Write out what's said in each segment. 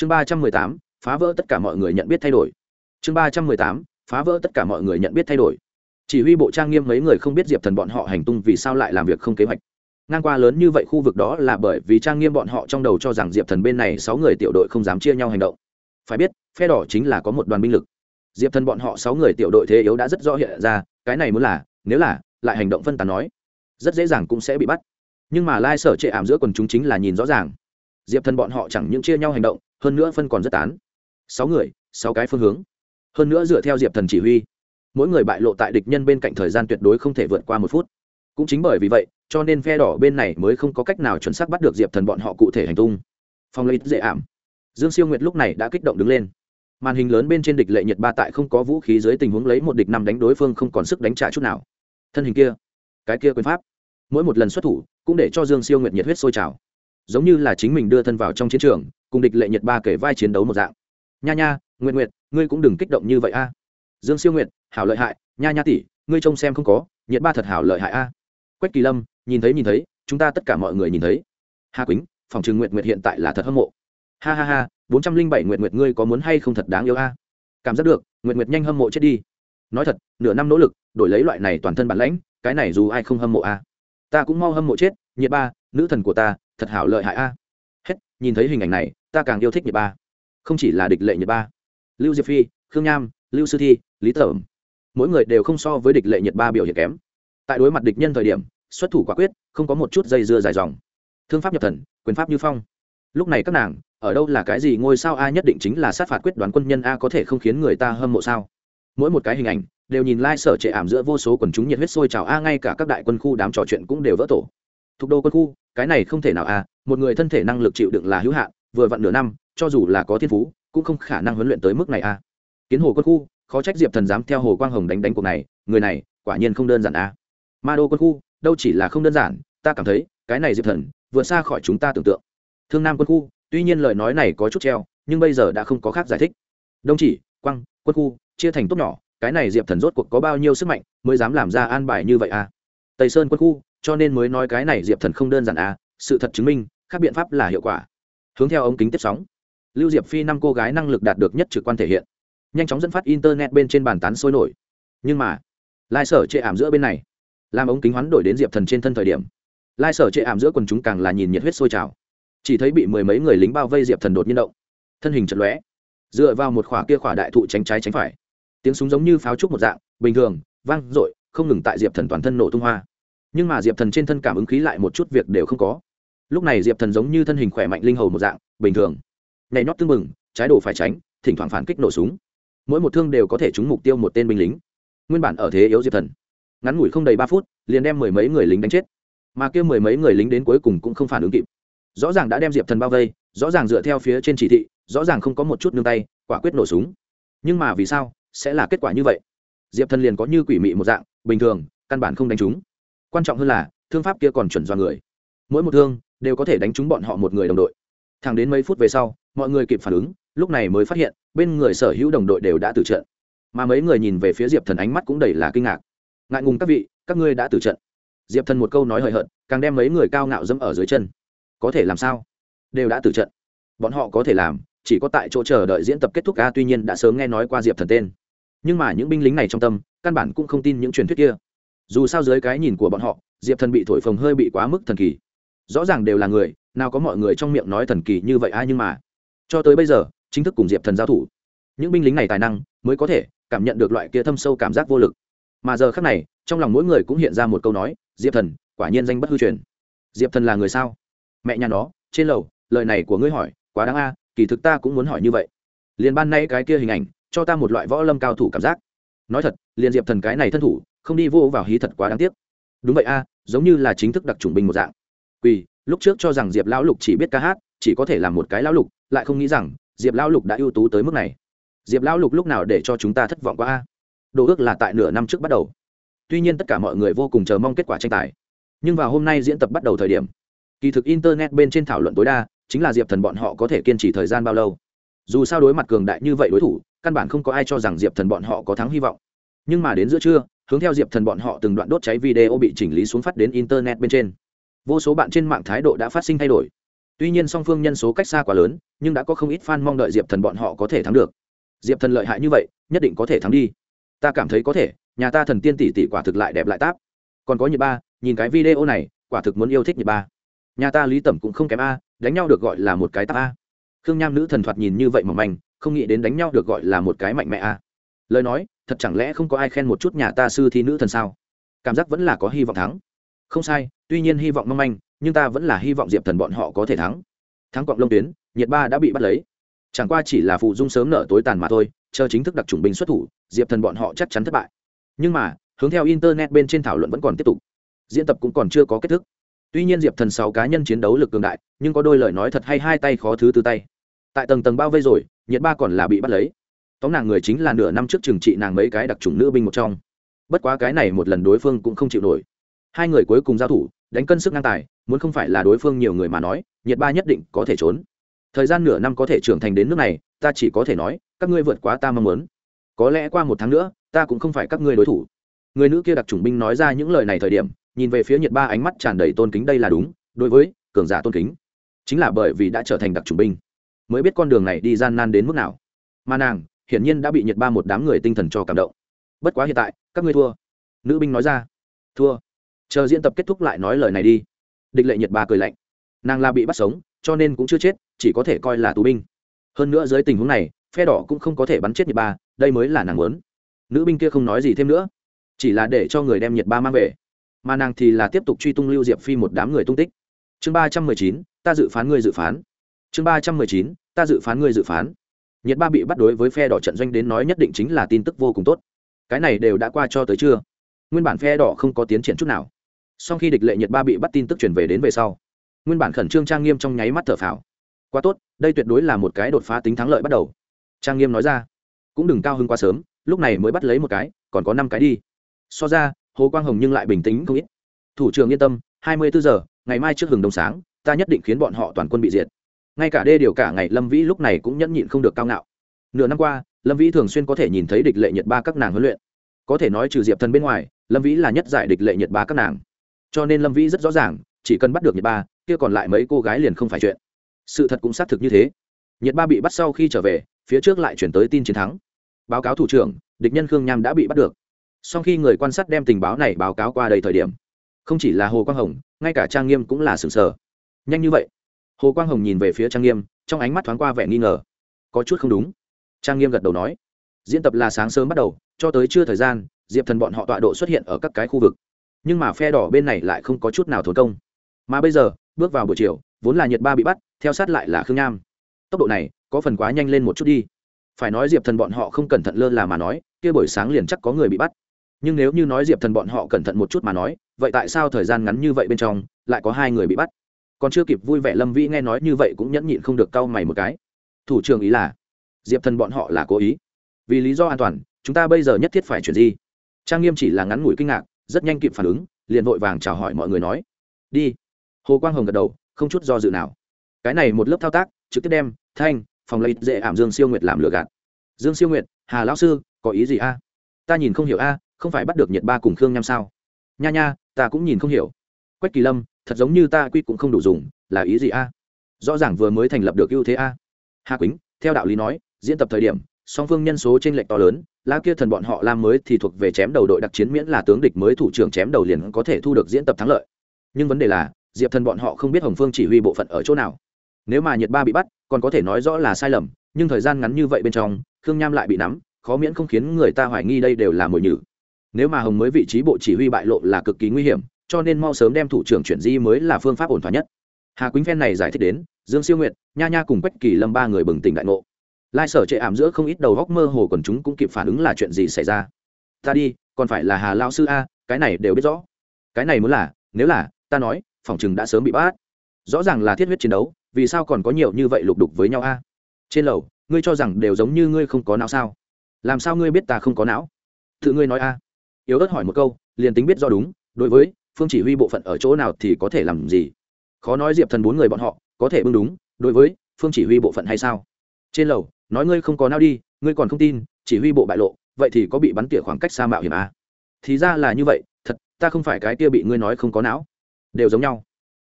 chương ba trăm mười tám, phá vỡ tất cả mọi người nhận biết thay đổi. Chương ba trăm mười tám, phá vỡ tất cả mọi người nhận biết thay đổi. Chỉ huy bộ trang nghiêm mấy người không biết diệp thần bọn họ hành tung vì sao lại làm việc không kế hoạch. Ngang qua lớn như vậy khu vực đó là bởi vì trang nghiêm bọn họ trong đầu cho rằng diệp thần bên này sáu người tiểu đội không dám chia nhau hành động. Phải biết, phe đỏ chính là có một đoàn binh lực. Diệp thần bọn họ sáu người tiểu đội thế yếu đã rất rõ hiện ra, cái này muốn là, nếu là, lại hành động phân tán nói, rất dễ dàng cũng sẽ bị bắt. Nhưng mà lai sở trệ ảm giữa quần chúng chính là nhìn rõ ràng diệp thần bọn họ chẳng những chia nhau hành động, hơn nữa phân còn rất tán. Sáu người, sáu cái phương hướng. Hơn nữa dựa theo diệp thần chỉ huy, mỗi người bại lộ tại địch nhân bên cạnh thời gian tuyệt đối không thể vượt qua một phút. Cũng chính bởi vì vậy, cho nên phe đỏ bên này mới không có cách nào chuẩn xác bắt được diệp thần bọn họ cụ thể hành tung. Phong lấy dễ ảm. Dương siêu nguyệt lúc này đã kích động đứng lên. Màn hình lớn bên trên địch lệ nhiệt ba tại không có vũ khí dưới tình huống lấy một địch năm đánh đối phương không còn sức đánh trả chút nào. Thân hình kia, cái kia quyền pháp. Mỗi một lần xuất thủ, cũng để cho dương siêu nguyệt nhiệt huyết sôi trào giống như là chính mình đưa thân vào trong chiến trường, cùng địch lệ nhiệt ba kể vai chiến đấu một dạng. Nha nha nguyện nguyện ngươi cũng đừng kích động như vậy a. Dương siêu nguyện hảo lợi hại, nha nha tỷ, ngươi trông xem không có nhiệt ba thật hảo lợi hại a. Quách kỳ lâm, nhìn thấy nhìn thấy, chúng ta tất cả mọi người nhìn thấy. Hà quýnh, phòng trừng nguyện nguyện hiện tại là thật hâm mộ. Ha ha ha, bốn trăm linh bảy nguyện nguyện ngươi có muốn hay không thật đáng yêu a? Cảm giác được nguyện nguyện nhanh hâm mộ chết đi. Nói thật, nửa năm nỗ lực, đổi lấy loại này toàn thân bản lãnh, cái này dù ai không hâm mộ a. Ta cũng mau hâm mộ chết nhiệt ba nữ thần của ta, thật hảo lợi hại a. Hết, nhìn thấy hình ảnh này, ta càng yêu thích nhiệt ba. Không chỉ là địch lệ nhiệt ba. Lưu diệp phi, khương nham, lưu sư thi, lý tởm. Mỗi người đều không so với địch lệ nhiệt ba biểu hiện kém. Tại đối mặt địch nhân thời điểm, xuất thủ quả quyết, không có một chút dây dưa dài dòng. Thương pháp nhập thần, quyền pháp như phong. Lúc này các nàng, ở đâu là cái gì ngôi sao a nhất định chính là sát phạt quyết đoán quân nhân a có thể không khiến người ta hâm mộ sao? Mỗi một cái hình ảnh, đều nhìn lai、like、sở trệ ảm giữa vô số quần chúng nhiệt huyết sôi trào a, ngay cả các đại quân khu đám trò chuyện cũng đều vỡ tổ. Thục đô quân khu cái này không thể nào a một người thân thể năng lực chịu đựng là hữu hạn, vừa vặn nửa năm, cho dù là có thiên phú, cũng không khả năng huấn luyện tới mức này a kiến hồ quân khu, khó trách diệp thần dám theo hồ quang hồng đánh đánh cuộc này, người này, quả nhiên không đơn giản a ma đô quân khu, đâu chỉ là không đơn giản, ta cảm thấy, cái này diệp thần, vượt xa khỏi chúng ta tưởng tượng. Thương nam quân khu, tuy nhiên lời nói này có chút treo, nhưng bây giờ đã không có khác giải thích. Đông chỉ quăng quân khu, chia thành tốt nhỏ, cái này diệp thần rốt cuộc có bao nhiêu sức mạnh, mới dám làm ra an bài như vậy à. Tây sơn quân khu cho nên mới nói cái này diệp thần không đơn giản à sự thật chứng minh các biện pháp là hiệu quả. Hướng theo ống kính tiếp sóng, lưu diệp phi năm cô gái năng lực đạt được nhất trực quan thể hiện. Nhanh chóng dẫn phát internet bên trên bàn tán sôi nổi. Nhưng mà, lai sở chệ ảm giữa bên này, làm ống kính hoán đổi đến diệp thần trên thân thời điểm, lai sở chệ ảm giữa quần chúng càng là nhìn nhiệt huyết sôi trào. Chỉ thấy bị mười mấy người lính bao vây diệp thần đột nhiên động, thân hình chật lóe, dựa vào một khỏa kia khỏa đại thụ tránh trái tránh phải. Tiếng súng giống như pháo trúc một dạng, bình thường, vang r ộ i không ngừng tại diệp thần toàn thân nổ tung hoa nhưng mà diệp thần trên thân cảm ứng khí lại một chút việc đều không có lúc này diệp thần giống như thân hình khỏe mạnh linh hầu một dạng bình thường nhảy nhót tưng mừng trái đổ phải tránh, thỉnh thoảng phản kích nổ súng. mỗi một thương đều có thể trúng mục tiêu một tên binh lính. nguyên bản ở thế yếu diệp thần, ngắn ngủi không đầy ba phút, liền đem mười mấy người lính đánh chết. mà kêu mười mấy người lính đến cuối cùng cũng không phản ứng kịp. rõ ràng đã đem diệp thần bao vây, rõ ràng dựa theo phía trên chỉ thị, rõ ràng không có một chút nương tay, quả quyết nổ súng. nhưng mà vì sao sẽ là kết quả như vậy? diệp thần liền có như quỷ mị một dạng, bình thường, căn bản không đánh trúng quan trọng hơn là, thương pháp kia còn chuẩn do người. Mỗi một thương đều có thể đánh trúng bọn họ một người đồng đội. Thẳng đến mấy phút về sau, mọi người kịp phản ứng, lúc này mới phát hiện, bên người sở hữu đồng đội đều đã tử trận. Mà mấy người nhìn về phía diệp thần ánh mắt cũng đầy là kinh ngạc. Ngại ngùng các vị, các ngươi đã tử trận. Diệp thần một câu nói hời hợt, càng đem mấy người cao ngạo dẫm ở dưới chân. Có thể làm sao? Đều đã tử trận. Bọn họ có thể làm, chỉ có tại chỗ chờ đợi diễn tập kết thúc ca tuy nhiên đã sớm nghe nói qua diệp thần tên. Nhưng mà những binh lính này trong tâm, căn bản cũng không tin những truyền thuyết kia dù sao dưới cái nhìn của bọn họ, diệp thần bị thổi phồng hơi bị quá mức thần kỳ. Rõ ràng đều là người, nào có mọi người trong miệng nói thần kỳ như vậy ai nhưng mà. Cho tới bây giờ, chính thức cùng diệp thần giao thủ. Những binh lính này tài năng mới có thể cảm nhận được loại kia thâm sâu cảm giác vô lực. Mà giờ khác này, trong lòng mỗi người cũng hiện ra một câu nói, diệp thần, quả nhiên danh bất hư truyền. Diệp thần là người sao? Mẹ nhà nó, trên lầu, lời này của ngươi hỏi, quá đáng a, kỳ thực ta cũng muốn hỏi như vậy. Liền ban nay cái kia hình ảnh, cho ta một loại võ lâm cao thủ cảm giác nói thật, liền diệp thần cái này thân thủ, không đi vô vào hí thật quá đáng tiếc. Đúng vậy a, giống như là chính thức đặc trùng binh một dạng. Quỳ, lúc trước cho rằng diệp lão lục chỉ biết ca hát, chỉ có thể làm một cái lão lục, lại không nghĩ rằng, diệp lão lục đã ưu tú tới mức này. Diệp lão lục lúc nào để cho chúng ta thất vọng quá a? Đồ ước là tại nửa năm trước bắt đầu. Tuy nhiên tất cả mọi người vô cùng chờ mong kết quả tranh tài. Nhưng vào hôm nay diễn tập bắt đầu thời điểm, kỳ thực internet bên trên thảo luận tối đa, chính là diệp thần bọn họ có thể kiên trì thời gian bao lâu. Dù sao đối mặt cường đại như vậy đối thủ căn bản không có ai cho rằng diệp thần bọn họ có thắng hy vọng. Nhưng mà đến giữa trưa, hướng theo diệp thần bọn họ từng đoạn đốt cháy video bị chỉnh lý xuống phát đến internet bên trên. Vô số bạn trên mạng thái độ đã phát sinh thay đổi. Tuy nhiên song phương nhân số cách xa quá lớn, nhưng đã có không ít fan mong đợi diệp thần bọn họ có thể thắng được. Diệp thần lợi hại như vậy, nhất định có thể thắng đi. Ta cảm thấy có thể, nhà ta thần tiên tỷ tỷ quả thực lại đẹp lại táp. Còn có nhật ba, nhìn cái video này, quả thực muốn yêu thích nhật ba. Nhà ta lý tẩm cũng không kém a, đánh nhau được gọi là một cái táp a. Khương nham nữ thần thoạt nhìn như vậy mỏng manh không nghĩ đến đánh nhau được gọi là một cái mạnh mẽ a lời nói, thật chẳng lẽ không có ai khen một chút nhà ta sư thi nữ thần sao? Cảm giác vẫn là có hy vọng thắng. Không sai, tuy nhiên hy vọng mong manh, nhưng ta vẫn là hy vọng diệp thần bọn họ có thể thắng. Thắng cọng lông tuyến, nhiệt ba đã bị bắt lấy. Chẳng qua chỉ là phụ dung sớm nở tối tàn mà thôi, chờ chính thức đặc trùng binh xuất thủ, diệp thần bọn họ chắc chắn thất bại. Nhưng mà, hướng theo internet bên trên thảo luận vẫn còn tiếp tục. Diễn tập cũng còn chưa có kết thúc. Tuy nhiên diệp thần sáu cá nhân chiến đấu lực cường đại, nhưng có đôi lời nói thật hay hai tay khó thứ tư tay. Tại tầng tầng bao vây rồi nhiệt ba còn là bị bắt lấy. Tóm nàng người chính là nửa năm trước trừng trị nàng mấy cái đặc trùng nữ binh một trong. Bất quá cái này một lần đối phương cũng không chịu nổi. Hai người cuối cùng giao thủ, đánh cân sức ngang tài, muốn không phải là đối phương nhiều người mà nói, nhiệt ba nhất định có thể trốn. Thời gian nửa năm có thể trưởng thành đến nước này, ta chỉ có thể nói, các ngươi vượt quá ta mong muốn. Có lẽ qua một tháng nữa, ta cũng không phải các ngươi đối thủ. Người nữ kia đặc trùng binh nói ra những lời này thời điểm, nhìn về phía nhiệt ba ánh mắt tràn đầy tôn kính đây là đúng, đối với cường giả tôn kính. Chính là bởi vì đã trở thành đặc trùng binh mới biết con đường này đi gian nan đến mức nào. Mà nàng, hiển nhiên đã bị nhiệt ba một đám người tinh thần cho cảm động. Bất quá hiện tại, các ngươi thua. Nữ binh nói ra. Thua. Chờ diễn tập kết thúc lại nói lời này đi. Địch lệ nhiệt ba cười lạnh. Nàng là bị bắt sống, cho nên cũng chưa chết, chỉ có thể coi là tù binh. Hơn nữa dưới tình huống này, phe đỏ cũng không có thể bắn chết nhiệt ba, đây mới là nàng muốn. Nữ binh kia không nói gì thêm nữa. Chỉ là để cho người đem nhiệt ba mang về. Mà nàng thì là tiếp tục truy tung lưu diệp phi một đám người tung tích. Chương ba trăm mười chín, ta dự phán ngươi dự phán chương ba trăm mười chín, ta dự phán ngươi dự phán. Nhiệt ba bị bắt đối với phe đỏ trận doanh đến nói nhất định chính là tin tức vô cùng tốt. Cái này đều đã qua cho tới chưa nguyên bản phe đỏ không có tiến triển chút nào. Sau khi địch lệ nhiệt ba bị bắt tin tức chuyển về đến về sau, nguyên bản khẩn trương trang nghiêm trong nháy mắt thở phào. Quá tốt, đây tuyệt đối là một cái đột phá tính thắng lợi bắt đầu. Trang nghiêm nói ra, cũng đừng cao hơn quá sớm, lúc này mới bắt lấy một cái, còn có năm cái đi. So ra, hồ quang hồng nhưng lại bình tĩnh không ít. Thủ trưởng yên tâm, hai mươi bốn giờ, ngày mai trước hừng đông sáng, ta nhất định khiến bọn họ toàn quân bị diệt ngay cả đê điều cả ngày, lâm vĩ lúc này cũng nhẫn nhịn không được cao ngạo. Nửa năm qua, lâm vĩ thường xuyên có thể nhìn thấy địch lệ nhiệt ba các nàng huấn luyện. Có thể nói trừ diệp thần bên ngoài, lâm vĩ là nhất giải địch lệ nhiệt ba các nàng. Cho nên lâm vĩ rất rõ ràng, chỉ cần bắt được nhiệt ba, kia còn lại mấy cô gái liền không phải chuyện. Sự thật cũng xác thực như thế. Nhiệt ba bị bắt sau khi trở về, phía trước lại chuyển tới tin chiến thắng. Báo cáo thủ trưởng, địch nhân khương nham đã bị bắt được. Sau khi người quan sát đem tình báo này báo cáo qua đầy thời điểm, không chỉ là hồ quang hồng, ngay cả trang nghiêm cũng là sừng sờ. Nhanh như vậy hồ quang hồng nhìn về phía trang nghiêm, trong ánh mắt thoáng qua vẻ nghi ngờ. Có chút không đúng. Trang nghiêm gật đầu nói, diễn tập là sáng sớm bắt đầu, cho tới chưa thời gian, diệp thần bọn họ tọa độ xuất hiện ở các cái khu vực. Nhưng mà phe đỏ bên này lại không có chút nào thốn công. Mà bây giờ, bước vào buổi chiều, vốn là nhiệt ba bị bắt, theo sát lại là khương nham. Tốc độ này, có phần quá nhanh lên một chút đi. Phải nói diệp thần bọn họ không cẩn thận lơ là mà nói, kia buổi sáng liền chắc có người bị bắt. Nhưng nếu như nói diệp thần bọn họ cẩn thận một chút mà nói, vậy tại sao thời gian ngắn như vậy bên trong, lại có hai người bị bắt? Còn chưa kịp vui vẻ lâm vĩ nghe nói như vậy cũng nhẫn nhịn không được cau mày một cái. Thủ trưởng ý là, diệp thần bọn họ là cố ý. Vì lý do an toàn, chúng ta bây giờ nhất thiết phải chuyển di. Trang nghiêm chỉ là ngắn ngủi kinh ngạc, rất nhanh kịp phản ứng, liền vội vàng chào hỏi mọi người nói, đi. Hồ quang hồng gật đầu, không chút do dự nào. Cái này một lớp thao tác, trực tiếp đem, thanh, phòng lấy dễ ảm dương siêu nguyệt làm lừa gạt. Dương siêu nguyệt, hà lão sư, có ý gì a? Ta nhìn không hiểu a, không phải bắt được nhiệt ba cùng khương nham sao? Nha nha, ta cũng nhìn không hiểu. Quách kỳ lâm thật giống như ta quy cũng không đủ dùng, là ý gì a? Rõ ràng vừa mới thành lập được ưu thế a. Hà quýnh, theo đạo lý nói, diễn tập thời điểm, song phương nhân số t r ê n lệch to lớn, la kia thần bọn họ làm mới thì thuộc về chém đầu đội đặc chiến miễn là tướng địch mới thủ trưởng chém đầu liền có thể thu được diễn tập thắng lợi. Nhưng vấn đề là, diệp thần bọn họ không biết hồng phương chỉ huy bộ phận ở chỗ nào. Nếu mà nhiệt ba bị bắt, còn có thể nói rõ là sai lầm, nhưng thời gian ngắn như vậy bên trong, khương nham lại bị nắm, khó miễn không khiến người ta hoài nghi đây đều là mồi nhử. Nếu mà hồng mới vị trí bộ chỉ huy bại lộ là cực kỳ nguy hiểm cho nên mau sớm đem thủ trưởng chuyển di mới là phương pháp ổn thỏa nhất. Hà quýnh phen này giải thích đến, dương siêu nguyệt, nha nha cùng quách kỳ lâm ba người bừng tỉnh đại ngộ. Lai sở trệ ảm giữa không ít đầu góc mơ hồ còn chúng cũng kịp phản ứng là chuyện gì xảy ra. Ta đi, còn phải là hà lao sư a, cái này đều biết rõ. Cái này muốn là, nếu là, ta nói, phòng chừng đã sớm bị bắt. Rõ ràng là thiết huyết chiến đấu, vì sao còn có nhiều như vậy lục đục với nhau a? Trên lầu, ngươi cho rằng đều giống như ngươi không có não sao? Làm sao ngươi biết ta không có não? Tự ngươi nói a. Yếu ớt hỏi một câu, liền tính biết do đúng, đối với phương chỉ huy bộ phận ở chỗ nào thì có thể làm gì? Khó nói diệp thần bốn người bọn họ có thể bưng đúng, đối với phương chỉ huy bộ phận hay sao? Trên lầu, nói ngươi không có nào đi, ngươi còn không tin, chỉ huy bộ bại lộ, vậy thì có bị bắn tỉa khoảng cách xa mạo hiểm à? thì ra là như vậy, thật, ta không phải cái kia bị ngươi nói không có não. Đều giống nhau.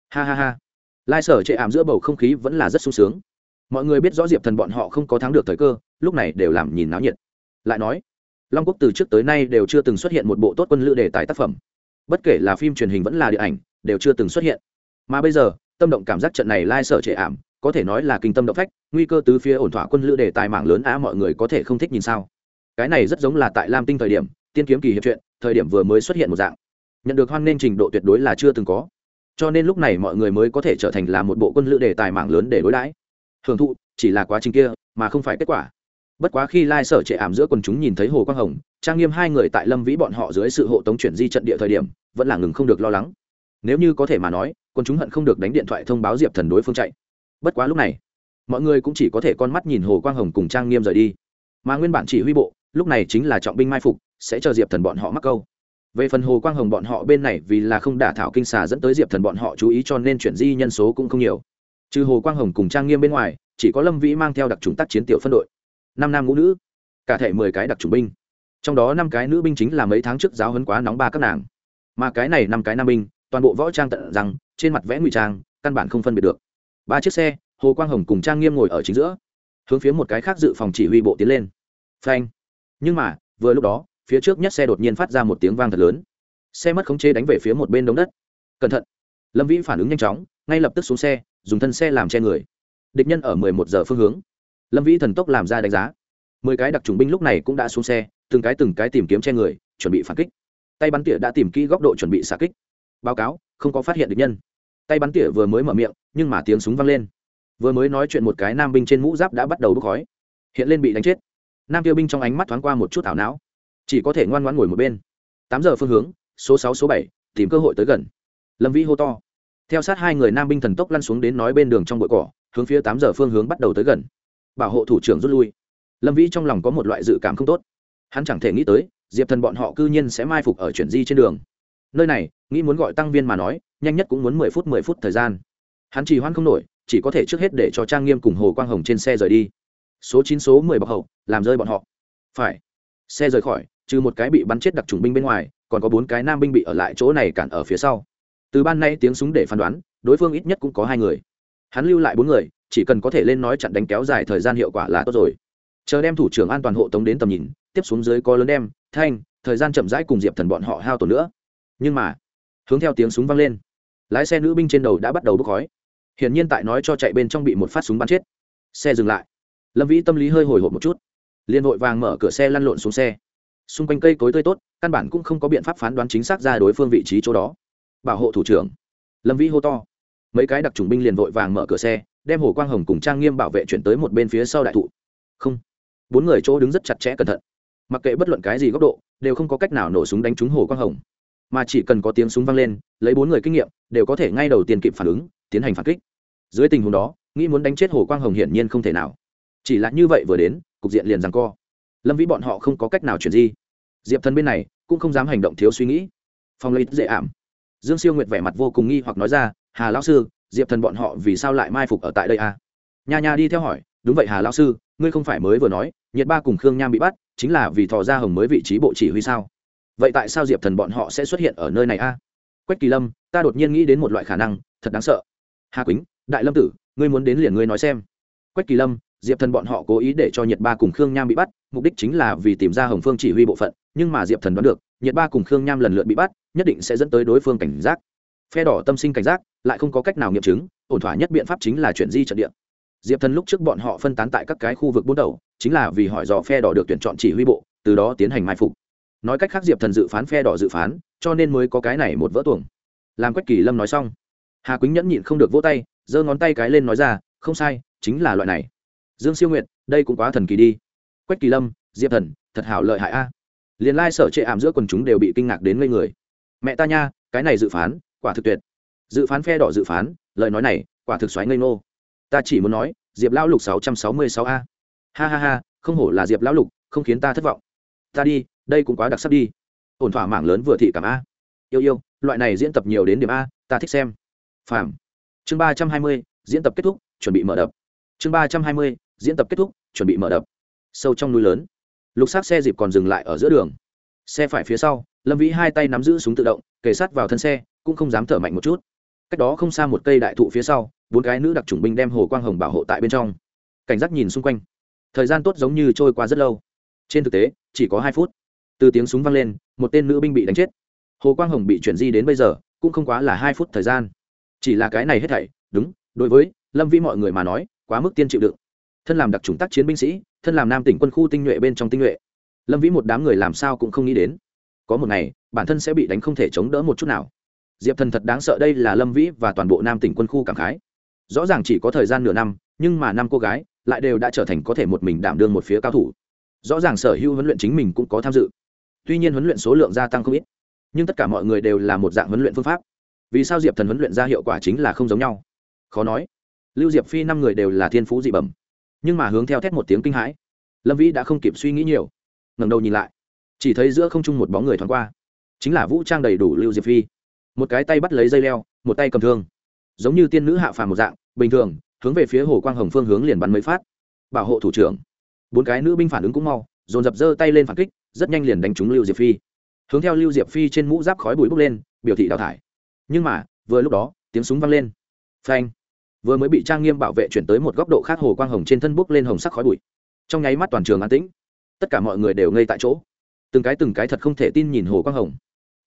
Ha ha ha. Lai sở chệ ảm giữa bầu không khí vẫn là rất sung sướng. Mọi người biết rõ diệp thần bọn họ không có thắng được thời cơ, lúc này đều làm nhìn náo nhiệt. Lại nói, long quốc từ trước tới nay đều chưa từng xuất hiện một bộ tốt quân lữ đề tài tác phẩm bất kể là phim truyền hình vẫn là điện ảnh, đều chưa từng xuất hiện. Mà bây giờ, tâm động cảm giác trận này lai sở trệ ảm, có thể nói là kinh tâm động phách, nguy cơ tứ phía ổn thỏa quân lữ đề tài mạng lớn á, mọi người có thể không thích nhìn sao. Cái này rất giống là tại lam tinh thời điểm, tiên kiếm kỳ hiệp truyện, thời điểm vừa mới xuất hiện một dạng. Nhận được hoan nên trình độ tuyệt đối là chưa từng có. Cho nên lúc này mọi người mới có thể trở thành là một bộ quân lữ đề tài mạng lớn để đối đãi. Hưởng thụ, chỉ là quá trình kia, mà không phải kết quả bất quá khi lai sở trệ ảm giữa quần chúng nhìn thấy hồ quang hồng, trang nghiêm hai người tại lâm vĩ bọn họ dưới sự hộ tống chuyển di trận địa thời điểm, vẫn là ngừng không được lo lắng. Nếu như có thể mà nói, quần chúng hận không được đánh điện thoại thông báo diệp thần đối phương chạy. Bất quá lúc này, mọi người cũng chỉ có thể con mắt nhìn hồ quang hồng cùng trang nghiêm rời đi. Mà nguyên bản chỉ huy bộ, lúc này chính là trọng binh mai phục, sẽ chờ diệp thần bọn họ mắc câu. Về phần hồ quang hồng bọn họ bên này vì là không đả thảo kinh xà dẫn tới diệp thần bọn họ chú ý cho nên chuyển di nhân số cũng không nhiều. Trừ hồ quang hồng cùng trang nghiêm bên ngoài, chỉ có lâm vĩ mang theo đặc trùng tác chiến tiểu phân đội năm nam ngũ nữ, cả thể mười cái đặc trùng binh. Trong đó năm cái nữ binh chính là mấy tháng trước giáo hấn quá nóng ba các nàng. Mà cái này năm cái nam binh, toàn bộ võ trang tận rằng, trên mặt vẽ ngụy trang, căn bản không phân biệt được. Ba chiếc xe, hồ quang hồng cùng trang nghiêm ngồi ở chính giữa, hướng phía một cái khác dự phòng chỉ huy bộ tiến lên. Phanh. Nhưng mà, vừa lúc đó, phía trước nhất xe đột nhiên phát ra một tiếng vang thật lớn. Xe mất khống chế đánh về phía một bên đống đất. Cẩn thận. Lâm vĩ phản ứng nhanh chóng, ngay lập tức xuống xe, dùng thân xe làm che người. Địch nhân ở mười một giờ phương hướng lâm vĩ thần tốc làm ra đánh giá mười cái đặc trùng binh lúc này cũng đã xuống xe từng cái từng cái tìm kiếm che người chuẩn bị phản kích tay bắn tỉa đã tìm kỹ góc độ chuẩn bị xạ kích báo cáo không có phát hiện được nhân tay bắn tỉa vừa mới mở miệng nhưng mà tiếng súng vang lên vừa mới nói chuyện một cái nam binh trên mũ giáp đã bắt đầu bốc khói hiện lên bị đánh chết nam tiêu binh trong ánh mắt thoáng qua một chút ảo não chỉ có thể ngoan ngoãn ngồi một bên tám giờ phương hướng số sáu, số bảy, tìm cơ hội tới gần lâm vĩ hô to theo sát hai người nam binh thần tốc lăn xuống đến nói bên đường trong bụi cỏ hướng phía tám giờ phương hướng bắt đầu tới gần bảo hộ thủ trưởng rút lui. Lâm vĩ trong lòng có một loại dự cảm không tốt. Hắn chẳng thể nghĩ tới, diệp thần bọn họ cư nhiên sẽ mai phục ở chuyển di trên đường. Nơi này, nghĩ muốn gọi tăng viên mà nói, nhanh nhất cũng muốn mười phút mười phút thời gian. Hắn chỉ hoan không nổi, chỉ có thể trước hết để cho trang nghiêm cùng hồ quang hồng trên xe rời đi. Số chín, số mười bọc hậu, làm rơi bọn họ. Phải. Xe rời khỏi, trừ một cái bị bắn chết đặc trùng binh bên ngoài, còn có bốn cái nam binh bị ở lại chỗ này cản ở phía sau. Từ ban nay tiếng súng để phán đoán, đối phương ít nhất cũng có hai người. Hắn lưu lại bốn người chỉ cần có thể lên nói chặn đánh kéo dài thời gian hiệu quả là tốt rồi. Chờ đem thủ trưởng an toàn hộ tống đến tầm nhìn, tiếp xuống dưới có lớn đem, thanh, thời gian chậm rãi cùng diệp thần bọn họ hao tổn nữa. Nhưng mà, hướng theo tiếng súng vang lên, lái xe nữ binh trên đầu đã bắt đầu bốc khói. Hiển nhiên tại nói cho chạy bên trong bị một phát súng bắn chết. Xe dừng lại. Lâm vĩ tâm lý hơi hồi hộp một chút. Liền vội vàng mở cửa xe lăn lộn xuống xe. Xung quanh cây cối tươi tốt, căn bản cũng không có biện pháp phán đoán chính xác ra đối phương vị trí chỗ đó. Bảo hộ thủ trưởng. Lâm vĩ hô to. Mấy cái đặc trùng binh liền vội vàng mở cửa xe đem hồ quang hồng cùng trang nghiêm bảo vệ chuyển tới một bên phía sau đại thụ. Không, bốn người chỗ đứng rất chặt chẽ cẩn thận. Mặc kệ bất luận cái gì góc độ, đều không có cách nào nổ súng đánh trúng hồ quang hồng. Mà chỉ cần có tiếng súng vang lên, lấy bốn người kinh nghiệm, đều có thể ngay đầu tiên kịp phản ứng, tiến hành phản kích. Dưới tình huống đó, nghĩ muốn đánh chết hồ quang hồng hiển nhiên không thể nào. Chỉ là như vậy vừa đến, cục diện liền rằng co. Lâm vĩ bọn họ không có cách nào chuyển di. Diệp thần bên này cũng không dám hành động thiếu suy nghĩ. Phong lấy dễ ảm. Dương siêu nguyệt vẻ mặt vô cùng nghi hoặc nói ra, hà lão sư diệp thần bọn họ vì sao lại mai phục ở tại đây à? nha nha đi theo hỏi, đúng vậy hà lão sư, ngươi không phải mới vừa nói, nhiệt ba cùng khương nham bị bắt, chính là vì thò ra hồng mới vị trí bộ chỉ huy sao vậy tại sao diệp thần bọn họ sẽ xuất hiện ở nơi này a à? quách kỳ lâm, ta đột nhiên nghĩ đến một loại khả năng, thật đáng sợ hà quýnh, đại lâm tử, ngươi muốn đến liền ngươi nói xem quách kỳ lâm, diệp thần bọn họ cố ý để cho nhiệt ba cùng khương nham bị bắt, mục đích chính là vì tìm ra hồng phương chỉ huy bộ phận, nhưng mà diệp thần đoán được, nhiệt ba cùng khương nham lần lượt bị bắt, nhất định sẽ dẫn tới đối phương cảnh giác phe đỏ tâm sinh cảnh giác lại không có cách nào nghiệm chứng, ổn thỏa nhất biện pháp chính là chuyển di trận địa. Diệp thần lúc trước bọn họ phân tán tại các cái khu vực bốn đầu, chính là vì hỏi dò phe đỏ được tuyển chọn chỉ huy bộ, từ đó tiến hành mai phục. Nói cách khác diệp thần dự phán phe đỏ dự phán, cho nên mới có cái này một vỡ tuồng. Làm quách kỳ lâm nói xong, hà quýnh nhẫn nhịn không được vỗ tay, giơ ngón tay cái lên nói ra, không sai, chính là loại này. Dương siêu nguyện đây cũng quá thần kỳ đi. Quách kỳ lâm, diệp thần, thật hảo lợi hại a. Liền lai sở trệ ảm giữa quần chúng đều bị kinh ngạc đến ngây người. Mẹ ta nha, cái này dự phán, quả thực tuyệt dự phán phe đỏ dự phán, lời nói này, quả thực xoáy ngây ngô. Ta chỉ muốn nói, diệp lão lục sáu trăm sáu mươi sáu a. Ha ha ha, không hổ là diệp lão lục, không khiến ta thất vọng. Ta đi, đây cũng quá đặc sắc đi. Ổn thỏa mảng lớn vừa thị cảm a. Yêu yêu, loại này diễn tập nhiều đến điểm a, ta thích xem. Phàm. Chương ba trăm hai mươi, diễn tập kết thúc, chuẩn bị mở đập. Chương ba trăm hai mươi, diễn tập kết thúc, chuẩn bị mở đập. Sâu trong núi lớn, lục xác xe dịp còn dừng lại ở giữa đường. Xe phải phía sau, lâm vĩ hai tay nắm giữ súng tự động, kề sát vào thân xe, cũng không dám thở mạnh một chút cách đó không xa một cây đại thụ phía sau, bốn cái nữ đặc trùng binh đem hồ quang hồng bảo hộ tại bên trong. Cảnh giác nhìn xung quanh. Thời gian tốt giống như trôi qua rất lâu. Trên thực tế, chỉ có hai phút. Từ tiếng súng vang lên, một tên nữ binh bị đánh chết. Hồ quang hồng bị chuyển di đến bây giờ, cũng không quá là hai phút thời gian. Chỉ là cái này hết thảy, đúng, đối với lâm vi mọi người mà nói, quá mức tiên chịu đựng. Thân làm đặc trùng tác chiến binh sĩ, thân làm nam tỉnh quân khu tinh nhuệ bên trong tinh nhuệ. Lâm vĩ một đám người làm sao cũng không nghĩ đến. Có một ngày, bản thân sẽ bị đánh không thể chống đỡ một chút nào diệp thần thật đáng sợ đây là lâm vĩ và toàn bộ nam tỉnh quân khu cảm khái. Rõ ràng chỉ có thời gian nửa năm, nhưng mà năm cô gái lại đều đã trở thành có thể một mình đảm đương một phía cao thủ. Rõ ràng sở hữu huấn luyện chính mình cũng có tham dự. Tuy nhiên huấn luyện số lượng gia tăng không ít, nhưng tất cả mọi người đều là một dạng huấn luyện phương pháp. Vì sao diệp thần huấn luyện ra hiệu quả chính là không giống nhau? Khó nói. Lưu diệp phi năm người đều là thiên phú dị bẩm, nhưng mà hướng theo thét một tiếng kinh hãi, lâm vĩ đã không kịp suy nghĩ nhiều ngầm đầu nhìn lại, chỉ thấy giữa không trung một bóng người thoáng qua, chính là vũ trang đầy đủ lưu diệp phi một cái tay bắt lấy dây leo, một tay cầm thương. Giống như tiên nữ hạ phàm một dạng, bình thường, hướng về phía hồ quang hồng phương hướng liền bắn mấy phát. Bảo hộ thủ trưởng. Bốn cái nữ binh phản ứng cũng mau, dồn dập giơ tay lên phản kích, rất nhanh liền đánh trúng lưu diệp phi. Hướng theo lưu diệp phi trên mũ giáp khói bụi bốc lên, biểu thị đào thải. Nhưng mà, vừa lúc đó, tiếng súng vang lên. Phanh. Vừa mới bị trang nghiêm bảo vệ chuyển tới một góc độ khác hồ quang hồng trên thân bốc lên hồng sắc khói bụi. Trong nháy mắt toàn trường an tĩnh. Tất cả mọi người đều ngây tại chỗ. Từng cái từng cái thật không thể tin nhìn hồ quang hồng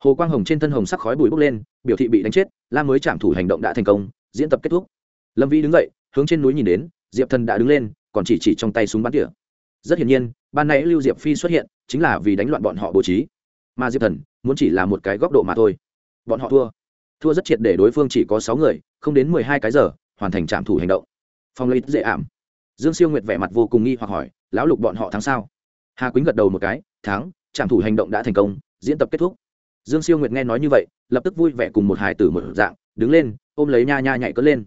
hồ quang hồng trên thân hồng sắc khói bụi bốc lên, biểu thị bị đánh chết, la mới chạm thủ hành động đã thành công, diễn tập kết thúc. Lâm vĩ đứng dậy, hướng trên núi nhìn đến, diệp thần đã đứng lên, còn chỉ chỉ trong tay súng bắn tỉa. Rất hiển nhiên, ban nãy lưu diệp phi xuất hiện, chính là vì đánh loạn bọn họ bố trí. Mà diệp thần, muốn chỉ là một cái góc độ mà thôi. Bọn họ thua. Thua rất triệt để đối phương chỉ có sáu người, không đến mười hai cái giờ, hoàn thành trạm thủ hành động. Phong lấy dễ ảm. Dương siêu nguyệt vẻ mặt vô cùng nghi hoặc hỏi, lão lục bọn họ thắng sao? Hà quýnh gật đầu một cái, thắng trạm thủ hành động đã thành công, diễn tập kết thúc dương siêu nguyệt nghe nói như vậy, lập tức vui vẻ cùng một hài tử một dạng, đứng lên, ôm lấy nha nha nhảy cất lên.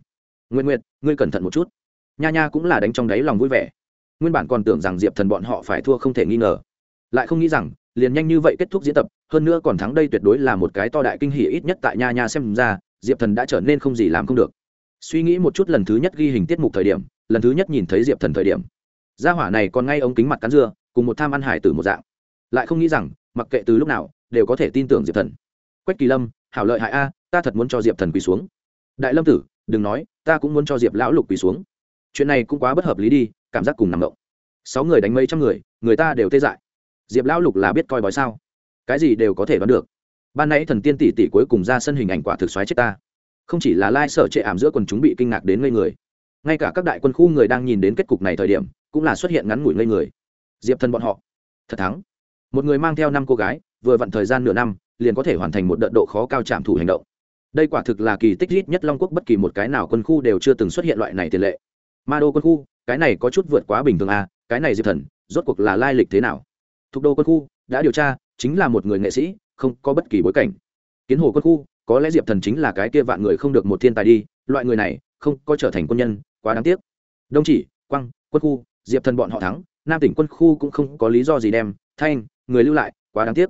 Nguyện nguyệt, ngươi cẩn thận một chút. Nha nha cũng là đánh trong đáy lòng vui vẻ. Nguyên bản còn tưởng rằng diệp thần bọn họ phải thua không thể nghi ngờ. Lại không nghĩ rằng, liền nhanh như vậy kết thúc diễn tập, hơn nữa còn thắng đây tuyệt đối là một cái to đại kinh hỉ ít nhất tại nha nha xem ra, diệp thần đã trở nên không gì làm không được. Suy nghĩ một chút lần thứ nhất ghi hình tiết mục thời điểm, lần thứ nhất nhìn thấy diệp thần thời điểm, gia hỏa này còn ngay ống kính mặt cắn dưa, cùng một tham ăn hải từ một dạng. Lại không nghĩ rằng, mặc kệ từ lúc nào đều có thể tin tưởng diệp thần. Quách kỳ lâm, hảo lợi hại a, ta thật muốn cho diệp thần quỳ xuống. Đại lâm tử, đừng nói, ta cũng muốn cho diệp lão lục quỳ xuống. Chuyện này cũng quá bất hợp lý đi, cảm giác cùng nằm động. Sáu người đánh mấy trăm người người ta đều tê dại. Diệp lão lục là biết coi bói sao? Cái gì đều có thể đoán được. Ban nãy thần tiên tỷ tỷ cuối cùng ra sân hình ảnh quả thực xoáy chết ta. Không chỉ là lai sở trệ ảm giữa quần chúng bị kinh ngạc đến ngây người, ngay cả các đại quân khu người đang nhìn đến kết cục này thời điểm, cũng là xuất hiện ngắn ngủi ngây người. Diệp thần bọn họ, thật thắng. Một người mang theo năm cô gái vừa vặn thời gian nửa năm, liền có thể hoàn thành một đợt độ khó cao trạm thủ hành động. Đây quả thực là kỳ tích ít nhất long quốc bất kỳ một cái nào quân khu đều chưa từng xuất hiện loại này tiền lệ. Ma đô quân khu, cái này có chút vượt quá bình thường à cái này diệp thần, rốt cuộc là lai lịch thế nào? Thuộc đô quân khu, đã điều tra, chính là một người nghệ sĩ, không có bất kỳ bối cảnh. Kiến hồ quân khu, có lẽ diệp thần chính là cái kia vạn người không được một thiên tài đi, loại người này, không có trở thành quân nhân, quá đáng tiếc. Đông chỉ quăng quân khu, diệp thần bọn họ thắng, nam tỉnh quân khu cũng không có lý do gì đem, thanh, người lưu lại, quá đáng tiếc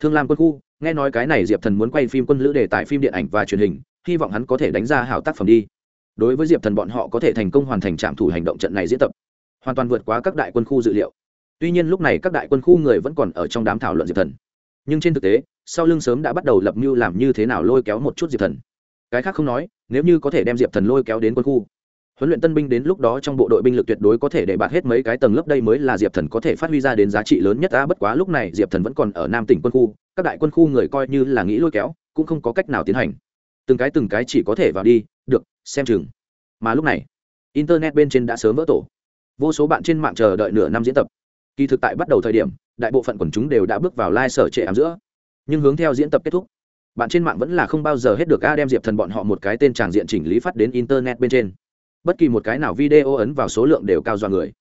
thương lam quân khu, nghe nói cái này diệp thần muốn quay phim quân lữ đề tài phim điện ảnh và truyền hình, hy vọng hắn có thể đánh ra hảo tác phẩm đi. Đối với diệp thần bọn họ có thể thành công hoàn thành trạm thủ hành động trận này diễn tập, hoàn toàn vượt quá các đại quân khu dự liệu. Tuy nhiên lúc này các đại quân khu người vẫn còn ở trong đám thảo luận diệp thần. Nhưng trên thực tế, sau lưng sớm đã bắt đầu lập mưu làm như thế nào lôi kéo một chút diệp thần. Cái khác không nói, nếu như có thể đem diệp thần lôi kéo đến quân khu huấn luyện tân binh đến lúc đó trong bộ đội binh lực tuyệt đối có thể để bạt hết mấy cái tầng lớp đây mới là diệp thần có thể phát huy ra đến giá trị lớn nhất. Ta bất quá lúc này diệp thần vẫn còn ở nam tỉnh quân khu, các đại quân khu người coi như là nghĩ lôi kéo, cũng không có cách nào tiến hành. Từng cái từng cái chỉ có thể vào đi, được, xem chừng. Mà lúc này, internet bên trên đã sớm vỡ tổ. Vô số bạn trên mạng chờ đợi nửa năm diễn tập. Kỳ thực tại bắt đầu thời điểm, đại bộ phận quần chúng đều đã bước vào lai、like、sở trệ ám giữa. Nhưng hướng theo diễn tập kết thúc, bạn trên mạng vẫn là không bao giờ hết được a, đem diệp thần bọn họ một cái tên tràng diện chỉnh lý phát đến internet bên trên bất kỳ một cái nào video ấn vào số lượng đều cao do người.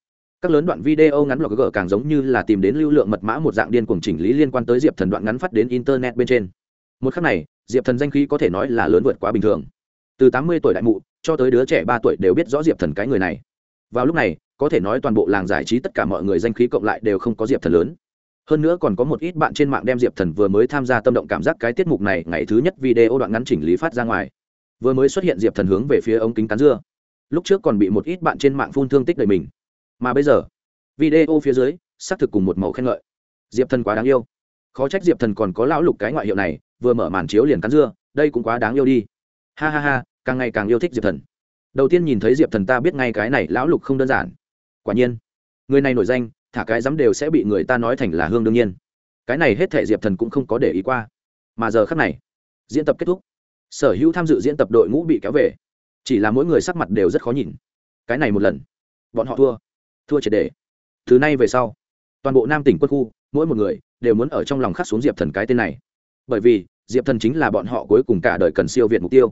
Các lớn đoạn video ngắn log càng giống như là tìm đến lưu lượng mật mã một dạng điên cuồng chỉnh lý liên quan tới diệp thần đoạn ngắn phát đến internet bên trên. Một khắc này, diệp thần danh khí có thể nói là lớn vượt quá bình thường. Từ tám mươi tuổi đại mụ, cho tới đứa trẻ ba tuổi đều biết rõ diệp thần cái người này. Vào lúc này, có thể nói toàn bộ làng giải trí tất cả mọi người danh khí cộng lại đều không có diệp thần lớn. Hơn nữa còn có một ít bạn trên mạng đem diệp thần vừa mới tham gia tâm động cảm giác cái tiết mục này ngày thứ nhất video đoạn ngắn chỉnh lý phát ra ngoài. Vừa mới xuất hiện diệp thần hướng về phía ống kính tán dưa lúc trước còn bị một ít bạn trên mạng phun thương tích đời mình. Mà bây giờ, video phía dưới, xác thực cùng một màu khen ngợi. Diệp thần quá đáng yêu. Khó trách diệp thần còn có lão lục cái ngoại hiệu này, vừa mở màn chiếu liền cắn dưa, đây cũng quá đáng yêu đi. Ha ha ha, càng ngày càng yêu thích diệp thần. Đầu tiên nhìn thấy diệp thần ta biết ngay cái này lão lục không đơn giản. Quả nhiên, người này nổi danh, thả cái dám đều sẽ bị người ta nói thành là hương đương nhiên. Cái này hết thể diệp thần cũng không có để ý qua. Mà giờ khắc này, diễn tập kết thúc. Sở hữu tham dự diễn tập đội ngũ bị kéo về chỉ là mỗi người sắc mặt đều rất khó nhìn. Cái này một lần, bọn họ thua thua triệt đề. Thứ nay về sau, toàn bộ nam tỉnh quân khu, mỗi một người đều muốn ở trong lòng khắc xuống diệp thần cái tên này. Bởi vì, diệp thần chính là bọn họ cuối cùng cả đời cần siêu việt mục tiêu.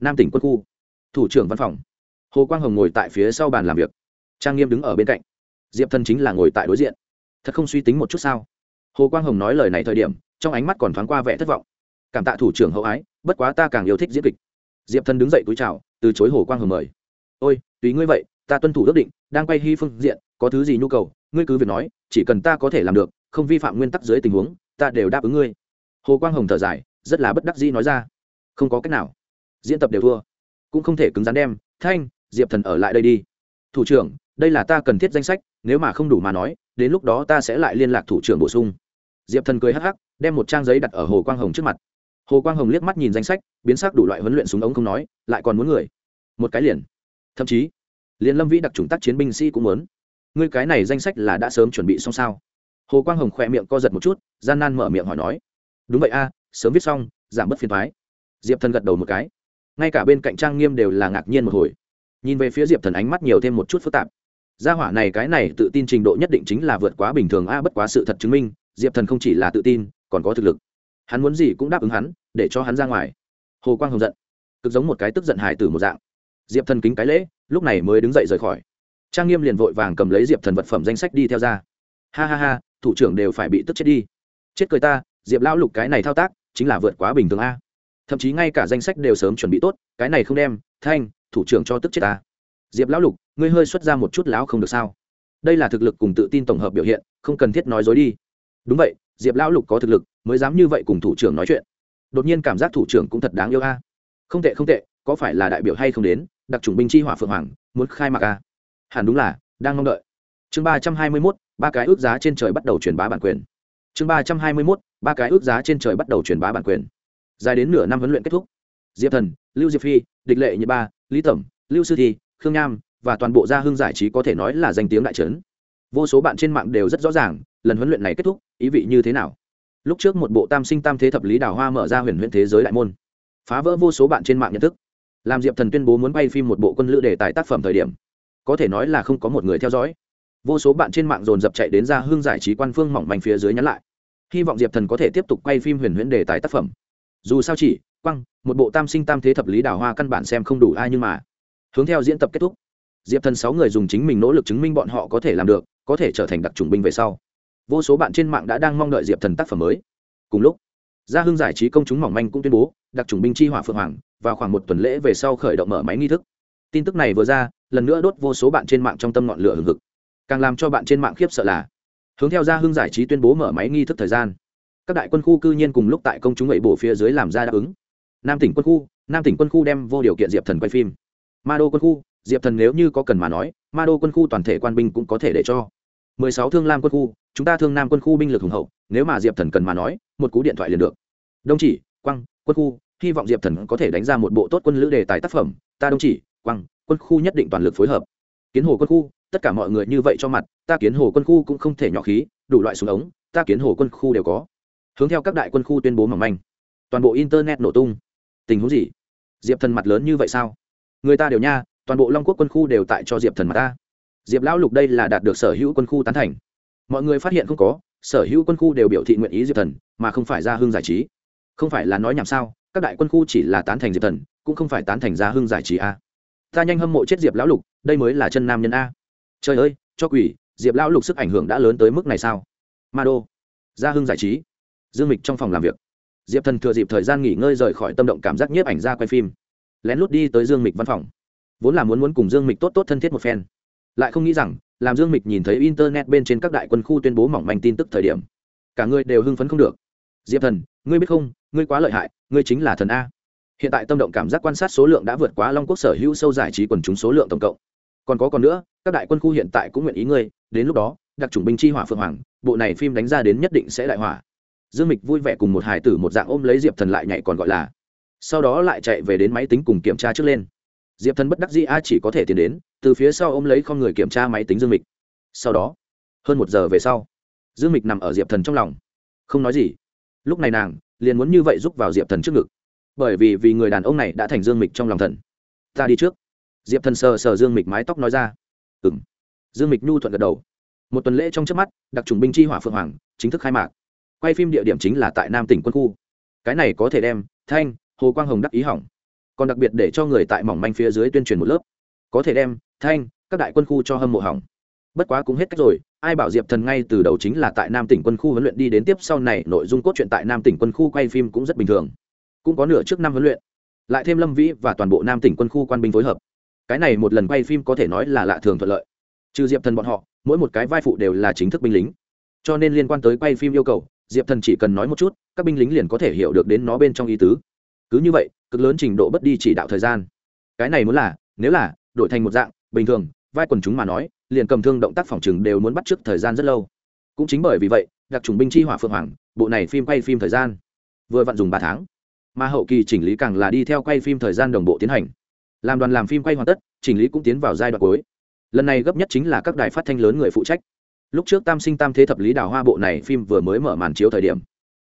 Nam tỉnh quân khu, thủ trưởng văn phòng. Hồ quang hồng ngồi tại phía sau bàn làm việc. Trang nghiêm đứng ở bên cạnh. Diệp thần chính là ngồi tại đối diện. Thật không suy tính một chút sao? Hồ quang hồng nói lời này thời điểm, trong ánh mắt còn thoáng qua vẻ thất vọng. Cảm tạ thủ trưởng hậu ái, bất quá ta càng yêu thích diễn kịch. Diệp thần đứng dậy túi chào từ chối hồ quang hồng mời. Ôi, tùy ngươi vậy, ta tuân thủ ước định, đang quay hy phương diện, có thứ gì nhu cầu, ngươi cứ việc nói, chỉ cần ta có thể làm được, không vi phạm nguyên tắc dưới tình huống, ta đều đáp ứng ngươi. Hồ quang hồng thở dài, rất là bất đắc dĩ nói ra. Không có cách nào. Diễn tập đều thua. Cũng không thể cứng rắn đem, thanh, diệp thần ở lại đây đi. Thủ trưởng, đây là ta cần thiết danh sách, nếu mà không đủ mà nói, đến lúc đó ta sẽ lại liên lạc thủ trưởng bổ sung. Diệp thần cười hắc hắc, đem một trang giấy đặt ở hồ quang hồng trước mặt hồ quang hồng liếc mắt nhìn danh sách, biến sắc đủ loại huấn luyện súng ống không nói, lại còn muốn người. Một cái liền. Thậm chí liền lâm vĩ đặc trùng tác chiến binh sĩ cũng muốn. Ngươi cái này danh sách là đã sớm chuẩn bị xong sao? Hồ quang hồng khỏe miệng co giật một chút, gian nan mở miệng hỏi nói. Đúng vậy a, sớm viết xong, giảm bớt phiền thoái diệp thần gật đầu một cái. Ngay cả bên cạnh trang nghiêm đều là ngạc nhiên một hồi. Nhìn về phía diệp thần ánh mắt nhiều thêm một chút phức tạp. Gia hỏa này cái này tự tin trình độ nhất định chính là vượt quá bình thường a, bất quá sự thật chứng minh, diệp thần không chỉ là tự tin, còn có thực lực hắn muốn gì cũng đáp ứng hắn, để cho hắn ra ngoài. Hồ quang hồng giận. Cực giống một cái tức giận hài từ một dạng. Diệp thần kính cái lễ, lúc này mới đứng dậy rời khỏi. Trang nghiêm liền vội vàng cầm lấy diệp thần vật phẩm danh sách đi theo ra. Ha ha ha, thủ trưởng đều phải bị tức chết đi. Chết cười ta, diệp lão lục cái này thao tác, chính là vượt quá bình thường a. Thậm chí ngay cả danh sách đều sớm chuẩn bị tốt, cái này không đem, thanh, thủ trưởng cho tức chết ta. Diệp lão lục, ngươi hơi xuất ra một chút lão không được sao? Đây là thực lực cùng tự tin tổng hợp biểu hiện, không cần thiết nói dối đi. Đúng vậy diệp lão lục có thực lực, mới dám như vậy cùng thủ trưởng nói chuyện. Đột nhiên cảm giác thủ trưởng cũng thật đáng yêu a. Không tệ không tệ, có phải là đại biểu hay không đến, đặc trùng binh chi hỏa phượng hoàng, muốn khai mạc a. Hẳn đúng là, đang mong đợi. Chương ba trăm hai mươi mốt, ba cái ước giá trên trời bắt đầu truyền bá bản quyền. Chương ba trăm hai mươi mốt, ba cái ước giá trên trời bắt đầu truyền bá bản quyền. Dài đến nửa năm huấn luyện kết thúc. Diệp thần, lưu diệp phi, địch lệ nhật ba, lý tẩm, lưu sư thi, khương nham và toàn bộ gia hưng giải trí có thể nói là danh tiếng đại trấn. Vô số bạn trên mạng đều rất rõ ràng lần huấn luyện này kết thúc, ý vị như thế nào? Lúc trước một bộ tam sinh tam thế thập lý đào hoa mở ra huyền huyền thế giới đại môn, phá vỡ vô số bạn trên mạng nhận thức. Làm diệp thần tuyên bố muốn bay phim một bộ quân lữ đề tài tác phẩm thời điểm, có thể nói là không có một người theo dõi. Vô số bạn trên mạng dồn dập chạy đến ra hương giải trí quan phương mỏng manh phía dưới nhắn lại. Hy vọng diệp thần có thể tiếp tục quay phim huyền huyễn đề tài tác phẩm. Dù sao chỉ, quăng, một bộ tam sinh tam thế thập lý đào hoa căn bản xem không đủ ai nhưng mà. Hướng theo diễn tập kết thúc, diệp thần sáu người dùng chính mình nỗ lực chứng minh bọn họ có thể làm được, có thể trở thành đặc trùng binh về sau vô số bạn trên mạng đã đang mong đợi diệp thần tác phẩm mới. Cùng lúc, gia hưng giải trí công chúng mỏng manh cũng tuyên bố, đặc trùng binh chi hỏa phượng hoàng, vào khoảng một tuần lễ về sau khởi động mở máy nghi thức. Tin tức này vừa ra, lần nữa đốt vô số bạn trên mạng trong tâm ngọn lửa hừng hực. Càng làm cho bạn trên mạng khiếp sợ là, hướng theo gia hưng giải trí tuyên bố mở máy nghi thức thời gian, các đại quân khu cư nhiên cùng lúc tại công chúng ngậy bổ phía dưới làm ra đáp ứng. Nam tỉnh quân khu, nam tỉnh quân khu đem vô điều kiện diệp thần quay phim. Ma đô quân khu, diệp thần nếu như có cần mà nói, ma đô quân khu toàn thể quan binh cũng có thể để cho. mười sáu thương lam quân khu chúng ta thương nam quân khu binh lực hùng hậu, nếu mà diệp thần cần mà nói, một cú điện thoại liền được. Đông chỉ quăng quân khu, hy vọng diệp thần có thể đánh ra một bộ tốt quân lữ đề tài tác phẩm. Ta đông chỉ quăng quân khu nhất định toàn lực phối hợp. Kiến hồ quân khu, tất cả mọi người như vậy cho mặt, ta kiến hồ quân khu cũng không thể nhỏ khí, đủ loại súng ống, ta kiến hồ quân khu đều có. Hướng theo các đại quân khu tuyên bố mỏng manh. Toàn bộ internet nổ tung. Tình huống gì? Diệp thần mặt lớn như vậy sao? Người ta đều nha, toàn bộ long quốc quân khu đều tại cho diệp thần mặt ta. Diệp lão lục đây là đạt được sở hữu quân khu tán thành mọi người phát hiện không có, sở hữu quân khu đều biểu thị nguyện ý diệp thần, mà không phải ra hương giải trí. Không phải là nói nhảm sao, các đại quân khu chỉ là tán thành diệp thần, cũng không phải tán thành ra hương giải trí a. Ta nhanh hâm mộ chết diệp lão lục, đây mới là chân nam nhân a. Trời ơi, cho quỷ, diệp lão lục sức ảnh hưởng đã lớn tới mức này sao? Ma đô, ra hương giải trí. Dương mịch trong phòng làm việc. Diệp thần thừa dịp thời gian nghỉ ngơi rời khỏi tâm động cảm giác nhiếp ảnh ra quay phim. Lén lút đi tới dương mịch văn phòng. Vốn là muốn muốn cùng dương mịch tốt tốt thân thiết một phen lại không nghĩ rằng, làm dương mịch nhìn thấy internet bên trên các đại quân khu tuyên bố mỏng manh tin tức thời điểm, cả người đều hưng phấn không được. Diệp thần, ngươi biết không, ngươi quá lợi hại, ngươi chính là thần a. Hiện tại tâm động cảm giác quan sát số lượng đã vượt quá long quốc sở hữu sâu giải trí quần chúng số lượng tổng cộng. Còn có còn nữa, các đại quân khu hiện tại cũng nguyện ý ngươi, đến lúc đó, đặc chủng binh chi hỏa phượng hoàng, bộ này phim đánh ra đến nhất định sẽ đại hỏa. Dương mịch vui vẻ cùng một hải tử một dạng ôm lấy diệp thần lại nhảy còn gọi là, sau đó lại chạy về đến máy tính cùng kiểm tra trước lên diệp thần bất đắc dĩ, a, chỉ có thể tiến đến, từ phía sau ôm lấy con người kiểm tra máy tính dương mịch. Sau đó, hơn một giờ về sau, dương mịch nằm ở diệp thần trong lòng, không nói gì. Lúc này nàng liền muốn như vậy giúp vào diệp thần trước ngực, bởi vì vì người đàn ông này đã thành dương mịch trong lòng thần. Ta đi trước. Diệp thần sờ sờ dương mịch mái tóc nói ra. Ừ m dương mịch nhu thuận gật đầu. Một tuần lễ trong trước mắt, đặc trùng binh chi hỏa phượng hoàng chính thức khai mạc. Quay phim địa điểm chính là tại nam tỉnh quân khu. Cái này có thể đem thanh, hồ quang hồng đắc ý hỏng còn đặc biệt để cho người tại mỏng manh phía dưới tuyên truyền một lớp. Có thể đem, thanh, các đại quân khu cho hâm mộ hỏng. Bất quá cũng hết cách rồi, ai bảo diệp thần ngay từ đầu chính là tại nam tỉnh quân khu huấn luyện đi đến tiếp sau này, nội dung cốt truyện tại nam tỉnh quân khu quay phim cũng rất bình thường. Cũng có nửa trước năm huấn luyện. Lại thêm lâm vĩ và toàn bộ nam tỉnh quân khu quan binh phối hợp. Cái này một lần quay phim có thể nói là lạ thường thuận lợi. Trừ diệp thần bọn họ, mỗi một cái vai phụ đều là chính thức binh lính. Cho nên liên quan tới quay phim yêu cầu, diệp thần chỉ cần nói một chút, các binh lính liền có thể hiểu được đến nó bên trong ý tứ cứ như vậy, cực lớn trình độ bất đi chỉ đạo thời gian. Cái này muốn là, nếu là, đổi thành một dạng, bình thường, vai quần chúng mà nói, liền cầm thương động tác phòng chừng đều muốn bắt trước thời gian rất lâu. Cũng chính bởi vì vậy, đặc trùng binh chi hỏa phượng hoàng, bộ này phim quay phim thời gian vừa vặn dùng ba tháng. Mà hậu kỳ chỉnh lý càng là đi theo quay phim thời gian đồng bộ tiến hành. Làm đoàn làm phim quay hoàn tất, chỉnh lý cũng tiến vào giai đoạn cuối. Lần này gấp nhất chính là các đài phát thanh lớn người phụ trách. Lúc trước tam sinh tam thế thập lý đào hoa bộ này phim vừa mới mở màn chiếu thời điểm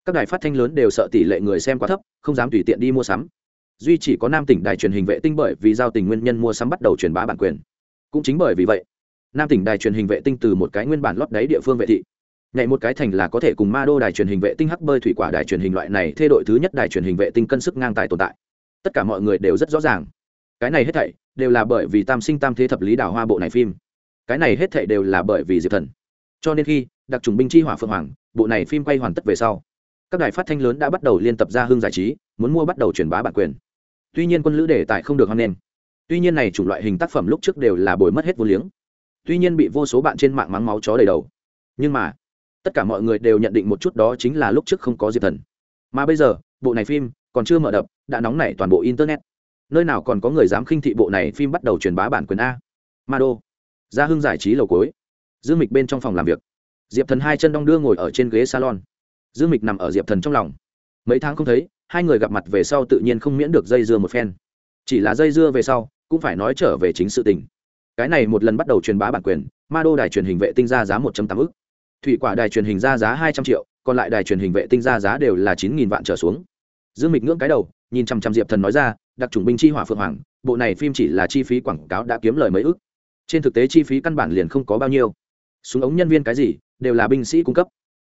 các đài phát thanh lớn đều sợ tỷ lệ người xem quá thấp, không dám tùy tiện đi mua sắm. Duy chỉ có nam tỉnh đài truyền hình vệ tinh bởi vì giao tình nguyên nhân mua sắm bắt đầu truyền bá bản quyền. Cũng chính bởi vì vậy, nam tỉnh đài truyền hình vệ tinh từ một cái nguyên bản lót đáy địa phương vệ thị, nhảy một cái thành là có thể cùng ma đô đài truyền hình vệ tinh hắc bơi thủy quả đài truyền hình loại này thay đổi thứ nhất đài truyền hình vệ tinh cân sức ngang tài tồn tại. Tất cả mọi người đều rất rõ ràng. Cái này hết thảy đều là bởi vì tam sinh tam thế thập lý đào hoa bộ này phim. Cái này hết thảy đều là bởi vì diệp thần. Cho nên khi đặc trùng binh chi hỏa phượng hoàng, bộ này phim quay hoàn tất về sau các đài phát thanh lớn đã bắt đầu liên tập ra hương giải trí, muốn mua bắt đầu truyền bá bản quyền. Tuy nhiên quân lữ đề tài không được hoan nghênh. Tuy nhiên này chủng loại hình tác phẩm lúc trước đều là bồi mất hết vô liếng. Tuy nhiên bị vô số bạn trên mạng mắng máu chó đầy đầu. Nhưng mà, tất cả mọi người đều nhận định một chút đó chính là lúc trước không có diệp thần. Mà bây giờ, bộ này phim còn chưa mở đập, đã nóng nảy toàn bộ internet. Nơi nào còn có người dám khinh thị bộ này phim bắt đầu truyền bá bản quyền a? Ma đô gia hưng giải trí lầu cối dương mịch bên trong phòng làm việc. Diệp thần hai chân đong đưa ngồi ở trên ghế salon dương mịch nằm ở diệp thần trong lòng. Mấy tháng không thấy, hai người gặp mặt về sau tự nhiên không miễn được dây dưa một phen. Chỉ là dây dưa về sau, cũng phải nói trở về chính sự tình. Cái này một lần bắt đầu truyền bá bản quyền, ma đô đài truyền hình vệ tinh ra giá một trăm tám ức. Thủy quả đài truyền hình ra giá hai trăm triệu, còn lại đài truyền hình vệ tinh ra giá đều là chín nghìn vạn trở xuống. Dương mịch ngưỡng cái đầu, nhìn chăm chăm diệp thần nói ra, đặc trùng binh chi hỏa phượng hoàng, bộ này phim chỉ là chi phí quảng cáo đã kiếm lời mấy ức. Trên thực tế chi phí căn bản liền không có bao nhiêu. Súng ống nhân viên cái gì, đều là binh sĩ cung cấp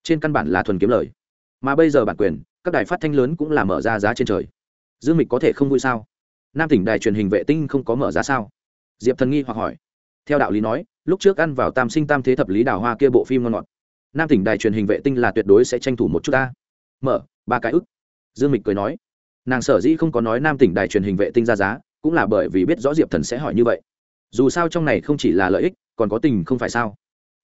trên căn bản là thuần kiếm lời. Mà bây giờ bản quyền, các đài phát thanh lớn cũng là mở ra giá trên trời. Dương mịch có thể không vui sao? Nam tỉnh đài truyền hình vệ tinh không có mở giá sao? Diệp thần nghi hoặc hỏi. Theo đạo lý nói, lúc trước ăn vào tam sinh tam thế thập lý đào hoa kia bộ phim ngon ngọt. Nam tỉnh đài truyền hình vệ tinh là tuyệt đối sẽ tranh thủ một chút ta. Mở, ba cái ức. Dương mịch cười nói. Nàng sở dĩ không có nói nam tỉnh đài truyền hình vệ tinh ra giá, cũng là bởi vì biết rõ diệp thần sẽ hỏi như vậy. Dù sao trong này không chỉ là lợi ích, còn có tình không phải sao?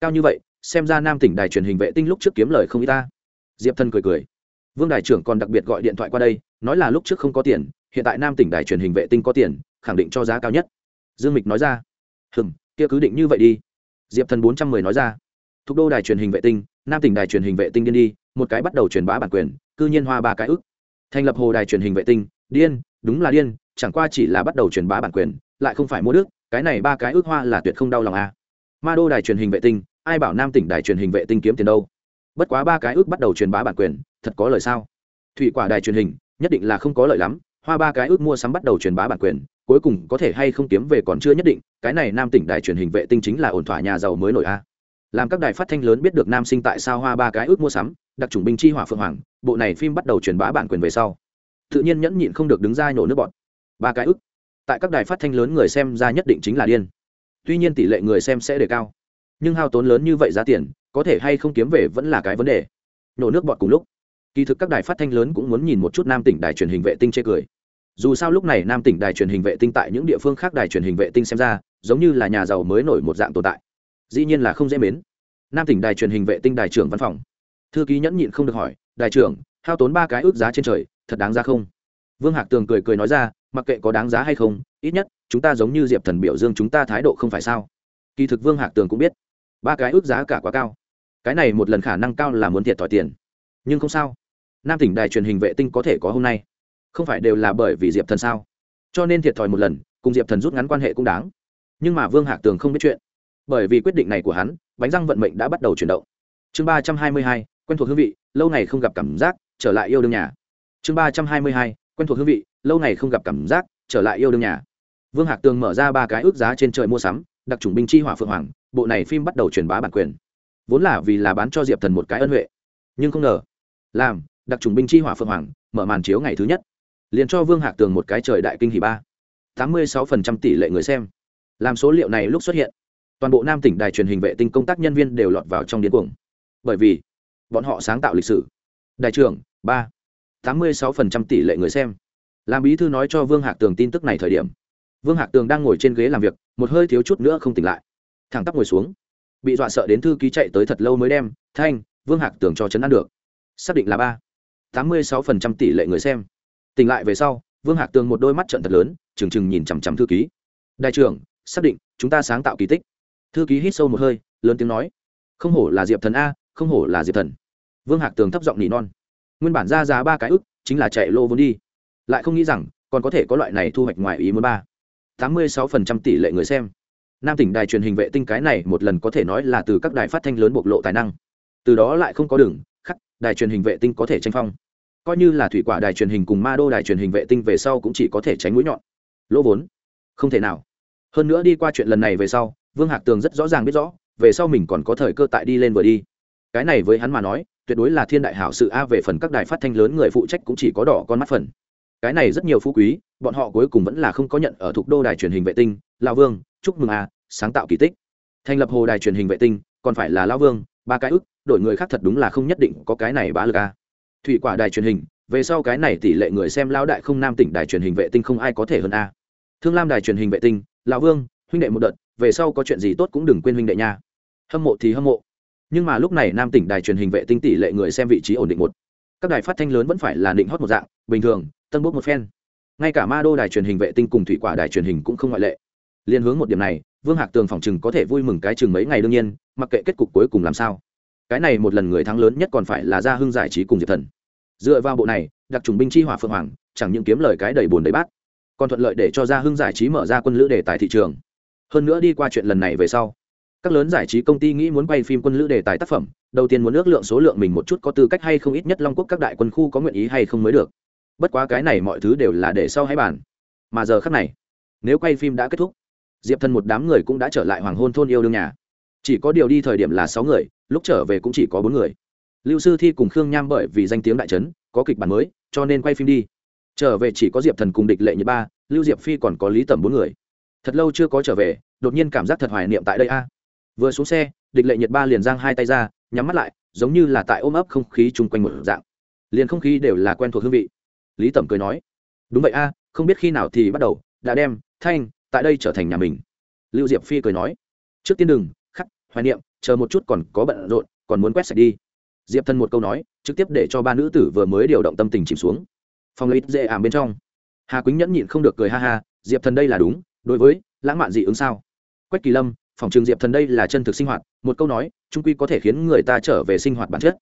Cao như vậy xem ra nam tỉnh đài truyền hình vệ tinh lúc trước kiếm lời không y ta. Diệp thần cười cười. Vương đài trưởng còn đặc biệt gọi điện thoại qua đây, nói là lúc trước không có tiền, hiện tại nam tỉnh đài truyền hình vệ tinh có tiền, khẳng định cho giá cao nhất. Dương mịch nói ra. Hừng kia cứ định như vậy đi. Diệp thần bốn trăm mười nói ra. Thuộc đô đài truyền hình vệ tinh, nam tỉnh đài truyền hình vệ tinh điên đi, một cái bắt đầu truyền bá bản quyền, cư nhiên hoa ba cái ức. Thành lập hồ đài truyền hình vệ tinh, điên, đúng là điên, chẳng qua chỉ là bắt đầu truyền bá bản quyền, lại không phải mua đức, cái này ba cái ước hoa là tuyệt không đau lòng à. ma đô đài truyền hình vệ tinh ai bảo nam tỉnh đài truyền hình vệ tinh kiếm tiền đâu? Bất quá ba cái ước bắt đầu truyền bá bản quyền, thật có lời sao? Thủy quả đài truyền hình, nhất định là không có lợi lắm, hoa ba cái ước mua sắm bắt đầu truyền bá bản quyền, cuối cùng có thể hay không kiếm về còn chưa nhất định, cái này nam tỉnh đài truyền hình vệ tinh chính là ổn thỏa nhà giàu mới nổi a. Làm các đài phát thanh lớn biết được nam sinh tại sao hoa ba cái ước mua sắm, đặc chủng binh chi hỏa phượng hoàng, bộ này phim bắt đầu truyền bá bản quyền về sau, tự nhiên nhẫn nhịn không được đứng ra nhổ nước bọt. Ba cái ước. Tại các đài phát thanh lớn người xem ra nhất định chính là điên. Tuy nhiên tỷ lệ người xem sẽ đề cao nhưng hao tốn lớn như vậy giá tiền, có thể hay không kiếm về vẫn là cái vấn đề. Nổ nước bọt cùng lúc, kỳ thực các đài phát thanh lớn cũng muốn nhìn một chút nam tỉnh đài truyền hình vệ tinh chê cười. Dù sao lúc này nam tỉnh đài truyền hình vệ tinh tại những địa phương khác đài truyền hình vệ tinh xem ra, giống như là nhà giàu mới nổi một dạng tồn tại. Dĩ nhiên là không dễ mến. Nam tỉnh đài truyền hình vệ tinh đài trưởng văn phòng. Thư ký nhẫn nhịn không được hỏi, đài trưởng, hao tốn ba cái ước giá trên trời, thật đáng ra không? Vương hạc tường cười cười nói ra, mặc kệ có đáng giá hay không, ít nhất, chúng ta giống như diệp thần biểu dương chúng ta thái độ không phải sao? Kỳ thực vương hạc tường cũng biết ba cái ước giá cả quá cao. Cái này một lần khả năng cao là muốn thiệt thòi tiền. Nhưng không sao. Nam tỉnh đài truyền hình vệ tinh có thể có hôm nay. Không phải đều là bởi vì diệp thần sao? Cho nên thiệt thòi một lần, cùng diệp thần rút ngắn quan hệ cũng đáng. Nhưng mà vương hạc tường không biết chuyện. Bởi vì quyết định này của hắn, bánh răng vận mệnh đã bắt đầu chuyển động. Chương ba trăm hai mươi hai, quen thuộc hương vị, lâu ngày không gặp cảm giác, trở lại yêu đương nhà. Chương ba trăm hai mươi hai, quen thuộc hương vị, lâu ngày không gặp cảm giác, trở lại yêu đương nhà vương hạc tường mở ra ba cái ước giá trên trời mua sắm, đặc trùng binh chi hỏa phượng hoàng, bộ này phim bắt đầu truyền bá bản quyền. Vốn là vì là bán cho diệp thần một cái ân huệ, nhưng không ngờ, làm, đặc trùng binh chi hỏa phượng hoàng, mở màn chiếu ngày thứ nhất, liền cho vương hạc tường một cái trời đại kinh hỷ ba. Tám mươi sáu phần trăm tỷ lệ người xem. Làm số liệu này lúc xuất hiện, toàn bộ nam tỉnh đài truyền hình vệ tinh công tác nhân viên đều lọt vào trong điên cuồng. Bởi vì, bọn họ sáng tạo lịch sử. Đại trưởng, ba. Tám mươi sáu phần trăm tỷ lệ người xem. Làm bí thư nói cho vương hạc tường tin tức này thời điểm vương hạc tường đang ngồi trên ghế làm việc, một hơi thiếu chút nữa không tỉnh lại. Thẳng tắp ngồi xuống. Bị dọa sợ đến thư ký chạy tới thật lâu mới đem, thanh, vương hạc tường cho chấn ăn được. Xác định là ba. Tám mươi sáu phần trăm tỷ lệ người xem. Tỉnh lại về sau, vương hạc tường một đôi mắt trận thật lớn, trừng trừng nhìn chằm chằm thư ký. Đại trưởng, xác định, chúng ta sáng tạo kỳ tích. Thư ký hít sâu một hơi, lớn tiếng nói. Không hổ là diệp thần a, không hổ là diệp thần. Vương hạc tường thấp giọng nỉ non. Nguyên bản ra giá ba cái ức, chính là chạy lô vốn đi. Lại không nghĩ rằng, còn có thể có loại này thu hoạch ngoài ý muốn ba tám mươi sáu phần trăm tỷ lệ người xem. Nam tỉnh đài truyền hình vệ tinh cái này một lần có thể nói là từ các đài phát thanh lớn bộc lộ tài năng. Từ đó lại không có đường, khắc, đài truyền hình vệ tinh có thể tranh phong. Coi như là thủy quả đài truyền hình cùng ma đô đài truyền hình vệ tinh về sau cũng chỉ có thể tránh mũi nhọn. Lỗ vốn, không thể nào. Hơn nữa đi qua chuyện lần này về sau, vương hạc tường rất rõ ràng biết rõ, về sau mình còn có thời cơ tại đi lên vừa đi. Cái này với hắn mà nói, tuyệt đối là thiên đại hảo sự a về phần các đài phát thanh lớn người phụ trách cũng chỉ có đỏ con mắt phần. Cái này rất nhiều phú quý bọn họ cuối cùng vẫn là không có nhận ở thuộc đô đài truyền hình vệ tinh, lao vương, chúc mừng a, sáng tạo kỳ tích. Thành lập hồ đài truyền hình vệ tinh, còn phải là lao vương, ba cái ức, đổi người khác thật đúng là không nhất định có cái này bá lực a. Thủy quả đài truyền hình, về sau cái này tỷ lệ người xem lao đại không nam tỉnh đài truyền hình vệ tinh không ai có thể hơn a. Thương lam đài truyền hình vệ tinh, lao vương, huynh đệ một đợt, về sau có chuyện gì tốt cũng đừng quên huynh đệ nha. Hâm mộ thì hâm mộ. Nhưng mà lúc này nam tỉnh đài truyền hình vệ tinh tỷ lệ người xem vị trí ổn định một. Các đài phát thanh lớn vẫn phải là định hót một dạng, bình thường, tân bốc một phen ngay cả ma đô đài truyền hình vệ tinh cùng thủy quả đài truyền hình cũng không ngoại lệ. Liên hướng một điểm này, vương hạc tường phòng chừng có thể vui mừng cái chừng mấy ngày đương nhiên, mặc kệ kết cục cuối cùng làm sao. Cái này một lần người thắng lớn nhất còn phải là gia hưng giải trí cùng diệp thần. Dựa vào bộ này, đặc trùng binh chi hỏa phượng hoàng, chẳng những kiếm lời cái đầy bồn đầy bát, còn thuận lợi để cho gia hưng giải trí mở ra quân lữ đề tài thị trường. Hơn nữa đi qua chuyện lần này về sau, các lớn giải trí công ty nghĩ muốn quay phim quân lữ đề tài tác phẩm, đầu tiên muốn ước lượng số lượng mình một chút có tư cách hay không, ít nhất long quốc các đại quân khu có nguyện ý hay không mới được bất quá cái này mọi thứ đều là để sau hãy bàn. Mà giờ khắc này, nếu quay phim đã kết thúc, diệp thần một đám người cũng đã trở lại hoàng hôn thôn yêu đương nhà. Chỉ có điều đi thời điểm là sáu người, lúc trở về cũng chỉ có bốn người. Lưu sư thi cùng khương nham bởi vì danh tiếng đại trấn, có kịch bản mới, cho nên quay phim đi. Trở về chỉ có diệp thần cùng địch lệ như ba, lưu diệp phi còn có lý tẩm bốn người. Thật lâu chưa có trở về, đột nhiên cảm giác thật hoài niệm tại đây a. Vừa xuống xe, địch lệ nhiệt ba liền giang hai tay ra, nhắm mắt lại, giống như là tại ôm ấp không khí chung quanh một dạng. Liền không khí đều là quen thuộc hương vị lý tẩm cười nói, đúng vậy a, không biết khi nào thì bắt đầu, đã đem, thanh, tại đây trở thành nhà mình. Lưu diệp phi cười nói, trước tiên đừng, khắc, hoài niệm, chờ một chút còn có bận rộn, còn muốn quét sạch đi. Diệp thân một câu nói, trực tiếp để cho ba nữ tử vừa mới điều động tâm tình chìm xuống. Phòng lấy dễ ảm bên trong, hà quýnh nhẫn nhịn không được cười ha ha, diệp thần đây là đúng, đối với lãng mạn dị ứng sao? Quách kỳ lâm, phòng trường diệp thần đây là chân thực sinh hoạt, một câu nói, trung quy có thể khiến người ta trở về sinh hoạt bản chất.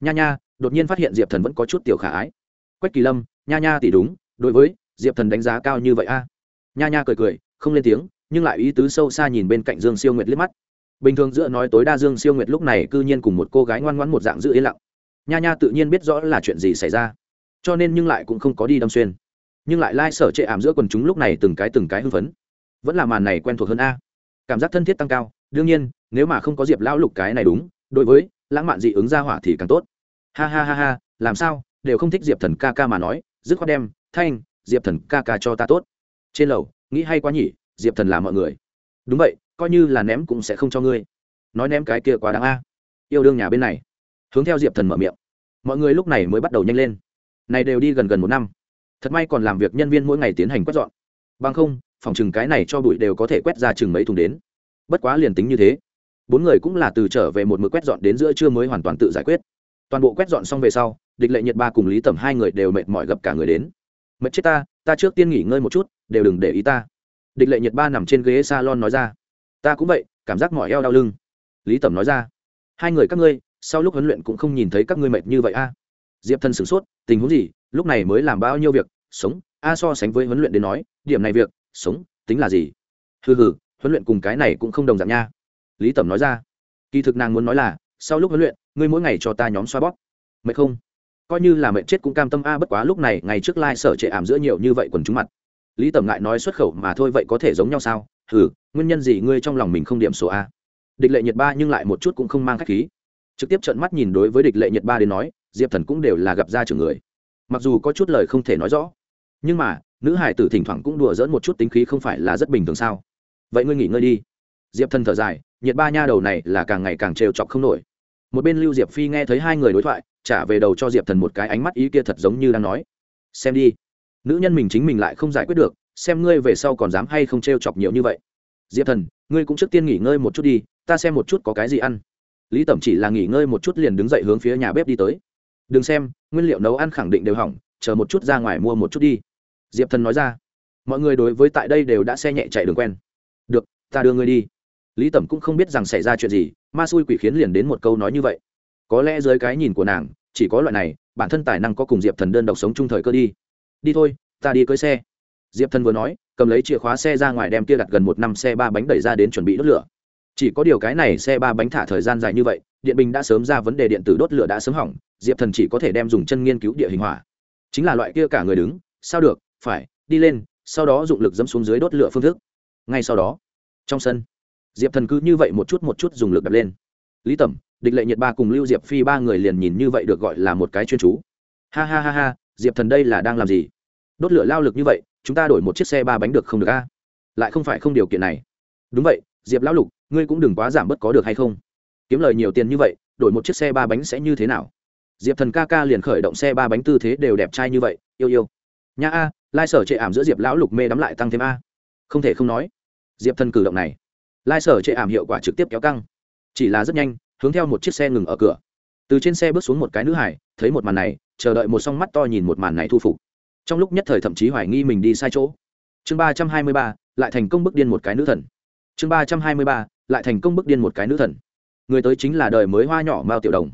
Nha nha, đột nhiên phát hiện diệp thần vẫn có chút tiểu khả ái. Quách kỳ lâm nha nha tỷ đúng, đối với, diệp thần đánh giá cao như vậy a. Nha nha cười cười, không lên tiếng, nhưng lại ý tứ sâu xa nhìn bên cạnh dương siêu nguyệt liếc mắt. Bình thường giữa nói tối đa dương siêu nguyệt lúc này cư nhiên cùng một cô gái ngoan ngoãn một dạng giữ yên lặng. Nha nha tự nhiên biết rõ là chuyện gì xảy ra, cho nên nhưng lại cũng không có đi đâm xuyên. Nhưng lại lai、like、sở trệ ảm giữa quần chúng lúc này từng cái từng cái hưng phấn. Vẫn là màn này quen thuộc hơn a. Cảm giác thân thiết tăng cao, đương nhiên, nếu mà không có diệp lão lục cái này đúng, đối với, lãng mạn dị ứng ra hỏa thì càng tốt. Ha ha ha ha, làm sao, đều không thích diệp thần ca ca mà nói dứt khoát đem, thanh, diệp thần ca ca cho ta tốt. Trên lầu, nghĩ hay quá nhỉ, diệp thần là mọi người. Đúng vậy, coi như là ném cũng sẽ không cho ngươi. Nói ném cái kia quá đáng a. Yêu đương nhà bên này. Hướng theo diệp thần mở miệng. Mọi người lúc này mới bắt đầu nhanh lên. Này đều đi gần gần một năm. Thật may còn làm việc nhân viên mỗi ngày tiến hành quét dọn. Bằng không, phòng chừng cái này cho bụi đều có thể quét ra chừng mấy thùng đến. Bất quá liền tính như thế, bốn người cũng là từ trở về một mực quét dọn đến giữa trưa mới hoàn toàn tự giải quyết. Toàn bộ quét dọn xong về sau địch lệ nhiệt ba cùng lý tẩm hai người đều mệt mỏi gặp cả người đến. Mệt chết ta ta trước tiên nghỉ ngơi một chút, đều đừng để ý ta. Địch lệ nhiệt ba nằm trên ghế salon nói ra. Ta cũng vậy, cảm giác mỏi eo đau lưng. Lý tẩm nói ra. Hai người các ngươi, sau lúc huấn luyện cũng không nhìn thấy các ngươi mệt như vậy a. Diệp thân sửng sốt, tình huống gì, lúc này mới làm bao nhiêu việc? Sống, a so sánh với huấn luyện đến nói, điểm này việc, sống, tính là gì? Hừ hừ, huấn luyện cùng cái này cũng không đồng dạng nha. Lý tẩm nói ra. Kỳ thực nàng muốn nói là, sau lúc huấn luyện, ngươi mỗi ngày cho ta nhóm xoa bóp. Mệt không? Coi như là mệnh chết cũng cam tâm a, bất quá lúc này, ngày trước lai sở trệ ảm giữa nhiều như vậy quần chúng mặt. Lý tẩm ngại nói xuất khẩu mà thôi vậy có thể giống nhau sao? Hừ, nguyên nhân gì ngươi trong lòng mình không điểm số a? Địch lệ nhiệt ba nhưng lại một chút cũng không mang khách khí. Trực tiếp trợn mắt nhìn đối với địch lệ nhiệt ba đến nói, diệp thần cũng đều là gặp ra trường người. Mặc dù có chút lời không thể nói rõ, nhưng mà, nữ hải tử thỉnh thoảng cũng đùa dỡn một chút tính khí không phải là rất bình thường sao? Vậy ngươi nghỉ ngơi đi. Diệp thần thở dài nhiệt ba nha đầu này là càng ngày càng trêu chọc không nổi. Một bên lưu diệp phi nghe thấy hai người đối thoại trả về đầu cho diệp thần một cái ánh mắt ý kia thật giống như đang nói. Xem đi. Nữ nhân mình chính mình lại không giải quyết được, xem ngươi về sau còn dám hay không t r e o chọc nhiều như vậy. Diệp thần, ngươi cũng trước tiên nghỉ ngơi một chút đi, ta xem một chút có cái gì ăn. Lý tẩm chỉ là nghỉ ngơi một chút liền đứng dậy hướng phía nhà bếp đi tới. Đừng xem, nguyên liệu nấu ăn khẳng định đều hỏng, chờ một chút ra ngoài mua một chút đi. Diệp thần nói ra. Mọi người đối với tại đây đều đã xe nhẹ chạy đường quen. Được, ta đưa ngươi đi. Lý tẩm cũng không biết rằng xảy ra chuyện gì, ma xui quỷ khiến liền đến một câu nói như vậy có lẽ dưới cái nhìn của nàng, chỉ có loại này, bản thân tài năng có cùng diệp thần đơn độc sống chung thời cơ đi. Đi thôi, ta đi cưới xe. Diệp thần vừa nói, cầm lấy chìa khóa xe ra ngoài đem kia đặt gần một năm xe ba bánh đẩy ra đến chuẩn bị đốt lửa. Chỉ có điều cái này xe ba bánh thả thời gian dài như vậy, điện bình đã sớm ra vấn đề điện tử đốt lửa đã sớm hỏng, diệp thần chỉ có thể đem dùng chân nghiên cứu địa hình hỏa. Chính là loại kia cả người đứng, sao được, phải, đi lên, sau đó dụng lực dẫm xuống dưới đốt lửa phương thức. Ngay sau đó, trong sân, diệp thần cứ như vậy một chút một chút dùng lực đập lên lý tẩm, địch lệ nhiệt ba cùng lưu diệp phi ba người liền nhìn như vậy được gọi là một cái chuyên chú. Ha ha ha ha, diệp thần đây là đang làm gì? Đốt lửa lao lực như vậy, chúng ta đổi một chiếc xe ba bánh được không được a? Lại không phải không điều kiện này. Đúng vậy, diệp lão lục, ngươi cũng đừng quá giảm bớt có được hay không? Kiếm lời nhiều tiền như vậy, đổi một chiếc xe ba bánh sẽ như thế nào? Diệp thần ca ca liền khởi động xe ba bánh tư thế đều đẹp trai như vậy, yêu yêu. Nha a, lai sở chệ ảm giữa diệp lão lục mê đắm lại tăng thêm a. Không thể không nói. Diệp thần cử động này, lai sở chệ ảm hiệu quả trực tiếp kéo căng chỉ là rất nhanh, hướng theo một chiếc xe ngừng ở cửa. Từ trên xe bước xuống một cái nữ hải thấy một màn này, chờ đợi một song mắt to nhìn một màn này thu phục. Trong lúc nhất thời thậm chí hoài nghi mình đi sai chỗ. Chương ba trăm hai mươi ba, lại thành công bức điên một cái nữ thần. Chương ba trăm hai mươi ba, lại thành công bức điên một cái nữ thần. Người tới chính là đời mới hoa nhỏ mao tiểu đồng.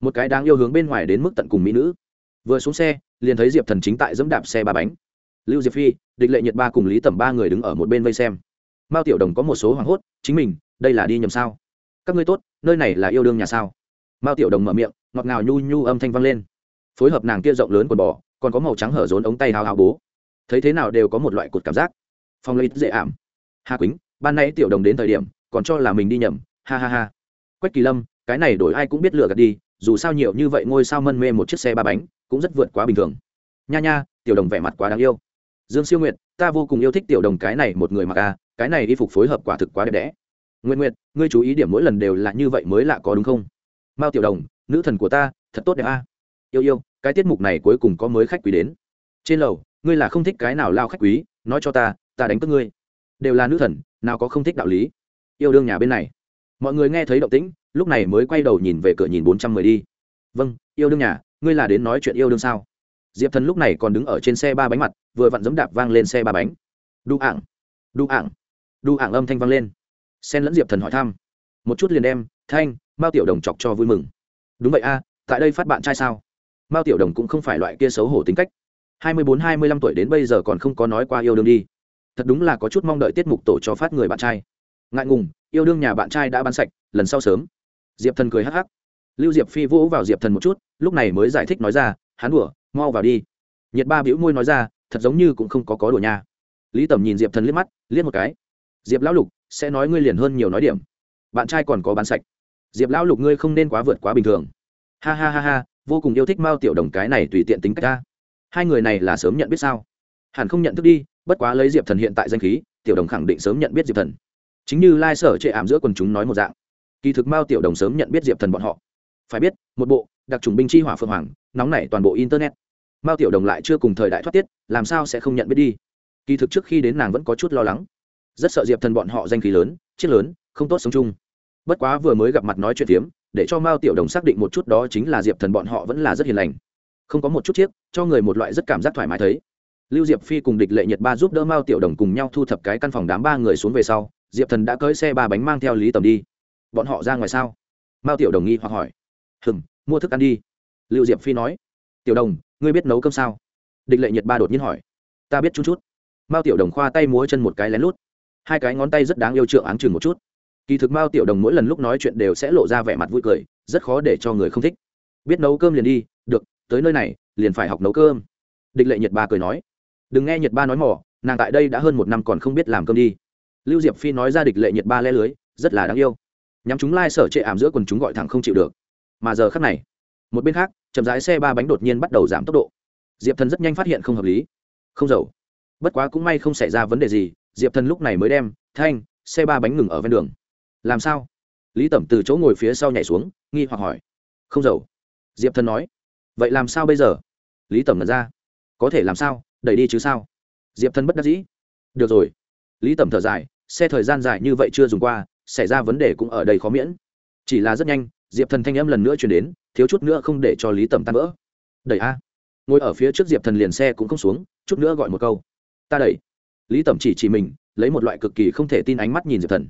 Một cái đáng yêu hướng bên ngoài đến mức tận cùng mỹ nữ. Vừa xuống xe, liền thấy diệp thần chính tại dẫm đạp xe ba bánh. Lưu diệp phi, địch lệ nhật ba cùng lý tẩm ba người đứng ở một bên vây xem. Mao tiểu đồng có một số hoảng hốt, chính mình, đây là đi nhầm sao? Các ngươi tốt, nơi này là yêu đương nhà sao? Mao tiểu đồng mở miệng, ngọt ngào nhu nhu âm thanh vang lên. Phối hợp nàng kia rộng lớn quần bò, còn có màu trắng hở rốn ống tay hào hào bố. Thấy thế nào đều có một loại cột cảm giác. Phong lấy dễ ảm. Hà quýnh, ban nay tiểu đồng đến thời điểm, còn cho là mình đi nhầm. Ha ha ha. Quách kỳ lâm, cái này đổi ai cũng biết lựa gạt đi, dù sao nhiều như vậy ngôi sao mân mê một chiếc xe ba bánh, cũng rất vượt quá bình thường. Nha nha, tiểu đồng vẻ mặt quá đáng yêu. Dương siêu nguyệt, ta vô cùng yêu thích tiểu đồng cái này một người mặc a, cái này y phục phối hợp quả thực quá đẹp đẽ nguyện nguyện, ngươi chú ý điểm mỗi lần đều là như vậy mới lạ có đúng không? Mao tiểu đồng, nữ thần của ta, thật tốt đẹp a. Yêu yêu, cái tiết mục này cuối cùng có mới khách quý đến. Trên lầu, ngươi là không thích cái nào lao khách quý, nói cho ta ta đánh tức ngươi. Đều là nữ thần, nào có không thích đạo lý. Yêu đương nhà bên này. Mọi người nghe thấy động tĩnh, lúc này mới quay đầu nhìn về cửa nhìn bốn trăm mười đi. Vâng yêu đương nhà, ngươi là đến nói chuyện yêu đương sao? Diệp thần lúc này còn đứng ở trên xe ba bánh mặt, vừa vặn giấm đạp vang lên xe ba bánh. Đu ảng đu ảng đu ảng âm thanh vang lên sen lẫn diệp thần hỏi thăm. Một chút liền đem, thanh, mao tiểu đồng chọc cho vui mừng. Đúng vậy a, tại đây phát bạn trai sao? Mao tiểu đồng cũng không phải loại kia xấu hổ tính cách. Hai mươi bốn, hai mươi lăm tuổi đến bây giờ còn không có nói qua yêu đương đi. Thật đúng là có chút mong đợi tiết mục tổ cho phát người bạn trai. Ngại ngùng, yêu đương nhà bạn trai đã bán sạch, lần sau sớm. Diệp thần cười hắc hắc. Lưu diệp phi vỗ vào diệp thần một chút, lúc này mới giải thích nói ra, hắn đùa, mau vào đi. Nhiệt ba bĩu môi nói ra, thật giống như cũng không có có đùa nha. Lý tẩm nhìn diệp thần liếc mắt, liếc một cái. Diệp lão lục sẽ nói ngươi liền hơn nhiều nói điểm. Bạn trai còn có bán sạch. Diệp lão lục ngươi không nên quá vượt quá bình thường. Ha ha ha ha, vô cùng yêu thích mao tiểu đồng cái này tùy tiện tính cách ta. Hai người này là sớm nhận biết sao? Hẳn không nhận thức đi, bất quá lấy diệp thần hiện tại danh khí, tiểu đồng khẳng định sớm nhận biết diệp thần. Chính như lai sở chệ ảm giữa quần chúng nói một dạng. Kỳ thực mao tiểu đồng sớm nhận biết diệp thần bọn họ. Phải biết, một bộ, đặc trùng binh chi hỏa phương hoàng, nóng nảy toàn bộ internet. Mao tiểu đồng lại chưa cùng thời đại thoát tiết, làm sao sẽ không nhận biết đi? Kỳ thực trước khi đến nàng vẫn có chút lo lắng rất sợ diệp thần bọn họ danh khí lớn chiếc lớn, không tốt sống chung. Bất quá vừa mới gặp mặt nói chuyện tiếm để cho mao tiểu đồng xác định một chút đó chính là diệp thần bọn họ vẫn là rất hiền lành. Không có một chút chiếc, cho người một loại rất cảm giác thoải mái thấy. Lưu diệp phi cùng địch lệ nhật ba giúp đỡ mao tiểu đồng cùng nhau thu thập cái căn phòng đám ba người xuống về sau, diệp thần đã cưỡi xe ba bánh mang theo lý tầm đi. Bọn họ ra ngoài sao? Mao tiểu đồng nghi hoặc hỏi. Hừng mua thức ăn đi. Lưu diệp phi nói. Tiểu đồng, ngươi biết nấu cơm sao? Địch lệ nhiệt ba đột nhiên hỏi. Ta biết chút chút. Mao tiểu đồng khoa tay múa chân một cái lén lút hai cái ngón tay rất đáng yêu trượng áng chừng một chút. Kỳ thực mao tiểu đồng mỗi lần lúc nói chuyện đều sẽ lộ ra vẻ mặt vui cười, rất khó để cho người không thích. Biết nấu cơm liền đi, được, tới nơi này, liền phải học nấu cơm. Địch lệ nhiệt ba cười nói. Đừng nghe nhiệt ba nói mỏ, nàng tại đây đã hơn một năm còn không biết làm cơm đi. Lưu diệp phi nói ra địch lệ nhiệt ba le lưới, rất là đáng yêu. Nhắm chúng lai、like、sở trệ ảm giữa quần chúng gọi thẳng không chịu được. Mà giờ khắc này, một bên khác, chậm rãi xe ba bánh đột nhiên bắt đầu giảm tốc độ. Diệp thần rất nhanh phát hiện không hợp lý. Không giàu bất quá cũng may không xảy ra vấn đề gì diệp thần lúc này mới đem thanh, xe ba bánh ngừng ở ven đường. Làm sao? Lý tẩm từ chỗ ngồi phía sau nhảy xuống, nghi hoặc hỏi. Không dầu. Diệp thần nói. Vậy làm sao bây giờ? Lý tẩm ngẩn ra. Có thể làm sao? Đẩy đi chứ sao? Diệp thần bất đắc dĩ. Được rồi. Lý tẩm thở dài. Xe thời gian dài như vậy chưa dùng qua, xảy ra vấn đề cũng ở đây khó miễn. Chỉ là rất nhanh, diệp thần thanh âm lần nữa chuyển đến, thiếu chút nữa không để cho lý tẩm tan vỡ. Đẩy a. Ngồi ở phía trước diệp thần liền xe cũng không xuống, chút nữa gọi một câu. Ta đẩy lý tẩm chỉ chỉ mình, lấy một loại cực kỳ không thể tin ánh mắt nhìn diệp thần.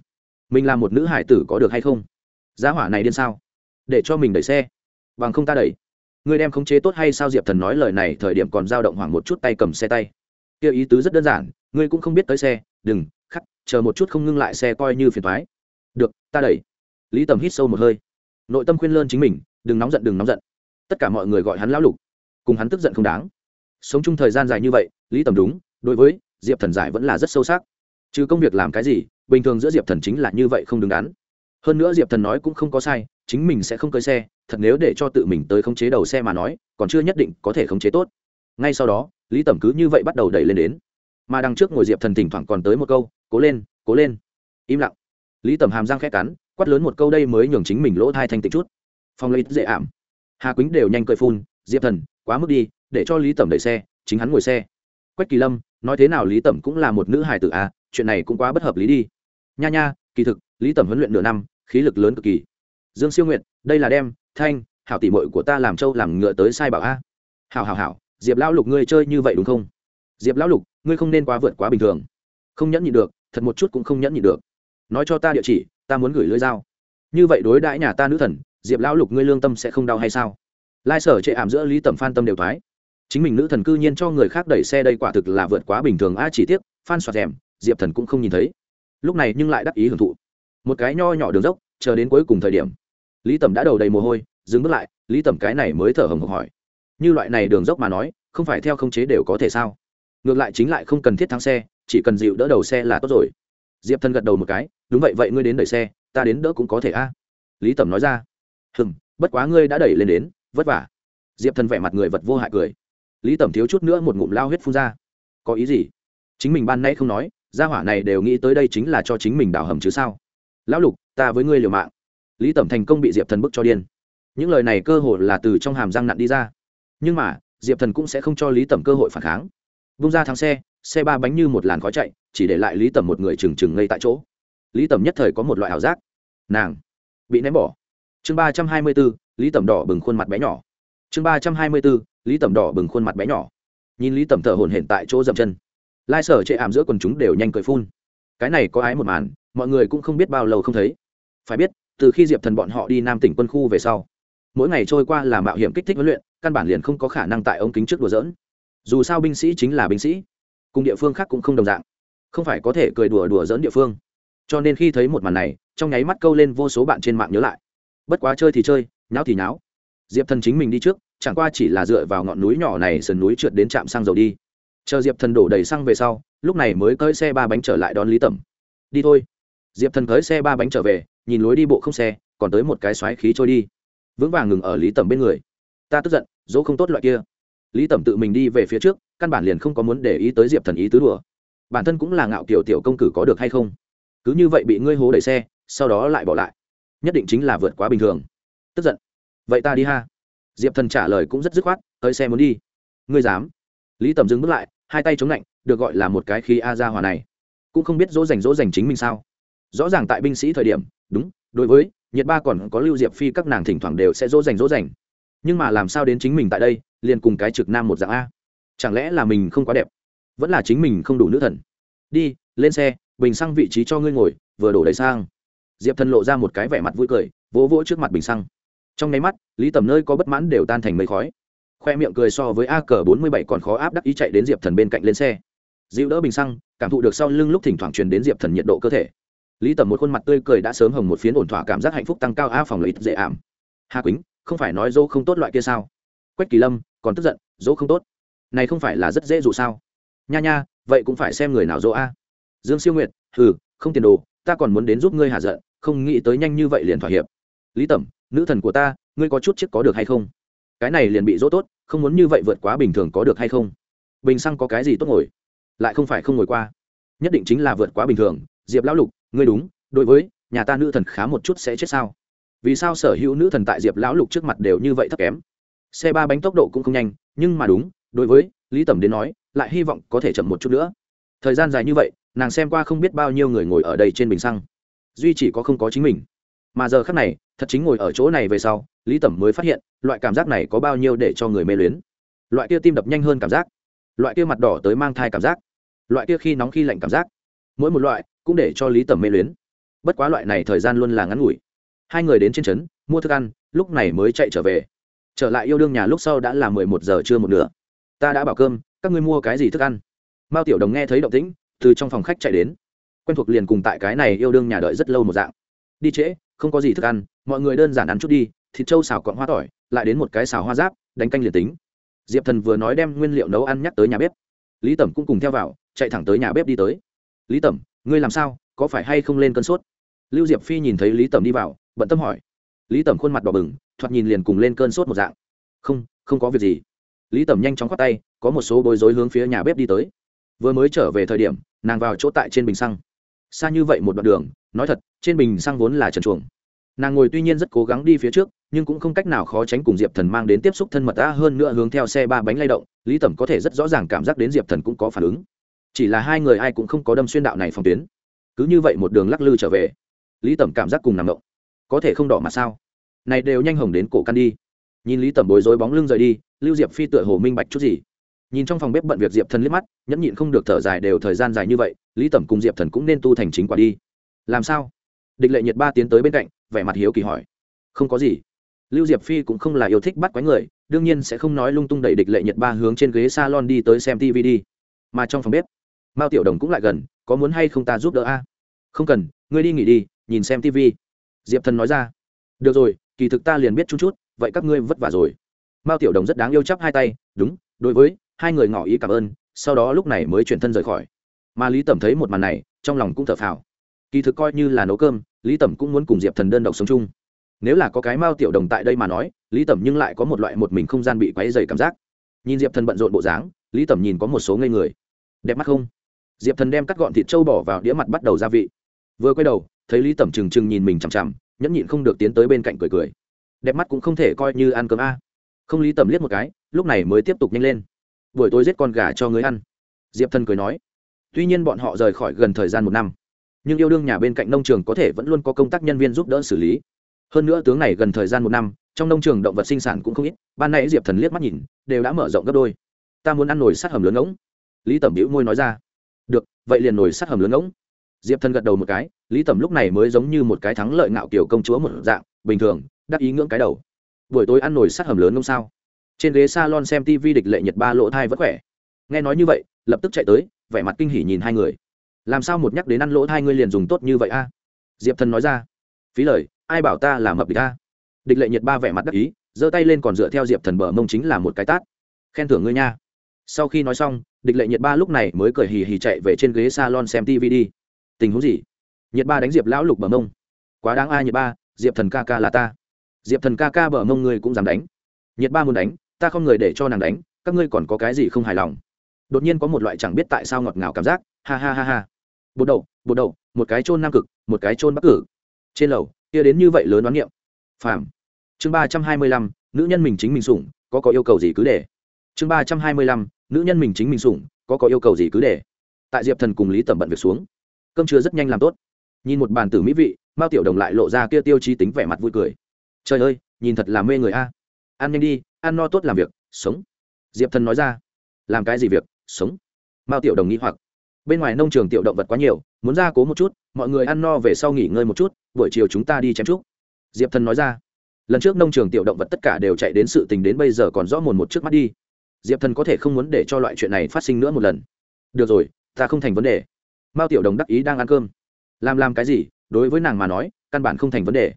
Mình là một nữ hải tử có được hay không? Giá hỏa này điên sao? Để cho mình đẩy xe. Bằng không ta đẩy. Ngươi đem khống chế tốt hay sao diệp thần nói lời này thời điểm còn dao động hoảng một chút tay cầm xe tay. Kia ý tứ rất đơn giản, ngươi cũng không biết tới xe, đừng, khắc, chờ một chút không ngưng lại xe coi như phiền thoái được, ta đẩy. Lý tầm hít sâu một hơi. Nội tâm khuyên lơn chính mình, đừng nóng giận, đừng nóng giận. Tất cả mọi người gọi hắn lão lục. Cùng hắn tức giận không đáng. Sống chung thời gian dài như vậy, lý tầm đúng, đối với diệp thần giải vẫn là rất sâu sắc. Chứ công việc làm cái gì, bình thường giữa diệp thần chính là như vậy không đứng đắn. Hơn nữa diệp thần nói cũng không có sai, chính mình sẽ không cơi xe, thật nếu để cho tự mình tới khống chế đầu xe mà nói, còn chưa nhất định có thể khống chế tốt. Ngay sau đó, lý tẩm cứ như vậy bắt đầu đẩy lên đến. Mà đằng trước ngồi diệp thần thỉnh thoảng còn tới một câu, cố lên cố lên. Im lặng. Lý tẩm hàm răng khét cắn, quát lớn một câu đây mới nhường chính mình lỗ thai thanh tịnh chút. Phong lấy dễ ảm. Hà quýnh đều nhanh cười phun, diệp thần, quá mức đi, để cho lý tẩm đẩy xe, chính hắn ngồi xe quách kỳ lâm, nói thế nào lý tẩm cũng là một nữ hài tử à chuyện này cũng quá bất hợp lý đi. Nha nha, kỳ thực, lý tẩm huấn luyện nửa năm, khí lực lớn cực kỳ. Dương siêu nguyện đây là đem, thanh, hảo tỷ mội của ta làm trâu làm ngựa tới sai bảo a. Hảo hảo hảo, diệp lão lục ngươi chơi như vậy đúng không? Diệp lão lục, ngươi không nên quá vượt quá bình thường. Không nhẫn nhị được, thật một chút cũng không nhẫn nhị được. Nói cho ta địa chỉ, ta muốn gửi lưới dao. Như vậy đối đãi nhà ta nữ thần, diệp lão lục ngươi lương tâm sẽ không đau hay sao? Lai sở chệ ảm giữa lý tẩm phan tâm đều thoái chính mình nữ thần cư nhiên cho người khác đẩy xe đây quả thực là vượt quá bình thường. A, chỉ tiếc, phan soạt rèm diệp thần cũng không nhìn thấy. Lúc này nhưng lại đắc ý hưởng thụ. Một cái nho nhỏ đường dốc, chờ đến cuối cùng thời điểm. Lý tẩm đã đầu đầy mồ hôi, dừng bước lại, lý tẩm cái này mới thở hồng hộc hỏi. Như loại này đường dốc mà nói, không phải theo không chế đều có thể sao? Ngược lại chính lại không cần thiết thắng xe, chỉ cần dịu đỡ đầu xe là tốt rồi. Diệp thần gật đầu một cái, đúng vậy vậy ngươi đến đẩy xe, ta đến đỡ cũng có thể a. Lý tẩm nói ra. Hừng bất quá ngươi đã đẩy lên đến, vất vả. Diệp thần vẻ mặt người vật vô hại cười lý tẩm thiếu chút nữa một ngụm lao huyết phun ra. Có ý gì? Chính mình ban nay không nói gia hỏa này đều nghĩ tới đây chính là cho chính mình đào hầm chứ sao? Lão lục ta với ngươi liều mạng. Lý tẩm thành công bị diệp thần bức cho điên. Những lời này cơ hội là từ trong hàm răng nặn đi ra. Nhưng mà diệp thần cũng sẽ không cho lý tẩm cơ hội phản kháng. Vung ra thắng xe xe ba bánh như một làn khói chạy chỉ để lại lý tẩm một người trừng trừng ngây tại chỗ. Lý tẩm nhất thời có một loại ảo giác. Nàng bị ném bỏ. Chương ba trăm hai mươi bốn, lý tẩm đỏ bừng khuôn mặt bé nhỏ chương ba trăm hai mươi bốn, lý tẩm đỏ bừng khuôn mặt bé nhỏ. Nhìn lý tẩm thở hồn hển tại chỗ dậm chân. Lai sở chệ ảm giữa quần chúng đều nhanh cười phun. Cái này có ái một màn mọi người cũng không biết bao lâu không thấy. Phải biết từ khi diệp thần bọn họ đi nam tỉnh quân khu về sau mỗi ngày trôi qua là mạo hiểm kích thích huấn luyện căn bản liền không có khả năng tại ống kính trước đùa dỡn dù sao binh sĩ chính là binh sĩ cùng địa phương khác cũng không đồng dạng không phải có thể cười đùa đùa dỡn địa phương. Cho nên khi thấy một màn này trong nháy mắt câu lên vô số bạn trên mạng nhớ lại. Bất quá chơi thì chơi nháo thì nháo diệp thần chính mình đi trước, chẳng qua chỉ là dựa vào ngọn núi nhỏ này sườn núi trượt đến trạm xăng dầu đi. Chờ diệp thần đổ đầy xăng về sau, lúc này mới cơi xe ba bánh trở lại đón lý tẩm. Đi thôi. Diệp thần cơi xe ba bánh trở về, nhìn lối đi bộ không xe, còn tới một cái xoáy khí trôi đi. Vững vàng ngừng ở lý tẩm bên người. Ta tức giận, dỗ không tốt loại kia. Lý tẩm tự mình đi về phía trước, căn bản liền không có muốn để ý tới diệp thần ý tứ đùa. Bản thân cũng là ngạo kiểu tiểu công cử có được hay không? Cứ như vậy bị ngươi hố đẩy xe, sau đó lại bỏ lại. Nhất định chính là vượt quá bình thường. Tức giận vậy ta đi ha. Diệp thần trả lời cũng rất dứt khoát, tới xe muốn đi. Ngươi dám? Lý tầm dừng bước lại, hai tay chống lạnh, được gọi là một cái khí a ra hòa này. Cũng không biết dỗ dành dỗ dành chính mình sao. Rõ ràng tại binh sĩ thời điểm, đúng, đối với nhiệt ba còn có lưu diệp phi các nàng thỉnh thoảng đều sẽ dỗ dành dỗ dành. Nhưng mà làm sao đến chính mình tại đây, liền cùng cái trực nam một dạng a. Chẳng lẽ là mình không quá đẹp? Vẫn là chính mình không đủ nữ thần? Đi, lên xe, bình xăng vị trí cho ngươi ngồi, vừa đổ đầy sang diệp thần lộ ra một cái vẻ mặt vui cười, vỗ vỗ trước mặt bình xăng trong nháy mắt, lý tầm nơi có bất mãn đều tan thành mây khói. Khoe miệng cười so với a cờ bốn mươi bảy còn khó áp đắc ý chạy đến diệp thần bên cạnh lên xe. Dịu đỡ bình xăng, cảm thụ được sau lưng lúc thỉnh thoảng truyền đến diệp thần nhiệt độ cơ thể. Lý tầm một khuôn mặt tươi cười đã sớm hồng một phiến ổn thỏa cảm giác hạnh phúc tăng cao a phòng lợi dễ ảm. Hà quýnh, không phải nói dỗ không tốt loại kia sao? Quách kỳ lâm, còn tức giận, dỗ không tốt. Này không phải là rất dễ dụ sao? Nha nha, vậy cũng phải xem người nào dỗ a. Dương siêu nguyệt ừ không tiền đồ, ta còn muốn đến giúp ngươi hạ giận, không nghĩ tới nhanh như vậy liền thỏa hiệp. Lý tẩm nữ thần của ta, ngươi có chút chiếc có được hay không? Cái này liền bị dỗ tốt, không muốn như vậy vượt quá bình thường có được hay không? Bình xăng có cái gì tốt ngồi? Lại không phải không ngồi qua. Nhất định chính là vượt quá bình thường. Diệp lão lục, ngươi đúng, đối với nhà ta nữ thần khá một chút sẽ chết sao? Vì sao sở hữu nữ thần tại diệp lão lục trước mặt đều như vậy thấp kém? Xe ba bánh tốc độ cũng không nhanh, nhưng mà đúng, đối với lý tẩm đến nói, lại hy vọng có thể chậm một chút nữa. Thời gian dài như vậy, nàng xem qua không biết bao nhiêu người ngồi ở đây trên bình xăng. Duy chỉ có không có chính mình. Mà giờ khác này thật chính ngồi ở chỗ này về sau, lý tẩm mới phát hiện, loại cảm giác này có bao nhiêu để cho người mê luyến. Loại kia tim đập nhanh hơn cảm giác, loại kia mặt đỏ tới mang thai cảm giác, loại kia khi nóng khi lạnh cảm giác, mỗi một loại cũng để cho lý tẩm mê luyến. Bất quá loại này thời gian luôn là ngắn ngủi. Hai người đến trên trấn, mua thức ăn, lúc này mới chạy trở về. Trở lại yêu đương nhà lúc sau đã là mười một giờ trưa một nửa. Ta đã bảo cơm, các ngươi mua cái gì thức ăn? Mao tiểu đồng nghe thấy động tĩnh, từ trong phòng khách chạy đến. Quen thuộc liền cùng tại cái này yêu đương nhà đợi rất lâu một dạng đi trễ, không có gì thức ăn, mọi người đơn giản ăn chút đi, thịt trâu xào cọn hoa tỏi, lại đến một cái xào hoa giáp, đánh canh liền tính. Diệp thần vừa nói đem nguyên liệu nấu ăn nhắc tới nhà bếp. Lý tẩm cũng cùng theo vào, chạy thẳng tới nhà bếp đi tới. Lý tẩm, ngươi làm sao? Có phải hay không lên cơn sốt? Lưu diệp phi nhìn thấy lý tẩm đi vào, bận tâm hỏi. Lý tẩm khuôn mặt đỏ bừng, thoạt nhìn liền cùng lên cơn sốt một dạng. Không không có việc gì. Lý tẩm nhanh chóng khoát tay, có một số bối rối hướng phía nhà bếp đi tới. Vừa mới trở về thời điểm, nàng vào chỗ tại trên bình xăng xa như vậy một đoạn đường, nói thật, trên bình xăng vốn là trần chuồng. Nàng ngồi tuy nhiên rất cố gắng đi phía trước, nhưng cũng không cách nào khó tránh cùng diệp thần mang đến tiếp xúc thân mật ta hơn nữa hướng theo xe ba bánh lay động, lý tẩm có thể rất rõ ràng cảm giác đến diệp thần cũng có phản ứng. Chỉ là hai người ai cũng không có đâm xuyên đạo này phòng tuyến. Cứ như vậy một đường lắc lư trở về, lý tẩm cảm giác cùng nằm động. Có thể không đỏ mà sao? Này đều nhanh hồng đến cổ căn đi. Nhìn lý tẩm bối rối bóng lưng rời đi, lưu diệp phi tựa hồ minh bạch chút gì. Nhìn trong phòng bếp bận việc diệp thần liếc mắt, nhẫn nhịn không được thở dài đều thời gian dài như vậy lý tẩm cùng diệp thần cũng nên tu thành chính quả đi. Làm sao? Địch lệ nhiệt ba tiến tới bên cạnh, vẻ mặt hiếu kỳ hỏi. Không có gì. Lưu diệp phi cũng không là yêu thích bắt quái người, đương nhiên sẽ không nói lung tung đẩy địch lệ nhiệt ba hướng trên ghế s a lon đi tới xem tv đi. Mà trong phòng bếp, mao tiểu đồng cũng lại gần, có muốn hay không ta giúp đỡ a? Không cần, ngươi đi nghỉ đi, nhìn xem tv diệp thần nói ra. Được rồi, kỳ thực ta liền biết chút chút, vậy các ngươi vất vả rồi. Mao tiểu đồng rất đáng yêu chắp hai tay, đúng, đối với, hai người ngỏ ý cảm ơn, sau đó lúc này mới chuyển thân rời khỏi mà lý tẩm thấy một màn này, trong lòng cũng thở phào. Kỳ thực coi như là nấu cơm, lý tẩm cũng muốn cùng diệp thần đơn độc sống chung. Nếu là có cái mao tiểu đồng tại đây mà nói, lý tẩm nhưng lại có một loại một mình không gian bị quáy dày cảm giác. Nhìn diệp thần bận rộn bộ dáng, lý tẩm nhìn có một số ngây người. Đẹp mắt không? Diệp thần đem cắt gọn thịt trâu bỏ vào đĩa mặt bắt đầu gia vị. Vừa quay đầu, thấy lý tẩm trừng trừng nhìn mình chằm chằm, nhẫn nhịn không được tiến tới bên cạnh cười cười. Đẹp mắt cũng không thể coi như ăn cơm a. Không, lý tẩm liếc một cái, lúc này mới tiếp tục nhanh lên. Buổi tối giết con gà cho người ăn. Diệp thần cười nói tuy nhiên bọn họ rời khỏi gần thời gian một năm, nhưng yêu đương nhà bên cạnh nông trường có thể vẫn luôn có công tác nhân viên giúp đỡ xử lý. Hơn nữa tướng này gần thời gian một năm, trong nông trường động vật sinh sản cũng không ít, ban nãy diệp thần liếc mắt nhìn, đều đã mở rộng gấp đôi. Ta muốn ăn nồi sát hầm lớn ngỗng. Lý tẩm hữu môi nói ra. Được, vậy liền nồi sát hầm lớn ngỗng. Diệp thần gật đầu một cái, lý tẩm lúc này mới giống như một cái thắng lợi ngạo kiểu công chúa một dạng, bình thường, đắc ý ngưỡng cái đầu. Buổi tối ăn nồi sát hầm lớn ngỗng sao? Trên ghế salon xem tv địch lệ nhật ba lỗ thai vẫn khỏe. Nghe nói như vậy, lập tức chạy tới vẻ mặt kinh hỉ nhìn hai người. Làm sao một nhắc đến ăn lỗ hai ngươi liền dùng tốt như vậy a? Diệp thần nói ra. Phí lời, ai bảo ta là mập địch a? Địch lệ nhiệt ba vẻ mặt đắc ý, giơ tay lên còn dựa theo diệp thần bờ mông chính là một cái tát. Khen thưởng ngươi nha. Sau khi nói xong, địch lệ nhiệt ba lúc này mới cười hì hì chạy về trên ghế salon xem tv đi. Tình huống gì? Nhiệt ba đánh diệp lão lục bờ mông. Quá đáng ai nhiệt ba, diệp thần ca ca là ta. Diệp thần ca ca bờ mông ngươi cũng dám đánh. Nhiệt ba muốn đánh, ta không người để cho nàng đánh, các ngươi còn có cái gì không hài lòng? Đột nhiên có một loại chẳng biết tại sao ngọt ngào cảm giác, ha ha ha ha. Bột đậu bột đậu, một cái chôn nam cực, một cái chôn bắc cử. Trên lầu, kia đến như vậy lớn đoán niệm. Phàm. Chương ba trăm hai mươi lăm, nữ nhân mình chính mình sủng, có có yêu cầu gì cứ để. Chương ba trăm hai mươi lăm, nữ nhân mình chính mình sủng, có có yêu cầu gì cứ để. Tại diệp thần cùng lý tẩm bận việc xuống. Cơm trưa rất nhanh làm tốt. Nhìn một bàn tử mỹ vị, mao tiểu đồng lại lộ ra kia tiêu chí tính vẻ mặt vui cười. Trời ơi, nhìn thật là mê người a. Ăn nhanh đi, ăn no tốt làm việc, sống. Diệp thần nói ra. Làm cái gì việc? Sống. Mao tiểu đồng nghĩ hoặc. Bên ngoài nông trường tiểu động vật quá nhiều, muốn ra cố một chút, mọi người ăn no về sau nghỉ ngơi một chút, buổi chiều chúng ta đi chém trúc. Diệp thần nói ra. Lần trước nông trường tiểu động vật tất cả đều chạy đến sự tình đến bây giờ còn rõ mồn một trước mắt đi. Diệp thần có thể không muốn để cho loại chuyện này phát sinh nữa một lần. Được rồi, ta không thành vấn đề. Mao tiểu đồng đắc ý đang ăn cơm. Làm làm cái gì, đối với nàng mà nói, căn bản không thành vấn đề.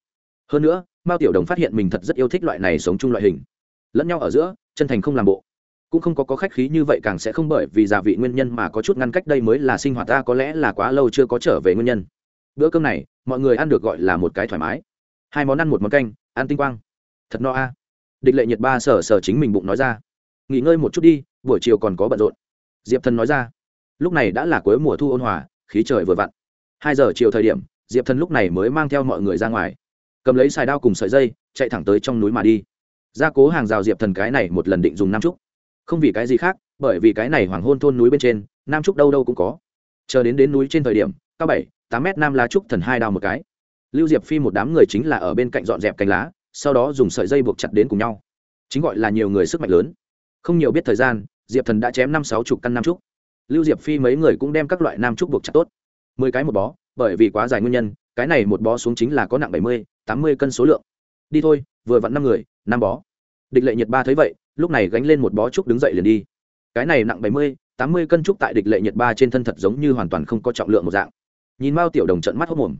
Hơn nữa, mao tiểu đồng phát hiện mình thật rất yêu thích loại này sống chung loại hình. Lẫn nhau ở giữa, chân thành không làm bộ cũng không có, có khách khí như vậy càng sẽ không bởi vì gia vị nguyên nhân mà có chút ngăn cách. Đây mới là sinh hoạt ta có lẽ là quá lâu chưa có trở về nguyên nhân. Bữa cơm này mọi người ăn được gọi là một cái thoải mái. Hai món ăn một món canh ăn tinh quang. Thật no a. Địch lệ nhiệt ba sở sở chính mình bụng nói ra. Nghỉ ngơi một chút đi buổi chiều còn có bận rộn. Diệp thần nói ra. Lúc này đã là cuối mùa thu ôn hòa khí trời vừa vặn. Hai giờ chiều thời điểm diệp thần lúc này mới mang theo mọi người ra ngoài. Cầm lấy xài đao cùng sợi dây chạy thẳng tới trong núi mà đi. Gia cố hàng rào diệp thần cái này một lần định dùng nam trúc không vì cái gì khác, bởi vì cái này hoàng hôn thôn núi bên trên, nam trúc đâu đâu cũng có. Chờ đến đến núi trên thời điểm, cao bảy, tám m nam lá trúc thần hai đào một cái. Lưu diệp phi một đám người chính là ở bên cạnh dọn dẹp cành lá, sau đó dùng sợi dây buộc chặt đến cùng nhau. Chính gọi là nhiều người sức mạnh lớn. Không nhiều biết thời gian, diệp thần đã chém năm sáu chục căn nam trúc. Lưu diệp phi mấy người cũng đem các loại nam trúc buộc chặt tốt. Mười cái một bó, bởi vì quá dài nguyên nhân, cái này một bó xuống chính là có nặng bảy mươi, tám mươi cân số lượng. Đi thôi, vừa vặn năm người, năm bó. Địch lệ nhiệt ba thấy vậy lúc này gánh lên một bó trúc đứng dậy liền đi. Cái này nặng bảy mươi, tám mươi cân trúc tại địch lệ nhiệt ba trên thân thật giống như hoàn toàn không có trọng lượng một dạng. Nhìn mao tiểu đồng trận mắt hốc mồm.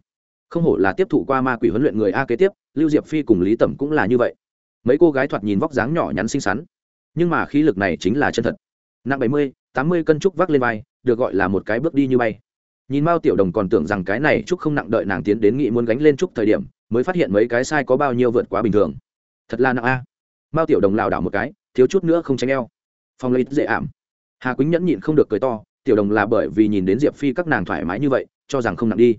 Không hổ là tiếp thụ qua ma quỷ huấn luyện người a kế tiếp, lưu diệp phi cùng lý tẩm cũng là như vậy. Mấy cô gái thoạt nhìn vóc dáng nhỏ nhắn xinh xắn. Nhưng mà khí lực này chính là chân thật. Nặng bảy mươi, tám mươi cân trúc vác lên vai, được gọi là một cái bước đi như bay. Nhìn mao tiểu đồng còn tưởng rằng cái này trúc không nặng đợi nàng tiến đến nghị muốn gánh lên trúc thời điểm, mới phát hiện mấy cái sai có bao nhiêu vượt quá bình thường. Thật là nặng a. Mao tiểu đồng lảo đảo một cái thiếu chút nữa không tránh eo. Phong lấy dễ ảm. Hà quýnh nhẫn nhịn không được cười to, tiểu đồng là bởi vì nhìn đến diệp phi các nàng thoải mái như vậy, cho rằng không nặng đi.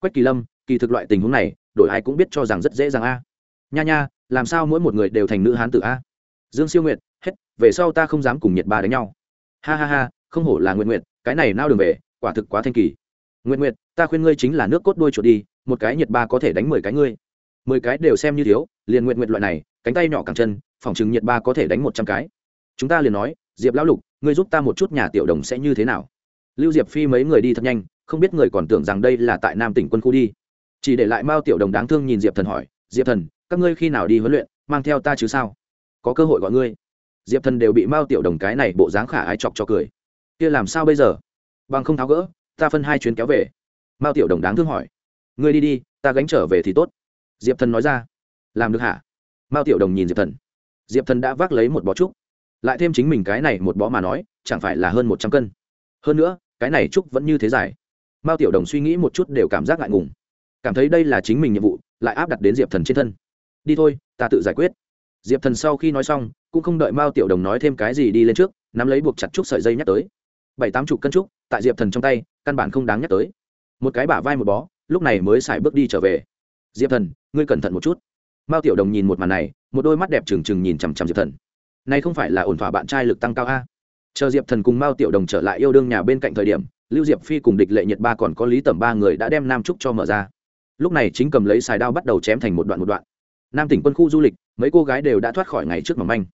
Quách kỳ lâm, kỳ thực loại tình huống này, đổi ai cũng biết cho rằng rất dễ dàng a. Nha nha, làm sao mỗi một người đều thành nữ hán tử a? Dương siêu nguyệt, hết, về sau ta không dám cùng nhiệt ba đánh nhau. Ha ha ha, không hổ là nguyện nguyện cái này nao đường về, quả thực quá thanh kỳ. Nguyện nguyện ta khuyên ngươi chính là nước cốt đuôi chuột đi, một cái nhiệt ba có thể đánh mười cái ngươi. Mười cái đều xem như thiếu, liền nguyện nguyện loại này, cánh tay nhỏ càng chân phòng chứng nhiệt ba có thể đánh một trăm cái. Chúng ta liền nói, diệp lão lục, ngươi giúp ta một chút nhà tiểu đồng sẽ như thế nào? Lưu diệp phi mấy người đi thật nhanh, không biết người còn tưởng rằng đây là tại nam tỉnh quân khu đi. Chỉ để lại mao tiểu đồng đáng thương nhìn diệp thần hỏi, diệp thần, các ngươi khi nào đi huấn luyện, mang theo ta chứ sao? Có cơ hội gọi ngươi. Diệp thần đều bị mao tiểu đồng cái này bộ dáng khả ái chọc cho cười. Kia làm sao bây giờ? Bằng không tháo gỡ, ta phân hai chuyến kéo về. Mao tiểu đồng đáng thương hỏi. Ngươi đi đi, ta gánh trở về thì tốt. Diệp thần nói ra. Làm được hả? Mao tiểu đồng nhìn diệp thần diệp thần đã vác lấy một bó trúc. Lại thêm chính mình cái này một bó mà nói, chẳng phải là hơn một trăm cân. Hơn nữa, cái này trúc vẫn như thế dài. Mao tiểu đồng suy nghĩ một chút đều cảm giác ngại ngùng. Cảm thấy đây là chính mình nhiệm vụ, lại áp đặt đến diệp thần trên thân. Đi thôi, ta tự giải quyết. Diệp thần sau khi nói xong, cũng không đợi mao tiểu đồng nói thêm cái gì đi lên trước, nắm lấy buộc chặt trúc sợi dây nhắc tới. Bảy tám chục cân trúc, tại diệp thần trong tay, căn bản không đáng nhắc tới. Một cái bả vai một bó, lúc này mới xài bước đi trở về. Diệp thần, ngươi cẩn thận một chút. Mao tiểu đồng nhìn một màn này một đôi mắt đẹp trừng trừng nhìn chằm chằm diệp thần. Này không phải là ổn thỏa bạn trai lực tăng cao a? Chờ diệp thần cùng mao tiểu đồng trở lại yêu đương nhà bên cạnh thời điểm, lưu diệp phi cùng địch lệ nhiệt ba còn có lý tẩm ba người đã đem nam trúc cho mở ra. Lúc này chính cầm lấy xài đao bắt đầu chém thành một đoạn một đoạn. Nam tỉnh quân khu du lịch, mấy cô gái đều đã thoát khỏi ngày trước mỏng manh.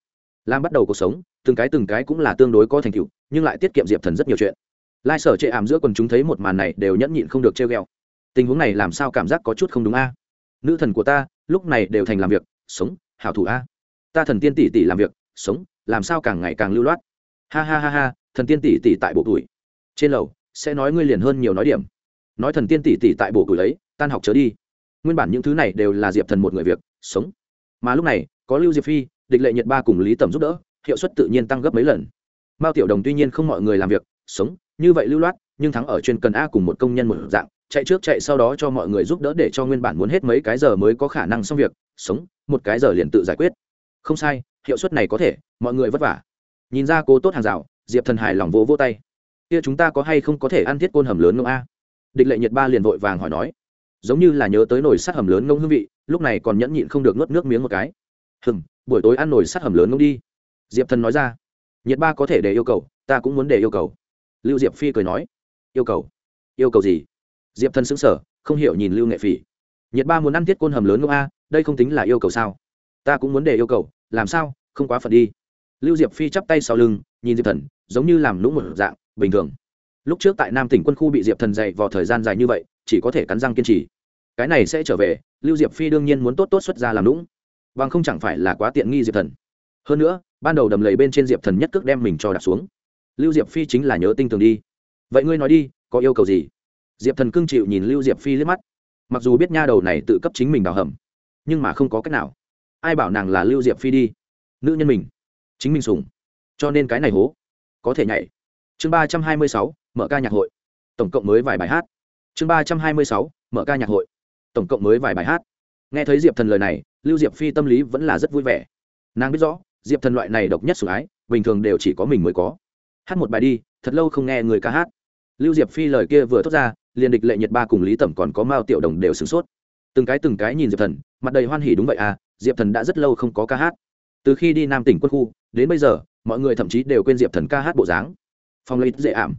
Lam bắt đầu cuộc sống, từng cái từng cái cũng là tương đối có thành tựu, nhưng lại tiết kiệm diệp thần rất nhiều chuyện. Lai sở chệ ảm giữa quần chúng thấy một màn này đều nhẫn nhịn không được treo g ẹ o tình huống này làm sao cảm giác có chút không đúng a? Nữ thần của ta, lúc này đều thành làm việc, sống hảo thủ a. Ta thần tiên tỷ tỷ làm việc, sống, làm sao càng ngày càng lưu loát. Ha ha ha ha, thần tiên tỷ tỷ tại bộ tuổi. Trên lầu, sẽ nói ngươi liền hơn nhiều nói điểm. Nói thần tiên tỷ tỷ tại bộ tuổi ấy, tan học trở đi. Nguyên bản những thứ này đều là diệp thần một người việc, sống. Mà lúc này, có lưu diệp phi, địch lệ nhật ba cùng lý tầm giúp đỡ, hiệu suất tự nhiên tăng gấp mấy lần. Mao tiểu đồng tuy nhiên không mọi người làm việc, sống, như vậy lưu loát, nhưng thắng ở chuyên cần a cùng một công nhân một dạng chạy trước chạy sau đó cho mọi người giúp đỡ để cho nguyên bản muốn hết mấy cái giờ mới có khả năng xong việc, sống, một cái giờ liền tự giải quyết. Không sai, hiệu suất này có thể, mọi người vất vả. Nhìn ra cố tốt hàng rào, diệp thần hài lòng vỗ vỗ tay. Kia chúng ta có hay không có thể ăn thiết côn hầm lớn ngông a? Địch lệ nhiệt ba liền vội vàng hỏi nói. Giống như là nhớ tới nồi sắt hầm lớn ngông hương vị, lúc này còn nhẫn nhịn không được nuốt nước miếng một cái. Hừm, buổi tối ăn nồi sắt hầm lớn ngông đi. Diệp thần nói ra. Nhiệt ba có thể để yêu cầu, ta cũng muốn để yêu cầu. Lưu diệp phi cười nói. Yêu cầu? Yêu cầu gì? Diệp thần xứng sở không hiểu nhìn lưu nghệ phỉ. Nhiệt ba muốn ăn tiết côn hầm lớn ngô a, đây không tính là yêu cầu sao? Ta cũng muốn để yêu cầu, làm sao? Không quá phận đi. Lưu diệp phi chắp tay sau lưng, nhìn diệp thần, giống như làm lũng một dạng, bình thường. Lúc trước tại nam tỉnh quân khu bị diệp thần dạy vào thời gian dài như vậy, chỉ có thể cắn răng kiên trì. Cái này sẽ trở về, lưu diệp phi đương nhiên muốn tốt tốt xuất ra làm lũng bằng không chẳng phải là quá tiện nghi diệp thần. Hơn nữa, ban đầu đầm lầy bên trên diệp thần nhất cước đem mình cho đặt xuống. Lưu diệp phi chính là nhớ tinh tường đi. Vậy ngươi nói đi, có yêu cầu gì? Diệp thần cưng chịu nhìn lưu diệp phi liếc mắt. Mặc dù biết nha đầu này tự cấp chính mình đào hầm, nhưng mà không có cách nào. Ai bảo nàng là lưu diệp phi đi? Nữ nhân mình. Chính mình sùng cho nên cái này hố, có thể nhảy. Chương ba trăm hai mươi sáu, mở ca nhạc hội. Tổng cộng mới vài bài hát. Chương ba trăm hai mươi sáu, mở ca nhạc hội. Tổng cộng mới vài bài hát. Nghe thấy diệp thần lời này, lưu diệp phi tâm lý vẫn là rất vui vẻ. Nàng biết rõ, diệp thần loại này độc nhất sủng ái, bình thường đều chỉ có mình mới có. Hát một bài đi, thật lâu không nghe người ca hát. Lưu diệp phi lời kia vừa thốt ra liền địch lệ nhiệt ba cùng lý tẩm còn có mao tiểu đồng đều sửng sốt. Từng cái từng cái nhìn diệp thần, mặt đầy hoan hỉ đúng vậy à diệp thần đã rất lâu không có ca hát. Từ khi đi nam tỉnh quân khu, đến bây giờ, mọi người thậm chí đều quên diệp thần ca hát bộ dáng. Phong lấy dễ ảm.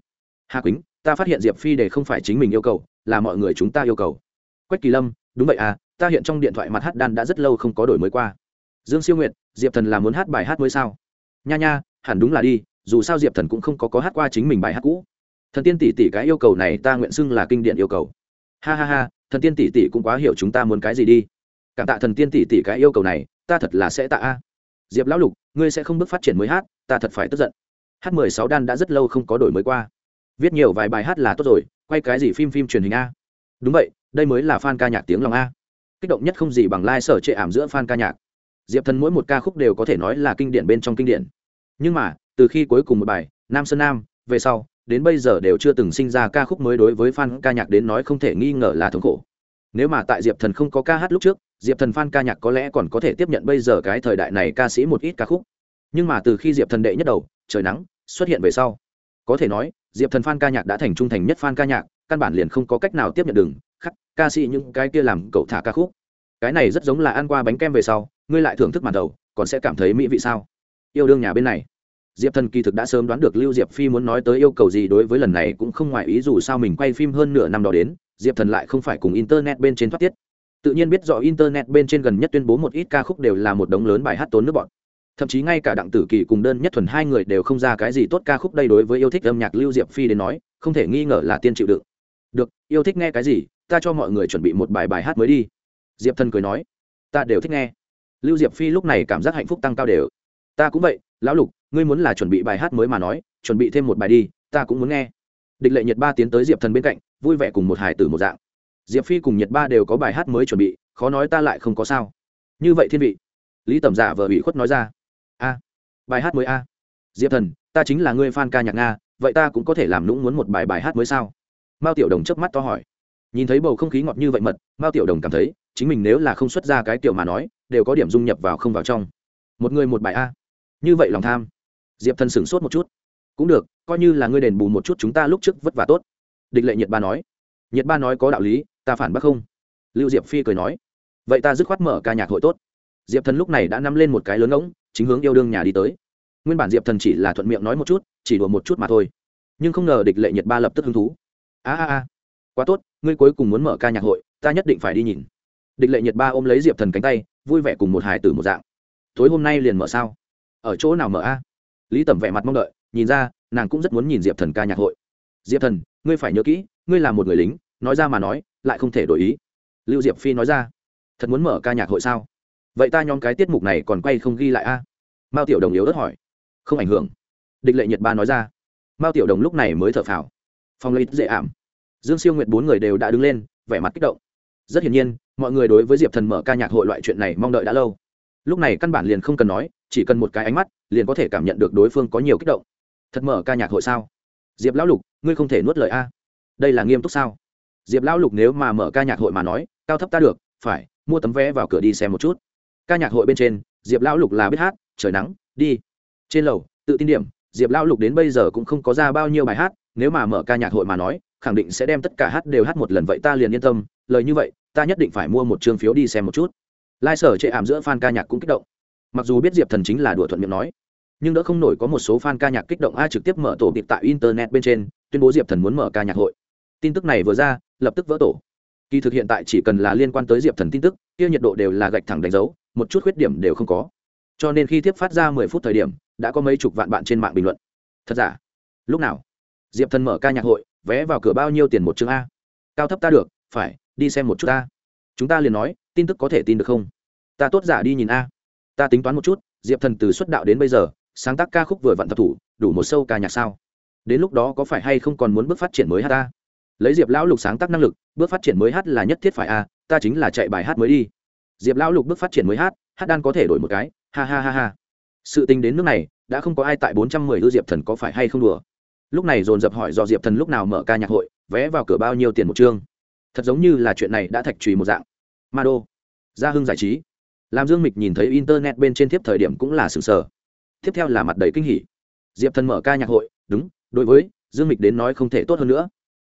Hà quýnh, ta phát hiện diệp phi để không phải chính mình yêu cầu, là mọi người chúng ta yêu cầu. Quách kỳ lâm, đúng vậy à ta hiện trong điện thoại mặt hát đan đã rất lâu không có đổi mới qua. Dương siêu nguyện diệp thần là muốn hát bài hát mới sao? Nha nha, hẳn đúng là đi, dù sao diệp thần cũng không có có hát qua chính mình bài hát cũ thần tiên tỷ tỷ cái yêu cầu này ta nguyện xưng là kinh điển yêu cầu. Ha ha ha, thần tiên tỷ tỷ cũng quá hiểu chúng ta muốn cái gì đi. Cảm tạ thần tiên tỷ tỷ cái yêu cầu này, ta thật là sẽ tạ a. Diệp lão lục, ngươi sẽ không bước phát triển mới hát, ta thật phải tức giận. Hát mười sáu đan đã rất lâu không có đổi mới qua. Viết nhiều vài bài hát là tốt rồi, quay cái gì phim phim truyền hình a? Đúng vậy, đây mới là fan ca nhạc tiếng lòng a. Kích động nhất không gì bằng lai、like、sở trệ ảm giữa fan ca nhạc. Diệp thần mỗi một ca khúc đều có thể nói là kinh điển bên trong kinh điển. Nhưng mà, từ khi cuối cùng một bài, nam sơn nam, về sau đến bây giờ đều chưa từng sinh ra ca khúc mới đối với fan ca nhạc đến nói không thể nghi ngờ là thống khổ. Nếu mà tại diệp thần không có ca hát lúc trước, diệp thần fan ca nhạc có lẽ còn có thể tiếp nhận bây giờ cái thời đại này ca sĩ một ít ca khúc. Nhưng mà từ khi diệp thần đệ nhất đầu, trời nắng, xuất hiện về sau, có thể nói, diệp thần fan ca nhạc đã thành trung thành nhất fan ca nhạc, căn bản liền không có cách nào tiếp nhận đừng khắc, ca sĩ những cái kia làm cậu thả ca khúc. Cái này rất giống là ăn qua bánh kem về sau, ngươi lại thưởng thức màn đầu, còn sẽ cảm thấy mỹ vị sao? Yêu đương nhà bên này diệp thần kỳ thực đã sớm đoán được lưu diệp phi muốn nói tới yêu cầu gì đối với lần này cũng không ngoài ý dù sao mình quay phim hơn nửa năm đó đến, diệp thần lại không phải cùng internet bên trên thoát tiết. Tự nhiên biết rõ internet bên trên gần nhất tuyên bố một ít ca khúc đều là một đống lớn bài hát tốn nước bọn thậm chí ngay cả đặng tử kỳ cùng đơn nhất thuần hai người đều không ra cái gì tốt ca khúc đây đối với yêu thích âm nhạc lưu diệp phi đến nói, không thể nghi ngờ là tiên chịu đựng. Được, yêu thích nghe cái gì, ta cho mọi người chuẩn bị một bài bài hát mới đi. Diệp thần cười nói. Ta đều thích nghe. Lưu diệp phi lúc này cảm giác hạnh phúc tăng cao đều. Ta cũng vậy lão lục, ngươi muốn là chuẩn bị bài hát mới mà nói, chuẩn bị thêm một bài đi, ta cũng muốn nghe. Địch lệ nhiệt ba tiến tới diệp thần bên cạnh, vui vẻ cùng một hài tử một dạng. Diệp phi cùng nhiệt ba đều có bài hát mới chuẩn bị, khó nói ta lại không có sao. Như vậy thiên vị. Lý tẩm giả vợ ủy khuất nói ra. A, bài hát mới a. Diệp thần, ta chính là ngươi fan ca nhạc nga, vậy ta cũng có thể làm lũng muốn một bài bài hát mới sao? Mao tiểu đồng chớp mắt to hỏi. Nhìn thấy bầu không khí ngọt như vậy mật, mao tiểu đồng cảm thấy, chính mình nếu là không xuất ra cái tiểu mà nói, đều có điểm dung nhập vào không vào trong. Một người một bài a như vậy lòng tham. Diệp thần sửng sốt một chút. Cũng được, coi như là ngươi đền bù một chút chúng ta lúc trước vất vả tốt. Địch lệ nhiệt ba nói. Nhiệt ba nói có đạo lý, ta phản bác không? Lưu diệp phi cười nói. Vậy ta dứt khoát mở ca nhạc hội tốt. Diệp thần lúc này đã nắm lên một cái lớn ngỗng chính hướng yêu đương nhà đi tới. Nguyên bản diệp thần chỉ là thuận miệng nói một chút, chỉ đùa một chút mà thôi. Nhưng không ngờ địch lệ nhiệt ba lập tức hứng thú. A a a, quá tốt, ngươi cuối cùng muốn mở ca nhạc hội, ta nhất định phải đi nhìn. Địch lệ nhiệt ba ôm lấy diệp thần cánh tay, vui vẻ cùng một hài tử một dạng. Tối hôm nay liền mở sao? Ở chỗ nào mở a? Lý tẩm vẻ mặt mong đợi, nhìn ra, nàng cũng rất muốn nhìn diệp thần ca nhạc hội. Diệp thần, ngươi phải nhớ kỹ, ngươi là một người lính, nói ra mà nói, lại không thể đổi ý. Lưu diệp phi nói ra, thật muốn mở ca nhạc hội sao? Vậy ta nhóm cái tiết mục này còn quay không ghi lại a? Mao tiểu đồng yếu ớt hỏi. Không ảnh hưởng. Địch lệ nhiệt ba nói ra. Mao tiểu đồng lúc này mới thở phào. Phong lấy dễ ảm. Dương siêu nguyệt bốn người đều đã đứng lên, vẻ mặt kích động. Rất hiển nhiên, mọi người đối với diệp thần mở ca nhạc hội loại chuyện này mong đợi đã lâu lúc này căn bản liền không cần nói, chỉ cần một cái ánh mắt, liền có thể cảm nhận được đối phương có nhiều kích động. Thật mở ca nhạc hội sao? Diệp lão lục, ngươi không thể nuốt lời a. Đây là nghiêm túc sao? Diệp lão lục nếu mà mở ca nhạc hội mà nói, cao thấp ta được, phải, mua tấm vé vào cửa đi xem một chút. Ca nhạc hội bên trên, diệp lão lục là biết hát, trời nắng, đi. Trên lầu, tự tin điểm, diệp lão lục đến bây giờ cũng không có ra bao nhiêu bài hát, nếu mà mở ca nhạc hội mà nói, khẳng định sẽ đem tất cả hát đều hát một lần, vậy ta liền yên tâm, lời như vậy, ta nhất định phải mua một chương phiếu đi xem một chút lai sở chệ ảm giữa fan ca nhạc cũng kích động. Mặc dù biết diệp thần chính là đùa thuận miệng nói, nhưng đỡ không nổi có một số fan ca nhạc kích động a trực tiếp mở tổ kịp tại internet bên trên, tuyên bố diệp thần muốn mở ca nhạc hội. Tin tức này vừa ra, lập tức vỡ tổ. Kỳ thực hiện tại chỉ cần là liên quan tới diệp thần tin tức, kia nhiệt độ đều là gạch thẳng đánh dấu, một chút khuyết điểm đều không có. Cho nên khi tiếp phát ra mười phút thời điểm, đã có mấy chục vạn bạn trên mạng bình luận. Thật giả? Lúc nào? Diệp thần mở ca nhạc hội, vé vào cửa bao nhiêu tiền một chương a? Cao thấp ta được, phải, đi xem một chút ta. Chúng ta liền nói tin tức có thể tin được không? Ta tốt giả đi nhìn a. Ta tính toán một chút, diệp thần từ xuất đạo đến bây giờ, sáng tác ca khúc vừa vặn thập thủ, đủ một sâu ca nhạc sao? Đến lúc đó có phải hay không còn muốn bước phát triển mới hát ta? Lấy diệp lão lục sáng tác năng lực, bước phát triển mới hát là nhất thiết phải a, ta chính là chạy bài hát mới đi. Diệp lão lục bước phát triển mới hát hát đan có thể đổi một cái, ha ha ha ha. Sự tình đến nước này, đã không có ai tại bốn trăm mười ư diệp thần có phải hay không đùa? Lúc này dồn dập hỏi do diệp thần lúc nào mở ca nhạc hội, vé vào cửa bao nhiêu tiền một chương? Thật giống như là chuyện này đã thạch trùy một dạng ma đô. Gia hưng giải trí. Làm dương mịch nhìn thấy internet bên trên tiếp thời điểm cũng là sừng sờ. Tiếp theo là mặt đầy kinh hỉ. Diệp thần mở ca nhạc hội, đúng, đối với dương mịch đến nói không thể tốt hơn nữa.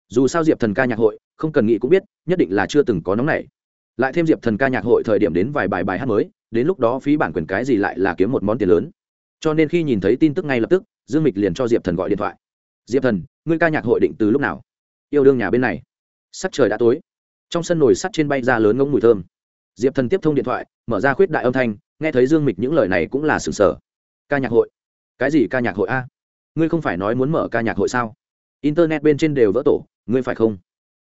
Dù sao diệp thần ca nhạc hội, không cần nghĩ cũng biết, nhất định là chưa từng có nóng này lại thêm diệp thần ca nhạc hội thời điểm đến vài bài bài hát mới, đến lúc đó phí bản quyền cái gì lại là kiếm một món tiền lớn. Cho nên khi nhìn thấy tin tức ngay lập tức, dương mịch liền cho diệp thần gọi điện thoại. Diệp thần, ngươi ca nhạc hội định từ lúc nào? Yêu đương nhà bên này. Sắc trời đã tối trong sân nồi sắt trên bay ra lớn ngông mùi thơm. Diệp thần tiếp thông điện thoại, mở ra khuyết đại âm thanh, nghe thấy dương mịch những lời này cũng là sừng sờ. Ca nhạc hội. Cái gì ca nhạc hội a? Ngươi không phải nói muốn mở ca nhạc hội sao? Internet bên trên đều vỡ tổ, ngươi phải không?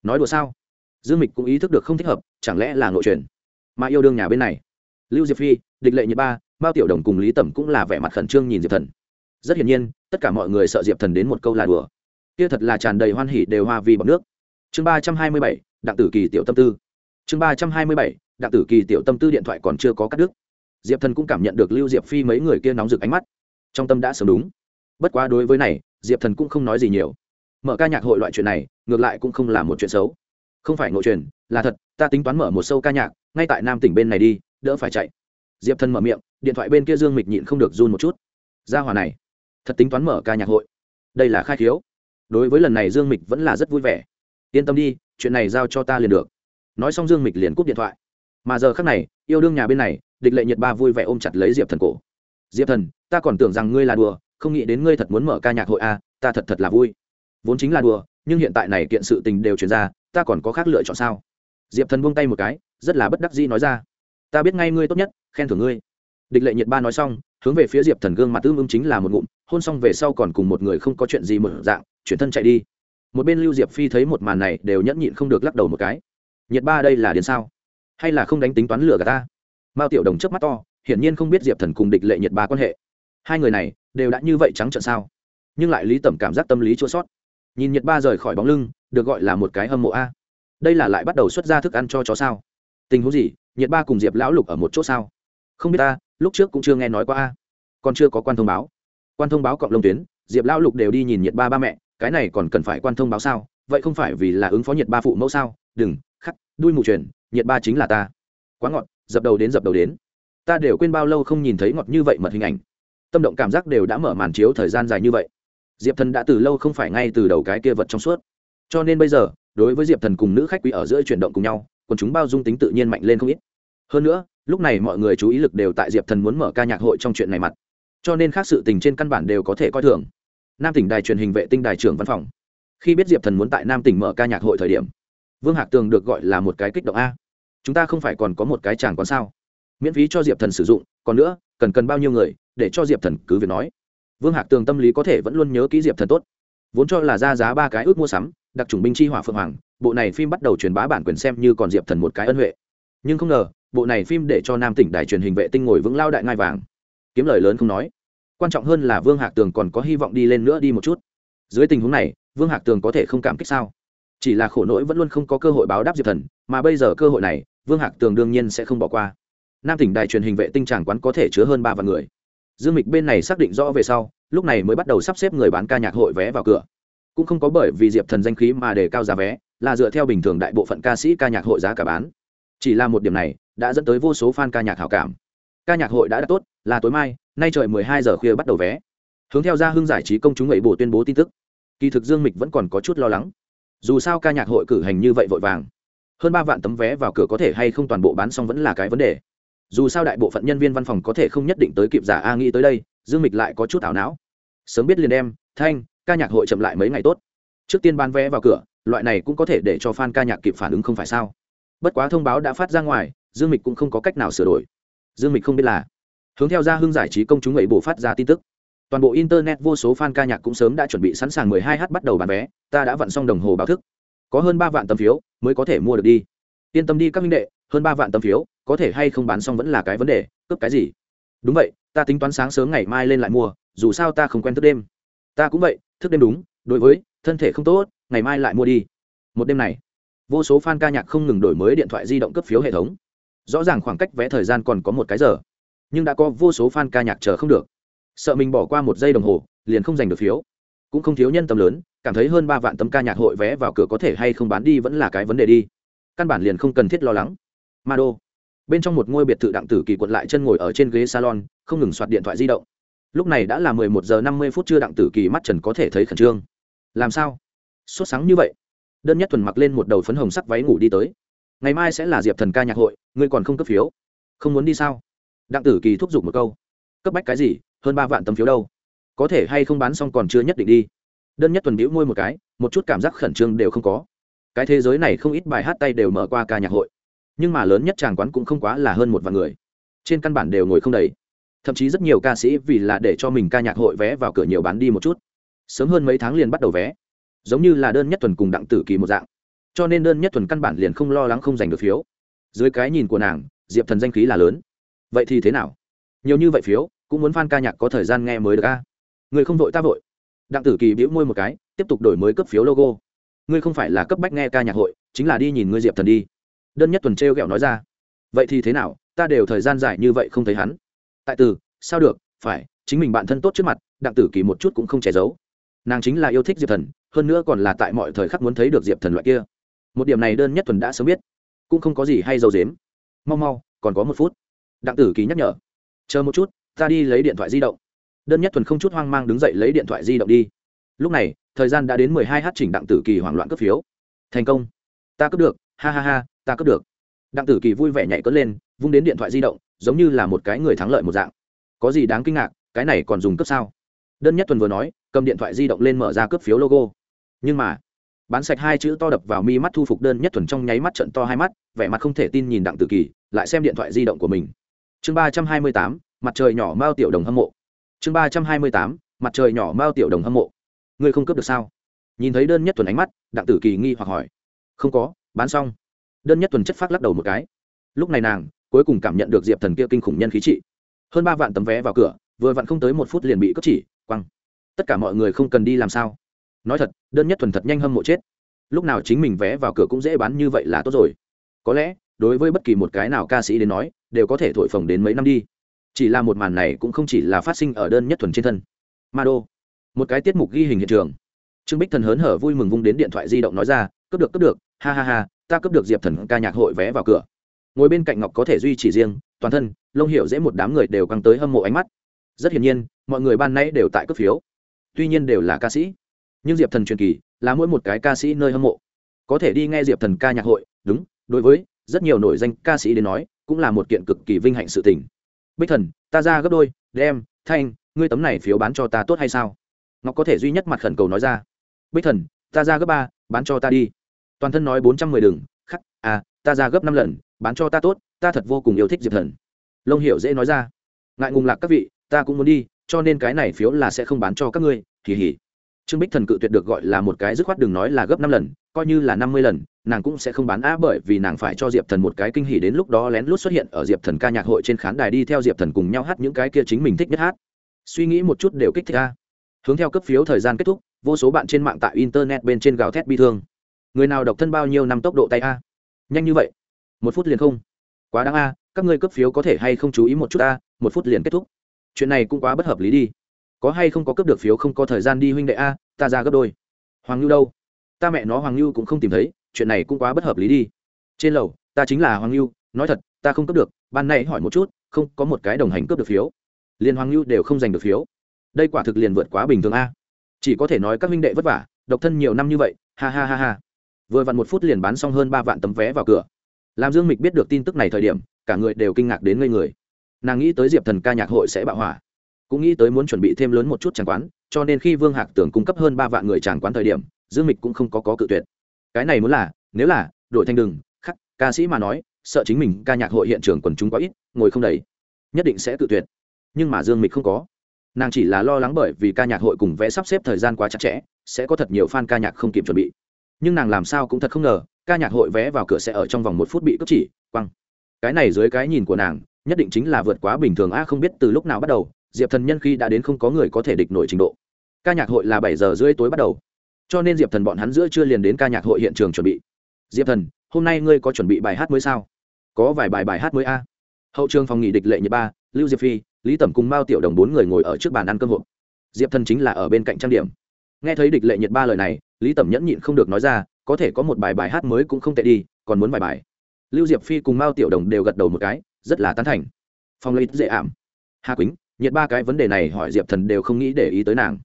Nói đùa sao? Dương mịch cũng ý thức được không thích hợp, chẳng lẽ là nội truyền? Mà yêu đương nhà bên này. Lưu diệp phi, địch lệ nhật ba bao tiểu đồng cùng lý tẩm cũng là vẻ mặt khẩn trương nhìn diệp thần. Rất hiển nhiên, tất cả mọi người sợ diệp thần đến một câu là đùa. Kia thật là tràn đầy hoan hỉ đều hoa vì bọc nước. Chương ba trăm hai mươi bảy đặng tử kỳ tiểu tâm tư. Chương ba trăm hai mươi bảy, đặng tử kỳ tiểu tâm tư điện thoại còn chưa có cắt đứt. Diệp thần cũng cảm nhận được lưu diệp phi mấy người kia nóng rực ánh mắt. Trong tâm đã sớm đúng. Bất quá đối với này, diệp thần cũng không nói gì nhiều. Mở ca nhạc hội loại chuyện này, ngược lại cũng không là một chuyện xấu. Không phải ngộ truyền, là thật, ta tính toán mở một sâu ca nhạc, ngay tại nam tỉnh bên này đi, đỡ phải chạy. Diệp thần mở miệng, điện thoại bên kia dương mịch nhịn không được run một chút. Ra hòa này, thật tính toán mở ca nhạc hội. Đây là khai thiếu đối với lần này dương mịch vẫn là rất vui vẻ yên tâm đi chuyện này giao cho ta liền được. Nói xong dương mịch liền cúp điện thoại. Mà giờ khác này yêu đương nhà bên này địch lệ nhiệt ba vui vẻ ôm chặt lấy diệp thần cổ. Diệp thần ta còn tưởng rằng ngươi là đùa không nghĩ đến ngươi thật muốn mở ca nhạc hội a à, ta thật thật là vui. Vốn chính là đùa nhưng hiện tại này kiện sự tình đều chuyển ra ta còn có khác lựa chọn sao? Diệp thần buông tay một cái rất là bất đắc dĩ nói ra. Ta biết ngay ngươi tốt nhất khen thưởng ngươi. Địch lệ nhiệt ba nói xong hướng về phía diệp thần gương mặt ưm ưng chính là một ngụm hôn xong về sau còn cùng một người không có chuyện gì mở dạng chuyển thân chạy đi một bên lưu diệp phi thấy một màn này đều nhẫn nhịn không được lắc đầu một cái. Nhiệt ba đây là đến sao? Hay là không đánh tính toán lửa cả ta? Mao tiểu đồng trước mắt to, hiển nhiên không biết diệp thần cùng địch lệ nhiệt ba quan hệ. Hai người này đều đã như vậy trắng trợn sao? Nhưng lại lý tẩm cảm giác tâm lý chua sót. Nhìn nhiệt ba rời khỏi bóng lưng, được gọi là một cái hâm mộ a. Đây là lại bắt đầu xuất ra thức ăn cho chó sao? Tình huống gì? Nhiệt ba cùng diệp lão lục ở một chỗ sao? Không biết ta, lúc trước cũng chưa nghe nói qua a. Còn chưa có quan thông báo. Quan thông báo cộng lông tuyến, diệp lão lục đều đi nhìn nhiệt ba ba mẹ cái này còn cần phải quan thông báo sao? Vậy không phải vì là ứng phó nhiệt ba phụ mẫu sao? Đừng, khắc, đuôi mù truyền nhiệt ba chính là ta. Quá ngọt, dập đầu đến dập đầu đến. Ta đều quên bao lâu không nhìn thấy ngọt như vậy mật hình ảnh. Tâm động cảm giác đều đã mở màn chiếu thời gian dài như vậy. Diệp thần đã từ lâu không phải ngay từ đầu cái kia vật trong suốt. Cho nên bây giờ, đối với diệp thần cùng nữ khách quý ở giữa chuyển động cùng nhau còn chúng bao dung tính tự nhiên mạnh lên không ít. Hơn nữa, lúc này mọi người chú ý lực đều tại diệp thần muốn mở ca nhạc hội trong chuyện này mặt. Cho nên khác sự tình trên căn bản đều có thể coi thường nam tỉnh đài truyền hình vệ tinh đài trưởng văn phòng. Khi biết diệp thần muốn tại nam tỉnh mở ca nhạc hội thời điểm, vương hạc tường được gọi là một cái kích động a. Chúng ta không phải còn có một cái chàng còn sao? Miễn phí cho diệp thần sử dụng, còn nữa, cần cần bao nhiêu người, để cho diệp thần cứ việc nói. Vương hạc tường tâm lý có thể vẫn luôn nhớ kỹ diệp thần tốt. Vốn cho là ra giá ba cái ước mua sắm, đặc trùng binh chi hỏa phượng hoàng, bộ này phim bắt đầu truyền bá bản quyền xem như còn diệp thần một cái ân huệ. Nhưng không ngờ, bộ này phim để cho nam tỉnh đài truyền hình vệ tinh ngồi vững lao đại ngai vàng. Kiếm lời lớn không nói quan trọng hơn là vương hạc tường còn có hy vọng đi lên nữa đi một chút. Dưới tình huống này, vương hạc tường có thể không cảm kích sao? Chỉ là khổ nỗi vẫn luôn không có cơ hội báo đáp diệp thần, mà bây giờ cơ hội này, vương hạc tường đương nhiên sẽ không bỏ qua. Nam tỉnh đài truyền hình vệ tinh tràng quán có thể chứa hơn ba vạn người. Dương mịch bên này xác định rõ về sau, lúc này mới bắt đầu sắp xếp người bán ca nhạc hội vé vào cửa. Cũng không có bởi vì diệp thần danh khí mà đề cao giá vé, là dựa theo bình thường đại bộ phận ca sĩ ca nhạc hội giá cả bán. Chỉ là một điểm này, đã dẫn tới vô số fan ca nhạc hảo cảm ca nhạc hội đã đặt tốt, là tối mai, nay trời 12 giờ khuya bắt đầu vé. Hướng theo ra hưng giải trí công chúng ấy bổ tuyên bố tin tức. Kỳ thực dương mịch vẫn còn có chút lo lắng. Dù sao ca nhạc hội cử hành như vậy vội vàng. Hơn ba vạn tấm vé vào cửa có thể hay không toàn bộ bán xong vẫn là cái vấn đề. Dù sao đại bộ phận nhân viên văn phòng có thể không nhất định tới kịp giả a nghĩ tới đây, dương mịch lại có chút ảo não. Sớm biết liền đem, thanh, ca nhạc hội chậm lại mấy ngày tốt. Trước tiên bán vé vào cửa, loại này cũng có thể để cho fan ca nhạc kịp phản ứng không phải sao? Bất quá thông báo đã phát ra ngoài, dương mịch cũng không có cách nào sửa đổi dương mịch không biết là. Hướng theo ra hưng giải trí công chúng ấy bổ phát ra tin tức. Toàn bộ internet vô số fan ca nhạc cũng sớm đã chuẩn bị sẵn sàng 12 h bắt đầu bán vé, ta đã vặn xong đồng hồ báo thức. Có hơn ba vạn tấm phiếu, mới có thể mua được đi. Yên tâm đi các minh đệ, hơn ba vạn tấm phiếu, có thể hay không bán xong vẫn là cái vấn đề, cướp cái gì? Đúng vậy, ta tính toán sáng sớm ngày mai lên lại mua, dù sao ta không quen thức đêm. Ta cũng vậy, thức đêm đúng, đối với, thân thể không tốt, ngày mai lại mua đi. Một đêm này, vô số fan ca nhạc không ngừng đổi mới điện thoại di động cấp phiếu hệ thống rõ ràng khoảng cách vẽ thời gian còn có một cái giờ, nhưng đã có vô số fan ca nhạc chờ không được. Sợ mình bỏ qua một giây đồng hồ, liền không giành được phiếu. Cũng không thiếu nhân tâm lớn, cảm thấy hơn ba vạn tấm ca nhạc hội vé vào cửa có thể hay không bán đi vẫn là cái vấn đề đi. Căn bản liền không cần thiết lo lắng. Ma đô bên trong một ngôi biệt thự đặng tử kỳ quật lại chân ngồi ở trên ghế salon, không ngừng soạt điện thoại di động. Lúc này đã là mười một giờ năm mươi phút chưa đặng tử kỳ mắt trần có thể thấy khẩn trương. Làm sao? Sốt sáng như vậy. Đơn nhất thuần mặc lên một đầu phấn hồng sắc váy ngủ đi tới ngày mai sẽ là diệp thần ca nhạc hội, ngươi còn không cấp phiếu. Không muốn đi sao? Đặng tử kỳ thúc giục một câu. Cấp bách cái gì? Hơn ba vạn tấm phiếu đâu? Có thể hay không bán xong còn chưa nhất định đi. Đơn nhất tuần biểu môi một cái, một chút cảm giác khẩn trương đều không có. Cái thế giới này không ít bài hát tay đều mở qua ca nhạc hội. Nhưng mà lớn nhất tràng quán cũng không quá là hơn một vạn người. Trên căn bản đều ngồi không đầy. Thậm chí rất nhiều ca sĩ vì là để cho mình ca nhạc hội vé vào cửa nhiều bán đi một chút. Sớm hơn mấy tháng liền bắt đầu vé. Giống như là đơn nhất tuần cùng đặng tử kỳ một dạng cho nên đơn nhất tuần căn bản liền không lo lắng không giành được phiếu. Dưới cái nhìn của nàng, diệp thần danh khí là lớn. Vậy thì thế nào? Nhiều như vậy phiếu, cũng muốn f a n ca nhạc có thời gian nghe mới được ca người không vội ta vội. Đặng tử kỳ bĩu môi một cái, tiếp tục đổi mới cấp phiếu logo. Ngươi không phải là cấp bách nghe ca nhạc hội, chính là đi nhìn ngươi diệp thần đi. Đơn nhất tuần t r e o g ẹ o nói ra. Vậy thì thế nào? Ta đều thời gian dài như vậy không thấy hắn. Tại từ, sao được? Phải, chính mình bạn thân tốt trước mặt, đặng tử kỳ một chút cũng không che giấu. Nàng chính là yêu thích diệp thần, hơn nữa còn là tại mọi thời khắc muốn thấy được diệp thần loại kia một điểm này đơn nhất thuần đã sớm biết. Cũng không có gì hay dầu dếm. Mau mau, còn có một phút. Đặng tử kỳ nhắc nhở. Chờ một chút, ta đi lấy điện thoại di động. Đơn nhất thuần không chút hoang mang đứng dậy lấy điện thoại di động đi. Lúc này, thời gian đã đến mười hai h chỉnh đặng tử kỳ hoảng loạn cấp phiếu. Thành công. Ta cấp được. Ha ha ha, ta cấp được. Đặng tử kỳ vui vẻ nhảy cất lên, vung đến điện thoại di động, giống như là một cái người thắng lợi một dạng. Có gì đáng kinh ngạc, cái này còn dùng cấp sao? Đơn nhất thuần vừa nói, cầm điện thoại di động lên mở ra cấp phiếu logo. Nhưng mà bán sạch hai chữ to đập vào mi mắt thu phục đơn nhất thuần trong nháy mắt trận to hai mắt, vẻ mặt không thể tin nhìn đặng tử kỳ, lại xem điện thoại di động của mình. Chương ba trăm hai mươi tám, mặt trời nhỏ mao tiểu đồng hâm mộ. Chương ba trăm hai mươi tám, mặt trời nhỏ mao tiểu đồng hâm mộ. Ngươi không cướp được sao? Nhìn thấy đơn nhất thuần ánh mắt, đặng tử kỳ nghi hoặc hỏi. Không có, bán xong. Đơn nhất thuần chất phát lắc đầu một cái. Lúc này nàng, cuối cùng cảm nhận được diệp thần kia kinh khủng nhân khí trị. Hơn ba vạn tấm vé vào cửa, vừa vặn không tới một phút liền bị cướp chỉ, quăng. Tất cả mọi người không cần đi làm sao? Nói thật, đơn nhất thuần thật nhanh hâm mộ chết. Lúc nào chính mình vé vào cửa cũng dễ bán như vậy là tốt rồi. Có lẽ, đối với bất kỳ một cái nào ca sĩ đến nói, đều có thể thổi phồng đến mấy năm đi. Chỉ là một màn này cũng không chỉ là phát sinh ở đơn nhất thuần trên thân. Ma đô một cái tiết mục ghi hình hiện trường. Trương bích thần hớn hở vui mừng vung đến điện thoại di động nói ra, cướp được cướp được, ha ha ha, ta cướp được diệp thần ca nhạc hội vé vào cửa. Ngồi bên cạnh ngọc có thể duy trì riêng, toàn thân, lông hiểu dễ một đám người đều căng tới hâm mộ ánh mắt. Rất hiển nhiên, mọi người ban nay đều tại cướp phiếu. Tuy nhiên đều là ca sĩ nhưng diệp thần truyền kỳ là mỗi một cái ca sĩ nơi hâm mộ. Có thể đi nghe diệp thần ca nhạc hội, đúng, đối với rất nhiều nổi danh ca sĩ đến nói, cũng là một kiện cực kỳ vinh hạnh sự tình. Bích thần, ta ra gấp đôi, đem, thanh, ngươi tấm này phiếu bán cho ta tốt hay sao? Ngọc có thể duy nhất mặt khẩn cầu nói ra. Bích thần, ta ra gấp ba, bán cho ta đi. Toàn thân nói bốn trăm mười đừng khắc à ta ra gấp năm lần, bán cho ta tốt, ta thật vô cùng yêu thích diệp thần. Lông hiểu dễ nói ra. Ngại ngùng lạc các vị, ta cũng muốn đi, cho nên cái này phiếu là sẽ không bán cho các ngươi kỳ hỉ trương bích thần cự tuyệt được gọi là một cái dứt khoát đừng nói là gấp năm lần, coi như là năm mươi lần, nàng cũng sẽ không bán á bởi vì nàng phải cho diệp thần một cái kinh hỉ đến lúc đó lén lút xuất hiện ở diệp thần ca nhạc hội trên khán đài đi theo diệp thần cùng nhau hát những cái kia chính mình thích nhất hát. Suy nghĩ một chút đều kích thích a. Hướng theo cấp phiếu thời gian kết thúc, vô số bạn trên mạng tại internet bên trên gào thét bi thương. Người nào độc thân bao nhiêu năm tốc độ tay a? Nhanh như vậy? Một phút liền không? Quá đáng a, các ngươi cấp phiếu có thể hay không chú ý một chút a? Một phút liền kết thúc. Chuyện này cũng quá bất hợp lý đi có hay không có cấp được phiếu không có thời gian đi huynh đệ a, ta ra gấp đôi. Hoàng lưu đâu? Ta mẹ nó hoàng lưu cũng không tìm thấy, chuyện này cũng quá bất hợp lý đi. Trên lầu, ta chính là hoàng lưu nói thật, ta không cấp được, ban nay hỏi một chút, không có một cái đồng hành cướp được phiếu. Liền hoàng lưu đều không giành được phiếu. Đây quả thực liền vượt quá bình thường a. Chỉ có thể nói các huynh đệ vất vả, độc thân nhiều năm như vậy, ha ha ha ha. Vừa vặn một phút liền bán xong hơn ba vạn tấm vé vào cửa. Làm dương mịch biết được tin tức này thời điểm, cả người đều kinh ngạc đến ngây người. Nàng nghĩ tới diệp thần ca nhạc hội sẽ bạo hỏa cũng nghĩ tới muốn chuẩn bị thêm lớn một chút tràng quán cho nên khi vương hạc tưởng cung cấp hơn ba vạn người tràng quán thời điểm dương mịch cũng không có, có cự tuyệt. Cái này muốn là nếu là đổi thành đừng khắc ca sĩ mà nói sợ chính mình ca nhạc hội hiện trường quần chúng quá ít ngồi không đầy. Nhất định sẽ cự tuyệt. Nhưng mà dương mịch không có. Nàng chỉ là lo lắng bởi vì ca nhạc hội cùng vẽ sắp xếp thời gian quá chặt chẽ sẽ có thật nhiều fan ca nhạc không kịp chuẩn bị. Nhưng nàng làm sao cũng thật không ngờ ca nhạc hội vé vào cửa sẽ ở trong vòng một phút bị cướp chỉ quăng. Cái này dưới cái nhìn của nàng nhất định chính là vượt quá bình thường a không biết từ lúc nào bắt đầu diệp thần nhân khi đã đến không có người có thể địch nổi trình độ ca nhạc hội là bảy giờ rưỡi tối bắt đầu cho nên diệp thần bọn hắn giữa chưa liền đến ca nhạc hội hiện trường chuẩn bị diệp thần hôm nay ngươi có chuẩn bị bài hát mới sao có vài bài bài hát mới a hậu trường phòng nghỉ địch lệ nhật ba lưu diệp phi lý tẩm cùng mao tiểu đồng bốn người ngồi ở trước bàn ăn cơm hộp diệp thần chính là ở bên cạnh trang điểm nghe thấy địch lệ nhiệt ba lời này lý tẩm nhẫn nhịn không được nói ra có thể có một bài bài hát mới cũng không tệ đi còn muốn bài bài lưu diệp phi cùng mao tiểu đồng đều gật đầu một cái rất là tán thành phong lấy dễ ảm hà quýnh nhiệt ba cái vấn đề này hỏi diệp thần đều không nghĩ để ý tới nàng.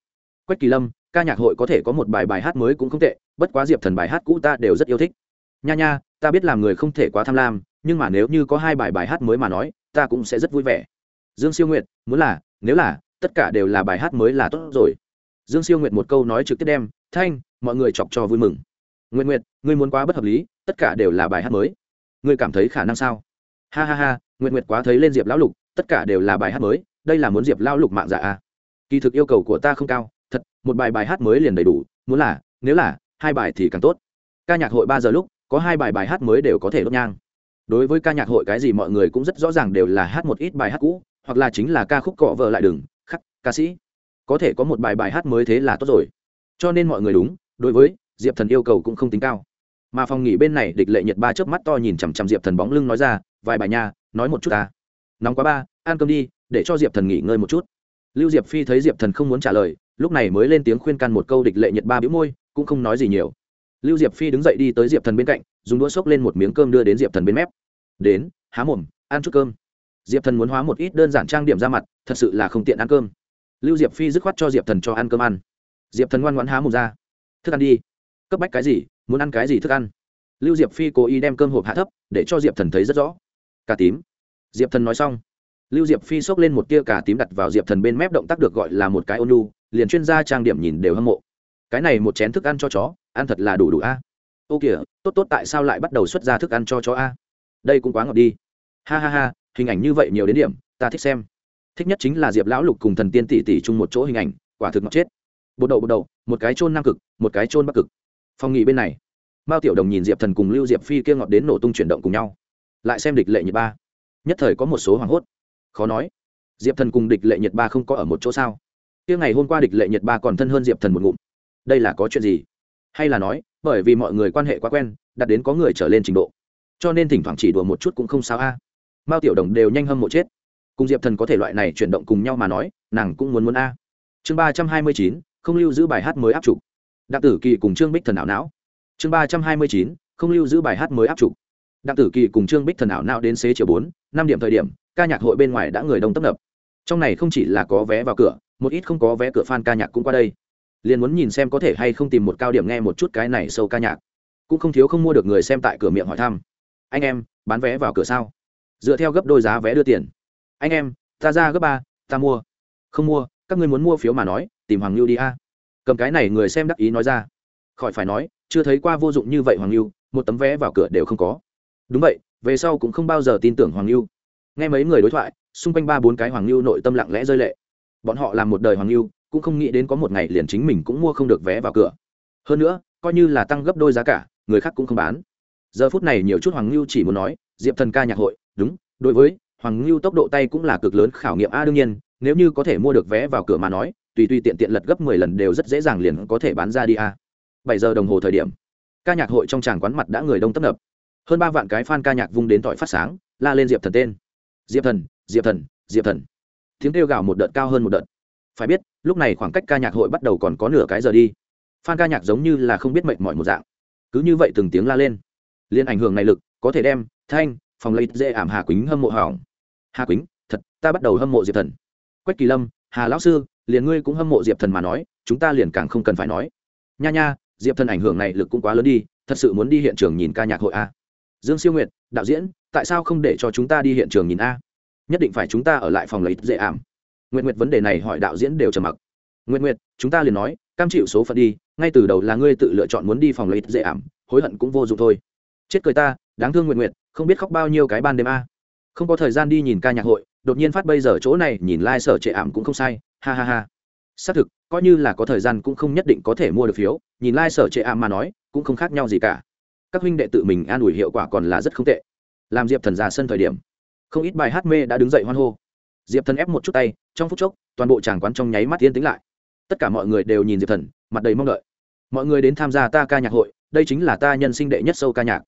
Quách kỳ lâm, ca nhạc hội có thể có một bài bài hát mới cũng không tệ, bất quá diệp thần bài hát cũ ta đều rất yêu thích. Nha nha, ta biết làm người không thể quá tham lam, nhưng mà nếu như có hai bài bài hát mới mà nói, ta cũng sẽ rất vui vẻ. Dương siêu nguyện muốn là, nếu là, tất cả đều là bài hát mới là tốt rồi. Dương siêu nguyện một câu nói trực tiếp đem, thanh, mọi người chọc cho vui mừng. Nguyện nguyện ngươi muốn quá bất hợp lý, tất cả đều là bài hát mới. Ngươi cảm thấy khả năng sao? Ha ha ha nguyện nguyện quá thấy lên diệp lão lục, tất cả đều là bài hát mới đây là muốn diệp lão lục mạng dạ à. kỳ thực yêu cầu của ta không cao, thật, một bài bài hát mới liền đầy đủ, muốn là, nếu là, hai bài thì càng tốt. Ca nhạc hội ba giờ lúc, có hai bài bài hát mới đều có thể đốt nhang. Đối với ca nhạc hội cái gì mọi người cũng rất rõ ràng đều là hát một ít bài hát cũ, hoặc là chính là ca khúc cọ vợ lại đừng, khắc, ca sĩ. Có thể có một bài bài hát mới thế là tốt rồi. Cho nên mọi người đúng, đối với, diệp thần yêu cầu cũng không tính cao. Mà phòng nghỉ bên này địch lệ nhật ba chớp mắt to nhìn chằm chằm diệp thần bóng lưng nói ra, vài bài nha, nói một chút ta. Nóng quá ba, ăn cơm đi để cho diệp thần nghỉ ngơi một chút. Lưu diệp phi thấy diệp thần không muốn trả lời, lúc này mới lên tiếng khuyên can một câu địch lệ nhật ba bĩu môi, cũng không nói gì nhiều. Lưu diệp phi đứng dậy đi tới diệp thần bên cạnh, dùng đũa xốc lên một miếng cơm đưa đến diệp thần bên mép. Đến, há mồm, ăn chút cơm. Diệp thần muốn hóa một ít đơn giản trang điểm ra mặt, thật sự là không tiện ăn cơm. Lưu diệp phi dứt khoát cho diệp thần cho ăn cơm ăn. Diệp thần ngoan ngoãn há mồm ra. Thức ăn đi. Cấp bách cái gì? Muốn ăn cái gì thức ăn? Lưu diệp phi cố ý đem cơm hộp hạ thấp, để cho diệp thần thấy rất rõ. Cà tím. Diệp thần nói xong lưu diệp phi xốc lên một tia cà tím đặt vào diệp thần bên mép động tác được gọi là một cái ônu liền chuyên gia trang điểm nhìn đều hâm mộ. Cái này một chén thức ăn cho chó, ăn thật là đủ đủ a. À. Ô kìa, tốt tốt tại sao lại bắt đầu xuất ra thức ăn cho chó a? À? Đây cũng quá ngọt đi. Ha ha ha, hình ảnh như vậy nhiều đến điểm, ta thích xem. Thích nhất chính là diệp lão lục cùng thần tiên tỷ tỷ chung một chỗ hình ảnh, quả thực ngọt chết. Bộ đậu bộ đậu, một cái chôn nam cực, một cái chôn bắc cực. Phòng nghỉ bên này, mao tiểu đồng nhìn diệp thần cùng lưu diệp phi kia ngọt đến nổ tung chuyển động cùng nhau. Lại xem địch lệ nhị ba. Nhất thời có một số hoảng hốt khó nói. Diệp thần cùng địch lệ nhật ba không có ở một chỗ sao? Kia ngày hôm qua địch lệ nhật ba còn thân hơn diệp thần một ngụm. Đây là có chuyện gì? Hay là nói, bởi vì mọi người quan hệ quá quen, đặt đến có người trở lên trình độ. Cho nên thỉnh thoảng chỉ đùa một chút cũng không sao a. Mao tiểu đồng đều nhanh hâm mộ chết. Cùng diệp thần có thể loại này chuyển động cùng nhau mà nói, nàng cũng muốn muốn a. Chương ba trăm hai mươi chín, không lưu giữ bài hát mới áp trục. Đặng tử kỳ cùng trương bích thần ảo não. Chương ba trăm hai mươi chín, không lưu giữ bài hát mới áp trục đặng tử kỳ cùng trương bích thần ảo nao đến xế chiều bốn, năm điểm thời điểm, ca nhạc hội bên ngoài đã người đông tấp nập. Trong này không chỉ là có vé vào cửa, một ít không có vé cửa fan ca nhạc cũng qua đây. Liền muốn nhìn xem có thể hay không tìm một cao điểm nghe một chút cái này sâu ca nhạc. Cũng không thiếu không mua được người xem tại cửa miệng hỏi thăm. Anh em, bán vé vào cửa sao? Dựa theo gấp đôi giá vé đưa tiền. Anh em, ta ra gấp ba, ta mua. Không mua, các ngươi muốn mua phiếu mà nói, tìm hoàng lưu đi a. Cầm cái này người xem đắc ý nói ra. Khỏi phải nói, chưa thấy qua vô dụng như vậy hoàng lưu một tấm vé vào cửa đều không có đúng vậy, về sau cũng không bao giờ tin tưởng hoàng lưu nghe mấy người đối thoại, xung quanh ba bốn cái hoàng lưu nội tâm lặng lẽ rơi lệ. Bọn họ làm một đời hoàng lưu cũng không nghĩ đến có một ngày liền chính mình cũng mua không được vé vào cửa. Hơn nữa, coi như là tăng gấp đôi giá cả, người khác cũng không bán. Giờ phút này nhiều chút hoàng lưu chỉ muốn nói, diệp thần ca nhạc hội, đúng, đối với hoàng lưu tốc độ tay cũng là cực lớn, khảo nghiệm a đương nhiên, nếu như có thể mua được vé vào cửa mà nói, tùy tùy tiện tiện lật gấp mười lần đều rất dễ dàng liền có thể bán ra đi a. Bảy giờ đồng hồ thời điểm, ca nhạc hội trong tràng quán mặt đã người đông tấp nập hơn ba vạn cái fan ca nhạc vung đến tỏi phát sáng, la lên diệp thần tên. Diệp thần diệp thần diệp thần. Tiếng kêu gào một đợt cao hơn một đợt. Phải biết, lúc này khoảng cách ca nhạc hội bắt đầu còn có nửa cái giờ đi. Fan ca nhạc giống như là không biết mệnh mọi một dạng. Cứ như vậy từng tiếng la lên. Liên ảnh hưởng này lực, có thể đem thanh, phòng lấy dễ ảm hà quýnh hâm mộ hỏng. Hà quýnh, thật, ta bắt đầu hâm mộ diệp thần. Quách kỳ lâm, hà lão sư, liền ngươi cũng hâm mộ diệp thần mà nói, chúng ta liền càng không cần phải nói. Nha nha, diệp thần ảnh hưởng này lực cũng quá lớn đi, thật sự muốn đi hiện trường nhìn ca nhạc hội a dương siêu nguyệt, đạo diễn, tại sao không để cho chúng ta đi hiện trường nhìn a? Nhất định phải chúng ta ở lại phòng lấy dễ ảm. Nguyện nguyệt vấn đề này hỏi đạo diễn đều trầm mặc. Nguyện nguyệt, chúng ta liền nói, cam chịu số phận đi, ngay từ đầu là ngươi tự lựa chọn muốn đi phòng lấy dễ ảm, hối hận cũng vô dụng thôi. Chết cười ta, đáng thương nguyện nguyệt, không biết khóc bao nhiêu cái ban đêm a. Không có thời gian đi nhìn ca nhạc hội, đột nhiên phát bây giờ chỗ này, nhìn lai、like、sở trệ ảm cũng không sai, ha ha ha. Xác thực, coi như là có thời gian cũng không nhất định có thể mua được phiếu, nhìn lai、like、sở trệ ảm mà nói, cũng không khác nhau gì cả các huynh đệ tự mình an ủi hiệu quả còn là rất không tệ. Làm diệp thần ra sân thời điểm, không ít bài hát mê đã đứng dậy hoan hô. Diệp thần ép một chút tay, trong phút chốc, toàn bộ tràng quán trong nháy mắt yên tĩnh lại. Tất cả mọi người đều nhìn diệp thần, mặt đầy mong đợi. Mọi người đến tham gia ta ca nhạc hội, đây chính là ta nhân sinh đệ nhất sâu ca nhạc.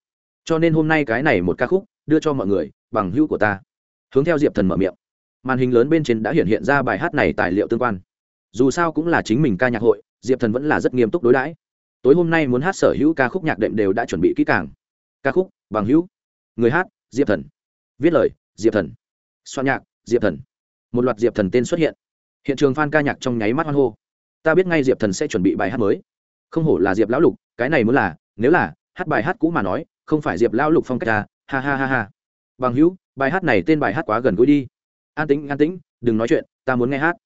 Cho nên hôm nay cái này một ca khúc, đưa cho mọi người, bằng hữu của ta. Hướng theo diệp thần mở miệng. Màn hình lớn bên trên đã hiện hiện ra bài hát này tài liệu tương quan. Dù sao cũng là chính mình ca nhạc hội, diệp thần vẫn là rất nghiêm túc đối đãi tối hôm nay muốn hát sở hữu ca khúc nhạc đệm đều đã chuẩn bị kỹ càng. Ca khúc, bằng hữu. Người hát, diệp thần. Viết lời, diệp thần. Soạn nhạc, diệp thần. Một loạt diệp thần tên xuất hiện. Hiện trường f a n ca nhạc trong nháy mắt hoan hô. Ta biết ngay diệp thần sẽ chuẩn bị bài hát mới. Không hổ là diệp lão lục, cái này muốn là, nếu là, hát bài hát cũ mà nói, không phải diệp lão lục phong cách ta ha ha ha ha. Bằng hữu, bài hát này tên bài hát quá gần gũi đi. An tĩnh an tĩnh, đừng nói chuyện, ta muốn nghe hát.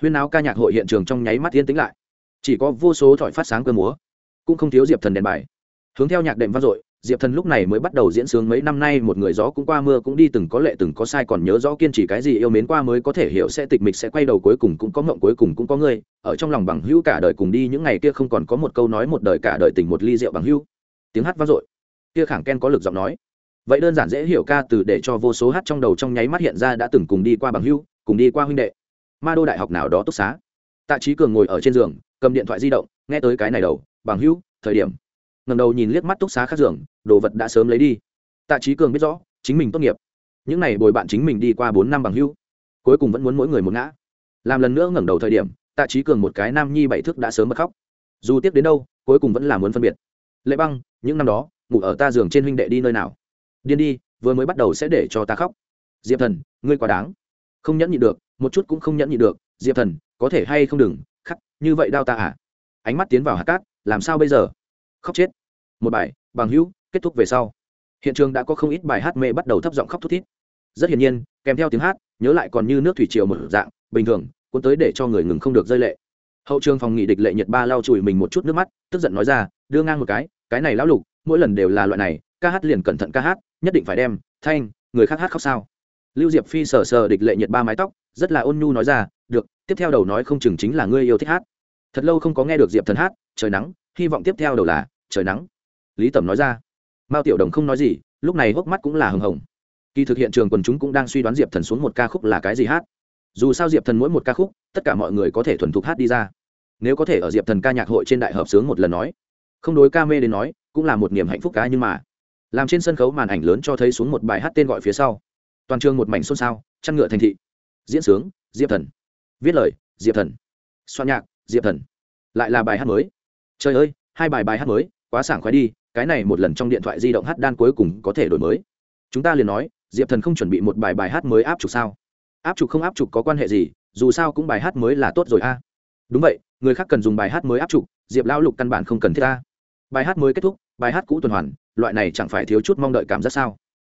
Huyên áo ca nhạc hội hiện trường trong nháy mắt yên tĩnh lại. Chỉ có vô số thỏi phát sáng cơ múa cũng không thiếu diệp thần đèn bài. Hướng theo nhạc đệm vang dội, diệp thần lúc này mới bắt đầu diễn sướng mấy năm nay, một người gió cũng qua mưa cũng đi từng có lệ từng có sai, còn nhớ rõ kiên trì cái gì yêu mến qua mới có thể hiểu sẽ tịch mịch sẽ quay đầu cuối cùng cũng có mộng cuối cùng cũng có người ở trong lòng bằng hữu cả đời cùng đi, những ngày kia không còn có một câu nói một đời cả đời tình một ly rượu bằng hữu. Tiếng hát vang dội. Kia khẳng ken có lực giọng nói. Vậy đơn giản dễ hiểu ca từ để cho vô số hát trong đầu trong nháy mắt hiện ra đã từng cùng đi qua bằng hữu, cùng đi qua huynh đệ. Ma đô đại học nào đó túc xá. Tạ trí cường ngồi ở trên giường, cầm điện thoại di động, nghe tới cái này đầu bằng hữu, thời điểm. Ngầm đầu nhìn liếc mắt túc xá khác giường, đồ vật đã sớm lấy đi. Tạ trí cường biết rõ, chính mình tốt nghiệp. Những n à y bồi bạn chính mình đi qua bốn năm bằng hữu. Cuối cùng vẫn muốn mỗi người một ngã. Làm lần nữa ngẩng đầu thời điểm, tạ trí cường một cái nam nhi bảy thước đã sớm bật khóc. Dù tiếp đến đâu, cuối cùng vẫn là muốn phân biệt. Lệ băng, những năm đó, ngủ ở ta giường trên huynh đệ đi nơi nào? Điên đi, vừa mới bắt đầu sẽ để cho ta khóc. Diệp thần, ngươi quá đáng. Không nhẫn nhị được, một chút cũng không nhẫn nhị được. Diệp thần, có thể hay không đừng khắc như vậy đau ta à? Ánh mắt tiến vào hạt cát làm sao bây giờ? Khóc chết. Một bài, bằng hữu, kết thúc về sau. Hiện trường đã có không ít bài hát mê bắt đầu thấp giọng khóc thút thít. Rất hiển nhiên, kèm theo tiếng hát, nhớ lại còn như nước thủy triều một dạng, bình thường, cuốn tới để cho người ngừng không được rơi lệ. Hậu trường phòng nghị địch lệ nhật ba lau chùi mình một chút nước mắt, tức giận nói ra, đưa ngang một cái cái này lão lục, mỗi lần đều là loại này, ca hát liền cẩn thận ca hát, nhất định phải đem, thanh, người khác hát khóc sao? Lưu diệp phi sờ sờ địch lệ nhiệt ba mái tóc, rất là ôn nhu nói ra, được, tiếp theo đầu nói không chừng chính là ngươi yêu thích hát thật lâu không có nghe được diệp thần hát, trời nắng, hy vọng tiếp theo đầu là, trời nắng. Lý tẩm nói ra. Mao tiểu đồng không nói gì, lúc này hốc mắt cũng là hừng hồng. Kỳ thực hiện trường quần chúng cũng đang suy đoán diệp thần xuống một ca khúc là cái gì hát. Dù sao diệp thần mỗi một ca khúc, tất cả mọi người có thể thuần thục hát đi ra. Nếu có thể ở diệp thần ca nhạc hội trên đại hợp sướng một lần nói, không đối ca mê đến nói, cũng là một niềm hạnh phúc cá nhưng mà. Làm trên sân khấu màn ảnh lớn cho thấy xuống một bài hát tên gọi phía sau. Toàn trường một mảnh xôn xao, chăn ngựa thành thị. Diễn sướng, diệp thần. Viết lời, diệp thần. Soạn nhạc diệp thần. Lại là bài hát mới. Trời ơi, hai bài bài hát mới, quá sảng khoái đi, cái này một lần trong điện thoại di động hát đan cuối cùng có thể đổi mới. Chúng ta liền nói, diệp thần không chuẩn bị một bài bài hát mới áp trục sao? Áp trục không áp trục có quan hệ gì? Dù sao cũng bài hát mới là tốt rồi a. Đúng vậy, người khác cần dùng bài hát mới áp trục, diệp Lão lục căn bản không cần thiết ta bài hát mới kết thúc, bài hát cũ tuần hoàn, loại này chẳng phải thiếu chút mong đợi cảm giác sao?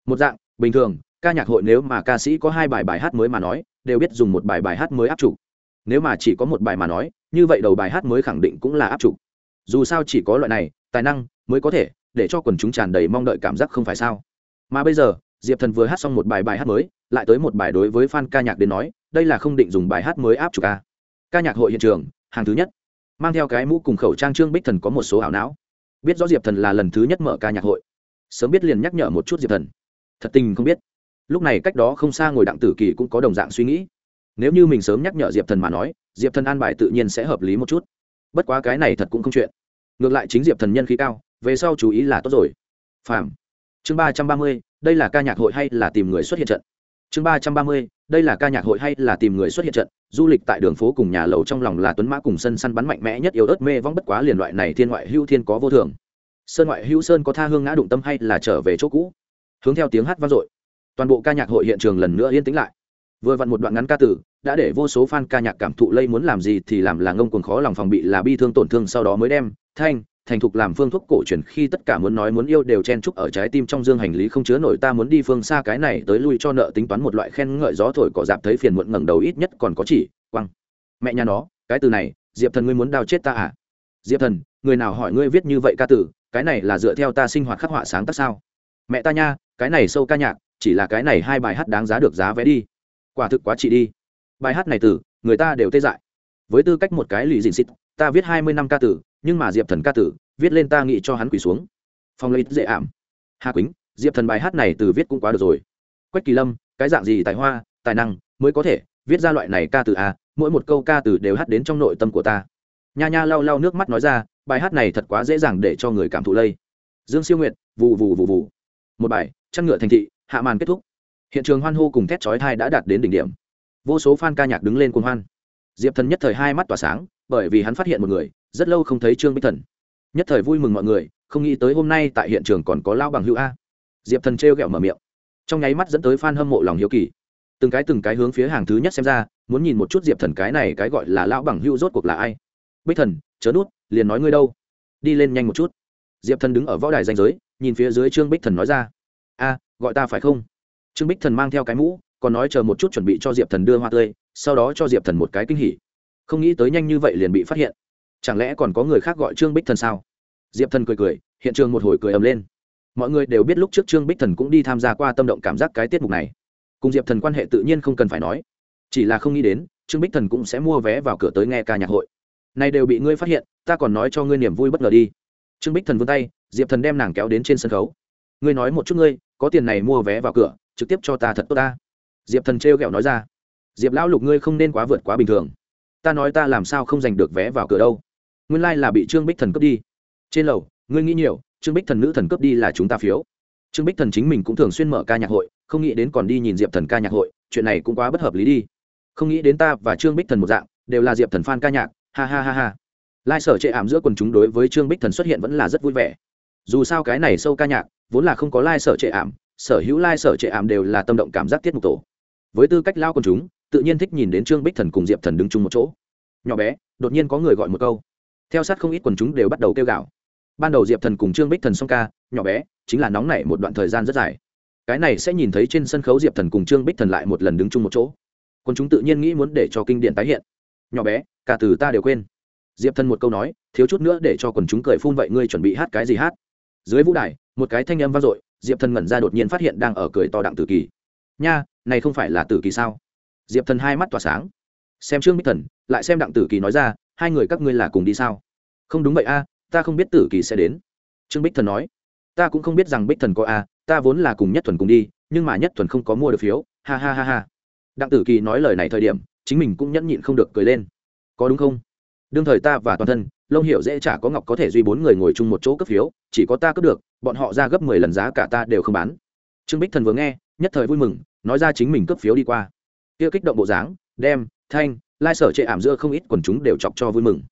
Một dạng, bình thường, ca nhạc hội nếu mà ca sĩ có hai bài bài hát mới mà nói, đều biết dùng một bài bài hát mới áp trục. Nếu mà chỉ có một bài mà nói như vậy đầu bài hát mới khẳng định cũng là áp trục. Dù sao chỉ có loại này, tài năng mới có thể để cho quần chúng tràn đầy mong đợi cảm giác không phải sao. Mà bây giờ, diệp thần vừa hát xong một bài bài hát mới, lại tới một bài đối với fan ca nhạc đến nói, đây là không định dùng bài hát mới áp trục ca ca nhạc hội hiện trường, hàng thứ nhất. Mang theo cái mũ cùng khẩu trang trương bích thần có một số ảo não. Biết rõ diệp thần là lần thứ nhất mở ca nhạc hội. Sớm biết liền nhắc nhở một chút diệp thần. Thật tình không biết. Lúc này cách đó không xa ngồi đặng tử kỳ cũng có đồng dạng suy nghĩ nếu như mình sớm nhắc nhở diệp thần mà nói, diệp thần an bài tự nhiên sẽ hợp lý một chút. Bất quá cái này thật cũng không chuyện. Ngược lại chính diệp thần nhân khí cao, về sau chú ý là tốt rồi. Phàm chương ba trăm ba mươi, đây là ca nhạc hội hay là tìm người xuất hiện trận? Chương ba trăm ba mươi, đây là ca nhạc hội hay là tìm người xuất hiện trận? Du lịch tại đường phố cùng nhà lầu trong lòng là tuấn mã cùng sân săn bắn mạnh mẽ nhất yếu ớt mê vong bất quá liền loại này thiên ngoại hữu thiên có vô thường. Sơn ngoại hữu sơn có tha hương ngã đụng tâm hay là trở về chỗ cũ? Hướng theo tiếng hát vang dội. Toàn bộ ca nhạc hội hiện trường lần nữa yên tĩnh lại vừa vặn một đoạn ngắn ca tử, đã để vô số fan ca nhạc cảm thụ lây muốn làm gì thì làm là ngông cuồng khó lòng phòng bị là bi thương tổn thương sau đó mới đem, thanh, thành thục làm phương thuốc cổ truyền khi tất cả muốn nói muốn yêu đều chen chúc ở trái tim trong dương hành lý không chứa nổi ta muốn đi phương xa cái này tới lui cho nợ tính toán một loại khen ngợi gió thổi cỏ dạp thấy phiền muộn ngẩng đầu ít nhất còn có chỉ, quăng. Mẹ nhà nó, cái từ này, diệp thần ngươi muốn đào chết ta à? Diệp thần, người nào hỏi ngươi viết như vậy ca tử, cái này là dựa theo ta sinh hoạt khắc họa sáng tác sao? Mẹ ta nha, cái này sâu ca nhạc, chỉ là cái này hai bài hát đáng giá được giá vé đi quả thực quá trị đi. Bài hát này từ, người ta đều tê dại. Với tư cách một cái lì dịn xịt, ta viết hai mươi năm ca tử, nhưng mà diệp thần ca tử, viết lên ta nghĩ cho hắn quỳ xuống. Phong lấy dễ ảm. Hà quýnh, diệp thần bài hát này từ viết cũng quá được rồi. Quách kỳ lâm, cái dạng gì tài hoa, tài năng mới có thể viết ra loại này ca từ a à? mỗi một câu ca từ đều hát đến trong nội tâm của ta. Nha nha lau lau nước mắt nói ra, bài hát này thật quá dễ dàng để cho người cảm thụ lây. Dương siêu nguyện vù vù vù vù. Một bài chăn ngựa thành thị, hạ màn kết thúc hiện trường hoan hô cùng thét chói thai đã đạt đến đỉnh điểm. Vô số fan ca nhạc đứng lên cuồng hoan. Diệp thần nhất thời hai mắt tỏa sáng, bởi vì hắn phát hiện một người, rất lâu không thấy trương bích thần. Nhất thời vui mừng mọi người, không nghĩ tới hôm nay tại hiện trường còn có lao bằng hữu a. Diệp thần trêu ghẹo mở miệng. Trong nháy mắt dẫn tới f a n hâm mộ lòng hiếu kỳ. Từng cái từng cái hướng phía hàng thứ nhất xem ra, muốn nhìn một chút diệp thần cái này cái gọi là lão bằng hữu rốt cuộc là ai. Bích thần, chớ nút, liền nói ngươi đâu? Đi lên nhanh một chút. Diệp thần đứng ở võ đài danh giới, nhìn phía dưới trương bích thần nói ra. A, gọi ta phải không? Trương bích thần mang theo cái mũ, còn nói chờ một chút chuẩn bị cho diệp thần đưa hoa tươi, sau đó cho diệp thần một cái kinh hỉ. Không nghĩ tới nhanh như vậy liền bị phát hiện. Chẳng lẽ còn có người khác gọi trương bích thần sao? Diệp thần cười cười, hiện trường một hồi cười ầm lên. Mọi người đều biết lúc trước trương bích thần cũng đi tham gia qua tâm động cảm giác cái tiết mục này. Cùng diệp thần quan hệ tự nhiên không cần phải nói. Chỉ là không nghĩ đến, trương bích thần cũng sẽ mua vé vào cửa tới nghe ca nhạc hội. Này đều bị ngươi phát hiện, ta còn nói cho ngươi niềm vui bất ngờ đi. Trương bích thần vươn tay, diệp thần đem nàng kéo đến trên sân khấu. Ngươi nói một chút ngươi, có tiền này mua vé vào cửa trực tiếp cho ta thật tốt ta. Diệp thần trêu ghẹo nói ra. Diệp lão lục ngươi không nên quá vượt quá bình thường. Ta nói ta làm sao không giành được vé vào cửa đâu. Nguyên lai là bị trương bích thần cướp đi. Trên lầu, ngươi nghĩ nhiều, trương bích thần nữ thần cướp đi là chúng ta phiếu. Trương bích thần chính mình cũng thường xuyên mở ca nhạc hội, không nghĩ đến còn đi nhìn diệp thần ca nhạc hội, chuyện này cũng quá bất hợp lý đi. Không nghĩ đến ta và trương bích thần một dạng, đều là diệp thần f a n ca nhạc, ha ha ha ha. Lai sở chệ ảm giữa quần chúng đối với trương bích thần xuất hiện vẫn là rất vui vẻ. Dù sao cái này sâu ca nhạc, vốn là không có lai sở chệ ảm sở hữu lai sở trệ ảm đều là tâm động cảm giác tiết mục tổ. Với tư cách lao quần chúng, tự nhiên thích nhìn đến trương bích thần cùng diệp thần đứng chung một chỗ. Nhỏ bé, đột nhiên có người gọi một câu. Theo sát không ít quần chúng đều bắt đầu kêu gào. Ban đầu diệp thần cùng trương bích thần song ca, nhỏ bé, chính là nóng nảy một đoạn thời gian rất dài. Cái này sẽ nhìn thấy trên sân khấu diệp thần cùng trương bích thần lại một lần đứng chung một chỗ. Quần chúng tự nhiên nghĩ muốn để cho kinh điển tái hiện. Nhỏ bé, cả từ ta đều quên. Diệp thần một câu nói, thiếu chút nữa để cho quần chúng cười phun vậy ngươi chuẩn bị hát cái gì hát? Dưới vũ đài, một cái thanh âm vang dội diệp thần ngẩn ra đột nhiên phát hiện đang ở cười to đặng tử kỳ nha này không phải là tử kỳ sao diệp thần hai mắt tỏa sáng xem trương bích thần lại xem đặng tử kỳ nói ra hai người các ngươi là cùng đi sao không đúng vậy a ta không biết tử kỳ sẽ đến trương bích thần nói ta cũng không biết rằng bích thần có a ta vốn là cùng nhất thuần cùng đi nhưng mà nhất thuần không có mua được phiếu ha ha ha ha đặng tử kỳ nói lời này thời điểm chính mình cũng nhẫn nhịn không được cười lên có đúng không đương thời ta và toàn thân lông hiểu dễ chả có ngọc có thể duy bốn người ngồi chung một chỗ cấp phiếu, chỉ có ta cấp được, bọn họ ra gấp mười lần giá cả ta đều không bán. Trương bích thần vừa nghe, nhất thời vui mừng, nói ra chính mình cấp phiếu đi qua. Kia kích động bộ dáng, đem, thanh, lai sở chệ ảm giữa không ít quần chúng đều chọc cho vui mừng.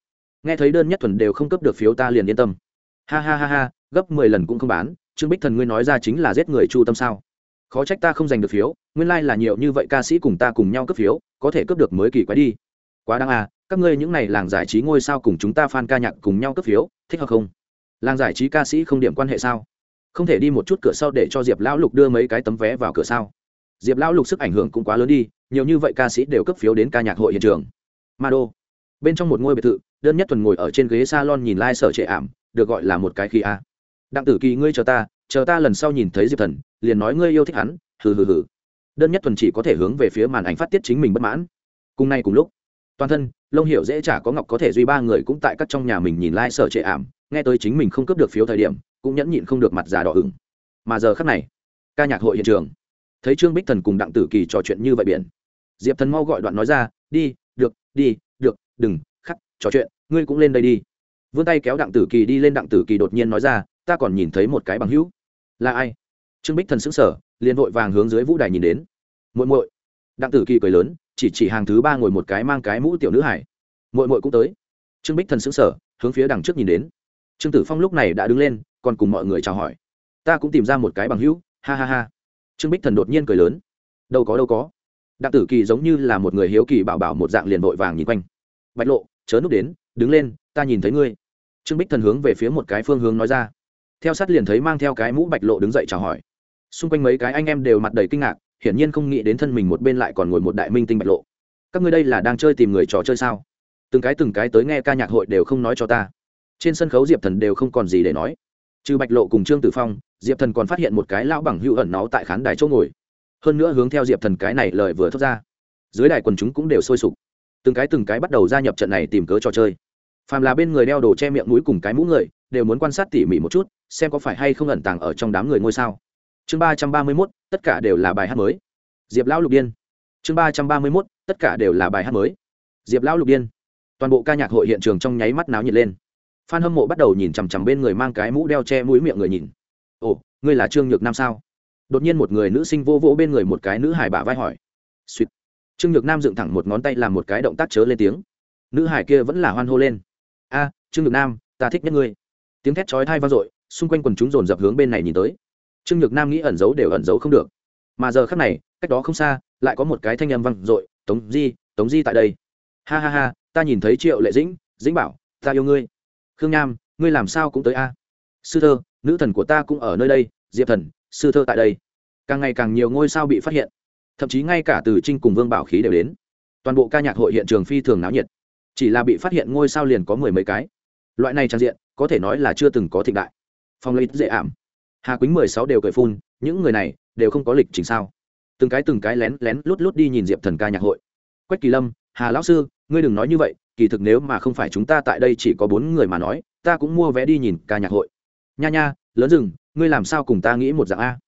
Nghe thấy đơn nhất thuần đều không cấp được phiếu ta liền yên tâm. Ha ha ha ha, gấp mười lần cũng không bán, trương bích thần ngươi nói ra chính là giết người chu tâm sao? Khó trách ta không giành được phiếu, nguyên lai、like、là nhiều như vậy ca sĩ cùng ta cùng nhau cấp phiếu, có thể cấp được mới kỳ quái đi. Quá đáng à các ngươi những này làng giải trí ngôi sao cùng chúng ta fan ca nhạc cùng nhau cấp phiếu, thích hợp không? Làng giải trí ca sĩ không điểm quan hệ sao? Không thể đi một chút cửa sau để cho diệp lão lục đưa mấy cái tấm vé vào cửa sau diệp lão lục sức ảnh hưởng cũng quá lớn đi, nhiều như vậy ca sĩ đều cấp phiếu đến ca nhạc hội hiện trường. Ma đô bên trong một ngôi biệt thự, đơn nhất tuần ngồi ở trên ghế salon nhìn lai nhìn lai、like、sở trệ ảm, được gọi là một cái khi a. Đặng tử kỳ, ngươi chờ ta chờ ta lần sau nhìn thấy diệp thần, liền nói ngươi yêu thích hắn, hừ hừ hừ. Đơn nhất thuần chỉ có thể hướng về phía màn ảnh phát tiết chính mình bất mãn. Cùng nay cùng lúc, toàn thân lông hiểu dễ chả có ngọc có thể duy ba người cũng tại các trong nhà mình nhìn lai、like、sở trệ ảm, nghe tới chính mình không cướp được phiếu thời điểm, cũng nhẫn nhịn không được mặt già đỏ ửng. Mà giờ khắc này, ca nhạc hội hiện trường. Thấy trương bích thần cùng đặng tử kỳ trò chuyện như vậy biển. Diệp thần mau gọi đoạn nói ra, đi, được đi, được, đừng, khắc, trò chuyện, ngươi cũng lên đây đi. Vươn tay kéo đặng tử kỳ đi lên, đặng tử kỳ đột nhiên nói ra, ta còn nhìn thấy một cái bằng hữu. Là ai? Trương bích thần xứng sở liền vội vàng hướng dưới vũ đài nhìn đến. Muội muội. Đặng tử kỳ cười lớn chỉ chỉ hàng thứ ba ngồi một cái mang cái mũ tiểu nữ hải. Mội mội cũng tới. Trương bích thần xứng sở hướng phía đằng trước nhìn đến. Trương tử phong lúc này đã đứng lên, còn cùng mọi người chào hỏi. Ta cũng tìm ra một cái bằng hữu, ha ha ha. Trương bích thần đột nhiên cười lớn. Đâu có đâu có. Đặng tử kỳ giống như là một người hiếu kỳ bảo bảo một dạng liền vội vàng nhìn quanh. Bạch lộ, chớ núp đến, đứng lên, ta nhìn thấy ngươi. Trương bích thần hướng về phía một cái phương hướng nói ra. Theo sát liền thấy mang theo cái mũ bạch lộ đứng dậy chào hỏi. Xung quanh mấy cái anh em đều mặt đầy kinh ngạc hiển nhiên không nghĩ đến thân mình một bên lại còn ngồi một đại minh tinh bạch lộ. Các ngươi đây là đang chơi tìm người trò chơi sao? Từng cái từng cái tới nghe ca nhạc hội đều không nói cho ta. Trên sân khấu diệp thần đều không còn gì để nói. Trừ bạch lộ cùng trương tử phong, diệp thần còn phát hiện một cái lão bằng hữu ẩn náu tại khán đài chỗ ngồi. Hơn nữa hướng theo diệp thần cái này lời vừa thốt ra. Dưới đài quần chúng cũng đều sôi sục. Từng cái từng cái bắt đầu gia nhập trận này tìm cớ trò chơi. Phàm là bên người đeo đồ che miệng mũi cùng cái mũ người, đều muốn quan sát tỉ mỉ một chút, xem có phải hay không ẩn tàng ở trong đám người ngôi sao chương ba trăm ba mươi mốt, tất cả đều là bài hát mới. Diệp lão lục điên. Chương ba trăm ba mươi mốt, tất cả đều là bài hát mới. Diệp lão lục điên. Toàn bộ ca nhạc hội hiện trường trong nháy mắt náo nhiệt lên. Phan hâm mộ bắt đầu nhìn chằm chằm bên người mang cái mũ đeo che mũi miệng người nhìn. Ồ, ngươi là trương nhược nam sao? Đột nhiên một người nữ sinh vô vỗ bên người một cái nữ hải bả vai hỏi. Suýt trương nhược nam dựng thẳng một ngón tay làm một cái động tác chớ lên tiếng. Nữ hải kia vẫn là hoan hô lên. A, trương nhược nam, ta thích nhất ngươi. Tiếng thét chói thai vang dội, xung quanh quần chúng dồn dập hướng bên này nhìn tới trương nhược nam nghĩ ẩn giấu đều ẩn giấu không được. Mà giờ khác này, cách đó không xa, lại có một cái thanh âm vang dội, tống di tống di tại đây. Ha ha ha, ta nhìn thấy triệu lệ dĩnh dĩnh bảo, ta yêu ngươi. Khương nham, ngươi làm sao cũng tới a? Sư thơ, nữ thần của ta cũng ở nơi đây, diệp thần, sư thơ tại đây. Càng ngày càng nhiều ngôi sao bị phát hiện. Thậm chí ngay cả từ trinh cùng vương bảo khí đều đến. Toàn bộ ca nhạc hội hiện trường phi thường náo nhiệt. Chỉ là bị phát hiện ngôi sao liền có mười mấy cái. Loại này trang diện, có thể nói là chưa từng có thịnh đại. Phong lấy dễ ảm hà quýnh mười sáu đều cười phun, những người này đều không có lịch trình sao? Từng cái từng cái lén lén lút lút đi nhìn diệp thần ca nhạc hội. Quách kỳ lâm, hà lão sư, ngươi đừng nói như vậy, kỳ thực nếu mà không phải chúng ta tại đây chỉ có bốn người mà nói, ta cũng mua vé đi nhìn ca nhạc hội. Nha nha, lớn rừng, ngươi làm sao cùng ta nghĩ một dạng a?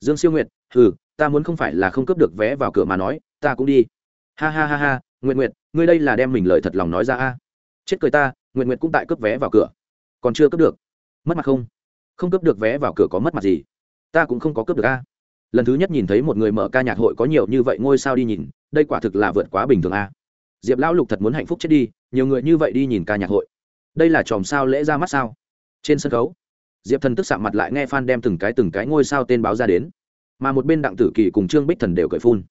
Dương siêu nguyệt ừ ta muốn không phải là không cấp được vé vào cửa mà nói, ta cũng đi. Ha ha ha ha nguyện nguyện ngươi đây là đem mình lời thật lòng nói ra a. Chết cười ta nguyện nguyện cũng tại cướp vé vào cửa. Còn chưa cướp được. Mất mặt không? Không cướp được vé vào cửa có mất mặt gì? Ta cũng không có cướp được a. Lần thứ nhất nhìn thấy một người mở ca nhạc hội có nhiều như vậy ngôi sao đi nhìn, đây quả thực là vượt quá bình thường a. Diệp lão lục thật muốn hạnh phúc chết đi, nhiều người như vậy đi nhìn ca nhạc hội. Đây là chòm sao lễ ra mắt sao? Trên sân khấu, diệp thần tức sạm mặt lại nghe f đem từng cái từng cái ngôi sao tên báo ra đến. Mà một bên đặng tử kỳ cùng trương bích thần đều cởi phun.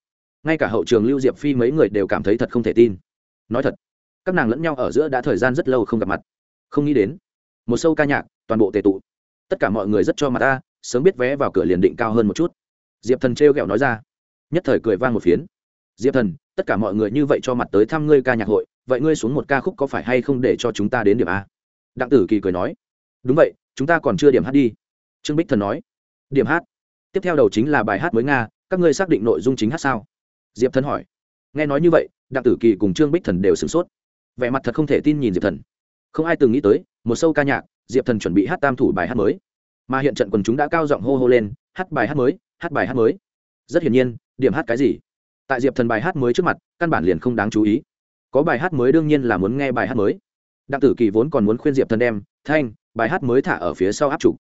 Ngay cả hậu trường lưu diệp phi mấy người đều cảm thấy thật không thể tin. Nói thật, các nàng lẫn nhau ở giữa đã thời gian rất lâu không gặp mặt. Không nghĩ đến, một sâu ca nhạc, toàn bộ tề tụ tất cả mọi người rất cho mặt ta, sớm biết vé vào cửa liền định cao hơn một chút. Diệp thần trêu ghẹo nói ra. Nhất thời cười vang một phiến. Diệp thần, tất cả mọi người như vậy cho mặt tới thăm ngươi ca nhạc hội, vậy ngươi xuống một ca khúc có phải hay không để cho chúng ta đến điểm a? Đặng tử kỳ cười nói. Đúng vậy, chúng ta còn chưa điểm hát đi. Trương bích thần nói. Điểm hát. Tiếp theo đầu chính là bài hát mới nga, các ngươi xác định nội dung chính hát sao? Diệp thần hỏi. Nghe nói như vậy, đặng tử kỳ cùng trương bích thần đều sửng sốt. Vẻ mặt thật không thể tin nhìn diệp thần. Không ai từng nghĩ tới, một sâu ca nhạc diệp thần chuẩn bị hát tam thủ bài hát mới mà hiện trận quần chúng đã cao giọng hô hô lên hát bài hát mới hát bài hát mới rất hiển nhiên điểm hát cái gì tại diệp thần bài hát mới trước mặt căn bản liền không đáng chú ý có bài hát mới đương nhiên là muốn nghe bài hát mới đặng tử kỳ vốn còn muốn khuyên diệp thần đem thanh bài hát mới thả ở phía sau áp trục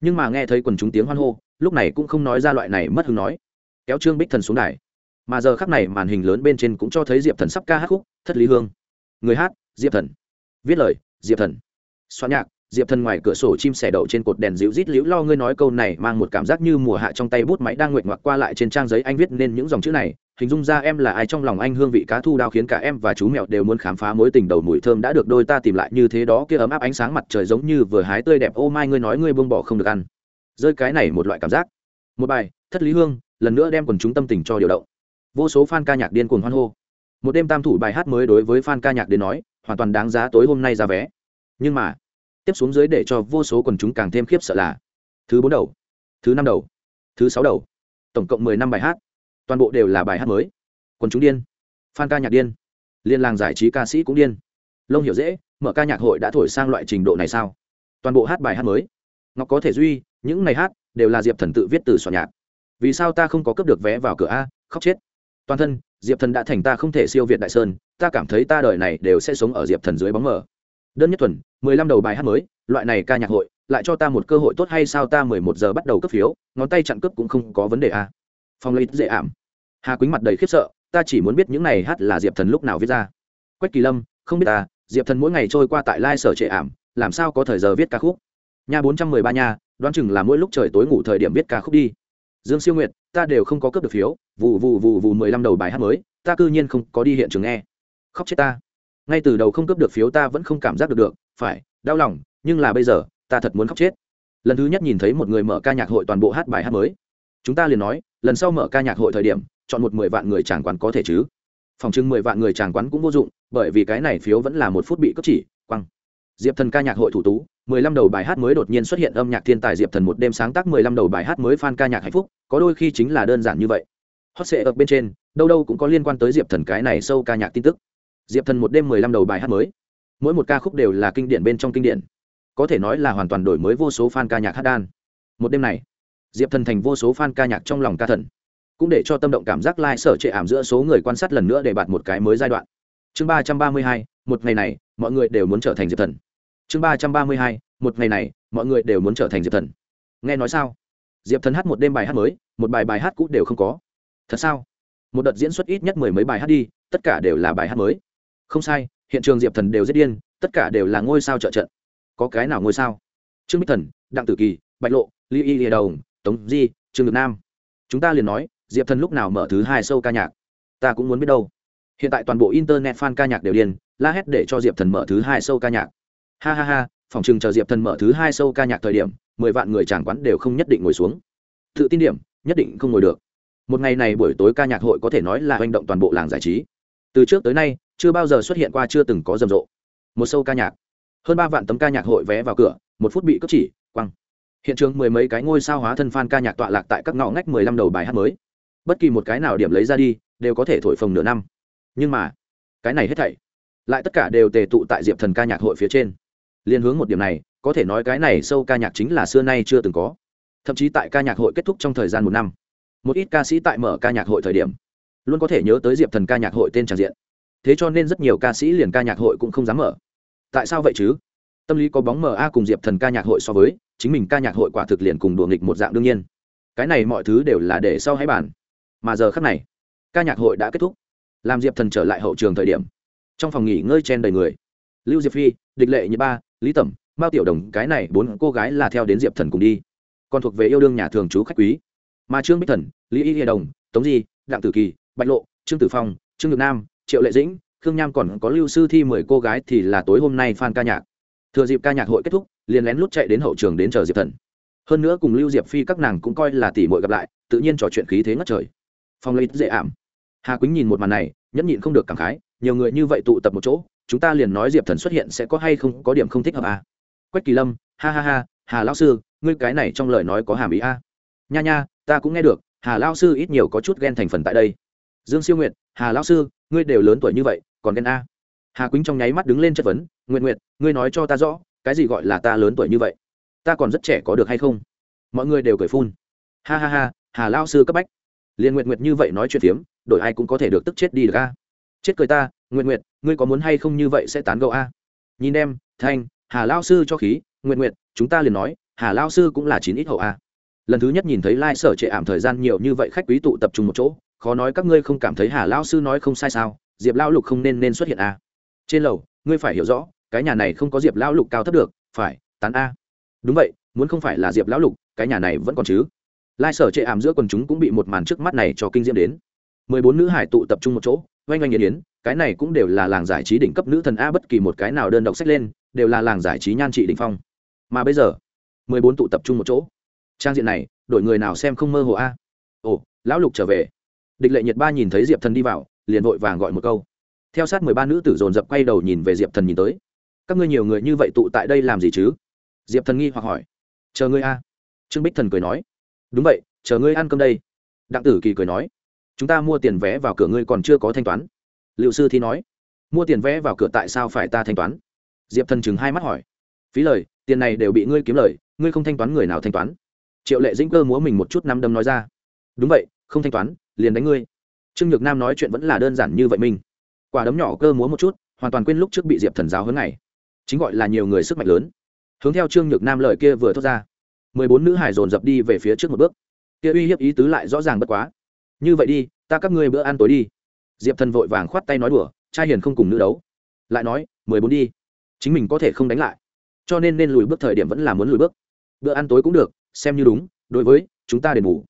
nhưng mà nghe thấy quần chúng tiếng hoan hô lúc này cũng không nói ra loại này mất hứng nói kéo trương bích thần xuống đài mà giờ khắc này màn hình lớn bên trên cũng cho thấy diệp thần sắp ca hát khúc thất lý hương người hát diệp thần viết lời diệp thần soạn nhạc diệp thần ngoài cửa sổ chim sẻ đậu trên cột đèn dịu rít liễu lo ngươi nói câu này mang một cảm giác như mùa hạ trong tay bút máy đang nguyện ngoặc qua lại trên trang giấy anh viết nên những dòng chữ này, hình dung ra em là ai trong lòng anh hương vị cá thu đao khiến cả em và chú mèo đều muốn khám phá mối tình đầu mùi thơm đã được đôi ta tìm lại như thế đó kia ấm áp ánh sáng mặt trời giống như vừa hái tươi đẹp, ô mai ngươi nói ngươi buông bỏ không được ăn. Rơi cái này một loại cảm giác. Một bài, thất lý hương, lần nữa đem quần chúng tâm tình cho điều động. Vô số fan ca nhạc điên cuồng hoan hô. Một đêm tam thủ bài hát mới đối với fan ca nhạc đến nói, hoàn toàn đáng giá tối hôm nay ra vé. Nhưng mà tiếp xuống dưới để cho vô số quần chúng càng thêm khiếp sợ là thứ bốn đầu, thứ năm đầu, thứ sáu đầu, tổng cộng mười năm bài hát, toàn bộ đều là bài hát mới. Quần chúng điên, fan ca nhạc điên, liên làng giải trí ca sĩ cũng điên. Lông hiểu dễ, mở ca nhạc hội đã thổi sang loại trình độ này sao? Toàn bộ hát bài hát mới. Ngọc có thể duy, những ngày hát đều là diệp thần tự viết từ soạn nhạc. Vì sao ta không có cướp được vé vào cửa a? Khóc chết. Toàn thân, diệp thần đã thành ta không thể siêu việt đại sơn, ta cảm thấy ta đời này đều sẽ sống ở diệp thần dưới bóng mờ đơn nhất thuần mười lăm đầu bài hát mới loại này ca nhạc hội lại cho ta một cơ hội tốt hay sao ta mười một giờ bắt đầu cấp phiếu ngón tay chặn cướp cũng không có vấn đề à? phong lấy dễ ảm. Hà quýnh mặt đầy khiếp sợ ta chỉ muốn biết những này hát là diệp thần lúc nào viết ra. Quách kỳ lâm không biết ta diệp thần mỗi ngày trôi qua tại lai sở trệ ảm làm sao có thời giờ viết ca khúc? Nhà bốn trăm mười ba nhà, đoán chừng là mỗi lúc trời tối ngủ thời điểm viết ca khúc đi. Dương siêu nguyệt ta đều không có cướp được phiếu vụ vụ vụ vụ mười lăm đầu bài hát mới ta cư nhiên không có đi hiện trường nghe. Khóc chết ta ngay từ đầu không cướp được phiếu ta vẫn không cảm giác được được, phải, đau lòng, nhưng là bây giờ, ta thật muốn khóc chết. Lần thứ nhất nhìn thấy một người mở ca nhạc hội toàn bộ hát bài hát mới. Chúng ta liền nói, lần sau mở ca nhạc hội thời điểm, chọn một mười vạn người chàng quán có thể chứ? Phòng trưng mười vạn người chàng quán cũng vô dụng, bởi vì cái này phiếu vẫn là một phút bị cấp chỉ, quăng. Diệp thần ca nhạc hội thủ tú, mười lăm đầu bài hát mới đột nhiên xuất hiện âm nhạc thiên tài diệp thần một đêm sáng tác mười lăm đầu bài hát mới fan ca nhạc hạnh phúc, có đôi khi chính là đơn giản như vậy. Hot sệ ở bên trên, đâu đâu cũng có liên quan tới diệp thần cái này sâu ca nhạc tin tức diệp thần một đêm mười lăm đầu bài hát mới. Mỗi một ca khúc đều là kinh điển bên trong kinh điển. Có thể nói là hoàn toàn đổi mới vô số fan ca nhạc hát đan. Một đêm này, diệp thần thành vô số fan ca nhạc trong lòng ca thần. Cũng để cho tâm động cảm giác lai、like、sở trệ ảm giữa số người quan sát lần nữa để bạt một cái mới giai đoạn. Chương ba trăm ba mươi hai, một ngày này, mọi người đều muốn trở thành diệp thần. Chương ba trăm ba mươi hai, một ngày này, mọi người đều muốn trở thành diệp thần. Nghe nói sao? Diệp thần hát một đêm bài hát mới, một bài bài hát cũ đều không có. Thật sao? Một đợt diễn xuất ít nhất mười mấy bài hát đi, tất cả đều là bài hát mới không sai, hiện trường diệp thần đều rất điên, tất cả đều là ngôi sao trợ trận. Có cái nào ngôi sao? Trương bích thần, đặng tử kỳ, bạch lộ ly y lìa đồng, tống di, trương ngược nam. Chúng ta liền nói, diệp thần lúc nào mở thứ hai sâu ca nhạc? Ta cũng muốn biết đâu. Hiện tại toàn bộ internet fan ca nhạc đều điên, la hét để cho diệp thần mở thứ hai sâu ca nhạc. Ha ha ha, phòng chừng chờ diệp thần mở thứ hai sâu ca nhạc thời điểm, mười vạn người tràng quán đều không nhất định ngồi xuống. Tự tin điểm, nhất định không ngồi được. Một ngày này buổi tối ca nhạc hội có thể nói là hành động toàn bộ làng giải trí. Từ trước tới nay chưa bao giờ xuất hiện qua chưa từng có rầm rộ. Một sâu ca nhạc. Hơn ba vạn tấm ca nhạc hội vé vào cửa, một phút bị cấp chỉ, quăng. Hiện trường mười mấy cái ngôi sao hóa thân fan ca nhạc tọa lạc tại các ngõ ngách mười lăm đầu bài hát mới. Bất kỳ một cái nào điểm lấy ra đi, đều có thể thổi phồng nửa năm. Nhưng mà, cái này hết thảy, lại tất cả đều tề tụ tại diệp thần ca nhạc hội phía trên. Liên hướng một điểm này, có thể nói cái này sâu ca nhạc chính là xưa nay chưa từng có. Thậm chí tại ca nhạc hội kết thúc trong thời gian một năm, một ít ca sĩ tại mở ca nhạc hội thời điểm, luôn có thể nhớ tới diệp thần ca nhạc hội tên tràng diện thế cho nên rất nhiều ca sĩ liền ca nhạc hội cũng không dám mở. Tại sao vậy chứ? Tâm lý có bóng mờ a cùng diệp thần ca nhạc hội so với, chính mình ca nhạc hội quả thực liền cùng đùa nghịch một dạng đương nhiên. Cái này mọi thứ đều là để sau hãy bàn. Mà giờ khắc này, ca nhạc hội đã kết thúc. Làm diệp thần trở lại hậu trường thời điểm, trong phòng nghỉ ngơi chen đầy người. Lưu diệp phi, địch lệ như ba, lý tẩm, mao tiểu đồng, cái này bốn cô gái là theo đến diệp thần cùng đi. Còn thuộc về yêu đương nhà thường trú khách quý. Mà trương bích thần, lý y hiệp đồng, tống di, đặng tử kỳ, bạch lộ, trương tử phong, trương ngược nam triệu lệ dĩnh, khương nham còn có lưu sư thi mười cô gái thì là tối hôm nay phan ca nhạc. Thừa dịp ca nhạc hội kết thúc, liền lén lút chạy đến hậu trường đến chờ diệp thần. Hơn nữa cùng lưu diệp phi các nàng cũng coi là tỷ mội gặp lại, tự nhiên trò chuyện khí thế ngất trời. Phong lấy dễ ảm. Hà quýnh nhìn một màn này, nhẫn nhịn không được cảm khái, nhiều người như vậy tụ tập một chỗ, chúng ta liền nói diệp thần xuất hiện sẽ có hay không có điểm không thích hợp à. quách kỳ lâm, ha ha ha, hà lão sư, ngươi cái này trong lời nói có hàm ý a. À. nha nha, ta cũng nghe được, hà lão sư ít nhiều có chút ghen thành phần tại đây. Dương siêu nguyệt hà lão sư, ngươi đều lớn tuổi như vậy, còn ghen a? Hà quýnh trong nháy mắt đứng lên chất vấn nguyện nguyện ngươi nói cho ta rõ, cái gì gọi là ta lớn tuổi như vậy? Ta còn rất trẻ có được hay không? Mọi người đều cười phun. Ha ha ha, hà lao sư cấp bách. Liền nguyện nguyện như vậy nói chuyện phiếm, đổi ai cũng có thể được tức chết đi được a. Chết cười ta nguyện nguyện ngươi có muốn hay không như vậy sẽ tán gẫu a? Nhìn em, thanh, hà lao sư cho khí nguyện nguyện chúng ta liền nói, hà lao sư cũng là chín ít hậu a. Lần thứ nhất nhìn thấy lai、like、sở trệ ảm thời gian nhiều như vậy khách quý tụ tập trung một chỗ khó nói các ngươi không cảm thấy hà lao sư nói không sai sao, diệp lao lục không nên nên xuất hiện a trên lầu, ngươi phải hiểu rõ, cái nhà này không có diệp lão lục cao thấp được, phải, tán a. Đúng vậy, muốn không phải là diệp lão lục, cái nhà này vẫn còn chứ. Lai sở chệ ảm giữa quần chúng cũng bị một màn trước mắt này cho kinh diễm đến. Mười bốn nữ hải tụ tập trung một chỗ, oanh oanh nghiền yến cái này cũng đều là làng giải trí đỉnh cấp nữ thần a bất kỳ một cái nào đơn độc sách lên, đều là làng giải trí nhan trị đỉnh phong. Mà bây giờ, mười bốn tụ tập trung một chỗ. Trang diện này, đổi người nào xem không mơ hồ a. Ồ, lão lục trở về địch lệ nhiệt ba nhìn thấy diệp thần đi vào, liền vội vàng gọi một câu. Theo sát mười ba nữ tử dồn dập quay đầu nhìn về diệp thần nhìn tới. Các ngươi nhiều người như vậy tụ tại đây làm gì chứ? Diệp thần nghi hoặc hỏi. Chờ ngươi a. Trương bích thần cười nói. Đúng vậy, chờ ngươi ăn cơm đây. Đặng tử kỳ cười nói. Chúng ta mua tiền vé vào cửa ngươi còn chưa có thanh toán. Liệu sư thì nói. Mua tiền vé vào cửa tại sao phải ta thanh toán? Diệp thần chừng hai mắt hỏi. Phí lời, tiền này đều bị ngươi kiếm lời, ngươi không thanh toán người nào thanh toán? Triệu lệ dĩnh cơ múa mình một chút năm đâm nói ra. Đúng vậy, không thanh toán liền đánh ngươi. Trương nhược nam nói chuyện vẫn là đơn giản như vậy mình. Quả đấm nhỏ cơ múa một chút, hoàn toàn quên lúc trước bị diệp thần giáo hướng này. Chính gọi là nhiều người sức mạnh lớn. Hướng theo trương nhược nam lời kia vừa thốt ra, mười bốn nữ hải dồn dập đi về phía trước một bước. Kia uy hiếp ý tứ lại rõ ràng bất quá. Như vậy đi, ta các ngươi bữa ăn tối đi. Diệp thần vội vàng khoát tay nói đùa, trai hiền không cùng nữ đấu. Lại nói, mười bốn đi. Chính mình có thể không đánh lại. Cho nên nên lùi bước thời điểm vẫn là muốn lùi bước. Bữa ăn tối cũng được, xem như đúng, đối với chúng ta đền bù.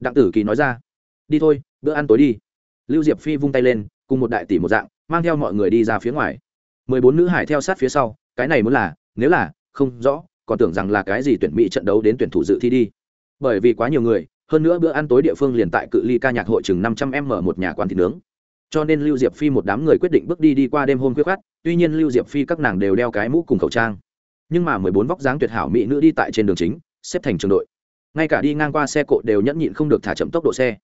Đặng tử kỳ nói ra đi thôi, bữa ăn tối đi. Lưu diệp phi vung tay lên, cùng một đại tỷ một dạng, mang theo mọi người đi ra phía ngoài. Mười bốn nữ hải theo sát phía sau, cái này muốn là, nếu là, không rõ, còn tưởng rằng là cái gì tuyển mỹ trận đấu đến tuyển thủ dự thi đi. Bởi vì quá nhiều người, hơn nữa bữa ăn tối địa phương liền tại cự ly ca nhạc hội chừng năm trăm m một nhà quán thịt nướng. Cho nên lưu diệp phi một đám người quyết định bước đi đi qua đêm hôm quyết khát tuy nhiên lưu diệp phi các nàng đều đeo cái mũ cùng khẩu trang. Nhưng mà mười bốn vóc dáng tuyệt hảo mỹ nữ đi tại trên đường chính, xếp thành trường đội. Ngay cả đi ngang qua xe cộ đều nhẫn nhịn không được thả chậm tốc độ xe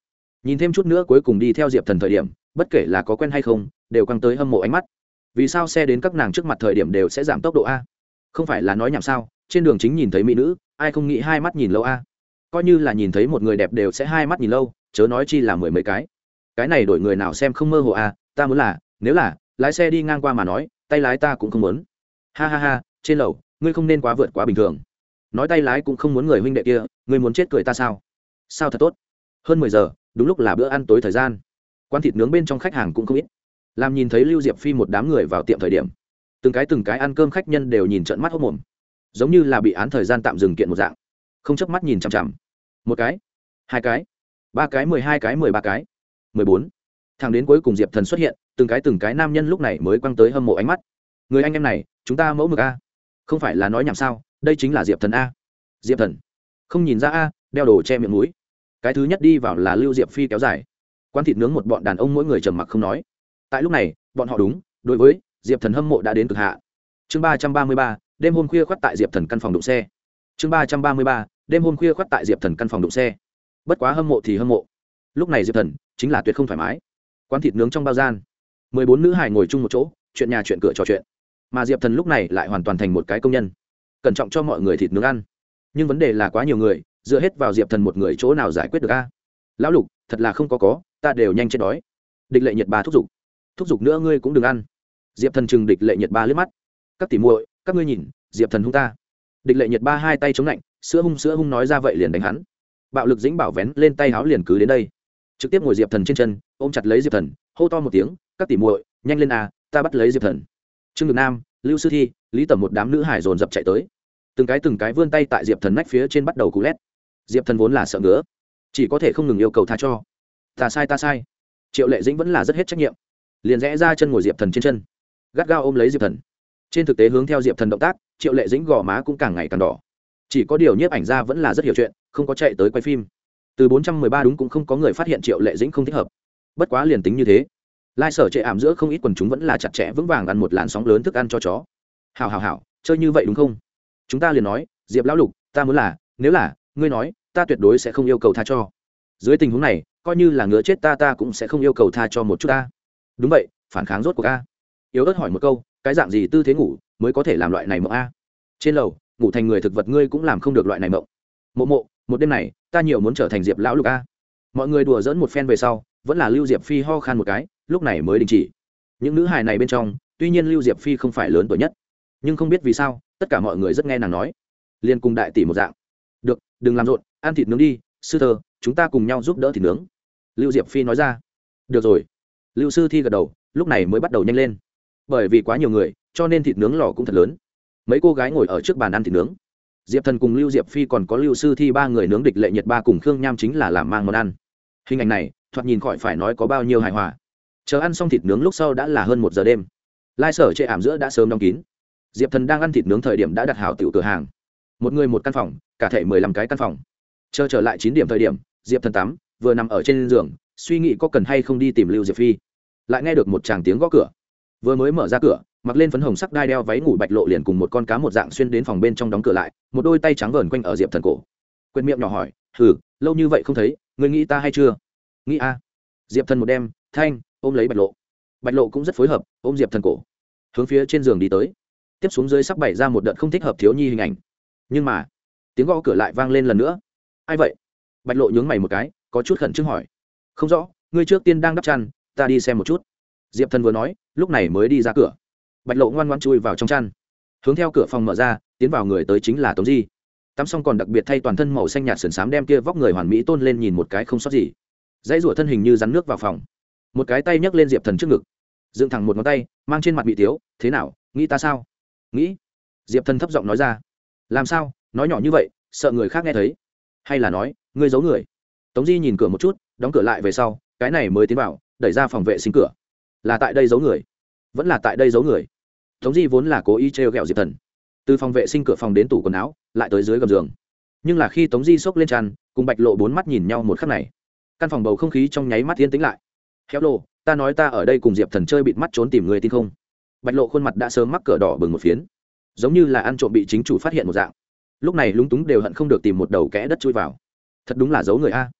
nhìn thêm chút nữa cuối cùng đi theo diệp thần thời điểm, bất kể là có quen hay không, đều căng tới hâm mộ ánh mắt. Vì sao xe đến các nàng trước mặt thời điểm đều sẽ giảm tốc độ a? Không phải là nói nhảm sao, trên đường chính nhìn thấy mỹ nữ, ai không nghĩ hai mắt nhìn lâu a? Coi như là nhìn thấy một người đẹp đều sẽ hai mắt nhìn lâu, chớ nói chi là mười mấy cái. Cái này đổi người nào xem không mơ hồ a, ta muốn là, nếu là, lái xe đi ngang qua mà nói, tay lái ta cũng không muốn. Ha ha ha, trên lầu, ngươi không nên quá vượt quá bình thường. Nói tay lái cũng không muốn người huynh đệ kia, ngươi muốn chết cười ta sao? Sao thật tốt? Hơn mười giờ đúng lúc là bữa ăn tối thời gian. Quan thịt nướng bên trong khách hàng cũng không ít. Làm nhìn thấy lưu diệp phi một đám người vào tiệm thời điểm, từng cái từng cái ăn cơm khách nhân đều nhìn trận mắt hốc mồm, giống như là bị án thời gian tạm dừng kiện một dạng, không chớp mắt nhìn chằm chằm. Một cái, hai cái, ba cái, mười hai cái, mười ba cái, mười bốn. Thằng đến cuối cùng diệp thần xuất hiện, từng cái từng cái nam nhân lúc này mới quăng tới hâm mộ ánh mắt. Người anh em này, chúng ta mẫu mực a. Không phải là nói nhảm sao, đây chính là diệp thần a. Diệp thần. Không nhìn ra a, đeo đồ che miệng mũi cái thứ nhất đi vào là lưu diệp phi kéo dài. Quan thịt nướng một bọn đàn ông mỗi người trầm mặc không nói. Tại lúc này, bọn họ đúng, đối với diệp thần hâm mộ đã đến cực hạ. Chương ba trăm ba mươi ba, đêm hôm khuya khoắt tại diệp thần căn phòng đụng xe. Chương ba trăm ba mươi ba, đêm hôm khuya khoắt tại diệp thần căn phòng đụng xe. Bất quá hâm mộ thì hâm mộ. Lúc này diệp thần chính là tuyệt không thoải mái. Quán thịt nướng trong bao gian, mười bốn nữ hải ngồi chung một chỗ, chuyện nhà chuyện cửa trò chuyện. Mà diệp thần lúc này lại hoàn toàn thành một cái công nhân, cẩn trọng cho mọi người thịt nướng ăn. Nhưng vấn đề là quá nhiều người dựa hết vào diệp thần một người chỗ nào giải quyết được a? Lão lục, thật là không có có, ta đều nhanh chết đói. Địch lệ nhiệt ba thúc giục. Thúc giục nữa ngươi cũng đừng ăn. Diệp thần chừng địch lệ nhiệt ba lướt mắt. Các tỉ muội, các ngươi nhìn, diệp thần hung ta. Địch lệ nhiệt ba hai tay chống lạnh, sữa hung sữa hung nói ra vậy liền đánh hắn. Bạo lực dĩnh bảo vén lên tay háo liền cứ đến đây. Trực tiếp ngồi diệp thần trên chân, ôm chặt lấy diệp thần, hô to một tiếng, các tỉ muội, nhanh lên à ta bắt lấy diệp thần. Trương ngược nam, lưu sư thi, lý tẩm một đám nữ hải dồn dập chạy tới. Từng cái từng cái vươn tay tại diệp thần nách phía trên bắt đầu cú lét diệp thần vốn là sợ ngứa, chỉ có thể không ngừng yêu cầu tha cho. Ta sai ta sai. Triệu lệ dĩnh vẫn là rất hết trách nhiệm, liền rẽ ra chân ngồi diệp thần trên chân, gắt gao ôm lấy diệp thần. Trên thực tế hướng theo diệp thần động tác, triệu lệ dĩnh gò má cũng càng ngày càng đỏ. Chỉ có điều nhiếp ảnh ra vẫn là rất hiểu chuyện, không có chạy tới quay phim. Từ bốn trăm mười ba đúng cũng không có người phát hiện triệu lệ dĩnh không thích hợp. Bất quá liền tính như thế, lai sở trệ ảm giữa không ít quần chúng vẫn là chặt chẽ vững vàng ăn một làn sóng lớn thức ăn cho chó. Hào hào hào, chơi như vậy đúng không? Chúng ta liền nói, diệp lão lục, ta muốn là, nếu là, ngươi nói ta tuyệt đối sẽ không yêu cầu tha cho. Dưới tình huống này, coi như là ngứa chết ta ta cũng sẽ không yêu cầu tha cho một chút ta. Đúng vậy, phản kháng rốt cuộc a. yếu ớt hỏi một câu, cái dạng gì tư thế ngủ mới có thể làm loại này mộng a? Trên lầu, ngủ thành người thực vật ngươi cũng làm không được loại này mộng. Mộ mộ, một đêm này, ta nhiều muốn trở thành diệp lão lục a. Mọi người đùa dỡn một phen về sau, vẫn là lưu diệp phi ho khan một cái, lúc này mới đình chỉ. Những nữ hài này bên trong, tuy nhiên lưu diệp phi không phải lớn tuổi nhất, nhưng không biết vì sao, tất cả mọi người rất nghe nàng nói. Liên cùng đại tỷ một dạng. Được, đừng làm rộn ăn thịt nướng đi, sư thơ, chúng ta cùng nhau giúp đỡ thịt nướng. Lưu diệp phi nói ra. Được rồi. Lưu sư thi gật đầu, lúc này mới bắt đầu nhanh lên. Bởi vì quá nhiều người, cho nên thịt nướng lò cũng thật lớn. Mấy cô gái ngồi ở trước bàn ăn thịt nướng. Diệp thần cùng lưu diệp phi còn có lưu sư thi ba người nướng địch lệ nhật ba cùng khương nham chính là làm mang món ăn. Hình ảnh này, thoạt nhìn khỏi phải nói có bao nhiêu hài hòa. Chờ ăn xong thịt nướng lúc sau đã là hơn một giờ đêm. Lai sở chệ ảm giữa đã sớm đóng kín. Diệp thần đang ăn thịt nướng thời điểm đã đặt hảo tiểu cửa hàng. Một người một căn phòng, cả thể mười lăm cái căn phòng chờ trở lại chín điểm thời điểm, diệp thần tắm vừa nằm ở trên giường, suy nghĩ có cần hay không đi tìm lưu diệp phi. Lại nghe được một tràng tiếng gõ cửa. Vừa mới mở ra cửa, mặc lên phấn hồng sắc đai đeo váy ngủ bạch lộ liền cùng một con cá một dạng xuyên đến phòng bên trong đóng cửa lại, một đôi tay trắng vờn quanh ở diệp thần cổ. Quyền miệng nhỏ hỏi, hừ, lâu như vậy không thấy người nghĩ ta hay chưa? Nghĩ a. Diệp thần một đêm thanh, ôm lấy bạch lộ. Bạch lộ cũng rất phối hợp, ôm diệp thần cổ, hướng phía trên giường đi tới. Tiếp xuống dưới sắc bày ra một đợt không thích hợp thiếu nhi hình ảnh. Nhưng mà, tiếng gõ cửa lại vang lên lần nữa ai vậy? Bạch lộ nhướng mày một cái, có chút khẩn trương hỏi. Không rõ, ngươi trước tiên đang đắp chăn, ta đi xem một chút. Diệp thần vừa nói, lúc này mới đi ra cửa. Bạch lộ ngoan ngoan chui vào trong chăn. Hướng theo cửa phòng mở ra, tiến vào người tới chính là tống di. Tắm xong còn đặc biệt thay toàn thân màu xanh nhạt sườn xám đem kia vóc người hoàn mỹ tôn lên nhìn một cái không sót gì. Dãy rủa thân hình như rắn nước vào phòng. Một cái tay nhấc lên diệp thần trước ngực. Dựng thẳng một ngón tay, mang trên mặt bị tiếu, thế nào, nghĩ ta sao? Nghĩ. Diệp thần thấp giọng nói ra. Làm sao? Nói nhỏ như vậy, sợ người khác nghe thấy hay là nói, ngươi giấu người. Tống di nhìn cửa một chút, đóng cửa lại về sau, cái này mới tiến vào, đẩy ra phòng vệ sinh cửa. Là tại đây giấu người. Vẫn là tại đây giấu người. Tống di vốn là cố ý trêu ghẹo diệp thần. Từ phòng vệ sinh cửa phòng đến tủ quần áo, lại tới dưới gầm giường. Nhưng là khi tống di xốc lên tràn, cùng bạch lộ bốn mắt nhìn nhau một khắc này, căn phòng bầu không khí trong nháy mắt yên tính lại. Héo lộ, ta nói ta ở đây cùng diệp thần chơi bịt mắt trốn tìm người tin không? Bạch lộ khuôn mặt đã sớm mắc cửa đỏ bừng một phiến. Giống như là ăn trộm bị chính chủ phát hiện một dạng lúc này lúng túng đều hận không được tìm một đầu kẽ đất chui vào. Thật đúng là giấu người a.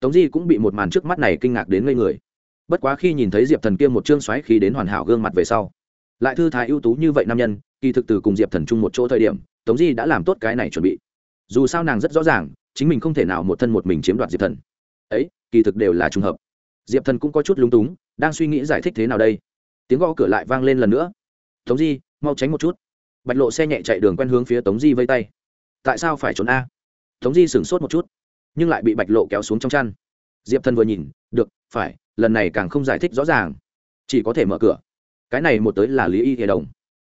Tống di cũng bị một màn trước mắt này kinh ngạc đến ngây người. Bất quá khi nhìn thấy diệp thần kia một chương xoáy khí đến hoàn hảo gương mặt về sau, lại thư thái ưu tú như vậy nam nhân, kỳ thực từ cùng diệp thần chung một chỗ thời điểm, tống di đã làm tốt cái này chuẩn bị. Dù sao nàng rất rõ ràng, chính mình không thể nào một thân một mình chiếm đoạt diệp thần. Ấy, kỳ thực đều là trùng hợp. Diệp thần cũng có chút lúng túng, đang suy nghĩ giải thích thế nào đây. Tiếng gõ cửa lại vang lên lần nữa. Tống di, mau tránh một chút. Bạch lộ xe nhẹ chạy đường quen hướng phía tống di vây tay tại sao phải trốn a? Tống di sửng sốt một chút, nhưng lại bị bạch lộ kéo xuống trong chăn. Diệp thần vừa nhìn, được, phải, lần này càng không giải thích rõ ràng. Chỉ có thể mở cửa. Cái này một tới là lý y hề đồng.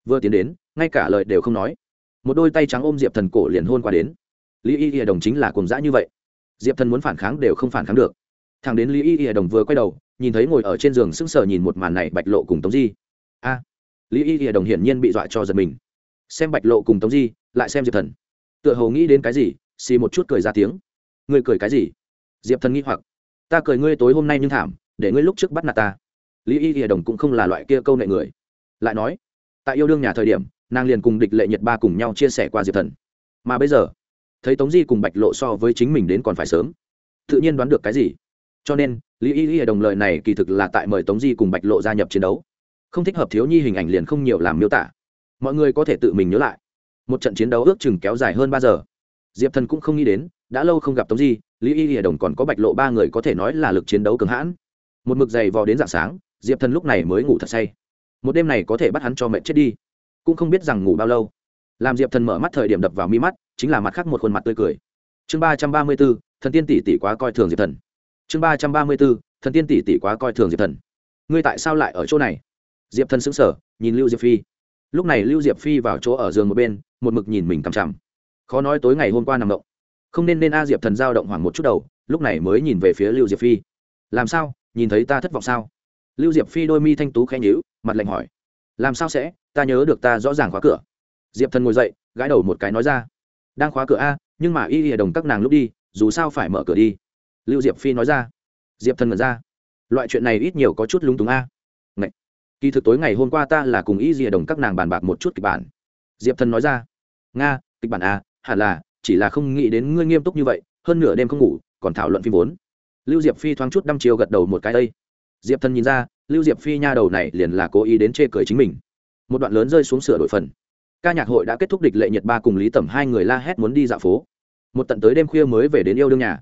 Vừa tiến đến, ngay cả lời đều không nói. Một đôi tay trắng ôm diệp thần cổ liền hôn qua đến. Lý y hề đồng chính là cùng dã như vậy. Diệp thần muốn phản kháng đều không phản kháng được. Thằng đến lý y hề đồng vừa quay đầu, nhìn thấy ngồi ở trên giường sững sờ nhìn một màn này bạch lộ cùng tống di. A! Lý y hề đồng hiển nhiên bị dọa cho giật mình. Xem bạch lộ cùng tống di, lại xem diệp thần tựa hồ nghĩ đến cái gì, xì một chút cười ra tiếng. Ngươi cười cái gì? Diệp thần nghĩ hoặc. Ta cười ngươi tối hôm nay nhưng thảm, để ngươi lúc trước bắt nạt ta. Lý y hiệp đồng cũng không là loại kia câu nệ người. Lại nói, tại yêu đương nhà thời điểm, nàng liền cùng địch lệ nhật ba cùng nhau chia sẻ qua diệp thần. Mà bây giờ, thấy tống di cùng bạch lộ so với chính mình đến còn phải sớm. Tự nhiên đoán được cái gì? Cho nên, lý y hiệp đồng lời này kỳ thực là tại mời tống di cùng bạch lộ gia nhập chiến đấu. Không thích hợp thiếu nhi hình ảnh liền không nhiều làm miêu tả. Mọi người có thể tự mình nhớ lại một trận chiến đấu ước chừng kéo dài hơn ba giờ. Diệp thần cũng không nghĩ đến, đã lâu không gặp tống di, lý y hiệp đồng còn có bạch lộ ba người có thể nói là lực chiến đấu cường hãn. Một mực dày vò đến dạng sáng, diệp thần lúc này mới ngủ thật say. Một đêm này có thể bắt hắn cho mẹ chết đi. Cũng không biết rằng ngủ bao lâu. Làm diệp thần mở mắt thời điểm đập vào mi mắt, chính là mặt khác một khuôn mặt tươi cười. Chương ba trăm ba mươi b ố thần tiên tỷ tỷ quá coi thường diệp thần. Chương ba trăm ba mươi b ố thần tiên tỷ tỷ quá coi thường diệp thần. Ngươi tại sao lại ở chỗ này? Diệp thần xứng sở nhìn lưu diệp phi lúc này lưu diệp phi vào chỗ ở giường một bên, một mực nhìn mình cằm chằm. Khó nói tối ngày hôm qua nằm động. Không nên nên a diệp thần giao động hoảng một chút đầu, lúc này mới nhìn về phía lưu diệp phi. Làm sao? Nhìn thấy ta thất vọng sao? Lưu diệp phi đôi mi thanh tú khẽ nhíu, mặt lạnh hỏi. Làm sao sẽ? Ta nhớ được ta rõ ràng khóa cửa. Diệp thần ngồi dậy, gãi đầu một cái nói ra. Đang khóa cửa a, nhưng mà y hề đồng các nàng lúc đi, dù sao phải mở cửa đi. Lưu diệp phi nói ra. Diệp thần ngẩn ra. Loại chuyện này ít nhiều có chút lúng túng a kỳ thực tối ngày hôm qua ta là cùng y rìa đồng các nàng bàn bạc một chút kịch bản. Diệp thần nói ra, nga, kịch bản a, hẳn là, chỉ là không nghĩ đến ngươi nghiêm túc như vậy, hơn nửa đêm không ngủ, còn thảo luận phim vốn. Lưu diệp phi thoáng chút đăm chiều gật đầu một cái đây diệp thần nhìn ra, lưu diệp phi nha đầu này liền là cố ý đến chê cười chính mình. Một đoạn lớn rơi xuống sửa đổi phần. Ca nhạc hội đã kết thúc địch lệ nhật ba cùng lý tẩm hai người la hét muốn đi dạo phố. Một tận tới đêm khuya mới về đến yêu đương nhà.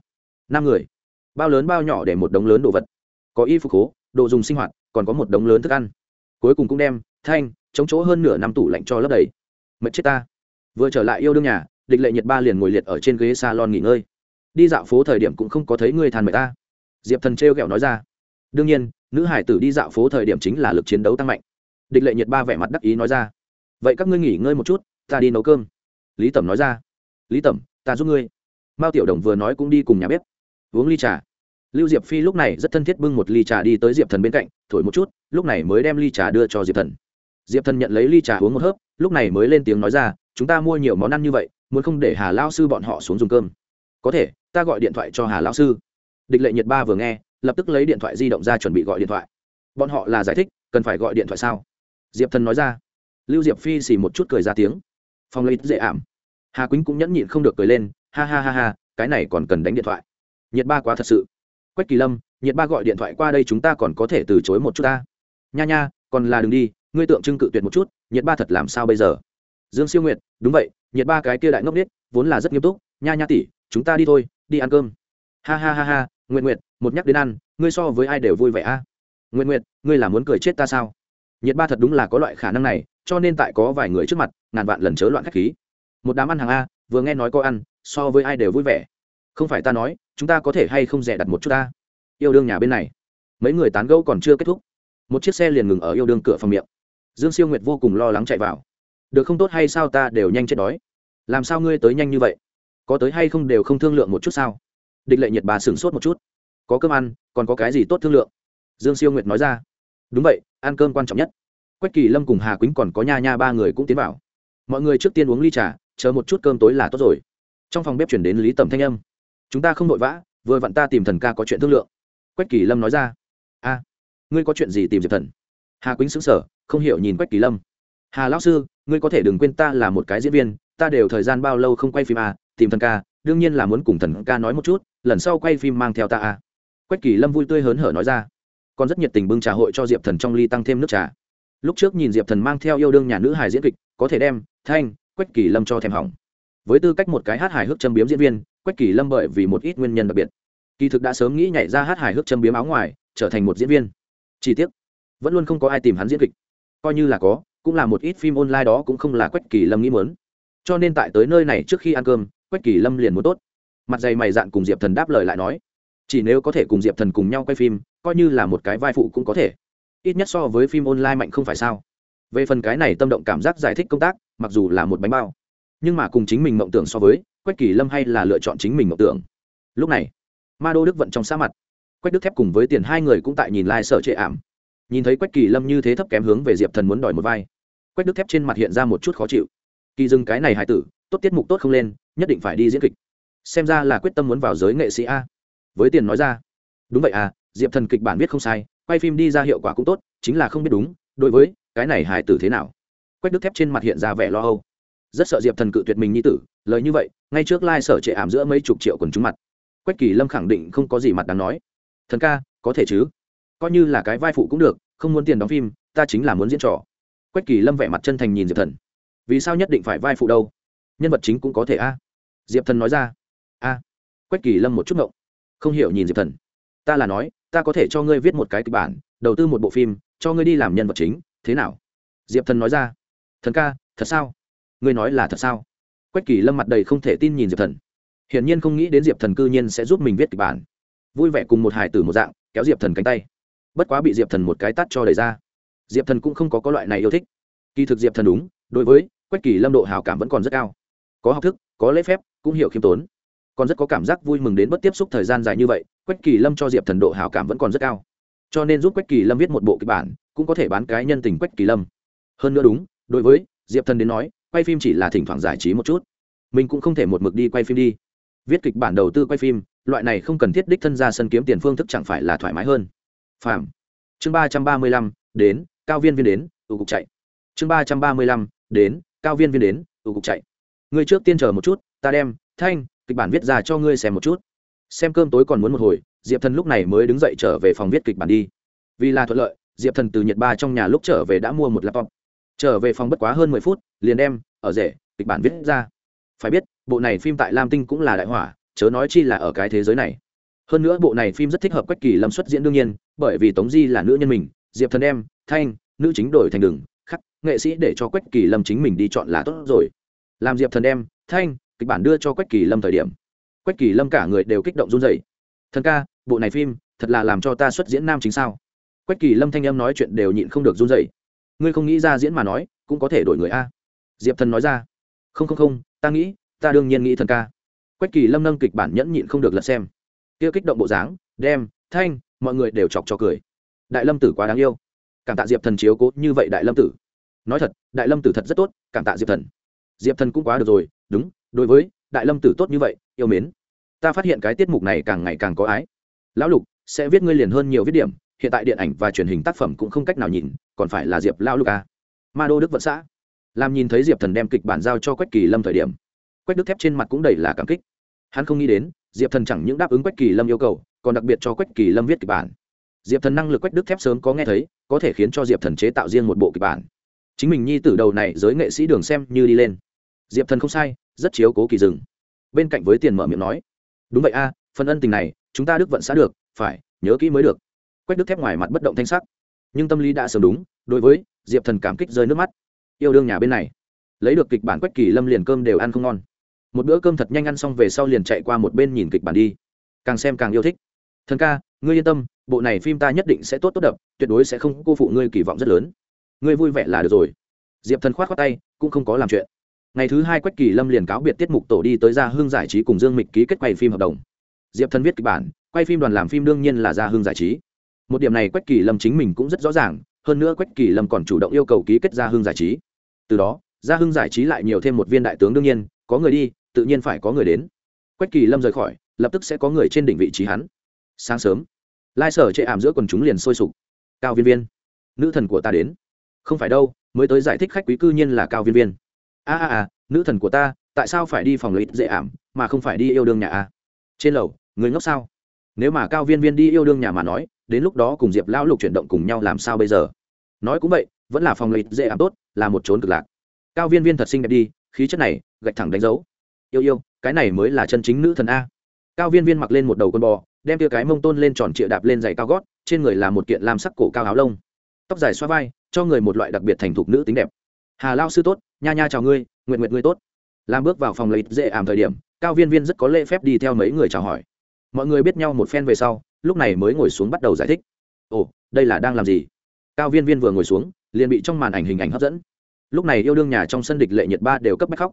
Năm người. Bao lớn bao nhỏ để một đống lớn đồ vật. Có y phục hố, đồ dùng sinh hoạt, còn có một đống lớn thức ăn cuối cùng cũng đem, thanh, chống chỗ hơn nửa năm tủ lạnh cho lấp đầy. Mệt chết ta. Vừa trở lại yêu đương nhà, địch lệ nhiệt ba liền ngồi liệt ở trên ghế salon nghỉ ngơi. Đi dạo phố thời điểm cũng không có thấy người than mệt ta. Diệp thần trêu ghẹo nói ra. Đương nhiên, nữ hải tử đi dạo phố thời điểm chính là lực chiến đấu tăng mạnh. Địch lệ nhiệt ba vẻ mặt đắc ý nói ra. Vậy các ngươi nghỉ ngơi một chút, ta đi nấu cơm. Lý tẩm nói ra. Lý tẩm, ta giúp ngươi. Mao tiểu đồng vừa nói cũng đi cùng nhà bếp. Uống ly trà lưu diệp phi lúc này rất thân thiết bưng một ly trà đi tới diệp thần bên cạnh, thổi một chút, lúc này mới đem ly trà đưa cho diệp thần. Diệp thần nhận lấy ly trà uống một hớp, lúc này mới lên tiếng nói ra, chúng ta mua nhiều món ăn như vậy, muốn không để hà lao sư bọn họ xuống dùng cơm. Có thể, ta gọi điện thoại cho hà lao sư. Địch lệ nhiệt ba vừa nghe, lập tức lấy điện thoại di động ra chuẩn bị gọi điện thoại. Bọn họ là giải thích, cần phải gọi điện thoại sao? Diệp thần nói ra. Lưu diệp phi xì một chút cười ra tiếng. Phong lấy dễ ảm. Hà quýnh cũng nhẫn nhịn không được cười lên, ha ha ha ha, cái này còn cần đánh điện thoại. Nhiệt ba quá thật sự quách kỳ lâm, nhiệt ba gọi điện thoại qua đây chúng ta còn có thể từ chối một chút ta. Nha nha, còn là đ ừ n g đi, ngươi tượng trưng cự tuyệt một chút, nhiệt ba thật làm sao bây giờ? Dương siêu nguyệt, đúng vậy, nhiệt ba cái kia đại ngốc n vốn là rất nghiêm túc. Nha nha tỉ chúng ta đi thôi, đi ăn cơm. Ha ha ha ha nguyện nguyện một nhắc đến ăn, ngươi so với ai đều vui vẻ a. À? nguyện nguyện ngươi là muốn cười chết ta sao? Nhiệt ba thật đúng là có loại khả năng này, cho nên tại có vài người trước mặt, ngàn vạn lần chớ loạn khách khí. Một đám ăn hàng a, vừa nghe nói có ăn, so với ai đều vui vẻ. Không phải ta nói chúng ta có thể hay không rẻ đặt một chút ta? Yêu đương nhà bên này. Mấy người tán gẫu còn chưa kết thúc. Một chiếc xe liền ngừng ở yêu đương cửa phòng miệng. Dương siêu nguyệt vô cùng lo lắng chạy vào. Được không tốt hay sao ta đều nhanh chết đói. Làm sao ngươi tới nhanh như vậy? Có tới hay không đều không thương lượng một chút sao? Địch lệ nhiệt bà sửng sốt một chút. Có cơm ăn, còn có cái gì tốt thương lượng? Dương siêu nguyệt nói ra. Đúng vậy, ăn cơm quan trọng nhất. Quách kỳ lâm cùng hà quýnh còn có nha nha ba người cũng tiến vào. Mọi người trước tiên uống ly trà, chờ một chút cơm tối là tốt rồi. Trong phòng bếp chuyển đến lý tầm thanh âm chúng ta không vội vã, vừa vặn ta tìm thần ca có chuyện thương lượng. Quách kỳ lâm nói ra. A, ngươi có chuyện gì tìm diệp thần? Hà quýnh xứng sở không hiểu nhìn quách kỳ lâm. Hà lão sư, ngươi có thể đừng quên ta là một cái diễn viên, ta đều thời gian bao lâu không quay phim à tìm thần ca, đương nhiên là muốn cùng thần ca nói một chút, lần sau quay phim mang theo ta à. Quách kỳ lâm vui tươi hớn hở nói ra. Còn rất nhiệt tình bưng trà hội cho diệp thần trong ly tăng thêm nước trà. Lúc trước nhìn diệp thần mang theo yêu đương nhà nữ hài diễn kịch, có thể đem, thanh, quách kỳ lâm cho thèm hỏng với tư cách một cái hát hài hước châm biếm diễn viên, quách kỳ lâm bởi vì một ít nguyên nhân đặc biệt, kỳ thực đã sớm nghĩ nhảy ra hát hài hước châm biếm áo ngoài, trở thành một diễn viên. Chi tiết vẫn luôn không có ai tìm hắn diễn kịch. Coi như là có, cũng là một ít phim online đó cũng không là quách kỳ lâm nghĩ muốn. Cho nên tại tới nơi này trước khi ăn cơm, quách kỳ lâm liền muốn tốt. Mặt dày mày dạn cùng diệp thần đáp lời lại nói. Chỉ nếu có thể cùng diệp thần cùng nhau quay phim, coi như là một cái vai phụ cũng có thể. Ít nhất so với phim online mạnh không phải sao. Về phần cái này tâm động cảm giác giải thích công tác, mặc dù là một bánh bao nhưng mà cùng chính mình mộng tưởng so với, quách kỳ lâm hay là lựa chọn chính mình mộng tưởng. Lúc này, ma đô đức vận trong xa mặt. Quách đức thép cùng với tiền hai người cũng tại nhìn lai、like、sở trệ ảm. Nhìn thấy quách kỳ lâm như thế thấp kém hướng về diệp thần muốn đòi một vai. Quách đức thép trên mặt hiện ra một chút khó chịu. Kỳ dừng cái này hải tử, tốt tiết mục tốt không lên, nhất định phải đi diễn kịch. Xem ra là quyết tâm muốn vào giới nghệ sĩ a. Với tiền nói ra. Đúng vậy à diệp thần kịch bản viết không sai, quay phim đi ra hiệu quả cũng tốt, chính là không biết đúng, đối với cái này hải tử thế nào. Quách đức thép trên mặt hiện ra vẻ lo âu rất sợ diệp thần cự tuyệt mình như tử, lời như vậy, ngay trước lai、like、sở trệ ảm giữa mấy chục triệu quần chúng mặt. Quách kỳ lâm khẳng định không có gì mặt đáng nói. Thần ca, có thể chứ? Coi như là cái vai phụ cũng được, không muốn tiền đóng phim, ta chính là muốn diễn trò. Quách kỳ lâm vẻ mặt chân thành nhìn diệp thần. Vì sao nhất định phải vai phụ đâu? Nhân vật chính cũng có thể a. Diệp thần nói ra. A. Quách kỳ lâm một chút ngộng. Không hiểu nhìn diệp thần. Ta là nói, ta có thể cho ngươi viết một cái kịch bản, đầu tư một bộ phim, cho ngươi đi làm nhân vật chính, thế nào? Diệp thần nói ra. Thần ca, thật sao? Ngươi nói là thật sao? Quách kỳ lâm mặt đầy không thể tin nhìn diệp thần. Hiển nhiên không nghĩ đến diệp thần cư nhiên sẽ giúp mình viết kịch bản. Vui vẻ cùng một hải tử một dạng, kéo diệp thần cánh tay. Bất quá bị diệp thần một cái tắt cho đẩy ra. Diệp thần cũng không có có loại này yêu thích. Kỳ thực diệp thần đúng, đối với quách kỳ lâm độ hào cảm vẫn còn rất cao. Có học thức, có lễ phép, cũng hiểu khiêm tốn. Còn rất có cảm giác vui mừng đến bất tiếp xúc thời gian dài như vậy, quách kỳ lâm cho diệp thần độ hào cảm vẫn còn rất cao. Cho nên giúp quách kỳ lâm viết một bộ kịch bản, cũng có thể bán cái nhân tình quách kỳ lâm. Hơn nữa đúng, đối với diệp thần đến nói quay phim chỉ là thỉnh thoảng giải trí một chút. Mình cũng không thể một mực đi quay phim đi. Viết kịch bản đầu tư quay phim, loại này không cần thiết đích thân ra sân kiếm tiền phương thức chẳng phải là thoải mái hơn. Phạm. Chương ba trăm ba mươi lăm, đến, cao viên viên đến tụ cục chạy. Chương ba trăm ba mươi lăm, đến, cao viên viên đến tụ cục chạy. Ngươi trước tiên chờ một chút, ta đem, thanh, kịch bản viết ra cho ngươi xem một chút. Xem cơm tối còn muốn một hồi, diệp thần lúc này mới đứng dậy trở về phòng viết kịch bản đi. Vì là thuận lợi, diệp thần từ nhật ba trong nhà lúc trở về đã mua một laptop trở về phòng bất quá hơn mười phút, liền đem, ở rể, kịch bản viết ra. Phải biết, bộ này phim tại lam tinh cũng là đại hỏa, chớ nói chi là ở cái thế giới này. Hơn nữa bộ này phim rất thích hợp quách kỳ lâm xuất diễn đương nhiên, bởi vì tống di là nữ nhân mình, diệp thần em, thanh, nữ chính đổi thành đường khắc, nghệ sĩ để cho quách kỳ lâm chính mình đi chọn là tốt rồi. Làm diệp thần em, thanh, kịch bản đưa cho quách kỳ lâm thời điểm. Quách kỳ lâm cả người đều kích động run dậy thần ca, bộ này phim thật là làm cho ta xuất diễn nam chính sao? Quách kỳ lâm thanh em nói chuyện đều nhịn không được run dậy ngươi không nghĩ ra diễn mà nói, cũng có thể đổi người a. Diệp thần nói ra. Không không không, ta nghĩ, ta đương nhiên nghĩ thần ca. Quách kỳ lâm nâng kịch bản nhẫn nhịn không được lật xem. Kia kích động bộ dáng, đem, thanh, mọi người đều chọc cho cười. Đại lâm tử quá đáng yêu. Cảm tạ diệp thần chiếu cố như vậy đại lâm tử. Nói thật, đại lâm tử thật rất tốt, cảm tạ diệp thần. Diệp thần cũng quá được rồi, đúng, đối với, đại lâm tử tốt như vậy, yêu mến. Ta phát hiện cái tiết mục này càng ngày càng có ái. Lão lục, sẽ viết ngươi liền hơn nhiều viết điểm hiện tại điện ảnh và truyền hình tác phẩm cũng không cách nào nhìn còn phải là diệp lao Luca, à. ma đô đức vận xã. Làm nhìn thấy diệp thần đem kịch bản giao cho quách kỳ lâm thời điểm quách đức thép trên mặt cũng đầy là cảm kích. Hắn không nghĩ đến diệp thần chẳng những đáp ứng quách kỳ lâm yêu cầu còn đặc biệt cho quách kỳ lâm viết kịch bản. Diệp thần năng lực quách đức thép sớm có nghe thấy có thể khiến cho diệp thần chế tạo riêng một bộ kịch bản. Chính mình nhi tử đầu này giới nghệ sĩ đường xem như đi lên. Diệp thần không sai rất chiếu cố kỳ dừng. Bên cạnh với tiền mở miệng nói đúng vậy a phần ân tình này chúng ta đức vận xã được phải nhớ kỹ mới được quách đức thép ngoài mặt bất động thanh sắc. Nhưng tâm lý đã sớm đúng, đối với diệp thần cảm kích rơi nước mắt. Yêu đương nhà bên này. Lấy được kịch bản quách kỳ lâm liền cơm đều ăn không ngon. Một bữa cơm thật nhanh ăn xong về sau liền chạy qua một bên nhìn kịch bản đi. Càng xem càng yêu thích. Thần ca, ngươi yên tâm, bộ này phim ta nhất định sẽ tốt tốt đập, tuyệt đối sẽ không cô phụ ngươi kỳ vọng rất lớn. Ngươi vui vẻ là được rồi. Diệp thần k h o á t tay, cũng không có làm chuyện. Ngày thứ hai quách kỳ lâm liền cáo biệt tiết mục tổ đi tới gia hương giải trí cùng dương mịch ký kết quay phim hợp đồng. Diệp thần viết kịch bản, quay phim đoàn làm phim đương nhiên là gia hương giải trí một điểm này quách kỳ lâm chính mình cũng rất rõ ràng, hơn nữa quách kỳ lâm còn chủ động yêu cầu ký kết gia hưng giải trí. Từ đó, gia hưng giải trí lại nhiều thêm một viên đại tướng đương nhiên, có người đi, tự nhiên phải có người đến. Quách kỳ lâm rời khỏi, lập tức sẽ có người trên đỉnh vị trí hắn. Sáng sớm, lai sở chệ ảm giữa quần chúng liền sôi sục. Cao viên viên, nữ thần của ta đến. Không phải đâu, mới tới giải thích khách quý cư nhiên là cao viên viên. A a a, nữ thần của ta, tại sao phải đi phòng lợi dễ ảm, mà không phải đi yêu đương nhà a? Trên lầu, người ngốc sao? Nếu mà cao viên viên đi yêu đương nhà mà nói đến lúc đó cùng diệp lão lục chuyển động cùng nhau làm sao bây giờ? Nói cũng vậy, vẫn là phòng lịch dễ ảm tốt, là một trốn cực lạc. Cao viên viên thật xinh đẹp đi, khí chất này, gạch thẳng đánh dấu. Yêu yêu, cái này mới là chân chính nữ thần a. Cao viên viên mặc lên một đầu con bò, đem tia cái mông tôn lên tròn trịa đạp lên giày cao gót, trên người là một kiện làm sắc cổ cao áo lông. Tóc dài xoa vai, cho người một loại đặc biệt thành thục nữ tính đẹp. Hà lao sư tốt, nha nha chào ngươi, nguyện nguyện ngươi tốt. Làm bước vào phòng lấy dễ ảm thời điểm, cao viên viên rất có lễ phép đi theo mấy người chào hỏi. Mọi người biết nhau một phen về sau lúc này mới ngồi xuống bắt đầu giải thích. Ồ, đây là đang làm gì? Cao viên viên vừa ngồi xuống, liền bị trong màn ảnh hình ảnh hấp dẫn. Lúc này yêu đương nhà trong sân địch lệ nhiệt ba đều cấp bách khóc.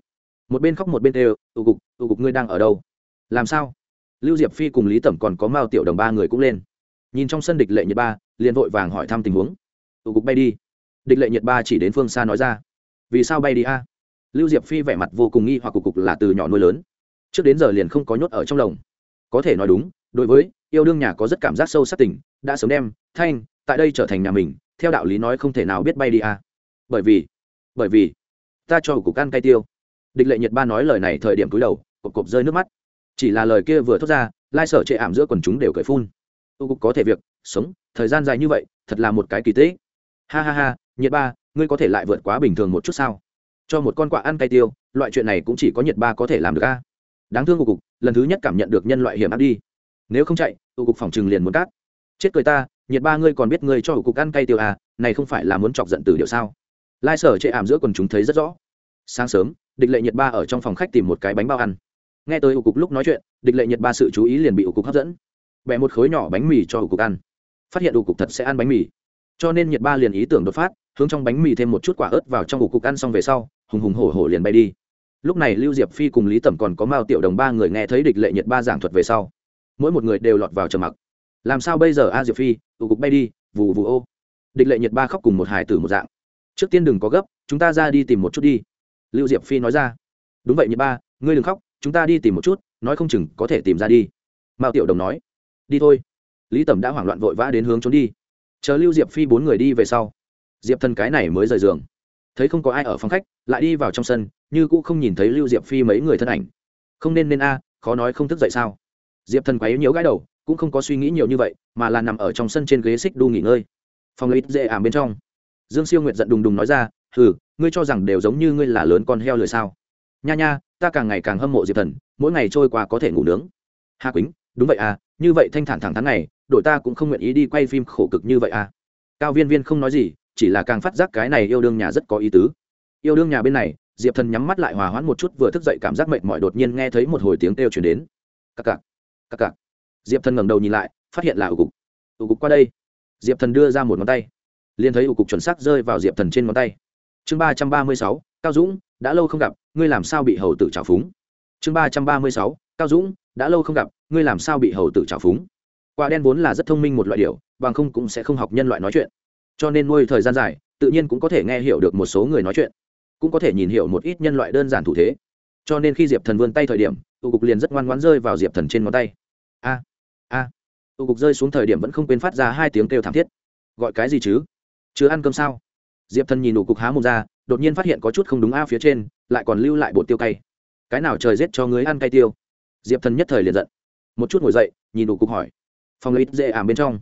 Một bên khóc một bên đều tụ cục tụ cục ngươi đang ở đâu? Làm sao? Lưu diệp phi cùng lý tẩm còn có mao tiểu đồng ba người cũng lên. Nhìn trong sân địch lệ nhiệt ba, liền vội vàng hỏi thăm tình huống. Tụ cục bay đi. Địch lệ nhiệt ba chỉ đến phương xa nói ra. Vì sao bay đi a? Lưu diệp phi vẻ mặt vô cùng nghi hoặc cục cục là từ nhỏ nuôi lớn. Trước đến giờ liền không có nhốt ở trong lồng. Có thể nói đúng đối với, yêu đương nhà có rất cảm giác sâu sắc tình, đã sớm đem, thanh, tại đây trở thành nhà mình, theo đạo lý nói không thể nào biết bay đi à. Bởi vì bởi vì, ta cho cục ăn cay tiêu. Địch lệ nhiệt ba nói lời này thời điểm cúi đầu, cộp cộp rơi nước mắt. Chỉ là lời kia vừa thốt ra, lai sở chệ ảm giữa quần chúng đều cởi phun. Tu cục có thể việc, sống, thời gian dài như vậy, thật là một cái kỳ tế ha ha ha nhiệt ba, ngươi có thể lại vượt quá bình thường một chút sao? Cho một con quạ ăn cay tiêu, loại chuyện này cũng chỉ có nhiệt ba có thể làm được a. Đáng thương của cục, lần thứ nhất cảm nhận được nhân loại hiểm ác đi nếu không chạy, tụ cục phòng trừng liền muốn cát. Chết cười ta, nhiệt ba ngươi còn biết ngươi cho cục ăn cay tiêu à này không phải là muốn chọc giận từ điều sao? Lai sở chệ ảm giữa quần chúng thấy rất rõ. Sáng sớm, địch lệ nhiệt ba ở trong phòng khách tìm một cái bánh bao ăn. Nghe tới ủ cục lúc nói chuyện, địch lệ nhiệt ba sự chú ý liền bị ủ cục hấp dẫn. Bẻ một khối nhỏ bánh mì cho ủ cục ăn. Phát hiện ủ cục thật sẽ ăn bánh mì. Cho nên nhiệt ba liền ý tưởng đột phát, hướng trong bánh mì thêm một chút quả ớt vào trong ủ cục ăn xong về sau, hùng hùng hổ hổ liền bay đi. Lúc này lưu diệp phi cùng lý tẩm còn có mao tiểu đồng ba người nghe thấy địch lệ nhiệt ba giảng thuật về sau mỗi một người đều lọt vào trầm mặc. Làm sao bây giờ, a diệp phi? Tụ cục bay đi, vù vù ô. Địch lệ nhiệt ba khóc cùng một hải tử một dạng. Trước tiên đừng có gấp, chúng ta ra đi tìm một chút đi. Lưu diệp phi nói ra. Đúng vậy nhiệt ba, ngươi đừng khóc, chúng ta đi tìm một chút, nói không chừng có thể tìm ra đi. Mao tiểu đồng nói. Đi thôi. Lý tẩm đã hoảng loạn vội vã đến hướng trốn đi. Chờ lưu diệp phi bốn người đi về sau. Diệp thần cái này mới rời giường. Thấy không có ai ở phòng khách, lại đi vào trong sân, như cũ không nhìn thấy lưu diệp phi mấy người thân ảnh. Không nên nên a, khó nói không thức dậy sao? Diệp thần quấy nhiễu gãi đầu, cũng không có suy nghĩ nhiều như vậy, mà là nằm ở trong sân trên ghế xích đu nghỉ ngơi. Phòng lấy dễ ảm bên trong. Dương siêu nguyệt giận đùng đùng nói ra, hừ, ngươi cho rằng đều giống như ngươi là lớn con heo lười sao? Nha nha, ta càng ngày càng hâm mộ diệp thần, mỗi ngày trôi qua có thể ngủ nướng. Hà quýnh, đúng vậy à như vậy thanh thản thẳng thắn này, đội ta cũng không nguyện ý đi quay phim khổ cực như vậy à. Cao viên viên không nói gì, chỉ là càng phát giác cái này yêu đương nhà rất có ý tứ. Yêu đương nhà bên này, diệp thần nhắm mắt lại hòa hoãn một chút, vừa thức dậy cảm giác mệt mỏi đột nhiên nghe thấy một hồi tiếng kêu chuyển đến. Cặc cặc cặc cặc. Diệp thần ngẩng đầu nhìn lại, phát hiện là ủ cục. Ủ cục qua đây. Diệp thần đưa ra một ngón tay. Liền thấy ủ cục chuẩn xác rơi vào diệp thần trên ngón tay. Chương ba trăm ba mươi sáu, cao dũng, đã lâu không gặp, ngươi làm sao bị hầu tử trào phúng? Chương ba trăm ba mươi sáu, cao dũng, đã lâu không gặp, ngươi làm sao bị hầu tử trào phúng? Quả đen vốn là rất thông minh một loại điều, bằng không cũng sẽ không học nhân loại nói chuyện. Cho nên nuôi thời gian dài, tự nhiên cũng có thể nghe hiểu được một số người nói chuyện. Cũng có thể nhìn hiểu một ít nhân loại đơn giản thủ thế. Cho nên khi diệp thần vươn tay thời điểm tụ cục liền rất ngoan ngoãn rơi vào diệp thần trên ngón tay a a. Tụ cục rơi xuống thời điểm vẫn không quên phát ra hai tiếng kêu thảm thiết. Gọi cái gì chứ? Chưa ăn cơm sao? Diệp thần nhìn đủ cục há mồm ra, đột nhiên phát hiện có chút không đúng a phía trên, lại còn lưu lại bột tiêu cay. Cái nào trời rét cho người ăn cay tiêu? Diệp thần nhất thời liền giận. Một chút ngồi dậy, nhìn đủ cục hỏi. Phòng lấy dễ ảm bên trong.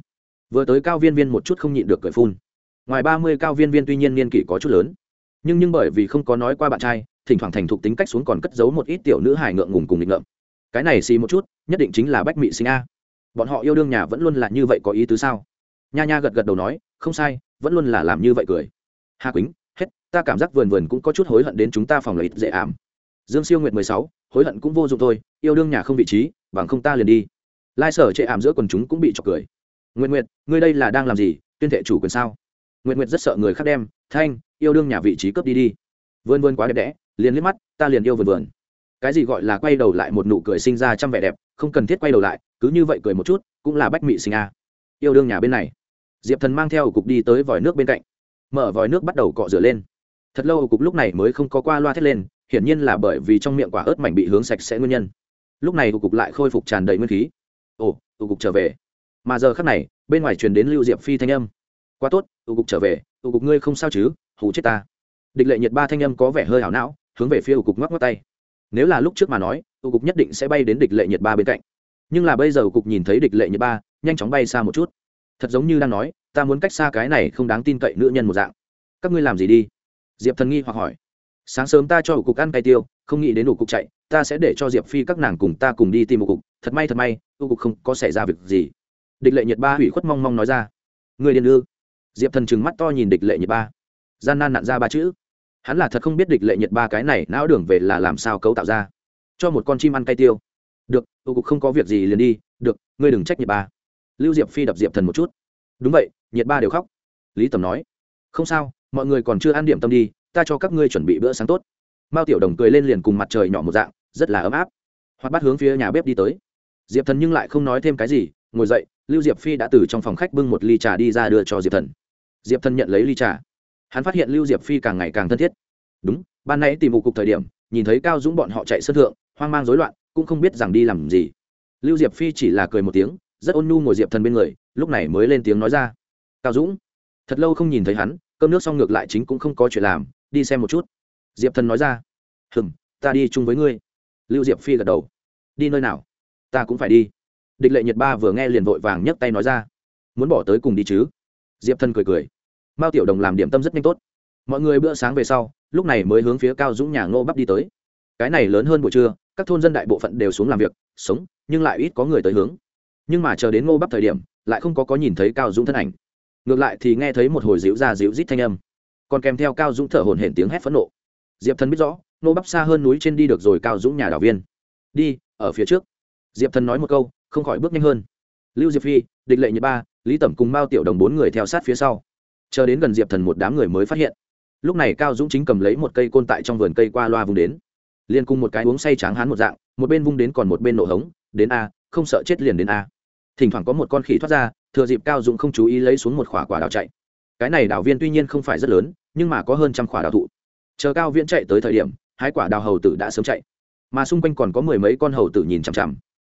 Vừa tới cao viên viên một chút không nhịn được cười phun. Ngoài ba mươi cao viên viên tuy nhiên niên kỷ có chút lớn, nhưng nhưng bởi vì không có nói qua bạn trai, thỉnh thoảng thành thục tính cách xuống còn cất giấu một ít tiểu nữ hài ngượng ngùng cùng nghịch ngợm cái này xì một chút, nhất định chính là bách mị sinh a. Bọn họ yêu đương nhà vẫn luôn là như vậy có ý tứ sao? Nha nha gật gật đầu nói, không sai, vẫn luôn là làm như vậy cười. Hà quýnh, hết, ta cảm giác vườn vườn cũng có chút hối hận đến chúng ta phòng lợi dễ ảm. Dương siêu nguyệt mười sáu, hối hận cũng vô dụng thôi, yêu đương nhà không vị trí, bằng không ta liền đi. Lai sở chệ ảm giữa quần chúng cũng bị trọc cười. Nguyện nguyệt, ngươi đây là đang làm gì, tuyên thệ chủ quyền sao? Nguyện nguyệt rất sợ người khác đem, thanh, yêu đương nhà vị trí cướp đi đi. Vươn vươn quá đẹp đẽ, liền liếc mắt, ta liền yêu vườn vườn cái gì gọi là quay đầu lại một nụ cười sinh ra trăm vẻ đẹp, không cần thiết quay đầu lại, cứ như vậy cười một chút, cũng là bách mị sinh a. Yêu đương nhà bên này. Diệp thần mang theo cục đi tới vòi nước bên cạnh. Mở vòi nước bắt đầu cọ rửa lên. Thật lâu cục lúc này mới không có qua loa thét lên, hiển nhiên là bởi vì trong miệng quả ớt mảnh bị hướng sạch sẽ nguyên nhân. Lúc này cục lại khôi phục tràn đầy nguyên khí. Ồ, cục trở về. Mà giờ khắc này, bên ngoài truyền đến lưu diệp phi thanh âm. Quá tốt tụ cục trở về tụ cục ngươi không sao chứ, hù chết ta. Địch lệ nhiệt ba thanh âm có vẻ hơi hảo não, hướng về phía ủ cục ngoắc ngoắc tay nếu là lúc trước mà nói ủ cục nhất định sẽ bay đến địch lệ nhiệt ba bên cạnh. Nhưng là bây giờ ủ cục nhìn thấy địch lệ nhiệt ba, nhanh chóng bay xa một chút. Thật giống như đang nói, ta muốn cách xa cái này không đáng tin cậy nữ nhân một dạng. Các ngươi làm gì đi? Diệp thần nghi hoặc hỏi. Sáng sớm ta cho ủ cục ăn cay tiêu, không nghĩ đến ủ cục chạy, ta sẽ để cho diệp phi các nàng cùng ta cùng đi tìm ủ cục. Thật may thật may ủ cục không có xảy ra việc gì. Địch lệ nhiệt ba hủy khuất mong mong nói ra. Người điền ư? Diệp thần trừng mắt to nhìn địch lệ nhiệt ba. Gian nan nặn ra ba chữ hắn là thật không biết địch lệ nhiệt ba cái này, não đường về là làm sao cấu tạo ra. Cho một con chim ăn cay tiêu. Được tôi cục không có việc gì liền đi. Được, ngươi đừng trách nhiệt ba. Lưu diệp phi đập diệp thần một chút. Đúng vậy nhiệt ba đều khóc. Lý tầm nói. Không sao, mọi người còn chưa ăn điểm tâm đi, ta cho các ngươi chuẩn bị bữa sáng tốt. Mao tiểu đồng cười lên liền cùng mặt trời nhỏ một dạng, rất là ấm áp. Hoặc bắt hướng phía nhà bếp đi tới. Diệp thần nhưng lại không nói thêm cái gì, ngồi dậy, lưu diệp phi đã từ trong phòng khách bưng một ly trà đi ra đưa cho diệp thần. Diệp thần nhận lấy ly trà hắn phát hiện lưu diệp phi càng ngày càng thân thiết. Đúng, ban nãy tìm một cục thời điểm, nhìn thấy cao dũng bọn họ chạy sân thượng, hoang mang rối loạn, cũng không biết rằng đi làm gì. Lưu diệp phi chỉ là cười một tiếng, rất ôn nhu ngồi diệp thần bên người, lúc này mới lên tiếng nói ra. Cao dũng, thật lâu không nhìn thấy hắn, cơm nước xong ngược lại chính cũng không có chuyện làm, đi xem một chút. Diệp thần nói ra. Hừm, ta đi chung với ngươi. Lưu diệp phi gật đầu. Đi nơi nào? Ta cũng phải đi. Địch lệ nhật ba vừa nghe liền vội vàng nhấc tay nói ra. Muốn bỏ tới cùng đi chứ? Diệp thần cười cười mao tiểu đồng làm điểm tâm rất nhanh tốt. Mọi người bữa sáng về sau, lúc này mới hướng phía cao dũng nhà ngô bắp đi tới. Cái này lớn hơn buổi trưa, các thôn dân đại bộ phận đều xuống làm việc, sống, nhưng lại ít có người tới hướng. Nhưng mà chờ đến ngô bắp thời điểm, lại không có có nhìn thấy cao dũng thân ảnh. Ngược lại thì nghe thấy một hồi dịu ra dịu rít thanh âm. Còn kèm theo cao dũng thở hổn hển tiếng hét phẫn nộ. Diệp thần biết rõ, ngô bắp xa hơn núi trên đi được rồi cao dũng nhà đảo viên. Đi, ở phía trước. Diệp thần nói một câu, không khỏi bước nhanh hơn. Lưu diệp phi, địch lệ nhật ba, lý tẩm cùng mao tiểu đồng bốn người theo sát phía sau chờ đến gần diệp thần một đám người mới phát hiện lúc này cao dũng chính cầm lấy một cây côn tại trong vườn cây qua loa vùng đến liền cùng một cái uống say tráng hán một dạng một bên vung đến còn một bên nổ hống đến a không sợ chết liền đến a thỉnh thoảng có một con khỉ thoát ra thừa dịp cao dũng không chú ý lấy xuống một khỏa quả đào chạy cái này đào viên tuy nhiên không phải rất lớn nhưng mà có hơn trăm khỏa đào thụ chờ cao viễn chạy tới thời điểm hai quả đào hầu tử đã sớm chạy mà xung quanh còn có mười mấy con hầu tử nhìn chằm chằm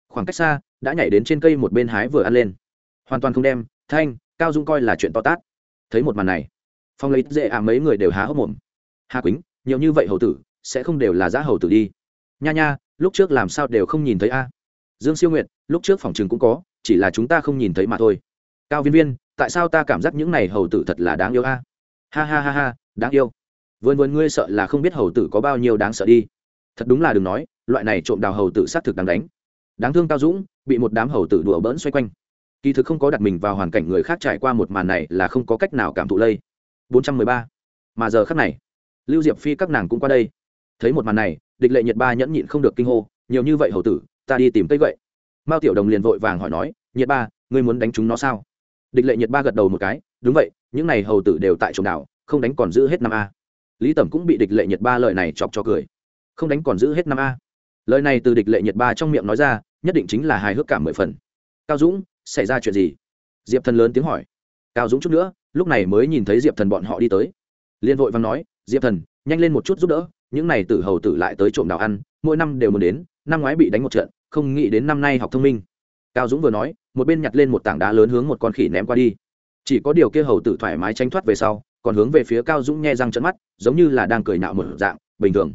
khoảng cách xa đã nhảy đến trên cây một bên hái vừa ăn lên hoàn toàn không đem thanh cao dũng coi là chuyện to tát thấy một màn này, phong lấy dễ à mấy người đều há hốc mồm. Hà quýnh, nhiều như vậy hầu tử, sẽ không đều là giá hầu tử đi. Nha nha, lúc trước làm sao đều không nhìn thấy a? Dương siêu nguyệt, lúc trước phòng trường cũng có, chỉ là chúng ta không nhìn thấy mà thôi. Cao viên viên, tại sao ta cảm giác những này hầu tử thật là đáng yêu a? Ha ha ha ha, đáng yêu. Vườn vườn ngươi sợ là không biết hầu tử có bao nhiêu đáng sợ đi. Thật đúng là đừng nói, loại này trộm đào hầu tử xác thực đáng đánh. Đáng thương cao dũng, bị một đám hầu tử đùa bỡn xoay quanh kỳ thực không có đặt mình vào hoàn cảnh người khác trải qua một màn này là không có cách nào cảm thụ lây. 413. mà giờ khắc này, lưu diệp phi các nàng cũng qua đây. Thấy một màn này, địch lệ nhiệt ba nhẫn nhịn không được kinh hô, nhiều như vậy hầu tử, ta đi tìm cây gậy. Mao tiểu đồng liền vội vàng hỏi nói nhiệt ba, ngươi muốn đánh chúng nó sao? Địch lệ nhiệt ba gật đầu một cái, đúng vậy, những này hầu tử đều tại trồng đảo, không đánh còn giữ hết năm a. Lý tẩm cũng bị địch lệ nhiệt ba lời này chọc cho cười. Không đánh còn giữ hết năm a. Lời này từ địch lệ nhiệt ba trong miệng nói ra, nhất định chính là hài hước cảm mười phần. Cao dũng xảy ra chuyện gì? Diệp thần lớn tiếng hỏi. Cao dũng chút nữa, lúc này mới nhìn thấy diệp thần bọn họ đi tới. Liên vội văn nói, diệp thần, nhanh lên một chút giúp đỡ, những này tử hầu tử lại tới trộm đào ăn, mỗi năm đều muốn đến, năm ngoái bị đánh một trận, không nghĩ đến năm nay học thông minh. Cao dũng vừa nói, một bên nhặt lên một tảng đá lớn hướng một con khỉ ném qua đi. Chỉ có điều kia hầu tử thoải mái tranh thoát về sau, còn hướng về phía cao dũng nghe răng trận mắt, giống như là đang cười nạo một dạng, bình thường.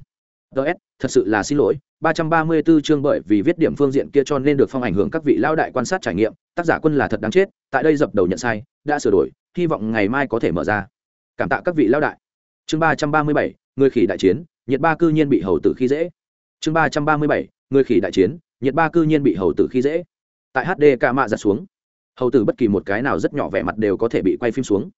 Ts thật sự là xin lỗi 334 chương bởi vì viết điểm phương diện kia cho nên được phong ảnh hưởng các vị lao đại quan sát trải nghiệm tác giả quân là thật đáng chết tại đây dập đầu nhận sai đã sửa đổi hy vọng ngày mai có thể mở ra. Cảm tạ các vị lao đại. Chương 337, người khỉ đại chiến nhiệt ba cư nhiên bị hầu tử khi dễ. Chương 337, người khỉ đại chiến nhiệt ba cư nhiên bị hầu tử khi dễ. Tại hd cả mạ giật xuống. Hầu tử bất kỳ một cái nào rất nhỏ vẻ mặt đều có thể bị quay phim xuống.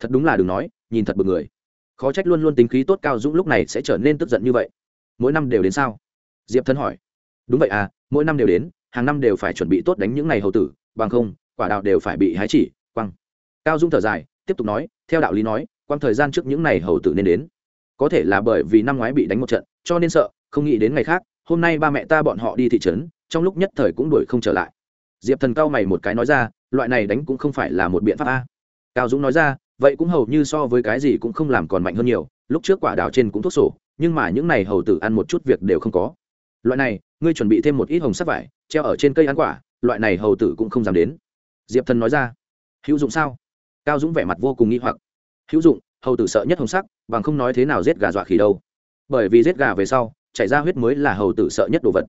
Thật đúng là đừng nói nhìn thật bực người. Khó trách luôn luôn tính khí tốt cao dũng lúc này sẽ trở nên tức giận như vậy. Mỗi năm đều đến sao? Diệp thân hỏi. Đúng vậy à mỗi năm đều đến, hàng năm đều phải chuẩn bị tốt đánh những ngày hầu tử, bằng không, quả đạo đều phải bị hái chỉ, quăng. Cao dung thở dài, tiếp tục nói, theo đạo lý nói, quăng thời gian trước những ngày hầu tử nên đến. Có thể là bởi vì năm ngoái bị đánh một trận, cho nên sợ, không nghĩ đến ngày khác, hôm nay ba mẹ ta bọn họ đi thị trấn, trong lúc nhất thời cũng đuổi không trở lại. Diệp thần cao mày một cái nói ra, loại này đánh cũng không phải là một biện pháp a. Cao dũng nói ra, vậy cũng hầu như so với cái gì cũng không làm còn mạnh hơn nhiều, lúc trước quả đào trên cũng thuốc sổ, nhưng mà những này hầu tử ăn một chút việc đều không có loại này, ngươi chuẩn bị thêm một ít hồng sắc vải, treo ở trên cây ăn quả, loại này hầu tử cũng không dám đến. Diệp thần nói ra. Hữu dụng sao? Cao dũng vẻ mặt vô cùng nghi hoặc. Hữu dụng, hầu tử sợ nhất hồng sắc, bằng không nói thế nào giết gà dọa khỉ đâu. Bởi vì giết gà về sau, chảy ra huyết mới là hầu tử sợ nhất đồ vật.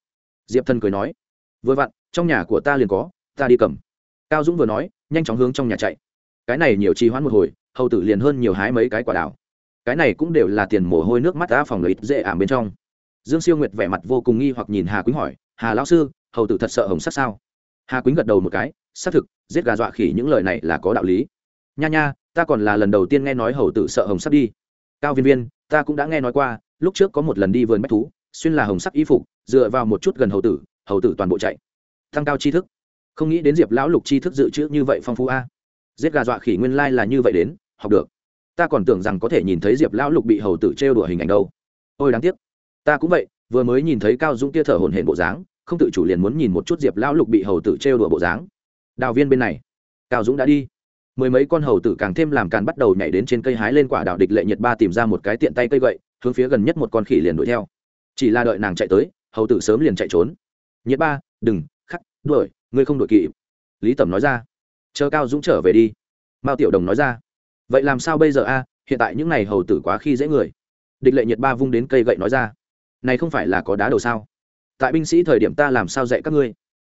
Diệp thần cười nói. Vừa vặn, trong nhà của ta liền có, ta đi cầm. Cao dũng vừa nói, nhanh chóng hướng trong nhà chạy. Cái này nhiều trì hoãn một hồi, hầu tử liền hơn nhiều hái mấy cái quả đào. Cái này cũng đều là tiền mồ hôi nước mắt đã phòng lợi dễ ảm bên trong dương siêu nguyệt vẻ mặt vô cùng nghi hoặc nhìn hà quýnh hỏi, hà lão sư, hầu tử thật sợ hồng sắc sao? Hà quýnh gật đầu một cái, xác thực, giết gà dọa khỉ những lời này là có đạo lý. Nha nha, ta còn là lần đầu tiên nghe nói hầu tử sợ hồng sắc đi. Cao viên viên, ta cũng đã nghe nói qua, lúc trước có một lần đi vườn bách thú, xuyên là hồng sắc y phục, dựa vào một chút gần hầu tử hầu tử toàn bộ chạy. Tăng cao tri thức. Không nghĩ đến diệp lão lục tri thức dự trữ như vậy phong phú a. Giết gà dọa khỉ nguyên lai là như vậy đến, học được. Ta còn tưởng rằng có thể nhìn thấy diệp lão lục bị hầu tử trêu đùa hình ảnh đâu. Ôi, đáng tiếc ta cũng vậy, vừa mới nhìn thấy cao dũng tia thở hồn hển bộ dáng, không tự chủ liền muốn nhìn một chút diệp lão lục bị hầu tử trêu đùa bộ dáng. Đào viên bên này. Cao dũng đã đi. Mười mấy con hầu tử càng thêm làm càn bắt đầu nhảy đến trên cây hái lên quả đào địch lệ nhiệt ba tìm ra một cái tiện tay cây gậy, hướng phía gần nhất một con khỉ liền đuổi theo. Chỉ là đợi nàng chạy tới, hầu tử sớm liền chạy trốn. Nhiệt ba, đừng, khắc, đuổi, ngươi không đuổi kịp. Lý tẩm nói ra. Chờ cao dũng trở về đi. Mao tiểu đồng nói ra. Vậy làm sao bây giờ a? Hiện tại những n à y hầu tử quá khi dễ người. Địch lệ nhiệt ba vung đến cây gậy nói ra này không phải là có đá đầu sao? Tại binh sĩ thời điểm ta làm sao dạy các ngươi?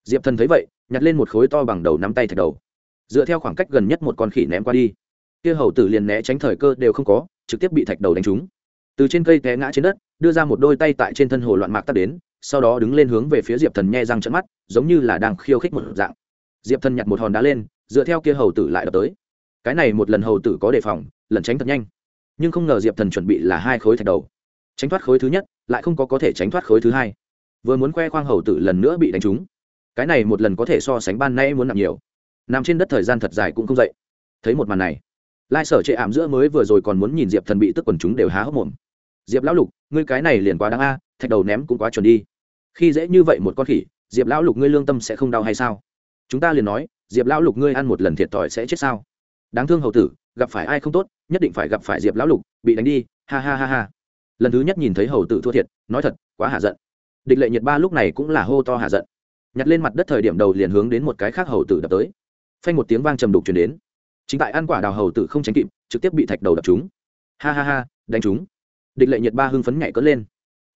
Diệp thần thấy vậy, nhặt lên một khối to bằng đầu nắm tay thạch đầu. Dựa theo khoảng cách gần nhất một con khỉ ném qua đi. Kia hầu tử liền né tránh thời cơ đều không có, trực tiếp bị thạch đầu đánh trúng. Từ trên cây té ngã trên đất, đưa ra một đôi tay tại trên thân hồ loạn mạc tắt đến, sau đó đứng lên hướng về phía diệp thần nhe răng trận mắt, giống như là đang khiêu khích một dạng. Diệp thần nhặt một hòn đá lên, dựa theo kia hầu tử lại đập tới. Cái này một lần hầu tử có đề phòng lần tránh thật nhanh. Nhưng không ngờ diệp thần chuẩn bị là hai khối thạch đầu. Tránh thoát khối thứ nhất lại không có có thể tránh thoát khối thứ hai. Vừa muốn khoe khoang hầu tử lần nữa bị đánh trúng. Cái này một lần có thể so sánh ban nay muốn nặng nhiều. Nằm trên đất thời gian thật dài cũng không dậy. Thấy một màn này, lai sở chệ ảm giữa mới vừa rồi còn muốn nhìn diệp thần bị tức quần chúng đều há hốc mồm. Diệp lão lục, ngươi cái này liền quá đáng a, thạch đầu ném cũng quá chuẩn đi. Khi dễ như vậy một con khỉ, diệp lão lục ngươi lương tâm sẽ không đau hay sao? Chúng ta liền nói, diệp lão lục ngươi ăn một lần thiệt thòi sẽ chết sao? Đáng thương hầu tử, gặp phải ai không tốt, nhất định phải gặp phải diệp lão lục, bị đánh đi, ha ha ha ha lần thứ nhất nhìn thấy hầu tử thua thiệt, nói thật, quá hạ giận. Địch lệ nhiệt ba lúc này cũng là hô to hạ giận. Nhặt lên mặt đất thời điểm đầu liền hướng đến một cái khác hầu tử đập tới. Phanh một tiếng vang trầm đục chuyển đến. Chính tại ăn quả đào hầu tử không tránh kịp, trực tiếp bị thạch đầu đập trúng. Ha ha ha, đánh trúng. Địch lệ nhiệt ba hưng phấn nhảy cất lên.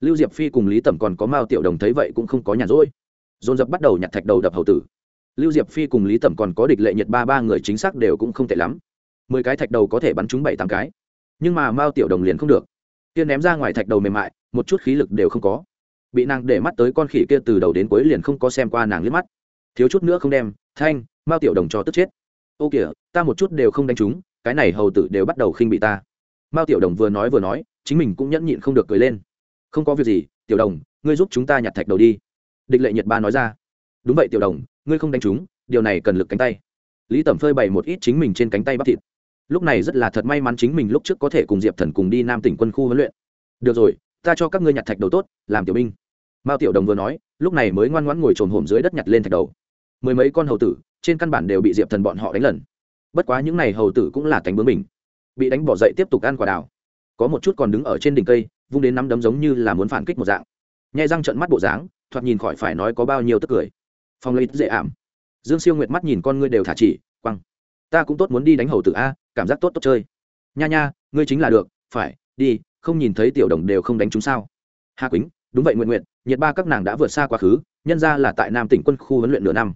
Lưu diệp phi cùng lý tẩm còn có mao tiểu đồng thấy vậy cũng không có nhàn rỗi. Dồn dập bắt đầu nhặt thạch đầu đập hầu tử. Lưu diệp phi cùng lý tẩm còn có địch lệ nhiệt ba ba người chính xác đều cũng không tệ lắm. Mười cái thạch đầu có thể bắn trúng bảy tám cái. Nhưng mà mao tiểu đồng liền không được kia ném ra ngoài thạch đầu mềm mại một chút khí lực đều không có. Bị nàng để mắt tới con khỉ kia từ đầu đến cuối liền không có xem qua nàng liếc mắt. Thiếu chút nữa không đem thanh mao tiểu đồng cho tức chết. Ô kìa ta một chút đều không đánh chúng, cái này hầu tử đều bắt đầu khinh bị ta. Mao tiểu đồng vừa nói vừa nói chính mình cũng nhẫn nhịn không được cười lên. Không có việc gì tiểu đồng ngươi giúp chúng ta nhặt thạch đầu đi. Địch lệ nhật ba nói ra. Đúng vậy tiểu đồng ngươi không đánh chúng điều này cần lực cánh tay. Lý tẩm phơi bày một ít chính mình trên cánh tay bắp thịt lúc này rất là thật may mắn chính mình lúc trước có thể cùng diệp thần cùng đi nam tỉnh quân khu huấn luyện. Được rồi, ta cho các ngươi nhặt thạch đầu tốt, làm tiểu binh. Mao tiểu đồng vừa nói, lúc này mới ngoan ngoãn ngồi trồn hổm dưới đất nhặt lên thạch đầu. Mười mấy con hầu tử, trên căn bản đều bị diệp thần bọn họ đánh lần. Bất quá những n à y hầu tử cũng là cánh bướng mình. Bị đánh bỏ dậy tiếp tục ăn quả đào. Có một chút còn đứng ở trên đỉnh cây, vung đến nắm đấm giống như là muốn phản kích một dạng. Nhai răng trận mắt bộ dáng, thoạt nhìn khỏi phải nói có bao nhiêu tức cười. Phong lấy dễ ảm. Dương siêu nguyệt mắt nhìn con ngươi đều thả chỉ, quăng. Ta cũng tốt muốn đi đánh hầu tử a cảm giác tốt tốt chơi. Nha nha, ngươi chính là được, phải, đi, không nhìn thấy tiểu đồng đều không đánh chúng sao? Hà quýnh, đúng vậy nguyện nguyện nhiệt ba các nàng đã vượt xa quá khứ, nhân ra là tại nam tỉnh quân khu huấn luyện nửa năm.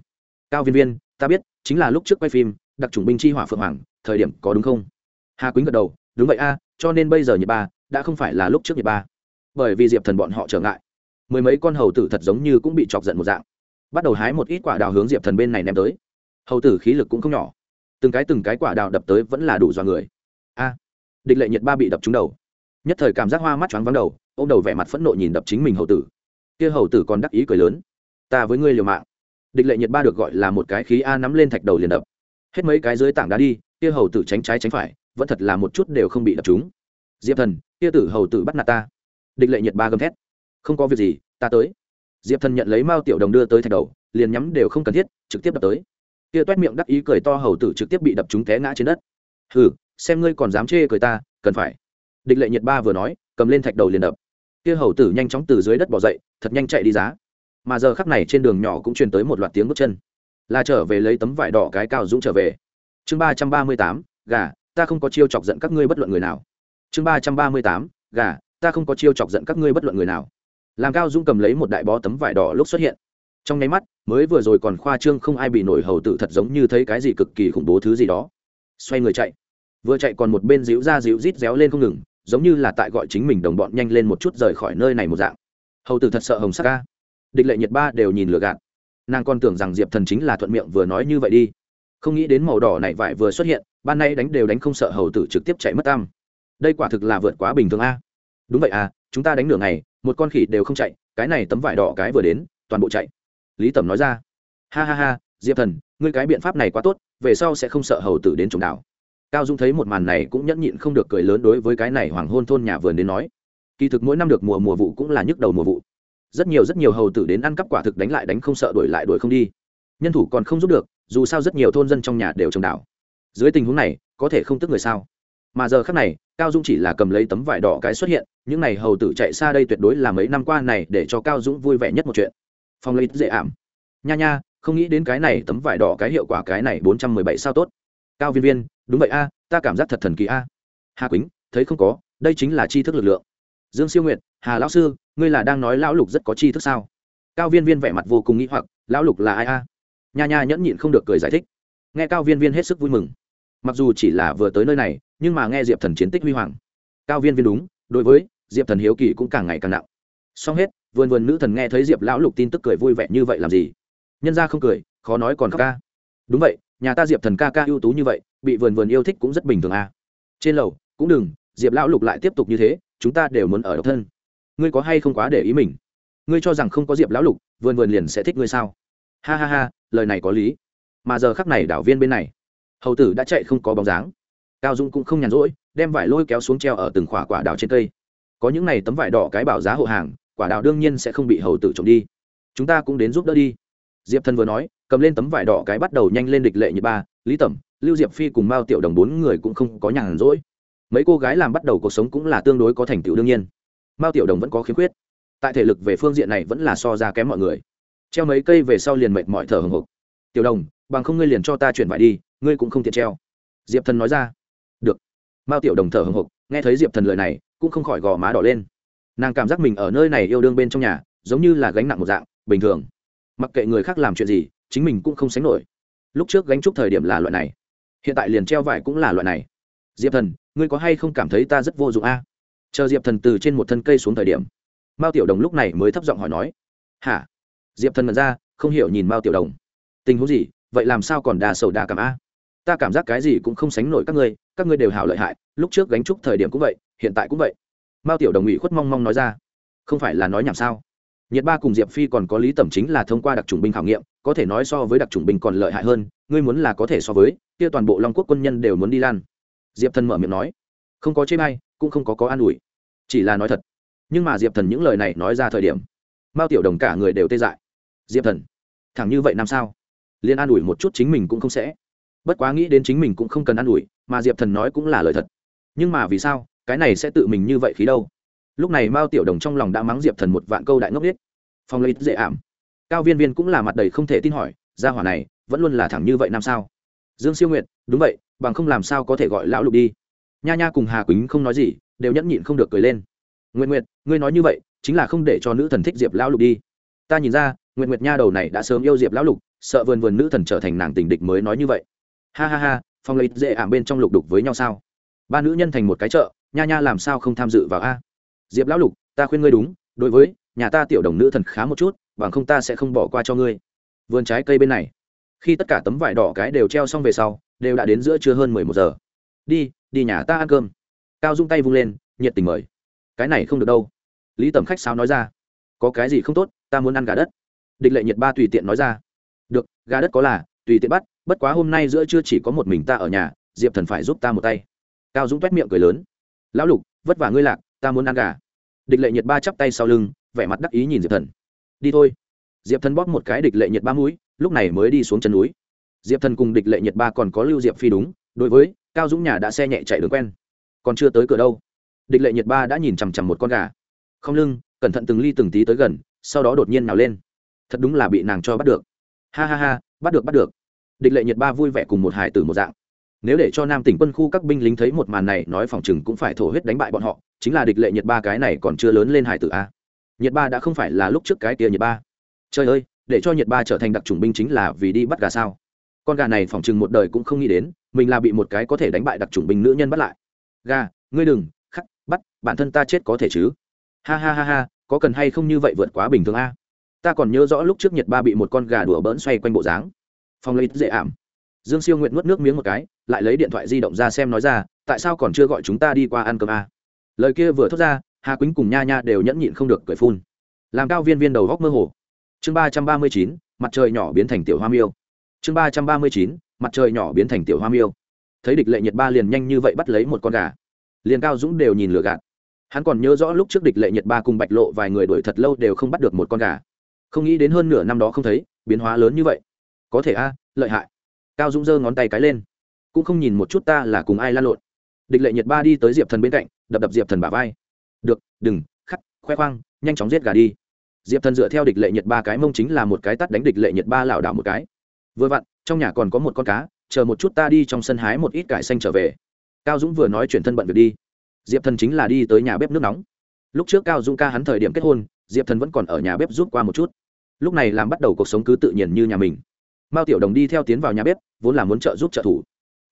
Cao viên viên, ta biết, chính là lúc trước quay phim, đặc trùng binh chi hỏa phượng hoàng, thời điểm có đúng không? Hà quýnh gật đầu, đúng vậy a, cho nên bây giờ nhiệt ba, đã không phải là lúc trước nhiệt ba. Bởi vì diệp thần bọn họ trở ngại. Mười mấy con hầu tử thật giống như cũng bị chọc giận một dạng. Bắt đầu hái một ít quả đào hướng diệp thần bên này ném tới. Hầu tử khí lực cũng không nhỏ từng cái từng cái quả đào đập tới vẫn là đủ dọa người. A, địch lệ nhiệt ba bị đập trúng đầu. Nhất thời cảm giác hoa mắt choáng vắng đầu ô m đầu vẻ mặt phẫn nộ nhìn đập chính mình hầu tử. Kia hầu tử còn đắc ý cười lớn. Ta với ngươi liều mạng. Địch lệ nhiệt ba được gọi là một cái khí a nắm lên thạch đầu liền đập. Hết mấy cái dưới tảng đá đi, kia hầu tử tránh trái tránh phải, vẫn thật là một chút đều không bị đập trúng. Diệp thần, kia tử hầu tử bắt nạt ta. Địch lệ nhiệt ba gầm thét. Không có việc gì, ta tới. Diệp thần nhận lấy mao tiểu đồng đưa tới thạch đầu, liền nhắm đều không cần thiết, trực tiếp đập tới kia toét miệng đắc ý cười to hầu tử trực tiếp bị đập trúng té ngã trên đất. Hừ, xem ngươi còn dám chê cười ta, cần phải. Địch lệ nhiệt ba vừa nói, cầm lên thạch đầu liền đập. Kia hầu tử nhanh chóng từ dưới đất bỏ dậy, thật nhanh chạy đi giá. Mà giờ khắc này trên đường nhỏ cũng truyền tới một loạt tiếng bước chân. Là trở về lấy tấm vải đỏ cái cao dũng trở về. Chương ba trăm ba mươi tám, gà, ta không có chiêu chọc giận các ngươi bất luận người nào. Chương ba trăm ba mươi tám, gà, ta không có chiêu chọc giận các ngươi bất luận người nào. Làm cao dũng cầm lấy một đại bó tấm vải đỏ lúc xuất hiện trong nháy mắt, mới vừa rồi còn khoa trương không ai bị nổi hầu tử thật giống như thấy cái gì cực kỳ khủng bố thứ gì đó. Xoay người chạy. Vừa chạy còn một bên díu ra díu rít réo lên không ngừng, giống như là tại gọi chính mình đồng bọn nhanh lên một chút rời khỏi nơi này một dạng. Hầu tử thật sợ hồng sắc ca địch lệ nhiệt ba đều nhìn lừa gạt. Nàng còn tưởng rằng diệp thần chính là thuận miệng vừa nói như vậy đi. Không nghĩ đến màu đỏ này vải vừa xuất hiện, ban nay đánh đều đánh không sợ hầu tử trực tiếp chạy mất tam đây quả thực là vượt quá bình thường a. Đúng vậy à chúng ta đánh nửa ngày, một con khỉ đều không chạy, cái này tấm vải đỏ cái vừa đến, toàn bộ chạy lý tẩm nói ra. Ha ha ha, diệp thần, ngươi cái biện pháp này quá tốt, về sau sẽ không sợ hầu tử đến trồng đảo. Cao dung thấy một màn này cũng nhẫn nhịn không được cười lớn đối với cái này hoàng hôn thôn nhà vườn đến nói. Kỳ thực mỗi năm được mùa mùa vụ cũng là nhức đầu mùa vụ. Rất nhiều rất nhiều hầu tử đến ăn cắp quả thực đánh lại đánh không sợ đuổi lại đuổi không đi. Nhân thủ còn không giúp được, dù sao rất nhiều thôn dân trong nhà đều trồng đảo. Dưới tình huống này, có thể không tức người sao? Mà giờ khác này, cao dũng chỉ là cầm lấy tấm vải đỏ cái xuất hiện, những n à y hầu tử chạy xa đây tuyệt đối là mấy năm qua này để cho cao dũng vui vẻ nhất một chuyện phong lấy dễ ảm. Nha nha, không nghĩ đến cái này tấm vải đỏ cái hiệu quả cái này bốn trăm mười bảy sao tốt. Cao viên viên, đúng vậy a, ta cảm giác thật thần kỳ a. Hà quýnh, thấy không có, đây chính là tri thức lực lượng. Dương siêu nguyện hà lão sư, ngươi là đang nói lão lục rất có tri thức sao? Cao viên viên vẻ mặt vô cùng nghĩ hoặc, lão lục là ai a? Nha nha nhẫn nhịn không được cười giải thích. Nghe cao viên viên hết sức vui mừng. Mặc dù chỉ là vừa tới nơi này, nhưng mà nghe diệp thần chiến tích huy hoàng. Cao viên viên đúng, đối với diệp thần hiếu kỳ cũng càng ngày càng nặng xong hết, vườn vườn nữ thần nghe thấy diệp lão lục tin tức cười vui vẻ như vậy làm gì? Nhân ra không cười, khó nói còn khóc ca. Đúng vậy, nhà ta diệp thần ca ca ưu tú như vậy, bị vườn vườn yêu thích cũng rất bình thường à. trên lầu, cũng đừng, diệp lão lục lại tiếp tục như thế, chúng ta đều muốn ở độc thân. Ngươi có hay không quá để ý mình? Ngươi cho rằng không có diệp lão lục, vườn vườn liền sẽ thích ngươi sao? Ha ha ha, lời này có lý. Mà giờ khắc này đảo viên bên này, hầu tử đã chạy không có bóng dáng. Cao dũng cũng không nhàn rỗi, đem vải lôi kéo xuống treo ở từng khỏa quả đào trên cây. Có những này tấm vải đỏ cái bảo giá hộ hàng quả đào đương nhiên sẽ không bị hầu tử trộm đi. Chúng ta cũng đến giúp đỡ đi. Diệp thần vừa nói, cầm lên tấm vải đỏ cái bắt đầu nhanh lên địch lệ như ba, lý tẩm, lưu diệp phi cùng mao tiểu đồng bốn người cũng không có nhàn rỗi. Mấy cô gái làm bắt đầu cuộc sống cũng là tương đối có thành tựu đương nhiên. Mao tiểu đồng vẫn có khiếm khuyết. Tại thể lực về phương diện này vẫn là so ra kém mọi người. Treo mấy cây về sau liền mệt mỏi thở hồng hộc. Tiểu đồng, bằng không ngươi liền cho ta chuyển vải đi, ngươi cũng không tiện treo. Diệp thần nói ra. Được. Mao tiểu đồng thở hồng hộc, nghe thấy diệp thần lời này, cũng không khỏi gò má đỏ lên nàng cảm giác mình ở nơi này yêu đương bên trong nhà, giống như là gánh nặng một dạng, bình thường. Mặc kệ người khác làm chuyện gì, chính mình cũng không sánh nổi. Lúc trước gánh trúc thời điểm là loại này, hiện tại liền treo vải cũng là loại này. Diệp thần, ngươi có hay không cảm thấy ta rất vô dụng a? Chờ diệp thần từ trên một thân cây xuống thời điểm, mao tiểu đồng lúc này mới thấp giọng hỏi nói. Hả? Diệp thần mật ra, không hiểu nhìn mao tiểu đồng. Tình huống gì? Vậy làm sao còn đà sầu đà cảm a? Ta cảm giác cái gì cũng không sánh nổi các ngươi các ngươi đều hảo lợi hại, lúc trước gánh trúc thời điểm cũng vậy, hiện tại cũng vậy mao tiểu đồng ủy khuất mong mong nói ra. Không phải là nói nhảm sao? Nhiệt ba cùng diệp phi còn có lý tẩm chính là thông qua đặc trùng binh khảo nghiệm, có thể nói so với đặc trùng binh còn lợi hại hơn, ngươi muốn là có thể so với, kia toàn bộ long quốc quân nhân đều muốn đi lan. Diệp thần mở miệng nói. Không có chê bay cũng không có có an ủi. Chỉ là nói thật. Nhưng mà diệp thần những lời này nói ra thời điểm, mao tiểu đồng cả người đều tê dại. Diệp thần, thẳng như vậy làm sao? Liên an ủi một chút chính mình cũng không sẽ. Bất quá nghĩ đến chính mình cũng không cần an ủi, mà diệp thần nói cũng là lời thật. Nhưng mà vì sao? Cái này sẽ tự mình như vậy khí đâu. Lúc này mao tiểu đồng trong lòng đã mắng diệp thần một vạn câu đại ngốc biết phong lấy dễ ảm. Cao viên viên cũng là mặt đầy không thể tin hỏi, gia hỏa này, vẫn luôn là thẳng như vậy năm sao? Dương siêu nguyện đúng vậy, bằng không làm sao có thể gọi lão lục đi. Nha nha cùng hà quýnh không nói gì, đều nhẫn nhịn không được cười lên. Nguyện nguyện ngươi nói như vậy, chính là không để cho nữ thần thích diệp lão lục đi. Ta nhìn ra nguyện nguyệt nha đầu này đã sớm yêu diệp lão lục, sợ vườn vườn nữ thần trở thành nàng tình địch mới nói như vậy. Ha ha ha, phong lấy dễ ảm bên trong lục đục với nhau sao? Ba nữ nhân thành một cái chợ nha nha làm sao không tham dự vào a? Diệp lão lục, ta khuyên ngươi đúng, đối với nhà ta tiểu đồng nữ thần khá một chút, bằng không ta sẽ không bỏ qua cho ngươi. Vườn trái cây bên này. Khi tất cả tấm vải đỏ cái đều treo xong về sau, đều đã đến giữa trưa hơn mười một giờ. Đi đi nhà ta ăn cơm. Cao dung tay vung lên, nhiệt tình mời. Cái này không được đâu. Lý tẩm khách sao nói ra. Có cái gì không tốt, ta muốn ăn gà đất. Địch lệ nhiệt ba tùy tiện nói ra. Được, gà đất có là, tùy tiện bắt, bất quá hôm nay giữa trưa chỉ có một mình ta ở nhà, diệp thần phải giúp ta một tay. Cao dũng t miệng cười lớn lão lục, vất vả ngươi lạc, ta muốn ăn gà. Địch lệ nhiệt ba chắp tay sau lưng, vẻ mặt đắc ý nhìn diệp thần. Đi thôi. Diệp thần bóp một cái địch lệ nhiệt ba mũi, lúc này mới đi xuống chân núi. Diệp thần cùng địch lệ nhiệt ba còn có lưu diệp phi đúng, đối với cao dũng nhà đã xe nhẹ chạy đường quen. Còn chưa tới cửa đâu, địch lệ nhiệt ba đã nhìn chằm chằm một con gà. Không lưng, cẩn thận từng ly từng tí tới gần, sau đó đột nhiên nào lên. Thật đúng là bị nàng cho bắt được. Ha ha ha, bắt được bắt được. Địch lệ nhiệt ba vui vẻ cùng một hải tử một dạng nếu để cho nam tỉnh quân khu các binh lính thấy một màn này, nói phòng chừng cũng phải thổ huyết đánh bại bọn họ, chính là địch lệ nhiệt ba cái này còn chưa lớn lên hải tử a. Nhiệt ba đã không phải là lúc trước cái tia nhiệt ba. Trời ơi, để cho nhiệt ba trở thành đặc chủng binh chính là vì đi bắt gà sao? Con gà này phòng chừng một đời cũng không nghĩ đến, mình là bị một cái có thể đánh bại đặc chủng binh nữ nhân bắt lại. Gà, ngươi đừng, khắc, bắt, bản thân ta chết có thể chứ? Ha ha ha ha, có cần hay không như vậy vượt quá bình thường a? Ta còn nhớ rõ lúc trước nhiệt ba bị một con gà đùa bỡn xoay quanh bộ dáng. Phong lấy dễ ảm. Dương siêu nguyện nuốt nước miếng một cái lại lấy điện thoại di động ra xem nói ra, tại sao còn chưa gọi chúng ta đi qua ăn cơm a lời kia vừa thốt ra, hà quýnh cùng nha nha đều nhẫn nhịn không được cười phun. Làm cao viên viên đầu góc mơ hồ. Chương ba trăm ba mươi chín, mặt trời nhỏ biến thành tiểu hoa miêu. Chương ba trăm ba mươi chín, mặt trời nhỏ biến thành tiểu hoa miêu. Thấy địch lệ nhiệt ba liền nhanh như vậy bắt lấy một con gà. Liền cao dũng đều nhìn lừa gạt. Hắn còn nhớ rõ lúc trước địch lệ nhiệt ba cùng bạch lộ vài người đuổi thật lâu đều không bắt được một con gà. Không nghĩ đến hơn nửa năm đó không thấy, biến hóa lớn như vậy. Có thể a, lợi hại. Cao dũng giơ ngón tay cái lên cũng không nhìn một chút ta là cùng ai la lộn. Địch lệ nhiệt ba đi tới diệp thần bên cạnh, đập đập diệp thần bả vai. Được, đừng, khắc, khoe khoang, nhanh chóng giết gà đi. Diệp thần dựa theo địch lệ nhiệt ba cái mông chính là một cái tắt đánh địch lệ nhiệt ba lảo đảo một cái. Vừa vặn, trong nhà còn có một con cá, chờ một chút ta đi trong sân hái một ít cải xanh trở về. Cao dũng vừa nói chuyển thân bận việc đi. Diệp thần chính là đi tới nhà bếp nước nóng. Lúc trước cao dũng ca hắn thời điểm kết hôn, diệp thần vẫn còn ở nhà bếp giúp qua một chút. Lúc này làm bắt đầu cuộc sống cứ tự nhiên như nhà mình. Mao tiểu đồng đi theo tiến vào nhà bếp, vốn là muốn trợ giúp trợ thủ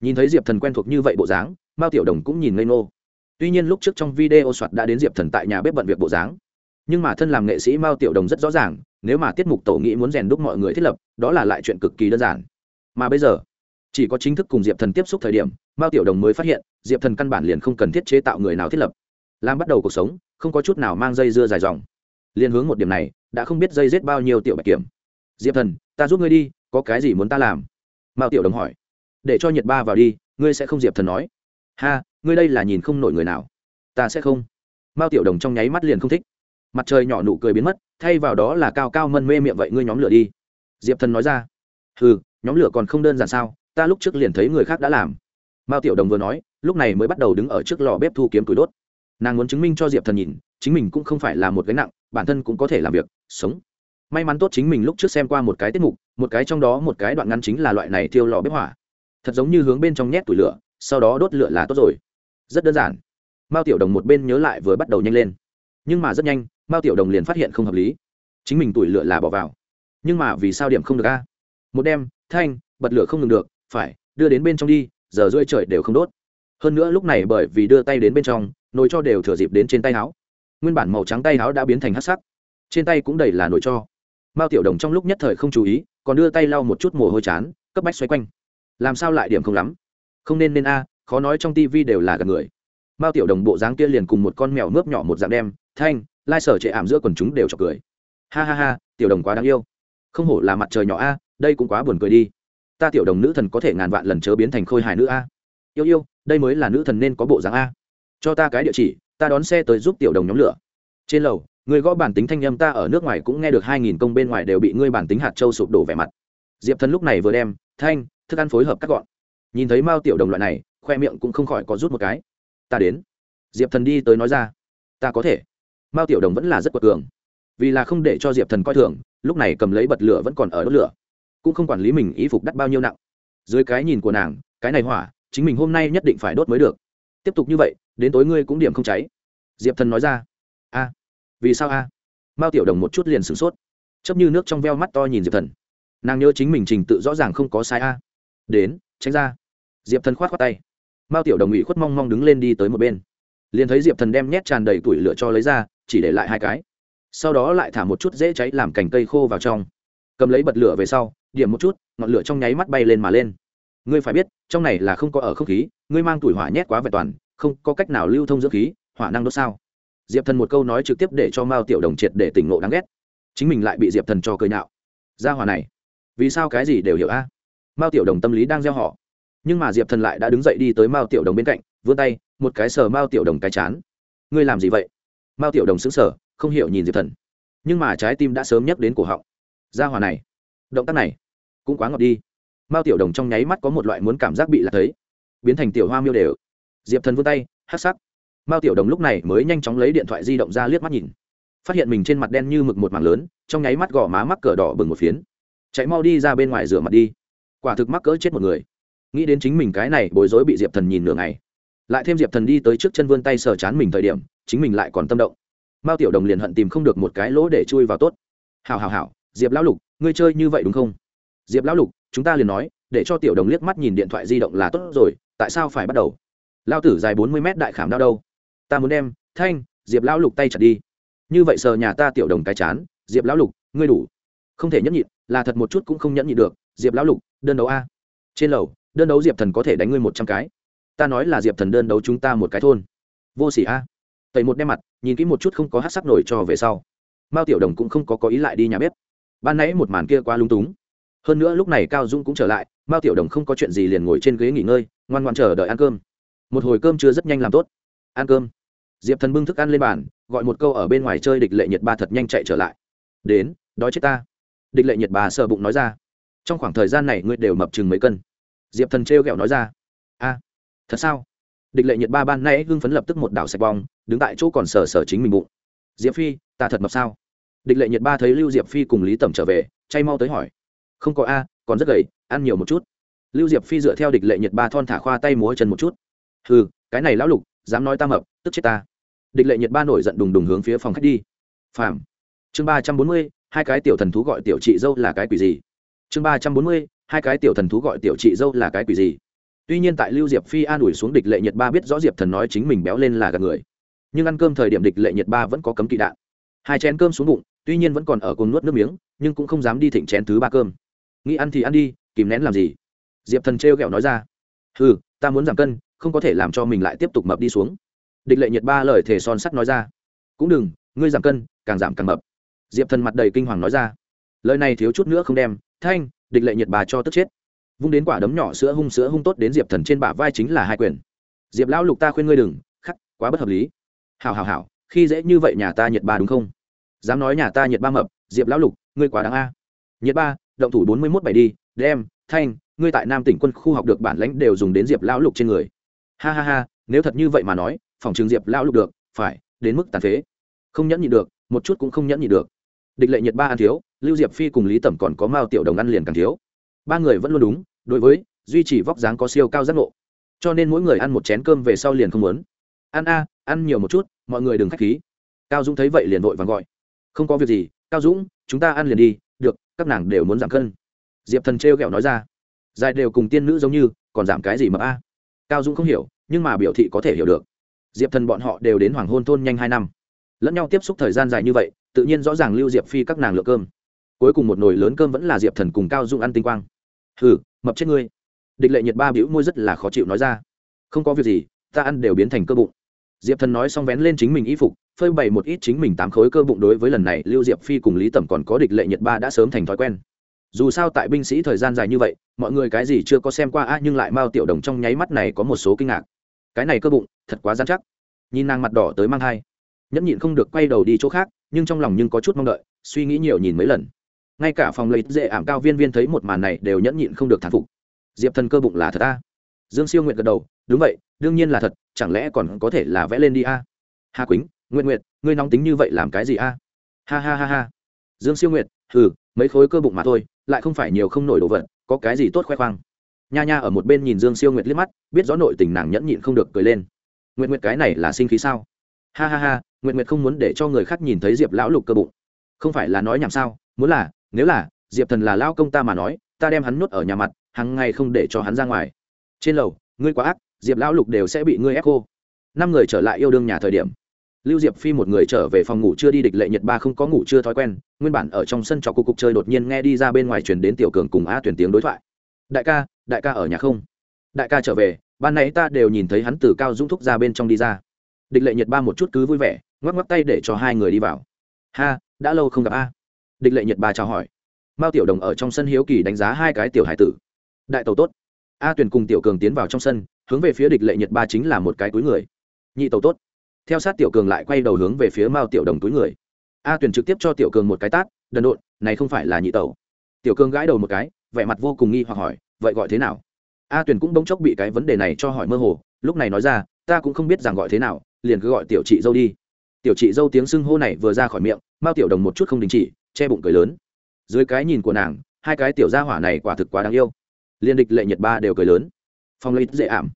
nhìn thấy diệp thần quen thuộc như vậy bộ dáng, mao tiểu đồng cũng nhìn ngây ngô. Tuy nhiên lúc trước trong video soạt đã đến diệp thần tại nhà bếp bận việc bộ dáng. Nhưng mà thân làm nghệ sĩ mao tiểu đồng rất rõ ràng, nếu mà tiết mục tổ nghĩ muốn rèn đúc mọi người thiết lập, đó là lại chuyện cực kỳ đơn giản. Mà bây giờ, chỉ có chính thức cùng diệp thần tiếp xúc thời điểm, mao tiểu đồng mới phát hiện, diệp thần căn bản liền không cần thiết chế tạo người nào thiết lập. Làm bắt đầu cuộc sống, không có chút nào mang dây dưa dài dòng. Liên hướng một điểm này, đã không biết dây giết bao nhiêu tiểu bạch kiểm. Diệp thần, ta giúp ngươi đi, có cái gì muốn ta làm? Mao tiểu đồng hỏi để cho nhiệt ba vào đi, ngươi sẽ không diệp thần nói. Ha, ngươi đây là nhìn không nổi người nào. Ta sẽ không. Mao tiểu đồng trong nháy mắt liền không thích. Mặt trời nhỏ nụ cười biến mất, thay vào đó là cao cao mân mê miệng vậy ngươi nhóm lửa đi. Diệp thần nói ra. Ừ nhóm lửa còn không đơn giản sao, ta lúc trước liền thấy người khác đã làm. Mao tiểu đồng vừa nói, lúc này mới bắt đầu đứng ở trước lò bếp thu kiếm củi đốt. Nàng muốn chứng minh cho diệp thần nhìn, chính mình cũng không phải là một gánh nặng, bản thân cũng có thể làm việc, sống. May mắn tốt chính mình lúc trước xem qua một cái tiết mục, một cái trong đó một cái đoạn ngắn chính là loại này thiêu lò bếp hỏa thật giống như hướng bên trong nhét tủi lửa, sau đó đốt lửa là tốt rồi. Rất đơn giản. Mao tiểu đồng một bên nhớ lại vừa bắt đầu nhanh lên. Nhưng mà rất nhanh, mao tiểu đồng liền phát hiện không hợp lý. Chính mình tủi lửa là bỏ vào. Nhưng mà vì sao điểm không được a? Một đêm, thanh, bật lửa không ngừng được, phải, đưa đến bên trong đi, giờ rưỡi trời đều không đốt. Hơn nữa lúc này bởi vì đưa tay đến bên trong, nồi cho đều thừa dịp đến trên tay áo. Nguyên bản màu trắng tay áo đã biến thành hát sắc. Trên tay cũng đầy là nồi cho. Mao tiểu đồng trong lúc nhất thời không chú ý, còn đưa tay lau một chút mồ hôi chán, cấp bách xoay quanh làm sao lại điểm không lắm? Không nên nên a, khó nói trong tivi đều là gần người. Mao tiểu đồng bộ dáng kia liền cùng một con mèo mướp nhỏ một dạng đem, thanh, lai sở trệ ảm giữa quần chúng đều chọc cười. Ha ha ha, tiểu đồng quá đáng yêu. Không hổ là mặt trời nhỏ a, đây cũng quá buồn cười đi. Ta tiểu đồng nữ thần có thể ngàn vạn lần chớ biến thành khôi hài nữ a. Yêu yêu, đây mới là nữ thần nên có bộ dáng a. Cho ta cái địa chỉ, ta đón xe tới giúp tiểu đồng nhóm lửa. Trên lầu, người gõ bản tính thanh âm ta ở nước ngoài cũng nghe được hai nghìn công bên ngoài đều bị ngươi bản tính hạt châu sụp đổ vẻ mặt. Diệp thần lúc này vừa đem, thanh thức ăn phối hợp cắt gọn. Nhìn thấy mao tiểu đồng loại này, khoe miệng cũng không khỏi có rút một cái. Ta đến. Diệp thần đi tới nói ra. Ta có thể. Mao tiểu đồng vẫn là rất quật cường. Vì là không để cho diệp thần coi thường, lúc này cầm lấy bật lửa vẫn còn ở đốt lửa. Cũng không quản lý mình ý phục đắt bao nhiêu nặng. Dưới cái nhìn của nàng, cái này hỏa, chính mình hôm nay nhất định phải đốt mới được. Tiếp tục như vậy, đến tối ngươi cũng điểm không cháy. Diệp thần nói ra. A. Vì sao a? Mao tiểu đồng một chút liền sửng sốt. Chấp như nước trong veo mắt to nhìn diệp thần. Nàng nhớ chính mình trình tự rõ ràng không có sai a đến, tránh ra. Diệp thần k h o á t tay. Mao tiểu đồng ủy khuất mong mong đứng lên đi tới một bên. Liền thấy diệp thần đem nhét tràn đầy tuổi lửa cho lấy ra, chỉ để lại hai cái. Sau đó lại thả một chút dễ cháy làm cành cây khô vào trong. Cầm lấy bật lửa về sau, điểm một chút, ngọn lửa trong nháy mắt bay lên mà lên. Ngươi phải biết, trong này là không có ở không khí, ngươi mang tuổi hỏa nhét quá vẹn toàn, không có cách nào lưu thông dưỡng khí, hỏa năng đốt sao? Diệp thần một câu nói trực tiếp để cho mao tiểu đồng triệt để tỉnh ngộ đáng ghét. Chính mình lại bị diệp thần cho cười nhạo. Ra hỏa này, vì sao cái gì đều hiểu a? Mao tiểu đồng tâm lý đang gieo họ. Nhưng mà diệp thần lại đã đứng dậy đi tới mao tiểu đồng bên cạnh, vươn tay, một cái sờ mao tiểu đồng cái chán. Ngươi làm gì vậy? Mao tiểu đồng xứng sở không hiểu nhìn diệp thần. Nhưng mà trái tim đã sớm nhắc đến cổ họng. Ra hòa này, động tác này, cũng quá ngọt đi. Mao tiểu đồng trong nháy mắt có một loại muốn cảm giác bị lạc thấy. Biến thành tiểu hoa miêu đều. Diệp thần vươn tay hát sắc. Mao tiểu đồng lúc này mới nhanh chóng lấy điện thoại di động ra liếc mắt nhìn. Phát hiện mình trên mặt đen như mực một mảng lớn, trong nháy mắt gò má mắc cờ đỏ bừng một phiến. Chạy mau đi ra bên ngoài rửa mặt đi quả thực mắc cỡ chết một người. Nghĩ đến chính mình cái này bối rối bị diệp thần nhìn nửa ngày. Lại thêm diệp thần đi tới trước chân vươn tay sờ chán mình thời điểm, chính mình lại còn tâm động. Mao tiểu đồng liền hận tìm không được một cái lỗ để chui vào tốt. Hào hào hào diệp lão lục, ngươi chơi như vậy đúng không? Diệp lão lục, chúng ta liền nói, để cho tiểu đồng liếc mắt nhìn điện thoại di động là tốt rồi, tại sao phải bắt đầu? Lao tử dài bốn mươi mét đại khảm đau đâu. Ta muốn đem, thanh, diệp lão lục tay chặt đi. Như vậy sờ nhà ta tiểu đồng cái chán, diệp lão lục, ngươi đủ. Không thể nhẫn nhịn, là thật một chút cũng không nhẫn nhịn được diệp lão lục, đơn đấu a. Trên lầu, đơn đấu diệp thần có thể đánh ngươi một trăm cái. Ta nói là diệp thần đơn đấu chúng ta một cái thôn. Vô s ỉ a. Tẩy một đem mặt, nhìn kỹ một chút không có hát sắc nổi cho về sau. Mao tiểu đồng cũng không có có ý lại đi nhà bếp. Ban nãy một màn kia quá lung túng. Hơn nữa lúc này cao Dung cũng trở lại, mao tiểu đồng không có chuyện gì liền ngồi trên ghế nghỉ ngơi, ngoan ngoan chờ đợi ăn cơm. Một hồi cơm chưa rất nhanh làm tốt. Ăn cơm. Diệp thần bưng thức ăn lên bàn, gọi một câu ở bên ngoài chơi địch lệ nhiệt ba thật nhanh chạy trở lại. Đến, đói chết ta. Địch lệ nhiệt ba sợ bụng nói ra trong khoảng thời gian này ngươi đều mập chừng mấy cân. Diệp thần trêu ghẹo nói ra. A, thật sao? Địch lệ nhiệt ba ban nay hưng phấn lập tức một đảo sạch bong, đứng tại chỗ còn sờ sờ chính mình bụng. Diệp phi, ta thật mập sao? Địch lệ nhiệt ba thấy lưu diệp phi cùng lý tẩm trở về, chay mau tới hỏi. Không có a, còn rất gầy, ăn nhiều một chút. Lưu diệp phi dựa theo địch lệ nhiệt ba thon thả khoa tay múa chân một chút. Ừ cái này lão lục, dám nói ta mập, tức chết ta. Địch lệ nhiệt ba nổi giận đùng đùng hướng phía phòng khách đi. Phàm. Chương ba trăm bốn mươi, hai cái tiểu thần thú gọi tiểu chị dâu là cái quỷ gì? Chương ba trăm bốn mươi, hai cái tiểu thần thú gọi tiểu chị dâu là cái quỷ gì? Tuy nhiên tại lưu diệp phi an ủi xuống địch lệ nhiệt ba biết rõ diệp thần nói chính mình béo lên là gạt người. Nhưng ăn cơm thời điểm địch lệ nhiệt ba vẫn có cấm kỵ đạn. Hai chén cơm xuống bụng, tuy nhiên vẫn còn ở cồn nuốt nước miếng, nhưng cũng không dám đi thịnh chén thứ ba cơm. Nghĩ ăn thì ăn đi, kìm nén làm gì? Diệp thần trêu ghẹo nói ra. Ừ ta muốn giảm cân, không có thể làm cho mình lại tiếp tục mập đi xuống. Địch lệ nhiệt ba lời thề son sắt nói ra. Cũng đừng, ngươi giảm cân, càng giảm càng mập. Diệp thần mặt đầy kinh hoàng nói ra. Lời này thiếu chút nữa không đem thanh, địch lệ nhiệt bà cho tức chết. Vung đến quả đấm nhỏ sữa hung sữa hung tốt đến diệp thần trên bả vai chính là hai quyền. Diệp lão lục ta khuyên ngươi đừng, khắc, quá bất hợp lý. Hào hào hào khi dễ như vậy nhà ta nhiệt ba đúng không? Dám nói nhà ta nhiệt ba mập, diệp lão lục, ngươi quá đáng a. Nhiệt ba, động thủ bốn mươi mốt bảy đi, đem, thanh, ngươi tại nam tỉnh quân khu học được bản lãnh đều dùng đến diệp lão lục trên người. Ha ha ha, nếu thật như vậy mà nói, phòng trường diệp lão lục được, phải, đến mức tàn phế. Không nhẫn nhị được, một chút cũng không nhẫn nhị được. Địch lệ nhiệt ba ăn thiếu lưu diệp phi cùng lý tẩm còn có mao tiểu đồng ăn liền càng thiếu. Ba người vẫn luôn đúng, đối với, duy trì vóc dáng có siêu cao giác ngộ. Cho nên mỗi người ăn một chén cơm về sau liền không muốn. Ăn a, ăn nhiều một chút, mọi người đừng k h á c h khí. Cao dũng thấy vậy liền vội vàng gọi. Không có việc gì, cao dũng, chúng ta ăn liền đi, được, các nàng đều muốn giảm cân. Diệp thần trêu ghẹo nói ra. Dài đều cùng tiên nữ giống như, còn giảm cái gì mà a? Cao dũng không hiểu, nhưng mà biểu thị có thể hiểu được. Diệp thần bọn họ đều đến hoàng hôn thôn nhanh hai năm. Lẫn nhau tiếp xúc thời gian dài như vậy, tự nhiên rõ ràng lưu diệp phi các nàng lựa cơm cuối cùng một nồi lớn cơm vẫn là diệp thần cùng cao dung ăn tinh quang. Hừ, mập chết ngươi. Địch lệ nhiệt ba bĩu môi rất là khó chịu nói ra. Không có việc gì, ta ăn đều biến thành cơ bụng. Diệp thần nói xong vén lên chính mình y phục, phơi bày một ít chính mình tám khối cơ bụng đối với lần này lưu diệp phi cùng lý tẩm còn có địch lệ nhiệt ba đã sớm thành thói quen. Dù sao tại binh sĩ thời gian dài như vậy, mọi người cái gì chưa có xem qua a nhưng lại mao tiểu đồng trong nháy mắt này có một số kinh ngạc. Cái này cơ bụng, thật quá dán chắc. Nhìn nàng mặt đỏ tới mang thai. Nhẫn nhịn không được quay đầu đi chỗ khác, nhưng trong lòng nhưng có chút mong đợi, suy nghĩ nhiều nhìn mấy lần ngay cả phòng lấy dễ ảm cao viên viên thấy một màn này đều nhẫn nhịn không được thán phục. Diệp thần cơ bụng là thật ta dương siêu nguyện gật đầu, đúng vậy, đương nhiên là thật, chẳng lẽ còn có thể là vẽ lên đi a? Hà quýnh nguyện nguyện ngươi nóng tính như vậy làm cái gì a? Ha ha ha ha. Dương siêu nguyện ừ mấy khối cơ bụng mà thôi, lại không phải nhiều không nổi đồ vật, có cái gì tốt khoe khoang? Nha nha ở một bên nhìn dương siêu nguyệt liếc mắt, biết rõ nội tình nàng nhẫn nhịn không được cười lên. Nguyện nguyện cái này là sinh khí sao? Ha ha ha nguyện nguyện không muốn để cho người khác nhìn thấy diệp lão lục cơ bụng. Không phải là nói nhảm sao, muốn là nếu là, diệp thần là lao công ta mà nói, ta đem hắn nuốt ở nhà mặt, hằng ngày không để cho hắn ra ngoài. Trên lầu, ngươi quá ác, diệp lão lục đều sẽ bị ngươi ép cô năm người trở lại yêu đương nhà thời điểm, lưu diệp phi một người trở về phòng ngủ chưa đi địch lệ nhật ba không có ngủ chưa thói quen, nguyên bản ở trong sân trò cục cục chơi đột nhiên nghe đi ra bên ngoài chuyển đến tiểu cường cùng a tuyển tiếng đối thoại. Đại ca đại ca ở nhà không? Đại ca trở về, ban nãy ta đều nhìn thấy hắn từ cao dũng thúc ra bên trong đi ra. Địch lệ nhật ba một chút cứ vui vẻ, ngoắc ngoắc tay để cho hai người đi vào. Ha, đã lâu không gặp a địch lệ nhật ba chào hỏi. Mao tiểu đồng ở trong sân hiếu kỳ đánh giá hai cái tiểu hải tử. Đại tàu tốt. A Tuyền cùng tiểu cường tiến vào trong sân, hướng về phía địch lệ nhật ba chính là một cái túi người. Nhị tàu tốt. Theo sát tiểu cường lại quay đầu hướng về phía mao tiểu đồng túi người. A Tuyền trực tiếp cho tiểu cường một cái tát, đần độn, này không phải là nhị tàu tiểu cường gãi đầu một cái, vẻ mặt vô cùng nghi hoặc hỏi, vậy gọi thế nào? A Tuyền cũng bỗng chốc bị cái vấn đề này cho hỏi mơ hồ, lúc này nói ra, ta cũng không biết rằng gọi thế nào, liền cứ gọi tiểu chị dâu đi. Tiểu chị dâu tiếng xưng hô này vừa ra khỏi miệng, mao tiểu đồng một chút không đình chỉ che bụng cười lớn. Dưới cái nhìn của nàng, hai cái tiểu gia hỏa này quả thực quá đáng yêu. Liên địch lệ nhật ba đều cười lớn. Phong lấy dễ ảm.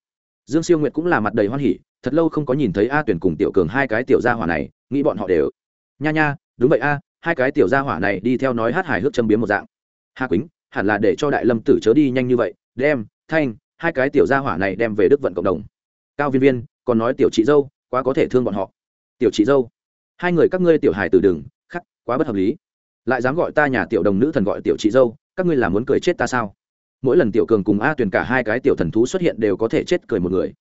Dương siêu nguyệt cũng là mặt đầy hoan hỉ, thật lâu không có nhìn thấy a tuyển cùng tiểu cường hai cái tiểu gia hỏa này, nghĩ bọn họ đều. Nha nha, đúng vậy a, hai cái tiểu gia hỏa này đi theo nói hát hài hước châm biếm một dạng. Hà quýnh, hẳn là để cho đại lâm tử chớ đi nhanh như vậy, đem, thanh, hai cái tiểu gia hỏa này đem về đức vận cộng đồng. Cao viên viên, còn nói tiểu chị dâu, quá có thể thương bọn họ. Tiểu chị dâu. Hai người các ngươi tiểu hài từ đường khắc, quá bất hợp lý lại dám gọi ta nhà tiểu đồng nữ thần gọi tiểu chị dâu, các ngươi là muốn cười chết ta sao? Mỗi lần tiểu cường cùng a tuyền cả hai cái tiểu thần thú xuất hiện đều có thể chết cười một người.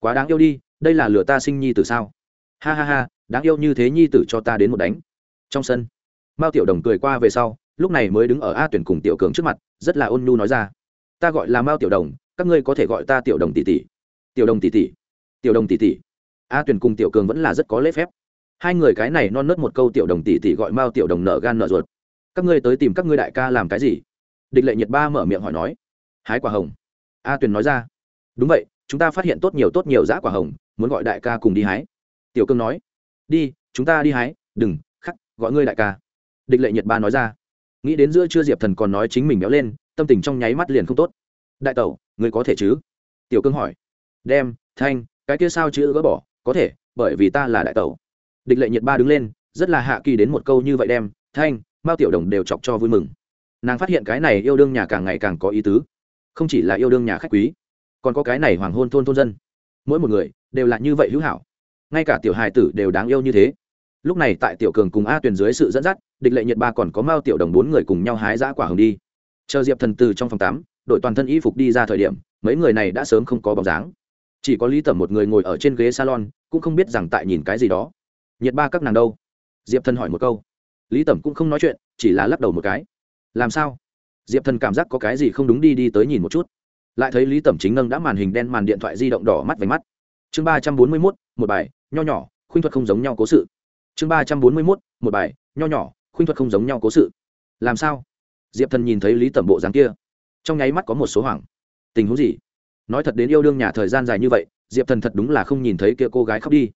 Quá đáng yêu đi, đây là lừa ta sinh nhi tử sao? Ha ha ha, đáng yêu như thế nhi tử cho ta đến một đánh. Trong sân, mao tiểu đồng cười qua về sau, lúc này mới đứng ở a tuyển cùng tiểu cường trước mặt, rất là ôn nhu nói ra. Ta gọi là mao tiểu đồng, các ngươi có thể gọi ta tiểu đồng tỷ tỷ. Tiểu đồng tỷ tỷ. Tiểu đồng tỷ tỷ. A tuyển cùng tiểu cường vẫn là rất có lễ phép. Hai người cái này non nớt một câu tiểu đồng tỷ tỷ gọi mao tiểu đồng nở gan nở ruột các ngươi tới tìm các ngươi đại ca làm cái gì? Địch lệ nhiệt ba mở miệng hỏi nói. Hái quả hồng. A tuyền nói ra. Đúng vậy, chúng ta phát hiện tốt nhiều tốt nhiều giã quả hồng, muốn gọi đại ca cùng đi hái. Tiểu cương nói. Đi, chúng ta đi hái, đừng, khắc, gọi ngươi đại ca. Địch lệ nhiệt ba nói ra. Nghĩ đến giữa chưa diệp thần còn nói chính mình béo lên, tâm tình trong nháy mắt liền không tốt. Đại tẩu, ngươi có thể chứ? Tiểu cương hỏi. Đem, thanh, cái kia sao chữ gỡ bỏ, có thể, bởi vì ta là đại tẩu. Địch lệ nhiệt ba đứng lên, rất là hạ kỳ đến một câu như vậy đem, thanh mao tiểu đồng đều chọc cho vui mừng. Nàng phát hiện cái này yêu đương nhà càng ngày càng có ý tứ. Không chỉ là yêu đương nhà khách quý, còn có cái này hoàng hôn thôn thôn dân. Mỗi một người đều là như vậy hữu hảo. Ngay cả tiểu hài tử đều đáng yêu như thế. Lúc này tại tiểu cường cùng a tuyền dưới sự dẫn dắt, địch lệ nhật ba còn có mao tiểu đồng bốn người cùng nhau hái giã quả hồng đi. Chờ diệp thần từ trong phòng tám đội toàn thân y phục đi ra thời điểm, mấy người này đã sớm không có bóng dáng. Chỉ có lý tẩm một người ngồi ở trên ghế salon, cũng không biết rằng tại nhìn cái gì đó. Nhiệt ba các nàng đâu? Diệp thần hỏi một câu lý tẩm cũng không nói chuyện, chỉ là lắc đầu một cái. Làm sao? Diệp thần cảm giác có cái gì không đúng đi đi tới nhìn một chút. Lại thấy lý tẩm chính nâng đã màn hình đen màn điện thoại di động đỏ mắt vánh mắt. Chương ba trăm bốn mươi mốt, một bài, nho nhỏ, khuynh thuật không giống nhau cố sự. Chương ba trăm bốn mươi mốt, một bài, nho nhỏ, khuynh thuật không giống nhau cố sự. Làm sao? Diệp thần nhìn thấy lý tẩm bộ dáng kia. Trong nháy mắt có một số hoảng. Tình huống gì? Nói thật đến yêu đương nhà thời gian dài như vậy, diệp thần thật đúng là không nhìn thấy kia cô gái khóc đi.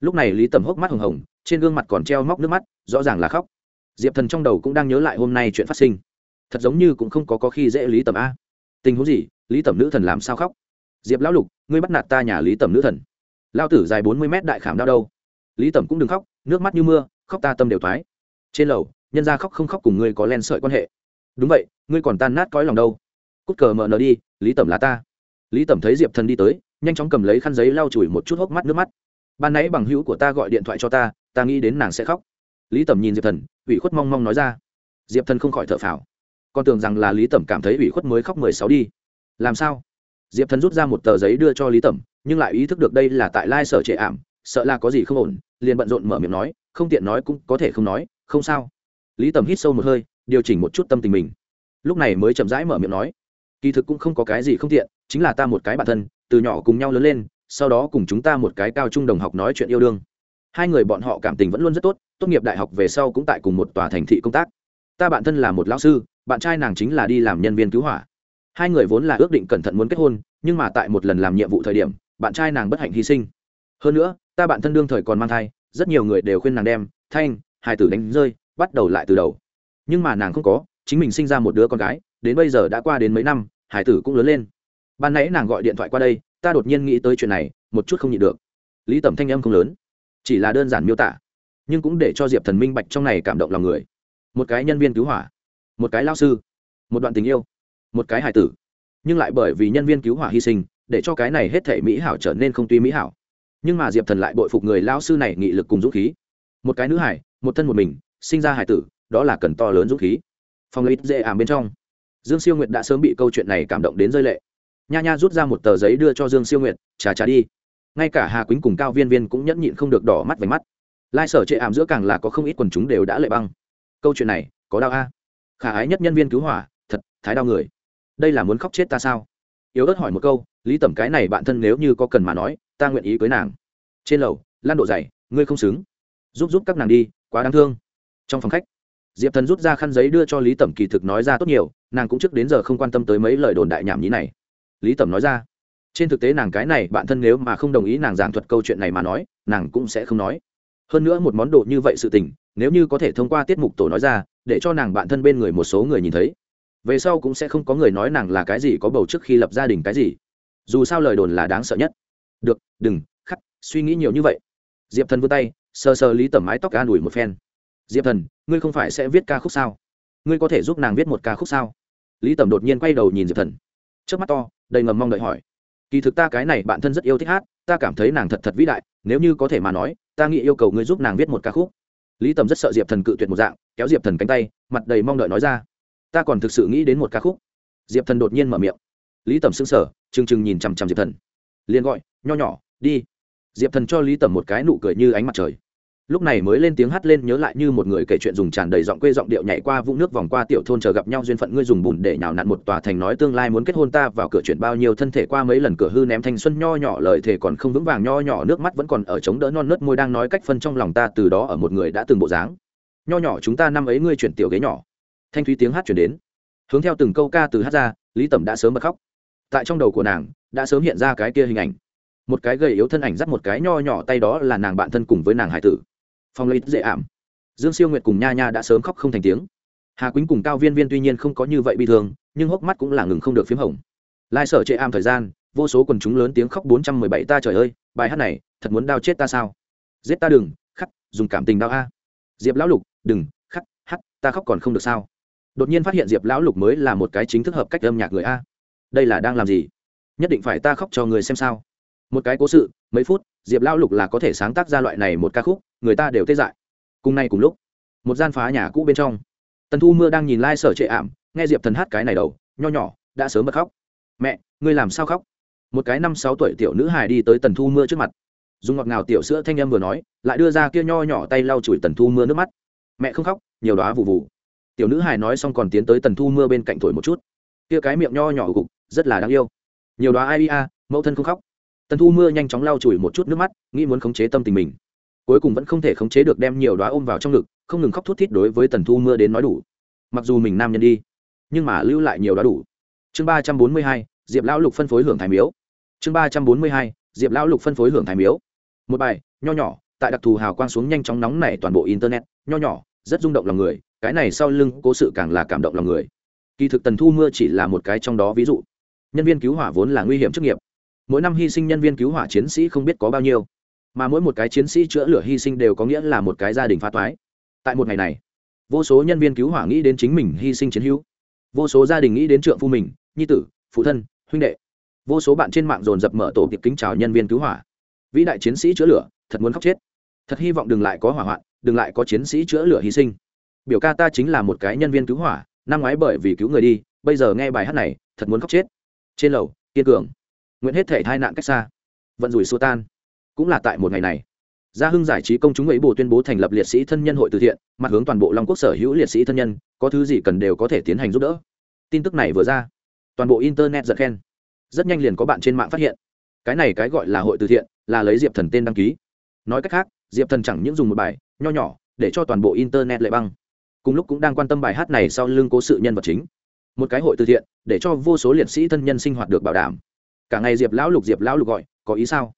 Lúc này lý tẩm hốc mắt hồng hồng, trên gương mặt còn treo móc nước mắt, rõ ràng là khóc diệp thần trong đầu cũng đang nhớ lại hôm nay chuyện phát sinh. Thật giống như cũng không có có khi dễ lý tẩm a. Tình huống gì? Lý tẩm nữ thần làm sao khóc? Diệp lão lục, ngươi bắt nạt ta nhà lý tẩm nữ thần. Lao tử dài bốn mươi mét đại khảm đau đâu. Lý tẩm cũng đừng khóc, nước mắt như mưa, khóc ta tâm đều thoái. Trên lầu, nhân ra khóc không khóc cùng ngươi có len sợi quan hệ. Đúng vậy, ngươi còn tan nát cõi lòng đâu. Cút cờ mở nở đi, lý tẩm là ta. Lý tẩm thấy diệp thần đi tới, nhanh chóng cầm lấy khăn giấy lau chùi một chút hốc mắt nước mắt. Ban nãy bằng hữu của ta gọi điện thoại cho ta ta nghĩ đến nàng sẽ khóc. Lý tẩm nhìn diệp thần ủy khuất mong mong nói ra. Diệp thần không khỏi thở phào. Con tưởng rằng là lý tẩm cảm thấy ủy khuất mới khóc mười sáu đi. Làm sao? Diệp thần rút ra một tờ giấy đưa cho lý tẩm, nhưng lại ý thức được đây là tại lai sở trệ ảm, sợ là có gì không ổn, liền bận rộn mở miệng nói, không tiện nói cũng có thể không nói, không sao. Lý tẩm hít sâu một hơi, điều chỉnh một chút tâm tình mình. Lúc này mới chậm rãi mở miệng nói, kỳ thực cũng không có cái gì không tiện, chính là ta một cái bản thân, từ nhỏ cùng nhau lớn lên, sau đó cùng chúng ta một cái cao trung đồng học nói chuyện yêu đương hai người bọn họ cảm tình vẫn luôn rất tốt tốt nghiệp đại học về sau cũng tại cùng một tòa thành thị công tác. Ta bạn thân là một lão sư, bạn trai nàng chính là đi làm nhân viên cứu hỏa. Hai người vốn là ước định cẩn thận muốn kết hôn, nhưng mà tại một lần làm nhiệm vụ thời điểm, bạn trai nàng bất hạnh hy sinh. Hơn nữa, ta bạn thân đương thời còn mang thai, rất nhiều người đều khuyên nàng đem, thanh, hai tử đánh rơi, bắt đầu lại từ đầu. Nhưng mà nàng không có, chính mình sinh ra một đứa con gái, đến bây giờ đã qua đến mấy năm, hải tử cũng lớn lên. Ban nãy nàng gọi điện thoại qua đây, ta đột nhiên nghĩ tới chuyện này, một chút không nhịn được. Lý tẩm thanh âm không lớn chỉ là đơn giản miêu tả, nhưng cũng để cho diệp thần minh bạch trong này cảm động lòng người. Một cái nhân viên cứu hỏa, một cái lao sư, một đoạn tình yêu, một cái hài tử. Nhưng lại bởi vì nhân viên cứu hỏa hy sinh, để cho cái này hết thể mỹ hảo trở nên không tuy mỹ hảo. Nhưng mà diệp thần lại bội phục người lao sư này nghị lực cùng dũng khí. Một cái nữ hải một thân một mình, sinh ra hải tử, đó là cần to lớn dũng khí. Phòng lấy dễ ảm bên trong. Dương siêu nguyệt đã sớm bị câu chuyện này cảm động đến rơi lệ. Nha nha rút ra một tờ giấy đưa cho dương siêu nguyệt trà trà đi ngay cả hà quýnh cùng cao viên viên cũng nhẫn nhịn không được đỏ mắt vành mắt. Lai sở trệ ảm giữa càng là có không ít quần chúng đều đã lệ băng. Câu chuyện này, có đau a? Khả ái nhất nhân viên cứu hỏa, thật, thái đau người. Đây là muốn khóc chết ta sao? Yếu ớt hỏi một câu, lý tẩm cái này bạn thân nếu như có cần mà nói, ta nguyện ý cưới nàng. Trên lầu, lan độ dày ngươi không xứng. Giúp giúp các nàng đi, quá đáng thương. Trong phòng khách, diệp thần rút ra khăn giấy đưa cho lý tẩm kỳ thực nói ra tốt nhiều, nàng cũng trước đến giờ không quan tâm tới mấy lời đồn đại nhảm nhí này. Lý tẩm nói ra trên thực tế nàng cái này bạn thân nếu mà không đồng ý nàng giảng thuật câu chuyện này mà nói, nàng cũng sẽ không nói. Hơn nữa một món đồ như vậy sự tình, nếu như có thể thông qua tiết mục tổ nói ra, để cho nàng bạn thân bên người một số người nhìn thấy, về sau cũng sẽ không có người nói nàng là cái gì có bầu trước khi lập gia đình cái gì. Dù sao lời đồn là đáng sợ nhất. Được, đừng, khắc, suy nghĩ nhiều như vậy. Diệp thần vươn tay, sờ sờ lý tẩm mái tóc an ủi một phen. Diệp thần, ngươi không phải sẽ viết ca khúc sao? Ngươi có thể giúp nàng viết một ca khúc sao? Lý tẩm đột nhiên quay đầu nhìn diệp thần. Trước mắt to, đầy ngầm mong đợi hỏi kỳ thực ta cái này bạn thân rất yêu thích hát, ta cảm thấy nàng thật thật vĩ đại, nếu như có thể mà nói, ta nghĩ yêu cầu ngươi giúp nàng viết một ca khúc. Lý tầm rất sợ diệp thần cự tuyệt một dạng, kéo diệp thần cánh tay, mặt đầy mong đợi nói ra. Ta còn thực sự nghĩ đến một ca khúc. Diệp thần đột nhiên mở miệng. Lý tầm sững sờ, trừng trừng nhìn chằm chằm diệp thần. Liền gọi, nho nhỏ, đi. Diệp thần cho lý tầm một cái nụ cười như ánh mặt trời lúc này mới lên tiếng hát lên nhớ lại như một người kể chuyện dùng tràn đầy giọng quê giọng điệu nhảy qua vũng nước vòng qua tiểu thôn chờ gặp nhau duyên phận ngươi dùng bùn để nhào nặn một tòa thành nói tương lai muốn kết hôn ta vào cửa chuyện bao nhiêu thân thể qua mấy lần cửa hư ném thanh xuân nho nhỏ lời thề còn không vững vàng nho nhỏ nước mắt vẫn còn ở chống đỡ non nớt môi đang nói cách phân trong lòng ta từ đó ở một người đã từng bộ dáng. Nho nhỏ chúng ta năm ấy ngươi chuyển tiểu ghế nhỏ. Thanh thúy tiếng hát chuyển đến. Hướng theo từng câu ca từ hát ra, lý tẩm đã sớm bật khóc. Tại trong đầu của nàng, đã sớm hiện ra cái kia hình ảnh. Một cái gầy yếu thân ảnh dắt một cái nho nhỏ, tay đó là nàng bạn thân cùng với nàng hải tử phong lấy dễ ảm. Dương siêu nguyệt cùng nha nha đã sớm khóc không thành tiếng. Hà quýnh cùng cao viên viên tuy nhiên không có như vậy bị thương nhưng hốc mắt cũng là ngừng không được p h í m hỏng lai sở chệ am thời gian, vô số quần chúng lớn tiếng khóc bốn trăm mười bảy ta trời ơi, bài hát này, thật muốn đau chết ta sao? Giết ta đừng, khắc, dùng cảm tình đau a. Diệp lão lục, đừng, khắc hắc ta khóc còn không được sao? Đột nhiên phát hiện diệp lão lục mới là một cái chính thức hợp cách âm nhạc người a. Đây là đang làm gì? Nhất định phải ta khóc cho người xem sao. Một cái cố sự, mấy phút, diệp lão lục là có thể sáng tác ra loại này một ca khúc người ta đều tê dại. Cùng nay cùng lúc, một gian phá nhà cũ bên trong, tần thu mưa đang nhìn lai、like、sở trệ ảm, nghe diệp thần hát cái này đầu, nho nhỏ, đã sớm bật khóc. Mẹ, ngươi làm sao khóc? Một cái năm sáu tuổi tiểu nữ hài đi tới tần thu mưa trước mặt. Dùng ngọt ngào tiểu sữa thanh em vừa nói, lại đưa ra kia nho nhỏ tay lau chùi tần thu mưa nước mắt. Mẹ không khóc, nhiều đó vụ vụ tiểu nữ hài nói xong còn tiến tới tần thu mưa bên cạnh thổi một chút. Kia cái miệng nho nhỏ gục, rất là đáng yêu. Nhiều đó ai a, mẫu thân không khóc. Tần thu mưa nhanh chóng lau chùi một chút nước mắt, nghĩ muốn khống chế tâm tình mình cuối cùng vẫn không thể khống chế được đem nhiều đoá ôm vào trong ngực, không ngừng khóc thút thít đối với tần thu mưa đến nói đủ. Mặc dù mình nam nhân đi, nhưng mà lưu lại nhiều đoá đủ. Chương ba trăm bốn mươi hai, diệp lão lục phân phối hưởng thái miếu. Chương ba trăm bốn mươi hai, diệp lão lục phân phối hưởng thái miếu. Một bài, nho nhỏ, tại đặc thù hào quang xuống nhanh chóng nóng này toàn bộ internet, nho nhỏ, rất rung động lòng người, cái này sau lưng cố sự càng là cảm động lòng người. Kỳ thực tần thu mưa chỉ là một cái trong đó ví dụ. Nhân viên cứu hỏa vốn là nguy hiểm chức nghiệp. Mỗi năm hy sinh nhân viên cứu hỏa chiến sĩ không biết có bao nhiêu mà mỗi một cái chiến sĩ chữa lửa hy sinh đều có nghĩa là một cái gia đình phá toái. Tại một ngày này, vô số nhân viên cứu hỏa nghĩ đến chính mình hy sinh chiến hữu. Vô số gia đình nghĩ đến trượng phu mình, nhi tử, phụ thân, huynh đệ. Vô số bạn trên mạng dồn dập mở tổ tiệc kính chào nhân viên cứu hỏa. Vĩ đại chiến sĩ chữa lửa, thật muốn khóc chết. Thật hy vọng đừng lại có hỏa hoạn, đừng lại có chiến sĩ chữa lửa hy sinh. Biểu ca ta chính là một cái nhân viên cứu hỏa, năm ngoái bởi vì cứu người đi, bây giờ nghe bài hát này, thật muốn khóc chết. Trên lầu, kiên cường. Nguyện hết thể hai nạn cách xa. Vận rủi xua tan cũng là tại một ngày này. Gia hưng giải trí công chúng ấy bồ tuyên bố thành lập liệt sĩ thân nhân hội từ thiện, mặt hướng toàn bộ long quốc sở hữu liệt sĩ thân nhân, có thứ gì cần đều có thể tiến hành giúp đỡ. Tin tức này vừa ra, toàn bộ internet giật khen. Rất nhanh liền có bạn trên mạng phát hiện. Cái này cái gọi là hội từ thiện, là lấy diệp thần tên đăng ký. Nói cách khác, diệp thần chẳng những dùng một bài, nho nhỏ, để cho toàn bộ internet lệ băng. Cùng lúc cũng đang quan tâm bài hát này sau lưng cố sự nhân vật chính. Một cái hội từ thiện, để cho vô số liệt sĩ thân nhân sinh hoạt được bảo đảm. Cả ngày diệp lão lục diệp lão lục gọi, có ý sao?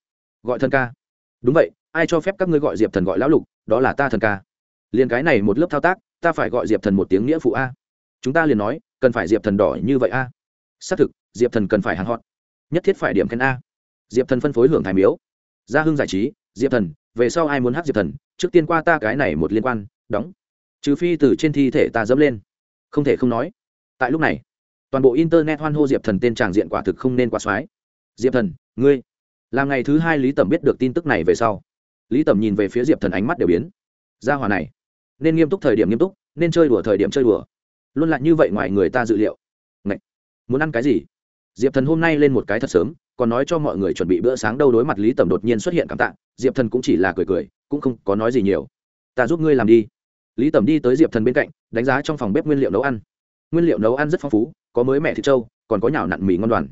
Gọi thần ca. Đúng vậy, ai cho phép các ngươi gọi diệp thần gọi lão lục, đó là ta thần ca. Liền cái này một lớp thao tác, ta phải gọi diệp thần một tiếng nghĩa phụ a. Chúng ta liền nói, cần phải diệp thần đỏ như vậy a. Xác thực, diệp thần cần phải hàng hot. Nhất thiết phải điểm khen a. Diệp thần phân phối hưởng thái miếu. Gia hưng giải trí, diệp thần, về sau ai muốn hát diệp thần, trước tiên qua ta cái này một liên quan, đóng. Trừ phi từ trên thi thể ta dẫm lên. Không thể không nói. Tại lúc này, toàn bộ internet hoan hô diệp thần tên tràng diện quả thực không nên quá soái diệp thần, ngươi làm ngày thứ hai lý tẩm biết được tin tức này về sau lý tẩm nhìn về phía diệp thần ánh mắt đều biến ra hòa này nên nghiêm túc thời điểm nghiêm túc nên chơi đùa thời điểm chơi đùa luôn lại như vậy ngoài người ta dự liệu Ngậy! muốn ăn cái gì diệp thần hôm nay lên một cái thật sớm còn nói cho mọi người chuẩn bị bữa sáng đâu đối mặt lý tẩm đột nhiên xuất hiện cảm tạ diệp thần cũng chỉ là cười cười cũng không có nói gì nhiều ta giúp ngươi làm đi lý tẩm đi tới diệp thần bên cạnh đánh giá trong phòng bếp nguyên liệu nấu ăn nguyên liệu nấu ăn rất phong phú có mới mẹ thịt trâu còn có nhào nặn mì ngon đoàn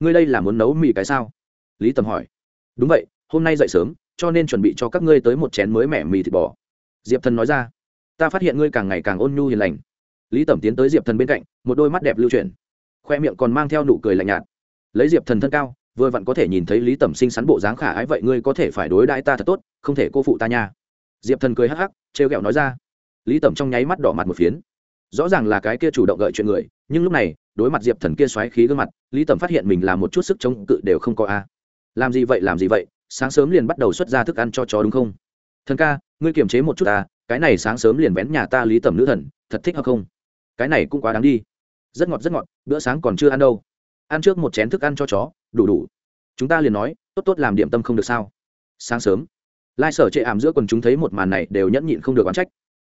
ngươi đây là muốn nấu mì cái sao lý tầm hỏi. Đúng vậy, hôm nay dậy sớm, cho nên chuẩn bị cho các ngươi tới một chén mới mẻ mì thịt bò. Diệp thần nói ra. Ta phát hiện ngươi càng ngày càng ôn nhu hiền lành. Lý tẩm tiến tới diệp thần bên cạnh, một đôi mắt đẹp lưu chuyển. Khoe miệng còn mang theo nụ cười lạnh nhạt. Lấy diệp thần thân cao, vừa vặn có thể nhìn thấy lý tẩm sinh sắn bộ dáng khả ái vậy ngươi có thể phải đối đãi ta thật tốt, không thể cô phụ ta nha. Diệp thần cười hắc hắc, trêu ghẹo nói ra. Lý tẩm trong nháy mắt đỏ mặt một phiến. Rõ ràng là cái kia chủ động gợi chuyện người, nhưng lúc này, đối mặt diệp thần kia xoáy khí gương mặt, lý tẩm phát hiện mình là một chút sức chống cự đều không có a làm gì vậy, làm gì vậy? Sáng sớm liền bắt đầu xuất ra thức ăn cho chó đúng không? Thần ca, ngươi kiềm chế một chút ta, cái này sáng sớm liền vén nhà ta lý tẩm nữ thần, thật thích hợp không? Cái này cũng quá đáng đi. Rất ngọt rất ngọt, bữa sáng còn chưa ăn đâu. Ăn trước một chén thức ăn cho chó, đủ đủ. Chúng ta liền nói, tốt tốt làm điểm tâm không được sao? Sáng sớm, lai sở chệ ảm giữa quần chúng thấy một màn này đều nhẫn nhịn không được oán trách.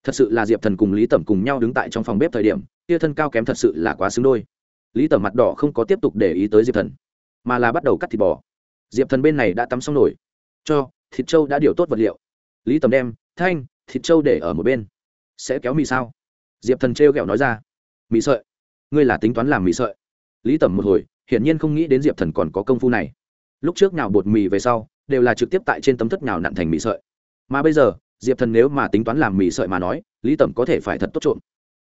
Thật sự là diệp thần cùng lý tẩm cùng nhau đứng tại trong phòng bếp thời điểm tia thân cao kém thật sự là quá xứng đôi. Lý tẩm mặt đỏ không có tiếp tục để ý tới diệp thần, mà là bắt đầu cắt thịt bò diệp thần bên này đã tắm xong nổi. Cho, thịt trâu đã điều tốt vật liệu. Lý Tầm đem, thanh, thịt trâu để ở một bên. Sẽ kéo mì sao? Diệp thần trêu ghẹo nói ra. Mì sợi. Ngươi là tính toán làm mì sợi. Lý Tầm một hồi, hiển nhiên không nghĩ đến diệp thần còn có công phu này. Lúc trước nào bột mì về sau, đều là trực tiếp tại trên tấm thất nào nặn thành mì sợi. Mà bây giờ, diệp thần nếu mà tính toán làm mì sợi mà nói, lý tẩm có thể phải thật tốt trộm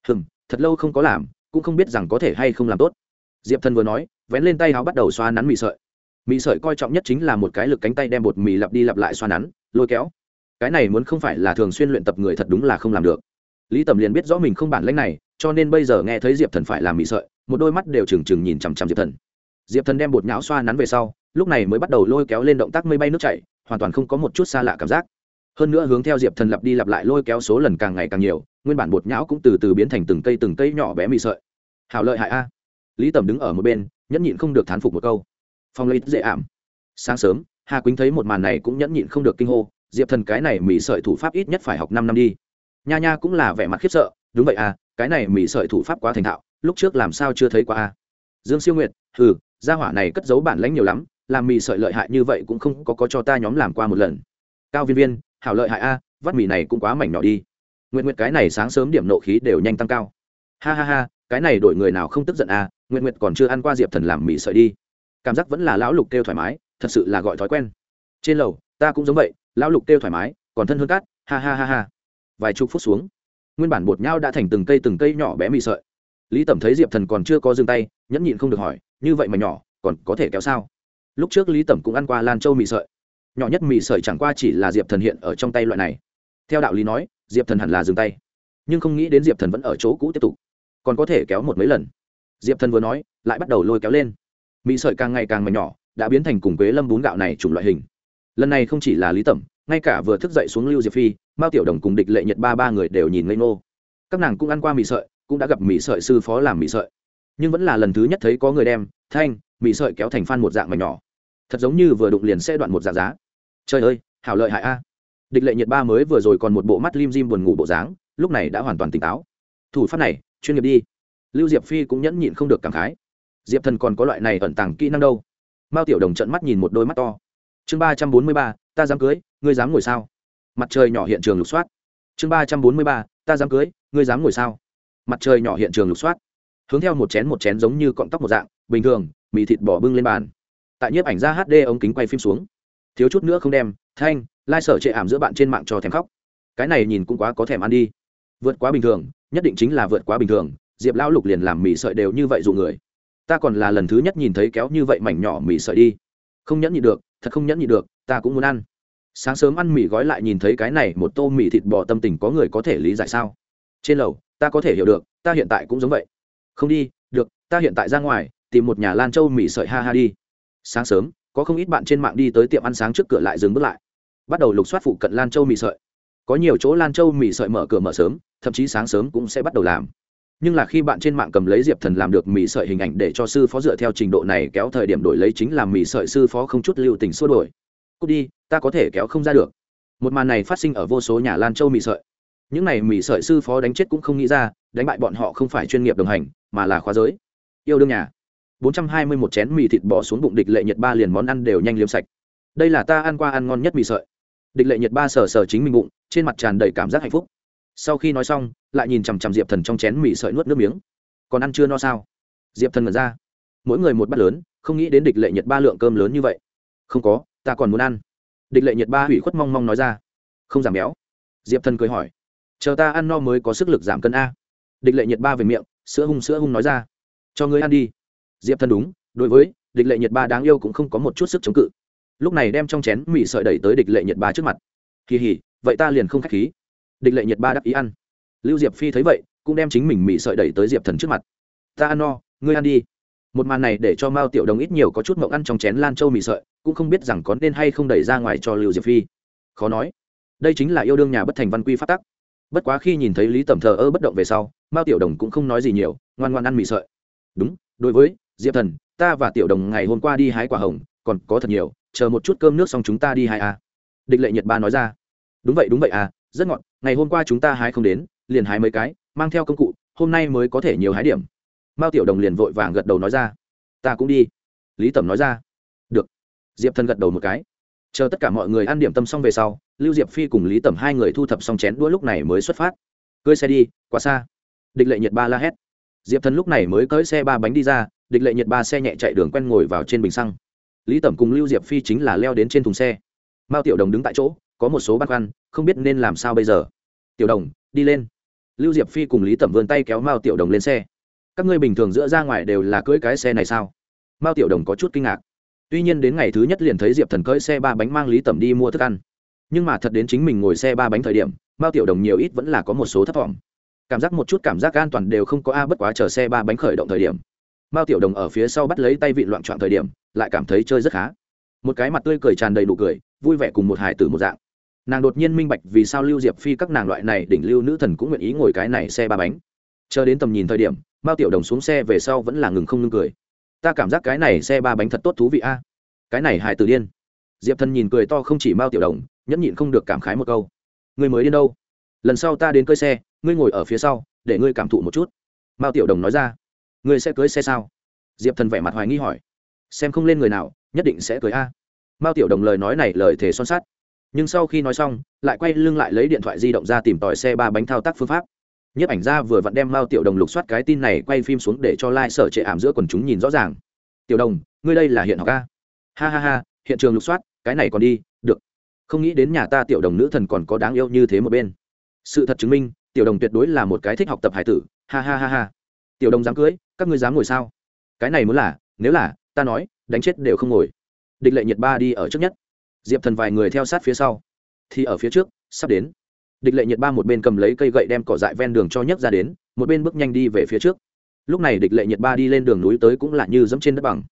hừm, thật lâu không có làm, cũng không biết rằng có thể hay không làm tốt. Diệp thần vừa nói, vén lên tay áo bắt đầu xoa nắn mì sợi mì sợi coi trọng nhất chính là một cái lực cánh tay đem bột mì lặp đi lặp lại xoa nắn, lôi kéo. Cái này muốn không phải là thường xuyên luyện tập người thật đúng là không làm được. Lý tầm liền biết rõ mình không bản lãnh này, cho nên bây giờ nghe thấy diệp thần phải làm mì sợi, một đôi mắt đều trừng trừng nhìn chằm chằm diệp thần. Diệp thần đem bột nhão xoa nắn về sau, lúc này mới bắt đầu lôi kéo lên động tác mây bay nước chảy, hoàn toàn không có một chút xa lạ cảm giác. Hơn nữa hướng theo diệp thần lặp đi lặp lại lôi kéo số lần càng ngày càng nhiều, nguyên bản bột nhão cũng từ từ biến thành từng cây từng cây nhỏ bé mì sợi. Hảo lợi hại a. Lý tầm đứng ở một bên, nhẫn nhịn không được thán phục một câu phong lấy dễ ảm. Sáng sớm hà quýnh thấy một màn này cũng nhẫn nhịn không được kinh hô diệp thần cái này mỹ sợi thủ pháp ít nhất phải học năm năm đi. Nha nha cũng là vẻ mặt khiếp sợ đúng vậy à cái này mỹ sợi thủ pháp quá thành thạo lúc trước làm sao chưa thấy qua à? dương siêu nguyệt ừ, gia hỏa này cất giấu bản lãnh nhiều lắm làm mì sợi lợi hại như vậy cũng không có có cho ta nhóm làm qua một lần. Cao viên viên hảo lợi hại a vắt mì này cũng quá mảnh nhỏ đi. Nguyện nguyện cái này sáng sớm điểm nộ khí đều nhanh tăng cao. Ha ha ha cái này đổi người nào không tức giận à? nguyện nguyện còn chưa ăn qua diệp thần làm mì sợi đi cảm giác vẫn là lão lục kêu thoải mái, thật sự là gọi thói quen. Trên lầu, ta cũng giống vậy, lão lục kêu thoải mái, còn thân hơn cát, ha ha ha ha. Vài chục phút xuống, nguyên bản bột nhau đã thành từng cây từng cây nhỏ bé mì sợi. Lý tẩm thấy diệp thần còn chưa có dừng tay, nhẫn nhịn không được hỏi, như vậy mà nhỏ, còn có thể kéo sao? Lúc trước lý tẩm cũng ăn qua lan châu mì sợi. Nhỏ nhất mì sợi chẳng qua chỉ là diệp thần hiện ở trong tay loại này. Theo đạo lý nói, diệp thần hẳn là dừng tay. Nhưng không nghĩ đến diệp thần vẫn ở chỗ cũ tiếp tục. Còn có thể kéo một mấy lần. Diệp thần vừa nói, lại bắt đầu lôi kéo lên mì sợi càng ngày càng mảnh nhỏ, đã biến thành cùng quế lâm bún gạo này chủng loại hình. Lần này không chỉ là lý tẩm, ngay cả vừa thức dậy xuống lưu diệp phi, mao tiểu đồng cùng địch lệ nhật ba ba người đều nhìn ngây ngô. Các nàng cũng ăn qua mì sợi, cũng đã gặp mì sợi sư phó làm mì sợi. Nhưng vẫn là lần thứ nhất thấy có người đem, thanh, mì sợi kéo thành phan một dạng mảnh nhỏ. Thật giống như vừa đụng liền sẽ đoạn một dạng giá. Trời ơi, hảo lợi hại a. Địch lệ nhật ba mới vừa rồi còn một bộ mắt lim dim buồn ngủ bộ dáng, lúc này đã hoàn toàn tỉnh táo. Thủ pháp này, chuyên nghiệp đi. Lưu diệp phi cũng nhẫn nhịn không được cảm khái diệp thần còn có loại này ẩn tàng kỹ năng đâu? Mao tiểu đồng trận mắt nhìn một đôi mắt to. Chương ba trăm bốn mươi ba, ta dám cưới, ngươi dám ngồi sao? Mặt trời nhỏ hiện trường lục soát. Chương ba trăm bốn mươi ba, ta dám cưới, ngươi dám ngồi sao? Mặt trời nhỏ hiện trường lục soát. Hướng theo một chén một chén giống như cọng tóc một dạng, bình thường, mì thịt bỏ bưng lên bàn. Tại nhiếp ảnh ra hd ống kính quay phim xuống. Thiếu chút nữa không đem, thanh, lai sở chệ ảm giữa bạn trên mạng cho thèm khóc. Cái này nhìn cũng quá có thèm ăn đi. Vượt quá bình thường, nhất định chính là vượt quá bình thường, diệp lão lục liền làm mì sợi đều như vậy dụ người ta còn là lần thứ nhất nhìn thấy kéo như vậy mảnh nhỏ mì sợi đi. Không nhẫn nhịn được, thật không nhẫn nhịn được, ta cũng muốn ăn. Sáng sớm ăn mì gói lại nhìn thấy cái này một tô mì thịt bò tâm tình có người có thể lý giải sao? Trên lầu, ta có thể hiểu được, ta hiện tại cũng giống vậy. Không đi, được, ta hiện tại ra ngoài, tìm một nhà lan châu mì sợi ha ha đi. Sáng sớm, có không ít bạn trên mạng đi tới tiệm ăn sáng trước cửa lại dừng bước lại. Bắt đầu lục soát phụ cận lan châu mì sợi. Có nhiều chỗ lan châu mì sợi mở cửa mở sớm, thậm chí sáng sớm cũng sẽ bắt đầu làm nhưng là khi bạn trên mạng cầm lấy diệp thần làm được mì sợi hình ảnh để cho sư phó dựa theo trình độ này kéo thời điểm đổi lấy chính là mì sợi sư phó không chút lưu tình xua đổi cút đi, ta có thể kéo không ra được. Một màn này phát sinh ở vô số nhà lan châu mì sợi. Những này mì sợi sư phó đánh chết cũng không nghĩ ra, đánh bại bọn họ không phải chuyên nghiệp đồng hành, mà là khóa giới. Yêu đương nhà. bốn trăm hai mươi một chén mì thịt bỏ xuống bụng địch lệ nhiệt ba liền món ăn đều nhanh liếm sạch. Đây là ta ăn qua ăn ngon nhất mì sợi. Địch lệ nhiệt ba sờ sờ chính mình bụng, trên mặt tràn đầy cảm giác hạnh phúc sau khi nói xong, lại nhìn chằm chằm diệp thần trong chén mì sợi nuốt nước miếng. Còn ăn chưa no sao? Diệp thần mật ra. Mỗi người một bát lớn, không nghĩ đến địch lệ nhiệt ba lượng cơm lớn như vậy. Không có, ta còn muốn ăn. Địch lệ nhiệt ba hủy khuất mong mong nói ra. Không giảm béo. Diệp thần cười hỏi. Chờ ta ăn no mới có sức lực giảm cân a. Địch lệ nhiệt ba về miệng, sữa hung sữa hung nói ra. Cho ngươi ăn đi. Diệp thần đúng, đối với, địch lệ nhiệt ba đáng yêu cũng không có một chút sức chống cự. Lúc này đem trong chén mì sợi đẩy tới địch lệ nhiệt ba trước mặt. Kỳ hỉ, vậy ta liền không k h á c h khí địch lệ nhiệt ba đắc ý ăn. Lưu diệp phi thấy vậy, cũng đem chính mình mì sợi đẩy tới diệp thần trước mặt. Ta ăn no, ngươi ăn đi. Một màn này để cho mao tiểu đồng ít nhiều có chút mộng ăn trong chén lan châu mì sợi, cũng không biết rằng có nên hay không đẩy ra ngoài cho lưu diệp phi. Khó nói. Đây chính là yêu đương nhà bất thành văn quy phát tắc. Bất quá khi nhìn thấy lý tẩm thờ ơ bất động về sau, mao tiểu đồng cũng không nói gì nhiều, ngoan ngoan ăn mì sợi. Đúng, đối với diệp thần, ta và tiểu đồng ngày hôm qua đi hái quả hồng, còn có thật nhiều, chờ một chút cơm nước xong chúng ta đi hai a à. địch lệ nhật ba nói ra. Đúng vậy đúng vậy à rất ngọt, ngày hôm qua chúng ta hái không đến, liền hái mấy cái, mang theo công cụ, hôm nay mới có thể nhiều hái điểm. Mao tiểu đồng liền vội vàng gật đầu nói ra. Ta cũng đi. Lý tẩm nói ra. Được. Diệp thần gật đầu một cái. Chờ tất cả mọi người ăn điểm tâm xong về sau, lưu diệp phi cùng lý tẩm hai người thu thập xong chén đũa lúc này mới xuất phát. Cưới xe đi, quá xa. Địch lệ nhiệt ba la hét. Diệp thần lúc này mới cưới xe ba bánh đi ra, địch lệ nhiệt ba xe nhẹ chạy đường quen ngồi vào trên bình xăng. Lý tẩm cùng lưu diệp phi chính là leo đến trên thùng xe. Mao tiểu đồng đứng tại chỗ có một số băn khoăn, không biết nên làm sao bây giờ. Tiểu đồng, đi lên. Lưu diệp phi cùng lý tẩm vươn tay kéo mao tiểu đồng lên xe. Các ngươi bình thường giữa ra ngoài đều là cưỡi cái xe này sao? Mao tiểu đồng có chút kinh ngạc. Tuy nhiên đến ngày thứ nhất liền thấy diệp thần cưỡi xe ba bánh mang lý tẩm đi mua thức ăn. Nhưng mà thật đến chính mình ngồi xe ba bánh thời điểm, mao tiểu đồng nhiều ít vẫn là có một số thất vọng. Cảm giác một chút cảm giác an toàn đều không có a, bất quá chờ xe ba bánh khởi động thời điểm. Mao tiểu đồng ở phía sau bắt lấy tay vị loạn trọn thời điểm, lại cảm thấy chơi rất khá. Một cái mặt tươi cười tràn đầy đủ cười vui vẻ cùng một hải tử một dạng. Nàng đột nhiên minh bạch vì sao lưu diệp phi các nàng loại này đỉnh lưu nữ thần cũng nguyện ý ngồi cái này xe ba bánh. Chờ đến tầm nhìn thời điểm, mao tiểu đồng xuống xe về sau vẫn là ngừng không ngưng cười. Ta cảm giác cái này xe ba bánh thật tốt thú vị a. Cái này hải tử điên. Diệp thần nhìn cười to không chỉ mao tiểu đồng, nhẫn nhịn không được cảm khái một câu. Người mới điên đâu? Lần sau ta đến cơi xe, ngươi ngồi ở phía sau, để ngươi cảm thụ một chút. Mao tiểu đồng nói ra. Ngươi sẽ cưới xe sao? Diệp thần vẻ mặt hoài nghi hỏi. Xem không lên người nào, nhất định sẽ cưới a mao tiểu đồng lời nói này lời thề son sát nhưng sau khi nói xong, lại quay lưng lại lấy điện thoại di động ra tìm tòi xe ba bánh thao tác phương pháp. Nhiếp ảnh ra vừa vặn đem mao tiểu đồng lục soát cái tin này quay phim xuống để cho lai、like、sở trệ ảm giữa quần chúng nhìn rõ ràng. Tiểu đồng, ngươi đây là hiện học ca ha ha ha, hiện trường lục soát, cái này còn đi, được. Không nghĩ đến nhà ta tiểu đồng nữ thần còn có đáng yêu như thế một bên. Sự thật chứng minh, tiểu đồng tuyệt đối là một cái thích học tập hải tử. Ha ha ha ha. Tiểu đồng dám cưới, các ngươi dám ngồi sao? Cái này muốn là, nếu là, ta nói, đánh chết đều không ngồi địch lệ nhiệt ba đi ở trước nhất. Diệp thần vài người theo sát phía sau. Thì ở phía trước, sắp đến. Địch lệ nhiệt ba một bên cầm lấy cây gậy đem cỏ dại ven đường cho nhấc ra đến, một bên bước nhanh đi về phía trước. Lúc này địch lệ nhiệt ba đi lên đường núi tới cũng là như dẫm trên đất bằng.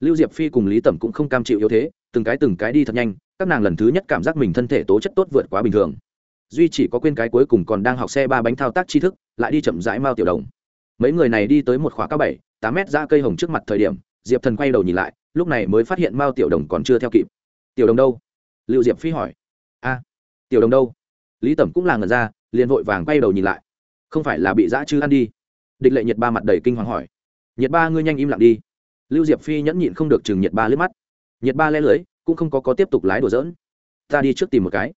Lưu diệp phi cùng lý tẩm cũng không cam chịu yếu thế, từng cái từng cái đi thật nhanh, các nàng lần thứ nhất cảm giác mình thân thể tố chất tốt vượt quá bình thường. Duy chỉ có quên cái cuối cùng còn đang học xe ba bánh thao tác tri thức, lại đi chậm rãi mao tiểu đồng. Mấy người này đi tới một khóa cao bảy, tám mét ra cây hồng trước mặt thời điểm, diệp thần quay đầu nhìn lại lúc này mới phát hiện mao tiểu đồng còn chưa theo kịp. Tiểu đồng đâu? Lưu diệp phi hỏi. A, tiểu đồng đâu? Lý tẩm cũng là ngần ra, liền vội vàng quay đầu nhìn lại. Không phải là bị dã chứ ăn đi? Địch lệ nhiệt ba mặt đầy kinh hoàng hỏi. Nhiệt ba ngươi nhanh im lặng đi. Lưu diệp phi nhẫn nhịn không được chừng nhiệt ba lướt mắt. Nhiệt ba le lưới, cũng không có có tiếp tục lái đùa dỡn ta đi trước tìm một cái.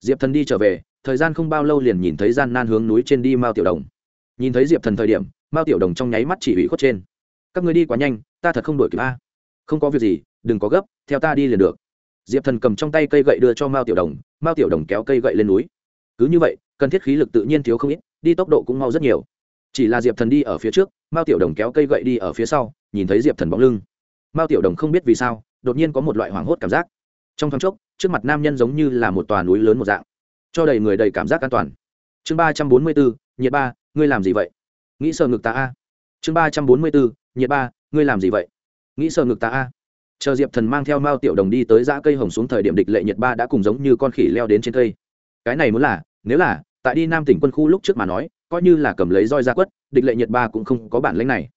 Diệp thần đi trở về, thời gian không bao lâu liền nhìn thấy gian nan hướng núi trên đi mao tiểu đồng. Nhìn thấy diệp thần thời điểm, mao tiểu đồng trong nháy mắt chỉ ủy khuất trên. Các người đi quá nhanh, ta thật không đổi kịp a không có việc gì, đừng có gấp, theo ta đi liền được. Diệp thần cầm trong tay cây gậy đưa cho mao tiểu đồng, mao tiểu đồng kéo cây gậy lên núi. Cứ như vậy, cần thiết khí lực tự nhiên thiếu không ít, đi tốc độ cũng mau rất nhiều. Chỉ là diệp thần đi ở phía trước, mao tiểu đồng kéo cây gậy đi ở phía sau, nhìn thấy diệp thần bóng lưng. Mao tiểu đồng không biết vì sao, đột nhiên có một loại hoảng hốt cảm giác. Trong thoáng chốc, trước mặt nam nhân giống như là một tòa núi lớn một dạng. Cho đầy người đầy cảm giác an toàn. Chương ba trăm bốn mươi bốn, nhiệt ba, ngươi làm gì vậy? Nghĩ sờ ngực ta a. Chương ba trăm bốn mươi bốn, nhiệt ba, ngươi làm gì vậy? Nghĩ sờ ngực ta a. Chờ diệp thần mang theo mao tiểu đồng đi tới giã cây hồng xuống thời điểm địch lệ nhiệt ba đã cùng giống như con khỉ leo đến trên cây. Cái này muốn là, nếu là, tại đi nam tỉnh quân khu lúc trước mà nói, coi như là cầm lấy roi ra quất, địch lệ nhiệt ba cũng không có bản lãnh này.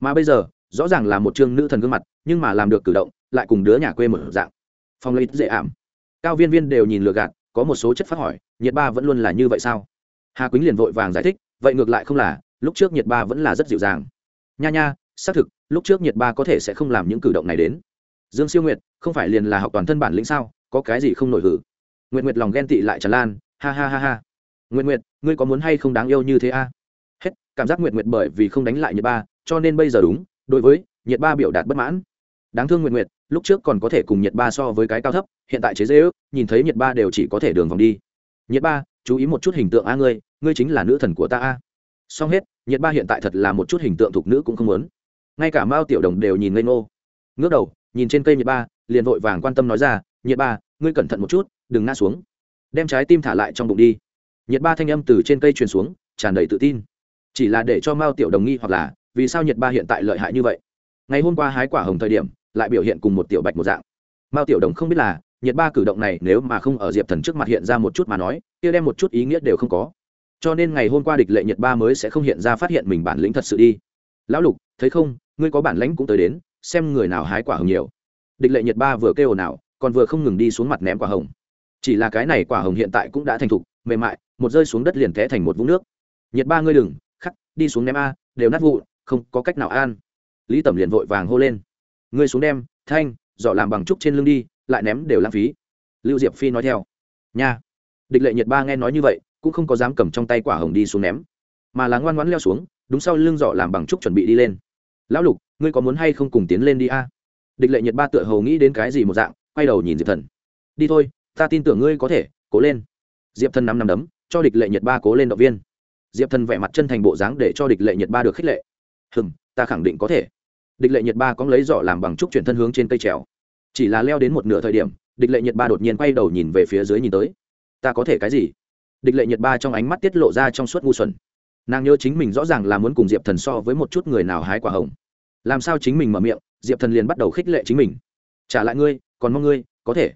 Mà bây giờ, rõ ràng là một chương nữ thần gương mặt, nhưng mà làm được cử động, lại cùng đứa nhà quê mở dạng. Phong lấy dễ ảm. Cao viên viên đều nhìn lừa gạt, có một số chất phát hỏi nhiệt ba vẫn luôn là như vậy sao? Hà quýnh liền vội vàng giải thích, vậy ngược lại không là, lúc trước nhiệt ba vẫn là rất dịu dàng. Nha nha xác thực, lúc trước nhiệt ba có thể sẽ không làm những cử động này đến. Dương siêu nguyệt, không phải liền là học toàn thân bản lĩnh sao? Có cái gì không nổi hử? Nguyệt nguyệt lòng ghen tị lại tràn lan, ha ha ha ha. Nguyệt nguyệt, ngươi có muốn hay không đáng yêu như thế a? Hết, cảm giác nguyệt nguyệt bởi vì không đánh lại nhiệt ba, cho nên bây giờ đúng, đối với nhiệt ba biểu đạt bất mãn. Đáng thương nguyệt nguyệt, lúc trước còn có thể cùng nhiệt ba so với cái cao thấp, hiện tại chế dễ ước, nhìn thấy nhiệt ba đều chỉ có thể đường vòng đi. Nhiệt ba, chú ý một chút hình tượng a ngươi ngươi chính là nữ thần của ta a. Xong hết, nhiệt ba hiện tại thật là một chút hình tượng thục nữ cũng không muốn ngay cả mao tiểu đồng đều nhìn ngây ngô. Ngước đầu, nhìn trên cây nhiệt ba, liền vội vàng quan tâm nói ra, nhiệt ba, ngươi cẩn thận một chút, đừng ngã xuống. Đem trái tim thả lại trong bụng đi. Nhiệt ba thanh âm từ trên cây truyền xuống, tràn đầy tự tin. Chỉ là để cho mao tiểu đồng nghi hoặc là, vì sao nhiệt ba hiện tại lợi hại như vậy? Ngày hôm qua hái quả hồng thời điểm, lại biểu hiện cùng một tiểu bạch một dạng. Mao tiểu đồng không biết là, nhiệt ba cử động này nếu mà không ở diệp thần trước mặt hiện ra một chút mà nói, kia đem một chút ý nghĩa đều không có. Cho nên ngày hôm qua địch lệ nhiệt ba mới sẽ không hiện ra phát hiện mình bản lĩnh thật sự đi. Lão lục, thấy không? Ngươi có bản lãnh cũng tới đến, xem người nào hái quả hồng nhiều. Địch lệ nhiệt ba vừa kêu nào còn vừa không ngừng đi xuống mặt ném quả hồng. Chỉ là cái này quả hồng hiện tại cũng đã thành thục, mềm mại, một rơi xuống đất liền té thành một vũng nước. Nhiệt ba ngươi đừng, khắc, đi xuống ném a, đều nát vụ không có cách nào an lý tẩm liền vội vàng hô lên. Ngươi xuống đem, thanh, dọ làm bằng trúc trên lưng đi, lại ném đều lãng phí. Lưu diệp phi nói theo. Nha. Địch lệ nhiệt ba nghe nói như vậy, cũng không có dám cầm trong tay quả hồng đi xuống ném. Mà là ngoan ngoãn leo xuống, đúng sau lưng dọ làm bằng trúc chuẩn bị đi lên lão lục, ngươi có muốn hay không cùng tiến lên đi a? Địch lệ nhiệt ba tựa hầu nghĩ đến cái gì một dạng, quay đầu nhìn diệp thần. Đi thôi, ta tin tưởng ngươi có thể, cố lên. Diệp thần nắm nắm đấm, cho địch lệ nhiệt ba cố lên động viên. Diệp thần vẻ mặt chân thành bộ dáng để cho địch lệ nhiệt ba được khích lệ. Hừng ta khẳng định có thể. Địch lệ nhiệt ba có lấy giỏ làm bằng trúc chuyển thân hướng trên cây trèo. Chỉ là leo đến một nửa thời điểm, địch lệ nhiệt ba đột nhiên quay đầu nhìn về phía dưới nhìn tới. Ta có thể cái gì? Địch lệ nhiệt ba trong ánh mắt tiết lộ ra trong suốt ngu xuẩn nàng nhớ chính mình rõ ràng là muốn cùng diệp thần so với một chút người nào hái quả hồng. Làm sao chính mình mở miệng, diệp thần liền bắt đầu khích lệ chính mình. Trả lại ngươi, còn mong ngươi, có thể.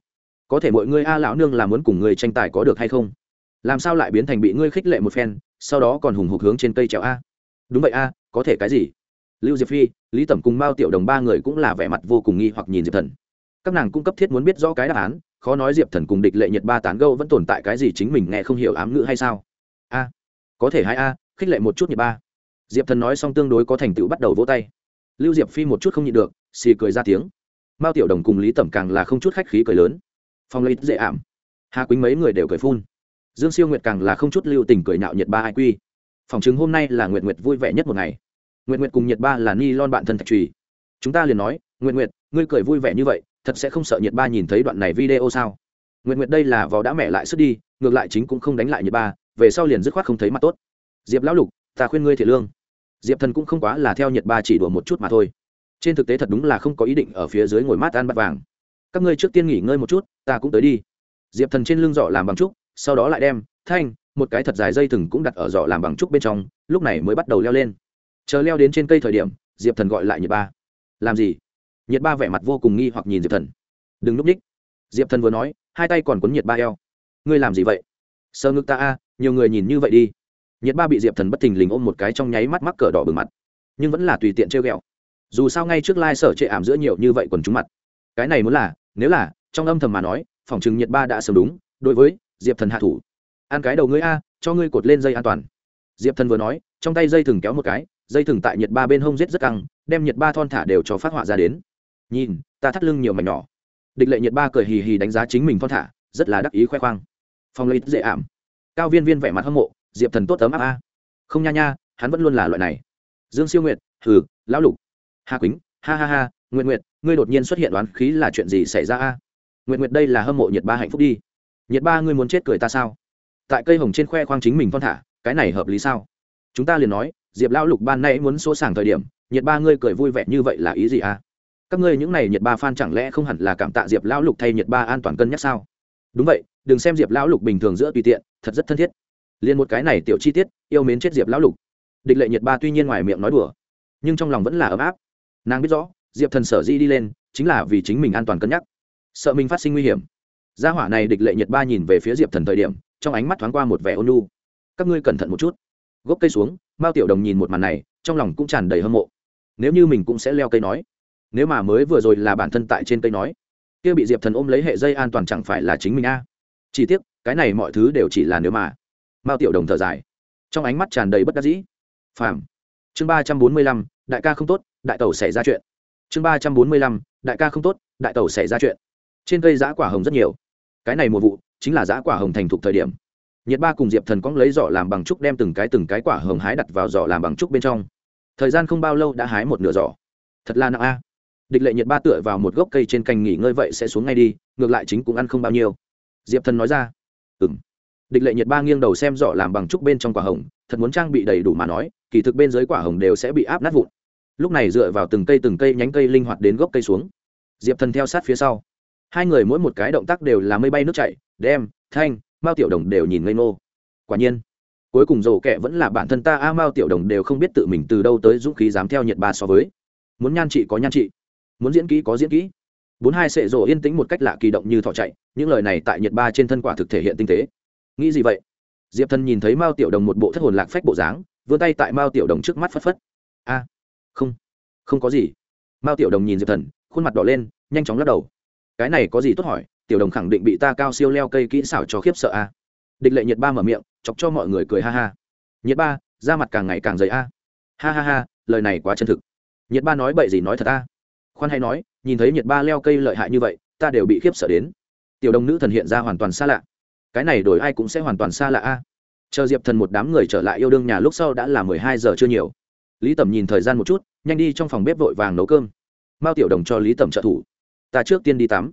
Có thể mọi ngươi a lão nương là muốn cùng ngươi tranh tài có được hay không? Làm sao lại biến thành bị ngươi khích lệ một phen, sau đó còn hùng hục hướng trên cây trèo a? Đúng vậy a, có thể cái gì? Lưu diệp phi, lý tẩm cùng mao tiểu đồng ba người cũng là vẻ mặt vô cùng nghi hoặc nhìn diệp thần. Các nàng cung cấp thiết muốn biết rõ cái đáp án, khó nói diệp thần cùng địch lệ nhiệt ba tán gâu vẫn tồn tại cái gì chính mình nghe không hiểu ám ngữ hay sao? A, có thể hai a khích lệ một chút nhiệt ba. Diệp thần nói xong tương đối có thành tựu bắt đầu vỗ tay. Lưu diệp phi một chút không nhịn được, xì cười ra tiếng. Mao tiểu đồng cùng lý tẩm càng là không chút khách khí cười lớn. Phong lấy dễ ảm. Hà quýnh mấy người đều cười phun. Dương siêu nguyệt càng là không chút lưu tình cười nhạo nhiệt ba ai quy. Phòng chứng hôm nay là nguyệt nguyệt vui vẻ nhất một ngày. Nguyệt nguyệt cùng nhiệt ba là ni lon bạn thân thạch trùy. Chúng ta liền nói, nguyệt nguyệt, ngươi cười vui vẻ như vậy, thật sẽ không sợ nhiệt ba nhìn thấy đoạn này video sao? Nguyệt nguyệt đây là vò đã mẹ lại sức đi, ngược lại chính cũng không đánh lại nhiệt ba, về sau liền dứt khoát không thấy mặt tốt diệp lão lục, ta khuyên ngươi thiệt lương. Diệp thần cũng không quá là theo nhiệt ba chỉ đùa một chút mà thôi. Trên thực tế thật đúng là không có ý định ở phía dưới ngồi mát ăn bát vàng. Các ngươi trước tiên nghỉ ngơi một chút, ta cũng tới đi. Diệp thần trên lưng giỏ làm bằng trúc, sau đó lại đem thanh, một cái thật dài dây thừng cũng đặt ở giỏ làm bằng trúc bên trong, lúc này mới bắt đầu leo lên. Chờ leo đến trên cây thời điểm, diệp thần gọi lại nhiệt ba. Làm gì? Nhiệt ba vẻ mặt vô cùng nghi hoặc nhìn diệp thần. Đừng núp ních. Diệp thần vừa nói, hai tay còn quấn nhiệt ba eo. Ngươi làm gì vậy? Sơ ngực ta a, nhiều người nhìn như vậy đi nhiệt ba bị diệp thần bất thình lình ôm một cái trong nháy mắt mắc cờ đỏ bừng mặt. Nhưng vẫn là tùy tiện trêu ghẹo. Dù sao ngay trước lai、like、sở trệ ảm giữa nhiều như vậy quần chúng mặt. Cái này muốn là, nếu là, trong âm thầm mà nói, phòng chừng nhiệt ba đã sớm đúng, đối với diệp thần hạ thủ. Ăn cái đầu ngươi a, cho ngươi cột lên dây an toàn. Diệp thần vừa nói, trong tay dây thừng kéo một cái, dây thừng tại nhiệt ba bên hông giết rất căng, đem nhiệt ba thon thả đều cho phát họa ra đến. Nhìn, ta thắt lưng nhiều mảnh nhỏ. Địch lệ nhiệt ba cười hì hì đánh giá chính mình thon thả, rất là đắc ý khoe khoang. Phòng lấy dễ ảm. Cao viên viên vẻ mặt hâm mộ diệp thần tốt ấm áp a. Không nha nha, hắn vẫn luôn là loại này. Dương siêu nguyệt, hừ, lão lục. Hà quýnh, ha ha ha nguyện nguyệt, ngươi đột nhiên xuất hiện đoán khí là chuyện gì xảy ra a? Nguyện nguyệt đây là hâm mộ nhiệt ba hạnh phúc đi. Nhiệt ba ngươi muốn chết cười ta sao? Tại cây hồng trên khoe khoang chính mình thon thả, cái này hợp lý sao? Chúng ta liền nói, diệp lão lục ban nay muốn số sàng thời điểm nhiệt ba ngươi cười vui vẻ như vậy là ý gì a? Các ngươi những này nhiệt ba phan chẳng lẽ không hẳn là cảm tạ diệp lão lục thay nhiệt ba an toàn cân nhắc sao? Đúng vậy, đừng xem diệp lão lục bình thường giữa tùy tiện, thật rất thân thiết liền một cái này tiểu chi tiết, yêu mến chết diệp lão lục. Địch lệ nhiệt ba tuy nhiên ngoài miệng nói đùa, nhưng trong lòng vẫn là ấm áp. Nàng biết rõ, diệp thần sở di đi lên, chính là vì chính mình an toàn cân nhắc. Sợ mình phát sinh nguy hiểm. Gia hỏa này địch lệ nhiệt ba nhìn về phía diệp thần thời điểm, trong ánh mắt thoáng qua một vẻ ôn lu các ngươi cẩn thận một chút. Gốc cây xuống, mao tiểu đồng nhìn một màn này, trong lòng cũng tràn đầy hâm mộ. Nếu như mình cũng sẽ leo cây nói, nếu mà mới vừa rồi là bản thân tại trên cây nói, kia bị diệp thần ôm lấy hệ dây an toàn chẳng phải là chính mình a? Chỉ tiếc, cái này mọi thứ đều chỉ là nếu mà mao tiểu đồng thở dài. Trong ánh mắt tràn đầy bất đắc dĩ. Phàm. Chương ba trăm bốn mươi lăm, đại ca không tốt, đại tẩu xảy ra chuyện. Chương ba trăm bốn mươi lăm, đại ca không tốt, đại tẩu xảy ra chuyện. Trên cây giã quả hồng rất nhiều. Cái này mùa vụ, chính là giã quả hồng thành thục thời điểm. Nhiệt ba cùng diệp thần cóng lấy giỏ làm bằng trúc đem từng cái từng cái quả hồng hái đặt vào giỏ làm bằng trúc bên trong. Thời gian không bao lâu đã hái một nửa giỏ. Thật là nặng a. Địch lệ nhiệt ba tựa vào một gốc cây trên cành nghỉ ngơi vậy sẽ xuống ngay đi, ngược lại chính cũng ăn không bao nhiêu. Diệp thần nói ra. Ừ m địch lệ nhiệt ba nghiêng đầu xem giỏ làm bằng trúc bên trong quả hồng, thật muốn trang bị đầy đủ mà nói, kỳ thực bên dưới quả hồng đều sẽ bị áp nát vụn. Lúc này dựa vào từng cây từng cây nhánh cây linh hoạt đến gốc cây xuống. Diệp thần theo sát phía sau. Hai người mỗi một cái động tác đều là mây bay nước chảy, đem, thanh, mao tiểu đồng đều nhìn ngây ngô. Quả nhiên, cuối cùng rổ kẹ vẫn là bản thân ta, a, mao tiểu đồng đều không biết tự mình từ đâu tới dũng khí dám theo nhiệt ba so với. Muốn nhan trị có nhan trị, muốn diễn kỹ có diễn kỹ. Bốn hai sệ rổ yên tĩnh một cách lạ kỳ động như thọ chạy, những lời này tại nhiệt ba trên thân quả thực thể hiện tinh tế nghĩ gì vậy? Diệp thần nhìn thấy mao tiểu đồng một bộ thất hồn lạc phách bộ dáng, vươn tay tại mao tiểu đồng trước mắt phất phất. A, không không có gì. Mao tiểu đồng nhìn diệp thần, khuôn mặt đỏ lên, nhanh chóng lắc đầu. Cái này có gì tốt hỏi, tiểu đồng khẳng định bị ta cao siêu leo cây kỹ xảo cho khiếp sợ a. Địch lệ nhiệt ba mở miệng, chọc cho mọi người cười ha ha. Nhiệt ba, da mặt càng ngày càng dày a. Ha ha ha, lời này quá chân thực. Nhiệt ba nói bậy gì nói thật a. Khoan hay nói, nhìn thấy nhiệt ba leo cây lợi hại như vậy, ta đều bị khiếp sợ đến. Tiểu đồng nữ thần hiện ra hoàn toàn xa lạ cái này đổi ai cũng sẽ hoàn toàn xa lạ a. Chờ diệp thần một đám người trở lại yêu đương nhà lúc sau đã là mười hai giờ chưa nhiều. Lý tẩm nhìn thời gian một chút, nhanh đi trong phòng bếp vội vàng nấu cơm. Mao tiểu đồng cho lý tẩm trợ thủ. Ta trước tiên đi tắm.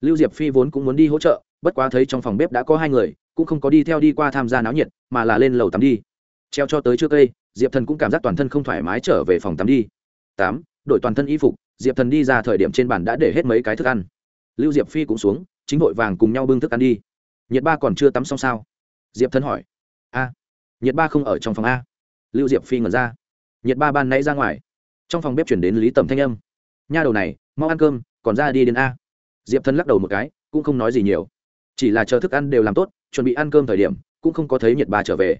Lưu diệp phi vốn cũng muốn đi hỗ trợ, bất quá thấy trong phòng bếp đã có hai người, cũng không có đi theo đi qua tham gia náo nhiệt, mà là lên lầu tắm đi. Treo cho tới trước cây, diệp thần cũng cảm giác toàn thân không thoải mái trở về phòng tắm đi. Tám đổi toàn thân y phục, diệp thần đi ra thời điểm trên bàn đã để hết mấy cái thức ăn. Lưu diệp phi cũng xuống, chính vội vàng cùng nhau bưng thức ăn đi nhiệt ba còn chưa tắm xong sao? Diệp Thân hỏi. A. Nhiệt ba không ở trong phòng a. Lưu diệp phi ngẩn ra. Nhiệt ba ban nãy ra ngoài. Trong phòng bếp chuyển đến lý tầm thanh âm. Nha đầu này, mau ăn cơm, còn ra đi đến a. Diệp Thân lắc đầu một cái, cũng không nói gì nhiều. Chỉ là chờ thức ăn đều làm tốt, chuẩn bị ăn cơm thời điểm, cũng không có thấy nhiệt ba trở về.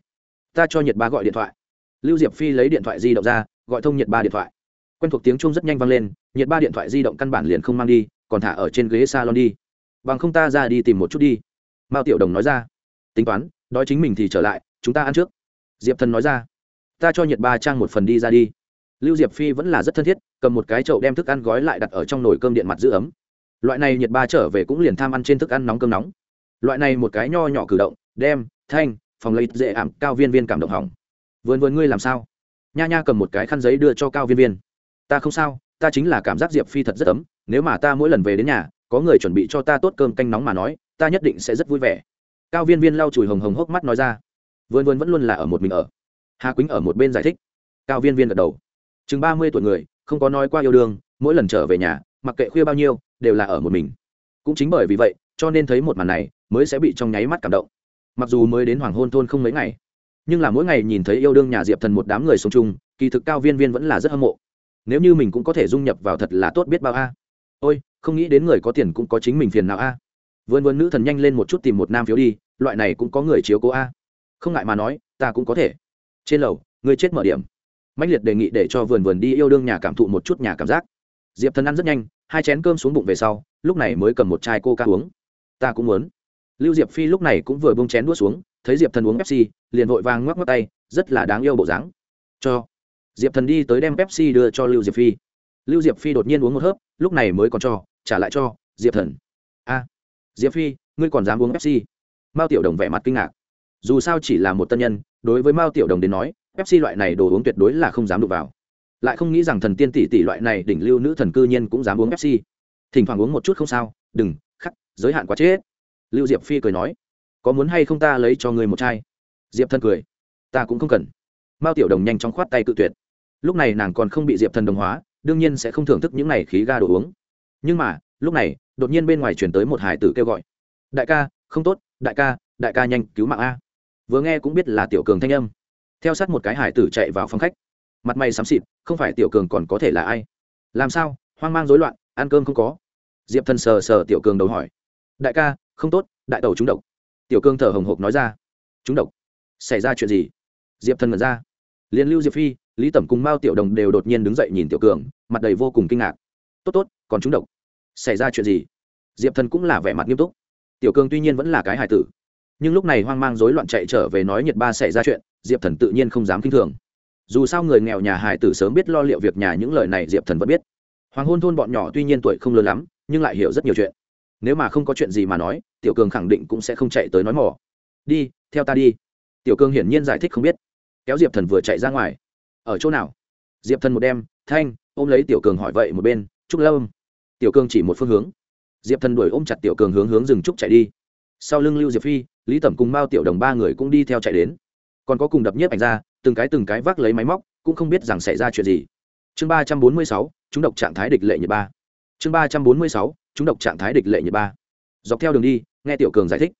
Ta cho nhiệt ba gọi điện thoại. Lưu diệp phi lấy điện thoại di động ra, gọi thông nhiệt ba điện thoại. Quen thuộc tiếng chung rất nhanh vang lên, nhiệt ba điện thoại di động căn bản liền không mang đi, còn thả ở trên ghế salon đi. Bằng không ta ra đi tìm một chút đi mao tiểu đồng nói ra. Tính toán, đói chính mình thì trở lại, chúng ta ăn trước. Diệp thần nói ra. Ta cho nhiệt ba trang một phần đi ra đi. Lưu diệp phi vẫn là rất thân thiết, cầm một cái chậu đem thức ăn gói lại đặt ở trong nồi cơm điện mặt giữ ấm. Loại này nhiệt ba trở về cũng liền tham ăn trên thức ăn nóng cơm nóng. Loại này một cái nho nhỏ cử động, đem, thanh, phòng lấy dễ ảm, cao viên viên cảm động hỏng. Vườn vườn ngươi làm sao? Nha nha cầm một cái khăn giấy đưa cho cao viên viên. Ta không sao, ta chính là cảm giác diệp phi thật rất ấm, nếu mà ta mỗi lần về đến nhà, có người chuẩn bị cho ta tốt cơm canh nóng mà nói ta nhất định sẽ rất vui vẻ. Cao viên viên lau chùi hồng hồng hốc mắt nói ra. Vườn vườn vẫn luôn là ở một mình ở. Hà quýnh ở một bên giải thích. Cao viên viên gật đầu. Chừng ba mươi tuổi người, không có nói qua yêu đương, mỗi lần trở về nhà, mặc kệ khuya bao nhiêu, đều là ở một mình. Cũng chính bởi vì vậy, cho nên thấy một màn này, mới sẽ bị trong nháy mắt cảm động. Mặc dù mới đến hoàng hôn thôn không mấy ngày, nhưng là mỗi ngày nhìn thấy yêu đương nhà diệp thần một đám người sống chung, kỳ thực cao viên viên vẫn là rất hâm mộ. Nếu như mình cũng có thể dung nhập vào thật là tốt biết bao a. Ôi, không nghĩ đến người có tiền cũng có chính mình phiền nào a. à vườn vườn nữ thần nhanh lên một chút tìm một nam phiếu đi, loại này cũng có người chiếu cố a. Không ngại mà nói, ta cũng có thể. Trên lầu, người chết mở điểm. Mạnh liệt đề nghị để cho vườn vườn đi yêu đương nhà cảm thụ một chút nhà cảm giác. Diệp thần ăn rất nhanh, hai chén cơm xuống bụng về sau, lúc này mới cầm một chai coca uống. Ta cũng muốn. Lưu diệp phi lúc này cũng vừa bông chén đua xuống, thấy diệp thần uống pepsi, liền vội vàng ngoắc ngoắc tay, rất là đáng yêu bộ dáng. Cho. Diệp thần đi tới đem pepsi đưa cho lưu diệp phi. Lưu diệp phi đột nhiên uống một hớp, lúc này mới còn cho, trả lại cho diệp thần diệp phi, ngươi còn dám uống pepsi? Mao tiểu đồng vẻ mặt kinh ngạc. Dù sao chỉ là một tân nhân, đối với mao tiểu đồng đến nói, pepsi loại này đồ uống tuyệt đối là không dám đụng vào. Lại không nghĩ rằng thần tiên tỷ tỷ loại này đỉnh lưu nữ thần cư nhiên cũng dám uống pepsi. Thỉnh thoảng uống một chút không sao, đừng, khắc, giới hạn quá chết lưu diệp phi cười nói, có muốn hay không ta lấy cho người một chai? Diệp thần cười, ta cũng không cần. Mao tiểu đồng nhanh chóng khoát tay cự tuyệt. Lúc này nàng còn không bị diệp thần đồng hóa, đương nhiên sẽ không thưởng thức những này khí ga đồ uống. Nhưng mà, lúc này đột nhiên bên ngoài chuyển tới một hải tử kêu gọi. Đại ca, không tốt, đại ca đại ca nhanh cứu mạng a. Vừa nghe cũng biết là tiểu cường thanh âm. Theo sát một cái hải tử chạy vào phòng khách. Mặt mày xám xịt, không phải tiểu cường còn có thể là ai? Làm sao? Hoang mang rối loạn, ăn cơm không có? Diệp thần sờ sờ tiểu cường đầu hỏi. Đại ca, không tốt, đại tàu trúng độc. Tiểu cường thở hồng hộc nói ra. Trúng độc? Xảy ra chuyện gì? Diệp thần mật ra. Liên lưu diệp phi, lý tẩm cùng mao tiểu đồng đều đột nhiên đứng dậy nhìn tiểu cường, mặt đầy vô cùng kinh ngạc. Tốt tốt, còn trúng độc? Xảy ra chuyện gì? Diệp thần cũng là vẻ mặt nghiêm túc. Tiểu cường tuy nhiên vẫn là cái hài tử nhưng lúc này hoang mang rối loạn chạy trở về nói nhiệt ba xảy ra chuyện diệp thần tự nhiên không dám k i n h thường. Dù sao người nghèo nhà hài tử sớm biết lo liệu việc nhà những lời này diệp thần vẫn biết. Hoàng hôn thôn bọn nhỏ tuy nhiên tuổi không lớn lắm nhưng lại hiểu rất nhiều chuyện. Nếu mà không có chuyện gì mà nói tiểu cường khẳng định cũng sẽ không chạy tới nói mỏ đi theo ta đi. Tiểu cường hiển nhiên giải thích không biết. Kéo diệp thần vừa chạy ra ngoài. Ở chỗ nào? Diệp thần một đêm, thanh ôm lấy tiểu cường hỏi vậy một bên trúc lâm tiểu cường chỉ một phương hướng. Diệp thần đuổi ôm chặt tiểu cường hướng hướng rừng trúc chạy đi. Sau lưng lưu diệp phi, lý tẩm cùng mao tiểu đồng ba người cũng đi theo chạy đến. Còn có cùng đập nhiếp ảnh ra, từng cái từng cái vác lấy máy móc, cũng không biết rằng xảy ra chuyện gì. Chương ba trăm bốn mươi sáu, chúng độc trạng thái địch lệ nhật ba. Chương ba trăm bốn mươi sáu, chúng độc trạng thái địch lệ nhật ba. Dọc theo đường đi, nghe tiểu cường giải thích.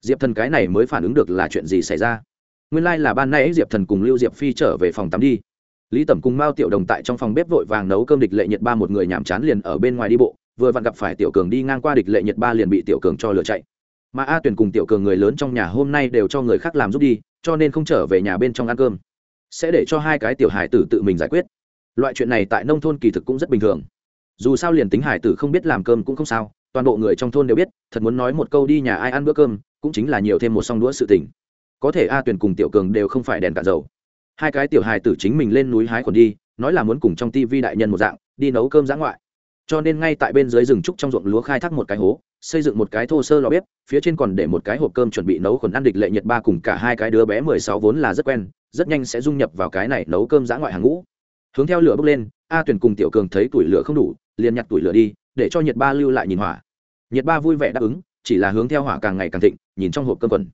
Diệp thần cái này mới phản ứng được là chuyện gì xảy ra. Nguyên lai、like、là ban nay diệp thần cùng lưu diệp phi trở về phòng tắm đi lý tẩm cùng mao tiểu đồng tại trong phòng bếp vội vàng nấu cơm địch lệ nhiệt ba một người nhàm chán liền ở bên ngoài đi bộ, vừa vặn gặp phải tiểu cường đi ngang qua địch lệ nhiệt ba liền bị tiểu cường cho lửa chạy. Mà a Tuyền cùng tiểu cường người lớn trong nhà hôm nay đều cho người khác làm giúp đi, cho nên không trở về nhà bên trong ăn cơm. Sẽ để cho hai cái tiểu hải tử tự mình giải quyết. Loại chuyện này tại nông thôn kỳ thực cũng rất bình thường. Dù sao liền tính hải tử không biết làm cơm cũng không sao, toàn bộ người trong thôn đều biết, thật muốn nói một câu đi nhà ai ăn bữa cơm, cũng chính là nhiều thêm một song đũa sự tình. Có thể a tuyền cùng tiểu cường đều không phải đèn cả dầu hai cái tiểu hài tử chính mình lên núi hái còn đi, nói là muốn cùng trong tivi đại nhân một dạng, đi nấu cơm giã ngoại. Cho nên ngay tại bên dưới rừng trúc trong ruộng lúa khai thác một cái hố, xây dựng một cái thô sơ lò bếp, phía trên còn để một cái hộp cơm chuẩn bị nấu khuẩn ăn địch lệ nhật ba cùng cả hai cái đứa bé mười sáu vốn là rất quen, rất nhanh sẽ dung nhập vào cái này nấu cơm giã ngoại hàng ngũ. Hướng theo lửa bốc lên, a tuyền cùng tiểu cường thấy tuổi lửa không đủ, liền nhặt tuổi lửa đi, để cho nhiệt ba lưu lại nhìn hỏa. Nhiệt ba vui vẻ đáp ứng, chỉ là hướng theo hỏa càng ngày càng thịnh, nhìn trong hộp cơm quần.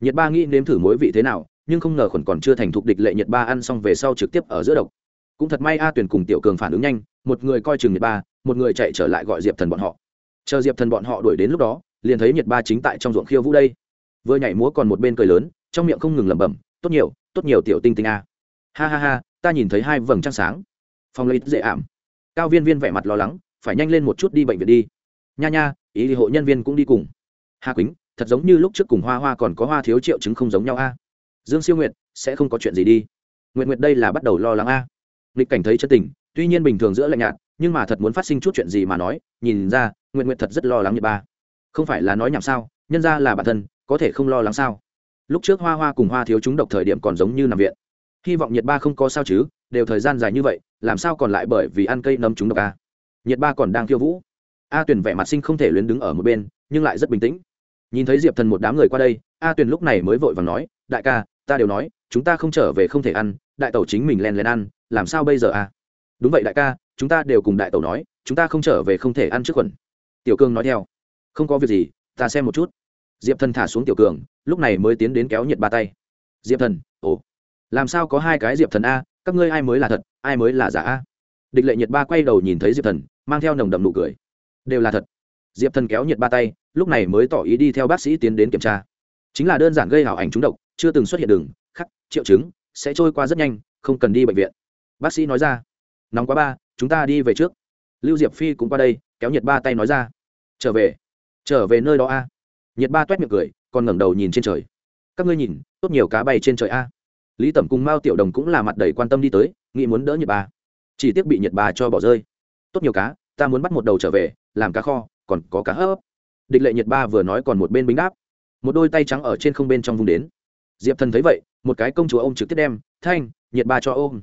Nhiệt ba nghĩ nếm thử mối vị thế nào nhưng không ngờ khuẩn còn chưa thành thục địch lệ nhiệt ba ăn xong về sau trực tiếp ở giữa độc. Cũng thật may a tuyển cùng tiểu cường phản ứng nhanh, một người coi chừng nhiệt ba, một người chạy trở lại gọi diệp thần bọn họ. Chờ diệp thần bọn họ đuổi đến lúc đó, liền thấy nhiệt ba chính tại trong ruộng khiêu vũ đây. Vừa nhảy múa còn một bên cười lớn, trong miệng không ngừng lẩm bẩm, tốt nhiều tốt nhiều tiểu tinh tinh a. Ha ha ha, ta nhìn thấy hai vầng trăng sáng. Phong lấy dễ ảm. Cao viên viên vẻ mặt lo lắng, phải nhanh lên một chút đi bệnh viện đi. Nha nha, ý thì hộ nhân viên cũng đi cùng. Hà quýnh thật giống như lúc trước cùng hoa hoa còn có hoa thiếu triệu chứng không giống nhau a dương siêu nguyệt, sẽ không có chuyện gì đi. Nguyện nguyệt đây là bắt đầu lo lắng a. Nghịch cảnh thấy chân tình, tuy nhiên bình thường giữa lạnh nhạt, nhưng mà thật muốn phát sinh chút chuyện gì mà nói, nhìn ra nguyện nguyện thật rất lo lắng như ba. Không phải là nói nhảm sao, nhân ra là bản thân, có thể không lo lắng sao? Lúc trước hoa hoa cùng hoa thiếu chúng độc thời điểm còn giống như nằm viện. Hy vọng nhiệt ba không có sao chứ, đều thời gian dài như vậy, làm sao còn lại bởi vì ăn cây nấm chúng độc a? Nhiệt ba còn đang khiêu vũ. A tuyển vẻ mặt sinh không thể luyến đứng ở một bên, nhưng lại rất bình tĩnh. Nhìn thấy diệp thần một đám người qua đây, a tuyền lúc này mới vội và nói, đại ca ta đều nói, chúng ta không trở về không thể ăn, đại tẩu chính mình len lén ăn, làm sao bây giờ a đúng vậy đại ca, chúng ta đều cùng đại tẩu nói, chúng ta không trở về không thể ăn trước khuẩn tiểu cương nói theo. Không có việc gì, ta xem một chút. Diệp thần thả xuống tiểu cường, lúc này mới tiến đến kéo nhiệt ba tay. Diệp thần, ồ. Làm sao có hai cái diệp thần a, các ngươi ai mới là thật, ai mới là giả a? Địch lệ nhiệt ba quay đầu nhìn thấy diệp thần, mang theo nồng đậm nụ cười. Đều là thật. Diệp thần kéo nhiệt ba tay, lúc này mới tỏ ý đi theo bác sĩ tiến đến kiểm tra. Chính là đơn giản gây hảo ảnh trúng độc chưa từng xuất hiện đường, khắc, triệu chứng, sẽ trôi qua rất nhanh, không cần đi bệnh viện. Bác sĩ nói ra, nóng quá ba, chúng ta đi về trước. Lưu diệp phi cũng qua đây, kéo nhiệt ba tay nói ra, trở về trở về nơi đó a. Nhiệt ba t u é t miệng cười, còn ngẩng đầu nhìn trên trời. Các ngươi nhìn, tốt nhiều cá bay trên trời a. Lý tẩm cùng mao tiểu đồng cũng là mặt đầy quan tâm đi tới, nghĩ muốn đỡ nhiệt ba. Chỉ tiếc bị nhiệt ba cho bỏ rơi. Tốt nhiều cá, ta muốn bắt một đầu trở về, làm cá kho, còn có cá hấp. Địch lệ nhiệt ba vừa nói còn một bên bính đáp. Một đôi tay trắng ở trên không bên trong vùng đến diệp thần thấy vậy, một cái công chúa ôm trực tiếp đem, thanh nhiệt ba cho ôm.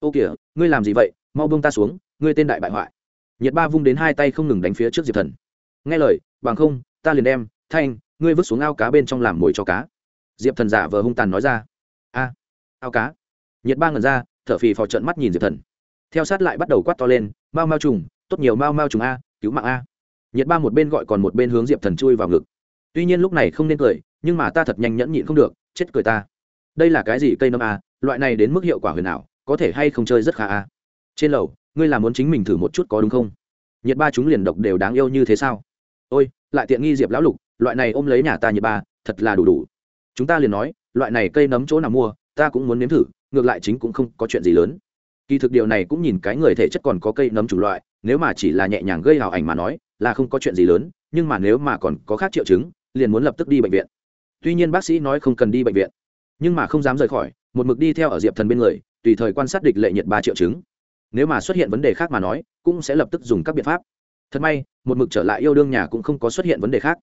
Ô kìa, ngươi làm gì vậy? Mau bông ta xuống, ngươi tên đại bại hoại. Nhiệt ba vung đến hai tay không ngừng đánh phía trước diệp thần. Nghe lời, bằng không, ta liền đem, thanh, ngươi vứt xuống ao cá bên trong làm mồi cho cá. Diệp thần giả vờ hung tàn nói ra. A, ao cá. Nhiệt ba ngần ra, thở phì phò trận mắt nhìn diệp thần. Theo sát lại bắt đầu quát to lên, mau mau trùng, tốt nhiều mau mau trùng a, cứu mạng a. Nhiệt ba một bên gọi còn một bên hướng diệp thần chui vào ngực. Tuy nhiên lúc này không nên cười, nhưng mà ta thật nhanh nhẫn nhịn không được chết cười ta. Đây là cái gì cây nấm a? Loại này đến mức hiệu quả huyền ảo, có thể hay không chơi rất khá a? Trên lầu ngươi là muốn chính mình thử một chút có đúng không? Nhiệt ba chúng liền độc đều đáng yêu như thế sao? Ôi lại tiện nghi diệp lão lục loại này ôm lấy nhà ta nhiệt ba thật là đủ đủ. Chúng ta liền nói loại này cây nấm chỗ nào mua ta cũng muốn nếm thử ngược lại chính cũng không có chuyện gì lớn. Kỳ thực điều này cũng nhìn cái người thể chất còn có cây nấm chủng loại nếu mà chỉ là nhẹ nhàng gây hào ảnh mà nói là không có chuyện gì lớn nhưng mà nếu mà còn có khác triệu chứng liền muốn lập tức đi bệnh viện tuy nhiên bác sĩ nói không cần đi bệnh viện, nhưng mà không dám rời khỏi, một mực đi theo ở diệp thần bên người, tùy thời quan sát địch lệ nhiệt ba triệu chứng. Nếu mà xuất hiện vấn đề khác mà nói, cũng sẽ lập tức dùng các biện pháp. Thật may, một mực trở lại yêu đương nhà cũng không có xuất hiện vấn đề khác.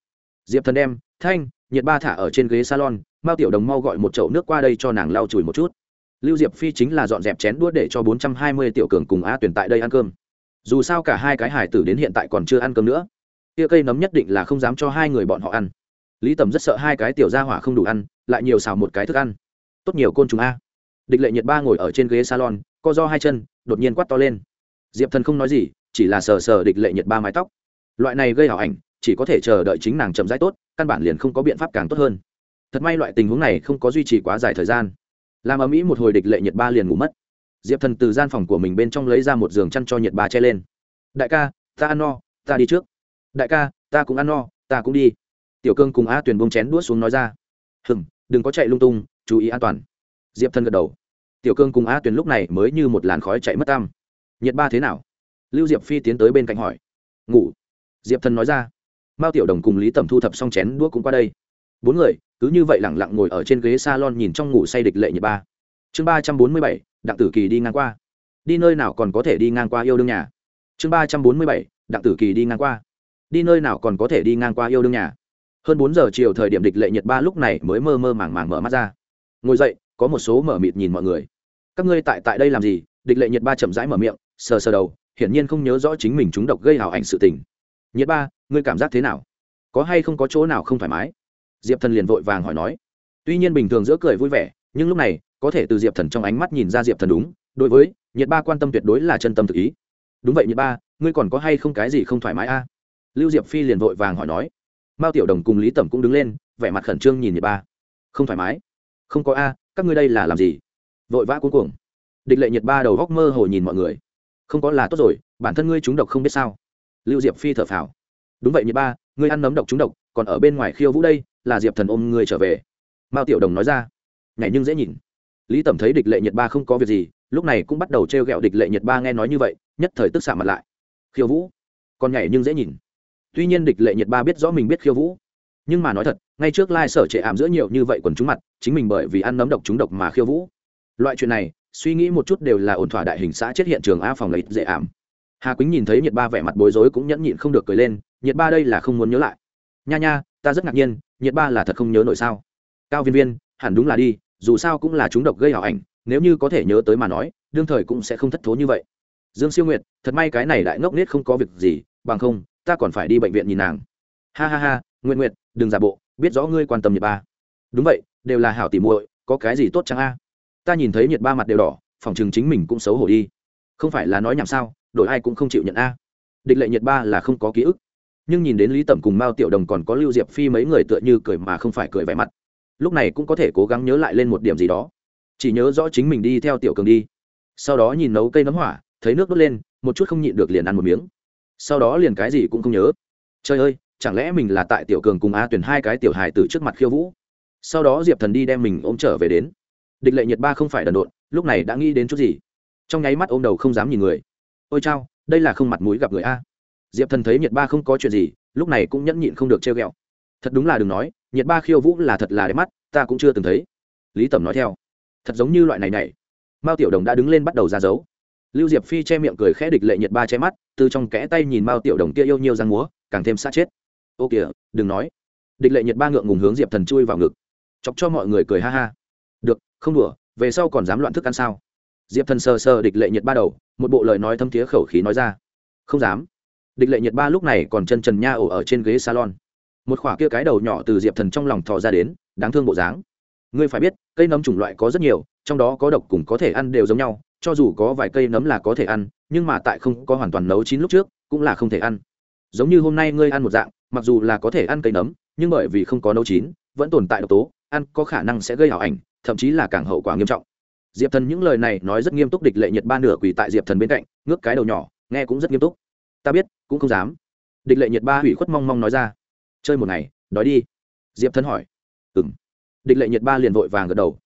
Diệp thần đem, thanh, nhiệt ba thả ở trên ghế salon, mao tiểu đồng mau gọi một chậu nước qua đây cho nàng lau chùi một chút. Lưu diệp phi chính là dọn dẹp chén đũa để cho bốn trăm hai mươi tiểu cường cùng a tuyển tại đây ăn cơm. Dù sao cả hai cái hải tử đến hiện tại còn chưa ăn cơm nữa. Tia cây nấm nhất định là không dám cho hai người bọn họ ăn lý tầm rất sợ hai cái tiểu gia hỏa không đủ ăn, lại nhiều xào một cái thức ăn. Tốt nhiều côn trùng a. Địch lệ nhiệt ba ngồi ở trên ghế salon, co do hai chân, đột nhiên quắt to lên. Diệp thần không nói gì, chỉ là sờ sờ địch lệ nhiệt ba mái tóc. Loại này gây hảo ảnh, chỉ có thể chờ đợi chính nàng chậm rãi tốt, căn bản liền không có biện pháp càng tốt hơn. Thật may loại tình huống này không có duy trì quá dài thời gian. Làm ở mỹ một hồi địch lệ nhiệt ba liền ngủ mất. Diệp thần từ gian phòng của mình bên trong lấy ra một giường chăn cho nhiệt ba che lên. Đại ca, ta ăn no, ta đi trước. Đại ca, ta cũng ăn no, ta cũng đi tiểu cương cùng a tuyền bông chén đũa xuống nói ra. Hừng đừng có chạy lung tung, chú ý an toàn. Diệp Thân gật đầu. Tiểu cương cùng a tuyền lúc này mới như một làn khói chạy mất tam nhiệt ba thế nào? Lưu diệp phi tiến tới bên cạnh hỏi. Ngủ. Diệp Thân nói ra. Mao tiểu đồng cùng lý tẩm thu thập xong chén đũa cũng qua đây. Bốn người, cứ như vậy lẳng lặng ngồi ở trên ghế s a lon nhìn trong ngủ say địch lệ nhiệt ba. Chương ba trăm bốn mươi bảy, đặng tử kỳ đi ngang qua. Đi nơi nào còn có thể đi ngang qua yêu đương nhà? Chương ba trăm bốn mươi bảy, đặng tử kỳ đi ngang qua. Đi nơi nào còn có thể đi ngang qua yêu đương nhà? Hơn bốn giờ chiều thời điểm địch lệ nhiệt ba lúc này mới mơ mơ màng màng mở mắt ra. Ngồi dậy, có một số mở mịt nhìn mọi người. Các ngươi tại tại đây làm gì? Địch lệ nhiệt ba chậm rãi mở miệng, sờ sờ đầu, hiển nhiên không nhớ rõ chính mình chúng độc gây hào ảnh sự tình. Nhiệt ba, ngươi cảm giác thế nào? Có hay không có chỗ nào không thoải mái? Diệp thần liền vội vàng hỏi nói. Tuy nhiên bình thường giữa cười vui vẻ, nhưng lúc này, có thể từ diệp thần trong ánh mắt nhìn ra diệp thần đúng. Đối với nhiệt ba quan tâm tuyệt đối là chân tâm thực ý. Đúng vậy nhiệt ba, ngươi còn có hay không cái gì không thoải mái a? Lưu diệp phi liền vội vàng hỏi nói mao tiểu đồng cùng lý tẩm cũng đứng lên, vẻ mặt khẩn trương nhìn Nhị ba. Không thoải mái. Không có a, các ngươi đây là làm gì? Vội vã cuối cùng địch lệ nhiệt ba đầu góc mơ hồ nhìn mọi người. Không có là tốt rồi, bản thân ngươi trúng độc không biết sao. Lưu diệp phi thở phào. Đúng vậy nhiệt ba, ngươi ăn nấm độc trúng độc, còn ở bên ngoài khiêu vũ đây, là diệp thần ôm ngươi trở về. Mao tiểu đồng nói ra. Nhảy nhưng dễ nhìn. Lý tẩm thấy địch lệ nhiệt ba không có việc gì, lúc này cũng bắt đầu t r e o g ẹ o địch lệ nhiệt ba nghe nói như vậy, nhất thời tức xạ mặt lại. Khiêu vũ. Còn nhảy nhưng dễ nhìn tuy nhiên địch lệ nhiệt ba biết rõ mình biết khiêu vũ. Nhưng mà nói thật, ngay trước lai、like、sở trệ ảm giữa nhiều như vậy quần chúng mặt, chính mình bởi vì ăn nấm độc chúng độc mà khiêu vũ. Loại chuyện này, suy nghĩ một chút đều là ổn thỏa đại hình xã chết hiện trường a phòng lấy dễ ảm. Hà quýnh nhìn thấy nhiệt ba vẻ mặt bối rối cũng nhẫn nhịn không được cười lên, nhiệt ba đây là không muốn nhớ lại. Nha nha, ta rất ngạc nhiên, nhiệt ba là thật không nhớ nổi sao? Cao viên viên, hẳn đúng là đi, dù sao cũng là chúng độc gây hảo ảnh, nếu như có thể nhớ tới mà nói, đương thời cũng sẽ không thất thố như vậy. Dương siêu nguyệt, thật may cái này đại ngốc nết không có việc gì, bằng không ta còn phải đi bệnh viện nhìn nàng. Ha ha ha nguyện nguyệt, đừng giả bộ, biết rõ ngươi quan tâm nhiệt ba. Đúng vậy, đều là hảo tỉ muội, có cái gì tốt chẳng a? Ta nhìn thấy nhiệt ba mặt đều đỏ, phòng chừng chính mình cũng xấu hổ đi. Không phải là nói nhảm sao, đổi ai cũng không chịu nhận a. Địch lệ nhiệt ba là không có ký ức. Nhưng nhìn đến lý tẩm cùng mao tiểu đồng còn có lưu diệp phi mấy người tựa như cười mà không phải cười vẻ mặt, lúc này cũng có thể cố gắng nhớ lại lên một điểm gì đó. Chỉ nhớ rõ chính mình đi theo tiểu cường đi. Sau đó nhìn nấu cây nấm hỏa, thấy nước đốt lên, một chút không nhịn được liền ăn một miếng sau đó liền cái gì cũng không nhớ. Trời ơi, chẳng lẽ mình là tại tiểu cường cùng a tuyển hai cái tiểu hài từ trước mặt khiêu vũ? Sau đó diệp thần đi đem mình ôm trở về đến. Địch lệ nhiệt ba không phải đần độn, lúc này đã nghĩ đến chút gì? Trong nháy mắt ôm đầu không dám nhìn người. Ôi chao, đây là không mặt mũi gặp người a. Diệp thần thấy nhiệt ba không có chuyện gì, lúc này cũng nhẫn nhịn không được trêu ghẹo. Thật đúng là đừng nói nhiệt ba khiêu vũ là thật là đẹp mắt, ta cũng chưa từng thấy. Lý tẩm nói theo. Thật giống như loại này này. Mao tiểu đồng đã đứng lên bắt đầu ra dấu. Lưu diệp phi che miệng cười khẽ địch lệ nhiệt ba che mắt từ trong kẽ tay nhìn mao tiểu đồng kia yêu nhiều răng múa, càng thêm xa chết. Ô kìa, đừng nói. Địch lệ nhiệt ba ngượng ngùng hướng diệp thần chui vào ngực. Chọc cho mọi người cười ha ha. Được, không đùa, về sau còn dám loạn thức ăn sao? Diệp thần sờ sờ địch lệ nhiệt ba đầu, một bộ lời nói thâm thiế khẩu khí nói ra. Không dám. Địch lệ nhiệt ba lúc này còn chân trần nha ổ ở trên ghế salon. Một khoả kia cái đầu nhỏ từ diệp thần trong lòng thò ra đến, đáng thương bộ dáng. Ngươi phải biết, cây nấm chủng loại có rất nhiều, trong đó có độc cùng có thể ăn đều giống nhau cho dù có vài cây nấm là có thể ăn, nhưng mà tại không có hoàn toàn nấu chín lúc trước, cũng là không thể ăn. Giống như hôm nay ngươi ăn một dạng, mặc dù là có thể ăn cây nấm, nhưng bởi vì không có nấu chín, vẫn tồn tại độc tố, ăn có khả năng sẽ gây hảo ảnh, thậm chí là càng hậu quả nghiêm trọng. Diệp thần những lời này nói rất nghiêm túc địch lệ nhiệt ba nửa quỳ tại diệp thần bên cạnh, ngước cái đầu nhỏ, nghe cũng rất nghiêm túc. Ta biết, cũng không dám. Địch lệ nhiệt ba hủy khuất mong mong nói ra. Chơi một ngày, đói đi. Diệp thần hỏi. Ừ m địch lệ nhiệt ba liền vội vàng gật đầu.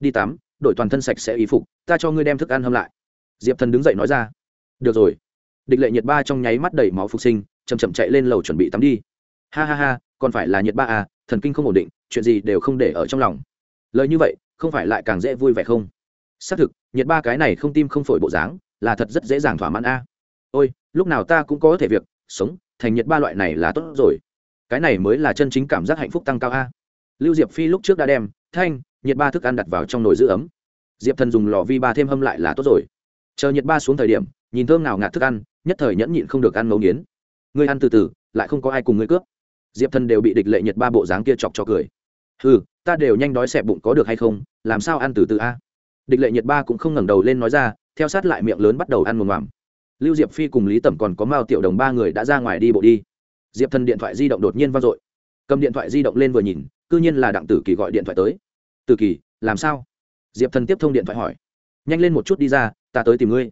Đi tắm đổi toàn thân sạch sẽ y phục, ta cho ngươi đem thức ăn hâm lại. Diệp thần đứng dậy nói ra. Được rồi. Địch lệ nhiệt ba trong nháy mắt đầy máu phục sinh chầm chậm chạy lên lầu chuẩn bị tắm đi. Ha ha ha, còn phải là nhiệt ba à thần kinh không ổn định, chuyện gì đều không để ở trong lòng. Lời như vậy, không phải lại càng dễ vui vẻ không? Xác thực, nhiệt ba cái này không tim không phổi bộ dáng, là thật rất dễ dàng thỏa mãn a. Ôi, lúc nào ta cũng có thể việc, sống, thành nhiệt ba loại này là tốt rồi. Cái này mới là chân chính cảm giác hạnh phúc tăng cao a. Lưu diệp phi lúc trước đã đem, thanh nhiệt ba thức ăn đặt vào trong nồi giữ ấm. Diệp thần dùng lò vi ba thêm hâm lại là tốt rồi. Chờ nhiệt ba xuống thời điểm, nhìn thơm nào ngạt thức ăn, nhất thời nhẫn nhịn không được ăn ngấu nghiến. Ngươi ăn từ từ, lại không có ai cùng ngươi cướp. Diệp thần đều bị địch lệ nhiệt ba bộ dáng kia chọc cho cười. Ừ ta đều nhanh đói xẹp bụng có được hay không, làm sao ăn từ từ a? Địch lệ nhiệt ba cũng không ngẩng đầu lên nói ra, theo sát lại miệng lớn bắt đầu ăn mồm mòm lưu diệp phi cùng lý tẩm còn có mao tiểu đồng ba người đã ra ngoài đi bộ đi. Diệp thần điện thoại di động đột nhiên vang dội. Cầm điện thoại di động lên vừa nhìn c ư nhiên là đặng tử kỳ gọi điện thoại tới tử kỳ, làm sao? Diệp thần tiếp thông điện thoại hỏi. Nhanh lên một chút đi ra, ta tới tìm ngươi.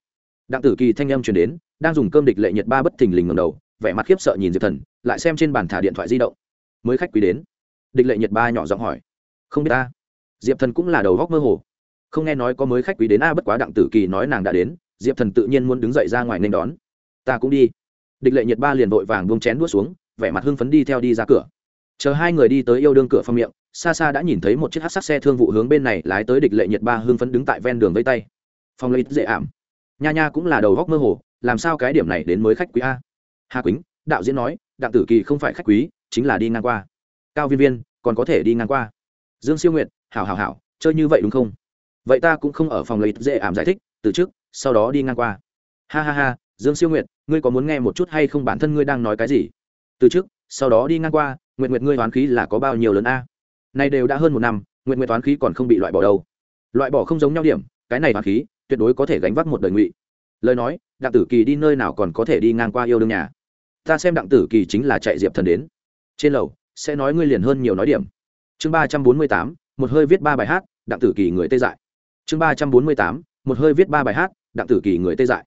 Đặng tử kỳ thanh âm chuyển đến, đang dùng cơm địch lệ nhiệt ba bất thình lình ngầm đầu, vẻ mặt khiếp sợ nhìn diệp thần, lại xem trên bàn thả điện thoại di động. Mới khách quý đến. Địch lệ nhiệt ba nhỏ giọng hỏi. Không biết ta. Diệp thần cũng là đầu góc mơ hồ. Không nghe nói có mới khách quý đến, a, bất quá đặng tử kỳ nói nàng đã đến, diệp thần tự nhiên muốn đứng dậy ra ngoài nên đón. Ta cũng đi. Địch lệ nhiệt ba liền vội vàng buông chén đua xuống, vẻ mặt hưng phấn đi theo đi ra cửa chờ hai người đi tới yêu đương cửa phong miệng xa xa đã nhìn thấy một chiếc hát sắc xe thương vụ hướng bên này lái tới địch lệ nhiệt ba hưng phấn đứng tại ven đường vây tay. Phong lấy dễ ảm. Nha nha cũng là đầu góc mơ hồ, làm sao cái điểm này đến mới khách quý a? Hà quýnh, đạo diễn nói, đặng tử kỳ không phải khách quý, chính là đi ngang qua. Cao viên viên, còn có thể đi ngang qua. Dương siêu nguyệt, hảo hảo hảo, chơi như vậy đúng không? Vậy ta cũng không ở phòng lấy dễ ảm giải thích, từ trước, sau đó đi ngang qua. Ha ha ha, dương siêu nguyệt, ngươi có muốn nghe một chút hay không? Bản thân ngươi đang nói cái gì? Từ trước, sau đó đi ngang qua nguyện nguyện ngươi toán khí là có bao nhiêu lớn a? Này đều đã hơn một năm, nguyện nguyện toán khí còn không bị loại bỏ đâu. Loại bỏ không giống nhau điểm, cái này toán khí tuyệt đối có thể gánh vác một đời ngụy. Lời nói, đặng tử kỳ đi nơi nào còn có thể đi ngang qua yêu đương nhà? Ta xem đặng tử kỳ chính là chạy diệp thần đến. Trên lầu, sẽ nói ngươi liền hơn nhiều nói điểm. Chương ba trăm bốn mươi tám, một hơi viết ba bài hát, đặng tử kỳ người tê dại. Chương ba trăm bốn mươi tám, một hơi viết ba bài hát, đặng tử kỳ người tê dại.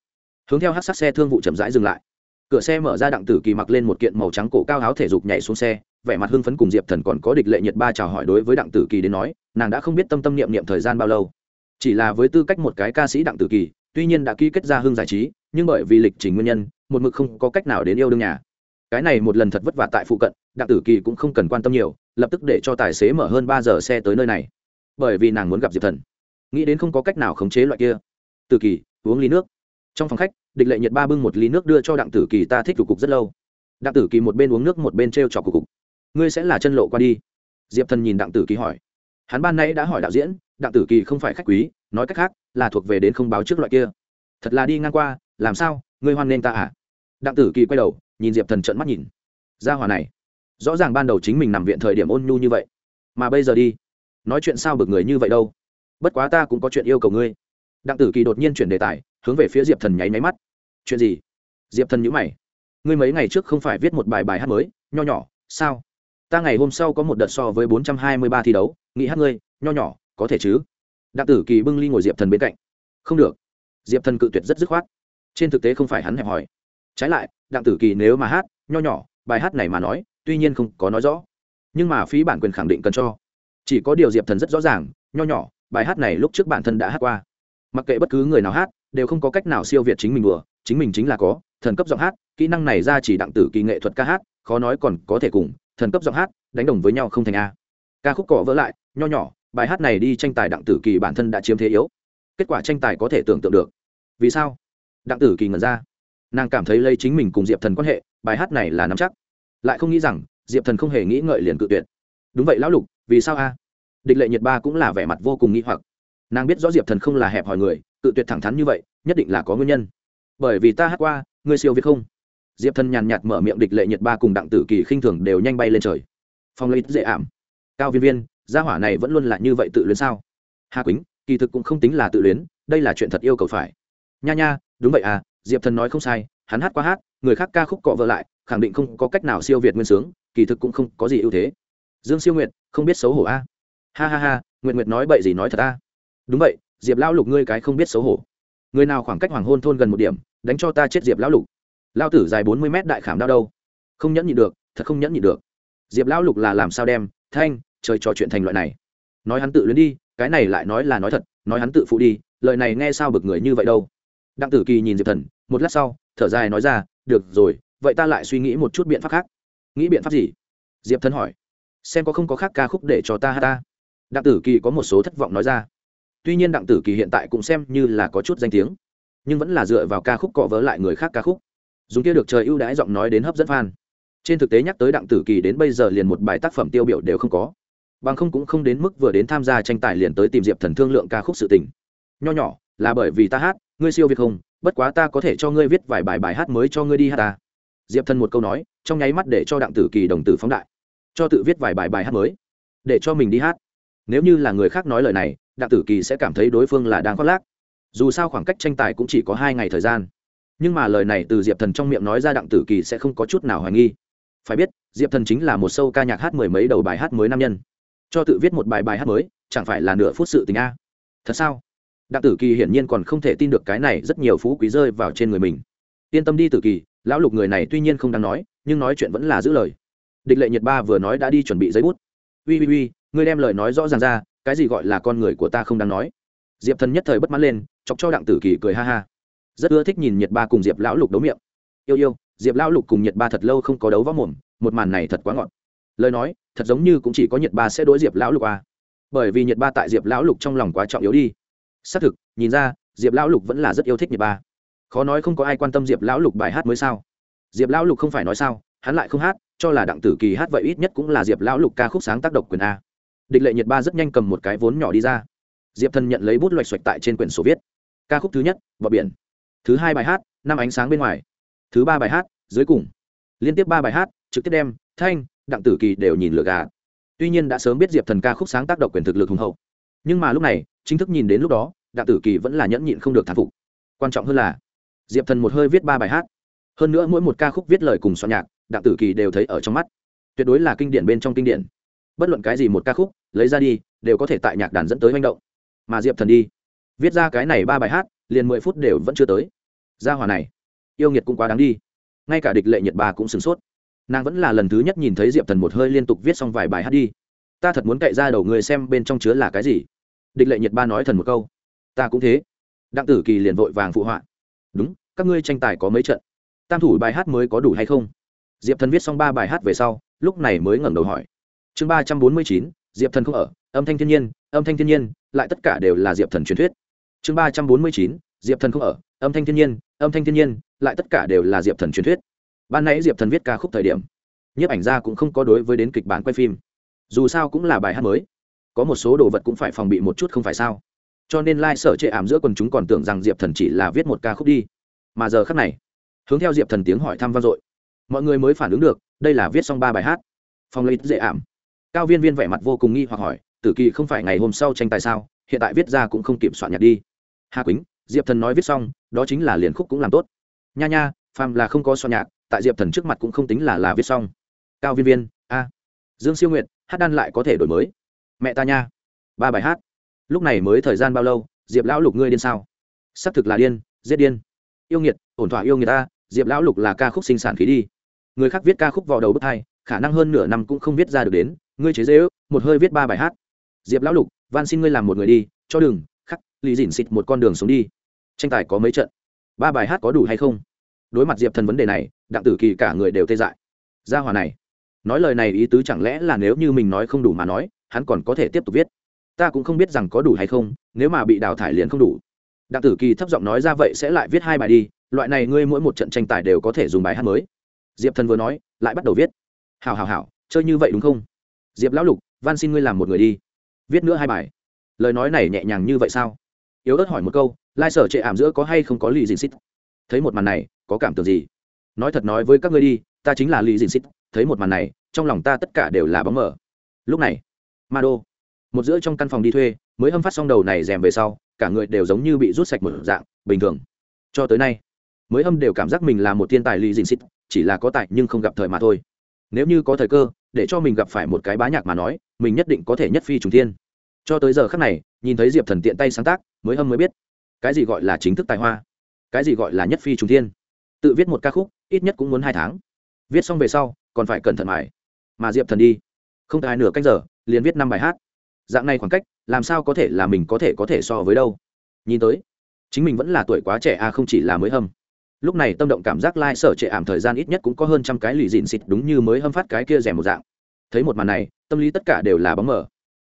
Hướng theo hát sát xe thương vụ chậm rãi dừng lại. Cửa xe mở ra, đặng tử kỳ mặc lên một kiện màu trắng cổ cao áo thể dục nhảy xuống xe vẻ mặt hưng phấn cùng diệp thần còn có địch lệ nhiệt ba chào hỏi đối với đặng tử kỳ đến nói, nàng đã không biết tâm tâm niệm niệm thời gian bao lâu. Chỉ là với tư cách một cái ca sĩ đặng tử kỳ, tuy nhiên đã ký kết ra hưng giải trí, nhưng bởi vì lịch trình nguyên nhân, một mực không có cách nào đến yêu đương nhà. Cái này một lần thật vất vả tại phụ cận, đặng tử kỳ cũng không cần quan tâm nhiều, lập tức để cho tài xế mở hơn ba giờ xe tới nơi này. Bởi vì nàng muốn gặp diệp thần. Nghĩ đến không có cách nào khống chế loại kia. Tử kỳ, uống ly nước. Trong phòng khách, địch lệ nhiệt ba bưng một ly nước đưa cho đặng tử kỳ, ta thích thủ cục rất lâu. Đặng tử kỳ một bên uống nước một bên t r e o trọc cục cục ngươi sẽ là chân lộ qua đi. Diệp thần nhìn đặng tử kỳ hỏi. Hắn ban nãy đã hỏi đạo diễn, đặng tử kỳ không phải khách quý, nói cách khác, là thuộc về đến không báo trước loại kia. Thật là đi ngang qua, làm sao, ngươi hoan nghênh ta à? Đặng tử kỳ quay đầu, nhìn diệp thần trợn mắt nhìn. Ra hòa này, rõ ràng ban đầu chính mình nằm viện thời điểm ôn nhu như vậy. Mà bây giờ đi, nói chuyện sao bực người như vậy đâu? Bất quá ta cũng có chuyện yêu cầu ngươi. Đặng tử kỳ đột nhiên chuyển đề tài, hướng về phía diệp thần nháy máy mắt. Chuyện gì? Diệp thần nhữ mày. Ngươi mấy ngày trước không phải viết một bài bài hát mới, nho nhỏ, sao? Ta ngày hôm sau có một đợt so với bốn trăm hai mươi ba thi đấu, nghĩ hát ngươi, nho nhỏ, có thể chứ? Đặng tử kỳ bưng ly ngồi diệp thần bên cạnh. Không được. Diệp thần cự tuyệt rất dứt khoát. Trên thực tế không phải hắn hẹp hòi. Trái lại, đặng tử kỳ nếu mà hát, nho nhỏ, bài hát này mà nói, tuy nhiên không có nói rõ. Nhưng mà phí bản quyền khẳng định cần cho. Chỉ có điều diệp thần rất rõ ràng, nho nhỏ, bài hát này lúc trước bản thân đã hát qua. Mặc kệ bất cứ người nào hát, đều không có cách nào siêu việt chính mình đùa, chính mình chính là có, thần cấp giọng hát, kỹ năng này ra chỉ đặng tử kỳ nghệ thuật ca hát, khó nói còn có thể cùng thần cấp giọng hát, đánh đồng với nhau không thành a. Ca khúc cỏ vỡ lại, nho nhỏ, bài hát này đi tranh tài đặng tử kỳ bản thân đã chiếm thế yếu. Kết quả tranh tài có thể tưởng tượng được. Vì sao? Đặng tử kỳ ngẩn ra. Nàng cảm thấy lấy chính mình cùng diệp thần quan hệ, bài hát này là nắm chắc. Lại không nghĩ rằng, diệp thần không hề nghĩ ngợi liền cự tuyệt. Đúng vậy lão lục, vì sao a? Địch lệ nhiệt ba cũng là vẻ mặt vô cùng nghĩ hoặc. Nàng biết rõ diệp thần không là hẹp hòi người, cự tuyệt thẳng thắn như vậy, nhất định là có nguyên nhân. Bởi vì ta hát qua, ngươi siêu việt không? Diệp thần nhàn nhạt mở miệng địch lệ nhiệt ba cùng đặng tử kỳ khinh thường đều nhanh bay lên trời. Phong lấy dễ ảm. Cao viên viên gia hỏa này vẫn luôn là như vậy tự luyến sao? Hà quýnh kỳ thực cũng không tính là tự luyến đây là chuyện thật yêu cầu phải. Nha nha đúng vậy à diệp thần nói không sai hắn hát qua hát người khác ca khúc cọ vợ lại khẳng định không có cách nào siêu việt nguyên sướng kỳ thực cũng không có gì ưu thế. Dương siêu nguyện, không biết xấu hổ a ha ha ha nguyệt nguyệt nói bậy gì nói thật a đúng vậy diệp lão lục ngươi cái không biết xấu hổ. Người nào khoảng cách hoàng hôn thôn gần một điểm đánh cho ta chết diệp lão lục lao tử dài bốn mươi mét đại khảm đau đâu? Không nhẫn nhịn được, thật không nhẫn nhịn được. Diệp lão lục là làm sao đem thanh trời trò chuyện thành loại này? Nói hắn tự luyến đi, cái này lại nói là nói thật, nói hắn tự phụ đi, lời này nghe sao bực người như vậy đâu? Đặng tử kỳ nhìn diệp thần, một lát sau, thở dài nói ra, được rồi, vậy ta lại suy nghĩ một chút biện pháp khác. Nghĩ biện pháp gì? Diệp thần hỏi. Xem có không có khác ca khúc để cho ta hát ta. Đặng tử kỳ có một số thất vọng nói ra. Tuy nhiên đặng tử kỳ hiện tại cũng xem như là có chút danh tiếng, nhưng vẫn là dựa vào ca khúc cọ vớ lại người khác ca khúc dùng kia được trời ưu đãi giọng nói đến hấp dẫn fan. Trên thực tế nhắc tới đặng tử kỳ đến bây giờ liền một bài tác phẩm tiêu biểu đều không có. Bằng không cũng không đến mức vừa đến tham gia tranh tài liền tới tìm diệp thần thương lượng ca khúc sự tình. Nho nhỏ, là bởi vì ta hát, ngươi siêu việt không, bất quá ta có thể cho ngươi viết vài bài bài hát mới cho ngươi đi hát ta. Diệp thần một câu nói, trong nháy mắt để cho đặng tử kỳ đồng tử phóng đại. Cho tự viết vài bài bài hát mới, để cho mình đi hát. Nếu như là người khác nói lời này, đặng tử kỳ sẽ cảm thấy đối phương là đang khoác lác. Dù sao khoảng cách tranh tài cũng chỉ có hai ngày thời gian nhưng mà lời này từ diệp thần trong miệng nói ra đặng tử kỳ sẽ không có chút nào hoài nghi. Phải biết, diệp thần chính là một sâu ca nhạc hát mười mấy đầu bài hát mới nam nhân. Cho tự viết một bài bài hát mới, chẳng phải là nửa phút sự tình a? Thật sao? Đặng tử kỳ hiển nhiên còn không thể tin được cái này rất nhiều phú quý rơi vào trên người mình. Yên tâm đi tử kỳ, lão lục người này tuy nhiên không đáng nói, nhưng nói chuyện vẫn là giữ lời. Địch lệ nhật ba vừa nói đã đi chuẩn bị giấy bút. Ui ui ui ngươi đem lời nói rõ ràng ra, cái gì gọi là con người của ta không đáng nói? Diệp thần nhất thời bất mãn lên, chọc cho đặng tử kỳ cười ha ha rất ưa thích nhìn nhiệt ba cùng diệp lão lục đấu miệng. Yêu yêu, diệp lão lục cùng nhiệt ba thật lâu không có đấu võ mồm, một màn này thật quá ngọt. Lời nói, thật giống như cũng chỉ có nhiệt ba sẽ đối diệp lão lục à. bởi vì nhiệt ba tại diệp lão lục trong lòng quá trọng yếu đi. Xác thực, nhìn ra, diệp lão lục vẫn là rất yêu thích nhiệt ba. Khó nói không có ai quan tâm diệp lão lục bài hát mới sao. Diệp lão lục không phải nói sao, hắn lại không hát, cho là đặng tử kỳ hát vậy ít nhất cũng là diệp lão lục ca khúc sáng tác độc quyền a. Địch lệ nhiệt ba rất nhanh cầm một cái vốn nhỏ đi ra. Diệp thần nhận lấy bút loạch xoạch tại trên quyển sổ viết. Ca khúc thứ nhất bờ biển thứ hai bài hát, năm ánh sáng bên ngoài. Thứ ba bài hát, dưới cùng. Liên tiếp ba bài hát, trực tiếp đem, thanh, đặng tử kỳ đều nhìn lựa gà tuy nhiên đã sớm biết diệp thần ca khúc sáng tác độc quyền thực lực hùng hậu. Nhưng mà lúc này, chính thức nhìn đến lúc đó, đặng tử kỳ vẫn là nhẫn nhịn không được thán phục. Quan trọng hơn là, diệp thần một hơi viết ba bài hát. Hơn nữa mỗi một ca khúc viết lời cùng soạn nhạc, đặng tử kỳ đều thấy ở trong mắt. Tuyệt đối là kinh điển bên trong kinh điển. Bất luận cái gì một ca khúc, lấy ra đi, đều có thể tại nhạc đàn dẫn tới manh động. Mà diệp thần đi, viết ra cái này ba bài hát liền mười phút đều vẫn chưa tới. Ra hòa này, yêu nghiệt cũng quá đáng đi. Ngay cả địch lệ nhiệt ba cũng sửng sốt. Nàng vẫn là lần thứ nhất nhìn thấy diệp thần một hơi liên tục viết xong vài bài hát đi. Ta thật muốn cậy ra đầu người xem bên trong chứa là cái gì. Địch lệ nhiệt ba nói thần một câu. Ta cũng thế. Đặng tử kỳ liền vội vàng phụ họa. Đúng, các ngươi tranh tài có mấy trận? Tam thủ bài hát mới có đủ hay không? Diệp thần viết xong ba bài hát về sau, lúc này mới ngẩng đầu hỏi. Chương ba trăm bốn mươi chín, diệp thần không ở, âm thanh thiên nhiên, âm thanh thiên nhiên, lại tất cả đều là diệp thần truyền thuyết chương ba trăm bốn mươi chín, diệp thần không ở, âm thanh thiên nhiên, âm thanh thiên nhiên, lại tất cả đều là diệp thần truyền thuyết. Ban nãy diệp thần viết ca khúc thời điểm, nhiếp ảnh gia cũng không có đối với đến kịch bản quay phim. Dù sao cũng là bài hát mới. Có một số đồ vật cũng phải phòng bị một chút không phải sao? Cho nên lai、like、sở chệ ảm giữa quần chúng còn tưởng rằng diệp thần chỉ là viết một ca khúc đi. Mà giờ khắc này, hướng theo diệp thần tiếng hỏi thăm vang dội, mọi người mới phản ứng được, đây là viết xong ba bài hát. Phong lấy dễ ảm. Cao viên viên vẻ mặt vô cùng nghi hoặc hỏi, tử kỳ không phải ngày hôm sau tranh tài sao? Hiện tại viết ra cũng không kịp soạn nhạc đi hà quýnh, diệp thần nói viết xong, đó chính là liền khúc cũng làm tốt. Nha nha, phàm là không có so nhạc, tại diệp thần trước mặt cũng không tính là là viết xong. Cao viên viên, a. Dương siêu nguyện hát đan lại có thể đổi mới. Mẹ ta nha. Ba bài hát. Lúc này mới thời gian bao lâu, diệp lão lục ngươi điên sao? Xác thực là điên, giết điên. Yêu nghiệt, ổn thỏa yêu người ta, diệp lão lục là ca khúc sinh sản khí đi. Người khác viết ca khúc vào đầu bước hai, khả năng hơn nửa năm cũng không viết ra được đến, ngươi chế dễ ước một hơi viết ba bài hát. Diệp lão lục, van xin ngươi làm một người đi, cho đừng lì dỉn xịt một con đường xuống đi. Tranh tài có mấy trận? Ba bài hát có đủ hay không? Đối mặt diệp thần vấn đề này, đặng tử kỳ cả người đều tê dại. Gia hòa này, nói lời này ý tứ chẳng lẽ là nếu như mình nói không đủ mà nói, hắn còn có thể tiếp tục viết? Ta cũng không biết rằng có đủ hay không, nếu mà bị đào thải liền không đủ. Đặng tử kỳ thấp giọng nói ra vậy sẽ lại viết hai bài đi, loại này ngươi mỗi một trận tranh tài đều có thể dùng bài hát mới. Diệp thần vừa nói, lại bắt đầu viết. Hào hào hào chơi như vậy đúng không? Diệp lão lục, van xin ngươi làm một người đi. Viết nữa hai bài. Lời nói này nhẹ nhàng như vậy sao? Yếu ớt hỏi một câu, lai sở trệ ảm giữa có hay không có lì dìn xít? Thấy một màn này, có cảm tưởng gì? Nói thật nói với các ngươi đi, ta chính là lì dìn xít. Thấy một màn này, trong lòng ta tất cả đều là bóng mở lúc này ma đô một giữa trong căn phòng đi thuê, mới hâm phát xong đầu này rèm về sau, cả người đều giống như bị rút sạch một dạng, bình thường. Cho tới nay, mới hâm đều cảm giác mình là một thiên tài lì dìn xít, chỉ là có tài nhưng không gặp thời mà thôi. Nếu như có thời cơ, để cho mình gặp phải một cái bá nhạc mà nói, mình nhất định có thể nhất phi trùng thiên. Cho tới giờ khác này, nhìn thấy diệp thần tiện tay sáng tác mới hâm mới biết. Cái gì gọi là chính thức tài hoa? Cái gì gọi là nhất phi trùng thiên? Tự viết một ca khúc, ít nhất cũng muốn hai tháng. Viết xong về sau, còn phải cẩn thận mãi. Mà diệp thần đi. Không tài nửa canh giờ, liền viết năm bài hát. Dạng này khoảng cách, làm sao có thể là mình có thể có thể so với đâu? Nhìn tới, chính mình vẫn là tuổi quá trẻ a à không chỉ là mới hâm lúc này tâm động cảm giác lai、like、sở trệ ảm thời gian ít nhất cũng có hơn trăm cái lì dịn xịt đúng như mới hâm phát cái kia rẻ một dạng. Thấy một màn này, tâm lý tất cả đều là bóng mở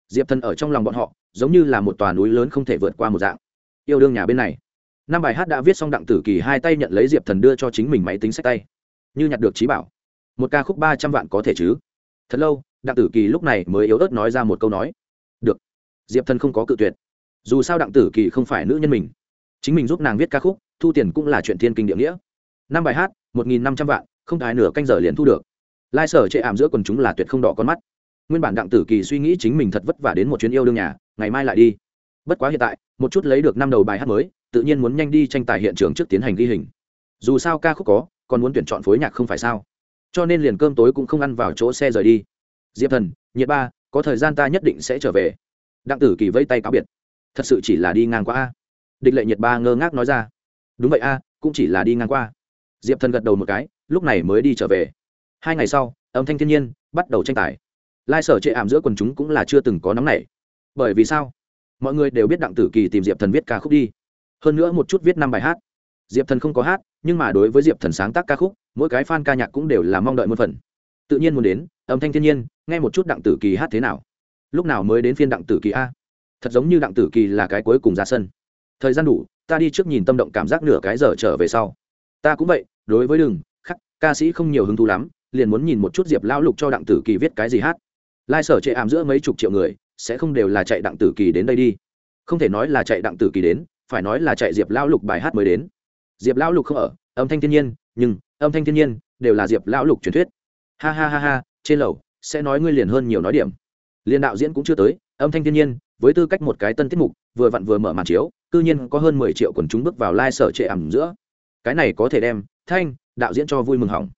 diệp thần ở trong lòng bọn họ giống như là một tòa núi lớn không thể vượt qua một dạng. Yêu đương nhà bên này. Năm bài hát đã viết xong đặng tử kỳ hai tay nhận lấy diệp thần đưa cho chính mình máy tính sách tay. Như nhặt được trí bảo. Một ca khúc ba trăm vạn có thể chứ? Thật lâu, đặng tử kỳ lúc này mới yếu ớt nói ra một câu nói. Được. Diệp thần không có cự tuyệt. Dù sao đặng tử kỳ không phải nữ nhân mình. Chính mình giúp nàng viết ca khúc, thu tiền cũng là chuyện thiên kinh địa nghĩa. Năm bài hát, một nghìn năm trăm vạn, không thái nửa canh giờ liền thu được. Lai sở chệ ảm giữa quần chúng là tuyệt không đỏ con mắt. Nguyên bản đặng tử kỳ suy nghĩ chính mình thật vất vả đến một chuyến yêu đương nhà ngày mai lại đi. Bất quá hiện tại, một chút lấy được năm đầu bài hát mới, tự nhiên muốn nhanh đi tranh tài hiện trường trước tiến hành ghi hình. Dù sao ca khúc có, còn muốn tuyển chọn phối nhạc không phải sao? Cho nên liền cơm tối cũng không ăn vào chỗ xe rời đi. Diệp thần, nhiệt ba, có thời gian ta nhất định sẽ trở về. Đặng tử kỳ vây tay cáo biệt. Thật sự chỉ là đi ngang qua a. Địch lệ nhiệt ba ngơ ngác nói ra. Đúng vậy a, cũng chỉ là đi ngang qua. Diệp thần gật đầu một cái, lúc này mới đi trở về. Hai ngày sau, âm thanh thiên nhiên bắt đầu tranh tài. Lai sở chệ ảm giữa quần chúng cũng là chưa từng có nóng này bởi vì sao? Mọi người đều biết đặng tử kỳ tìm diệp thần viết ca khúc đi. Hơn nữa một chút viết năm bài hát. Diệp thần không có hát, nhưng mà đối với diệp thần sáng tác ca khúc, mỗi cái fan ca nhạc cũng đều là mong đợi một phần. Tự nhiên muốn đến, âm thanh thiên nhiên, nghe một chút đặng tử kỳ hát thế nào. Lúc nào mới đến phiên đặng tử kỳ a? Thật giống như đặng tử kỳ là cái cuối cùng ra sân. Thời gian đủ, ta đi trước nhìn tâm động cảm giác nửa cái giờ trở về sau. Ta cũng vậy, đối với đừng, khắc, ca sĩ không nhiều hứng thú lắm, liền muốn nhìn một chút diệp lão lục cho đặng tử kỳ viết cái gì hát. Lai sở chệ ảm giữa mấy chục triệu người sẽ không đều là chạy đặng tử kỳ đến đây đi. Không thể nói là chạy đặng tử kỳ đến, phải nói là chạy diệp lão lục bài hát mới đến. Diệp lão lục không ở, âm thanh thiên nhiên, nhưng âm thanh thiên nhiên đều là diệp lão lục truyền thuyết. Ha ha ha ha, trên lầu, sẽ nói ngươi liền hơn nhiều nói điểm. Liên đạo diễn cũng chưa tới, âm thanh thiên nhiên, với tư cách một cái tân tiết mục, vừa vặn vừa mở màn chiếu, cư nhiên có hơn mười triệu quần chúng bước vào lai、like、sở trệ ẩm giữa. Cái này có thể đem, thanh, đạo diễn cho vui mừng hỏng.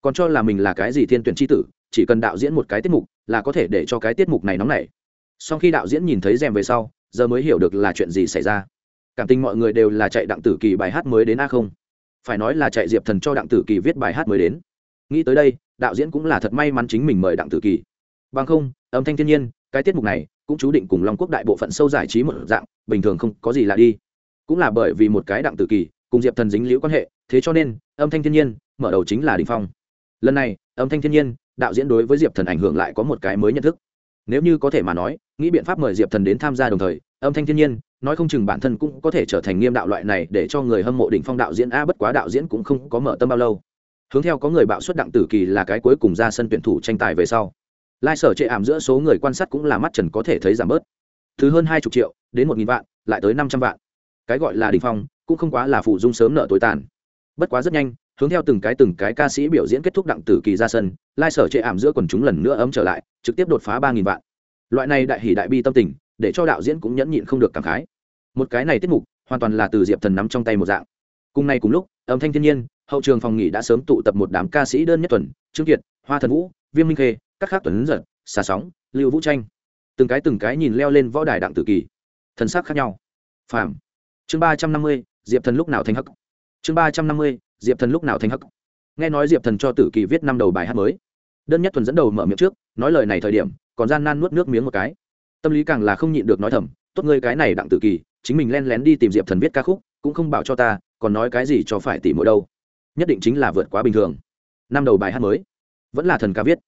Còn cho là mình là cái gì thiên tuyển tri tử, chỉ cần đạo diễn một cái tiết mục, là có thể để cho cái tiết mục này nóng nảy sau khi đạo diễn nhìn thấy rèm về sau, giờ mới hiểu được là chuyện gì xảy ra. Cảm tình mọi người đều là chạy đặng tử kỳ bài hát mới đến a không? Phải nói là chạy diệp thần cho đặng tử kỳ viết bài hát mới đến. Nghĩ tới đây, đạo diễn cũng là thật may mắn chính mình mời đặng tử kỳ. Bằng không, âm thanh thiên nhiên, cái tiết mục này cũng chú định cùng long quốc đại bộ phận sâu giải trí một dạng, bình thường không có gì lạ đi. Cũng là bởi vì một cái đặng tử kỳ, cùng diệp thần dính liễu quan hệ, thế cho nên, âm thanh thiên nhiên, mở đầu chính là đình phong. Lần này, âm thanh thiên nhiên, đạo diễn đối với diệp thần ảnh hưởng lại có một cái mới nhận thức. Nếu như có thể mà nói nghĩ biện pháp mời diệp thần đến tham gia đồng thời, âm thanh thiên nhiên, nói không chừng bản thân cũng có thể trở thành nghiêm đạo loại này để cho người hâm mộ đỉnh phong đạo diễn a, bất quá đạo diễn cũng không có mở tâm bao lâu. Hướng theo có người bạo xuất đặng tử kỳ là cái cuối cùng ra sân tuyển thủ tranh tài về sau. Lai sở chệ ảm giữa số người quan sát cũng là mắt trần có thể thấy giảm bớt. Thứ hơn hai chục triệu, đến một nghìn vạn, lại tới năm trăm vạn. Cái gọi là đỉnh phong, cũng không quá là phụ dung sớm nợ tối tàn. Bất quá rất nhanh, hướng theo từng cái từng cái ca sĩ biểu diễn kết thúc đặng tử kỳ ra sân, lai sở chệ ảm giữa quần chúng lần nữa ấm trở lại, trực tiếp đột phá ba nghìn vạn loại này đại hỷ đại bi tâm tình, để cho đạo diễn cũng nhẫn nhịn không được cảm khái. Một cái này tiết mục, hoàn toàn là từ diệp thần nắm trong tay một dạng. Cùng ngày cùng lúc, âm thanh thiên nhiên, hậu trường phòng nghỉ đã sớm tụ tập một đám ca sĩ đơn nhất tuần, trương kiệt, hoa thần vũ, viêm minh khê, các khác tuấn giật, xà sóng, lưu vũ tranh. Từng cái từng cái nhìn leo lên võ đài đặng tử kỳ. Thần sắc khác nhau. Phạm chương ba trăm năm mươi, diệp thần lúc nào thành hắc? Chương ba trăm năm mươi, diệp thần lúc nào thành hắc? Nghe nói diệp thần cho tử kỳ viết năm đầu bài hát mới. Đơn nhất tuần dẫn đầu mở miệng trước, nói lời này thời điểm còn gian nan nuốt nước miếng một cái. Tâm lý càng là không nhịn được nói thầm, tốt ngươi cái này đặng tự kỳ, chính mình len lén đi tìm diệp thần viết ca khúc, cũng không bảo cho ta, còn nói cái gì cho phải tỉ mỗi đâu. Nhất định chính là vượt quá bình thường. Năm đầu bài hát mới. Vẫn là thần ca viết.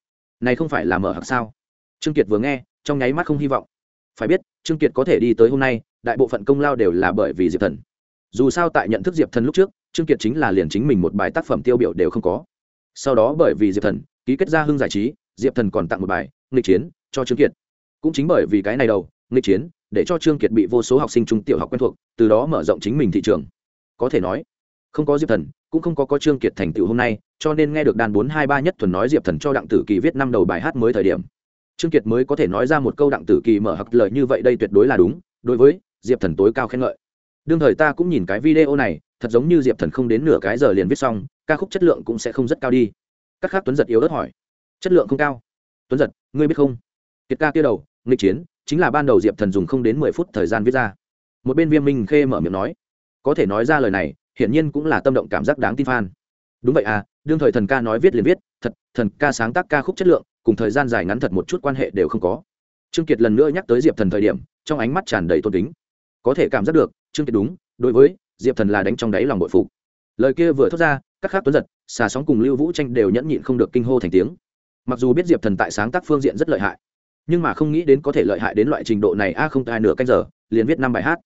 Này không phải là mở hặc sao? Trương kiệt vừa nghe, trong nháy mắt không hy vọng. Phải biết, trương kiệt có thể đi tới hôm nay, đại bộ phận công lao đều là bởi vì diệp thần. Dù sao tại nhận thức diệp thần lúc trước, trương kiệt chính là liền chính mình một bài tác phẩm tiêu biểu đều không có. Sau đó bởi vì diệp thần, ký kết ra hưng giải trí, diệp thần còn tặng một bài, nghịch chiến cho trương kiệt. Cũng chính bởi vì cái này đầu, nghịch chiến, để cho trương kiệt bị vô số học sinh trung tiểu học quen thuộc, từ đó mở rộng chính mình thị trường. Có thể nói, không có diệp thần, cũng không có có trương kiệt thành tựu hôm nay, cho nên nghe được đàn bốn hai ba nhất thuần nói diệp thần cho đặng tử kỳ viết năm đầu bài hát mới thời điểm, trương kiệt mới có thể nói ra một câu đặng tử kỳ mở hặc lời như vậy đây tuyệt đối là đúng, đối với diệp thần tối cao khen ngợi. Đương thời ta cũng nhìn cái video này, thật giống như diệp thần không đến nửa cái giờ liền viết xong, ca khúc chất lượng cũng sẽ không rất cao đi. Các khác tuấn giật yếu ớt hỏi, chất lượng không cao? Tuấn giật, ngươi biết không? Kiệt ca kia đầu, nghịch chiến, chính là ban đầu diệp thần dùng không đến mười phút thời gian viết ra. Một bên viêm minh khê mở miệng nói, có thể nói ra lời này, hiển nhiên cũng là tâm động cảm giác đáng tin phan. Đúng vậy à đương thời thần ca nói viết liền viết, thật, thần ca sáng tác ca khúc chất lượng, cùng thời gian dài ngắn thật một chút quan hệ đều không có. Trương kiệt lần nữa nhắc tới diệp thần thời điểm, trong ánh mắt tràn đầy tôn kính. Có thể cảm giác được, trương kiệt đúng, đối với diệp thần là đánh trong đáy lòng bội phục. Lời kia vừa thốt ra, các khác tuấn giật, xà sóng cùng lưu vũ tranh đều nhẫn nhịn không được kinh hô thành tiếng. Mặc dù biết diệp thần tại sáng tác phương diện rất lợi hại nhưng mà không nghĩ đến có thể lợi hại đến loại trình độ này. A, không tai nửa canh giờ, liền viết năm bài hát.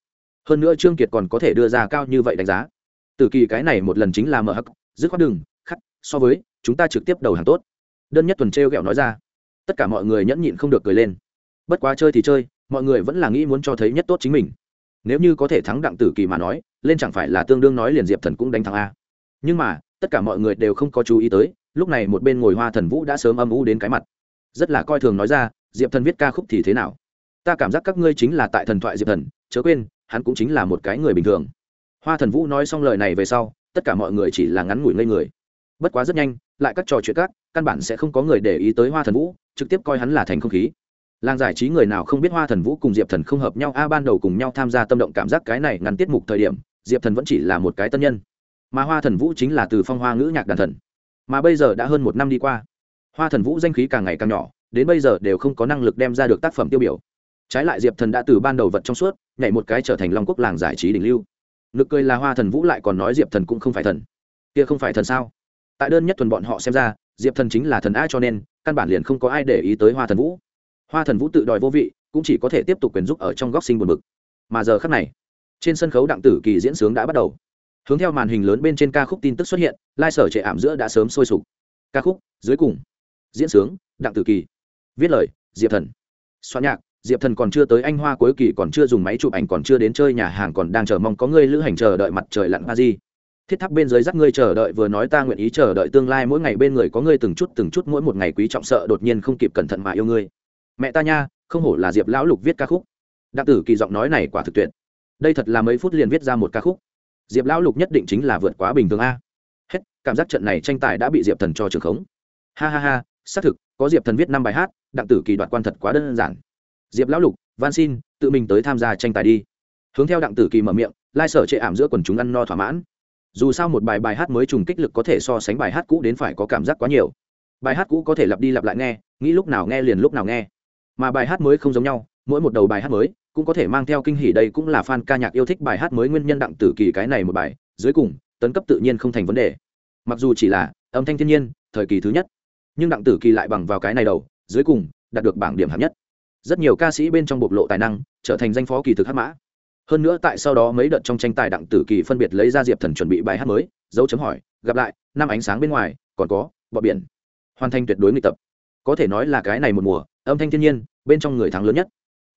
Hơn nữa trương kiệt còn có thể đưa ra cao như vậy đánh giá. Từ kỳ cái này một lần chính là mở hắc, dứt khoát đừng, khắc, so với, chúng ta trực tiếp đầu hàng tốt. Đơn nhất tuần t r e o g ẹ o nói ra. Tất cả mọi người nhẫn nhịn không được cười lên. Bất quá chơi thì chơi, mọi người vẫn là nghĩ muốn cho thấy nhất tốt chính mình. Nếu như có thể thắng đặng tử kỳ mà nói, lên chẳng phải là tương đương nói liền diệp thần cũng đánh thắng a. Nhưng mà, tất cả mọi người đều không có chú ý tới, lúc này một bên ngồi hoa thần vũ đã sớm âm u đến cái mặt. Rất là coi thường nói ra diệp thần viết ca khúc thì thế nào? Ta cảm giác các ngươi chính là tại thần thoại diệp thần, chớ quên, hắn cũng chính là một cái người bình thường. Hoa thần vũ nói xong lời này về sau, tất cả mọi người chỉ là ngắn ngủi ngây người. Bất quá rất nhanh, lại các trò chuyện các, căn bản sẽ không có người để ý tới hoa thần vũ, trực tiếp coi hắn là thành không khí. Làng giải trí người nào không biết hoa thần vũ cùng diệp thần không hợp nhau, a, ban đầu cùng nhau tham gia tâm động cảm giác cái này ngắn tiết mục thời điểm, diệp thần vẫn chỉ là một cái tân nhân. Mà hoa thần vũ chính là từ phong hoa ngữ nhạc đàn thần. Mà bây giờ đã hơn một năm đi qua, hoa thần vũ danh khí càng ngày càng nhỏ đến bây giờ đều không có năng lực đem ra được tác phẩm tiêu biểu. Trái lại diệp thần đã từ ban đầu vật trong suốt, nhảy một cái trở thành long quốc làng giải trí đỉnh lưu. Nực cười là hoa thần vũ lại còn nói diệp thần cũng không phải thần. Kia không phải thần sao? Tại đơn nhất thuần bọn họ xem ra, diệp thần chính là thần a cho nên, căn bản liền không có ai để ý tới hoa thần vũ. Hoa thần vũ tự đòi vô vị, cũng chỉ có thể tiếp tục quyền giúp ở trong góc sinh buồn bực. Mà giờ khắc này, trên sân khấu đặng tử kỳ diễn sướng đã bắt đầu. Hướng theo màn hình lớn bên trên ca khúc tin tức xuất hiện, lai sở trệ ảm giữa đã sớm sôi sục. Ca khúc, dưới cùng, diễn sướng, đặng tử kỳ viết lời, diệp thần. Soạn nhạc, diệp thần còn chưa tới anh hoa cuối kỳ còn chưa dùng máy chụp ảnh còn chưa đến chơi nhà hàng còn đang chờ mong có ngươi lữ hành chờ đợi mặt trời lặn ba di thiết tháp bên dưới dắt ngươi chờ đợi vừa nói ta nguyện ý chờ đợi tương lai mỗi ngày bên người có ngươi từng chút từng chút mỗi một ngày quý trọng sợ đột nhiên không kịp cẩn thận mà yêu ngươi. Mẹ ta nha, không hổ là diệp lão lục viết ca khúc. Đặng tử kỳ giọng nói này quả thực tuyệt. Đây thật là mấy phút liền viết ra một ca khúc. Diệp lão lục nhất định chính là vượt quá bình thường a. Hết, cảm giác trận này tranh tài đã bị diệp thần cho trường khống. Ha ha ha, xác thực có diệp thần viết năm bài hát, đặng tử kỳ đoạt quan thật quá đơn giản. Diệp lão lục van xin, tự mình tới tham gia tranh tài đi. Hướng theo đặng tử kỳ mở miệng, lai sở chệ ảm giữa quần chúng ăn no thỏa mãn. Dù sao một bài bài hát mới trùng kích lực có thể so sánh bài hát cũ đến phải có cảm giác quá nhiều. Bài hát cũ có thể lặp đi lặp lại nghe, nghĩ lúc nào nghe liền lúc nào nghe. Mà bài hát mới không giống nhau, mỗi một đầu bài hát mới cũng có thể mang theo kinh hỉ đây cũng là fan ca nhạc yêu thích bài hát mới nguyên nhân đặng tử kỳ cái này một bài, dưới cùng, tấn cấp tự nhiên không thành vấn đề. Mặc dù chỉ là âm thanh thiên nhiên, thời kỳ thứ nhất nhưng đặng tử kỳ lại bằng vào cái này đầu, dưới cùng, đạt được bảng điểm hạng nhất. Rất nhiều ca sĩ bên trong bộc lộ tài năng, trở thành danh phó kỳ thực hát mã. Hơn nữa tại sau đó mấy đợt trong tranh tài đặng tử kỳ phân biệt lấy ra diệp thần chuẩn bị bài hát mới, dấu chấm hỏi, gặp lại, năm ánh sáng bên ngoài, còn có, bọ biển. Hoàn thành tuyệt đối nghịch tập. Có thể nói là cái này một mùa, âm thanh thiên nhiên, bên trong người thắng lớn nhất.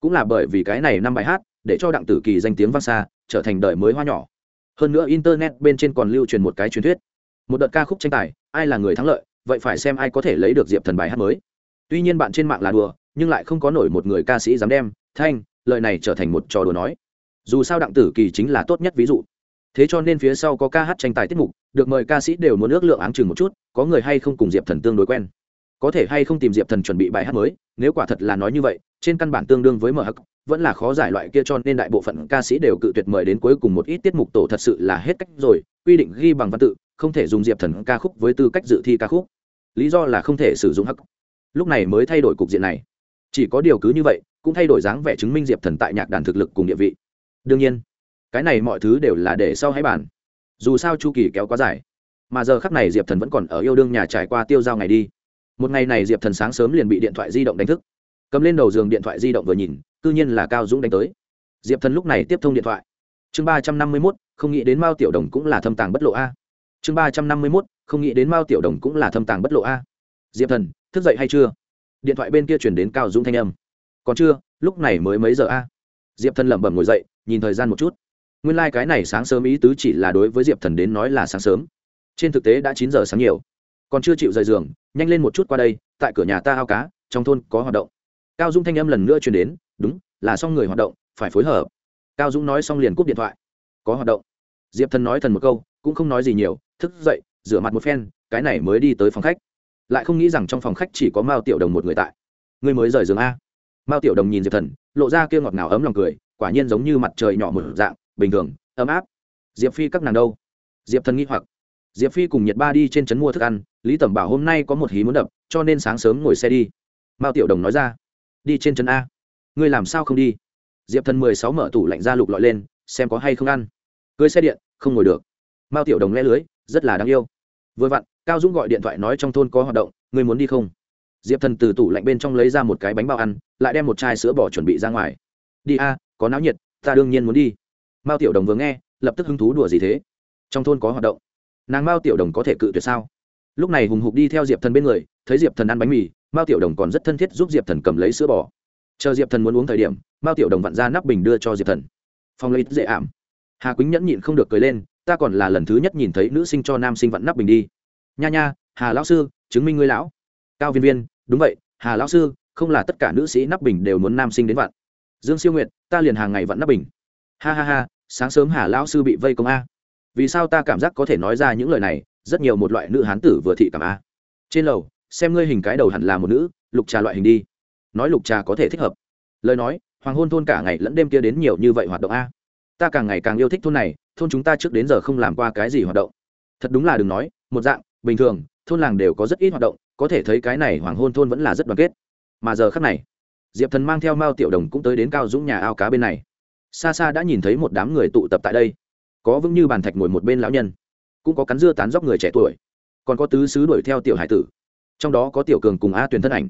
Cũng là bởi vì cái này năm bài hát, để cho đặng tử kỳ danh tiếng vang xa, trở thành đời mới hoa nhỏ. Hơn nữa internet bên trên còn lưu truyền một cái truyền thuyết. Một đợt ca khúc tranh tài, ai là người thắng lợi vậy phải xem ai có thể lấy được diệp thần bài hát mới. Tuy nhiên bạn trên mạng là đùa, nhưng lại không có nổi một người ca sĩ dám đem, thanh, lời này trở thành một trò đùa nói. Dù sao đặng tử kỳ chính là tốt nhất ví dụ. Thế cho nên phía sau có ca hát tranh tài tiết mục, được mời ca sĩ đều muốn ước lượng áng chừng một chút, có người hay không cùng diệp thần tương đối quen. Có thể hay không tìm diệp thần chuẩn bị bài hát mới, nếu quả thật là nói như vậy, trên căn bản tương đương với mở hắc, vẫn là khó giải loại kia cho nên đại bộ phận ca sĩ đều cự tuyệt mời đến cuối cùng một ít tiết mục tổ thật sự là hết cách rồi, quy định ghi bằng văn tự, không thể dùng diệp thần ca khúc với tư cách dự thi ca khúc lý do là không thể sử dụng hắc. Lúc này mới thay đổi cục diện này. Chỉ có điều cứ như vậy, cũng thay đổi dáng vẻ chứng minh diệp thần tại nhạc đàn thực lực cùng địa vị. Đương nhiên, cái này mọi thứ đều là để sau hãy bàn. Dù sao chu kỳ kéo quá dài, mà giờ khắc này diệp thần vẫn còn ở yêu đương nhà trải qua tiêu giao ngày đi. Một ngày này diệp thần sáng sớm liền bị điện thoại di động đánh thức. Cầm lên đầu giường điện thoại di động vừa nhìn c nhiên là cao dũng đánh tới. Diệp thần lúc này tiếp thông điện thoại. Chương ba trăm năm mươi mốt, không nghĩ đến mao tiểu đồng cũng là thâm tàng bất lộ a. Chương ba trăm năm mươi mốt không nghĩ đến mao tiểu đồng cũng là thâm tàng bất lộ a. Diệp thần, thức dậy hay chưa? Điện thoại bên kia chuyển đến cao dũng thanh âm. Còn chưa, lúc này mới mấy giờ a? Diệp thần lẩm bẩm ngồi dậy, nhìn thời gian một chút. Nguyên lai、like、cái này sáng sớm ý tứ chỉ là đối với diệp thần đến nói là sáng sớm. Trên thực tế đã chín giờ sáng nhiều. Còn chưa chịu rời giường, nhanh lên một chút qua đây, tại cửa nhà ta ao cá, trong thôn có hoạt động. Cao dung thanh âm lần nữa chuyển đến, đúng, là xong người hoạt động, phải phối hợp. Cao dung nói xong liền cúp điện thoại. Có hoạt động. Diệp thần nói thần một câu, cũng không nói gì nhiều, thức dậy rửa mặt một phen, cái này mới đi tới phòng khách. Lại không nghĩ rằng trong phòng khách chỉ có mao tiểu đồng một người tại. Người mới rời giường a? Mao tiểu đồng nhìn diệp thần, lộ ra kia ngọt ngào ấm lòng cười, quả nhiên giống như mặt trời nhỏ một dạng, bình thường, ấm áp. Diệp phi các nàng đâu? Diệp thần nghĩ hoặc. Diệp phi cùng nhiệt ba đi trên trấn mua thức ăn, lý tẩm bảo hôm nay có một hí muốn đập, cho nên sáng sớm ngồi xe đi. Mao tiểu đồng nói ra. Đi trên trấn a. Ngươi làm sao không đi? Diệp thần mười sáu mở tủ lạnh ra lục lọi lên, xem có hay không ăn. Cưới xe điện, không ngồi được. Mao tiểu đồng le lưới, rất là đáng yêu vừa vặn, cao dũng gọi điện thoại nói trong thôn có hoạt động, ngươi muốn đi không? Diệp thần từ tủ lạnh bên trong lấy ra một cái bánh bao ăn, lại đem một chai sữa bò chuẩn bị ra ngoài. Đi a, có náo nhiệt, ta đương nhiên muốn đi. Mao tiểu đồng vừa nghe, lập tức hứng thú đùa gì thế? Trong thôn có hoạt động. Nàng mao tiểu đồng có thể cự tuyệt sao? Lúc này hùng hục đi theo diệp thần bên người, thấy diệp thần ăn bánh mì, mao tiểu đồng còn rất thân thiết giúp diệp thần cầm lấy sữa bò. Chờ diệp thần muốn uống thời điểm, mao tiểu đồng vặn ra nắp bình đưa cho diệp thần. Phong lấy dễ ảm. Hà quýnh nhẫn nhịn không được cười lên ta còn là lần thứ nhất nhìn thấy nữ sinh cho nam sinh vặn nắp bình đi. Nha nha, hà lão sư, chứng minh ngươi lão. Cao viên viên, đúng vậy, hà lão sư, không là tất cả nữ sĩ nắp bình đều muốn nam sinh đến vặn. Dương siêu nguyện ta liền hàng ngày vặn nắp bình. Ha ha ha, sáng sớm hà lão sư bị vây công a. Vì sao ta cảm giác có thể nói ra những lời này, rất nhiều một loại nữ hán tử vừa thị cảm a. Trên lầu, xem ngươi hình cái đầu hẳn là một nữ, lục trà loại hình đi. Nói lục trà có thể thích hợp. Lời nói, hoàng hôn thôn cả ngày lẫn đêm kia đến nhiều như vậy hoạt động a ta càng ngày càng yêu thích thôn này, thôn chúng ta trước đến giờ không làm qua cái gì hoạt động. Thật đúng là đừng nói, một dạng, bình thường, thôn làng đều có rất ít hoạt động, có thể thấy cái này hoàng hôn thôn vẫn là rất đoàn kết. Mà giờ khắc này, diệp thần mang theo mao tiểu đồng cũng tới đến cao dũng nhà ao cá bên này. Xa xa đã nhìn thấy một đám người tụ tập tại đây. Có vững như bàn thạch ngồi một bên lão nhân, cũng có cắn dưa tán dóc người trẻ tuổi, còn có tứ sứ đuổi theo tiểu hải tử. Trong đó có tiểu cường cùng a tuyển thân ảnh.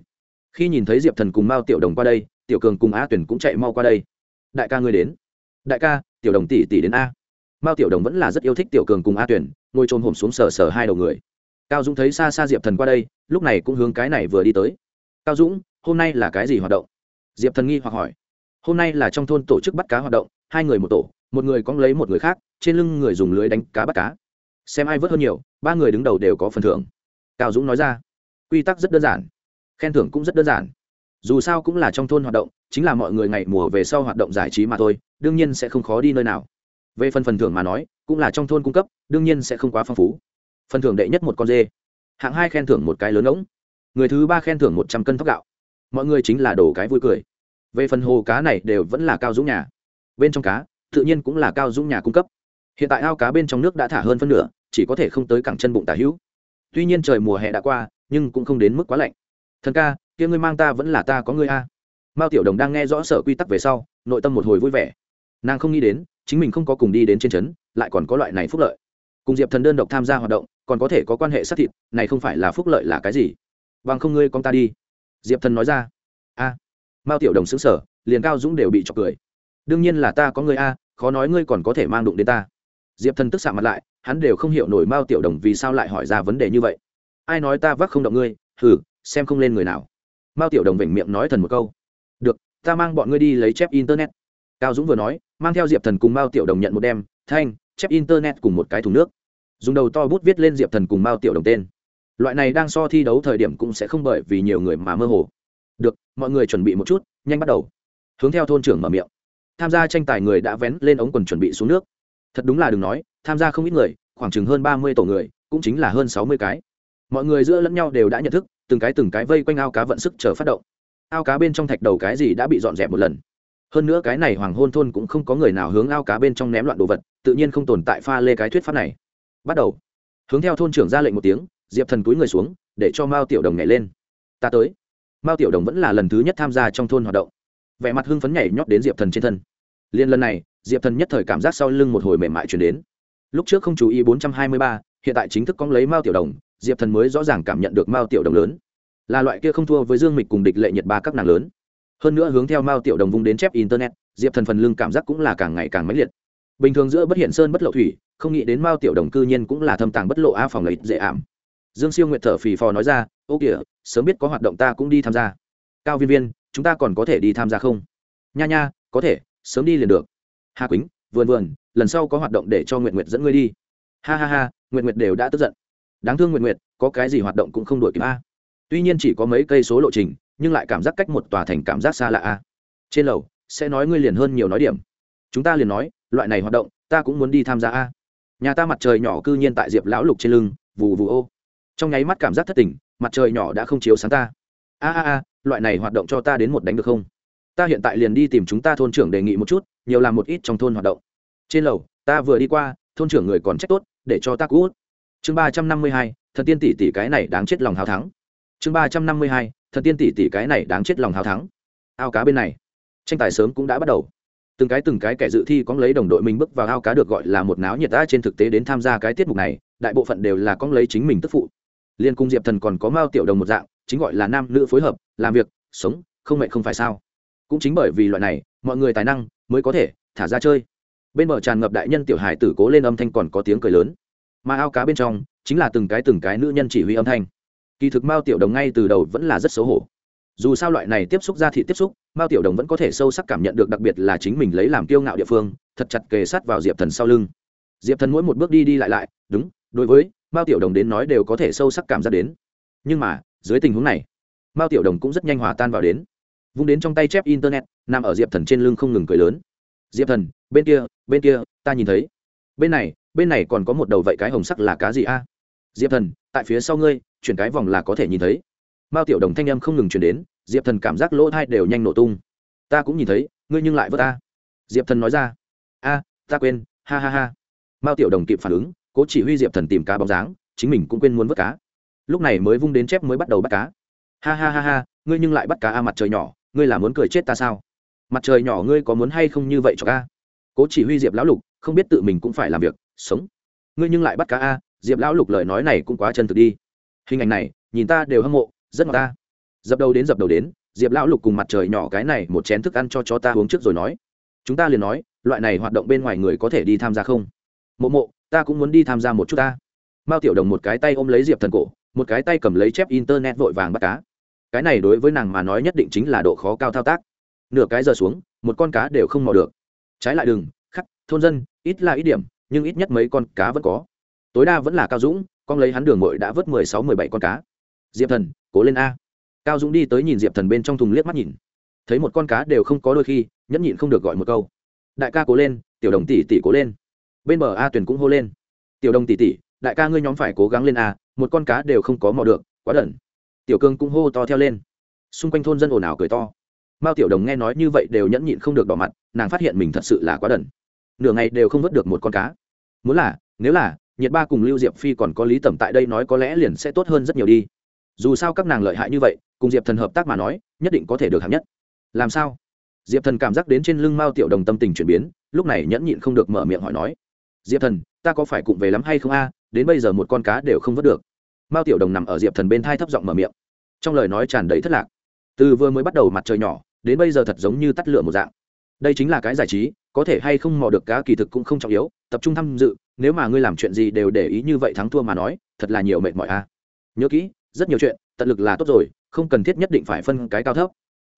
Khi nhìn thấy diệp thần cùng mao tiểu đồng qua đây, tiểu cường cùng a tuyển cũng chạy mau qua đây. Đại ca ngươi đến. Đại ca tiểu đồng tỷ tỷ đến a. Mao tiểu đồng vẫn là rất yêu thích tiểu cường cùng a tuyển ngồi trồm hổm xuống sờ sờ hai đầu người. Cao dũng thấy xa xa diệp thần qua đây, lúc này cũng hướng cái này vừa đi tới. Cao dũng, hôm nay là cái gì hoạt động? Diệp thần nghi hoặc hỏi. Hôm nay là trong thôn tổ chức bắt cá hoạt động, hai người một tổ, một người cóng lấy một người khác, trên lưng người dùng lưới đánh cá bắt cá. Xem ai vớt hơn nhiều, ba người đứng đầu đều có phần thưởng. Cao dũng nói ra. Quy tắc rất đơn giản, khen thưởng cũng rất đơn giản dù sao cũng là trong thôn hoạt động, chính là mọi người ngày mùa về sau hoạt động giải trí mà thôi, đương nhiên sẽ không khó đi nơi nào. Về phần phần thưởng mà nói, cũng là trong thôn cung cấp, đương nhiên sẽ không quá phong phú. Phần thưởng đệ nhất một con dê. Hạng hai khen thưởng một cái lớn ống người thứ ba khen thưởng một trăm cân thóc gạo. Mọi người chính là đổ cái vui cười. Về phần hồ cá này đều vẫn là cao dũng nhà. Bên trong cá, tự nhiên cũng là cao dũng nhà cung cấp. Hiện tại ao cá bên trong nước đã thả hơn phân nửa, chỉ có thể không tới cẳng chân bụng tả hữu. Tuy nhiên trời mùa hè đã qua, nhưng cũng không đến mức quá lạnh. Thần ca kia ngươi mang ta vẫn là ta có ngươi a. Mao tiểu đồng đang nghe rõ sở quy tắc về sau, nội tâm một hồi vui vẻ. Nàng không nghĩ đến, chính mình không có cùng đi đến trên trấn, lại còn có loại này phúc lợi. Cùng diệp thần đơn độc tham gia hoạt động, còn có thể có quan hệ sát thịt, này không phải là phúc lợi là cái gì? Bằng không ngươi con ta đi. Diệp thần nói ra. A. Mao tiểu đồng xứng sở liền cao dũng đều bị chọc cười. Đương nhiên là ta có ngươi a, khó nói ngươi còn có thể mang đụng đến ta. Diệp thần tức xạ mặt lại, hắn đều không hiểu nổi mao tiểu đồng vì sao lại hỏi ra vấn đề như vậy. Ai nói ta vác không động ngươi? Hừ, xem không lên người nào mao tiểu đồng vểnh miệng nói thần một câu. Được, ta mang bọn ngươi đi lấy chép internet. Cao dũng vừa nói, mang theo diệp thần cùng mao tiểu đồng nhận một đem, thanh, chép internet cùng một cái thùng nước. Dùng đầu to bút viết lên diệp thần cùng mao tiểu đồng tên. Loại này đang so thi đấu thời điểm cũng sẽ không bởi vì nhiều người mà mơ hồ. Được, mọi người chuẩn bị một chút, nhanh bắt đầu. Hướng theo thôn trưởng mở miệng. Tham gia tranh tài người đã vén lên ống quần chuẩn bị xuống nước. Thật đúng là đừng nói, tham gia không ít người, khoảng chừng hơn ba mươi tổ người, cũng chính là hơn sáu mươi cái mọi người giữa lẫn nhau đều đã nhận thức, từng cái từng cái vây quanh ao cá vận sức chờ phát động. Ao cá bên trong thạch đầu cái gì đã bị dọn dẹp một lần. Hơn nữa cái này hoàng hôn thôn cũng không có người nào hướng ao cá bên trong ném loạn đồ vật, tự nhiên không tồn tại pha lê cái thuyết pháp này. Bắt đầu. Hướng theo thôn trưởng ra lệnh một tiếng, diệp thần cúi người xuống, để cho mao tiểu đồng nhảy lên. Ta tới. Mao tiểu đồng vẫn là lần thứ nhất tham gia trong thôn hoạt động. Vẻ mặt hưng phấn nhảy nhót đến diệp thần trên thân. Liên lần này, diệp thần nhất thời cảm giác sau lưng một hồi mềm mại chuyển đến. Lúc trước không chú ý bốn trăm hai mươi ba, hiện tại chính thức cong lấy mao tiểu đồng diệp thần mới rõ ràng cảm nhận được mao tiểu đồng lớn là loại kia không thua với dương mịch cùng địch lệ nhiệt ba các nàng lớn hơn nữa hướng theo mao tiểu đồng vung đến chép internet diệp thần phần lưng cảm giác cũng là càng ngày càng mãnh liệt bình thường giữa bất hiện sơn bất lộ thủy không nghĩ đến mao tiểu đồng cư nhiên cũng là thâm tàng bất lộ a phòng lấy dễ ảm dương siêu nguyệt thở phì phò nói ra ô kìa sớm biết có hoạt động ta cũng đi tham gia cao viên viên chúng ta còn có thể đi tham gia không nha nha có thể sớm đi liền được hà quýnh vườn vườn lần sau có hoạt động để cho nguyện nguyệt dẫn ngươi đi ha ha ha nguyện nguyệt đều đã tức giận đáng thương nguyện nguyệt, có cái gì hoạt động cũng không đổi kịp a. Tuy nhiên chỉ có mấy cây số lộ trình, nhưng lại cảm giác cách một tòa thành cảm giác xa lạ a. Trên lầu, sẽ nói ngươi liền hơn nhiều nói điểm. Chúng ta liền nói, loại này hoạt động, ta cũng muốn đi tham gia a. Nhà ta mặt trời nhỏ cư nhiên tại diệp lão lục trên lưng, vù vù ô. Trong nháy mắt cảm giác thất tình, mặt trời nhỏ đã không chiếu sáng ta. A a a, loại này hoạt động cho ta đến một đánh được không? Ta hiện tại liền đi tìm chúng ta thôn trưởng đề nghị một chút, nhiều làm một ít trong thôn hoạt động. Trên lầu, ta vừa đi qua, thôn trưởng người còn trách tốt, để cho ta cút chương ba trăm năm mươi hai, thần tiên tỷ tỷ cái này đáng chết lòng hào thắng. Chương ba trăm năm mươi hai, thần tiên tỷ tỷ cái này đáng chết lòng hào thắng. Ao cá bên này. Tranh tài sớm cũng đã bắt đầu. Từng cái từng cái kẻ dự thi có lấy đồng đội mình bước vào ao cá được gọi là một náo nhiệt ta trên thực tế đến tham gia cái tiết mục này, đại bộ phận đều là có lấy chính mình tức phụ. Liên cung diệp thần còn có mao tiểu đồng một dạng, chính gọi là nam nữ phối hợp, làm việc, sống, không mệnh không phải sao. Cũng chính bởi vì loại này, mọi người tài năng mới có thể thả ra chơi. Bên bờ tràn ngập đại nhân tiểu hải tử cố lên âm thanh còn có tiếng cười lớn mà ao cá bên trong chính là từng cái từng cái nữ nhân chỉ huy âm thanh. Kỳ thực mao tiểu đồng ngay từ đầu vẫn là rất xấu hổ. Dù sao loại này tiếp xúc ra thị tiếp xúc, mao tiểu đồng vẫn có thể sâu sắc cảm nhận được đặc biệt là chính mình lấy làm kiêu ngạo địa phương, thật chặt kề sát vào diệp thần sau lưng. Diệp thần mỗi một bước đi đi lại lại, đúng, đối với mao tiểu đồng đến nói đều có thể sâu sắc cảm giác đến. Nhưng mà, dưới tình huống này, mao tiểu đồng cũng rất nhanh hòa tan vào đến. Vung đến trong tay chép internet, nằm ở diệp thần trên lưng không ngừng cười lớn. Diệp thần, bên kia bên kia, ta nhìn thấy. Bên này bên này còn có một đầu vậy cái hồng sắc là cá gì a? Diệp thần, tại phía sau ngươi, chuyển cái vòng là có thể nhìn thấy. Mao tiểu đồng thanh âm không ngừng chuyển đến, diệp thần cảm giác lỗ thai đều nhanh nổ tung. Ta cũng nhìn thấy, ngươi nhưng lại vớt ta. Diệp thần nói ra. A, ta quên, ha ha ha. Mao tiểu đồng kịp phản ứng, cố chỉ huy diệp thần tìm cá bóng dáng, chính mình cũng quên muốn vớt cá. Lúc này mới vung đến chép mới bắt đầu bắt cá. Ha ha ha ha, ngươi nhưng lại bắt cá a, mặt trời nhỏ, ngươi là muốn cười chết ta sao? Mặt trời nhỏ ngươi có muốn hay không như vậy cho ca? Cố chỉ huy diệp lão lục, không biết tự mình cũng phải làm việc sống. Ngươi nhưng lại bắt cá a, diệp lão lục lời nói này cũng quá chân thực đi. Hình ảnh này, nhìn ta đều hâm mộ, rất ngọt ta. Dập đầu đến dập đầu đến, diệp lão lục cùng mặt trời nhỏ cái này một chén thức ăn cho chó ta uống trước rồi nói. Chúng ta liền nói, loại này hoạt động bên ngoài người có thể đi tham gia không? Mộ mộ, ta cũng muốn đi tham gia một chút ta. Mao tiểu đồng một cái tay ôm lấy diệp thần cổ, một cái tay cầm lấy chép internet vội vàng bắt cá. Cái này đối với nàng mà nói nhất định chính là độ khó cao thao tác. Nửa cái giờ xuống, một con cá đều không mò được. Trái lại đừng, khắc, thôn dân, ít là ít điểm nhưng ít nhất mấy con cá vẫn có. Tối đa vẫn là cao dũng, con lấy hắn đường mội đã vớt mười sáu, mười bảy con cá. Diệp thần, cố lên a. Cao dũng đi tới nhìn diệp thần bên trong thùng liếc mắt nhìn. Thấy một con cá đều không có đôi khi, nhẫn nhịn không được gọi một câu. Đại ca cố lên, tiểu đồng tỷ tỷ cố lên. Bên bờ a tuyển cũng hô lên. Tiểu đồng tỷ tỷ, đại ca ngươi nhóm phải cố gắng lên a, một con cá đều không có mò được, quá đẩn tiểu cương cũng hô to theo lên. Xung quanh thôn dân ồn ào cười to. Mao tiểu đồng nghe nói như vậy đều nhẫn nhịn không được đỏ mặt, nàng phát hiện mình thật sự là quá đẩn nửa ngày đều không vớt được một con cá. Muốn là, nếu là, nhiệt ba cùng lưu diệp phi còn có lý tẩm tại đây nói có lẽ liền sẽ tốt hơn rất nhiều đi. Dù sao các nàng lợi hại như vậy, cùng diệp thần hợp tác mà nói, nhất định có thể được hạng nhất. Làm sao? Diệp thần cảm giác đến trên lưng mao tiểu đồng tâm tình chuyển biến, lúc này nhẫn nhịn không được mở miệng hỏi nói. Diệp thần, ta có phải cụng về lắm hay không a? Đến bây giờ một con cá đều không vớt được. Mao tiểu đồng nằm ở diệp thần bên thai thấp giọng mở miệng. Trong lời nói tràn đầy thất lạc. Từ vừa mới bắt đầu mặt trời nhỏ, đến bây giờ thật giống như tắt lửa một dạng đây chính là cái giải trí, có thể hay không mò được cá kỳ thực cũng không trọng yếu, tập trung tham dự, nếu mà ngươi làm chuyện gì đều để ý như vậy thắng thua mà nói, thật là nhiều mệt mỏi a nhớ kỹ, rất nhiều chuyện, tận lực là tốt rồi, không cần thiết nhất định phải phân cái cao thấp.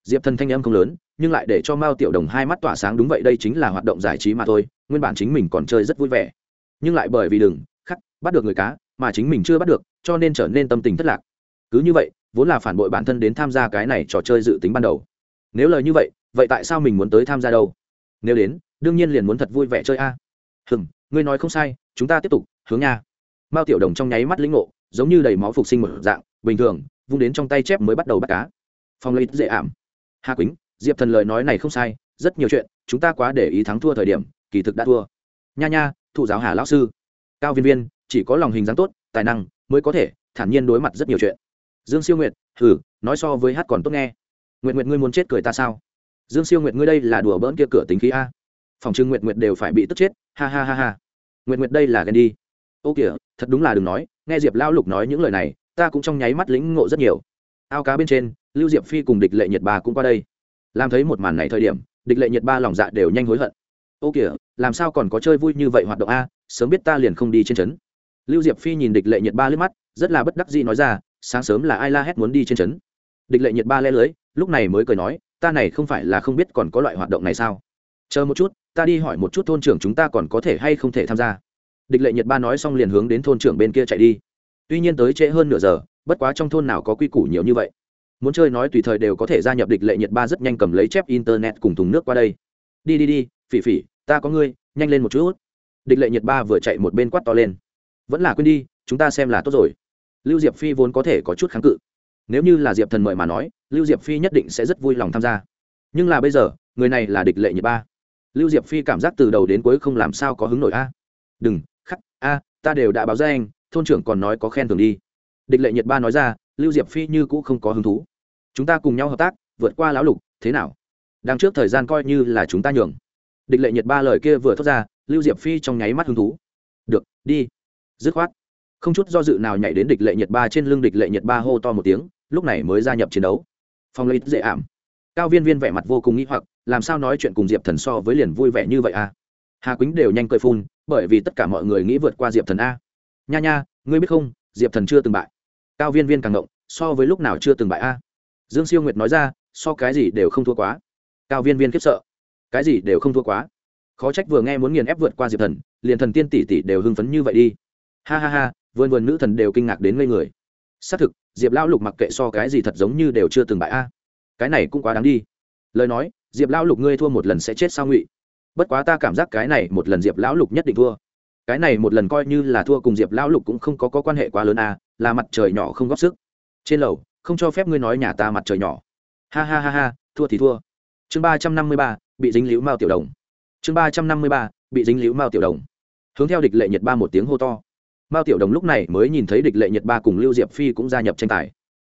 Diệp thần thanh âm không lớn, nhưng lại để cho mao tiểu đồng hai mắt tỏa sáng đúng vậy, đây chính là hoạt động giải trí mà thôi, nguyên bản chính mình còn chơi rất vui vẻ. Nhưng lại bởi vì đừng, khắc, bắt được người cá, mà chính mình chưa bắt được, cho nên trở nên tâm tình thất lạc. Cứ như vậy, vốn là phản bội bản thân đến tham gia cái này trò chơi dự tính ban đầu. Nếu lời như vậy vậy tại sao mình muốn tới tham gia đâu? Nếu đến, đương nhiên liền muốn thật vui vẻ chơi a. À. hừng ngươi nói không sai, chúng ta tiếp tục, hướng nha. Mao tiểu đồng trong nháy mắt lĩnh ngộ, giống như đầy máu phục sinh một dạng, bình thường, vung đến trong tay chép mới bắt đầu bắt cá. Phong lấy dễ ảm. Hà quýnh, diệp thần lời nói này không sai, rất nhiều chuyện, chúng ta quá để ý thắng thua thời điểm, kỳ thực đã thua. Nha nha, thụ giáo hà lão sư. Cao viên viên, chỉ có lòng hình dáng tốt, tài năng mới có thể thản nhiên đối mặt rất nhiều chuyện. Dương siêu nguyệt thử nói so với hát còn tốt nghe. Nguyện nguyện ngươi muốn chết cười ta sao? Dương siêu nguyệt ngươi đây là đùa bỡn kia cửa tính khí a. Phòng trưng nguyệt nguyệt đều phải bị tức chết, ha ha ha ha. Nguyệt nguyệt đây là ghen đi. Ô kìa, thật đúng là đừng nói, nghe diệp lão lục nói những lời này, ta cũng trong nháy mắt lĩnh ngộ rất nhiều. Ao cá bên trên, lưu diệp phi cùng địch lệ nhiệt ba cũng qua đây. Làm thấy một màn này thời điểm, địch lệ nhiệt ba lòng dạ đều nhanh hối hận. Ô kìa, làm sao còn có chơi vui như vậy hoạt động a, sớm biết ta liền không đi trên trấn. Lưu diệp phi nhìn địch lệ nhiệt ba lướt mắt, rất là bất đắc dĩ nói ra, sáng sớm là ai la hét muốn đi trên trấn. Địch lệ nhiệt ba le lưới, lúc này mới cười nói ta này không phải là không biết còn có loại hoạt động này sao? Chờ một chút, ta đi hỏi một chút thôn trưởng chúng ta còn có thể hay không thể tham gia. Địch lệ nhiệt ba nói xong liền hướng đến thôn trưởng bên kia chạy đi. Tuy nhiên tới trễ hơn nửa giờ, bất quá trong thôn nào có quy củ nhiều như vậy. Muốn chơi nói tùy thời đều có thể gia nhập địch lệ nhiệt ba rất nhanh cầm lấy chép internet cùng thùng nước qua đây. Đi đi đi, phỉ phỉ, ta có ngươi, nhanh lên một chút. Địch lệ nhiệt ba vừa chạy một bên quát to lên. Vẫn là quên đi, chúng ta xem là tốt rồi. Lưu diệp phi vốn có thể có chút kháng cự. Nếu như là diệp thần mời mà nói lưu diệp phi nhất định sẽ rất vui lòng tham gia. Nhưng là bây giờ, người này là địch lệ nhiệt ba. Lưu diệp phi cảm giác từ đầu đến cuối không làm sao có hứng nổi a. Đừng, khắc, a, ta đều đã báo ra anh, thôn trưởng còn nói có khen thường đi. Địch lệ nhiệt ba nói ra, lưu diệp phi như cũ không có hứng thú. Chúng ta cùng nhau hợp tác, vượt qua lão lục, thế nào? Đang trước thời gian coi như là chúng ta nhường. Địch lệ nhiệt ba lời kia vừa thốt ra, lưu diệp phi trong nháy mắt hứng thú. Được, đi. Dứt khoát. Không chút do dự nào nhảy đến địch lệ nhiệt ba trên lưng địch lệ nhiệt ba hô to một tiếng, lúc này mới gia nhập chiến đấu phong lấy dễ ảm. Cao viên viên vẻ mặt vô cùng nghĩ hoặc, làm sao nói chuyện cùng diệp thần so với liền vui vẻ như vậy à? Hà quýnh đều nhanh cười phun, bởi vì tất cả mọi người nghĩ vượt qua diệp thần a. Nha nha, ngươi biết không, diệp thần chưa từng bại. Cao viên viên càng động so với lúc nào chưa từng bại a. Dương siêu nguyệt nói ra, so cái gì đều không thua quá. Cao viên viên khiếp sợ. Cái gì đều không thua quá. Khó trách vừa nghe muốn nghiền ép vượt qua diệp thần, liền thần tiên tỷ tỷ đều hưng phấn như vậy đi. Ha ha ha vườn vườn nữ thần đều kinh ngạc đến ngây người xác thực diệp lão lục mặc kệ so cái gì thật giống như đều chưa từng bại a. À. Cái này cũng quá đáng đi. Lời nói diệp lão lục ngươi thua một lần sẽ chết sao ngụy? Bất quá ta cảm giác cái này một lần diệp lão lục nhất định thua. Cái này một lần coi như là thua cùng diệp lão lục cũng không có, có quan hệ quá lớn a à, là mặt trời nhỏ không góp sức. Trên lầu không cho phép ngươi nói nhà ta mặt trời nhỏ. Ha ha ha ha thua thì thua. Chương ba trăm năm mươi ba bị dính liễu mao tiểu đồng. Chương ba trăm năm mươi ba bị dính liễu mao tiểu đồng. Hướng theo địch lệ nhiệt ba một tiếng hô to mao tiểu đồng lúc này mới nhìn thấy địch lệ nhiệt ba cùng lưu diệp phi cũng gia nhập tranh tài.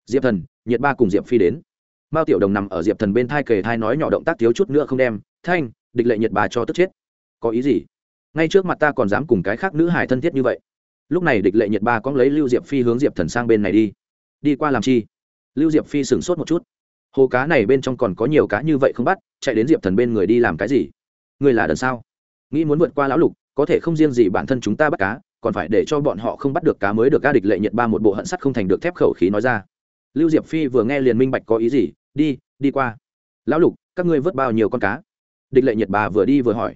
Diệp thần nhiệt ba cùng diệp phi đến. Mao tiểu đồng nằm ở diệp thần bên thai kề thai nói nhỏ động tác thiếu chút nữa không đem, thanh, địch lệ nhiệt ba cho tức chết. Có ý gì? Ngay trước mặt ta còn dám cùng cái khác nữ hải thân thiết như vậy. Lúc này địch lệ nhiệt ba cũng lấy lưu diệp phi hướng diệp thần sang bên này đi. Đi qua làm chi? Lưu diệp phi sửng sốt một chút. Hồ cá này bên trong còn có nhiều cá như vậy không bắt, chạy đến diệp thần bên người đi làm cái gì? Người là đần sao? Nghĩ muốn vượt qua lão lục, có thể không riêng gì bản thân chúng ta bắt cá còn phải để cho bọn họ không bắt được cá mới được. Ca địch lệ nhiệt ba một bộ hận sắt không thành được thép khẩu khí nói ra. Lưu diệp phi vừa nghe liền minh bạch có ý gì. Đi đi qua. Lão lục, các ngươi vớt bao nhiêu con cá? Địch lệ nhiệt ba vừa đi vừa hỏi.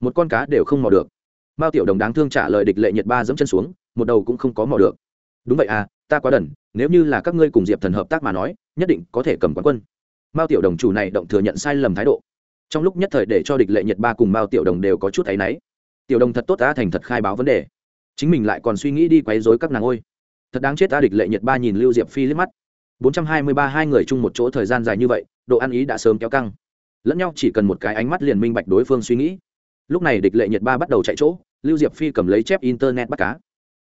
Một con cá đều không mò được. Mao tiểu đồng đáng thương trả lời địch lệ nhiệt ba dẫm chân xuống, một đầu cũng không có mò được. Đúng vậy à ta quá đần, nếu như là các ngươi cùng diệp thần hợp tác mà nói, nhất định có thể cầm quán quân. Mao tiểu đồng chủ này động thừa nhận sai lầm thái độ. Trong lúc nhất thời để cho địch lệ nhiệt ba cùng mao tiểu đồng đều có chút thấy náy. Tiểu đồng thật tốt ta thành thật khai báo vấn đề chính mình lại còn suy nghĩ đi quấy rối các nàng ôi. Thật đáng chết ta địch lệ nhiệt ba nhìn lưu diệp phi liếc mắt. Bốn trăm hai mươi ba hai người chung một chỗ thời gian dài như vậy, độ ăn ý đã sớm kéo căng. Lẫn nhau chỉ cần một cái ánh mắt liền minh bạch đối phương suy nghĩ. Lúc này địch lệ nhiệt ba bắt đầu chạy chỗ, lưu diệp phi cầm lấy chép internet bắt cá.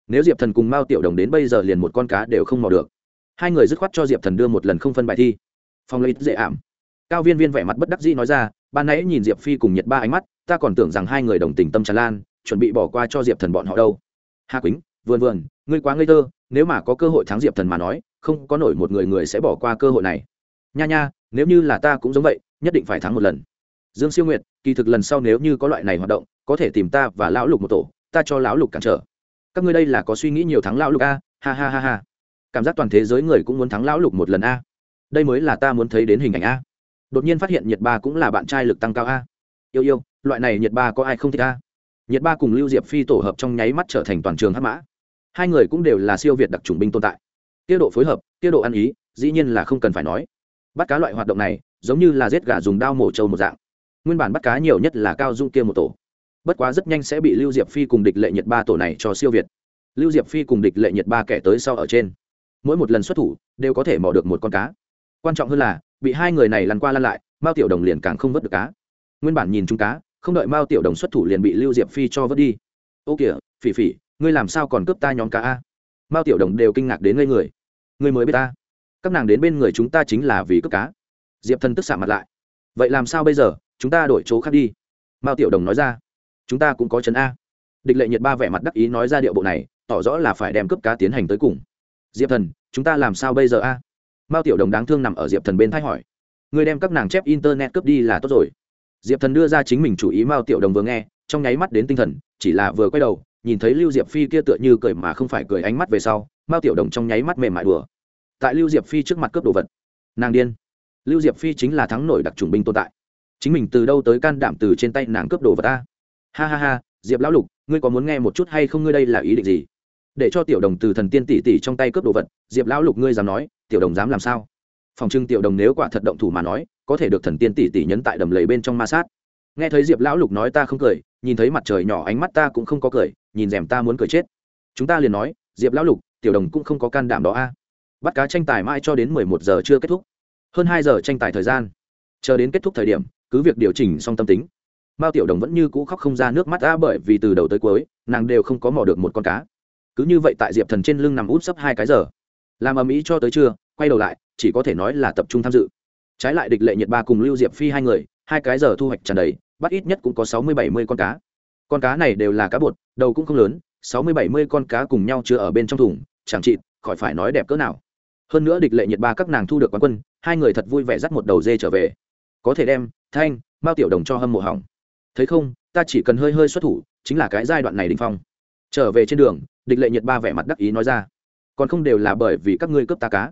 Nếu diệp thần cùng mao tiểu đồng đến bây giờ liền một con cá đều không mò được. Hai người dứt khoát cho diệp thần đưa một lần không phân bài thi. Phong lấy dễ ảm. Cao viên viên vẻ mặt bất đắc dĩ nói ra, ban nãy nhìn diệp phi cùng nhiệt ba ánh mắt, ta còn tưởng rằng hai người đồng tình tâm tràn lan, chuẩn bị bỏ qua cho diệp thần bọn họ đâu hà quýnh, vườn vườn, ngươi quá ngây thơ, nếu mà có cơ hội thắng diệp thần mà nói, không có nổi một người người sẽ bỏ qua cơ hội này. Nha nha, nếu như là ta cũng giống vậy, nhất định phải thắng một lần. Dương siêu nguyệt, kỳ thực lần sau nếu như có loại này hoạt động, có thể tìm ta và lão lục một tổ, ta cho lão lục cản trở. Các ngươi đây là có suy nghĩ nhiều thắng lão lục a? Ha ha ha ha. Cảm giác toàn thế giới người cũng muốn thắng lão lục một lần a. Đây mới là ta muốn thấy đến hình ảnh a. Đột nhiên phát hiện nhiệt ba cũng là bạn trai lực tăng cao a. Yêu yêu, loại này nhiệt ba có ai không thích a? Nhiệt ba cùng lưu diệp phi tổ hợp trong nháy mắt trở thành toàn trường hắc mã. Hai người cũng đều là siêu việt đặc trùng binh tồn tại. Tiết độ phối hợp tiết độ ăn ý, dĩ nhiên là không cần phải nói. Bắt cá loại hoạt động này, giống như là giết gà dùng dao mổ trâu một dạng. Nguyên bản bắt cá nhiều nhất là cao dung kia một tổ. Bất quá rất nhanh sẽ bị lưu diệp phi cùng địch lệ nhiệt ba tổ này cho siêu việt. Lưu diệp phi cùng địch lệ nhiệt ba kẻ tới sau ở trên. Mỗi một lần xuất thủ, đều có thể mò được một con cá. Quan trọng hơn là, bị hai người này lăn qua lăn lại, mao tiểu đồng liền càng không vớt được cá. Nguyên bản nhìn chúng cá không đợi mao tiểu đồng xuất thủ liền bị lưu diệp phi cho vớt đi. Ô kìa, phỉ phỉ, ngươi làm sao còn cướp ta nhóm cá a? Mao tiểu đồng đều kinh ngạc đến ngây người. Ngươi mới biết ta. Các nàng đến bên người chúng ta chính là vì cướp cá. Diệp thần tức xạ mặt lại. Vậy làm sao bây giờ? Chúng ta đổi chỗ khác đi. Mao tiểu đồng nói ra. Chúng ta cũng có chấn a. Địch lệ nhiệt ba vẻ mặt đắc ý nói ra điệu bộ này, tỏ rõ là phải đem cướp cá tiến hành tới cùng. Diệp thần, chúng ta làm sao bây giờ a? Mao tiểu đồng đáng thương nằm ở diệp thần bên thay hỏi. Người đem các nàng chép internet cướp đi là tốt rồi diệp thần đưa ra chính mình chủ ý mao tiểu đồng vừa nghe, trong nháy mắt đến tinh thần, chỉ là vừa quay đầu, nhìn thấy lưu diệp phi kia tựa như cười mà không phải cười ánh mắt về sau, mao tiểu đồng trong nháy mắt mềm mại đùa. Tại lưu diệp phi trước mặt cướp đồ vật, nàng điên. Lưu diệp phi chính là thắng nổi đặc trùng binh tồn tại. Chính mình từ đâu tới can đảm từ trên tay nàng cướp đồ vật ta? Ha ha ha, diệp lão lục, ngươi có muốn nghe một chút hay không? Ngươi đây là ý định gì? Để cho tiểu đồng từ thần tiên tỷ tỷ trong tay cướp đồ vật, diệp lão lục ngươi dám nói, tiểu đồng dám làm sao? Phòng trưng tiểu đồng nếu quả thật động thủ mà nói có thể được thần tiên tỷ tỷ nhấn tại đầm lầy bên trong ma sát. Nghe thấy diệp lão lục nói ta không cười, nhìn thấy mặt trời nhỏ ánh mắt ta cũng không có cười, nhìn rèm ta muốn cười chết. Chúng ta liền nói, diệp lão lục, tiểu đồng cũng không có can đảm đó a. Bắt cá tranh tài mãi cho đến mười một giờ chưa kết thúc. Hơn hai giờ tranh tài thời gian. Chờ đến kết thúc thời điểm, cứ việc điều chỉnh xong tâm tính. Mao tiểu đồng vẫn như cũ khóc không ra nước mắt a bởi vì từ đầu tới cuối, nàng đều không có mò được một con cá. Cứ như vậy tại diệp thần trên lưng nằm út sấp hai cái giờ. Làm ầm ĩ cho tới trưa, quay đầu lại, chỉ có thể nói là tập trung tham dự trái lại địch lệ nhiệt ba cùng lưu diệp phi hai người, hai cái giờ thu hoạch tràn đầy, bắt ít nhất cũng có sáu mươi bảy mươi con cá. Con cá này đều là cá bột, đầu cũng không lớn, sáu mươi bảy mươi con cá cùng nhau chưa ở bên trong thùng, chẳng chị khỏi phải nói đẹp cỡ nào. Hơn nữa địch lệ nhiệt ba các nàng thu được quán quân, hai người thật vui vẻ dắt một đầu dê trở về. Có thể đem, thanh, mao tiểu đồng cho hâm mộ hỏng. Thấy không, ta chỉ cần hơi hơi xuất thủ, chính là cái giai đoạn này đình phong. Trở về trên đường, địch lệ nhiệt ba vẻ mặt đắc ý nói ra. Còn không đều là bởi vì các ngươi cướp ta cá.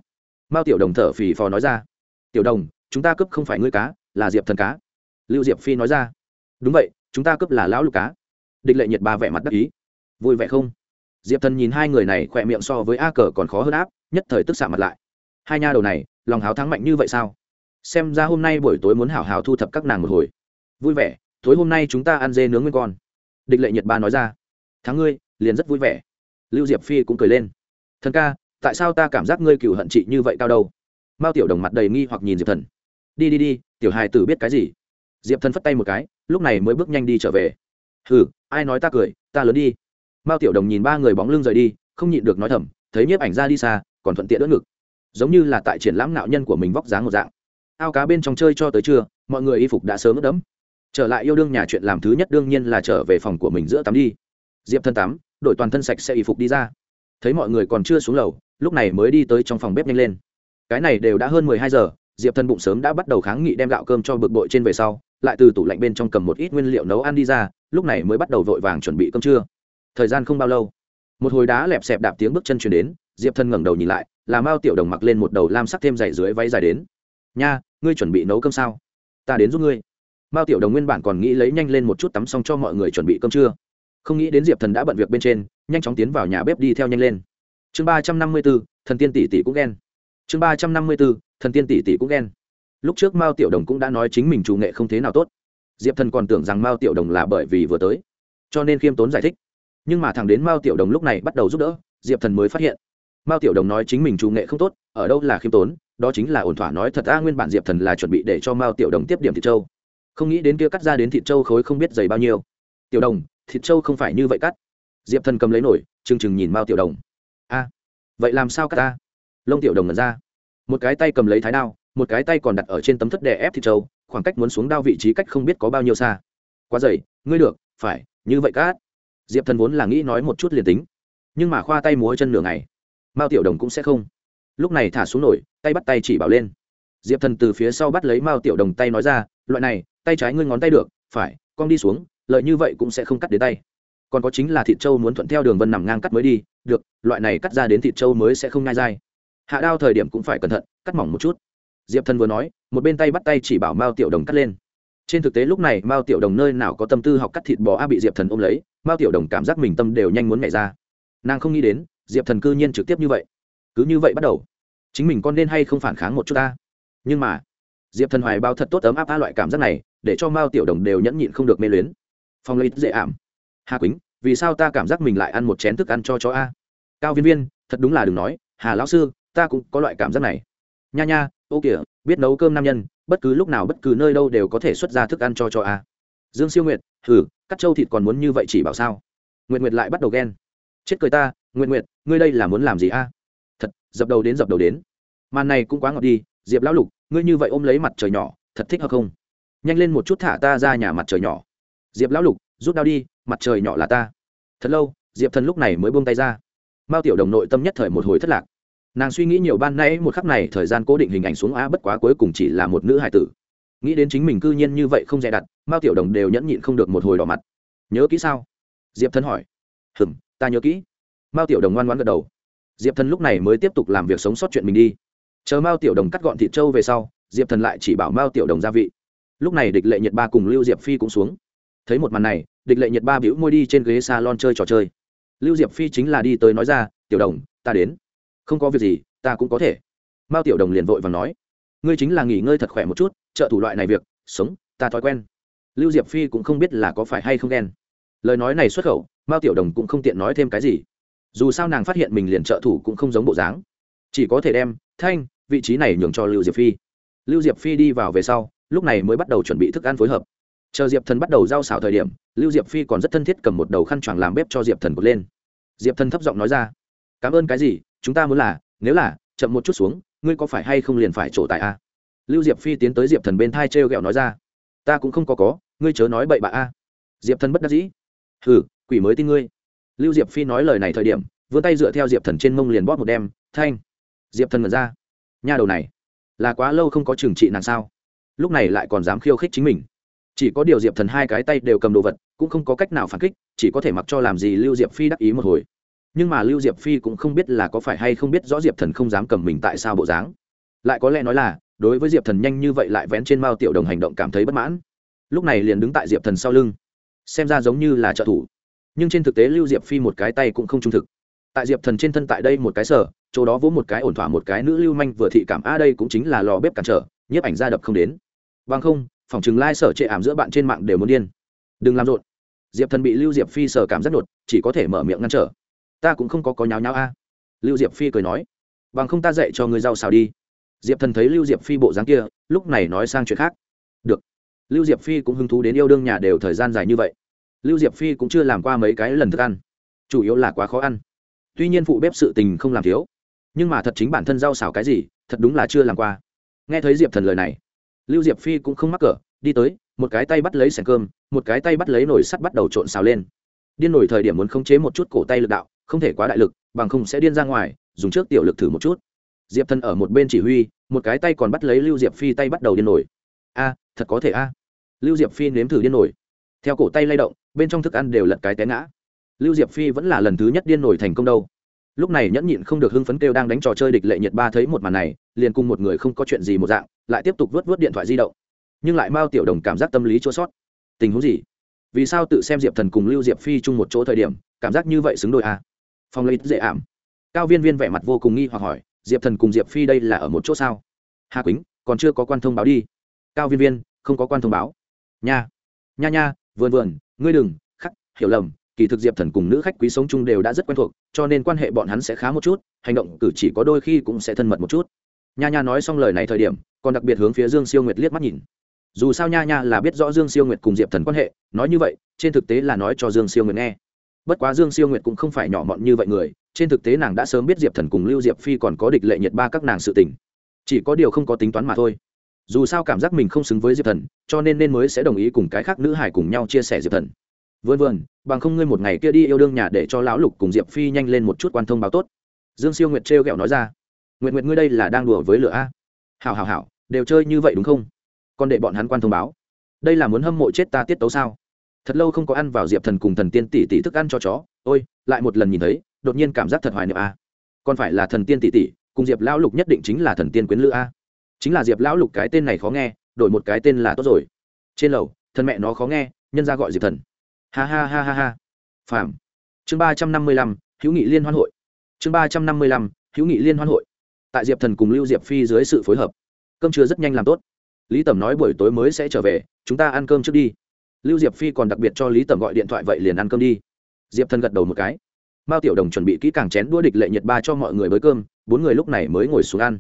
Mao tiểu đồng thở phì phò nói ra. Tiểu đồng chúng ta cướp không phải ngươi cá, là diệp thần cá. Lưu diệp phi nói ra. Đúng vậy, chúng ta cướp là lão lục cá. Địch lệ nhiệt ba vẻ mặt đắc ý. Vui vẻ không? Diệp thần nhìn hai người này khỏe miệng so với a cờ còn khó hơn áp, nhất thời tức xạ mặt lại. Hai nha đầu này, lòng háo thắng mạnh như vậy sao? Xem ra hôm nay buổi tối muốn hảo hảo thu thập các nàng một hồi. Vui vẻ, tối hôm nay chúng ta ăn dê nướng nguyên con. Địch lệ Nhiệt ba nói ra. Thắng ngươi, liền rất vui vẻ. Lưu diệp phi cũng cười lên. Thần ca, tại sao ta cảm giác ngươi cựu hận chị như vậy cao đâu? Mao tiểu đồng mặt đầy nghi hoặc nhìn diệp thần đi đi đi, tiểu hài tử biết cái gì? Diệp thần phất tay một cái, lúc này mới bước nhanh đi trở về. Hừ, ai nói ta cười, ta lớn đi. Mao tiểu đồng nhìn ba người bóng lưng rời đi, không nhịn được nói thầm, thấy nhiếp ảnh ra đi xa, còn thuận tiện đỡ ngực. Giống như là tại triển lãm nạo nhân của mình vóc dáng một dạng. Ao cá bên trong chơi cho tới trưa, mọi người y phục đã sớm ướt đẫm. Trở lại yêu đương nhà chuyện làm thứ nhất đương nhiên là trở về phòng của mình giữa tắm đi. Diệp thân tắm đội toàn thân sạch sẽ y phục đi ra. Thấy mọi người còn chưa xuống lầu, lúc này mới đi tới trong phòng bếp nhanh lên. Cái này đều đã hơn mười hai giờ diệp Thần bụng sớm đã bắt đầu kháng nghị đem gạo cơm cho bực bội trên về sau, lại từ tủ lạnh bên trong cầm một ít nguyên liệu nấu ăn đi ra, lúc này mới bắt đầu vội vàng chuẩn bị cơm trưa. Thời gian không bao lâu, một hồi đá lẹp xẹp đạp tiếng bước chân chuyển đến, diệp thần ngẩng đầu nhìn lại, là mao tiểu đồng mặc lên một đầu lam sắc thêm dày dưới váy dài đến. Nha, ngươi chuẩn bị nấu cơm sao? Ta đến giúp ngươi. Mao tiểu đồng nguyên bản còn nghĩ lấy nhanh lên một chút tắm xong cho mọi người chuẩn bị cơm trưa. Không nghĩ đến diệp thần đã bận việc bên trên, nhanh chóng tiến vào nhà bếp đi theo nhanh lên. Chương ba trăm năm mươi b ố thần tiên tỷ tỷ cũng ghen. Chương ba trăm năm mươi b ố thần tiên tỷ tỷ cũng ghen. Lúc trước mao tiểu đồng cũng đã nói chính mình chủ nghệ không thế nào tốt. Diệp thần còn tưởng rằng mao tiểu đồng là bởi vì vừa tới, cho nên khiêm tốn giải thích. Nhưng mà thằng đến mao tiểu đồng lúc này bắt đầu giúp đỡ, diệp thần mới phát hiện, mao tiểu đồng nói chính mình chủ nghệ không tốt, ở đâu là khiêm tốn, đó chính là ổn thỏa nói thật a nguyên bản diệp thần là chuẩn bị để cho mao tiểu đồng tiếp điểm thịt Châu. không nghĩ đến kia cắt ra đến thịt Châu khối không biết dày bao nhiêu. Tiểu đồng, thịt Châu không phải như vậy cắt. Diệp thần cầm lấy nổi, chừng chừng nhìn mao tiểu đồng. A, vậy làm sao cắt ta lông tiểu đồng ngẩn ra một cái tay cầm lấy thái đao, một cái tay còn đặt ở trên tấm thất đè ép thịt trâu, khoảng cách muốn xuống đao vị trí cách không biết có bao nhiêu xa. Quá dày, ngươi được, phải, như vậy cắt diệp thần vốn là nghĩ nói một chút liền tính. Nhưng mà khoa tay múa chân nửa ngày, mao tiểu đồng cũng sẽ không. Lúc này thả xuống nổi, tay bắt tay chỉ bảo lên. Diệp thần từ phía sau bắt lấy mao tiểu đồng tay nói ra, loại này, tay trái ngươi ngón tay được, phải, con đi xuống, lợi như vậy cũng sẽ không cắt đến tay. Còn có chính là thịt trâu muốn thuận theo đường vân nằm ngang cắt mới đi, được, loại này cắt ra đến thịt trâu mới sẽ không ngai dai hạ đao thời điểm cũng phải cẩn thận, cắt mỏng một chút. Diệp thần vừa nói, một bên tay bắt tay chỉ bảo mao tiểu đồng cắt lên. Trên thực tế lúc này, mao tiểu đồng nơi nào có tâm tư học cắt thịt bò a bị diệp thần ôm lấy, mao tiểu đồng cảm giác mình tâm đều nhanh muốn nhảy ra. Nàng không nghĩ đến, diệp thần cư nhiên trực tiếp như vậy. Cứ như vậy bắt đầu, chính mình con nên hay không phản kháng một chút ta? Nhưng mà, diệp thần hoài bao thật tốt ấm áp a loại cảm giác này, để cho mao tiểu đồng đều nhẫn nhịn không được mê luyến. Phong lấy dễ ảm. Hà quýnh, vì sao ta cảm giác mình lại ăn một chén thức ăn cho chó a? Cao viên viên, thật đúng là đừng nói, hà lão sư ta cũng có loại cảm giác này. Nha nha, ô kìa, biết nấu cơm nam nhân, bất cứ lúc nào bất cứ nơi đâu đều có thể xuất ra thức ăn cho cho a. Dương siêu nguyệt thử cắt trâu thịt còn muốn như vậy chỉ bảo sao? Nguyệt nguyệt lại bắt đầu ghen. Chết cười ta, nguyệt nguyệt, ngươi đây là muốn làm gì a? Thật, dập đầu đến dập đầu đến. Màn này cũng quá ngọt đi, diệp lão lục, ngươi như vậy ôm lấy mặt trời nhỏ, thật thích hợp không? Nhanh lên một chút thả ta ra nhà mặt trời nhỏ. Diệp lão lục, rút đau đi, mặt trời nhỏ là ta. Thật lâu, diệp thần lúc này mới buông tay ra. Mao tiểu đồng nội tâm nhất thời một hồi thất lạc nàng suy nghĩ nhiều ban nay một khắc này thời gian cố định hình ảnh xuống á, bất quá cuối cùng chỉ là một nữ hải tử. Nghĩ đến chính mình cư nhiên như vậy không dè đặt, mao tiểu đồng đều nhẫn nhịn không được một hồi đỏ mặt. Nhớ kỹ sao? Diệp thần hỏi. Hừm, ta nhớ kỹ. Mao tiểu đồng ngoan ngoan gật đầu. Diệp thần lúc này mới tiếp tục làm việc sống sót chuyện mình đi. Chờ mao tiểu đồng cắt gọn thịt trâu về sau, diệp thần lại chỉ bảo mao tiểu đồng gia vị. Lúc này địch lệ nhiệt ba cùng lưu diệp phi cũng xuống. Thấy một màn này, địch lệ nhiệt ba bĩu môi đi trên ghế s a lon chơi trò chơi. Lưu diệp phi chính là đi tới nói ra, tiểu đồng, ta đến không có việc gì, ta cũng có thể. Mao tiểu đồng liền vội và nói, ngươi chính là nghỉ ngơi thật khỏe một chút, trợ thủ loại này việc, sống, ta thói quen. Lưu diệp phi cũng không biết là có phải hay không ghen. Lời nói này xuất khẩu, mao tiểu đồng cũng không tiện nói thêm cái gì. Dù sao nàng phát hiện mình liền trợ thủ cũng không giống bộ dáng. Chỉ có thể đem, thanh, vị trí này nhường cho lưu diệp phi. Lưu diệp phi đi vào về sau, lúc này mới bắt đầu chuẩn bị thức ăn phối hợp. Chờ diệp thần bắt đầu giao xảo thời điểm, lưu diệp phi còn rất thân thiết cầm một đầu khăn choàng làm bếp cho diệp thần cột lên. Diệp thần thấp giọng nói ra, cảm ơn cái gì chúng ta muốn là, nếu là, chậm một chút xuống, ngươi có phải hay không liền phải trổ tại a? Lưu diệp phi tiến tới diệp thần bên thai t r e o g ẹ o nói ra. Ta cũng không có có, ngươi chớ nói bậy bạ a. Diệp thần bất đắc dĩ. Hừ, quỷ mới tin ngươi. Lưu diệp phi nói lời này thời điểm, vươn tay dựa theo diệp thần trên mông liền bóp một đem, thanh. Diệp thần ngẩn ra. Nha đầu này, là quá lâu không có trừng trị nàng sao? Lúc này lại còn dám khiêu khích chính mình. Chỉ có điều diệp thần hai cái tay đều cầm đồ vật, cũng không có cách nào phản kích, chỉ có thể mặc cho làm gì lưu diệp phi đắc ý một hồi nhưng mà lưu diệp phi cũng không biết là có phải hay không biết rõ diệp thần không dám cầm mình tại sao bộ dáng. Lại có lẽ nói là, đối với diệp thần nhanh như vậy lại vén trên mao tiểu đồng hành động cảm thấy bất mãn. Lúc này liền đứng tại diệp thần sau lưng. Xem ra giống như là trợ thủ. Nhưng trên thực tế lưu diệp phi một cái tay cũng không trung thực. Tại diệp thần trên thân tại đây một cái sở, chỗ đó vỗ một cái ổn thỏa một cái nữ lưu manh vừa thị cảm, a, đây cũng chính là lò bếp cản trở, nhiếp ảnh ra đập không đến. Bằng không, phòng chừng lai、like、sở trệ ảm giữa bạn trên mạng đều muốn điên. Đừng làm rộn. Diệp thần bị lưu diệp phi sở cảm rất đột, chỉ có thể mở miệng ngăn trở ta cũng không có có nháo nháo a. Lưu diệp phi cười nói, bằng không ta dạy cho người rau xào đi. Diệp thần thấy lưu diệp phi bộ dáng kia, lúc này nói sang chuyện khác. Được. Lưu diệp phi cũng hứng thú đến yêu đương nhà đều thời gian dài như vậy. Lưu diệp phi cũng chưa làm qua mấy cái lần thức ăn. Chủ yếu là quá khó ăn. Tuy nhiên phụ bếp sự tình không làm thiếu, nhưng mà thật chính bản thân rau xào cái gì, thật đúng là chưa làm qua. Nghe thấy diệp thần lời này, lưu diệp phi cũng không mắc cỡ, đi tới, một cái tay bắt lấy sẻng cơm, một cái tay bắt lấy nồi sắt bắt đầu trộn xào lên điên nổi thời điểm muốn khống chế một chút cổ tay lực đạo, không thể quá đại lực, bằng không sẽ điên ra ngoài, dùng trước tiểu lực thử một chút. Diệp thần ở một bên chỉ huy, một cái tay còn bắt lấy lưu diệp phi tay bắt đầu điên nổi. A, thật có thể a. Lưu diệp phi nếm thử điên nổi. Theo cổ tay lay động, bên trong thức ăn đều lật cái té ngã. Lưu diệp phi vẫn là lần thứ nhất điên nổi thành công đâu. Lúc này nhẫn nhịn không được hưng phấn kêu đang đánh trò chơi địch lệ nhiệt ba thấy một màn này, liền cùng một người không có chuyện gì một dạng, lại tiếp tục vớt vớt điện thoại di động. Nhưng lại mao tiểu đồng cảm giác tâm lý chua sót. Tình huống gì? Vì sao tự xem diệp thần cùng lưu diệp phi chung một chỗ thời điểm, cảm giác như vậy xứng đôi à? phong lấy dễ ảm. Cao viên viên vẻ mặt vô cùng nghi hoặc hỏi, diệp thần cùng diệp phi đây là ở một chỗ sao? Hà quýnh, còn chưa có quan thông báo đi. Cao viên viên, không có quan thông báo. Nha nha nha, vườn vườn, ngươi đừng, khắc, hiểu lầm, kỳ thực diệp thần cùng nữ khách quý sống chung đều đã rất quen thuộc, cho nên quan hệ bọn hắn sẽ khá một chút, hành động cử chỉ có đôi khi cũng sẽ thân mật một chút. Nha nha nói xong lời này thời điểm, còn đặc biệt hướng phía dương siêu nguyệt liếc mắt nhìn dù sao nha nha là biết rõ dương siêu nguyệt cùng diệp thần quan hệ, nói như vậy, trên thực tế là nói cho dương siêu nguyệt nghe. Bất quá dương siêu nguyệt cũng không phải nhỏ mọn như vậy người, trên thực tế nàng đã sớm biết diệp thần cùng lưu diệp phi còn có địch lệ nhiệt ba các nàng sự tình. Chỉ có điều không có tính toán mà thôi. Dù sao cảm giác mình không xứng với diệp thần, cho nên nên mới sẽ đồng ý cùng cái khác nữ hải cùng nhau chia sẻ diệp thần. Vươn vườn, bằng không ngươi một ngày kia đi yêu đương nhà để cho lão lục cùng diệp phi nhanh lên một chút quan thông báo tốt. Dương siêu nguyệt trêu ghẹo nói ra. Nguyệt nguyệt ngươi đây là đang đùa với lửa a? Hảo hảo hảo, đều chơi như vậy đúng không? Còn để bọn hắn quan thông báo. Đây là muốn hâm mộ chết ta tiết tấu sao? Thật lâu không có ăn vào diệp thần cùng thần tiên tỷ tỷ thức ăn cho chó. Ôi, lại một lần nhìn thấy, đột nhiên cảm giác thật hoài niệm a. Còn phải là thần tiên tỷ tỷ, cùng diệp lão lục nhất định chính là thần tiên quyến lữ a. Chính là diệp lão lục cái tên này khó nghe, đổi một cái tên là tốt rồi. Trên lầu thân mẹ nó khó nghe, nhân ra gọi diệp thần. Ha ha ha ha ha. Phàm. Chương ba trăm năm mươi lăm, hữu nghị liên hoan hội. Chương ba trăm năm mươi lăm, hữu nghị liên hoan hội. Tại diệp thần cùng lưu diệp phi dưới sự phối hợp, cơm chứa rất nhanh làm tốt lý tẩm nói buổi tối mới sẽ trở về, chúng ta ăn cơm trước đi. Lưu diệp phi còn đặc biệt cho lý tẩm gọi điện thoại vậy liền ăn cơm đi. Diệp thần gật đầu một cái. Mao tiểu đồng chuẩn bị kỹ càng chén đua địch lệ nhiệt ba cho mọi người bới cơm, bốn người lúc này mới ngồi xuống ăn.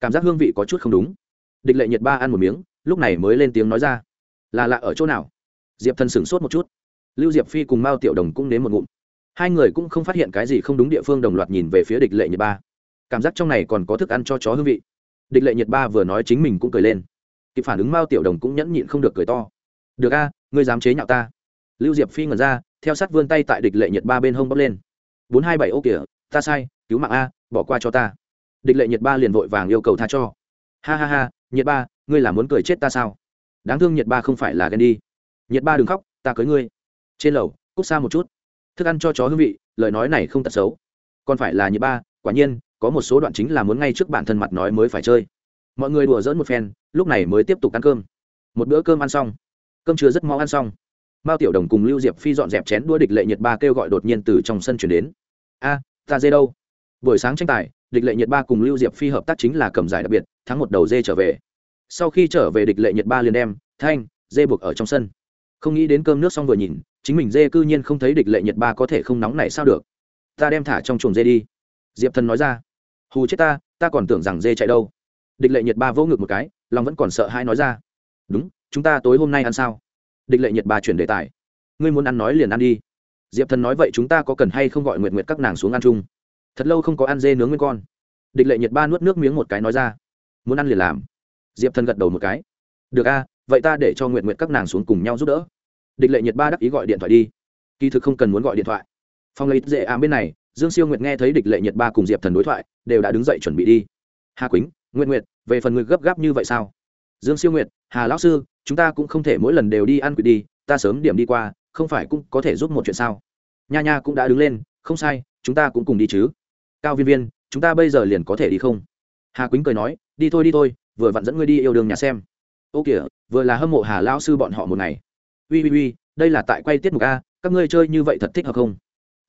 Cảm giác hương vị có chút không đúng. Địch lệ nhiệt ba ăn một miếng, lúc này mới lên tiếng nói ra. Là lạ ở chỗ nào? Diệp thần sửng sốt một chút. Lưu diệp phi cùng mao tiểu đồng cũng đến một ngụm. Hai người cũng không phát hiện cái gì không đúng địa phương đồng loạt nhìn về phía địch lệ nhiệt ba. Cảm giác trong này còn có thức ăn cho chó hương vị. Địch lệ nhiệt ba vừa nói chính mình cũng cười lên kịp phản ứng mao tiểu đồng cũng nhẫn nhịn không được cười to. Được a, ngươi dám chế nhạo ta. Lưu diệp phi ngẩn ra, theo sát vươn tay tại địch lệ nhiệt ba bên hông bốc lên. Bốn hai bảy, ô kìa, ta sai, cứu mạng a, bỏ qua cho ta. Địch lệ nhiệt ba liền vội vàng yêu cầu tha cho. Ha ha ha nhiệt ba, ngươi là muốn cười chết ta sao? Đáng thương nhiệt ba không phải là ghen đi. Nhiệt ba đừng khóc, ta cưới ngươi. Trên lầu, cút xa một chút. Thức ăn cho chó hương vị, lời nói này không tật xấu. Còn phải là nhiệt ba, quả nhiên, có một số đoạn chính là muốn ngay trước bản thân mặt nói mới phải chơi mọi người đùa dỡn một phen, lúc này mới tiếp tục ăn cơm. Một bữa cơm ăn xong. Cơm chưa rất mau ăn xong. Mao tiểu đồng cùng lưu diệp phi dọn dẹp chén đua địch lệ nhiệt ba kêu gọi đột nhiên từ trong sân chuyển đến. A, ta dê đâu? Buổi sáng tranh tài, địch lệ nhiệt ba cùng lưu diệp phi hợp tác chính là cầm giải đặc biệt, thắng một đầu dê trở về. Sau khi trở về địch lệ nhiệt ba liền đem thanh, dê buộc ở trong sân. Không nghĩ đến cơm nước xong vừa nhìn, chính mình dê cư nhiên không thấy địch lệ nhiệt ba có thể không nóng này sao được. Ta đem thả trong chuồng dê đi. Diệp thần nói ra. Hù chết ta ta còn tưởng rằng dê chạy đâu địch lệ nhiệt ba vỗ ngực một cái, lòng vẫn còn sợ hai nói ra. Đúng, chúng ta tối hôm nay ăn sao? Địch lệ nhiệt ba chuyển đề tài. Ngươi muốn ăn nói liền ăn đi. Diệp thần nói vậy chúng ta có cần hay không gọi nguyện nguyện các nàng xuống ăn chung? Thật lâu không có ăn dê nướng nguyên con. Địch lệ nhiệt ba nuốt nước miếng một cái nói ra. Muốn ăn liền làm. Diệp thần gật đầu một cái. Được a, vậy ta để cho nguyện nguyện các nàng xuống cùng nhau giúp đỡ. Địch lệ nhiệt ba đắc ý gọi điện thoại đi. Kỳ thực không cần muốn gọi điện thoại. Phong lấy dễ ám bên này, dương siêu nguyệt nghe thấy địch lệ nhiệt ba cùng diệp thần đối thoại, đều đã đứng dậy chuẩn bị đi. Hà quýnh nguyện nguyệt về phần người gấp gáp như vậy sao? Dương siêu nguyệt, hà lão sư, chúng ta cũng không thể mỗi lần đều đi ăn quỵ đi, ta sớm điểm đi qua, không phải cũng có thể giúp một chuyện sao? Nha nha cũng đã đứng lên, không sai, chúng ta cũng cùng đi chứ. Cao viên viên, chúng ta bây giờ liền có thể đi không? Hà quýnh cười nói, đi thôi đi thôi, vừa vặn dẫn ngươi đi yêu đương nhà xem. Ô kìa, vừa là hâm mộ hà lão sư bọn họ một ngày. Ui ui ui, đây là tại quay tiết mục a, các ngươi chơi như vậy thật thích hợp không?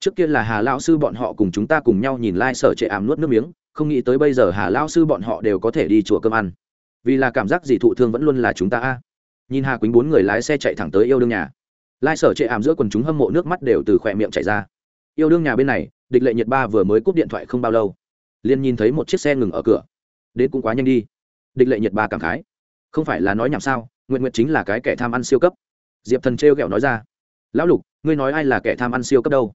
Trước kia là hà lão sư bọn họ cùng chúng ta cùng nhau nhìn lai、like、sở trệ ảm nuốt nước miếng không nghĩ tới bây giờ hà lão sư bọn họ đều có thể đi chùa cơm ăn. Vì là cảm giác gì thụ thương vẫn luôn là chúng ta a. Nhìn hà quýnh bốn người lái xe chạy thẳng tới yêu đương nhà. Lai sở chệ ảm giữa quần chúng hâm mộ nước mắt đều từ khỏe miệng chạy ra. Yêu đương nhà bên này, địch lệ nhiệt ba vừa mới cúp điện thoại không bao lâu. Liền nhìn thấy một chiếc xe ngừng ở cửa. Đến cũng quá nhanh đi. Địch lệ nhiệt ba cảm khái. Không phải là nói nhảm sao nguyện nguyện chính là cái kẻ tham ăn siêu cấp. Diệp thần trêu ghẹo nói ra. Lão lục, ngươi nói ai là kẻ tham ăn siêu cấp đâu?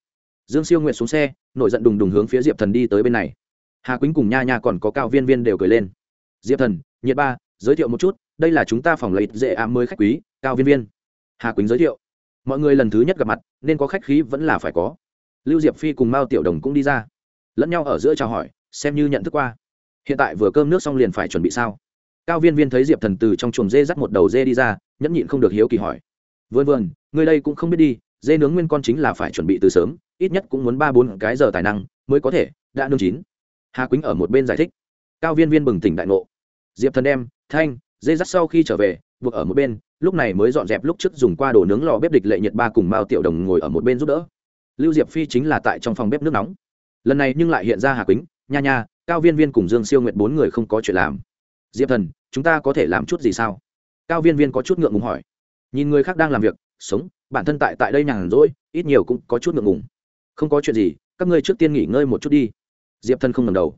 Dương siêu nguyện xuống xe, nổi giận đùng đùng hướng phía diệp thần đi tới bên này hà quýnh cùng nha nha còn có cao viên viên đều cười lên. Diệp thần, nhiệt ba, giới thiệu một chút, đây là chúng ta phòng lấy dễ ám mới khách quý, cao viên viên. Hà quýnh giới thiệu. Mọi người lần thứ nhất gặp mặt, nên có khách khí vẫn là phải có. Lưu diệp phi cùng mao tiểu đồng cũng đi ra. Lẫn nhau ở giữa chào hỏi, xem như nhận thức qua. Hiện tại vừa cơm nước xong liền phải chuẩn bị sao? Cao viên viên thấy diệp thần từ trong chuồng dê dắt một đầu dê đi ra, nhẫn nhịn không được hiếu kỳ hỏi. Vườn vườn, người đây cũng không biết đi, dê nướng nguyên con chính là phải chuẩn bị từ sớm, ít nhất cũng muốn ba bốn cái giờ tài năng mới có thể, đã nương chín hà quýnh ở một bên giải thích. Cao viên viên bừng tỉnh đại ngộ. Diệp thần đem thanh, dê dắt sau khi trở về, buộc ở một bên, lúc này mới dọn dẹp lúc trước dùng qua đồ nướng lò bếp địch lệ nhiệt ba cùng mao tiểu đồng ngồi ở một bên giúp đỡ. Lưu diệp phi chính là tại trong phòng bếp nước nóng. Lần này nhưng lại hiện ra hà quýnh, nha nha, cao viên viên cùng dương siêu nguyệt bốn người không có chuyện làm. Diệp thần, chúng ta có thể làm chút gì sao? Cao viên viên có chút ngượng ngùng hỏi. Nhìn người khác đang làm việc, sống, bản thân tại tại đây nhàn rỗi, ít nhiều cũng có chút ngượng ngùng. Không có chuyện gì, các ngươi trước tiên nghỉ ngơi một chút đi diệp Thân không ngầm đầu.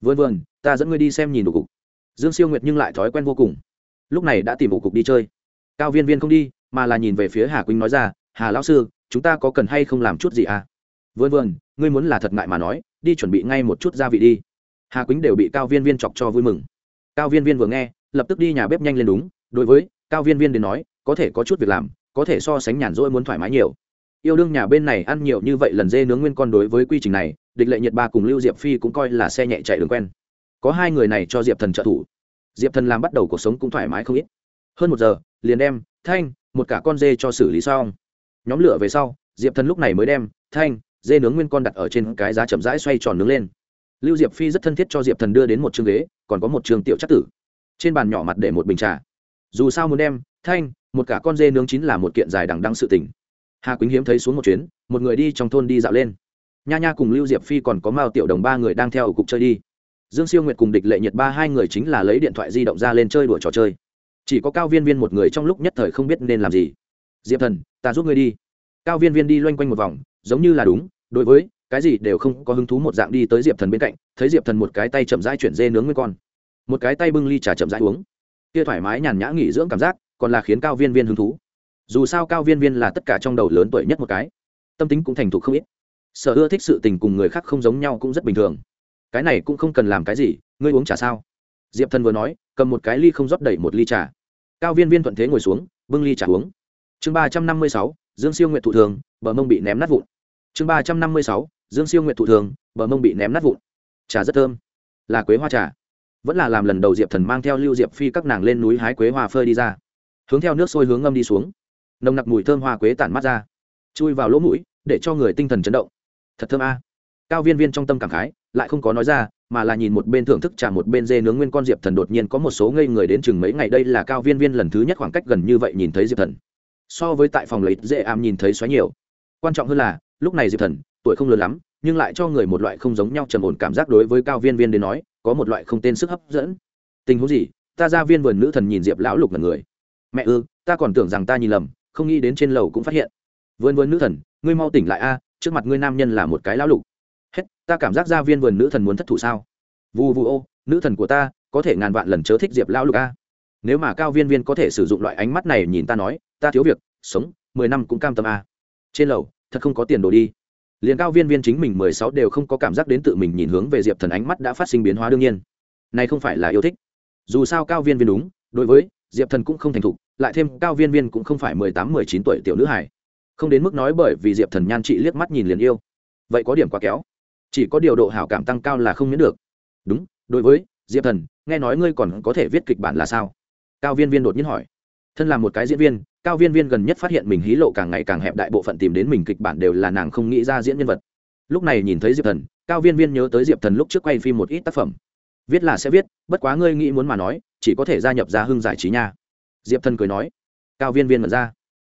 Vườn vườn ta dẫn ngươi đi xem nhìn đủ cục. Dương siêu nguyệt nhưng lại thói quen vô cùng. Lúc này đã tìm đủ cục đi chơi. Cao viên viên không đi, mà là nhìn về phía hà quýnh nói ra, hà lão sư, chúng ta có cần hay không làm chút gì à? Vườn vườn ngươi muốn là thật ngại mà nói, đi chuẩn bị ngay một chút gia vị đi. Hà quýnh đều bị cao viên viên chọc cho vui mừng. Cao viên viên vừa nghe, lập tức đi nhà bếp nhanh lên đúng. Đối với cao viên viên đến nói, có thể có chút việc làm, có thể so sánh nhàn rỗi muốn thoải mái nhiều. Yêu đương nhà bên này ăn nhiều như vậy lần dê nướng nguyên con đối với quy trình này địch lệ nhiệt ba cùng lưu diệp phi cũng coi là xe nhẹ chạy đường quen. Có hai người này cho diệp thần trợ thủ. Diệp thần làm bắt đầu cuộc sống cũng thoải mái không ít. Hơn một giờ, liền đem, thanh, một cả con dê cho xử lý xong. Nhóm lửa về sau, diệp thần lúc này mới đem, thanh, dê nướng nguyên con đặt ở trên cái giá chậm rãi xoay tròn nướng lên. Lưu diệp phi rất thân thiết cho diệp thần đưa đến một chương ghế, còn có một trường tiểu chắc tử. Trên bàn nhỏ mặt để một bình trà. Dù sao muốn đem, thanh, một cả con dê nướng chín là một kiện dài đằng đăng sự tỉnh hà quýnh hiếm thấy xuống một chuyến, một người đi trong thôn đi dạo lên nha nha cùng lưu diệp phi còn có mao tiểu đồng ba người đang theo ở cục chơi đi. Dương siêu nguyệt cùng địch lệ nhiệt ba hai người chính là lấy điện thoại di động ra lên chơi đùa trò chơi. Chỉ có cao viên viên một người trong lúc nhất thời không biết nên làm gì. Diệp thần, ta giúp ngươi đi. Cao viên viên đi loanh quanh một vòng, giống như là đúng, đối với, cái gì đều không có hứng thú một dạng đi tới diệp thần bên cạnh, thấy diệp thần một cái tay chậm rãi chuyển dê nướng nguyên con. Một cái tay bưng ly trà chậm rãi uống. Kia thoải mái nhàn nhã nghỉ dưỡng cảm giác, còn là khiến cao viên viên hứng thú. Dù sao cao viên viên là tất cả trong đầu lớn tuổi nhất một cái. Tâm tính cũng thành thục không ít sở ưa thích sự tình cùng người khác không giống nhau cũng rất bình thường. Cái này cũng không cần làm cái gì, ngươi uống trà sao? Diệp thần vừa nói, cầm một cái ly không rót đầy một ly trà. Cao viên viên thuận thế ngồi xuống, bưng ly trà uống. Chương ba trăm năm mươi sáu, dương siêu nguyện thụ thường, bờ mông bị ném nát vụn. Chương ba trăm năm mươi sáu, dương siêu nguyện thụ thường, bờ mông bị ném nát vụn. Trà rất thơm. Là quế hoa trà. Vẫn là làm lần đầu diệp thần mang theo lưu diệp phi các nàng lên núi hái quế hoa phơi đi ra. Hướng theo nước sôi hướng ngâm đi xuống. Nồng nặc mùi thơm hoa quế tản mắt ra. Chui vào lỗ mũi, để cho người tinh thần chấn động thật thơm a. Cao viên viên trong tâm cảm khái, lại không có nói ra, mà là nhìn một bên thưởng thức trả một bên dê nướng nguyên con diệp thần đột nhiên có một số ngây người đến chừng mấy ngày. Đây là cao viên viên lần thứ nhất khoảng cách gần như vậy nhìn thấy diệp thần. So với tại phòng lấy dễ ám nhìn thấy xoáy nhiều. Quan trọng hơn là, lúc này diệp thần, tuổi không lớn lắm, nhưng lại cho người một loại không giống nhau trầm ổn cảm giác đối với cao viên viên đến nói, có một loại không tên sức hấp dẫn. Tình huống gì? Ta ra viên vườn nữ thần nhìn diệp lão lục là người. Mẹ ư, ta còn tưởng rằng ta nhìn lầm, không nghĩ đến trên lầu cũng phát hiện. Vườn vườn nữ thần, ngươi mau tỉnh lại a trước mặt ngươi nam nhân là một cái lão lục. Hết, ta cảm giác ra viên vườn nữ thần muốn thất thủ sao? Vu vu ô, nữ thần của ta, có thể ngàn vạn lần chớ thích diệp lão lục a. Nếu mà cao viên viên có thể sử dụng loại ánh mắt này nhìn ta nói, ta thiếu việc, sống, mười năm cũng cam tâm a. Trên lầu, thật không có tiền đồ đi. Liền cao viên viên chính mình mười sáu đều không có cảm giác đến tự mình nhìn hướng về diệp thần ánh mắt đã phát sinh biến hóa đương nhiên. Này không phải là yêu thích. Dù sao cao viên viên đúng, đối với diệp thần cũng không thành thục, lại thêm cao viên viên cũng không phải mười tám, mười chín tuổi tiểu nữ hải không đến mức nói bởi vì diệp thần nhan chị liếc mắt nhìn liền yêu. Vậy có điểm quá kéo. Chỉ có điều độ hảo cảm tăng cao là không miễn được. Đúng, đối với, diệp thần, nghe nói ngươi còn có thể viết kịch bản là sao? Cao viên viên đột nhiên hỏi. Thân là một cái diễn viên, cao viên viên gần nhất phát hiện mình hí lộ càng ngày càng hẹp đại bộ phận tìm đến mình kịch bản đều là nàng không nghĩ ra diễn nhân vật. Lúc này nhìn thấy diệp thần, cao viên viên nhớ tới diệp thần lúc trước quay phim một ít tác phẩm. Viết là sẽ viết, bất quá ngươi nghĩ muốn mà nói, chỉ có thể gia nhập ra hưng giải trí nha. Diệp thần cười nói. Cao viên viên mật ra.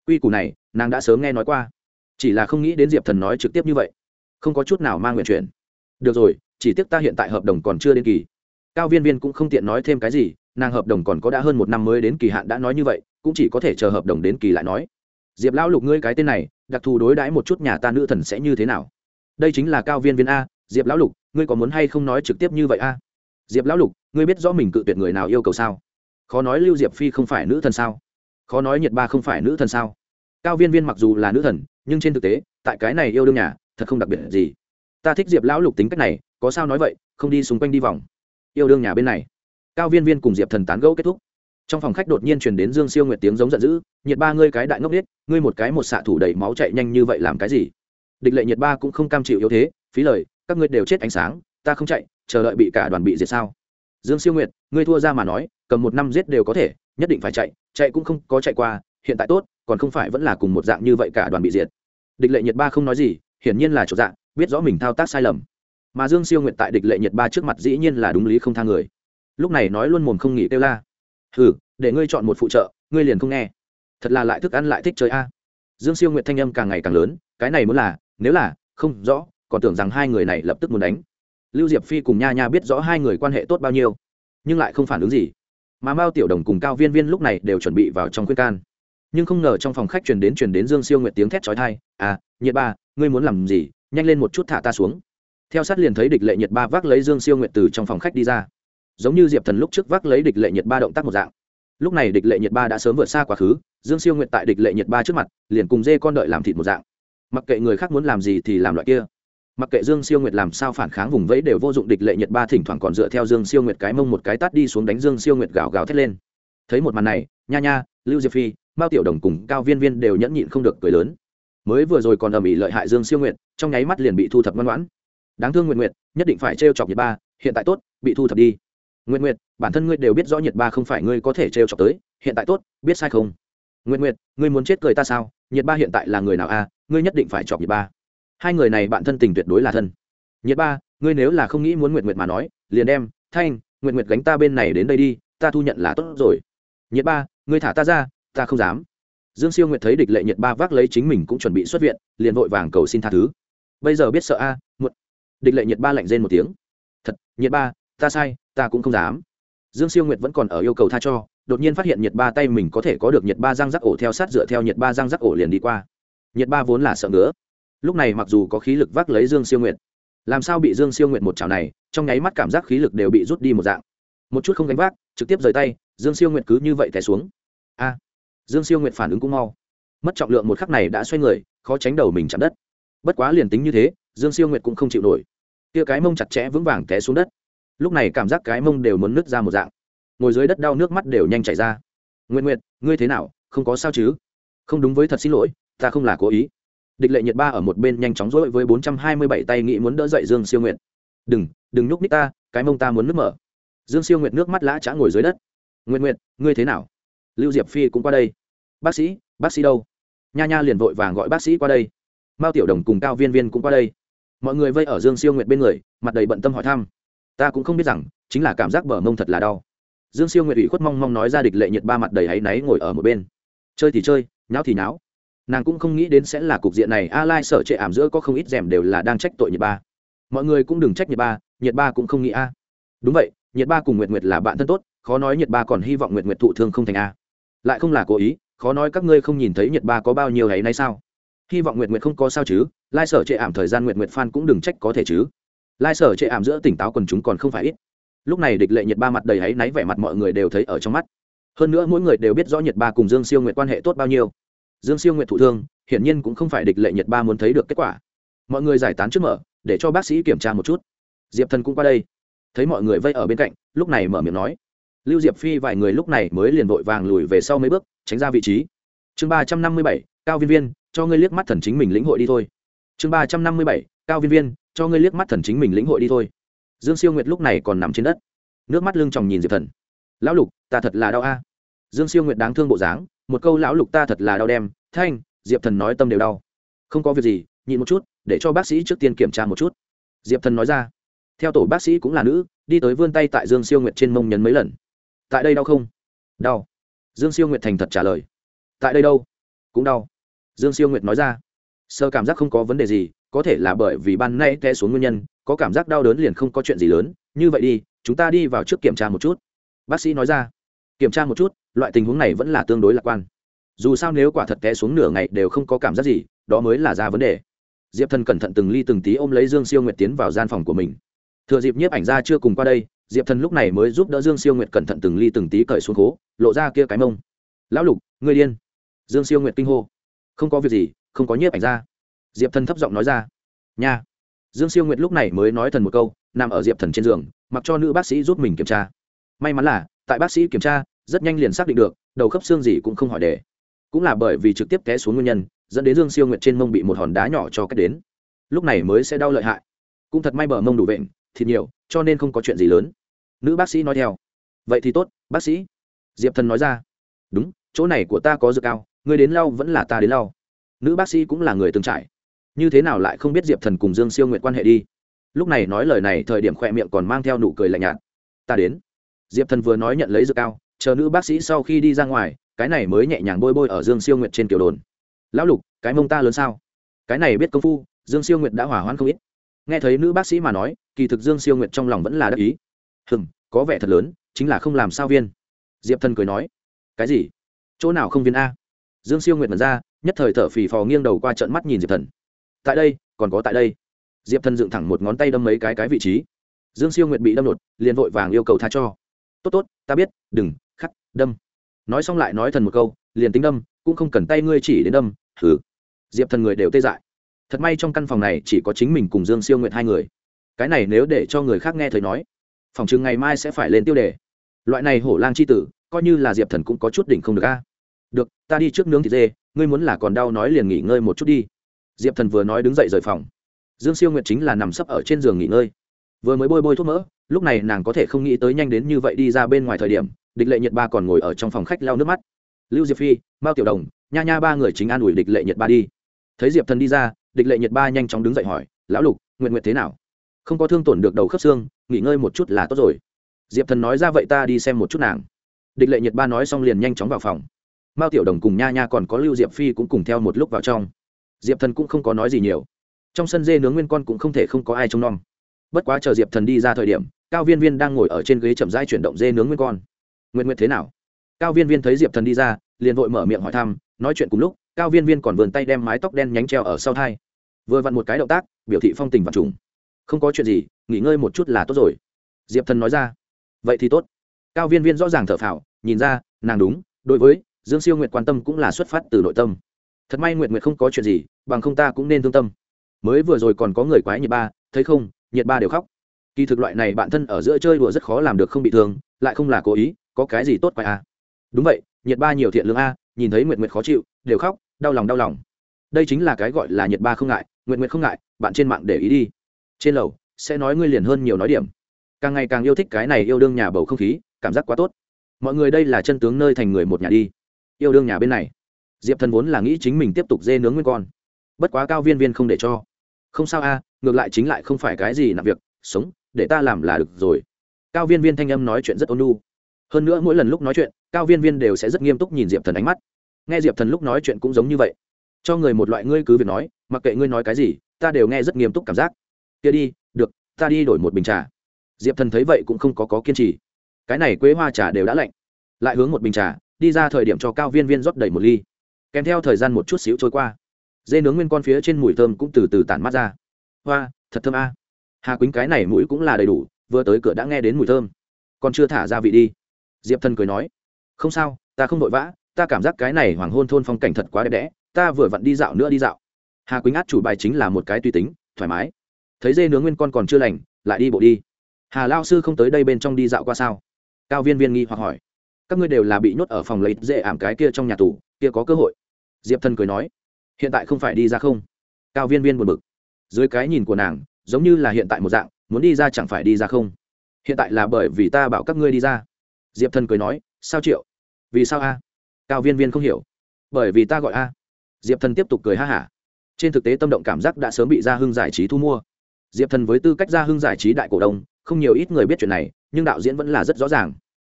Quy củ này nàng đã sớm nghe nói qua. Chỉ là không nghĩ đến diệp thần nói trực tiếp như vậy. Không có chút nào mang nguyện chuyển. Được rồi, chỉ tiếc ta hiện tại hợp đồng còn chưa đến kỳ. Cao viên viên cũng không tiện nói thêm cái gì, nàng hợp đồng còn có đã hơn một năm mới đến kỳ hạn đã nói như vậy, cũng chỉ có thể chờ hợp đồng đến kỳ lại nói. Diệp lão lục ngươi cái tên này, đặc thù đối đãi một chút nhà ta nữ thần sẽ như thế nào? Đây chính là cao viên viên a, diệp lão lục, ngươi có muốn hay không nói trực tiếp như vậy a? Diệp lão lục, ngươi biết rõ mình cự tuyệt người nào yêu cầu sao? Khó nói lưu diệp phi không phải nữ thần sao? Khó nói nhiệt ba không phải nữ thần sao? Cao viên viên mặc dù là nữ thần, nhưng trên thực tế, tại cái này yêu đương nhà, thật không đặc biệt gì. Ta thích diệp lão lục tính cách này, có sao nói vậy, không đi xung quanh đi vòng. Yêu đương nhà bên này. Cao viên viên cùng diệp thần tán gẫu kết thúc. Trong phòng khách đột nhiên truyền đến dương siêu nguyệt tiếng giống giận dữ, nhiệt ba ngươi cái đại ngốc biết ngươi một cái một xạ thủ đầy máu chạy nhanh như vậy làm cái gì? Địch lệ nhiệt ba cũng không cam chịu yếu thế, phí lời, các ngươi đều chết ánh sáng, ta không chạy, chờ đợi bị cả đoàn bị diệt sao? Dương siêu nguyệt, ngươi thua ra mà nói, cầm một năm giết đều có thể, nhất định phải chạy chạy cũng không có chạy qua, hiện tại tốt còn không phải vẫn là cùng một dạng như vậy cả đoàn bị diệt. Địch lệ nhiệt ba không nói gì, hiển nhiên là chỗ dạng biết rõ mình thao tác sai lầm. Mà dương siêu nguyện tại địch lệ nhiệt ba trước mặt dĩ nhiên là đúng lý không tha người. Lúc này nói luôn mồm không nghỉ kêu la. Hừ, để ngươi chọn một phụ trợ, ngươi liền không nghe. Thật là lại thức ăn lại thích chơi a. Dương siêu nguyện thanh âm càng ngày càng lớn, cái này muốn là, nếu là, không rõ, còn tưởng rằng hai người này lập tức muốn đánh. Lưu diệp phi cùng nha nha biết rõ hai người quan hệ tốt bao nhiêu, nhưng lại không phản ứng gì. Mà mao tiểu đồng cùng cao viên viên lúc này đều chuẩn bị vào trong khuyên can nhưng không ngờ trong phòng khách truyền đến truyền đến dương siêu nguyệt tiếng thét trói thai à nhiệt ba, ngươi muốn làm gì? Nhanh lên một chút thả ta xuống. Theo sát liền thấy địch lệ nhiệt ba vác lấy dương siêu nguyệt từ trong phòng khách đi ra. Giống như diệp thần lúc trước vác lấy địch lệ nhiệt ba động tác một dạng. Lúc này địch lệ nhiệt ba đã sớm vượt xa quá khứ, dương siêu nguyệt tại địch lệ nhiệt ba trước mặt, liền cùng dê con đợi làm thịt một dạng. Mặc kệ người khác muốn làm gì thì làm loại kia. Mặc kệ dương siêu nguyệt làm sao phản kháng vùng vẫy đều vô dụng, địch lệ nhiệt ba thỉnh thoảng còn dựa theo dương siêu nguyệt cái mông một cái tát đi xuống đánh dương siêu nguyệt gào gào thét lên. Thấy một màn này, nha nha, lưu diệp phi mao tiểu đồng cùng cao viên viên đều nhẫn nhịn không được cười lớn. Mới vừa rồi còn ầm ĩ lợi hại dương siêu nguyệt, trong nháy mắt liền bị thu thập ngoan ngoãn. Đáng thương nguyện nguyệt, nhất định phải trêu chọc nhiệt ba, hiện tại tốt, bị thu thập đi. Nguyện nguyệt, bản thân ngươi đều biết rõ nhiệt ba không phải ngươi có thể trêu chọc tới, hiện tại tốt, biết sai không? Nguyện nguyệt, ngươi muốn chết cười ta sao? Nhiệt ba hiện tại là người nào a ngươi nhất định phải chọc nhiệt ba. Hai người này bạn thân tình tuyệt đối là thân. Nhiệt ba, ngươi nếu là không nghĩ muốn nguyện nguyệt mà nói, liền đem, thanh nguyện nguyệt gánh ta bên này đến đây đi, ta thu nhận là tốt rồi. Nhiệt ba, ngươi thả ta ra ta không dám. Dương siêu nguyệt thấy địch lệ nhiệt ba vác lấy chính mình cũng chuẩn bị xuất viện liền vội vàng cầu xin tha thứ. Bây giờ biết sợ a à, địch lệ nhiệt ba lạnh rên một tiếng. Thật nhiệt ba ta sai ta cũng không dám. Dương siêu nguyệt vẫn còn ở yêu cầu tha cho đột nhiên phát hiện nhiệt ba tay mình có thể có được nhiệt ba răng rắc ổ theo sát dựa theo nhiệt ba răng rắc ổ liền đi qua. Nhiệt ba vốn là sợ ngứa. Lúc này mặc dù có khí lực vác lấy dương siêu nguyệt làm sao bị dương siêu nguyệt một chảo này trong nháy mắt cảm giác khí lực đều bị rút đi một dạng. Một chút không gánh vác trực tiếp rời tay dương siêu nguyệt cứ như vậy té xuống. A dương siêu nguyệt phản ứng cũng mau. Mất trọng lượng một khắc này đã xoay người, khó tránh đầu mình chạm đất. Bất quá liền tính như thế, dương siêu nguyệt cũng không chịu nổi. Kia cái mông chặt chẽ vững vàng té xuống đất. Lúc này cảm giác cái mông đều muốn nứt ra một dạng. Ngồi dưới đất đau nước mắt đều nhanh chảy ra. Nguyện nguyện ngươi thế nào? Không có sao chứ? Không đúng với thật xin lỗi, ta không là cố ý. Địch lệ nhiệt ba ở một bên nhanh chóng rỗi với bốn trăm hai mươi bảy tay nghĩ muốn đỡ dậy dương siêu nguyện đừng đừng nhúc nít ta, cái mông ta muốn nước mở. Dương siêu nguyện nước mắt lã chả ngồi dưới đất. Nguyện nguyện ngươi thế nào? Lưu diệp phi cũng qua đây. Bác sĩ bác sĩ đâu? Nha nha liền vội vàng gọi bác sĩ qua đây. Mao tiểu đồng cùng cao viên viên cũng qua đây. Mọi người vây ở dương siêu nguyệt bên người, mặt đầy bận tâm hỏi thăm. Ta cũng không biết rằng, chính là cảm giác bờ mông thật là đau. Dương siêu nguyệt ủy khuất mong mong nói ra địch lệ nhiệt ba mặt đầy áy náy ngồi ở một bên. Chơi thì chơi, nháo thì nháo. Nàng cũng không nghĩ đến sẽ là cục diện này, a lai sở trệ ảm giữa có không ít rèm đều là đang trách tội nhiệt ba. Mọi người cũng đừng trách nhiệt ba nhiệt ba cũng không nghĩ a. Đúng vậy nhiệt ba cùng nguyệt nguyệt là bạn thân tốt, khó nói nhiệt ba còn hy vọng nguyệt nguyệt thụ thương không thành a lại không là cố ý, khó nói các ngươi không nhìn thấy nhiệt ba có bao nhiêu ấy nay sao? Hy vọng nguyệt nguyệt không có sao chứ, lai sở trệ ảm thời gian nguyệt nguyệt phan cũng đừng trách có thể chứ. Lai sở trệ ảm giữa tỉnh táo quần chúng còn không phải ít. Lúc này địch lệ nhiệt ba mặt đầy áy náy vẻ mặt mọi người đều thấy ở trong mắt. Hơn nữa mỗi người đều biết rõ nhiệt ba cùng dương siêu nguyệt quan hệ tốt bao nhiêu. Dương siêu nguyệt thụ thương, hiển nhiên cũng không phải địch lệ nhiệt ba muốn thấy được kết quả. Mọi người giải tán trước mở, để cho bác sĩ kiểm tra một chút. Diệp thần cũng qua đây. Thấy mọi người vây ở bên cạnh, lúc này mở miệng nói lưu diệp phi vài người lúc này mới liền vội vàng lùi về sau mấy bước, tránh ra vị trí. Chương ba trăm năm mươi bảy, cao viên viên, cho ngươi liếc mắt thần chính mình lĩnh hội đi thôi. Chương ba trăm năm mươi bảy, cao viên viên, cho ngươi liếc mắt thần chính mình lĩnh hội đi thôi. Dương siêu nguyệt lúc này còn nằm trên đất. Nước mắt lưng tròng nhìn diệp thần. Lão lục, ta thật là đau a. Dương siêu nguyệt đáng thương bộ dáng, một câu lão lục, ta thật là đau đem, thanh! Diệp thần nói tâm đều đau. Không có việc gì, nhịn một chút, để cho bác sĩ trước tiên kiểm tra một chút. Diệp thần nói ra. Theo tổ bác sĩ cũng là nữ, đi tới vươn tay tại dương siêu nguyệt trên mông nhấn mấy lần tại đây đau không? Đau. Dương siêu nguyệt thành thật trả lời. Tại đây đâu? Cũng đau. Dương siêu nguyệt nói ra. Sơ cảm giác không có vấn đề gì, có thể là bởi vì ban nay té xuống nguyên nhân, có cảm giác đau đớn liền không có chuyện gì lớn. Như vậy đi, chúng ta đi vào trước kiểm tra một chút. Bác sĩ nói ra. Kiểm tra một chút, loại tình huống này vẫn là tương đối lạc quan. Dù sao nếu quả thật té xuống nửa ngày đều không có cảm giác gì, đó mới là ra vấn đề. Diệp thần cẩn thận từng ly từng tí ôm lấy dương siêu nguyệt tiến vào gian phòng của mình. Thừa dịp nhiếp ảnh ra chưa cùng qua đây diệp thần lúc này mới giúp đỡ dương siêu nguyệt cẩn thận từng ly từng tí cởi xuống khố, lộ ra kia cái mông. Lão lục người điên. Dương siêu nguyệt kinh hô. Không có việc gì, không có nhiếp ảnh ra. Diệp thần thấp giọng nói ra. Nha. Dương siêu nguyệt lúc này mới nói thần một câu, nằm ở diệp thần trên giường, mặc cho nữ bác sĩ giúp mình kiểm tra. May mắn là, tại bác sĩ kiểm tra, rất nhanh liền xác định được, đầu khớp xương gì cũng không hỏi đề. Cũng là bởi vì trực tiếp té xuống nguyên nhân, dẫn đến dương siêu nguyệt trên mông bị một hòn đá nhỏ cho cách đến. Lúc này mới sẽ đau lợi hại. Cũng thật may bờ mông đủ vện, thịt nhiều, cho nên không có chuyện gì lớn nữ bác sĩ nói theo. Vậy thì tốt, bác sĩ. Diệp thần nói ra. Đúng, chỗ này của ta có dược cao người đến lau vẫn là ta đến lau. Nữ bác sĩ cũng là người từng trải. Như thế nào lại không biết diệp thần cùng dương siêu nguyện quan hệ đi? Lúc này nói lời này, thời điểm khỏe miệng còn mang theo nụ cười lạnh nhạt. Ta đến. Diệp thần vừa nói nhận lấy dược cao, chờ nữ bác sĩ sau khi đi ra ngoài, cái này mới nhẹ nhàng bôi bôi ở dương siêu nguyện trên kiểu đồn. Lão lục, cái mông ta lớn sao? Cái này biết công phu, dương siêu nguyệt đã hỏa hoãn không ít. Nghe thấy nữ bác sĩ mà nói, kỳ thực dương siêu nguyệt trong lòng vẫn là đắc ý hừng có vẻ thật lớn, chính là không làm sao viên. Diệp thần cười nói, cái gì? Chỗ nào không viên a? Dương siêu nguyệt mật ra, nhất thời thở phì phò nghiêng đầu qua trận mắt nhìn diệp thần. Tại đây, còn có tại đây. Diệp thần dựng thẳng một ngón tay đâm mấy cái cái vị trí. Dương siêu nguyệt bị đâm đột liền vội vàng yêu cầu tha cho. Tốt tốt, ta biết, đừng, khắc, đâm. Nói xong lại nói thần một câu, liền tính đâm, cũng không cần tay ngươi chỉ đến đâm thử diệp thần người đều tê dại. Thật may trong căn phòng này chỉ có chính mình cùng dương siêu nguyện hai người. Cái này nếu để cho người khác nghe thấy nói phòng chừng ngày mai sẽ phải lên tiêu đề. Loại này hổ lang c h i tử, coi như là diệp thần cũng có chút đỉnh không được a. Được, ta đi trước nướng thịt dê, ngươi muốn là còn đau nói liền nghỉ ngơi một chút đi. Diệp thần vừa nói đứng dậy rời phòng. Dương siêu nguyện chính là nằm sấp ở trên giường nghỉ ngơi. Vừa mới bôi bôi thuốc mỡ, lúc này nàng có thể không nghĩ tới nhanh đến như vậy đi ra bên ngoài thời điểm, địch lệ nhật ba còn ngồi ở trong phòng khách lau nước mắt. Lưu diệp phi, mao tiểu đồng, nha nha ba người chính an ủi địch lệ nhật ba đi. Thấy diệp thần đi ra, địch lệ nhật ba nhanh chóng đứng dậy hỏi, lão lục nguyện nguyện thế nào? Không có thương tổn được đầu khớp xương nghỉ ngơi một chút là tốt rồi. Diệp thần nói ra vậy ta đi xem một chút nàng. Địch lệ nhật ba nói xong liền nhanh chóng vào phòng. Mao tiểu đồng cùng nha nha còn có lưu diệp phi cũng cùng theo một lúc vào trong. Diệp thần cũng không có nói gì nhiều. Trong sân dê nướng nguyên con cũng không thể không có ai trông nom. Bất quá chờ diệp thần đi ra thời điểm, cao viên viên đang ngồi ở trên ghế chậm rãi chuyển động dê nướng nguyên con. Nguyện nguyện thế nào? Cao viên viên thấy diệp thần đi ra, liền vội mở miệng hỏi thăm, nói chuyện cùng lúc, cao viên viên còn vườn tay đem mái tóc đen nhánh treo ở sau thai. Vừa vặn một cái động tác, biểu thị phong tình và trùng. Không có chuyện gì nghỉ ngơi một chút là tốt rồi. Diệp thần nói ra. Vậy thì tốt. Cao viên viên rõ ràng thở phào, nhìn ra, nàng đúng, đối với, dương siêu nguyệt quan tâm cũng là xuất phát từ nội tâm. Thật may nguyệt nguyệt không có chuyện gì, bằng không ta cũng nên thương tâm. Mới vừa rồi còn có người quái nhiệt ba, thấy không, nhiệt ba đều khóc. Kỳ thực loại này bản thân ở giữa chơi đùa rất khó làm được không bị thương, lại không là cố ý, có cái gì tốt quái a à? đúng vậy, nhiệt ba nhiều thiện lương a, nhìn thấy nguyệt nguyệt khó chịu, đều khóc, đau lòng đau lòng. Đây chính là cái gọi là nhiệt ba không ngại, nguyệt nguyệt không ngại, bạn trên mạng để ý đi. Trên lầu sẽ nói ngươi liền hơn nhiều nói điểm. Càng ngày càng yêu thích cái này yêu đương nhà bầu không khí, cảm giác quá tốt. Mọi người đây là chân tướng nơi thành người một nhà đi. Yêu đương nhà bên này. Diệp thần vốn là nghĩ chính mình tiếp tục dê nướng nguyên con. Bất quá cao viên viên không để cho. Không sao a, ngược lại chính lại không phải cái gì nặng việc, sống, để ta làm là được rồi. Cao viên viên thanh âm nói chuyện rất ôn lu hơn nữa mỗi lần lúc nói chuyện, cao viên viên đều sẽ rất nghiêm túc nhìn diệp thần ánh mắt. Nghe diệp thần lúc nói chuyện cũng giống như vậy. Cho người một loại ngươi cứ việc nói, mặc kệ ngươi nói cái gì, ta đều nghe rất nghiêm túc cảm giác. Kia đi ta đi đổi một bình trà. Diệp thần thấy vậy cũng không có, có kiên trì. Cái này quế hoa trà đều đã lạnh. Lại hướng một bình trà đi ra thời điểm cho cao viên viên rót đầy một ly. Kèm theo thời gian một chút xíu trôi qua dê nướng nguyên con phía trên mùi thơm cũng từ từ tản mắt ra. Hoa thật thơm a. Hà quýnh cái này mũi cũng là đầy đủ vừa tới cửa đã nghe đến mùi thơm. Còn chưa thả ra vị đi. Diệp thần cười nói không sao ta không vội vã ta cảm giác cái này hoàng hôn thôn phong cảnh thật quá đẹp đẽ ta vừa vặn đi dạo nữa đi dạo. Hà quýnh át chủ bài chính là một cái tùy tính thoải mái thấy dê nướng nguyên con còn chưa lành, lại đi bộ đi. Hà lao sư không tới đây bên trong đi dạo qua sao? Cao viên viên nghi hoặc hỏi. Các ngươi đều là bị nhốt ở phòng lấy dễ ảm cái kia trong nhà tù, kia có cơ hội. Diệp thần cười nói. Hiện tại không phải đi ra không? Cao viên viên buồn bực. Dưới cái nhìn của nàng, giống như là hiện tại một dạng, muốn đi ra chẳng phải đi ra không? Hiện tại là bởi vì ta bảo các ngươi đi ra. Diệp thần cười nói, sao triệu? Vì sao a? Cao viên viên không hiểu. Bởi vì ta gọi a. Diệp thần tiếp tục cười ha hả. Trên thực tế tâm động cảm giác đã sớm bị gia hưng giải trí thu mua diệp thần với tư cách gia hưng giải trí đại cổ đông, không nhiều ít người biết chuyện này, nhưng đạo diễn vẫn là rất rõ ràng.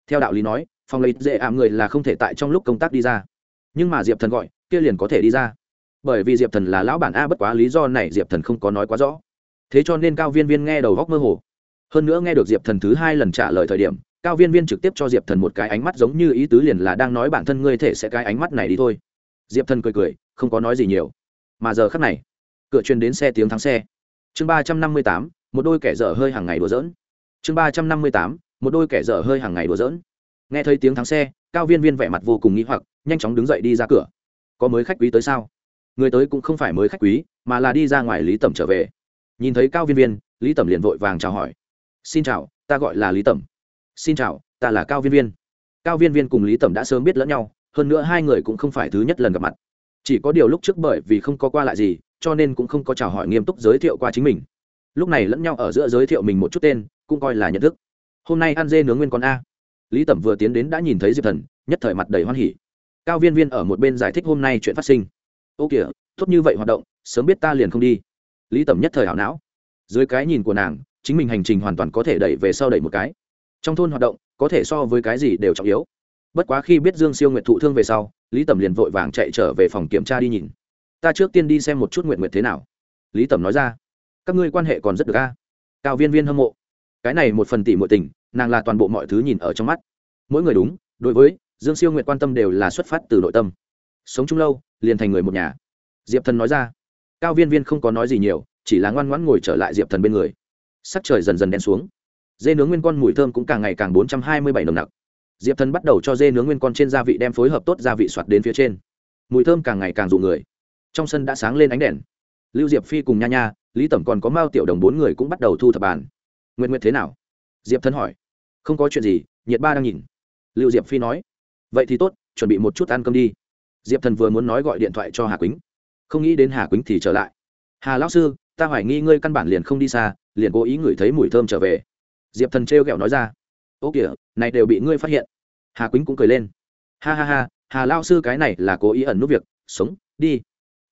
Theo đạo lý nói, phòng lấy dễ ảm người là không thể tại trong lúc công tác đi ra. Nhưng mà diệp thần gọi, kia liền có thể đi ra. Bởi vì diệp thần là lão bản a, bất quá lý do này diệp thần không có nói quá rõ. Thế cho nên cao viên viên nghe đầu góc mơ hồ. Hơn nữa nghe được diệp thần thứ hai lần trả lời thời điểm, cao viên viên trực tiếp cho diệp thần một cái ánh mắt giống như ý tứ liền là đang nói bản thân ngươi thể sẽ cái ánh mắt này đi thôi. Diệp thần cười cười, không có nói gì nhiều. Mà giờ khắc này, cửa truyền đến xe tiếng thắng xe chương ba trăm năm mươi tám, một đôi kẻ dở hơi hàng ngày đùa dỡn chương ba trăm năm mươi tám, một đôi kẻ dở hơi hàng ngày đùa dỡn nghe thấy tiếng thắng xe, cao viên viên vẻ mặt vô cùng nghĩ hoặc, nhanh chóng đứng dậy đi ra cửa. Có mới khách quý tới sao? Người tới cũng không phải mới khách quý, mà là đi ra ngoài lý tẩm trở về. Nhìn thấy cao viên viên, lý tẩm liền vội vàng chào hỏi. Xin chào, ta gọi là lý tẩm. Xin chào, ta là cao viên viên. Cao viên viên cùng lý tẩm đã sớm biết lẫn nhau, hơn nữa hai người cũng không phải thứ nhất lần gặp mặt. Chỉ có điều lúc trước bởi vì không có qua lại gì cho nên cũng không có chào hỏi nghiêm túc giới thiệu qua chính mình. Lúc này lẫn nhau ở giữa giới thiệu mình một chút tên, cũng coi là nhận thức. Hôm nay ăn dê nướng nguyên con a. Lý tẩm vừa tiến đến đã nhìn thấy diệp thần, nhất thời mặt đầy hoan hỉ. Cao viên viên ở một bên giải thích hôm nay chuyện phát sinh. Ô kìa, tốt như vậy hoạt động, sớm biết ta liền không đi. Lý tẩm nhất thời hảo não. Dưới cái nhìn của nàng, chính mình hành trình hoàn toàn có thể đẩy về sau đẩy một cái. Trong thôn hoạt động, có thể so với cái gì đều trọng yếu. Bất quá khi biết dương siêu nguyện thụ thương về sau, lý tẩm liền vội vàng chạy trở về phòng kiểm tra đi nhìn ta trước tiên đi xem một chút nguyện nguyện thế nào. Lý tẩm nói ra. Các ngươi quan hệ còn rất được a. Cao viên viên hâm mộ. Cái này một phần tỷ mọi tình, nàng là toàn bộ mọi thứ nhìn ở trong mắt. Mỗi người đúng, đối với dương siêu nguyện quan tâm đều là xuất phát từ nội tâm. Sống chung lâu, liền thành người một nhà. Diệp thần nói ra. Cao viên viên không có nói gì nhiều, chỉ là ngoan ngoãn ngồi trở lại diệp thần bên người. Sắc trời dần dần đen xuống. Dê nướng nguyên con mùi thơm cũng càng ngày càng bốn trăm hai mươi bảy nồng nặc. Diệp thần bắt đầu cho dê nướng nguyên con trên gia vị đem phối hợp tốt gia vị soạt đến phía trên. Mùi thơm càng ngày càng dụ người trong sân đã sáng lên ánh đèn. Lưu diệp phi cùng nha nha, lý tẩm còn có mao tiểu đồng bốn người cũng bắt đầu thu thập bàn. Nguyện nguyện thế nào? Diệp thần hỏi. Không có chuyện gì, nhiệt ba đang nhìn. Lưu diệp phi nói. Vậy thì tốt, chuẩn bị một chút ăn cơm đi. Diệp thần vừa muốn nói gọi điện thoại cho hà quýnh. Không nghĩ đến hà quýnh thì trở lại. Hà lão sư, ta hoài nghi ngươi căn bản liền không đi xa, liền cố ý ngửi thấy mùi thơm trở về. Diệp thần trêu ghẹo nói ra. Ô kìa, này đều bị ngươi phát hiện. Hà quýnh cũng cười lên. Ha ha ha, hà lao sư cái này là cố ý ẩn nút việc. Sống, đi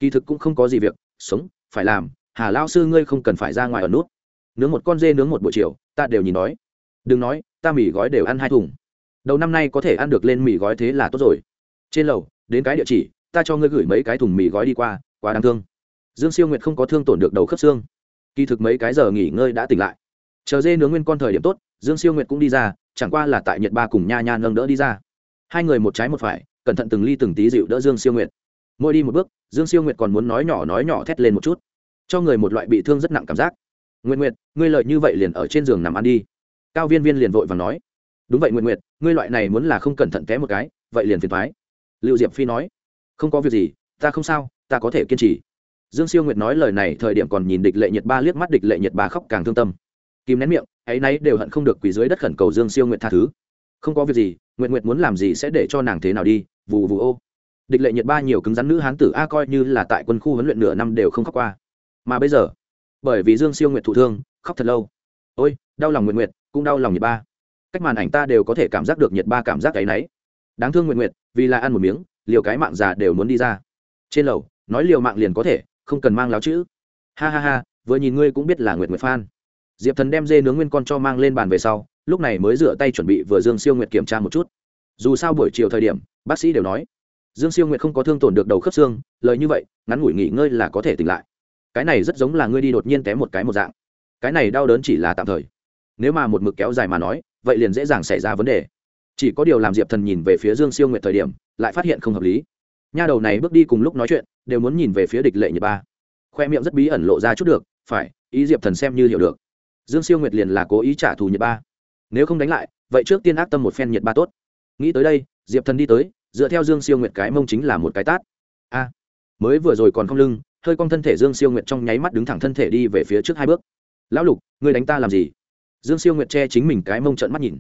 kỳ thực cũng không có gì việc, sống, phải làm, hà lao sư ngươi không cần phải ra ngoài ở nút. Nướng một con dê nướng một buổi chiều, ta đều nhìn đói. Đừng nói, ta mì gói đều ăn hai thùng. Đầu năm nay có thể ăn được lên mì gói thế là tốt rồi. Trên lầu, đến cái địa chỉ, ta cho ngươi gửi mấy cái thùng mì gói đi qua, quá đáng thương. Dương siêu nguyệt không có thương tổn được đầu khớp xương. Kỳ thực mấy cái giờ nghỉ ngơi đã tỉnh lại. Chờ dê nướng nguyên con thời điểm tốt, dương siêu nguyệt cũng đi ra, chẳng qua là tại nhật ba cùng nha nha nâng đỡ đi ra. Hai người một trái một phải, cẩn thận từng ly từng tí dịu đỡ dương siêu nguyệt mỗi đi một bước, dương siêu nguyệt còn muốn nói nhỏ nói nhỏ thét lên một chút. Cho người một loại bị thương rất nặng cảm giác. Nguyện nguyệt, ngươi lợi như vậy liền ở trên giường nằm ăn đi. Cao viên viên liền vội và nói. Đúng vậy nguyện nguyệt, ngươi loại này muốn là không cẩn thận té một cái, vậy liền phiền thoái liệu diệp phi nói. Không có việc gì, ta không sao, ta có thể kiên trì. Dương siêu nguyệt nói lời này thời điểm còn nhìn địch lệ nhiệt ba liếc mắt địch lệ nhiệt ba khóc càng thương tâm. Kìm nén miệng, ấy y đều hận không được quỳ dưới đất khẩn cầu dương siêu nguyệt tha thứ. Không có việc gì nguyện Nguyệt muốn làm gì sẽ để cho nàng thế nào đi, vù vù ô địch lệ nhiệt ba nhiều cứng rắn nữ hán tử a coi như là tại quân khu huấn luyện nửa năm đều không khóc qua. Mà bây giờ, bởi vì dương siêu nguyệt thụ thương, khóc thật lâu. Ôi, đau lòng nguyện nguyệt, cũng đau lòng nhiệt ba. Cách màn ảnh ta đều có thể cảm giác được nhiệt ba cảm giác cái náy đáng thương nguyện nguyệt, vì là ăn một miếng, liều cái mạng già đều muốn đi ra. Trên lầu, nói liều mạng liền có thể, không cần mang láo chữ. Ha ha ha, vừa nhìn ngươi cũng biết là nguyệt nguyệt phan diệp thần đem dê nướng nguyên con cho mang lên bàn về sau, lúc này mới rửa tay chuẩn bị vừa dương siêu nguyệt kiểm tra một chút. Dù sao buổi chiều thời điểm, bác sĩ đều nói dương siêu nguyệt không có thương tổn được đầu khớp xương, lời như vậy, ngắn ngủi nghỉ ngơi là có thể tỉnh lại. Cái này rất giống là ngươi đi đột nhiên té một cái một dạng. Cái này đau đớn chỉ là tạm thời. Nếu mà một mực kéo dài mà nói, vậy liền dễ dàng xảy ra vấn đề. Chỉ có điều làm diệp thần nhìn về phía dương siêu nguyệt thời điểm, lại phát hiện không hợp lý. Nha đầu này bước đi cùng lúc nói chuyện, đều muốn nhìn về phía địch lệ nhật ba. Khoe miệng rất bí ẩn lộ ra chút được, phải, ý diệp thần xem như hiểu được. Dương siêu nguyệt liền là cố ý trả thù nhật ba. Nếu không đánh lại, vậy trước tiên ác tâm một phen nhật ba tốt. Nghĩ tới đây, diệp thần đi tới dựa theo dương siêu nguyệt cái mông chính là một cái tát. A, mới vừa rồi còn không lưng, hơi cong thân thể dương siêu nguyệt trong nháy mắt đứng thẳng thân thể đi về phía trước hai bước. Lão lục người đánh ta làm gì? Dương siêu nguyệt che chính mình cái mông trợn mắt nhìn.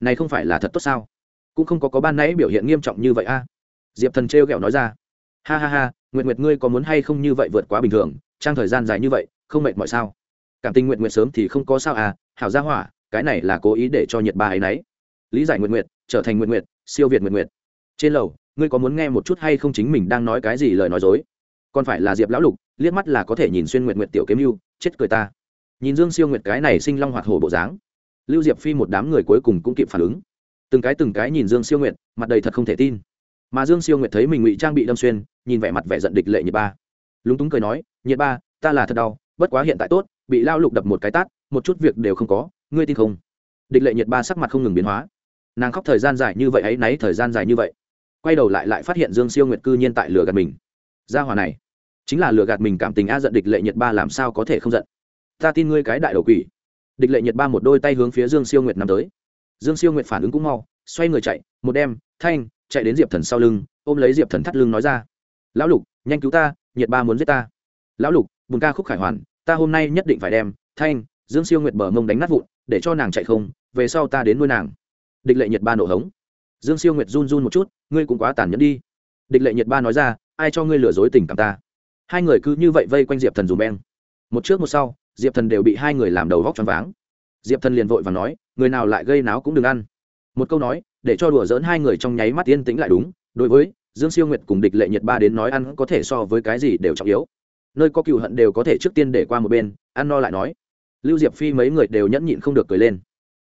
Này không phải là thật tốt sao? Cũng không có có ban nãy biểu hiện nghiêm trọng như vậy a. Diệp thần trêu ghẹo nói ra. Ha ha ha, nguyệt nguyệt ngươi có muốn hay không như vậy vượt quá bình thường, trang thời gian dài như vậy, không mệt mọi sao? Cảm tình nguyệt nguyệt sớm thì không có sao à hảo gia hỏa, cái này là cố ý để cho nhiệt ba ấy nấy. Lý giải nguyệt nguyệt, trở thành nguyệt nguyệt, siêu việt nguyệt nguyệt trên lầu, ngươi có muốn nghe một chút hay không chính mình đang nói cái gì lời nói dối? Còn phải là diệp lão lục, liếc mắt là có thể nhìn xuyên nguyện nguyện tiểu kiếm mưu chết cười ta. Nhìn dương siêu nguyệt cái này sinh long hoạt hổ bộ dáng, lưu diệp phi một đám người cuối cùng cũng kịp phản ứng. Từng cái từng cái nhìn dương siêu nguyệt, mặt đầy thật không thể tin. Mà dương siêu nguyệt thấy mình ngụy trang bị đâm xuyên, nhìn vẻ mặt vẻ giận địch lệ nhiệt ba. Lúng túng cười nói, nhiệt ba, ta là thật đau, bất quá hiện tại tốt, bị lao lục đập một cái tát, một chút việc đều không có, ngươi tin không? Địch lệ nhiệt ba sắc mặt không ngừng biến hóa. Nàng khóc thời gian dài như vậy ấy nấy thời gian dài như vậy quay đầu lại lại phát hiện dương siêu nguyệt cư nhiên tại lửa gạt mình. Gia hòa này, chính là lừa gạt mình cảm tình a giận địch lệ nhiệt ba làm sao có thể không giận? Ta tin ngươi cái đại đầu quỷ. Địch lệ nhiệt ba một đôi tay hướng phía dương siêu nguyệt nằm tới. Dương siêu nguyệt phản ứng cũng mau, xoay người chạy, một đem thanh, chạy đến diệp thần sau lưng, ôm lấy diệp thần thắt lưng nói ra, lão lục, nhanh cứu ta nhiệt ba muốn giết ta. Lão lục, bùn ca khúc khải hoàn, ta hôm nay nhất định phải đem thanh, dương siêu nguyệt bờ mông đánh nát vụn, để cho nàng chạy không, về sau ta đến nuôi nàng. Địch lệ nhiệt ba nổ hống dương siêu nguyệt run run một chút, ngươi cũng quá tàn nhẫn đi. Địch lệ nhiệt ba nói ra, ai cho ngươi lừa dối tình cảm ta? Hai người cứ như vậy vây quanh diệp thần dùm beng. Một trước một sau, diệp thần đều bị hai người làm đầu vóc t r váng. Diệp thần liền vội và nói, người nào lại gây náo cũng đừng ăn. Một câu nói, để cho đùa dỡn hai người trong nháy mắt yên tĩnh lại đúng, đối với dương siêu nguyệt cùng địch lệ nhiệt ba đến nói ăn có thể so với cái gì đều trọng yếu. Nơi có cựu hận đều có thể trước tiên để qua một bên, ăn no lại nói. Lưu diệp phi mấy người đều nhẫn nhịn không được cười lên.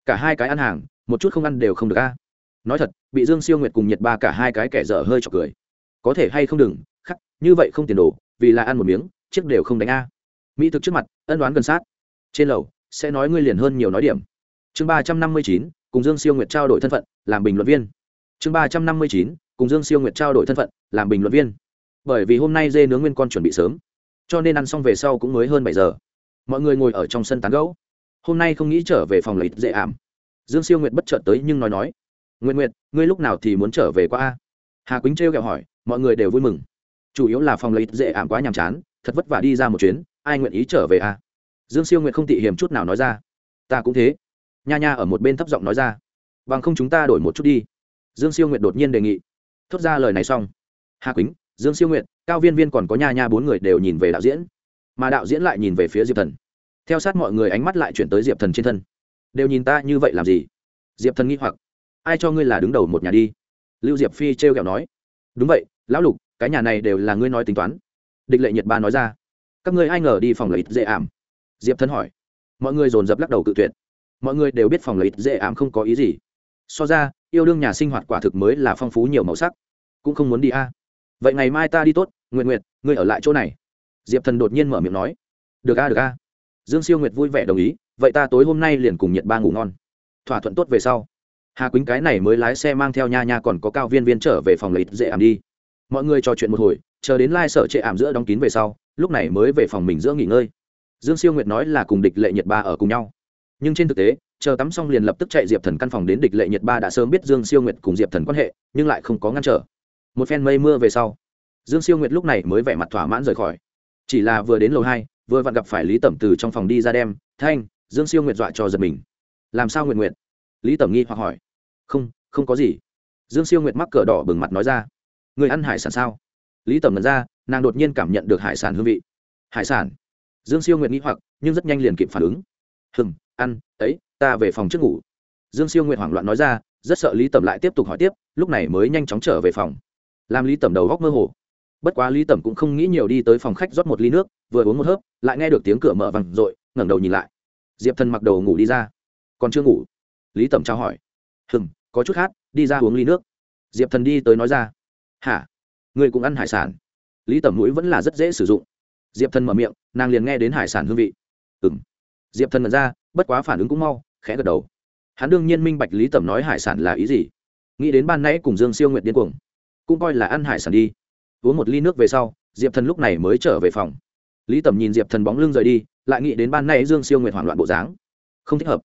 Cả hai cái ăn hàng, một chút không ăn đều không được a nói thật, bị dương siêu nguyệt cùng nhiệt ba cả hai cái kẻ dở hơi chọc cười. Có thể hay không đừng, khắc, như vậy không tiền đồ, vì là ăn một miếng, chiếc đều không đánh a. Mỹ thực trước mặt, ân đoán gần sát. Trên lầu, sẽ nói ngươi liền hơn nhiều nói điểm. Chương ba trăm năm mươi chín, cùng dương siêu nguyệt trao đổi thân phận, làm bình luận viên. Chương ba trăm năm mươi chín, cùng dương siêu nguyệt trao đổi thân phận, làm bình luận viên. Bởi vì hôm nay dê nướng nguyên con chuẩn bị sớm, cho nên ăn xong về sau cũng mới hơn bảy giờ. Mọi người ngồi ở trong sân tán gẫu. Hôm nay không nghĩ trở về phòng lấy dễ ảm. Dương siêu nguyệt bất chợt tới nhưng nói nói nguyện nguyệt, ngươi lúc nào thì muốn trở về qua a? Hà quýnh trêu ghẹo hỏi, mọi người đều vui mừng. Chủ yếu là phòng lấy dễ ảm quá nhàm chán, thật vất vả đi ra một chuyến, ai nguyện ý trở về a? Dương siêu nguyệt không tị hiểm chút nào nói ra. Ta cũng thế. Nha nha ở một bên thấp giọng nói ra. Bằng không chúng ta đổi một chút đi. Dương siêu nguyệt đột nhiên đề nghị. Thốt ra lời này xong. Hà quýnh, dương siêu nguyệt, cao viên viên còn có nha nha bốn người đều nhìn về đạo diễn. Mà đạo diễn lại nhìn về phía diệp thần. Theo sát mọi người ánh mắt lại chuyển tới diệp thần trên thân. Đều nhìn ta như vậy làm gì? Diệp thần nghi hoặc ai cho ngươi là đứng đầu một nhà đi? Lưu diệp phi trêu ghẹo nói. Đúng vậy, lão lục, cái nhà này đều là ngươi nói tính toán. Địch lệ nhật ba nói ra. Các ngươi ai ngờ đi phòng lợi dễ ảm? Diệp Thân hỏi. Mọi người dồn dập lắc đầu cự tuyệt. Mọi người đều biết phòng lợi dễ ảm không có ý gì. So ra, yêu đương nhà sinh hoạt quả thực mới là phong phú nhiều màu sắc. Cũng không muốn đi a. Vậy ngày mai ta đi tốt nguyện nguyện ngươi ở lại chỗ này. Diệp thần đột nhiên mở miệng nói. Được a được a. Dương siêu nguyệt vui vẻ đồng ý. Vậy ta tối hôm nay liền cùng nhiệt ba ngủ ngon. Thỏa thuận tốt về sau hà quýnh cái này mới lái xe mang theo nha nha còn có cao viên viên trở về phòng lấy dễ ảm đi. Mọi người trò chuyện một hồi, chờ đến lai、like、sở trệ ảm giữa đóng kín về sau, lúc này mới về phòng mình giữa nghỉ ngơi. Dương siêu nguyệt nói là cùng địch lệ nhiệt ba ở cùng nhau. Nhưng trên thực tế, chờ tắm xong liền lập tức chạy diệp thần căn phòng đến địch lệ nhiệt ba đã sớm biết dương siêu nguyệt cùng diệp thần quan hệ, nhưng lại không có ngăn trở. Một phen mây mưa về sau, dương siêu nguyệt lúc này mới vẻ mặt thỏa mãn rời khỏi. Chỉ là vừa đến lầu hai, vừa vặn gặp phải lý tẩm từ trong phòng đi ra đem, thanh, dương siêu nguyệt dọa cho giật mình. Làm sao nguyện nguyện lý tẩm nghi hoặc hỏi. Không không có gì. Dương siêu nguyệt mắc cờ đỏ bừng mặt nói ra. Người ăn hải sản sao? Lý tẩm ngẩn ra, nàng đột nhiên cảm nhận được hải sản hương vị. Hải sản? Dương siêu nguyệt nghĩ hoặc, nhưng rất nhanh liền kịp phản ứng. Hừng ăn, ấy, ta về phòng trước ngủ. Dương siêu nguyệt hoảng loạn nói ra, rất sợ lý tẩm lại tiếp tục hỏi tiếp, lúc này mới nhanh chóng trở về phòng. Làm lý tẩm đầu góc mơ hồ. Bất quá lý tẩm cũng không nghĩ nhiều đi tới phòng khách rót một ly nước, vừa uống một hớp, lại nghe được tiếng cửa mở vằn r ộ i ngẩng đầu nhìn lại. Diệp thần mặc đầu ngủ đi ra. Còn chưa ngủ lý tẩm trao hỏi. Hừng có chút khát, đi ra uống ly nước. Diệp thần đi tới nói ra. Hả? Người cũng ăn hải sản? Lý tẩm mũi vẫn là rất dễ sử dụng. Diệp thần mở miệng, nàng liền nghe đến hải sản hương vị. Ừng diệp thần mật ra, bất quá phản ứng cũng mau, khẽ gật đầu. Hắn đương nhiên minh bạch lý tẩm nói hải sản là ý gì. Nghĩ đến ban nãy cùng dương siêu nguyện điên cuồng, cũng coi là ăn hải sản đi. Uống một ly nước về sau, diệp thần lúc này mới trở về phòng. Lý tẩm nhìn diệp thần bóng lưng rời đi, lại nghĩ đến ban nay dương siêu Nguyệt hoảng loạn bộ dáng. Không thích hợp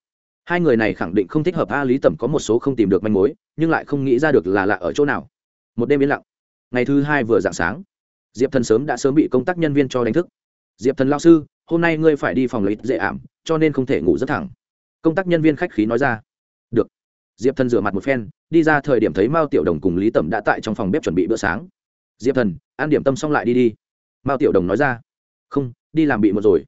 hai người này khẳng định không thích hợp a lý tẩm có một số không tìm được manh mối, nhưng lại không nghĩ ra được là lạ ở chỗ nào. Một đêm yên lặng. Ngày thứ hai vừa dạng sáng, diệp thần sớm đã sớm bị công tác nhân viên cho đánh thức. Diệp thần lao sư, hôm nay ngươi phải đi phòng lấy dễ ảm, cho nên không thể ngủ rất thẳng. Công tác nhân viên khách khí nói ra. Được. Diệp thần rửa mặt một phen, đi ra thời điểm thấy mao tiểu đồng cùng lý tẩm đã tại trong phòng bếp chuẩn bị bữa sáng. Diệp thần, ăn điểm tâm xong lại đi đi. Mao tiểu đồng nói ra. Không, đi làm bị một rồi.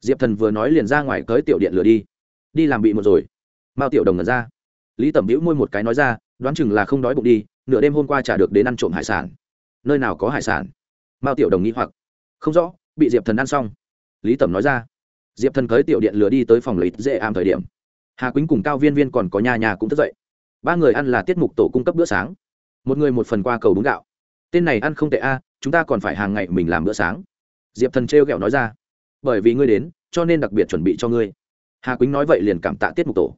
Diệp thần vừa nói liền ra ngoài tới tiểu điện lửa đi đi làm bị một rồi. Mao tiểu đồng ngẩn ra. Lý tẩm bĩu môi một cái nói ra, đoán chừng là không đói bụng đi, nửa đêm hôm qua trả được đến ăn trộm hải sản. Nơi nào có hải sản? Mao tiểu đồng nghĩ hoặc. Không rõ, bị diệp thần ăn xong. Lý tẩm nói ra. Diệp thần cưới tiểu điện lửa đi tới phòng lấy dễ am thời điểm. Hà quýnh cùng cao viên viên còn có nhà nhà cũng thức dậy. Ba người ăn là tiết mục tổ cung cấp bữa sáng. Một người một phần qua cầu bún gạo. Tên này ăn không tệ a, chúng ta còn phải hàng ngày mình làm bữa sáng. Diệp thần trêu ghẹo nói ra. Bởi vì ngươi đến, cho nên đặc biệt chuẩn bị cho ngươi hà quýnh nói vậy liền cảm tạ tiết mục tổ.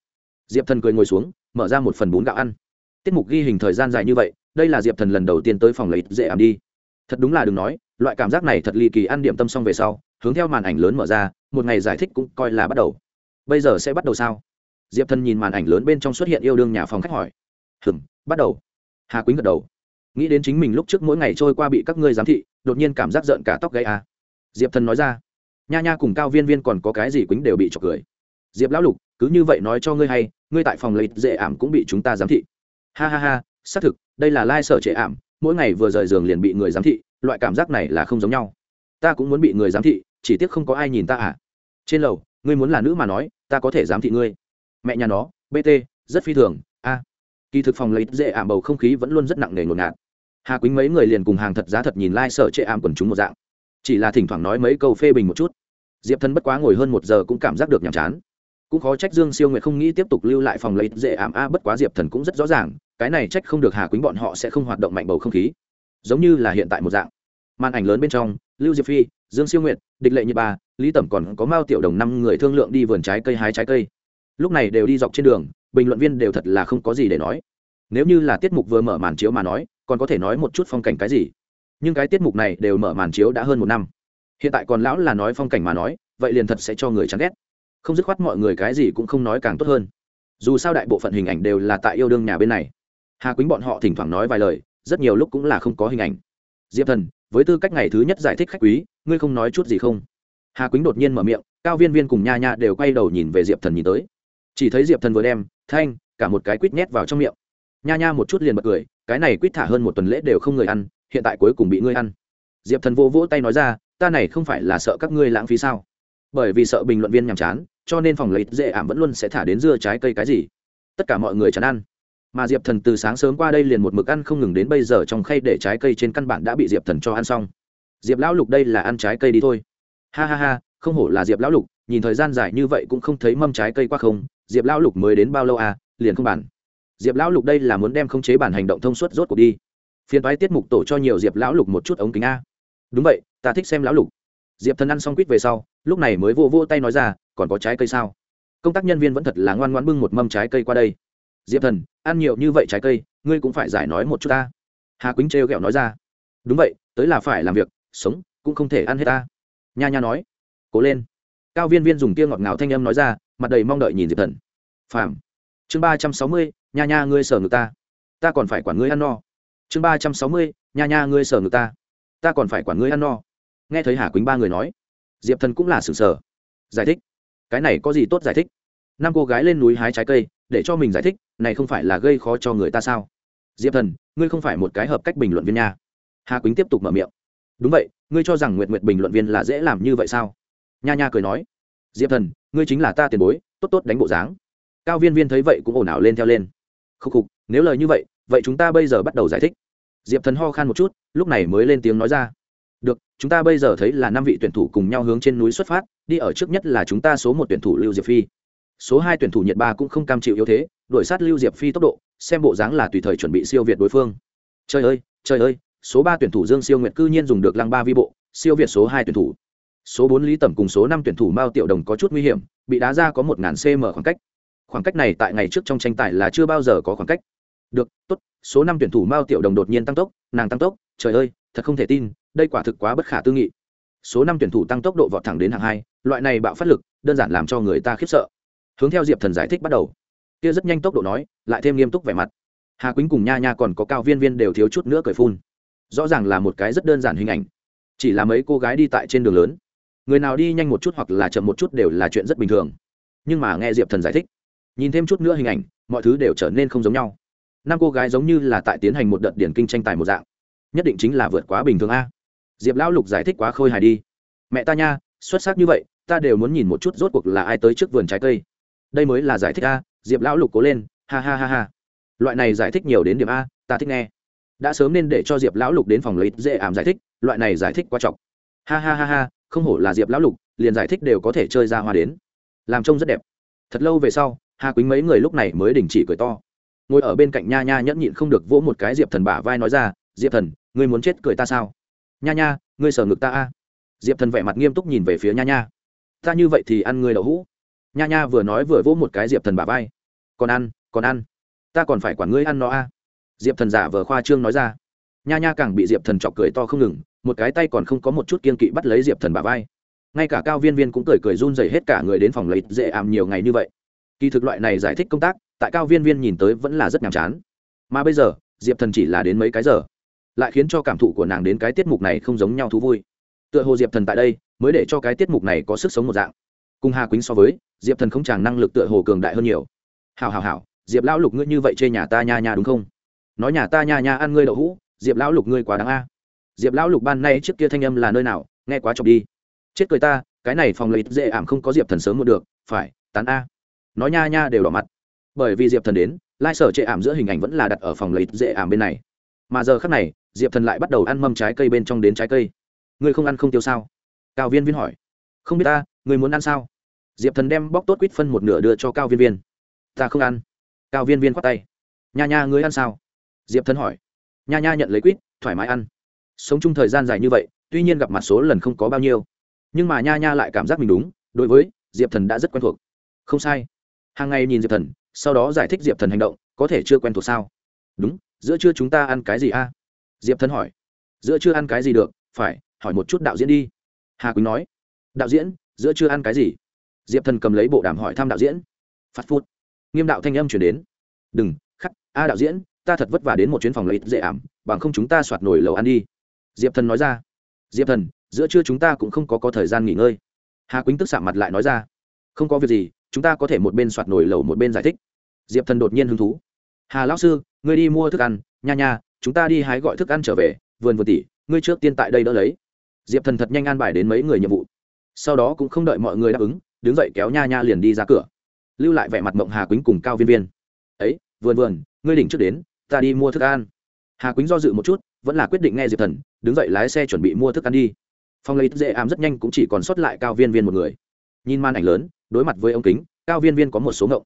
Diệp thần cười ngồi xuống, mở ra một phần bún gạo ăn. Tiết mục ghi hình thời gian dài như vậy, đây là diệp thần lần đầu tiên tới phòng lấy dễ ảm đi. Thật đúng là đừng nói, loại cảm giác này thật ly kỳ ăn điểm tâm xong về sau, hướng theo màn ảnh lớn mở ra, một ngày giải thích cũng coi là bắt đầu. Bây giờ sẽ bắt đầu sao? Diệp thần nhìn màn ảnh lớn bên trong xuất hiện yêu đương nhà phòng khách hỏi. Hừng bắt đầu. Hà quýnh gật đầu. Nghĩ đến chính mình lúc trước mỗi ngày trôi qua bị các ngươi giám thị, đột nhiên cảm giác giận cả tóc gây à. diệp thần nói ra. Nha nha cùng cao viên viên còn có cái gì quýnh đều bị trọc cười diệp lão lục, cứ như vậy nói cho ngươi hay, ngươi tại phòng lấy dễ ảm cũng bị chúng ta giám thị. Ha ha ha, xác thực, đây là lai sở trệ ảm, mỗi ngày vừa rời giường liền bị người giám thị, loại cảm giác này là không giống nhau. Ta cũng muốn bị người giám thị, chỉ tiếc không có ai nhìn ta à. Trên lầu, ngươi muốn là nữ mà nói, ta có thể giám thị ngươi. Mẹ nhà nó bt rất phi thường, a. Kỳ thực phòng lấy dễ ảm bầu không khí vẫn luôn rất nặng nề ngột ngạt. Hà quýnh mấy người liền cùng hàng thật giá thật nhìn lai、like、sở trệ ảm quần chúng một dạng. Chỉ là thỉnh thoảng nói mấy câu phê bình một chút. Diệp thân bất quá ngồi hơn một giờ cũng cảm giác được nhàm chán cũng khó trách dương siêu nguyệt không nghĩ tiếp tục lưu lại phòng lấy dễ ảm a, bất quá diệp thần cũng rất rõ ràng, cái này trách không được hà quýnh bọn họ sẽ không hoạt động mạnh bầu không khí. Giống như là hiện tại một dạng. Màn ảnh lớn bên trong, lưu diệp phi, dương siêu nguyệt, địch lệ nhật ba, lý tẩm còn có mao tiểu đồng năm người thương lượng đi vườn trái cây hái trái cây. Lúc này đều đi dọc trên đường, bình luận viên đều thật là không có gì để nói. Nếu như là tiết mục vừa mở màn chiếu mà nói, còn có thể nói một chút phong cảnh cái gì? Nhưng cái tiết mục này đều mở màn chiếu đã hơn một năm. Hiện tại còn lão là nói phong cảnh mà nói, vậy liền thật sẽ cho người chán ghét không dứt khoát mọi người cái gì cũng không nói càng tốt hơn. Dù sao đại bộ phận hình ảnh đều là tại yêu đương nhà bên này. Hà quýnh bọn họ thỉnh thoảng nói vài lời, rất nhiều lúc cũng là không có hình ảnh. Diệp thần, với tư cách ngày thứ nhất giải thích khách quý, ngươi không nói chút gì không? Hà quýnh đột nhiên mở miệng, cao viên viên cùng nha nha đều quay đầu nhìn về diệp thần nhìn tới. Chỉ thấy diệp thần vừa đem, thanh, cả một cái quýt nhét vào trong miệng. Nha nha một chút liền bật cười, cái này quýt thả hơn một tuần lễ đều không người ăn, hiện tại cuối cùng bị ngươi ăn. Diệp thần vô vỗ tay nói ra, ta này không phải là sợ các ngươi lãng phí sao? Bởi vì sợ bình luận viên nhàm chán cho nên phòng lấy dễ ảm vẫn luôn sẽ thả đến dưa trái cây cái gì. Tất cả mọi người chán ăn. Mà diệp thần từ sáng sớm qua đây liền một mực ăn không ngừng đến bây giờ trong khay để trái cây trên căn bản đã bị diệp thần cho ăn xong. Diệp lão lục đây là ăn trái cây đi thôi. Ha ha ha, không hổ là diệp lão lục, nhìn thời gian dài như vậy cũng không thấy mâm trái cây qua không, diệp lão lục mới đến bao lâu à liền không bản diệp lão lục đây là muốn đem không chế bản hành động thông suốt rốt cuộc đi. Phiền toái tiết mục tổ cho nhiều diệp lão lục một chút ống kính a. Đúng vậy, ta thích xem lão lục. Diệp thần ăn xong quýt về sau, lúc này mới vô vô tay nói ra còn có trái cây sao? Công tác nhân viên vẫn thật là ngoan ngoan bưng một mâm trái cây qua đây. Diệp thần, ăn nhiều như vậy trái cây, ngươi cũng phải giải nói một chút ta. Hà quýnh trêu ghẹo nói ra. Đúng vậy, tới là phải làm việc, sống, cũng không thể ăn hết ta. Nha nha nói. Cố lên. Cao viên viên dùng tia ngọt ngào thanh âm nói ra, mặt đầy mong đợi nhìn diệp thần. Phàm. Chương ba trăm sáu mươi, nha nha ngươi sở ngực ta. Ta còn phải quản ngươi ăn no. Chương ba trăm sáu mươi, nha nha ngươi sở ngực ta. Ta còn phải quản ngươi ăn no. Nghe thấy hà quýnh ba người nói, diệp thần cũng là sự sở giải thích cái này có gì tốt giải thích? Năm cô gái lên núi hái trái cây, để cho mình giải thích, này không phải là gây khó cho người ta sao? Diệp thần, ngươi không phải một cái hợp cách bình luận viên nha. Hà quýnh tiếp tục mở miệng. Đúng vậy, ngươi cho rằng nguyện nguyện bình luận viên là dễ làm như vậy sao? Nha nha cười nói. Diệp thần, ngươi chính là ta tiền bối, tốt tốt đánh bộ dáng. Cao viên viên thấy vậy cũng ồn ào lên theo lên. Khúc khục, nếu lời như vậy vậy chúng ta bây giờ bắt đầu giải thích. Diệp thần ho khan một chút, lúc này mới lên tiếng nói ra được, chúng ta bây giờ thấy là năm vị tuyển thủ cùng nhau hướng trên núi xuất phát, đi ở trước nhất là chúng ta số một tuyển thủ lưu diệp phi. Số hai tuyển thủ nhiệt ba cũng không cam chịu yếu thế, đuổi sát lưu diệp phi tốc độ, xem bộ dáng là tùy thời chuẩn bị siêu việt đối phương. Trời ơi trời ơi, số ba tuyển thủ dương siêu nguyệt cư nhiên dùng được lăng ba vi bộ, siêu việt số hai tuyển thủ. Số bốn lý tẩm cùng số năm tuyển thủ mao tiểu đồng có chút nguy hiểm, bị đá ra có một ngàn cm khoảng cách. Khoảng cách này tại ngày trước trong tranh tài là chưa bao giờ có khoảng cách. Được, tốt, số năm tuyển thủ mao tiểu đồng đột nhiên tăng tốc, nàng tăng tốc, trời ơi, thật không thể tin đây quả thực quá bất khả tư nghị. Số năm tuyển thủ tăng tốc độ vọt thẳng đến hạng hai, loại này bạo phát lực, đơn giản làm cho người ta khiếp sợ. Hướng theo diệp thần giải thích bắt đầu. Kia rất nhanh tốc độ nói, lại thêm nghiêm túc vẻ mặt. Hà quýnh cùng nha nha còn có cao viên viên đều thiếu chút nữa cười phun. Rõ ràng là một cái rất đơn giản hình ảnh. Chỉ là mấy cô gái đi tại trên đường lớn. Người nào đi nhanh một chút hoặc là chậm một chút đều là chuyện rất bình thường. Nhưng mà nghe diệp thần giải thích, nhìn thêm chút nữa hình ảnh, mọi thứ đều trở nên không giống nhau. Năm cô gái giống như là tại tiến hành một đợt điển kinh tranh tài một dạng. Nhất định chính là vượt quá bình thường a diệp lão lục giải thích quá khôi hài đi. Mẹ ta nha, xuất sắc như vậy, ta đều muốn nhìn một chút rốt cuộc là ai tới trước vườn trái cây. Đây mới là giải thích a, diệp lão lục cố lên, ha ha ha ha. Loại này giải thích nhiều đến điểm a, ta thích nghe. Đã sớm nên để cho diệp lão lục đến phòng lấy dễ ảm giải thích, loại này giải thích quá trọng ha ha ha ha, không hổ là diệp lão lục, liền giải thích đều có thể chơi ra hoa đến. Làm trông rất đẹp. Thật lâu về sau, hà quýnh mấy người lúc này mới đình chỉ cười to. Ngồi ở bên cạnh nha nha nhẫn nhịn không được vỗ một cái diệp thần bả vai nói ra, diệp thần, ngươi muốn chết cười ta sao? Nha nha, ngươi sờ ngực ta a. Diệp thần vẻ mặt nghiêm túc nhìn về phía nha nha. Ta như vậy thì ăn ngươi đậu hũ. Nha nha vừa nói vừa vỗ một cái diệp thần bà vai. Còn ăn còn ăn. Ta còn phải quản ngươi ăn nó a. Diệp thần giả vờ khoa trương nói ra. Nha nha càng bị diệp thần chọc cười to không ngừng, một cái tay còn không có một chút kiên kỵ bắt lấy diệp thần bà vai. Ngay cả cao viên viên cũng cười cười run dày hết cả người đến phòng lấy dễ ảm nhiều ngày như vậy. Kỳ thực loại này giải thích công tác, tại cao viên viên nhìn tới vẫn là rất nhàm chán. Mà bây giờ, diệp thần chỉ là đến mấy cái giờ lại khiến cho cảm thụ của nàng đến cái tiết mục này không giống nhau thú vui. Tựa hồ diệp thần tại đây mới để cho cái tiết mục này có sức sống một dạng. Cùng hà quýnh so với, diệp thần không chàng năng lực tựa hồ cường đại hơn nhiều. Hào hào hào diệp lão lục ngươi như vậy chê nhà ta nha nha đúng không? Nói nhà ta nha nha ăn ngươi đậu hũ, diệp lão lục ngươi quá đáng a. Diệp lão lục ban nay trước kia thanh âm là nơi nào, nghe quá chọc đi. Chết cười ta, cái này phòng lấy dễ ảm không có diệp thần sớm một được, phải, tán a. Nói nha nha đều đỏ mặt. Bởi vì diệp thần đến, lai sở chệ ảm giữa hình ảnh vẫn là đặt ở phòng lấy dễ ảm bên này. Mà giờ khác này diệp thần lại bắt đầu ăn mâm trái cây bên trong đến trái cây ngươi không ăn không tiêu sao cao viên viên hỏi không biết ta người muốn ăn sao diệp thần đem bóc tốt quýt phân một nửa đưa cho cao viên viên ta không ăn cao viên viên khoát tay nha nha ngươi ăn sao diệp thần hỏi nha nha nhận lấy quýt thoải mái ăn sống chung thời gian dài như vậy tuy nhiên gặp mặt số lần không có bao nhiêu nhưng mà nha nha lại cảm giác mình đúng đối với diệp thần đã rất quen thuộc không sai hàng ngày nhìn diệp thần sau đó giải thích diệp thần hành động có thể chưa quen thuộc sao đúng giữa trưa chúng ta ăn cái gì a diệp thần hỏi. Giữa chưa ăn cái gì được? Phải, hỏi một chút đạo diễn đi. Hà quỳnh nói. Đạo diễn, giữa chưa ăn cái gì? Diệp thần cầm lấy bộ đàm hỏi thăm đạo diễn. Phát phút nghiêm đạo thanh âm chuyển đến. Đừng, khắc, a đạo diễn, ta thật vất vả đến một chuyến phòng lấy dễ ảm, bằng không chúng ta soạt nổi lầu ăn đi. Diệp thần nói ra. Diệp thần, giữa trưa chúng ta cũng không có có thời gian nghỉ ngơi. Hà quýnh tức xạ mặt lại nói ra. Không có việc gì, chúng ta có thể một bên soạt nổi lầu một bên giải thích. Diệp thần đột nhiên hứng thú. Hà lão sư, ngươi đi mua thức ăn, nha nha chúng ta đi hái gọi thức ăn trở về, vườn vườn tỉ ngươi trước tiên tại đây đỡ lấy. Diệp thần thật nhanh an bài đến mấy người nhiệm vụ. Sau đó cũng không đợi mọi người đáp ứng, đứng dậy kéo nha nha liền đi ra cửa. Lưu lại vẻ mặt mộng hà quýnh cùng cao viên viên. Ấy, vườn vườn, ngươi đỉnh trước đến, ta đi mua thức ăn. Hà quýnh do dự một chút, vẫn là quyết định nghe diệp thần, đứng dậy lái xe chuẩn bị mua thức ăn đi. Phong lấy dễ ảm rất nhanh cũng chỉ còn sót lại cao viên viên một người. Nhìn màn ảnh lớn, đối mặt với ông kính, cao viên viên có một số ngộng.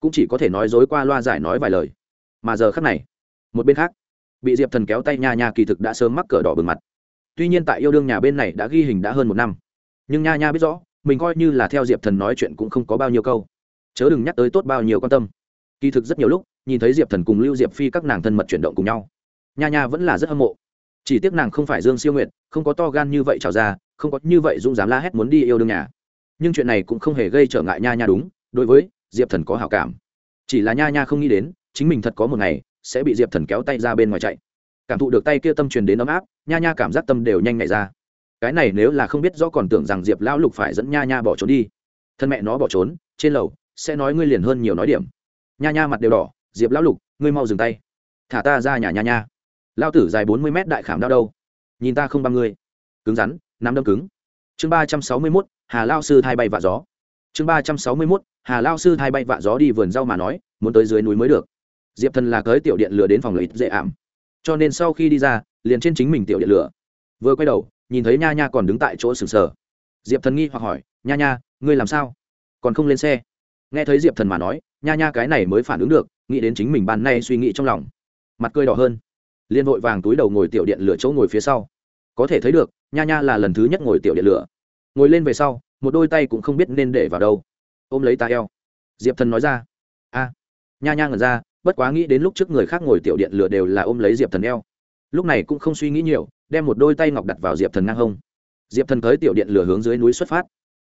Cũng chỉ có thể nói dối qua loa giải nói vài lời. Mà giờ khắc này, một bên khác bị diệp thần kéo tay nha nha kỳ thực đã sớm mắc cờ đỏ bừng mặt. Tuy nhiên tại yêu đương nhà bên này đã ghi hình đã hơn một năm. Nhưng nha nha biết rõ, mình coi như là theo diệp thần nói chuyện cũng không có bao nhiêu câu. Chớ đừng nhắc tới tốt bao nhiêu quan tâm. Kỳ thực rất nhiều lúc, nhìn thấy diệp thần cùng lưu diệp phi các nàng thân mật chuyển động cùng nhau, nha nha vẫn là rất hâm mộ. Chỉ tiếc nàng không phải dương siêu nguyệt, không có to gan như vậy trào ra, không có như vậy dũng dám la hét muốn đi yêu đương nhà. Nhưng chuyện này cũng không hề gây trở ngại nha nha đúng, đối với diệp thần có hảo cảm. Chỉ là nha nha không nghĩ đến, chính mình thật có một ngày sẽ bị diệp thần kéo tay ra bên ngoài chạy cảm thụ được tay kia tâm truyền đến ấm áp nha nha cảm giác tâm đều nhanh nhảy ra cái này nếu là không biết rõ còn tưởng rằng diệp lão lục phải dẫn nha nha bỏ trốn đi thân mẹ nó bỏ trốn trên lầu sẽ nói ngươi liền hơn nhiều nói điểm nha nha mặt đều đỏ diệp lão lục ngươi mau dừng tay thả ta ra nhà nha nha lao tử dài bốn mươi mét đại khảm đau đâu nhìn ta không bằng ngươi cứng rắn nắm đâm cứng chương ba trăm sáu mươi mốt hà lao sư thay bay vạ gió chương ba trăm sáu mươi mốt hà lao sư thay bay vạ gió đi vườn rau mà nói muốn tới dưới núi mới được diệp thần là cới tiểu điện lửa đến phòng lợi dễ ảm. Cho nên sau khi đi ra, liền trên chính mình tiểu điện lửa. Vừa quay đầu, nhìn thấy nha nha còn đứng tại chỗ sừng sờ. Diệp thần nghi hoặc hỏi, nha nha, ngươi làm sao? Còn không lên xe? Nghe thấy diệp thần mà nói, nha nha cái này mới phản ứng được, nghĩ đến chính mình ban nay suy nghĩ trong lòng. Mặt cười đỏ hơn. Liên vội vàng túi đầu ngồi tiểu điện lửa chỗ ngồi phía sau. Có thể thấy được, nha nha là lần thứ nhất ngồi tiểu điện lửa. Ngồi lên về sau, một đôi tay cũng không biết nên để vào đâu. Ôm lấy ta eo. Diệp thần nói ra, a. Nha nha ngẩn ra bất quá nghĩ đến lúc trước người khác ngồi tiểu điện lửa đều là ôm lấy diệp thần eo. Lúc này cũng không suy nghĩ nhiều, đem một đôi tay ngọc đặt vào diệp thần ngang hông. Diệp thần tới tiểu điện lửa hướng dưới núi xuất phát.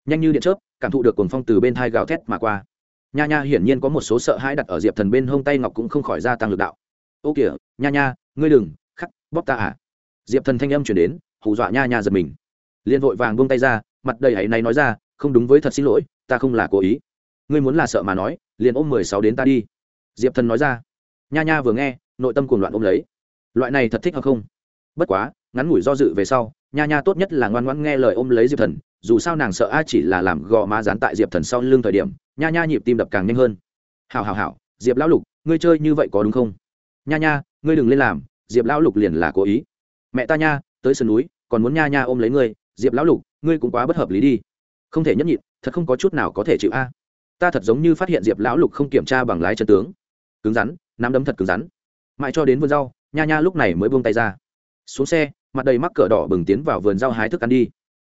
Nhanh như điện chớp, cảm thụ được cuồng phong từ bên thai gào thét mà qua. Nha nha hiển nhiên có một số sợ hãi đặt ở diệp thần bên hông tay ngọc cũng không khỏi gia tăng lực đạo. Ô kìa, nha nha, ngươi đừng, khắc, bóp ta à? Diệp thần thanh âm chuyển đến, hù dọa nha nha giật mình. Liền vội vàng buông tay ra, mặt đầy hãy này nói ra, không đúng với thật xin lỗi, ta không là cố ý. Ngươi muốn là sợ mà nói, liền ôm mười sáu đến ta đi diệp thần nói ra. Nha nha vừa nghe, nội tâm cuồng loạn ôm lấy. Loại này thật thích hay không? Bất quá, ngắn ngủi do dự về sau, nha nha tốt nhất là ngoan ngoãn nghe lời ôm lấy diệp thần, dù sao nàng sợ a chỉ là làm gò má dán tại diệp thần sau lưng thời điểm, nha nha nhịp tim đập càng nhanh hơn. Hào hào hào diệp lão lục, ngươi chơi như vậy có đúng không? Nha nha, ngươi đừng lên làm, diệp lão lục liền là cố ý. Mẹ ta nha, tới sườn núi, còn muốn nha nha ôm lấy ngươi, diệp lão lục, ngươi cũng quá bất hợp lý đi. Không thể nhấp nhịn, thật không có chút nào có thể chịu a. Ta thật giống như phát hiện diệp lão lục không kiểm tra bằng lái chân tướng cứng rắn, nắm đấm thật cứng rắn. Mãi cho đến vườn rau, nha nha lúc này mới buông tay ra. Xuống xe, mặt đầy mắc cỡ đỏ bừng tiến vào vườn rau hái thức ăn đi.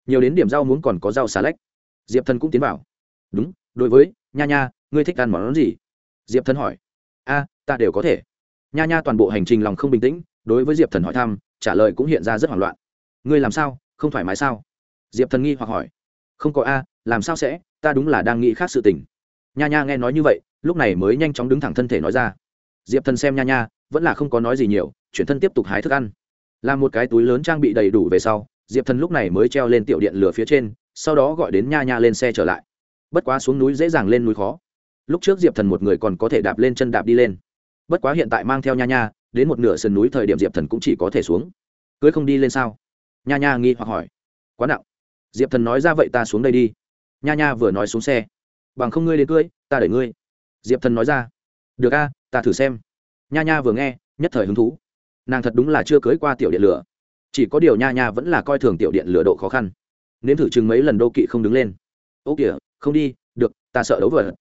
Nhiều đến điểm rau muốn còn có rau xà lách. Diệp thần cũng tiến vào. Đúng, đối với, nha nha, ngươi thích ăn món gì? Diệp thần hỏi. A, ta đều có thể. Nha nha toàn bộ hành trình lòng không bình tĩnh, đối với diệp thần hỏi thăm, trả lời cũng hiện ra rất hoảng loạn. Ngươi làm sao? Không thoải mái sao? Diệp thần nghi hoặc hỏi. Không có a, làm sao sẽ? Ta đúng là đang nghĩ khác sự tình. Nha nha nghe nói như vậy lúc này mới nhanh chóng đứng thẳng thân thể nói ra. Diệp thần xem nha nha, vẫn là không có nói gì nhiều, chuyển thân tiếp tục hái thức ăn. Làm một cái túi lớn trang bị đầy đủ về sau, diệp thần lúc này mới treo lên tiểu điện lửa phía trên, sau đó gọi đến nha nha lên xe trở lại. Bất quá xuống núi dễ dàng lên núi khó. Lúc trước diệp thần một người còn có thể đạp lên chân đạp đi lên. Bất quá hiện tại mang theo nha nha, đến một nửa sườn núi thời điểm diệp thần cũng chỉ có thể xuống. Cưới không đi lên sao? Nha nha nghi hoặc hỏi. Quá nặng. Diệp thần nói ra vậy ta xuống đây đi. Nha nha vừa nói xuống xe. Bằng không ngươi đến cưới, ta đẩy ngươi diệp thần nói ra. Được a, ta thử xem. Nha nha vừa nghe, nhất thời hứng thú. Nàng thật đúng là chưa cưới qua tiểu điện lửa. Chỉ có điều nha nha vẫn là coi thường tiểu điện lửa độ khó khăn. Nên thử chừng mấy lần đô kỵ không đứng lên. Ô kìa, không đi, được, ta sợ đấu vợ.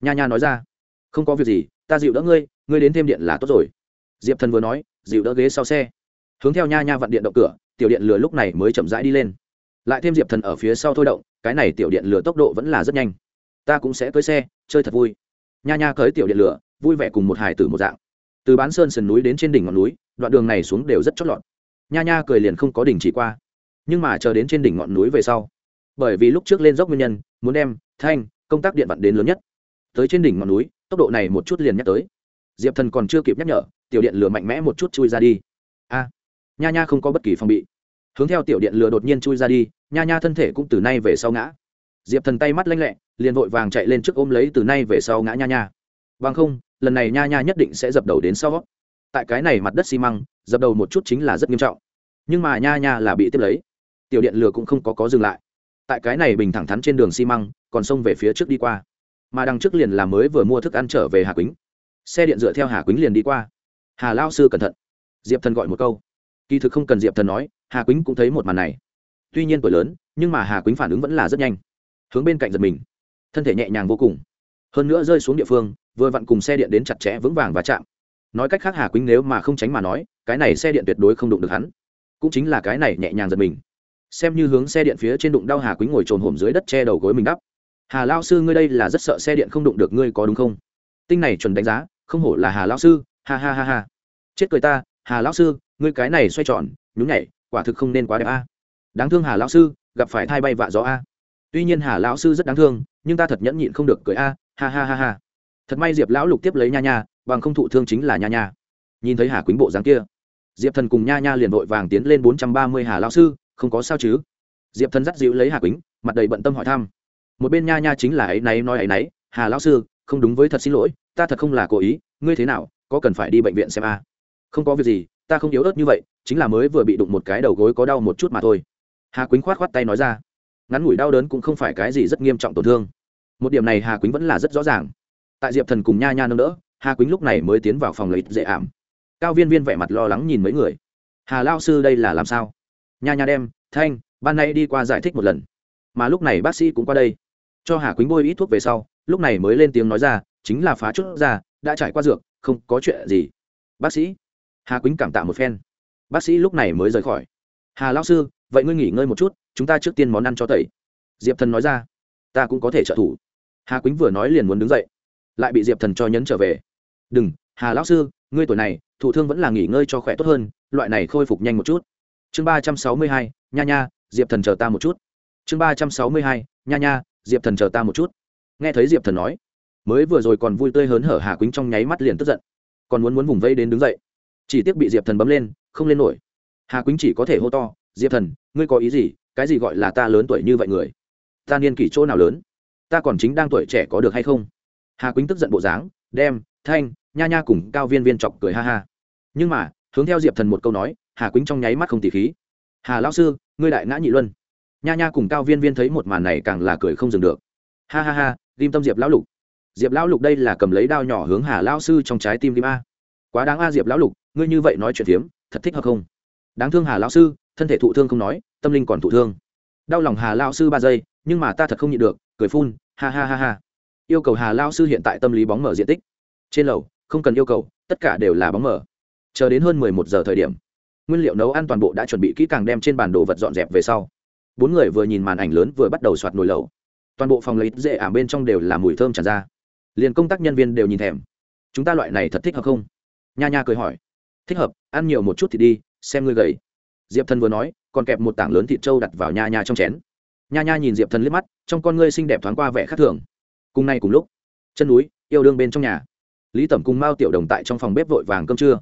Nha nha nói ra. Không có việc gì, ta dịu đỡ ngươi ngươi đến thêm điện là tốt rồi. Diệp thần vừa nói, dịu đỡ ghế sau xe. Hướng theo nha nha vặn điện động cửa, tiểu điện lửa lúc này mới chậm rãi đi lên. Lại thêm diệp thần ở phía sau thôi động, cái này tiểu điện lửa tốc độ vẫn là rất nhanh. Ta cũng sẽ cưới xe, chơi thật vui nha nha cởi tiểu điện lửa, vui vẻ cùng một hài tử một dạng. Từ bán sơn sườn núi đến trên đỉnh ngọn núi, đoạn đường này xuống đều rất chót lọt. Nha nha cười liền không có đỉnh chỉ qua. Nhưng mà chờ đến trên đỉnh ngọn núi về sau, bởi vì lúc trước lên dốc nguyên nhân, muốn đem thanh công tác điện vặn đến lớn nhất. Tới trên đỉnh ngọn núi, tốc độ này một chút liền nhắc tới. Diệp thần còn chưa kịp nhắc nhở, tiểu điện lửa mạnh mẽ một chút chui ra đi. A, nha nha không có bất kỳ phòng bị. Hướng theo tiểu điện lửa đột nhiên chui ra đi, nha nha thân thể cũng từ nay về sau ngã diệp thần tay mắt lanh lẹ, liền vội vàng chạy lên trước ôm lấy từ nay về sau ngã nha nha. Vâng không, lần này nha nha nhất định sẽ dập đầu đến sau tại cái này mặt đất xi măng, dập đầu một chút chính là rất nghiêm trọng. Nhưng mà nha nha là bị tiếp lấy. Tiểu điện lửa cũng không có có dừng lại. Tại cái này bình thẳng thắn trên đường xi măng, còn xông về phía trước đi qua. Mà đằng trước liền là mới vừa mua thức ăn trở về hà quýnh. Xe điện dựa theo hà quýnh liền đi qua. Hà lao sư cẩn thận. Diệp thần gọi một câu. Kỳ thực không cần diệp thần nói, hà quýnh cũng thấy một màn này. Tuy nhiên tuổi lớn, nhưng mà hà quýnh phản ứng vẫn là rất nhanh hướng bên cạnh giật mình. Thân thể nhẹ nhàng vô cùng. Hơn nữa rơi xuống địa phương, vừa vặn cùng xe điện đến chặt chẽ vững vàng và chạm. Nói cách khác hà quýnh nếu mà không tránh mà nói, cái này xe điện tuyệt đối không đụng được hắn. Cũng chính là cái này nhẹ nhàng giật mình. Xem như hướng xe điện phía trên đụng đau hà quýnh ngồi trồn hổm dưới đất che đầu gối mình đắp. Hà lao sư ngươi đây là rất sợ xe điện không đụng được ngươi có đúng không? Tinh này chuẩn đánh giá, không hổ là hà lao sư, ha ha ha ha. Chết cười ta, hà lao sư, ngươi cái này xoay tròn, nhún nhảy, quả thực không nên quá đẹp a. Đáng thương hà lao sư, gặp phải thai bay vạ gió a tuy nhiên hà lão sư rất đáng thương, nhưng ta thật nhẫn nhịn không được cười, a, ha ha ha ha. Thật may diệp lão lục tiếp lấy nha nha, bằng không thụ thương chính là nha nha. Nhìn thấy hà quýnh bộ dáng kia, diệp thần cùng nha nha liền vội vàng tiến lên bốn trăm ba mươi hà lão sư, không có sao chứ? Diệp thần dắt dịu lấy hà quýnh, mặt đầy bận tâm hỏi thăm. Một bên nha nha chính là ấy náy nói ấy náy, hà lão sư, không đúng với thật xin lỗi, ta thật không là cố ý, ngươi thế nào, có cần phải đi bệnh viện xem a? Không có việc gì, ta không yếu ớt như vậy, chính là mới vừa bị đụng một cái đầu gối có đau một chút mà thôi. Hà quýnh khoát khoát tay nói ra ngắn ngủi đau đớn cũng không phải cái gì rất nghiêm trọng tổn thương. Một điểm này hà quýnh vẫn là rất rõ ràng. Tại diệp thần cùng nha nha nâng đỡ, hà quýnh lúc này mới tiến vào phòng lấy dễ ảm. Cao viên viên vẻ mặt lo lắng nhìn mấy người. Hà lao sư đây là làm sao? Nha nha đem, thanh, ban nay đi qua giải thích một lần. Mà lúc này bác sĩ cũng qua đây. Cho hà quýnh bôi ít thuốc về sau, lúc này mới lên tiếng nói ra, chính là phá chút ra, đã trải qua dược, không có chuyện gì. Bác sĩ? Hà quýnh cảm tạ một phen. Bác sĩ lúc này mới rời khỏi. Hà lao sư vậy ngươi nghỉ ngơi một chút, chúng ta trước tiên món ăn cho tẩy. Diệp thần nói ra. Ta cũng có thể trợ thủ. Hà quýnh vừa nói liền muốn đứng dậy, lại bị diệp thần cho nhấn trở về. Đừng, hà lão sư, ngươi tuổi này thủ thương vẫn là nghỉ ngơi cho khỏe tốt hơn, loại này khôi phục nhanh một chút. Chương ba trăm sáu mươi hai, nha nha, diệp thần chờ ta một chút. Chương ba trăm sáu mươi hai, nha nha, diệp thần chờ ta một chút. Nghe thấy diệp thần nói, mới vừa rồi còn vui tươi hớn hở hà quýnh trong nháy mắt liền tức giận, còn muốn muốn vùng vây đến đứng dậy. Chỉ tiếc bị diệp thần bấm lên, không lên nổi. Hà quýnh chỉ có thể hô to diệp thần, ngươi có ý gì? Cái gì gọi là ta lớn tuổi như vậy người? Ta niên kỷ chỗ nào lớn? Ta còn chính đang tuổi trẻ có được hay không? Hà quýnh tức giận bộ dáng, đem, thanh, nha nha cùng cao viên viên chọc cười ha ha. Nhưng mà, hướng theo diệp thần một câu nói, hà quýnh trong nháy mắt không tỉ khí. Hà lão sư, ngươi đại ngã nhị luân. Nha nha cùng cao viên viên thấy một màn này càng là cười không dừng được. Ha ha ha, ghim tâm diệp lão lục. Diệp lão lục đây là cầm lấy đao nhỏ hướng hà lão sư trong trái tim tim a. Quá đáng a diệp lão lục, ngươi như vậy nói chuyện phiếm thật thích hợp không? Đáng thương hà lão sư thân thể thụ thương không nói, tâm linh còn thụ thương. Đau lòng hà lão sư ba giây, nhưng mà ta thật không nhịn được, cười phun, ha ha ha ha. Yêu cầu hà lão sư hiện tại tâm lý bóng mở diện tích. Trên lầu, không cần yêu cầu, tất cả đều là bóng mở. Chờ đến hơn mười một giờ thời điểm, nguyên liệu nấu ăn toàn bộ đã chuẩn bị kỹ càng đem trên bản đồ vật dọn dẹp về sau. Bốn người vừa nhìn màn ảnh lớn vừa bắt đầu soạt nồi lẩu. Toàn bộ phòng lấy dễ ảm bên trong đều là mùi thơm tràn ra. Liền công tác nhân viên đều nhìn thèm. Chúng ta loại này thật thích hợp không? Nha nha cười hỏi. Thích hợp, ăn nhiều một chút thì đi, xem ngươi gầy diệp thần vừa nói, còn kẹp một tảng lớn thịt trâu đặt vào nha nha trong chén. Nha nha nhìn diệp thần liếc mắt, trong con ngươi xinh đẹp thoáng qua vẻ khác thường. Cùng nay cùng lúc, chân núi, yêu đương bên trong nhà. Lý tẩm cùng mao tiểu đồng tại trong phòng bếp vội vàng cơm trưa.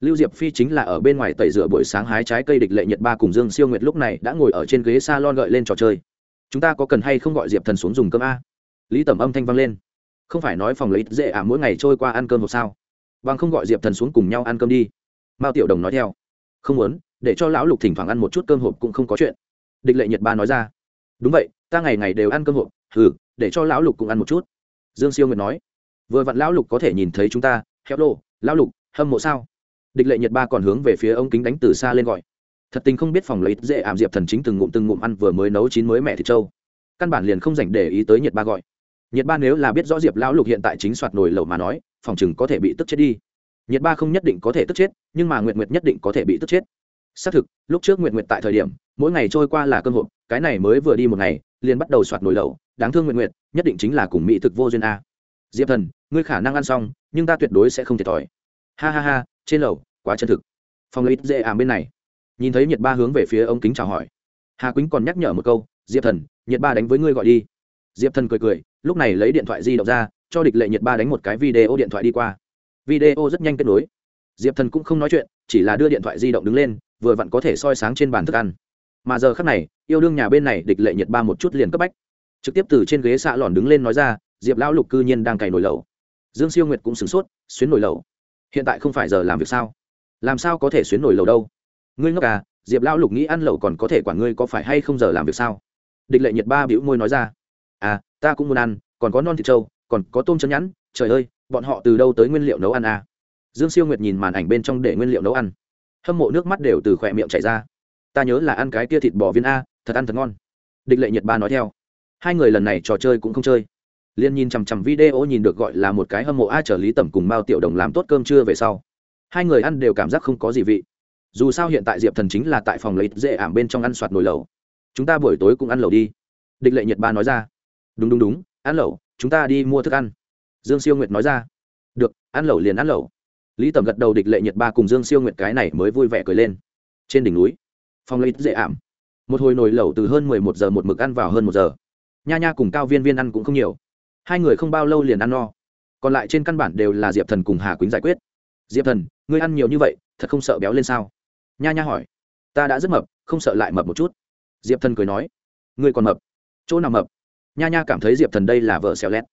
Lưu diệp phi chính là ở bên ngoài tẩy rửa buổi sáng hái trái cây địch lệ nhật ba cùng dương siêu nguyệt lúc này đã ngồi ở trên ghế s a lon gợi lên trò chơi. Chúng ta có cần hay không gọi diệp thần xuống dùng cơm a? Lý tẩm âm thanh vang lên. Không phải nói phòng lấy dễ ả mỗi ngày trôi qua ăn cơm hộp sao. Bằng không gọi diệp thần xuống cùng nhau ăn cơm đi. Mao tiểu đồng nói theo. Không muốn để cho lão lục thỉnh thoảng ăn một chút cơm hộp cũng không có chuyện. Địch lệ nhật ba nói ra. Đúng vậy, ta ngày ngày đều ăn cơm hộp ừ để cho lão lục cũng ăn một chút. Dương siêu nguyệt nói. Vừa vặn lão lục có thể nhìn thấy chúng ta héo lộ lão lục, hâm mộ sao? Địch lệ nhiệt ba còn hướng về phía ông kính đánh từ xa lên gọi. Thật tình không biết phòng lấy dễ ảm diệp thần chính từng ngụm từng ngụm ăn vừa mới nấu chín mới mẹ thịt trâu. Căn bản liền không dành để ý tới nhiệt ba gọi. Nhiệt ba nếu là biết rõ diệp lão lục hiện tại chính soạt nồi lẩu mà nói, phòng chừng có thể bị tức chết đi. Nhiệt ba không nhất định có thể tức chết, nhưng mà nguyện nguyệt nhất định có thể bị tức chết xác thực, lúc trước nguyện nguyệt tại thời điểm, mỗi ngày trôi qua là cơn hộp, cái này mới vừa đi một ngày, liền bắt đầu soạt nổi lẩu. Đáng thương nguyện nguyệt, nhất định chính là cùng mỹ thực vô duyên a. Diệp thần, ngươi khả năng ăn xong, nhưng ta tuyệt đối sẽ không thiệt thòi. Ha ha ha, trên lầu, quá chân thực. Phòng lấy dễ ảm bên này. Nhìn thấy nhiệt ba hướng về phía ống kính chào hỏi. Hà quýnh còn nhắc nhở một câu, diệp thần nhiệt ba đánh với ngươi gọi đi. Diệp thần cười cười, lúc này lấy điện thoại di động ra, cho địch lệ nhiệt ba đánh một cái video điện thoại đi qua. Video rất nhanh kết nối. Diệp thần cũng không nói chuyện, chỉ là đưa điện thoại di động đứng lên vừa vặn có thể soi sáng trên bàn thức ăn. Mà giờ khắc này, yêu đương nhà bên này địch lệ nhiệt ba một chút liền cấp bách. Trực tiếp từ trên ghế xạ lòn đứng lên nói ra, diệp lão lục cư nhiên đang cày nồi lẩu. Dương siêu nguyệt cũng sửng sốt, xuyến nồi lẩu? Hiện tại không phải giờ làm việc sao? Làm sao có thể xuyến nồi lẩu đâu? Ngươi ngốc à diệp lão lục nghĩ ăn lẩu còn có thể quản ngươi có phải hay không giờ làm việc sao? Địch lệ nhiệt ba bĩu môi nói ra à ta cũng muốn ăn, còn có non thịt trâu, còn có tôm chân nhẵn, trời ơi, bọn họ từ đâu tới nguyên liệu nấu ăn à? Dương siêu nguyệt nhìn màn ảnh bên trong để nguyên liệu nấu ăn hâm mộ nước mắt đều từ khỏe miệng chảy ra. Ta nhớ là ăn cái kia thịt bò viên a, thật ăn thật ngon. Địch lệ nhiệt ba nói theo. Hai người lần này trò chơi cũng không chơi. Liên nhìn chằm chằm video nhìn được gọi là một cái hâm mộ a trở lý tẩm cùng mao tiểu đồng làm tốt cơm trưa về sau. Hai người ăn đều cảm giác không có gì vị. Dù sao hiện tại diệp thần chính là tại phòng lấy dễ ảm bên trong ăn soạt nồi lẩu. Chúng ta buổi tối cũng ăn lẩu đi. Địch lệ nhiệt ba nói ra. Đúng đúng đúng, ăn lẩu, chúng ta đi mua thức ăn. Dương siêu nguyệt nói ra. Được, ăn lẩu liền ăn lẩu lý tẩm gật đầu địch lệ nhiệt ba cùng dương siêu nguyệt cái này mới vui vẻ cười lên. Trên đỉnh núi, phong lấy dễ ảm. Một hồi nồi lẩu từ hơn mười một giờ một mực ăn vào hơn một giờ. Nha nha cùng cao viên viên ăn cũng không nhiều. Hai người không bao lâu liền ăn no. Còn lại trên căn bản đều là diệp thần cùng hà quýnh giải quyết. Diệp thần, ngươi ăn nhiều như vậy, thật không sợ béo lên sao? Nha nha hỏi. Ta đã rất mập, không sợ lại mập một chút. Diệp thần cười nói. Ngươi còn mập? Chỗ nào mập? Nha nha cảm thấy diệp thần đây là vợ xẻo lét.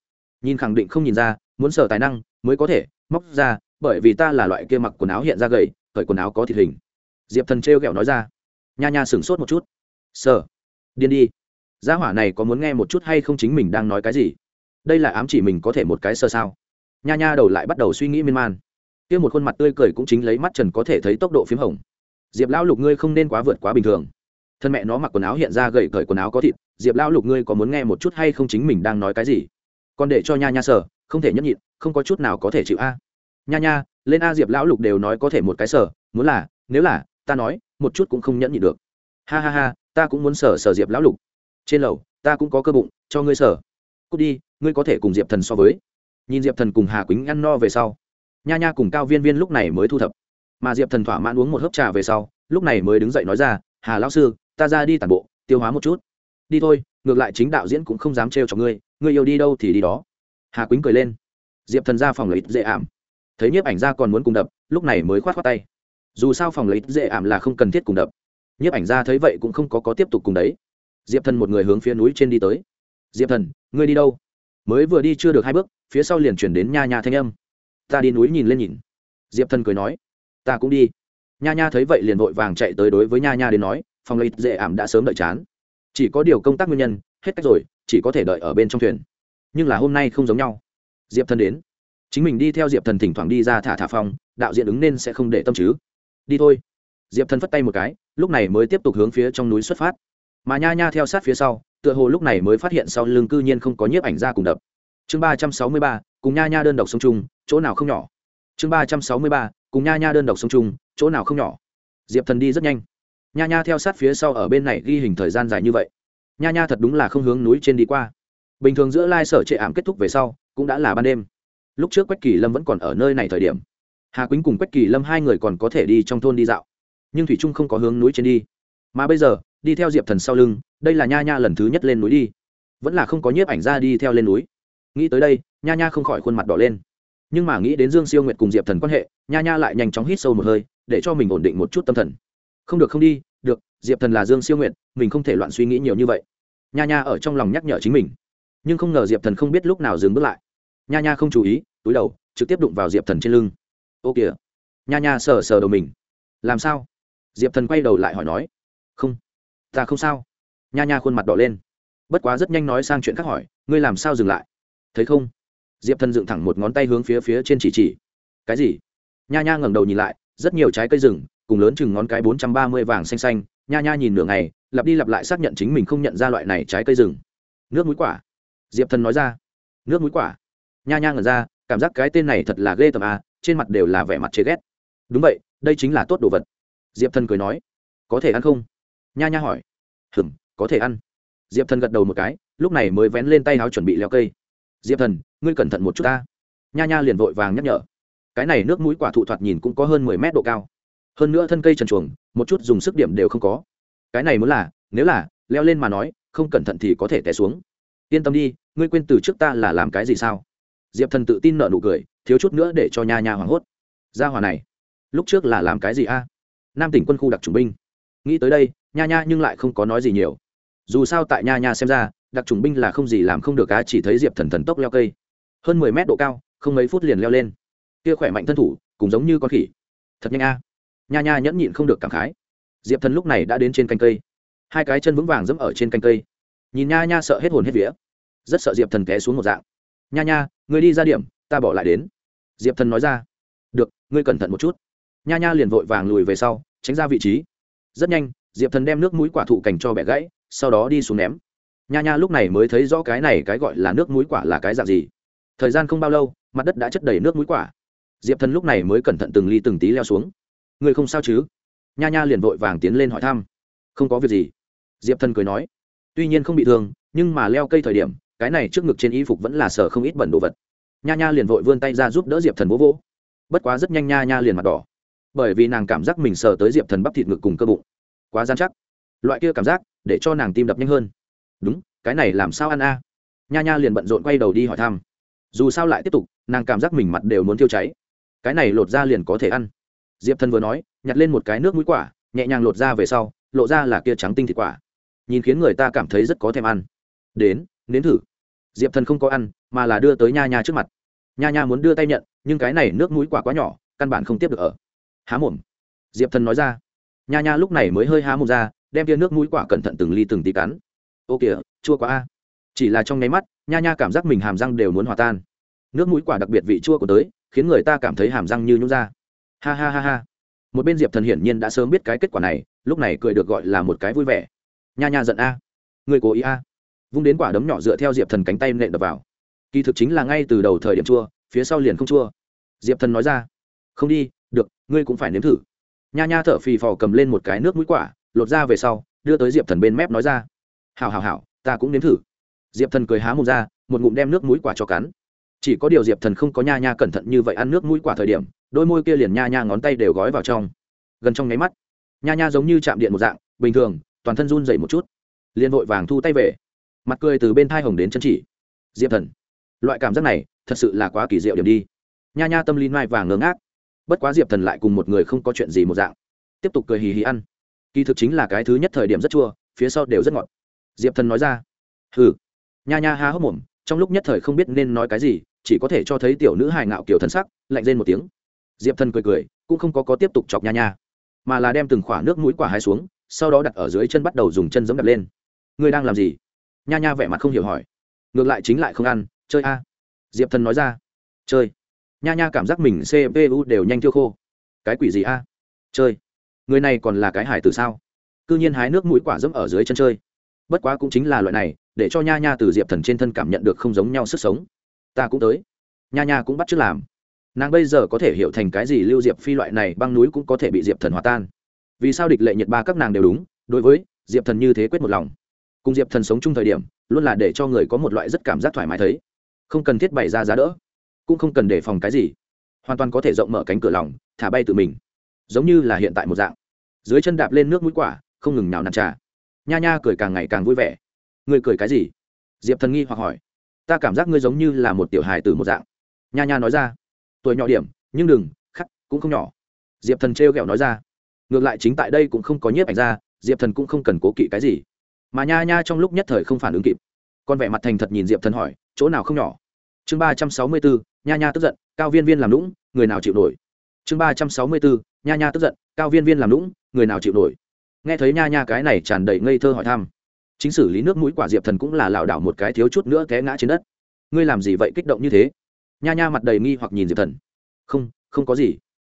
Nhìn khẳng định không nhìn ra, muốn sở tài năng mới có thể, móc ra bởi vì ta là loại kia mặc quần áo hiện ra gầy khởi quần áo có thịt hình. Diệp thần trêu ghẹo nói ra. Nha nha sửng sốt một chút. Sợ điên đi. Gia hỏa này có muốn nghe một chút hay không chính mình đang nói cái gì? Đây là ám chỉ mình có thể một cái sơ sao? Nha nha đầu lại bắt đầu suy nghĩ miên man. Kia một khuôn mặt tươi cười cũng chính lấy mắt trần có thể thấy tốc độ p h í m hồng. Diệp lão lục ngươi không nên quá vượt quá bình thường. Thân mẹ nó mặc quần áo hiện ra gậy cởi quần áo có thịt. Diệp lão lục ngươi có muốn nghe một chút hay không chính mình đang nói cái gì? Còn để cho nha nha sờ, không thể nhấp nhịn, không có chút nào có thể chịu a nha nha, lên a diệp lão lục đều nói có thể một cái sở, muốn là, nếu là, ta nói, một chút cũng không nhẫn nhịn được. Ha ha ha, ta cũng muốn sở sở diệp lão lục. Trên lầu, ta cũng có cơ bụng, cho ngươi sở. Cút đi, ngươi có thể cùng diệp thần so với. Nhìn diệp thần cùng hà quýnh ăn no về sau, nha nha cùng cao viên viên lúc này mới thu thập. Mà diệp thần thỏa mãn uống một hớp trà về sau, lúc này mới đứng dậy nói ra, hà lão sư, ta ra đi tản bộ, tiêu hóa một chút. Đi thôi, ngược lại chính đạo diễn cũng không dám trêu cho ngươi ngươi yêu đi đâu thì đi đó. Hà quýnh cười lên. Diệp thần ra phòng lấy dễ ảm thấy nhiếp ảnh gia còn muốn cùng đập, lúc này mới khoát khoát tay. Dù sao phòng lấy dễ ảm là không cần thiết cùng đập. Nhiếp ảnh gia thấy vậy cũng không có có tiếp tục cùng đấy. Diệp thần một người hướng phía núi trên đi tới. Diệp thần, ngươi đi đâu? Mới vừa đi chưa được hai bước, phía sau liền chuyển đến nha nha thanh âm. Ta đi núi nhìn lên nhìn. Diệp thần cười nói. Ta cũng đi. Nha nha thấy vậy liền vội vàng chạy tới đối với nha nha đến nói, phòng lấy dễ ảm đã sớm đợi chán. Chỉ có điều công tác nguyên nhân, hết cách rồi, chỉ có thể đợi ở bên trong thuyền. Nhưng là hôm nay không giống nhau. Diệp thần đến chính mình đi theo diệp thần thỉnh thoảng đi ra thả thả phòng đạo diễn ứng nên sẽ không để tâm chứ. Đi thôi. Diệp thần phất tay một cái, lúc này mới tiếp tục hướng phía trong núi xuất phát. Mà nha nha theo sát phía sau, tựa hồ lúc này mới phát hiện sau lưng cư nhiên không có nhiếp ảnh ra cùng đập. Chương ba trăm sáu mươi ba, cùng nha nha đơn độc sông chung, chỗ nào không nhỏ. Chương ba trăm sáu mươi ba, cùng nha nha đơn độc sông chung, chỗ nào không nhỏ. Diệp thần đi rất nhanh. Nha nha theo sát phía sau ở bên này ghi hình thời gian dài như vậy. Nha nha thật đúng là không hướng núi trên đi qua. Bình thường giữa lai sở trệ ảm kết thúc về sau, cũng đã là ban đêm lúc trước quách kỳ lâm vẫn còn ở nơi này thời điểm. Hà quýnh cùng quách kỳ lâm hai người còn có thể đi trong thôn đi dạo. Nhưng thủy trung không có hướng núi trên đi. Mà bây giờ, đi theo diệp thần sau lưng, đây là nha nha lần thứ nhất lên núi đi. Vẫn là không có nhiếp ảnh ra đi theo lên núi. Nghĩ tới đây, nha nha không khỏi khuôn mặt đỏ lên. Nhưng mà nghĩ đến dương siêu nguyệt cùng diệp thần quan hệ, nha nha lại nhanh chóng hít sâu một hơi, để cho mình ổn định một chút tâm thần. Không được không đi, được, diệp thần là dương siêu nguyệt, mình không thể loạn suy nghĩ nhiều như vậy. Nha nha ở trong lòng nhắc nhở chính mình. Nhưng không ngờ diệp thần không biết lúc nào dừng bước lại nha nha không chú ý, túi đầu, trực tiếp đụng vào diệp thần trên lưng. Ô kìa. Nha nha sờ sờ đầu mình. Làm sao? Diệp thần quay đầu lại hỏi nói. Không, ta không sao. Nha nha khuôn mặt đỏ lên. Bất quá rất nhanh nói sang chuyện khác hỏi, ngươi làm sao dừng lại? Thấy không? Diệp thần dựng thẳng một ngón tay hướng phía phía trên chỉ chỉ. Cái gì? Nha nha ngẩng đầu nhìn lại, rất nhiều trái cây rừng, cùng lớn chừng ngón cái bốn trăm ba mươi vàng xanh xanh. Nha nha nhìn nửa ngày, lặp đi lặp lại xác nhận chính mình không nhận ra loại này trái cây rừng. Nước mũi quả. Diệp thần nói ra. Nước mũi quả nha nha ngẩn ra, cảm giác cái tên này thật là ghê tởm a trên mặt đều là vẻ mặt chế ghét. Đúng vậy, đây chính là tốt đồ vật. Diệp thần cười nói, có thể ăn không? Nha nha hỏi. Hừm có thể ăn. Diệp thần gật đầu một cái, lúc này mới vén lên tay áo chuẩn bị leo cây. Diệp thần, ngươi cẩn thận một chút ta. Nha nha liền vội vàng nhắc nhở. Cái này nước mũi quả thụ thoạt nhìn cũng có hơn mười mét độ cao. Hơn nữa thân cây trần chuồng một chút dùng sức điểm đều không có. Cái này muốn là, nếu là, leo lên mà nói, không cẩn thận thì có thể té xuống. Yên tâm đi, ngươi quên từ trước ta là làm cái gì sao? Diệp thần tự tin nợ nụ cười thiếu chút nữa để cho nha nha hoảng hốt gia hòa này lúc trước là làm cái gì a nam tỉnh quân khu đặc trùng binh nghĩ tới đây nha nha nhưng lại không có nói gì nhiều dù sao tại nha nha xem ra đặc trùng binh là không gì làm không được cá chỉ thấy diệp thần thần tốc leo cây hơn mười mét độ cao không mấy phút liền leo lên kia khỏe mạnh thân thủ cũng giống như con khỉ thật nhanh a nha nha nhẫn nhịn không được cảm khái diệp thần lúc này đã đến trên canh cây hai cái chân vững vàng dẫm ở trên canh cây nhìn nha nha sợ hết hồn hết vía rất sợ diệp thần té xuống một dạng nha nha người đi ra điểm, ta bỏ lại đến. Diệp thần nói ra. Được, ngươi cẩn thận một chút. Nha nha liền vội vàng lùi về sau, tránh ra vị trí. Rất nhanh, diệp thần đem nước mũi quả thụ cành cho bẻ gãy, sau đó đi xuống ném. Nha nha lúc này mới thấy rõ cái này cái gọi là nước mũi quả là cái dạng gì. Thời gian không bao lâu, mặt đất đã chất đầy nước mũi quả. Diệp thần lúc này mới cẩn thận từng ly từng tí leo xuống. Người không sao chứ? Nha nha liền vội vàng tiến lên hỏi thăm. Không có việc gì. Diệp thần cười nói. Tuy nhiên không bị thương, nhưng mà leo cây thời điểm cái này trước ngực trên y phục vẫn là sở không ít bẩn đồ vật. Nha nha liền vội vươn tay ra giúp đỡ diệp thần vỗ vỗ. Bất quá rất nhanh nha nha liền mặt đỏ. Bởi vì nàng cảm giác mình sờ tới diệp thần bắp thịt ngực cùng cơ bụng. Quá gian chắc. Loại kia cảm giác, để cho nàng tim đập nhanh hơn. Đúng, cái này làm sao ăn a? Nha nha liền bận rộn quay đầu đi hỏi thăm. Dù sao lại tiếp tục, nàng cảm giác mình mặt đều muốn thiêu cháy. Cái này lột ra liền có thể ăn. Diệp thần vừa nói, nhặt lên một cái nước mũi quả, nhẹ nhàng lột ra về sau, lộ ra là kia trắng tinh thịt quả. Nhìn khiến người ta cảm thấy rất có thèm ăn. Đến, nếm thử diệp thần không có ăn, mà là đưa tới nha nha trước mặt. Nha nha muốn đưa tay nhận, nhưng cái này nước mũi quả quá nhỏ, căn bản không tiếp được ở. Há mồm. Diệp thần nói ra. Nha nha lúc này mới hơi há mồm ra, đem tia nước mũi quả cẩn thận từng ly từng tí cắn. Ô kìa, chua quá a. Chỉ là trong nháy mắt, nha nha cảm giác mình hàm răng đều muốn hòa tan. Nước mũi quả đặc biệt vị chua của tới, khiến người ta cảm thấy hàm răng như nhún ra. Ha ha ha ha. Một bên diệp thần hiển nhiên đã sớm biết cái kết quả này, lúc này cười được gọi là một cái vui vẻ. Nha nha giận a. Người cố ý a vung đến quả đấm nhỏ dựa theo diệp thần cánh tay nện đập vào. Kỳ thực chính là ngay từ đầu thời điểm chua, phía sau liền không chua. Diệp thần nói ra, không đi, được, ngươi cũng phải nếm thử. Nha nha thở phì phò cầm lên một cái nước mũi quả, lột ra về sau, đưa tới diệp thần bên mép nói ra hào hào hào ta cũng nếm thử. Diệp thần cười há mồm ra, một ngụm đem nước mũi quả cho cắn. Chỉ có điều diệp thần không có nha nha cẩn thận như vậy ăn nước mũi quả thời điểm, đôi môi kia liền nha nha ngón tay đều gói vào trong. Gần trong nháy mắt, nha nha giống như chạm điện một dạng, bình thường, toàn thân run dày một chút, liền vội vàng thu tay về mặt cười từ bên thai hồng đến chân chỉ. Diệp thần, loại cảm giác này thật sự là quá kỳ diệu điểm đi. Nha nha tâm lý mai vàng ngớ ngác. Bất quá diệp thần lại cùng một người không có chuyện gì một dạng. Tiếp tục cười hì hì ăn. Kỳ thực chính là cái thứ nhất thời điểm rất chua, phía sau đều rất ngọt. Diệp thần nói ra. Hừ. Nha nha ha hốc mồm, trong lúc nhất thời không biết nên nói cái gì, chỉ có thể cho thấy tiểu nữ hài ngạo kiểu thân sắc, lạnh lên một tiếng. Diệp thần cười cười, cũng không có có tiếp tục chọc nha nha, mà là đem từng khỏa nước mũi quả hai xuống, sau đó đặt ở dưới chân bắt đầu dùng chân giấm đặt lên. Ngươi đang làm gì? Nha nha vẻ mặt không hiểu hỏi. Ngược lại chính lại không ăn, chơi a. Diệp thần nói ra. Chơi. Nha nha cảm giác mình cpu đều nhanh tiêu khô. Cái quỷ gì a? Chơi. Người này còn là cái hải từ sao? C ư nhiên hái nước mũi quả dẫm ở dưới chân chơi. Bất quá cũng chính là loại này, để cho nha nha từ diệp thần trên thân cảm nhận được không giống nhau sức sống. Ta cũng tới. Nha nha cũng bắt chước làm. Nàng bây giờ có thể hiểu thành cái gì lưu diệp phi loại này băng núi cũng có thể bị diệp thần hòa tan. Vì sao địch lệ nhiệt ba các nàng đều đúng, đối với diệp thần như thế quyết một lòng cùng diệp thần sống chung thời điểm, luôn là để cho người có một loại rất cảm giác thoải mái thấy. Không cần thiết bày ra giá đỡ, cũng không cần đề phòng cái gì. Hoàn toàn có thể rộng mở cánh cửa lòng, thả bay tự mình. Giống như là hiện tại một dạng. Dưới chân đạp lên nước mũi quả, không ngừng nào nặn trà. Nha nha cười càng ngày càng vui vẻ. Ngươi cười cái gì? Diệp thần nghi hoặc hỏi. Ta cảm giác ngươi giống như là một tiểu hài từ một dạng. Nha nha nói ra. Tuổi nhỏ điểm, nhưng đừng, khắc, cũng không nhỏ. Diệp thần trêu ghẹo nói ra. Ngược lại chính tại đây cũng không có nhiếp ảnh ra, diệp thần cũng không cần cố kỵ cái gì mà nha nha trong lúc nhất thời không phản ứng kịp. Con vẻ mặt thành thật nhìn diệp thần hỏi, chỗ nào không nhỏ? Chương ba trăm sáu mươi bốn nha nha tức giận, cao viên viên làm lũng, người nào chịu nổi? Chương ba trăm sáu mươi bốn nha nha tức giận, cao viên viên làm lũng, người nào chịu nổi? Nghe thấy nha nha cái này tràn đầy ngây thơ hỏi thăm. Chính xử lý nước mũi quả diệp thần cũng là lảo đảo một cái thiếu chút nữa té ngã trên đất. Ngươi làm gì vậy kích động như thế? Nha nha mặt đầy nghi hoặc nhìn diệp thần. Không không có gì.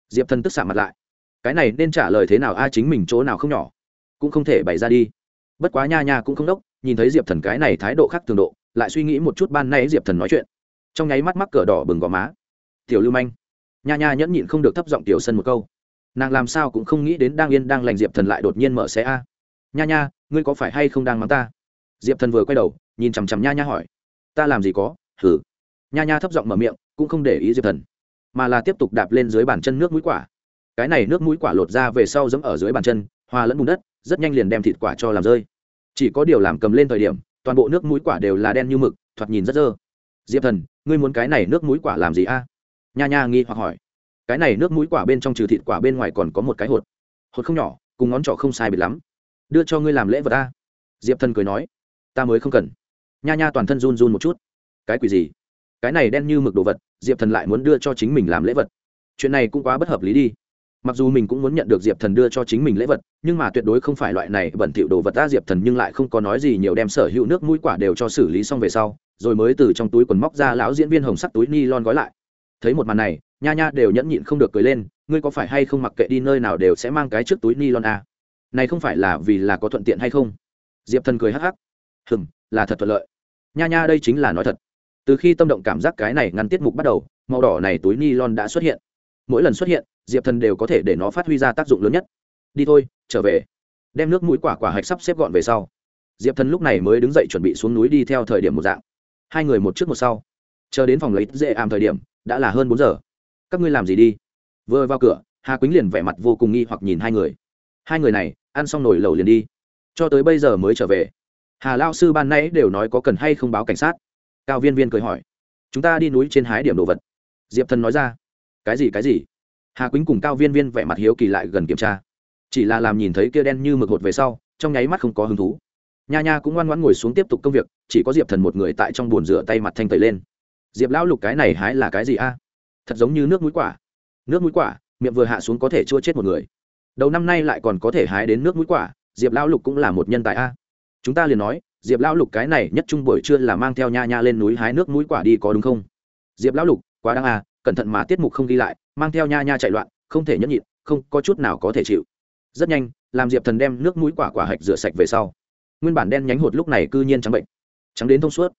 Diệp thần tức xạ mặt lại. Cái này nên trả lời thế nào? A, chính mình chỗ nào không nhỏ? Cũng không thể bày ra đi bất quá nha nha cũng không đốc, nhìn thấy diệp thần cái này thái độ khác thường độ, lại suy nghĩ một chút ban nay diệp thần nói chuyện. Trong nháy mắt mắc cờ đỏ bừng gò má. Tiểu lưu manh. Nha nha nhẫn nhịn không được thấp giọng tiểu sân một câu. Nàng làm sao cũng không nghĩ đến đang yên đang lành diệp thần lại đột nhiên mở xe a. Nha nha, ngươi có phải hay không đang mắng ta? Diệp thần vừa quay đầu, nhìn chằm chằm nha nha hỏi. Ta làm gì có? Hử? Nha nha thấp giọng mở miệng, cũng không để ý diệp thần, mà là tiếp tục đạp lên dưới bàn chân nước mũi quả. Cái này nước mũi quả lột ra về sau giẫm ở dưới bàn chân, hòa lẫn bùn đất rất nhanh liền đem thịt quả cho làm rơi. Chỉ có điều làm cầm lên thời điểm, toàn bộ nước mũi quả đều là đen như mực, thoạt nhìn rất dơ. Diệp thần, ngươi muốn cái này nước mũi quả làm gì a? Nha nha nghi hoặc hỏi. Cái này nước mũi quả bên trong trừ thịt quả bên ngoài còn có một cái hột. Hột không nhỏ, cùng ngón trỏ không sai biệt lắm. Đưa cho ngươi làm lễ vật ta diệp thần cười nói. Ta mới không cần. Nha nha toàn thân run run một chút. Cái quỷ gì? Cái này đen như mực đồ vật, diệp thần lại muốn đưa cho chính mình làm lễ vật. Chuyện này cũng quá bất hợp lý đi mặc dù mình cũng muốn nhận được diệp thần đưa cho chính mình lễ vật, nhưng mà tuyệt đối không phải loại này bẩn thỉu đồ vật ta diệp thần nhưng lại không có nói gì nhiều đem sở hữu nước mũi quả đều cho xử lý xong về sau, rồi mới từ trong túi quần móc ra lão diễn viên hồng sắc túi ni lon gói lại. Thấy một màn này, nha nha đều nhẫn nhịn không được cười lên, ngươi có phải hay không mặc kệ đi, nơi nào đều sẽ mang cái trước túi ni lon à? này không phải là vì là có thuận tiện hay không? Diệp thần cười hắc hắc. Hừm, là thật thuận lợi. Nha nha đây chính là nói thật. Từ khi tâm động cảm giác cái này ngăn tiết mục bắt đầu, màu đỏ này túi ni lon đã xuất hiện. Mỗi lần xuất hiện diệp thần đều có thể để nó phát huy ra tác dụng lớn nhất. Đi thôi, trở về. Đem nước mũi quả quả hạch sắp xếp gọn về sau. Diệp thần lúc này mới đứng dậy chuẩn bị xuống núi đi theo thời điểm một dạng. Hai người một trước một sau. Chờ đến phòng lấy dễ ảm thời điểm, đã là hơn bốn giờ. Các ngươi làm gì đi? Vừa vào cửa, hà quýnh liền vẻ mặt vô cùng nghi hoặc nhìn hai người. Hai người này, ăn xong nồi lẩu liền đi. Cho tới bây giờ mới trở về. Hà lao sư ban nãy đều nói có cần hay không báo cảnh sát. Cao viên viên cười hỏi. Chúng ta đi núi trên hái điểm đồ vật. Diệp thần nói ra. Cái gì cái gì? Hà quýnh cùng cao viên viên vẻ mặt hiếu kỳ lại gần kiểm tra. Chỉ là làm nhìn thấy kia đen như mực hột về sau, trong nháy mắt không có hứng thú. Nha nha cũng ngoan ngoãn ngồi xuống tiếp tục công việc, chỉ có diệp thần một người tại trong bồn rửa tay mặt thanh tẩy lên. Diệp lão lục cái này hái là cái gì a? Thật giống như nước mũi quả. Nước mũi quả, miệng vừa hạ xuống có thể chua chết một người. Đầu năm nay lại còn có thể hái đến nước mũi quả, diệp lão lục cũng là một nhân tài a. Chúng ta liền nói, diệp lão lục cái này nhất trung buổi trưa là mang theo nha nha lên núi hái nước mũi quả đi có đúng không? Diệp lão lục, quá đáng a, cẩn thận mà tiết mục không ghi lại mang theo nha nha chạy loạn, không thể nhẫn nhịn, không có chút nào có thể chịu. Rất nhanh, làm diệp thần đem nước mũi quả quả hạch rửa sạch về sau. Nguyên bản đen nhánh hột lúc này cư nhiên trắng bệnh, trắng đến thông suốt.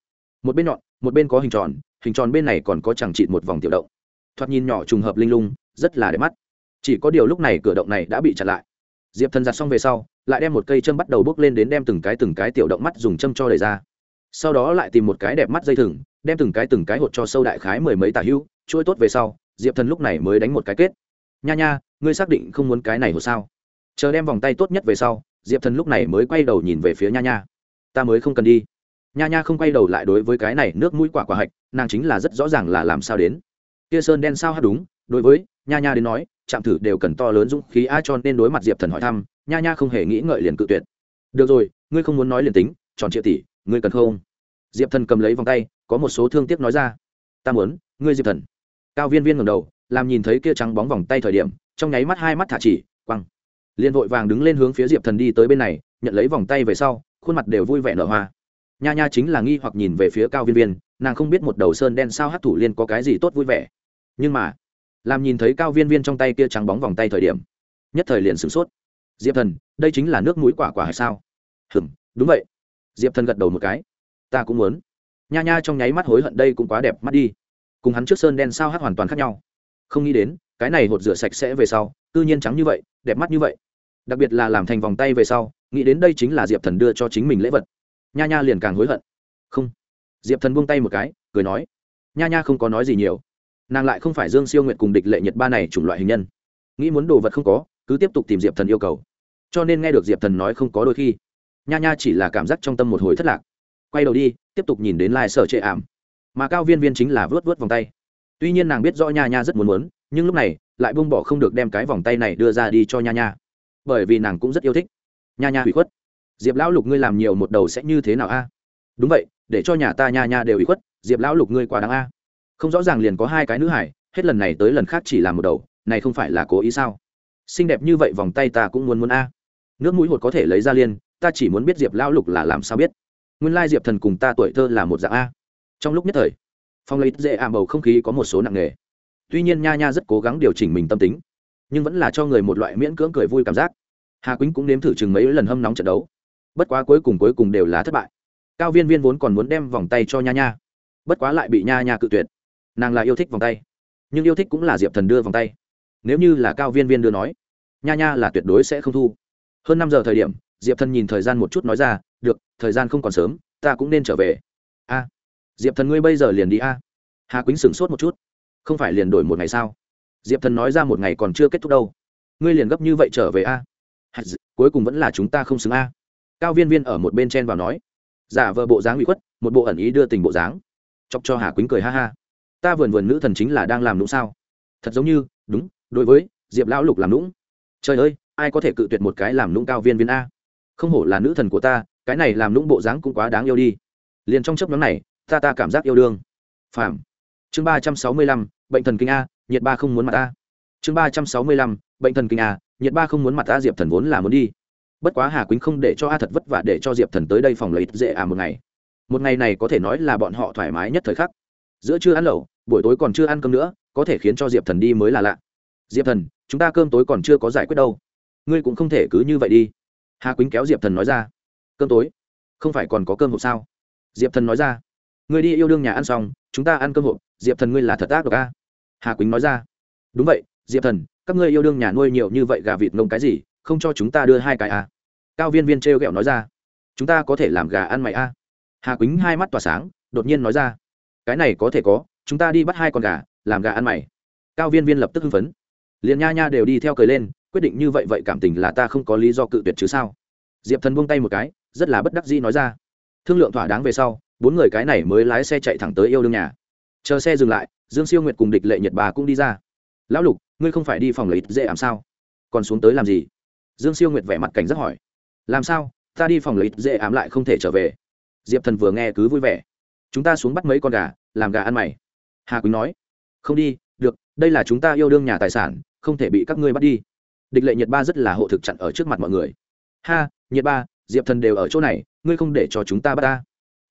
Một bên nhọn, một bên có hình tròn hình tròn bên này còn có chẳng trị một vòng tiểu động. Thoạt nhìn nhỏ trùng hợp linh lung, rất là đẹp mắt. Chỉ có điều lúc này cửa động này đã bị chặn lại. Diệp thần giặt xong về sau, lại đem một cây châm bắt đầu bước lên đến đem từng cái từng cái tiểu động mắt dùng châm cho đầy ra. Sau đó lại tìm một cái đẹp mắt dây thừng, đem từng cái từng cái hột cho sâu đại khái mười mấy tà hữu trôi tốt về sau diệp thần lúc này mới đánh một cái kết. Nha nha, ngươi xác định không muốn cái này hồ sao? Chờ đem vòng tay tốt nhất về sau, diệp thần lúc này mới quay đầu nhìn về phía nha nha. Ta mới không cần đi. Nha nha không quay đầu lại đối với cái này nước mũi quả quả hạch, nàng chính là rất rõ ràng là làm sao đến. Kia sơn đen sao hát đúng, đối với nha nha đến nói chạm thử đều cần to lớn dũng khí a cho nên đối mặt diệp thần hỏi thăm, nha nha không hề nghĩ ngợi liền cự tuyệt. Được rồi, ngươi không muốn nói liền tính tròn triệu tỷ, ngươi cần không? Diệp thần cầm lấy vòng tay, có một số thương tiếc nói ra. Ta muốn, ngươi diệp thần cao viên viên ngầm đầu, làm nhìn thấy kia trắng bóng vòng tay thời điểm, trong nháy mắt hai mắt thả chỉ, quăng. Liền vội vàng đứng lên hướng phía diệp thần đi tới bên này, nhận lấy vòng tay về sau, khuôn mặt đều vui vẻ nở hoa. Nha nha chính là nghi hoặc nhìn về phía cao viên viên, nàng không biết một đầu sơn đen sao hát thủ liên có cái gì tốt vui vẻ. Nhưng mà, làm nhìn thấy cao viên viên trong tay kia trắng bóng vòng tay thời điểm, nhất thời liền sửng sốt. Diệp thần, đây chính là nước mũi quả quả hay sao? Hừm đúng vậy. Diệp thần gật đầu một cái. Ta cũng muốn. Nha nha trong nháy mắt hối hận đây cũng quá đẹp mắt đi cùng hắn trước sơn đen sao hát hoàn toàn khác nhau. Không nghĩ đến, cái này hột rửa sạch sẽ về sau tư nhiên trắng như vậy, đẹp mắt như vậy. Đặc biệt là làm thành vòng tay về sau, nghĩ đến đây chính là diệp thần đưa cho chính mình lễ vật. Nha nha liền càng hối hận. Không. Diệp thần buông tay một cái, cười nói. Nha nha không có nói gì nhiều. Nàng lại không phải dương siêu nguyện cùng địch lệ nhật ba này chủng loại hình nhân. Nghĩ muốn đồ vật không có, cứ tiếp tục tìm diệp thần yêu cầu. Cho nên nghe được diệp thần nói không có đôi khi, nha nha chỉ là cảm giác trong tâm một hồi thất lạc. Quay đầu đi, tiếp tục nhìn đến lai、like、sở trệ ảm mà cao viên viên chính là vớt vớt vòng tay. Tuy nhiên nàng biết rõ nha nha rất muốn muốn, nhưng lúc này lại buông bỏ không được đem cái vòng tay này đưa ra đi cho nha nha. Bởi vì nàng cũng rất yêu thích. Nha nha hủy khuất. Diệp lão lục ngươi làm nhiều một đầu sẽ như thế nào a? Đúng vậy, để cho nhà ta nha nha đều hủy khuất, diệp lão lục ngươi quá đáng a. Không rõ ràng liền có hai cái nữ hải, hết lần này tới lần khác chỉ làm một đầu, này không phải là cố ý sao? Xinh đẹp như vậy vòng tay ta cũng muốn muốn a. Nước mũi hột có thể lấy ra liên, ta chỉ muốn biết diệp lão lục là làm sao biết. Nguyên lai diệp thần cùng ta tuổi thơ là một dạng a trong lúc nhất thời, phong lấy dễ ảm bầu không khí có một số nặng nề. Tuy nhiên nha nha rất cố gắng điều chỉnh mình tâm tính, nhưng vẫn là cho người một loại miễn cưỡng cười vui cảm giác. Hà quýnh cũng nếm thử chừng mấy lần hâm nóng trận đấu. Bất quá cuối cùng cuối cùng đều là thất bại. Cao viên viên vốn còn muốn đem vòng tay cho nha nha. Bất quá lại bị nha nha cự tuyệt. Nàng là yêu thích vòng tay, nhưng yêu thích cũng là diệp thần đưa vòng tay. Nếu như là cao viên viên đưa nói, nha nha là tuyệt đối sẽ không thu. Hơn năm giờ thời điểm, diệp thần nhìn thời gian một chút nói ra, được, thời gian không còn sớm, ta cũng nên trở về. A diệp thần ngươi bây giờ liền đi a. Hà quýnh sửng sốt một chút. Không phải liền đổi một ngày sao? Diệp thần nói ra một ngày còn chưa kết thúc đâu. Ngươi liền gấp như vậy trở về a? Cuối cùng vẫn là chúng ta không xứng a. Cao viên viên ở một bên chen vào nói. Giả vờ bộ dáng bị khuất, một bộ ẩn ý đưa tình bộ dáng. Chọc cho hà quýnh cười ha ha. Ta vườn vườn nữ thần chính là đang làm lũng sao? Thật giống như, đúng, đối với, diệp lão lục làm lũng trời ơi, ai có thể cự tuyệt một cái làm lũng cao viên viên a? Không hổ là nữ thần của ta, cái này làm lũng bộ dáng cũng quá đáng yêu đi. Liền trong chấp nhóm này ta ta cảm giác yêu đương. Phàm. chương ba trăm sáu mươi lăm, bệnh thần kinh a, nhiệt ba không muốn mặt a. Chương ba trăm sáu mươi lăm, bệnh thần kinh a, nhiệt ba không muốn mặt a, diệp thần vốn là muốn đi. Bất quá hà quýnh không để cho a thật vất vả để cho diệp thần tới đây phòng lấy dễ à một ngày. Một ngày này có thể nói là bọn họ thoải mái nhất thời khắc. Giữa chưa ăn lẩu, buổi tối còn chưa ăn cơm nữa, có thể khiến cho diệp thần đi mới là lạ. Diệp thần, chúng ta cơm tối còn chưa có giải quyết đâu. Ngươi cũng không thể cứ như vậy đi. Hà quýnh kéo diệp thần nói ra. Cơm tối? Không phải còn có cơm hộp sao? Diệp thần nói ra ngươi đi yêu đương nhà ăn xong, chúng ta ăn cơm hộp, diệp thần ngươi là thật ác độc a. Hà quýnh nói ra. Đúng vậy, diệp thần, các ngươi yêu đương nhà nuôi nhiều như vậy gà vịt ngông cái gì, không cho chúng ta đưa hai cái à. cao viên viên t r nói ra. Chúng ta có thể làm gà ăn mày à. hà quýnh hai mắt tỏa sáng, đột nhiên nói ra. Cái này có thể có, chúng ta đi bắt hai con gà, làm gà ăn mày. Cao viên viên lập tức hưng phấn. Liền nha nha đều đi theo cười lên, quyết định như vậy vậy cảm tình là ta không có lý do cự tuyệt chứ sao? Diệp thần buông tay một cái, rất là bất đắc dĩ nói ra. Thương lượng thỏa đáng về sau bốn người cái này mới lái xe chạy thẳng tới yêu đương nhà. Chờ xe dừng lại, dương siêu nguyệt cùng địch lệ nhật bà cũng đi ra. Lão lục, ngươi không phải đi phòng lấy dễ ảm sao? Còn xuống tới làm gì? Dương siêu nguyệt vẻ mặt cảnh giác hỏi. Làm sao? Ta đi phòng lấy dễ ảm lại không thể trở về. Diệp thần vừa nghe cứ vui vẻ. Chúng ta xuống bắt mấy con gà, làm gà ăn mày. Hà quỳnh nói. Không đi, được, đây là chúng ta yêu đương nhà tài sản, không thể bị các ngươi bắt đi. Địch lệ nhiệt ba rất là hộ thực chặn ở trước mặt mọi người. Ha nhiệt ba, diệp thần đều ở chỗ này, ngươi không để cho chúng ta bắt ta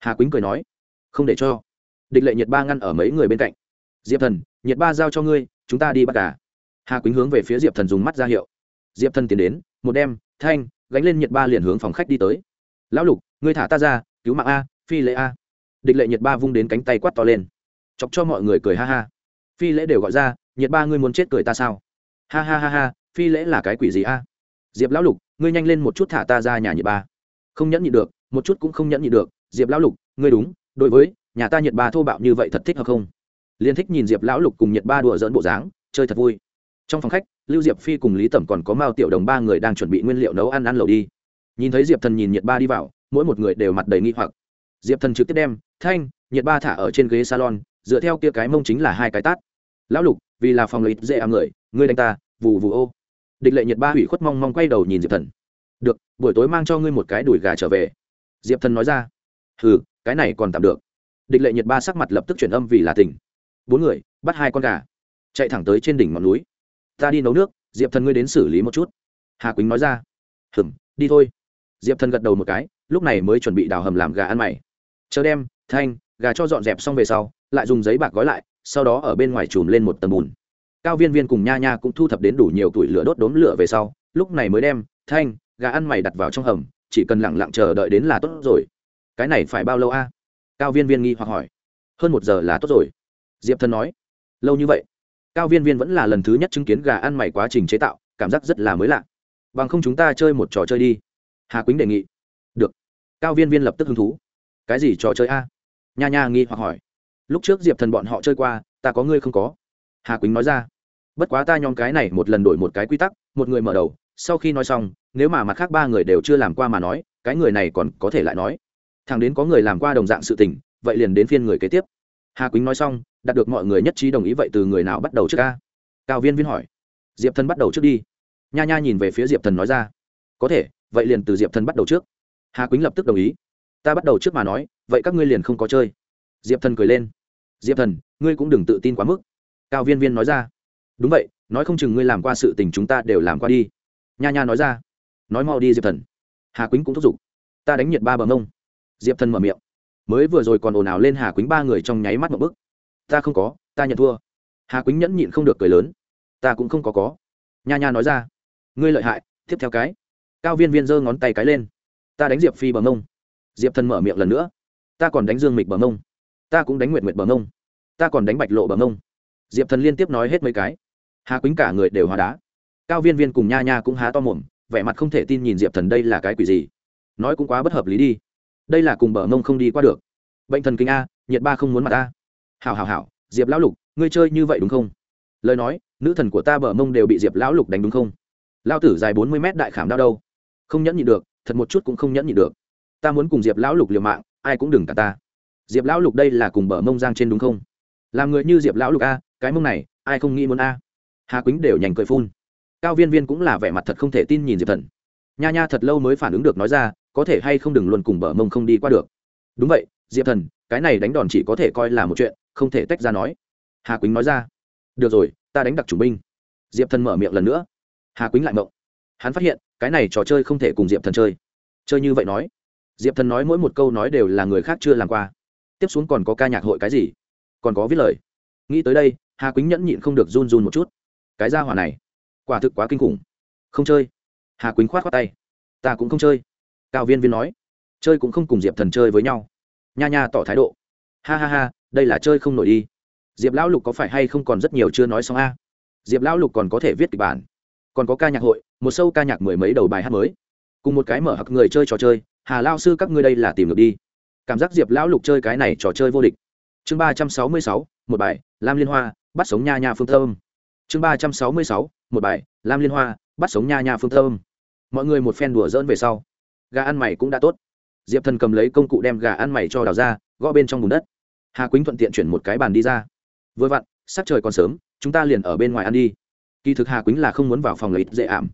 hà quýnh cười nói, không để cho. Địch lệ nhiệt ba ngăn ở mấy người bên cạnh. Diệp thần nhiệt ba giao cho ngươi, chúng ta đi bắt gà. Hà quýnh hướng về phía diệp thần dùng mắt ra hiệu. Diệp thần tiến đến, một đem thanh, gánh lên nhiệt ba liền hướng phòng khách đi tới. Lão lục, ngươi thả ta ra, cứu mạng a, phi lễ a. Địch lệ nhiệt ba vung đến cánh tay quát to lên. Chọc cho mọi người cười ha ha. Phi lễ đều gọi ra nhiệt ba ngươi muốn chết cười ta sao? Ha ha ha ha, phi lễ là cái quỷ gì a? Diệp lão lục, ngươi nhanh lên một chút thả ta ra nhà nhiệt ba. Không nhẫn nhị được, một chút cũng không nhẫn nhị được diệp lão lục, ngươi đúng, đối với, nhà ta nhiệt ba thô bạo như vậy thật thích hợp không? Liên thích nhìn diệp lão lục cùng nhiệt ba đùa dỡn bộ dáng, chơi thật vui. Trong phòng khách, lưu diệp phi cùng lý tẩm còn có mao tiểu đồng ba người đang chuẩn bị nguyên liệu nấu ăn ăn lẩu đi. Nhìn thấy diệp thần nhìn nhiệt ba đi vào, mỗi một người đều mặt đầy nghi hoặc. Diệp thần trực tiếp đem, thanh nhiệt ba thả ở trên ghế salon, dựa theo kia cái mông chính là hai cái tát. Lão lục, vì là phòng lấy dễ ám người, ngươi đánh ta, vù vù ô. Địch lệ nhiệt ba hủy khuất mong mong quay đầu nhìn diệp thần. Được, buổi tối mang cho ngươi một cái đùi gà trở về. Diệp thần nói ra ừ cái này còn tạm được. Địch lệ nhiệt ba sắc mặt lập tức chuyển âm vì là tỉnh. Bốn người, bắt hai con gà. Chạy thẳng tới trên đỉnh ngọn núi. Ta đi nấu nước, diệp thần ngươi đến xử lý một chút. Hà quýnh nói ra. Hừm, đi thôi. Diệp thần gật đầu một cái, lúc này mới chuẩn bị đào hầm làm gà ăn mày. Chờ đem, thanh, gà cho dọn dẹp xong về sau, lại dùng giấy bạc gói lại, sau đó ở bên ngoài chùm lên một tầm bùn. Cao viên viên cùng nha nha cũng thu thập đến đủ nhiều tuổi lửa đốt đốm lửa về sau, lúc này mới đem, thanh, gà ăn mày đặt vào trong hầm, chỉ cần lẳng lặng chờ đợi đến là tốt rồi cái này phải bao lâu a? Cao viên viên nghi hoặc hỏi. Hơn một giờ là tốt rồi. Diệp thần nói. Lâu như vậy. Cao viên viên vẫn là lần thứ nhất chứng kiến gà ăn mày quá trình chế tạo, cảm giác rất là mới lạ. Bằng không chúng ta chơi một trò chơi đi. Hà quýnh đề nghị. Được. Cao viên viên lập tức hứng thú. Cái gì trò chơi a? Nha nha nghi hoặc hỏi. Lúc trước diệp thần bọn họ chơi qua, ta có ngươi không có. Hà quýnh nói ra. Bất quá ta nhóm cái này một lần đổi một cái quy tắc, một người mở đầu, sau khi nói xong, nếu mà mặt khác ba người đều chưa làm qua mà nói, cái người này còn có thể lại nói thằng đến có người làm qua đồng dạng sự tình, vậy liền đến phiên người kế tiếp. Hà quýnh nói xong, đạt được mọi người nhất trí đồng ý vậy từ người nào bắt đầu trước ca? Cao viên viên hỏi. Diệp thần bắt đầu trước đi. Nha nha nhìn về phía diệp thần nói ra. Có thể, vậy liền từ diệp thần bắt đầu trước. Hà quýnh lập tức đồng ý. Ta bắt đầu trước mà nói, vậy các ngươi liền không có chơi. Diệp thần cười lên. Diệp thần, ngươi cũng đừng tự tin quá mức. Cao viên viên nói ra. Đúng vậy, nói không chừng ngươi làm qua sự tình chúng ta đều làm qua đi. Nha nha nói ra. Nói mau đi, diệp thần. Hà quýnh cũng thúc giục. Ta đánh nhiệt ba bờ mông diệp thần mở miệng. Mới vừa rồi còn ồn ào lên hà quýnh ba người trong nháy mắt một bức. Ta không có, ta nhận thua. Hà quýnh nhẫn nhịn không được cười lớn. Ta cũng không có có. Nha nha nói ra. Ngươi lợi hại, tiếp theo cái. Cao viên viên giơ ngón tay cái lên. Ta đánh diệp phi bờ mông. Diệp thần mở miệng lần nữa. Ta còn đánh dương mịch bờ mông. Ta cũng đánh Nguyệt Nguyệt bờ mông. Ta còn đánh bạch lộ bờ mông. Diệp thần liên tiếp nói hết mấy cái. Hà quýnh cả người đều hòa đá. Cao viên viên cùng nha nha cũng há to mồm, vẻ mặt không thể tin nhìn diệp thần đây là cái quỷ gì. Nói cũng quá bất hợp lý đi đây là cùng bờ mông không đi qua được. Bệnh thần kinh a, nhiệt ba không muốn mặt ta hảo hảo hảo, diệp lão lục, ngươi chơi như vậy đúng không? Lời nói, nữ thần của ta bờ mông đều bị diệp lão lục đánh đúng không? Lao tử dài bốn mươi mét đại khảm đau đâu? Không nhẫn nhịn được, thật một chút cũng không nhẫn nhịn được. Ta muốn cùng diệp lão lục liều mạng, ai cũng đừng cả ta. Diệp lão lục đây là cùng bờ mông giang trên đúng không? Làm người như diệp lão lục a, cái mông này, ai không nghĩ muốn a? Hà quýnh đều nhành cười phun. Cao viên viên cũng là vẻ mặt thật không thể tin nhìn diệp thần. Nha nha thật lâu mới phản ứng được nói ra có thể hay không đừng luôn cùng bờ mông không đi qua được. Đúng vậy, diệp thần, cái này đánh đòn chỉ có thể coi là một chuyện, không thể tách ra nói. Hà quýnh nói ra. Được rồi, ta đánh đặc chủ binh. Diệp thần mở miệng lần nữa. Hà quýnh lại mộng. Hắn phát hiện, cái này trò chơi không thể cùng diệp thần chơi. Chơi như vậy nói. Diệp thần nói mỗi một câu nói đều là người khác chưa làm qua. Tiếp xuống còn có ca nhạc hội cái gì? Còn có viết lời. Nghĩ tới đây, hà quýnh nhẫn nhịn không được run run một chút. Cái ra hỏa này, quả thực quá kinh khủng. Không chơi. Hà quýnh khoát á tay. Ta cũng không chơi cao viên viên nói, chơi cũng không cùng diệp thần chơi với nhau. Nha nha tỏ thái độ. Ha ha ha, đây là chơi không nổi đi. Diệp lão lục có phải hay không còn rất nhiều chưa nói xong a? Diệp lão lục còn có thể viết kịch bản, còn có ca nhạc hội, một sâu ca nhạc mười mấy đầu bài hát mới. Cùng một cái mở hặc người chơi trò chơi, hà lao sư các ngươi đây là tìm được đi. Cảm giác diệp lão lục chơi cái này trò chơi vô địch. Chương ba trăm sáu mươi sáu, một bài, lam liên hoa, bắt sống nha nha phương thơm. Chương ba trăm sáu mươi sáu, một bài, lam liên hoa, bắt sống nha nha phương thơm. Mọi người một phen đùa dỡn về sau gà ăn mày cũng đã tốt. Diệp thần cầm lấy công cụ đem gà ăn mày cho đào ra, gõ bên trong bùn đất. Hà quýnh thuận tiện chuyển một cái bàn đi ra. Vừa vặn sắc trời còn sớm, chúng ta liền ở bên ngoài ăn đi. Kỳ thực hà quýnh là không muốn vào phòng lấy dễ ảm.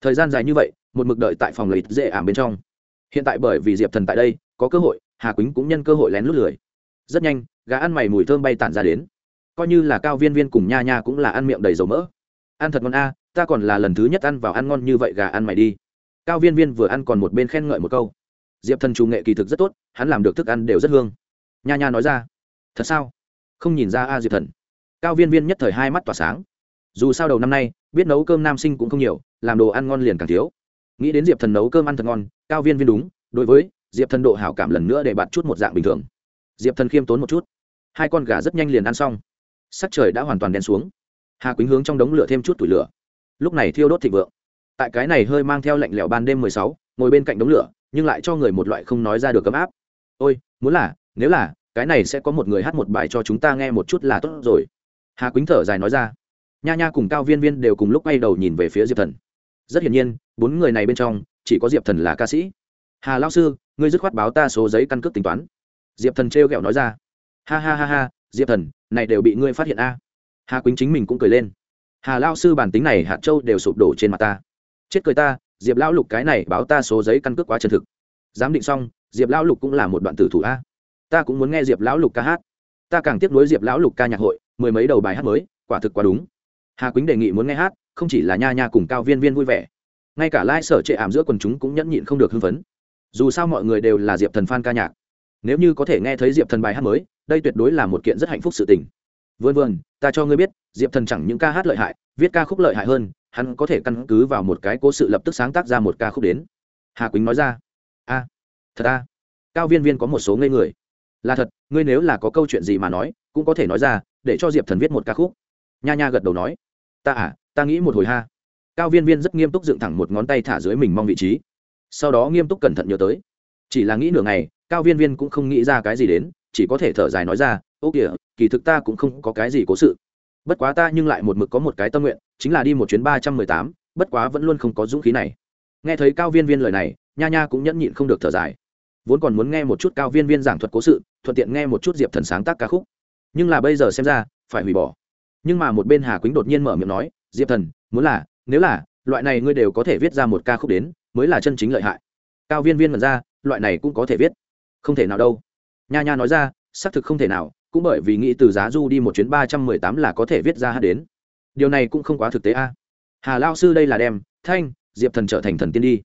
Thời gian dài như vậy, một mực đợi tại phòng lấy dễ ảm bên trong. Hiện tại bởi vì diệp thần tại đây, có cơ hội, hà quýnh cũng nhân cơ hội lén lút lười. Rất nhanh, gà ăn mày mùi thơm bay tản ra đến. Coi như là cao viên viên cùng nha nha cũng là ăn miệng đầy dầu mỡ. Ăn thật ngon a, ta còn là lần thứ nhất ăn vào ăn ngon như vậy gà ăn mày đi cao viên viên vừa ăn còn một bên khen ngợi một câu. Diệp thần chủ nghệ kỳ thực rất tốt, hắn làm được thức ăn đều rất hương. Nha nha nói ra, thật sao? Không nhìn ra a diệp thần. Cao viên viên nhất thời hai mắt tỏa sáng. Dù sao đầu năm nay, biết nấu cơm nam sinh cũng không nhiều, làm đồ ăn ngon liền càng thiếu. Nghĩ đến diệp thần nấu cơm ăn thật ngon, cao viên viên đúng, đối với diệp thần độ hảo cảm lần nữa để bạn chút một dạng bình thường. Diệp thần khiêm tốn một chút. Hai con gà rất nhanh liền ăn xong. Sắc trời đã hoàn toàn đen xuống. Hà quýnh hướng trong đống lửa thêm chút tủi lửa. Lúc này thiêu đốt thịt vượng tại cái này hơi mang theo lạnh lẽo ban đêm mười sáu, ngồi bên cạnh đống lửa, nhưng lại cho người một loại không nói ra được ấm áp. Ôi, muốn là, nếu là, cái này sẽ có một người hát một bài cho chúng ta nghe một chút là tốt rồi. Hà quýnh thở dài nói ra. Nha nha cùng cao viên viên đều cùng lúc quay đầu nhìn về phía diệp thần. Rất hiển nhiên, bốn người này bên trong, chỉ có diệp thần là ca sĩ. Hà lao sư, ngươi dứt khoát báo ta số giấy căn cước tính toán. Diệp thần trêu ghẹo nói ra. Ha ha ha ha, diệp thần, này đều bị ngươi phát hiện a. Hà quýnh chính mình cũng cười lên. Hà lao sư bản tính này hạt châu đều sụp đổ trên mặt ta chết cười ta, diệp lão lục cái này báo ta số giấy căn cước quá chân thực. Giám định xong, diệp lão lục cũng là một đoạn tử thủ a. Ta cũng muốn nghe diệp lão lục ca hát. Ta càng tiếp nối diệp lão lục ca nhạc hội, mười mấy đầu bài hát mới, quả thực quá đúng. Hà quýnh đề nghị muốn nghe hát, không chỉ là nha nha cùng cao viên viên vui vẻ. Ngay cả lai、like、sở trệ ảm giữa quần chúng cũng nhẫn nhịn không được hưng phấn. Dù sao mọi người đều là diệp thần f ca nhạc. Nếu như có thể nghe thấy diệp thần bài hát mới, đây tuyệt đối là một kiện rất hạnh phúc sự tình. Vườn vườn ta cho ngươi biết, diệp thần chẳng những ca hát lợi hại, viết ca khúc lợi hại hơn hắn có thể căn cứ vào một cái cố sự lập tức sáng tác ra một ca khúc đến. Hà quýnh nói ra, a, thật a, cao viên viên có một số ngây người. Là thật, ngươi nếu là có câu chuyện gì mà nói, cũng có thể nói ra, để cho diệp thần viết một ca khúc. Nha nha gật đầu nói, ta à ta nghĩ một hồi ha. Cao viên viên rất nghiêm túc dựng thẳng một ngón tay thả dưới mình mong vị trí. Sau đó nghiêm túc cẩn thận nhớ tới. Chỉ là nghĩ nửa ngày, cao viên viên cũng không nghĩ ra cái gì đến, chỉ có thể thở dài nói ra, ô kìa, kỳ thực ta cũng không có cái gì cố sự bất quá ta nhưng lại một mực có một cái tâm nguyện, chính là đi một chuyến ba trăm mười tám, bất quá vẫn luôn không có dũng khí này. Nghe thấy cao viên viên lời này, nha nha cũng nhẫn nhịn không được thở dài. Vốn còn muốn nghe một chút cao viên viên giảng thuật cố sự, thuận tiện nghe một chút diệp thần sáng tác ca khúc. Nhưng là bây giờ xem ra, phải hủy bỏ. Nhưng mà một bên hà quýnh đột nhiên mở miệng nói, diệp thần, muốn là, nếu là, loại này ngươi đều có thể viết ra một ca khúc đến, mới là chân chính lợi hại. Cao viên viên mật ra, loại này cũng có thể viết. Không thể nào đâu. Nha nha nói ra, xác thực không thể nào cũng bởi vì nghĩ từ giá du đi một chuyến ba trăm mười tám là có thể viết ra hát đến. Điều này cũng không quá thực tế a. Hà lao sư đây là đem, thanh, diệp thần trở thành thần tiên đi.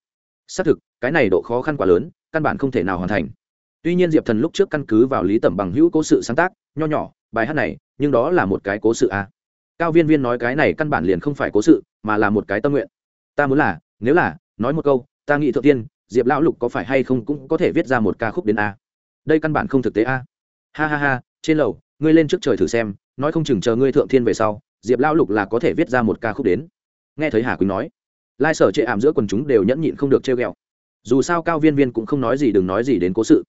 Xác thực, cái này độ khó khăn quá lớn, căn bản không thể nào hoàn thành. Tuy nhiên diệp thần lúc trước căn cứ vào lý tẩm bằng hữu cố sự sáng tác, nho nhỏ, bài hát này, nhưng đó là một cái cố sự a. Cao viên viên nói cái này căn bản liền không phải cố sự, mà là một cái tâm nguyện. Ta muốn là, nếu là, nói một câu, ta nghĩ thượng tiên, diệp lão lục có phải hay không cũng có thể viết ra một ca khúc đến a. Đây căn bản không thực tế a. Ha ha ha trên lầu, ngươi lên trước trời thử xem, nói không chừng chờ ngươi thượng thiên về sau, diệp lão lục là có thể viết ra một ca khúc đến. Nghe thấy hà quỳnh nói, lai sở chệ ảm giữa quần chúng đều nhẫn nhịn không được trêu ghẹo. Dù sao cao viên viên cũng không nói gì đừng nói gì đến cố sự.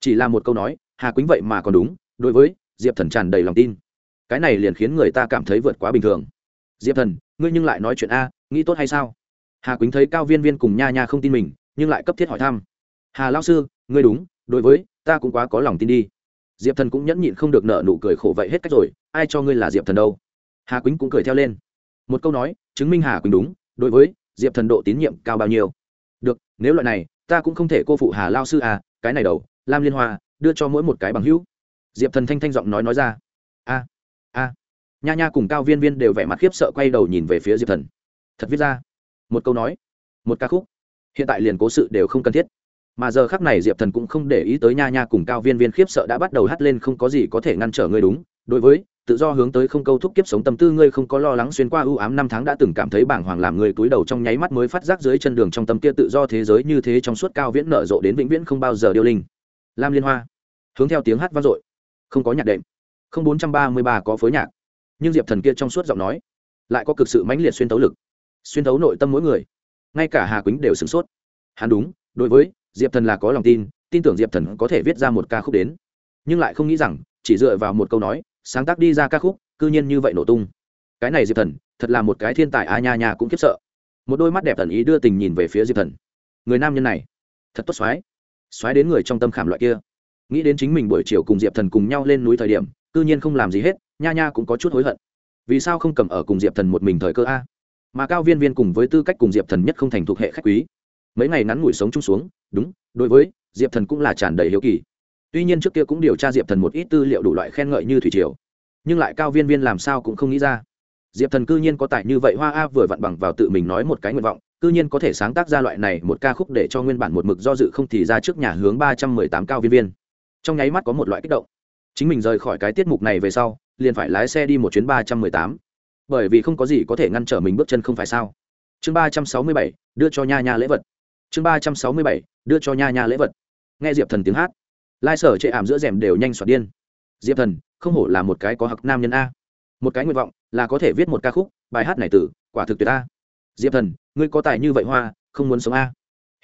Chỉ là một câu nói, hà quýnh vậy mà còn đúng, đối với diệp thần tràn đầy lòng tin. Cái này liền khiến người ta cảm thấy vượt quá bình thường. Diệp thần, ngươi nhưng lại nói chuyện a, nghĩ tốt hay sao? Hà quýnh thấy cao viên viên cùng nha nha không tin mình, nhưng lại cấp thiết hỏi thăm. Hà lao sư, ngươi đúng, đối với ta cũng quá có lòng tin đi diệp thần cũng nhẫn nhịn không được nợ nụ cười khổ vậy hết cách rồi, ai cho ngươi là diệp thần đâu? Hà quýnh cũng cười theo lên. Một câu nói, chứng minh hà quýnh đúng, đối với diệp thần độ tín nhiệm cao bao nhiêu. Được, nếu loại này, ta cũng không thể cô phụ hà lao sư à cái này đầu, lam liên hoa, đưa cho mỗi một cái bằng hữu. Diệp thần thanh thanh giọng nói nói ra. A a. Nha nha cùng cao viên viên đều vẻ mặt khiếp sợ quay đầu nhìn về phía diệp thần. Thật viết ra. Một câu nói, một ca khúc. Hiện tại liền cố sự đều không cần thiết mà giờ khắc này diệp thần cũng không để ý tới nha nha cùng cao viên viên khiếp sợ đã bắt đầu hắt lên không có gì có thể ngăn trở ngươi đúng. Đối với, tự do hướng tới không câu thúc kiếp sống tâm tư ngươi không có lo lắng xuyên qua ưu ám năm tháng đã từng cảm thấy bảng hoàng làm người túi đầu trong nháy mắt mới phát giác dưới chân đường trong tâm kia tự do thế giới như thế trong suốt cao viễn nở rộ đến vĩnh viễn không bao giờ điêu linh. Lam liên hoa, hướng theo tiếng hát vang dội. Không có nhạc đệm. Không bốn trăm ba mươi ba có phối nhạc. Nhưng diệp thần kia trong suốt giọng nói, lại có cực sự mãnh liệt xuyên tấu lực. Xuyên tấu nội tâm mỗi người, ngay cả hà quýnh đều sửng sốt. Hắn đúng, đối với diệp thần là có lòng tin tin tưởng diệp thần có thể viết ra một ca khúc đến. Nhưng lại không nghĩ rằng, chỉ dựa vào một câu nói, sáng tác đi ra ca khúc, cư nhiên như vậy nổ tung. Cái này diệp thần, thật là một cái thiên tài, a nha nha cũng khiếp sợ. Một đôi mắt đẹp thần ý đưa tình nhìn về phía diệp thần. Người nam nhân này, thật tốt xoái. Xoái đến người trong tâm khảm loại kia. Nghĩ đến chính mình buổi chiều cùng diệp thần cùng nhau lên núi thời điểm, cư nhiên không làm gì hết, nha nha cũng có chút hối hận. Vì sao không cầm ở cùng diệp thần một mình thời cơ a? Mà cao viên viên cùng với tư cách cùng diệp thần nhất không thành thuộc hệ khách quý mấy ngày ngắn ngủi sống chung xuống, đúng, đối với diệp thần cũng là tràn đầy hiếu kỳ. Tuy nhiên trước kia cũng điều tra diệp thần một ít tư liệu đủ loại khen ngợi như thủy triều, nhưng lại cao viên viên làm sao cũng không nghĩ ra. Diệp thần cư nhiên có tài như vậy, hoa a vừa vặn bằng vào tự mình nói một cái nguyện vọng, cư nhiên có thể sáng tác ra loại này một ca khúc để cho nguyên bản một mực do dự không thì ra trước nhà hướng ba trăm mười tám cao viên viên. Trong nháy mắt có một loại kích động. Chính mình rời khỏi cái tiết mục này về sau, liền phải lái xe đi một chuyến ba trăm mười tám. Bởi vì không có gì có thể ngăn trở mình bước chân không phải sao? Chương ba trăm sáu mươi bảy, đưa cho nha nha lễ vật chương ba trăm sáu mươi bảy, đưa cho nha nha lễ vật. Nghe diệp thần tiếng hát, lai sở chệ ảm giữa rèm đều nhanh soạt điên. Diệp thần, không hổ là một cái có hặc nam nhân a. Một cái nguyện vọng là có thể viết một ca khúc, bài hát này tử, quả thực tuyệt a. Diệp thần, ngươi có tài như vậy hoa, không muốn sống a.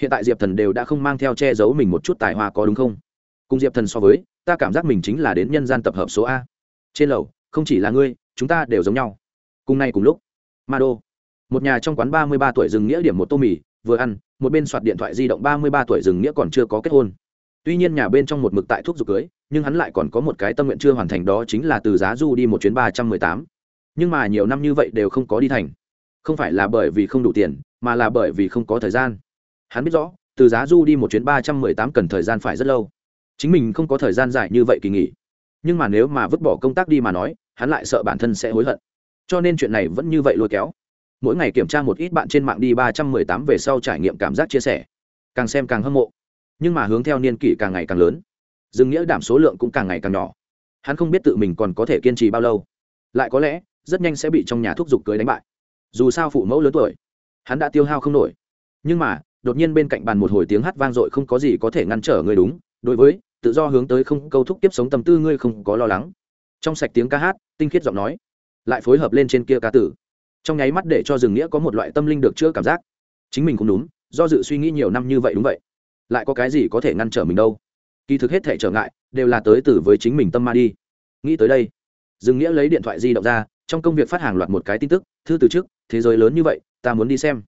Hiện tại diệp thần đều đã không mang theo che giấu mình một chút tài hoa có đúng không? Cùng diệp thần so với, ta cảm giác mình chính là đến nhân gian tập hợp số a. Trên lầu, không chỉ là ngươi, chúng ta đều giống nhau. Cùng nay cùng lúc ma đô một nhà trong quán ba mươi ba tuổi dừng nghĩa điểm một tô mì, vừa ăn một bên soạt điện thoại di động ba mươi ba tuổi dừng nghĩa còn chưa có kết hôn. Tuy nhiên nhà bên trong một mực tại thuốc dục cưới, nhưng hắn lại còn có một cái tâm nguyện chưa hoàn thành đó chính là từ giá du đi một chuyến ba trăm mười tám. Nhưng mà nhiều năm như vậy đều không có đi thành. Không phải là bởi vì không đủ tiền, mà là bởi vì không có thời gian. Hắn biết rõ, từ giá du đi một chuyến ba trăm mười tám cần thời gian phải rất lâu. Chính mình không có thời gian dài như vậy kỳ nghỉ. Nhưng mà nếu mà vứt bỏ công tác đi mà nói, hắn lại sợ bản thân sẽ hối hận. Cho nên chuyện này vẫn như vậy lôi kéo mỗi ngày kiểm tra một ít bạn trên mạng đi ba trăm mười tám về sau trải nghiệm cảm giác chia sẻ. Càng xem càng hâm mộ. Nhưng mà hướng theo niên kỷ càng ngày càng lớn. Dừng nghĩa đảm số lượng cũng càng ngày càng nhỏ. Hắn không biết tự mình còn có thể kiên trì bao lâu. Lại có lẽ, rất nhanh sẽ bị trong nhà thúc giục cưới đánh bại. Dù sao phụ mẫu lớn tuổi, hắn đã tiêu hao không nổi. Nhưng mà, đột nhiên bên cạnh bàn một hồi tiếng hát vang dội không có gì có thể ngăn trở người đúng. Đối với, tự do hướng tới không câu thúc tiếp sống tâm tư ngươi không có lo lắng. Trong sạch tiếng ca hát, tinh khiết giọng nói, lại phối hợp lên trên kia ca tử trong nháy mắt để cho rừng nghĩa có một loại tâm linh được chữa cảm giác chính mình cũng đúng do dự suy nghĩ nhiều năm như vậy đúng vậy lại có cái gì có thể ngăn trở mình đâu kỳ thực hết thể trở ngại đều là tới từ với chính mình tâm ma đi nghĩ tới đây rừng nghĩa lấy điện thoại di động ra trong công việc phát hàng loạt một cái tin tức thư từ trước thế giới lớn như vậy ta muốn đi xem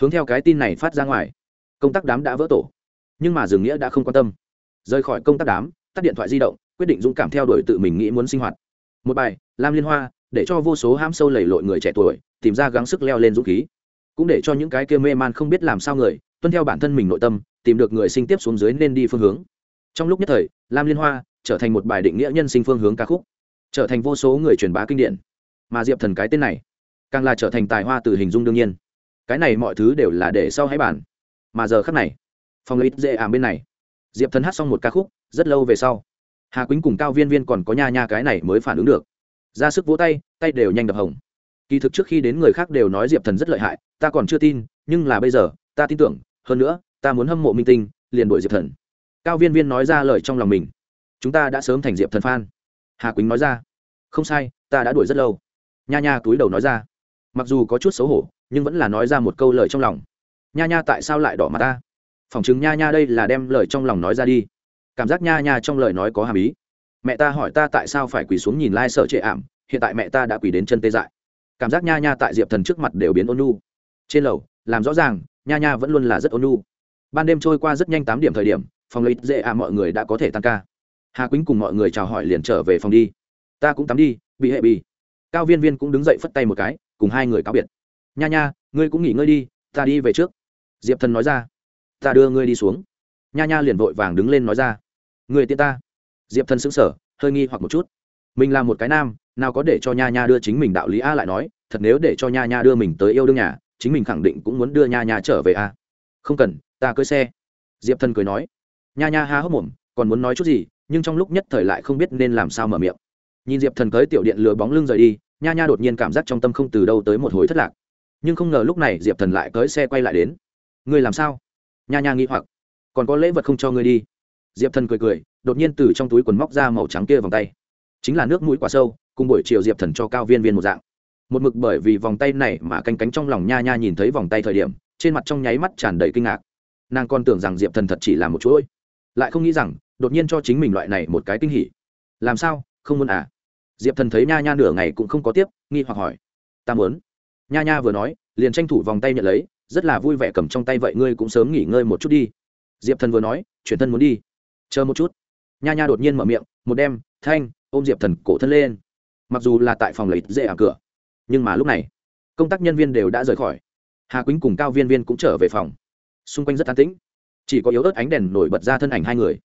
hướng theo cái tin này phát ra ngoài công tác đám đã vỡ tổ nhưng mà dương nghĩa đã không quan tâm rời khỏi công tác đám tắt điện thoại di động quyết định dũng cảm theo đuổi tự mình nghĩ muốn sinh hoạt một bài lam liên hoa để cho vô số ham sâu lầy lội người trẻ tuổi tìm ra gắng sức leo lên dũng khí. Cũng để cho những cái kia mê man không biết làm sao người, tuân theo bản thân mình nội tâm, tìm được người sinh tiếp xuống dưới nên đi phương hướng. Trong lúc nhất thời, lam liên hoa trở thành một bài định nghĩa nhân sinh phương hướng ca khúc, trở thành vô số người truyền bá kinh điển. Mà diệp thần cái tên này, càng là trở thành tài hoa từ hình dung đương nhiên. Cái này mọi thứ đều là để sau hãy bàn. Mà giờ khắc này phòng lấy dễ ảm bên này, diệp thần hát xong một ca khúc, rất lâu về sau, hà quýnh cùng cao viên viên còn có nha nha cái này mới phản ứng được ra sức vỗ tay tay đều nhanh đập hồng. Kỳ thực trước khi đến người khác đều nói diệp thần rất lợi hại, ta còn chưa tin, nhưng là bây giờ, ta tin tưởng, hơn nữa, ta muốn hâm mộ minh tinh, liền đuổi diệp thần. Cao viên viên nói ra lời trong lòng mình. Chúng ta đã sớm thành diệp thần phan hà quýnh nói ra. Không sai, ta đã đuổi rất lâu. Nha nha túi đầu nói ra. Mặc dù có chút xấu hổ, nhưng vẫn là nói ra một câu lời trong lòng. Nha nha tại sao lại đỏ mặt ta? Phỏng chứng nha nha đây là đem lời trong lòng nói ra đi. Cảm giác nha nha trong lời nói có hàm ý mẹ ta hỏi ta tại sao phải quỳ xuống nhìn lai sợ trệ ảm, hiện tại mẹ ta đã quỳ đến chân tê dại. Cảm giác nha nha tại diệp thần trước mặt đều biến ôn nu trên lầu, làm rõ ràng, nha nha vẫn luôn là rất ôn nu ban đêm trôi qua rất nhanh tám điểm thời điểm, phòng lấy dễ à mọi người đã có thể tăng ca. Hà quýnh cùng mọi người chào hỏi liền trở về phòng đi. Ta cũng tắm đi, bị hệ bì cao viên viên cũng đứng dậy phất tay một cái, cùng hai người cáo biệt. Nha nha, ngươi cũng nghỉ ngơi đi, ta đi về trước. Diệp thần nói ra. Ta đưa ngươi đi xuống. Nha nha liền vội vàng đứng lên nói ra. Người tiện ta diệp thần xứng sở hơi nghi hoặc một chút. Mình là một cái nam, nào có để cho nha nha đưa chính mình đạo lý a lại nói, thật nếu để cho nha nha đưa mình tới yêu đương nhà, chính mình khẳng định cũng muốn đưa nha nha trở về a. Không cần, ta cưới xe. Diệp thần cười nói. Nha nha ha hốc mồm, còn muốn nói chút gì, nhưng trong lúc nhất thời lại không biết nên làm sao mở miệng. Nhìn diệp thần cưới tiểu điện lừa bóng lưng rời đi, nha nha đột nhiên cảm giác trong tâm không từ đâu tới một hồi thất lạc. Nhưng không ngờ lúc này diệp thần lại cưới xe quay lại đến. Ngươi làm sao? Nha nha nghĩ hoặc. Còn có lễ vật không cho ngươi đi diệp thần cười cười, đột nhiên từ trong túi quần móc ra màu trắng kia vòng tay. Chính là nước mũi quá sâu, cùng buổi chiều diệp thần cho cao viên viên một dạng. Một mực bởi vì vòng tay này mà canh cánh trong lòng nha nha nhìn thấy vòng tay thời điểm, trên mặt trong nháy mắt tràn đầy kinh ngạc. Nàng còn tưởng rằng diệp thần thật chỉ là một chuỗi, lại không nghĩ rằng, đột nhiên cho chính mình loại này một cái kinh hỉ. Làm sao, không muốn à? Diệp thần thấy nha nha nửa ngày cũng không có tiếp, nghi hoặc hỏi. Ta muốn. Nha nha vừa nói, liền tranh thủ vòng tay nhận lấy, rất là vui vẻ cầm trong tay vậy ngươi cũng sớm nghỉ ngơi một chút đi. Diệp thần vừa nói, chuyển thân muốn đi chờ một chút. Nha nha đột nhiên mở miệng, một đêm, thanh, ôm diệp thần cổ thân lên. Mặc dù là tại phòng lấy dễ ả cửa, nhưng mà lúc này, công tác nhân viên đều đã rời khỏi. Hà quýnh cùng cao viên viên cũng trở về phòng. Xung quanh rất an tĩnh. Chỉ có yếu ớt ánh đèn nổi bật ra thân ảnh hai người.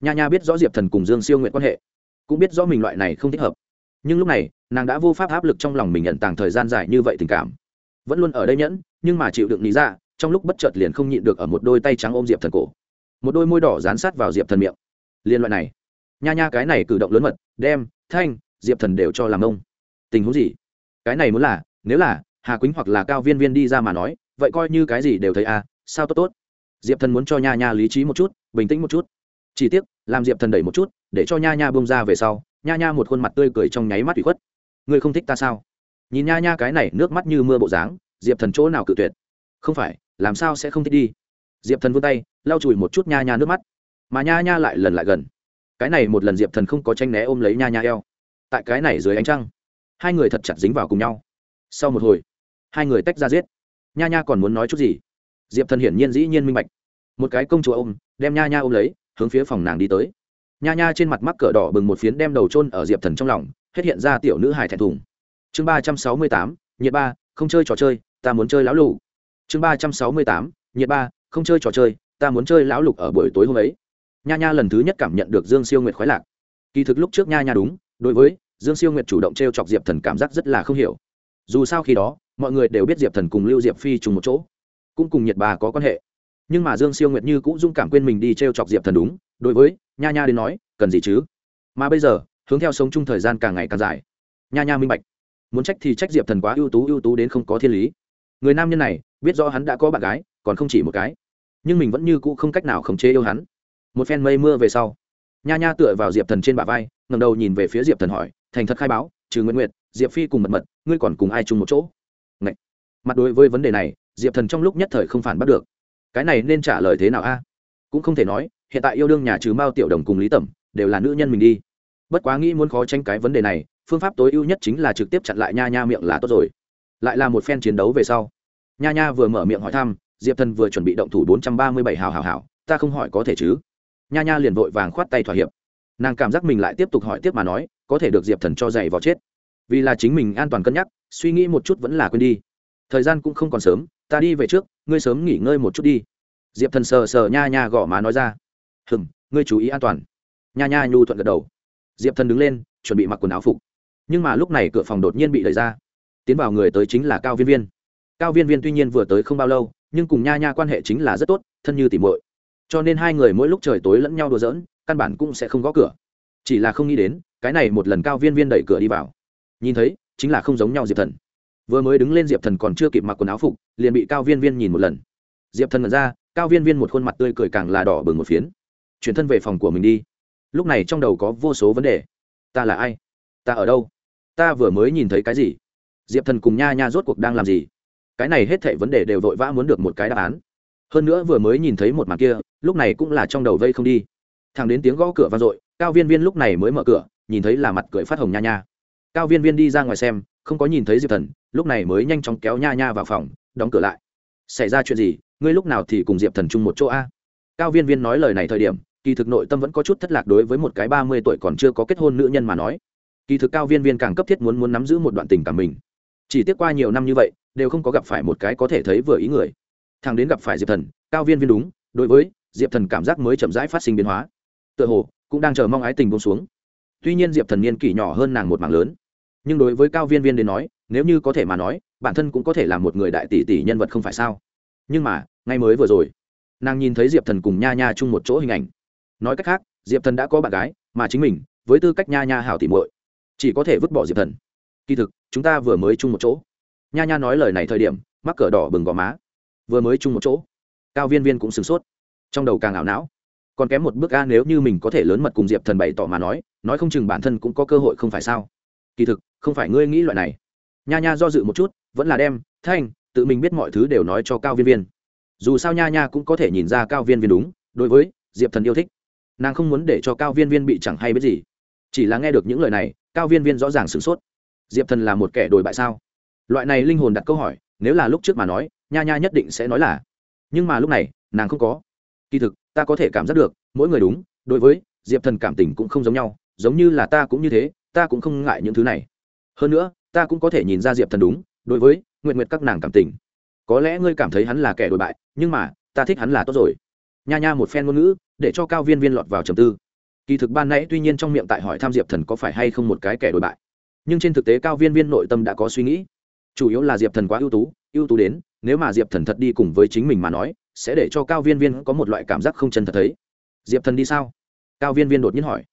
Nha nha biết rõ diệp thần cùng dương siêu nguyện quan hệ, cũng biết rõ mình loại này không thích hợp. Nhưng lúc này, nàng đã vô pháp áp lực trong lòng mình nhận tàng thời gian dài như vậy tình cảm. Vẫn luôn ở đây nhẫn, nhưng mà chịu đựng lý ra trong lúc bất chợt liền không nhịn được ở một đôi tay trắng ôm diệp thần cổ một đôi môi đỏ dán sát vào diệp thần miệng liên loại này nha nha cái này cử động lớn mật đem thanh diệp thần đều cho làm ông tình huống gì cái này muốn là nếu là hà quýnh hoặc là cao viên viên đi ra mà nói vậy coi như cái gì đều thấy à sao tốt tốt diệp thần muốn cho nha nha lý trí một chút bình tĩnh một chút chỉ tiếc làm diệp thần đẩy một chút để cho nha nha bông ra về sau nha nha một khuôn mặt tươi cười trong nháy mắt ủy khuất ngươi không thích ta sao nhìn nha nha cái này nước mắt như mưa bộ dáng diệp thần chỗ nào cự tuyệt không phải làm sao sẽ không thích đi diệp thần vươn tay, lau chùi một chút nha nha nước mắt. Mà nha nha lại lần lại gần. Cái này một lần diệp thần không có tranh né ôm lấy nha nha eo. Tại cái này dưới ánh trăng, hai người thật chặt dính vào cùng nhau. Sau một hồi, hai người tách ra giết. Nha nha còn muốn nói chút gì? Diệp thần hiển nhiên dĩ nhiên minh bạch. Một cái công chúa ôm, đem nha nha ôm lấy, hướng phía phòng nàng đi tới. Nha nha trên mặt mắc cỡ đỏ bừng một phiến đem đầu trôn ở diệp thần trong lòng, hết hiện ra tiểu nữ hải thẹn thùng. Chương ba trăm sáu mươi tám, nhiệt ba, không chơi trò chơi, ta muốn chơi lão lụ chương ba trăm sáu mươi tám, nhiệt ba không chơi trò chơi, ta muốn chơi lão lục ở buổi tối hôm ấy. Nha nha lần thứ nhất cảm nhận được dương siêu nguyệt khoái lạc. Kỳ thực lúc trước nha nha đúng, đối với dương siêu nguyệt chủ động t r e o chọc diệp thần cảm giác rất là không hiểu. Dù sao khi đó, mọi người đều biết diệp thần cùng lưu diệp phi trùng một chỗ, cũng cùng nhiệt bà có quan hệ. Nhưng mà dương siêu nguyệt như cũng dung cảm quên mình đi t r e o chọc diệp thần đúng, đối với nha nha đến nói, cần gì chứ? Mà bây giờ, hướng theo sống chung thời gian càng ngày càng dài. Nha nha minh bạch, muốn trách thì trách diệp thần quá ưu tú ưu tú đến không có thiên lý. Người nam nhân này, biết rõ hắn đã có bạn gái, còn không chỉ một cái nhưng mình vẫn như cũ không cách nào khống chế yêu hắn. Một phen mây mưa về sau, nha nha tựa vào diệp thần trên bả vai ngầm đầu nhìn về phía diệp thần hỏi, thành thật khai báo, trừ nguyễn nguyệt, diệp phi cùng mật mật, ngươi còn cùng ai chung một chỗ? Ngậy! mặt đối với vấn đề này, diệp thần trong lúc nhất thời không phản bắt được. Cái này nên trả lời thế nào a? Cũng không thể nói, hiện tại yêu đương nhà trừ mao tiểu đồng cùng lý tẩm đều là nữ nhân mình đi. Bất quá nghĩ muốn khó tranh cái vấn đề này, phương pháp tối ưu nhất chính là trực tiếp chặn lại nha nha miệng là tốt rồi. Lại là một phen chiến đấu về sau, nha nha vừa mở miệng hỏi thăm diệp thần vừa chuẩn bị động thủ bốn trăm ba mươi bảy hào hào hào, ta không hỏi có thể chứ? Nha nha liền vội vàng khoát tay thỏa hiệp. Nàng cảm giác mình lại tiếp tục hỏi tiếp mà nói, có thể được diệp thần cho dày vào chết. Vì là chính mình an toàn cân nhắc, suy nghĩ một chút vẫn là quên đi. Thời gian cũng không còn sớm, ta đi về trước, ngươi sớm nghỉ ngơi một chút đi. Diệp thần sờ sờ nha nha gõ má nói ra. Hừng ngươi chú ý an toàn. Nha nha nhu thuận gật đầu. Diệp thần đứng lên, chuẩn bị mặc quần áo phục. Nhưng mà lúc này cửa phòng đột nhiên bị đẩy ra. Tiến vào người tới chính là cao viên viên. Cao viên viên tuy nhiên vừa tới không bao lâu nhưng cùng nha nha quan hệ chính là rất tốt, thân như tỉ muội. Cho nên hai người mỗi lúc trời tối lẫn nhau đùa giỡn, căn bản cũng sẽ không gõ cửa. Chỉ là không nghĩ đến, cái này một lần cao viên viên đẩy cửa đi vào. Nhìn thấy, chính là không giống nhau diệp thần. Vừa mới đứng lên diệp thần còn chưa kịp mặc quần áo phục, liền bị cao viên viên nhìn một lần. Diệp thần nhận ra, cao viên viên một khuôn mặt tươi cười càng là đỏ bừng một phiến. Chuyển thân về phòng của mình đi. Lúc này trong đầu có vô số vấn đề. Ta là ai? Ta ở đâu? Ta vừa mới nhìn thấy cái gì? Diệp thần cùng nha nha rốt cuộc đang làm gì? Cái này hết thảy vấn đề đều vội vã muốn được một cái đáp án. Hơn nữa vừa mới nhìn thấy một màn kia, lúc này cũng là trong đầu vây không đi. Thằng đến tiếng gõ cửa vang dội, cao viên viên lúc này mới mở cửa, nhìn thấy là mặt cười phát hồng nha nha. Cao viên viên đi ra ngoài xem, không có nhìn thấy diệp thần, lúc này mới nhanh chóng kéo nha nha vào phòng, đóng cửa lại. Xảy ra chuyện gì? Ngươi lúc nào thì cùng diệp thần chung một chỗ a? Cao viên viên nói lời này thời điểm, kỳ thực nội tâm vẫn có chút thất lạc đối với một cái ba mươi tuổi còn chưa có kết hôn nữ nhân mà nói. Kỳ thực cao viên viên càng cấp thiết muốn muốn nắm giữ một đoạn tình cảm mình. Chỉ tiếc qua nhiều năm như vậy đều không có gặp phải một cái có thể thấy vừa ý người. Thằng đến gặp phải diệp thần, cao viên viên đúng, đối với diệp thần cảm giác mới chậm rãi phát sinh biến hóa. Tựa hồ, cũng đang chờ mong ái tình bông xuống. Tuy nhiên diệp thần niên kỷ nhỏ hơn nàng một mảng lớn. Nhưng đối với cao viên viên đến nói, nếu như có thể mà nói, bản thân cũng có thể là một người đại tỷ tỷ nhân vật không phải sao? Nhưng mà, ngay mới vừa rồi, nàng nhìn thấy diệp thần cùng nha nha chung một chỗ hình ảnh. Nói cách khác, diệp thần đã có bạn gái, mà chính mình, với tư cách nha nha hảo tỉ muội, chỉ có thể vứt bỏ diệp thần. Kỳ thực, chúng ta vừa mới chung một chỗ nha nha nói lời này thời điểm, mắc cỡ đỏ bừng gò má. Vừa mới chung một chỗ, cao viên viên cũng sửng sốt. Trong đầu càng ảo não. Còn kém một bước a, nếu như mình có thể lớn mật cùng diệp thần bày tỏ mà nói nói không chừng bản thân cũng có cơ hội không phải sao? Kỳ thực, không phải ngươi nghĩ loại này. Nha nha do dự một chút, vẫn là đem, thanh, tự mình biết mọi thứ đều nói cho cao viên viên. Dù sao nha nha cũng có thể nhìn ra cao viên viên đúng, đối với diệp thần yêu thích. Nàng không muốn để cho cao viên viên bị chẳng hay biết gì. Chỉ là nghe được những lời này, cao viên viên rõ ràng sửng sốt. Diệp thần là một kẻ đồi bại sao? Loại này linh hồn đặt câu hỏi, nếu là lúc trước mà nói, nha nha nhất định sẽ nói là, nhưng mà lúc này, nàng không có. Kỳ thực, ta có thể cảm giác được, mỗi người đúng, đối với diệp thần cảm tình cũng không giống nhau, giống như là ta cũng như thế, ta cũng không ngại những thứ này. Hơn nữa, ta cũng có thể nhìn ra diệp thần đúng, đối với nguyện nguyện các nàng cảm tình. Có lẽ ngươi cảm thấy hắn là kẻ đổi bại, nhưng mà, ta thích hắn là tốt rồi. Nha nha một phen ngôn ngữ, để cho cao viên viên lọt vào trầm tư. Kỳ thực ban nãy tuy nhiên trong miệng tại hỏi tham diệp thần có phải hay không một cái kẻ đổi bại, nhưng trên thực tế cao viên viên nội tâm đã có suy nghĩ chủ yếu là diệp thần quá ưu tú ưu tú đến, nếu mà diệp thần thật đi cùng với chính mình mà nói, sẽ để cho cao viên viên có một loại cảm giác không chân thật thấy. Diệp thần đi sao? Cao viên viên đột nhiên hỏi.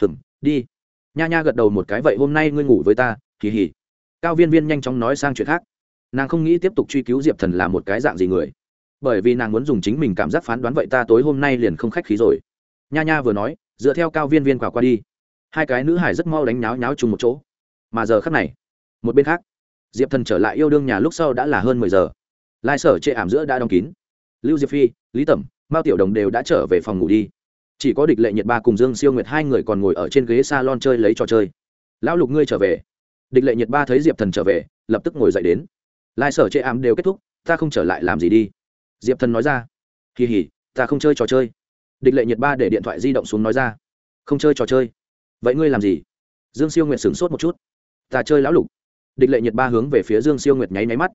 Hừm, đi. Nha nha gật đầu một cái, vậy hôm nay ngươi ngủ với ta kỳ hỉ cao viên viên nhanh chóng nói sang chuyện khác. Nàng không nghĩ tiếp tục truy cứu diệp thần là một cái dạng gì người. Bởi vì nàng muốn dùng chính mình cảm giác phán đoán, vậy ta tối hôm nay liền không khách khí rồi. Nha nha vừa nói, dựa theo cao viên viên quả qua đi. Hai cái nữ hải rất mau đánh nháo nháo chung một chỗ. Mà giờ khắc này, một bên khác diệp thần trở lại yêu đương nhà lúc sau đã là hơn mười giờ. Lai sở chệ ảm giữa đã đóng kín. Lưu diệp phi, lý tẩm, mao tiểu đồng đều đã trở về phòng ngủ đi. Chỉ có địch lệ nhiệt ba cùng dương siêu nguyệt hai người còn ngồi ở trên ghế s a lon chơi lấy trò chơi. Lão lục ngươi trở về. Địch lệ nhiệt ba thấy diệp thần trở về, lập tức ngồi dậy đến. Lai sở chệ ảm đều kết thúc, ta không trở lại làm gì đi. Diệp thần nói ra. Kỳ hỉ, ta không chơi trò chơi. Địch lệ nhiệt ba để điện thoại di động xuống nói ra. Không chơi trò chơi. Vậy ngươi làm gì? Dương siêu nguyệt sửng sốt một chút. Ta chơi lão lục địch lệ nhiệt ba hướng về phía dương siêu nguyệt nháy máy mắt.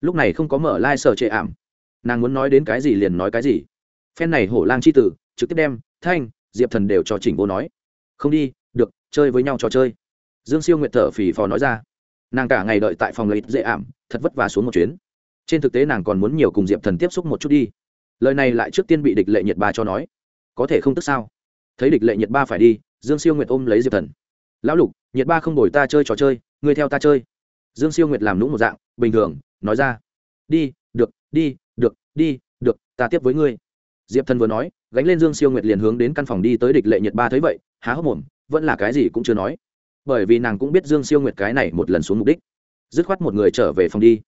Lúc này không có mở lai、like、sở trệ ảm. Nàng muốn nói đến cái gì liền nói cái gì. Phen này hổ lang c h i tử, trực tiếp đem, thanh, diệp thần đều cho chỉnh vô nói. Không đi, được, chơi với nhau trò chơi. Dương siêu nguyệt thở phì phò nói ra. Nàng cả ngày đợi tại phòng lấy dễ ảm, thật vất vả xuống một chuyến. Trên thực tế nàng còn muốn nhiều cùng diệp thần tiếp xúc một chút đi. Lời này lại trước tiên bị địch lệ nhiệt ba cho nói. Có thể không tức sao? Thấy địch lệ nhiệt ba phải đi, dương siêu nguyệt ôm lấy diệp thần. Lão lục, nhiệt ba không đổi ta chơi trò chơi, ngươi theo ta chơi dương siêu nguyệt làm nũng một dạng, bình thường, nói ra. Đi, được đi được đi, được, ta tiếp với ngươi. Diệp thần vừa nói, gánh lên dương siêu nguyệt liền hướng đến căn phòng đi tới địch lệ nhiệt ba thấy vậy, há hốc mồm, vẫn là cái gì cũng chưa nói. Bởi vì nàng cũng biết dương siêu nguyệt cái này một lần xuống mục đích. Dứt khoát một người trở về phòng đi.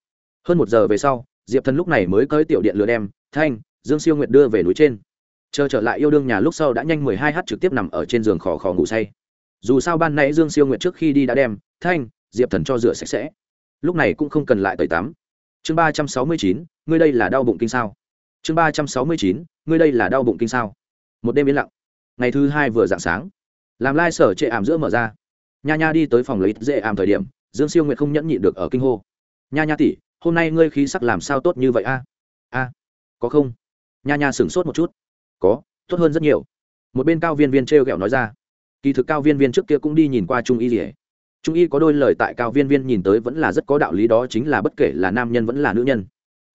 Hơn một giờ về sau, diệp thần lúc này mới cơi tiểu điện lửa đem, thanh, dương siêu nguyệt đưa về núi trên. Chờ trở lại yêu đương nhà lúc sau đã nhanh mười hai h trực tiếp nằm ở trên giường khò khò ngủ say. Dù sao ban nãy dương siêu nguyệt trước khi đi đã đem, thanh, diệp thần cho rửa sạch sẽ lúc này cũng không cần lại tẩy tắm. Chương ba trăm sáu mươi chín, ngươi đây là đau bụng kinh sao? Chương ba trăm sáu mươi chín, ngươi đây là đau bụng kinh sao? Một đêm yên lặng. Ngày thứ hai vừa d ạ n g sáng. Làm lai sở trệ ảm giữa mở ra. Nha nha đi tới phòng lấy dễ ảm thời điểm, dương siêu nguyệt không nhẫn nhịn được ở kinh hô. Nha nha tỉ hôm nay ngươi khí sắc làm sao tốt như vậy a? A, có không? Nha nha sửng sốt một chút. Có, tốt hơn rất nhiều. Một bên cao viên viên t r e o g ẹ o nói ra. Kỳ thực cao viên viên trước kia cũng đi nhìn qua trung y rỉa trung y có đôi lời tại cao viên viên nhìn tới vẫn là rất có đạo lý đó, chính là bất kể là nam nhân vẫn là nữ nhân.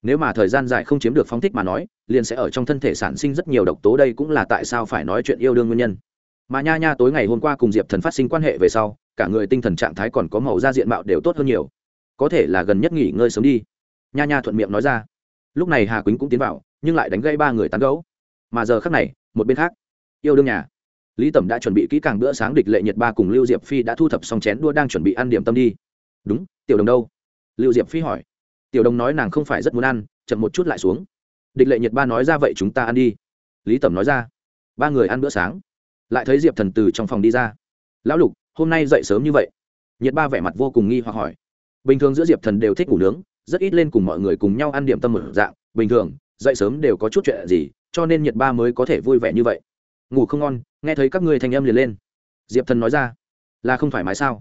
Nếu mà thời gian dài không chiếm được phóng thích mà nói, liền sẽ ở trong thân thể sản sinh rất nhiều độc tố, đây cũng là tại sao phải nói chuyện yêu đương nguyên nhân. Mà nha nha tối ngày hôm qua cùng diệp thần phát sinh quan hệ về sau, cả người tinh thần trạng thái còn có màu da diện mạo đều tốt hơn nhiều. Có thể là gần nhất nghỉ ngơi sớm đi. Nha nha thuận miệng nói ra. Lúc này hà quýnh cũng tiến vào, nhưng lại đánh gây ba người tán gấu mà giờ khác này, một bên khác, yêu đương nhà lý tẩm đã chuẩn bị kỹ càng bữa sáng địch lệ nhiệt ba cùng lưu diệp phi đã thu thập xong chén đua đang chuẩn bị ăn điểm tâm đi. Đúng, tiểu đồng đâu? Lưu diệp phi hỏi. Tiểu đồng nói nàng không phải rất muốn ăn, chậm một chút lại xuống. Địch lệ nhiệt ba nói ra, vậy chúng ta ăn đi. Lý tẩm nói ra. Ba người ăn bữa sáng. Lại thấy diệp thần từ trong phòng đi ra. Lão lục, hôm nay dậy sớm như vậy? Nhiệt ba vẻ mặt vô cùng nghi hoặc hỏi. Bình thường giữa diệp thần đều thích ngủ nướng, rất ít lên cùng mọi người cùng nhau ăn điểm tâm một dạng. Bình thường, dậy sớm đều có chút chuyện gì, cho nên nhiệt ba mới có thể vui vẻ như vậy. Ngủ không ngon nghe thấy các ngươi thành âm liền lên. Diệp thần nói ra, là không thoải mái sao?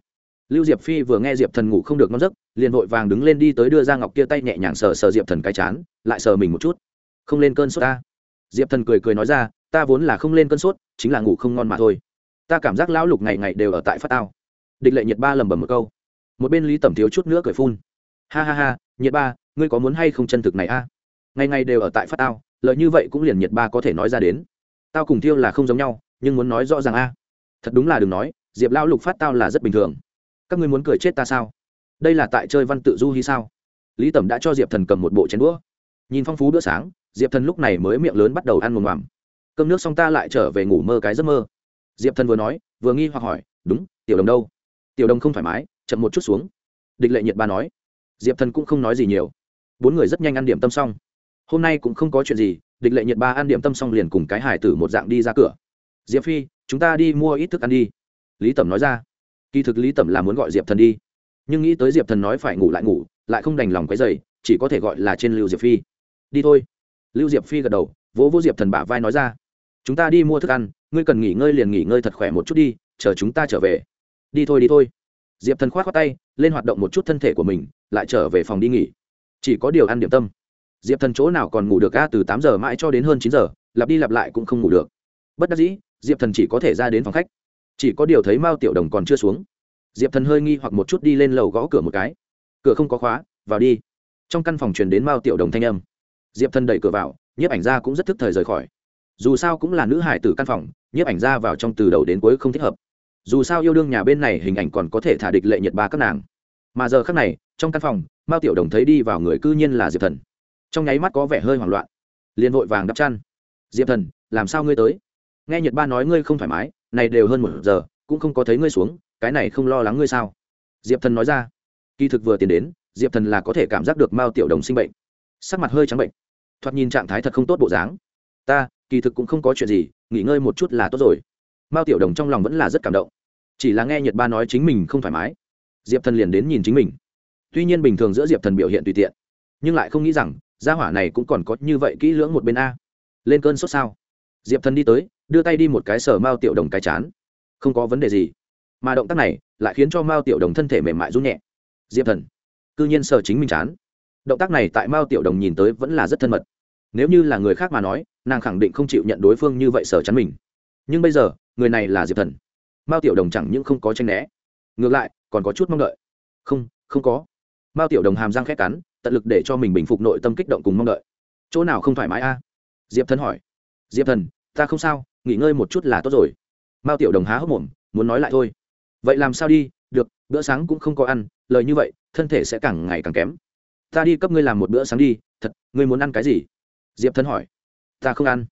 Lưu diệp phi vừa nghe diệp thần ngủ không được ngon giấc, liền vội vàng đứng lên đi tới đưa ra ngọc kia tay nhẹ nhàng sờ sờ diệp thần cái chán, lại sờ mình một chút. Không lên cơn sốt ta. Diệp thần cười cười nói ra, ta vốn là không lên cơn sốt, chính là ngủ không ngon mà thôi. Ta cảm giác lão lục ngày ngày đều ở tại phát tao địch lệ nhiệt ba lầm bầm một câu. Một bên lý tẩm thiếu chút nữa cười phun. Ha ha ha, nhiệt ba, ngươi có muốn hay không chân thực này a? Ngày ngày đều ở tại phát tao lợi như vậy cũng liền nhiệt ba có thể nói ra đến. Tao cùng thiêu là không giống nhau nhưng muốn nói rõ ràng a. Thật đúng là đừng nói, diệp lão lục phát tao là rất bình thường. Các ngươi muốn cười chết ta sao? Đây là tại chơi văn tự du hy sao? Lý tẩm đã cho diệp thần cầm một bộ chén đũa. Nhìn phong phú bữa sáng, diệp thần lúc này mới miệng lớn bắt đầu ăn một ngoằm cơm nước xong ta lại trở về ngủ mơ cái giấc mơ. Diệp thần vừa nói, vừa nghi hoặc hỏi, đúng, tiểu đồng đâu? Tiểu đồng không thoải mái, chậm một chút xuống. Địch lệ nhiệt ba nói, diệp thần cũng không nói gì nhiều. Bốn người rất nhanh ăn điểm tâm xong. Hôm nay cũng không có chuyện gì, địch lệ nhiệt ba ăn điểm tâm xong liền cùng cái hải tử một dạng đi ra cửa diệp phi, chúng ta đi mua ít thức ăn đi. Lý tẩm nói ra. Kỳ thực lý tẩm là muốn gọi diệp thần đi. Nhưng nghĩ tới diệp thần nói phải ngủ lại ngủ, lại không đành lòng cái giày chỉ có thể gọi là trên lưu diệp phi. Đi thôi. Lưu diệp phi gật đầu, vỗ vỗ diệp thần bả vai nói ra. Chúng ta đi mua thức ăn, ngươi cần nghỉ ngơi liền nghỉ ngơi thật khỏe một chút đi, chờ chúng ta trở về. Đi thôi đi thôi. Diệp thần k h o á t k tay, lên hoạt động một chút thân thể của mình, lại trở về phòng đi nghỉ. Chỉ có điều ăn điểm tâm. Diệp thần chỗ nào còn ngủ được ca từ tám giờ mãi cho đến hơn chín giờ, lặp đi lặp lại cũng không ngủ được. Bất đắc dĩ diệp thần chỉ có thể ra đến phòng khách chỉ có điều thấy mao tiểu đồng còn chưa xuống diệp thần hơi nghi hoặc một chút đi lên lầu gõ cửa một cái cửa không có khóa vào đi trong căn phòng truyền đến mao tiểu đồng thanh âm diệp thần đẩy cửa vào nhiếp ảnh ra cũng rất thức thời rời khỏi dù sao cũng là nữ hải tử căn phòng nhiếp ảnh ra vào trong từ đầu đến cuối không thích hợp dù sao yêu đương nhà bên này hình ảnh còn có thể thả địch lệ nhiệt ba các nàng mà giờ khác này trong căn phòng mao tiểu đồng thấy đi vào người cư nhiên là diệp thần trong nháy mắt có vẻ hơi hoảng loạn liền vội vàng đắp chăn diệp thần làm sao ngươi tới nghe nhật ba nói ngươi không thoải mái, này đều hơn một giờ, cũng không có thấy ngươi xuống, cái này không lo lắng ngươi sao? Diệp thần nói ra. Kỳ thực vừa tiến đến, diệp thần là có thể cảm giác được mao tiểu đồng sinh bệnh. Sắc mặt hơi trắng bệnh. Thoạt nhìn trạng thái thật không tốt bộ dáng. Ta, kỳ thực cũng không có chuyện gì, nghỉ ngơi một chút là tốt rồi. Mao tiểu đồng trong lòng vẫn là rất cảm động. Chỉ là nghe nhật ba nói chính mình không thoải mái. Diệp thần liền đến nhìn chính mình. Tuy nhiên bình thường giữa diệp thần biểu hiện tùy tiện, nhưng lại không nghĩ rằng, gia hỏa này cũng còn có như vậy kỹ lưỡng một bên a. Lên cơn sốt sao? Diệp thần đi tới đưa tay đi một cái sờ mao tiểu đồng cái chán. Không có vấn đề gì. Mà động tác này lại khiến cho mao tiểu đồng thân thể mềm mại rút nhẹ. Diệp thần c ư nhiên sờ chính mình chán. Động tác này tại mao tiểu đồng nhìn tới vẫn là rất thân mật. Nếu như là người khác mà nói, nàng khẳng định không chịu nhận đối phương như vậy sờ chắn mình. Nhưng bây giờ, người này là diệp thần. Mao tiểu đồng chẳng những không có tranh né, ngược lại, còn có chút mong đợi. Không không có. Mao tiểu đồng hàm răng khét cắn, tận lực để cho mình bình phục nội tâm kích động cùng mong đợi. Chỗ nào không thoải mái a? Diệp thần hỏi. Diệp thần, ta không sao nghỉ ngơi một chút là tốt rồi. Mao tiểu đồng há hốc mồm, muốn nói lại thôi. Vậy làm sao đi? Được, bữa sáng cũng không có ăn, lời như vậy, thân thể sẽ càng ngày càng kém. Ta đi cấp ngươi làm một bữa sáng đi, thật, ngươi muốn ăn cái gì? Diệp thần hỏi. Ta không ăn.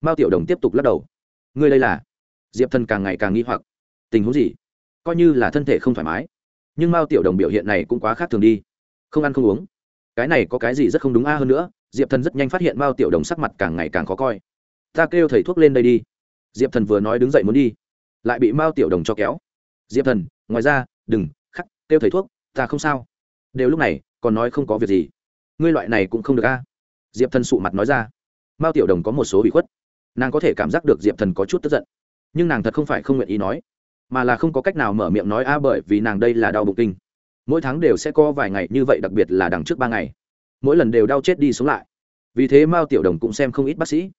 Mao tiểu đồng tiếp tục lắc đầu. Ngươi đây là? Diệp thần càng ngày càng nghi hoặc. Tình huống gì? Coi như là thân thể không thoải mái. Nhưng mao tiểu đồng biểu hiện này cũng quá khác thường đi. Không ăn không uống. Cái này có cái gì rất không đúng a? Hơn nữa, diệp thần rất nhanh phát hiện mao tiểu đồng sắc mặt càng ngày càng khó coi. Ta kêu thầy thuốc lên đây đi diệp thần vừa nói đứng dậy muốn đi, lại bị mao tiểu đồng cho kéo. Diệp thần, ngoài ra, đừng, khắc, kêu thầy thuốc, ta không sao. Đều lúc này, còn nói không có việc gì. Ngươi loại này cũng không được a. Diệp thần sụ mặt nói ra. Mao tiểu đồng có một số bị khuất. Nàng có thể cảm giác được diệp thần có chút tức giận. Nhưng nàng thật không phải không nguyện ý nói, mà là không có cách nào mở miệng nói a bởi vì nàng đây là đau bụng kinh. Mỗi tháng đều sẽ có vài ngày như vậy, đặc biệt là đằng trước ba ngày. Mỗi lần đều đau chết đi sống lại. Vì thế mao tiểu đồng cũng xem không ít bác sĩ.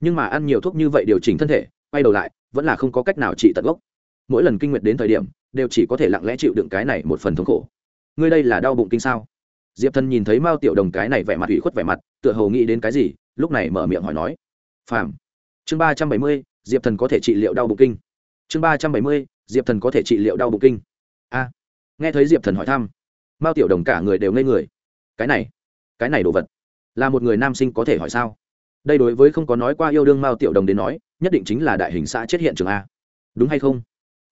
Nhưng mà ăn nhiều thuốc như vậy điều chỉnh thân thể quay đầu lại, vẫn là không có cách nào trị tận gốc. Mỗi lần kinh nguyệt đến thời điểm, đều chỉ có thể lặng lẽ chịu đựng cái này một phần thống khổ. Ngươi đây là đau bụng kinh sao? Diệp thần nhìn thấy mao tiểu đồng cái này vẻ mặt ủy khuất vẻ mặt, tựa hồ nghĩ đến cái gì, lúc này mở miệng hỏi nói. Phàm. Chương ba trăm bảy mươi, diệp thần có thể trị liệu đau bụng kinh. Chương ba trăm bảy mươi, diệp thần có thể trị liệu đau bụng kinh. A. À, nghe thấy diệp thần hỏi thăm, mao tiểu đồng cả người đều ngây người. Cái này cái này đồ vật, là một người nam sinh có thể hỏi sao? Đây đối với không có nói qua yêu đương mao tiểu đồng đến nói nhất định chính là đại hình xã chết hiện trường a. Đúng hay không?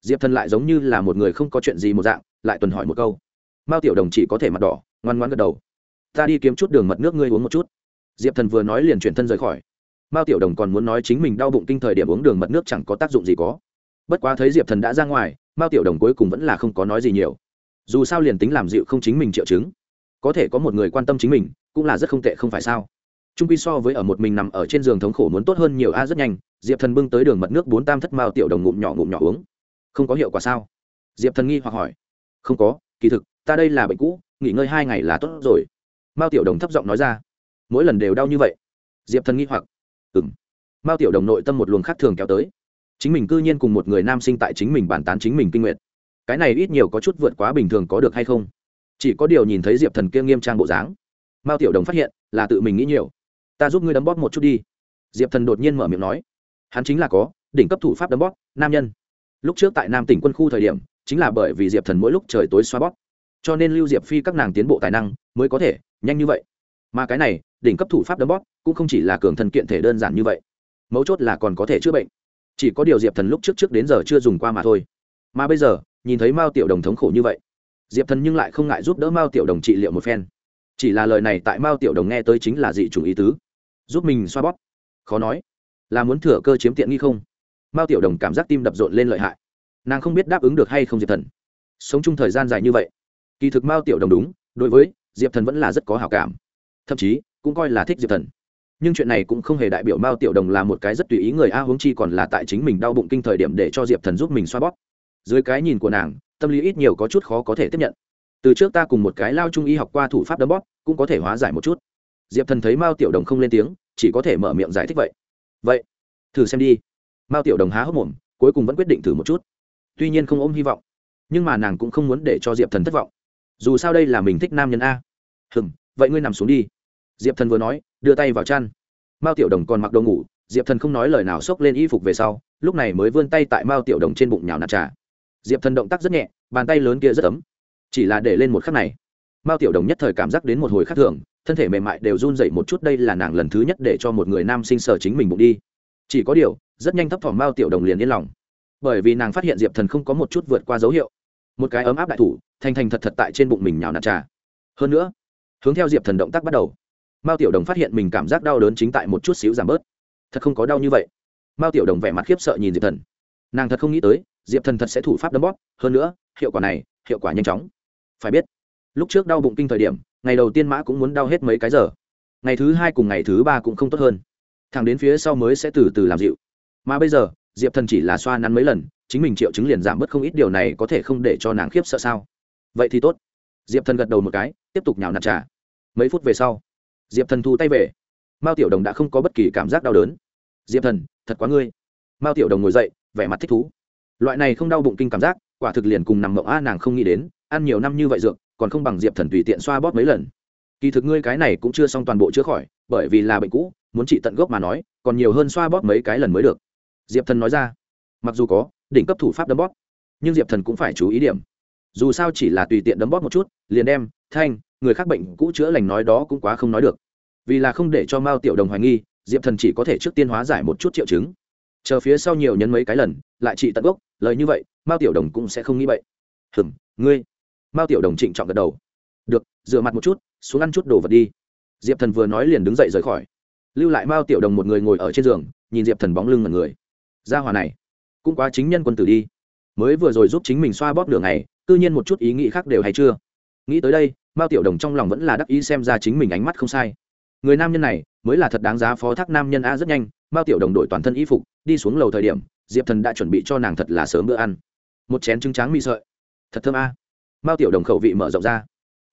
Diệp thần lại giống như là một người không có chuyện gì một dạng, lại tuần hỏi một câu. Mao tiểu đồng chỉ có thể mặt đỏ, ngoan ngoan gật đầu. Ta đi kiếm chút đường mật nước ngươi uống một chút. Diệp thần vừa nói liền chuyển thân rời khỏi. Mao tiểu đồng còn muốn nói chính mình đau bụng kinh thời điểm uống đường mật nước chẳng có tác dụng gì có. Bất quá thấy diệp thần đã ra ngoài, mao tiểu đồng cuối cùng vẫn là không có nói gì nhiều. Dù sao liền tính làm dịu không chính mình triệu chứng, có thể có một người quan tâm chính mình, cũng là rất không tệ không phải sao? Trung quy so với ở một mình nằm ở trên giường thống khổ muốn tốt hơn nhiều a, rất nhanh, diệp thần bưng tới đường mật nước bốn tam thất mao tiểu đồng ngụm nhỏ ngụm nhỏ uống. Không có hiệu quả sao? Diệp thần nghi hoặc hỏi. Không có, kỳ thực, ta đây là bệnh cũ, nghỉ ngơi hai ngày là tốt rồi. Mao tiểu đồng thấp giọng nói ra. Mỗi lần đều đau như vậy. Diệp thần nghi hoặc. Ừ m mao tiểu đồng nội tâm một luồng khác thường kéo tới. Chính mình cư nhiên cùng một người nam sinh tại chính mình bàn tán chính mình kinh nguyện cái này ít nhiều có chút vượt quá bình thường có được hay không? Chỉ có điều nhìn thấy diệp thần kia nghiêm trang bộ dáng, mao tiểu đồng phát hiện là tự mình nghĩ nhiều ta giúp ngươi đấm bóp một chút đi. Diệp thần đột nhiên mở miệng nói. Hắn chính là có, đỉnh cấp thủ pháp đấm bóp, nam nhân. Lúc trước tại nam tỉnh quân khu thời điểm, chính là bởi vì diệp thần mỗi lúc trời tối xoa bóp. Cho nên lưu diệp phi các nàng tiến bộ tài năng mới có thể nhanh như vậy. Mà cái này, đỉnh cấp thủ pháp đấm bóp cũng không chỉ là cường thần kiện thể đơn giản như vậy. Mấu chốt là còn có thể chữa bệnh. Chỉ có điều diệp thần lúc trước trước đến giờ chưa dùng qua mà thôi. Mà bây giờ, nhìn thấy mao tiểu đồng thống khổ như vậy, diệp thần nhưng lại không ngại giúp đỡ mao tiểu đồng trị liệu một phen. Chỉ là lời này tại mao tiểu đồng nghe tới chính là dị chủng ý tứ giúp mình xoa bóp. Khó nói. Là muốn thừa cơ chiếm tiện nghi không? Mao tiểu đồng cảm giác tim đập rộn lên lợi hại. Nàng không biết đáp ứng được hay không diệp thần. Sống chung thời gian dài như vậy, kỳ thực mao tiểu đồng đúng, đối với diệp thần vẫn là rất có hào cảm. Thậm chí, cũng coi là thích diệp thần. Nhưng chuyện này cũng không hề đại biểu mao tiểu đồng là một cái rất tùy ý người a huống chi còn là tại chính mình đau bụng kinh thời điểm để cho diệp thần giúp mình xoa bóp. Dưới cái nhìn của nàng, tâm lý ít nhiều có chút khó có thể tiếp nhận. Từ trước ta cùng một cái lao trung y học qua thủ pháp đấm bóp, cũng có thể hóa giải một chút diệp thần thấy mao tiểu đồng không lên tiếng, chỉ có thể mở miệng giải thích vậy. Vậy, thử xem đi. Mao tiểu đồng há hốc mồm, cuối cùng vẫn quyết định thử một chút. Tuy nhiên không ôm hy vọng, nhưng mà nàng cũng không muốn để cho diệp thần thất vọng. Dù sao đây là mình thích nam nhân a. Hừm, vậy ngươi nằm xuống đi. Diệp thần vừa nói, đưa tay vào chăn. Mao tiểu đồng còn mặc đồ ngủ, diệp thần không nói lời nào xốc lên y phục về sau, lúc này mới vươn tay tại mao tiểu đồng trên bụng nhào nạt trà. Diệp thần động tác rất nhẹ, bàn tay lớn kia rất ấm, chỉ là để lên một khắc này. Mao tiểu đồng nhất thời cảm giác đến một hồi khắc thường thân thể mềm mại đều run dậy một chút, đây là nàng lần thứ nhất để cho một người nam sinh sờ chính mình bụng đi. Chỉ có điều, rất nhanh thấp thỏm mao tiểu đồng liền yên lòng. Bởi vì nàng phát hiện diệp thần không có một chút vượt qua dấu hiệu. Một cái ấm áp đại thủ, thành thành thật thật tại trên bụng mình nhào nạt trà. Hơn nữa, hướng theo diệp thần động tác bắt đầu, mao tiểu đồng phát hiện mình cảm giác đau đớn chính tại một chút xíu giảm bớt. Thật không có đau như vậy. Mao tiểu đồng vẻ mặt khiếp sợ nhìn diệp thần. Nàng thật không nghĩ tới, diệp thần thật sẽ thủ pháp đấm bóp. Hơn nữa, hiệu quả này, hiệu quả nhanh chóng. Phải biết, lúc trước đau bụng kinh thời điểm ngày đầu tiên mã cũng muốn đau hết mấy cái giờ. Ngày thứ hai cùng ngày thứ ba cũng không tốt hơn. Thẳng đến phía sau mới sẽ từ từ làm dịu. Mà bây giờ, diệp thần chỉ là xoa nắn mấy lần, chính mình triệu chứng liền giảm bớt không ít điều này có thể không để cho nàng khiếp sợ sao? Vậy thì tốt. Diệp thần gật đầu một cái, tiếp tục nhào nạt trà. Mấy phút về sau, diệp thần thu tay về. Mao tiểu đồng đã không có bất kỳ cảm giác đau đớn. Diệp thần, thật quá ngươi. Mao tiểu đồng ngồi dậy, vẻ mặt thích thú. Loại này không đau bụng kinh cảm giác, quả thực liền cùng nằm mộng a nàng không nghĩ đến ăn nhiều năm như vậy dược, còn không bằng diệp thần tùy tiện xoa bóp mấy lần. Kỳ thực ngươi cái này cũng chưa xong toàn bộ chữa khỏi, bởi vì là bệnh cũ, muốn trị tận gốc mà nói, còn nhiều hơn xoa bóp mấy cái lần mới được. Diệp thần nói ra. Mặc dù có, đỉnh cấp thủ pháp đấm bóp, nhưng diệp thần cũng phải chú ý điểm. Dù sao chỉ là tùy tiện đấm bóp một chút, liền đem, thanh, người khác bệnh cũ chữa lành nói đó cũng quá không nói được. Vì là không để cho mao tiểu đồng hoài nghi, diệp thần chỉ có thể trước tiên hóa giải một chút triệu chứng. Chờ phía sau nhiều nhấn mấy cái lần, lại trị tận gốc, lời như vậy, mao tiểu đồng cũng sẽ không nghĩ vậy hừng ngươi mao tiểu đồng trịnh trọng gật đầu. Được, rửa mặt một chút, xuống ăn chút đồ vật đi. Diệp thần vừa nói liền đứng dậy rời khỏi. Lưu lại mao tiểu đồng một người ngồi ở trên giường, nhìn diệp thần bóng lưng mật người. Ra hòa này, cũng quá chính nhân quân tử đi. Mới vừa rồi giúp chính mình xoa bóp đường này tự nhiên một chút ý nghĩ khác đều hay chưa? Nghĩ tới đây, mao tiểu đồng trong lòng vẫn là đắc ý xem ra chính mình ánh mắt không sai. Người nam nhân này, mới là thật đáng giá phó thác nam nhân a rất nhanh, mao tiểu đồng đội toàn thân y phục, đi xuống lầu thời điểm, diệp thần đã chuẩn bị cho nàng thật là sớm bữa ăn. Một chén trứng tráng mì sợi. Thật thơm a mao tiểu đồng khẩu vị mở rộng ra.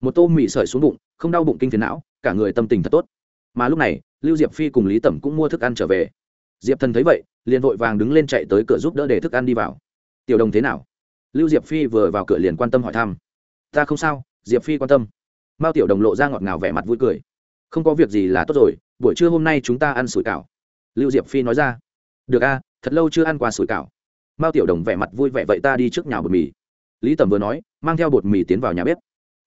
Một tô mì sợi xuống bụng, không đau bụng kinh phiền não, cả người tâm tình thật tốt. Mà lúc này, lưu diệp phi cùng lý tẩm cũng mua thức ăn trở về. Diệp thần thấy vậy, liền vội vàng đứng lên chạy tới cửa giúp đỡ để thức ăn đi vào. Tiểu đồng thế nào? Lưu diệp phi vừa vào cửa liền quan tâm hỏi thăm. Ta không sao, diệp phi quan tâm. Mao tiểu đồng lộ ra ngọt ngào vẻ mặt vui cười. Không có việc gì là tốt rồi, buổi trưa hôm nay chúng ta ăn sủi cảo. Lưu diệp phi nói ra. Được a, thật lâu chưa ăn qua sủi cảo. Mao tiểu đồng vẻ mặt vui vẻ, vậy ta đi trước nhà bột mì. Lý tẩm vừa nói mang theo bột mì tiến vào nhà bếp.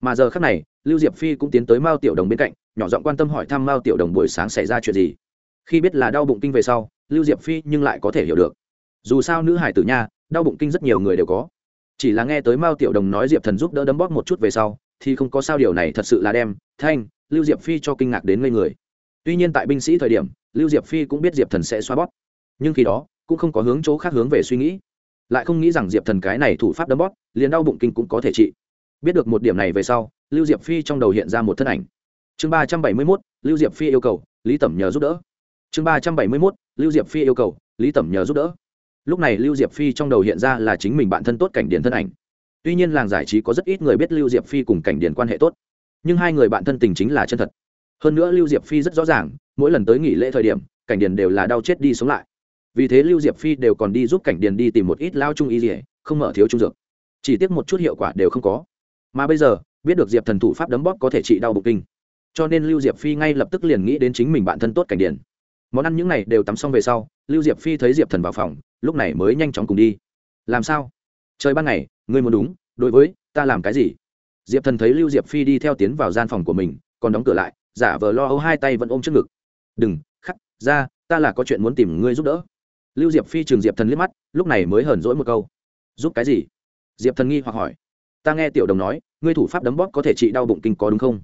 Mà giờ khác này, lưu diệp phi cũng tiến tới mao tiểu đồng bên cạnh, nhỏ giọng quan tâm hỏi thăm mao tiểu đồng buổi sáng xảy ra chuyện gì. Khi biết là đau bụng kinh về sau, lưu diệp phi nhưng lại có thể hiểu được. Dù sao nữ hải tử nha, đau bụng kinh rất nhiều người đều có. Chỉ là nghe tới mao tiểu đồng nói diệp thần giúp đỡ đấm bóp một chút về sau, thì không có sao điều này thật sự là đem, thanh, lưu diệp phi cho kinh ngạc đến ngây người. Tuy nhiên tại binh sĩ thời điểm, lưu diệp phi cũng biết diệp thần sẽ xoa bóp. Nhưng khi đó, cũng không có hướng chỗ khác hướng về suy nghĩ lại không nghĩ rằng diệp thần cái này thủ pháp đấm bóp, liền đau bụng kinh cũng có thể trị. Biết được một điểm này về sau, lưu diệp phi trong đầu hiện ra một thân ảnh. Chương ba trăm bảy mươi mốt, lưu diệp phi yêu cầu, lý tẩm nhờ giúp đỡ. Chương ba trăm bảy mươi mốt, lưu diệp phi yêu cầu, lý tẩm nhờ giúp đỡ. Lúc này lưu diệp phi trong đầu hiện ra là chính mình bạn thân tốt cảnh điền thân ảnh. Tuy nhiên làng giải trí có rất ít người biết lưu diệp phi cùng cảnh điền quan hệ tốt, nhưng hai người bạn thân tình chính là chân thật. Hơn nữa lưu diệp phi rất rõ ràng, mỗi lần tới nghỉ lễ thời điểm, cảnh điền đều là đau chết đi sống lại vì thế lưu diệp phi đều còn đi giúp cảnh điền đi tìm một ít lao trung y dỉa không mở thiếu trung dược. Chỉ tiếc một chút hiệu quả đều không có. Mà bây giờ, biết được diệp thần thủ pháp đấm bóp có thể trị đau bụng kinh. Cho nên lưu diệp phi ngay lập tức liền nghĩ đến chính mình bạn thân tốt cảnh điền. Món ăn những n à y đều tắm xong về sau, lưu diệp phi thấy diệp thần vào phòng, lúc này mới nhanh chóng cùng đi. Làm sao? Trời ban ngày ngươi muốn đúng, đối với, ta làm cái gì? Diệp thần thấy lưu diệp phi đi theo tiến vào gian phòng của mình, còn đóng cửa lại, giả vờ lo âu hai tay vẫn ôm trước ngực. Đừng, khắc, ra, ta là có chuyện muốn tìm ngươi giúp đỡ lưu diệp phi trường diệp thần liếc mắt, lúc này mới hờn dỗi một câu. Giúp cái gì? Diệp thần nghi hoặc hỏi. Ta nghe tiểu đồng nói, ngươi thủ pháp đấm bóp có thể trị đau bụng kinh có đúng không?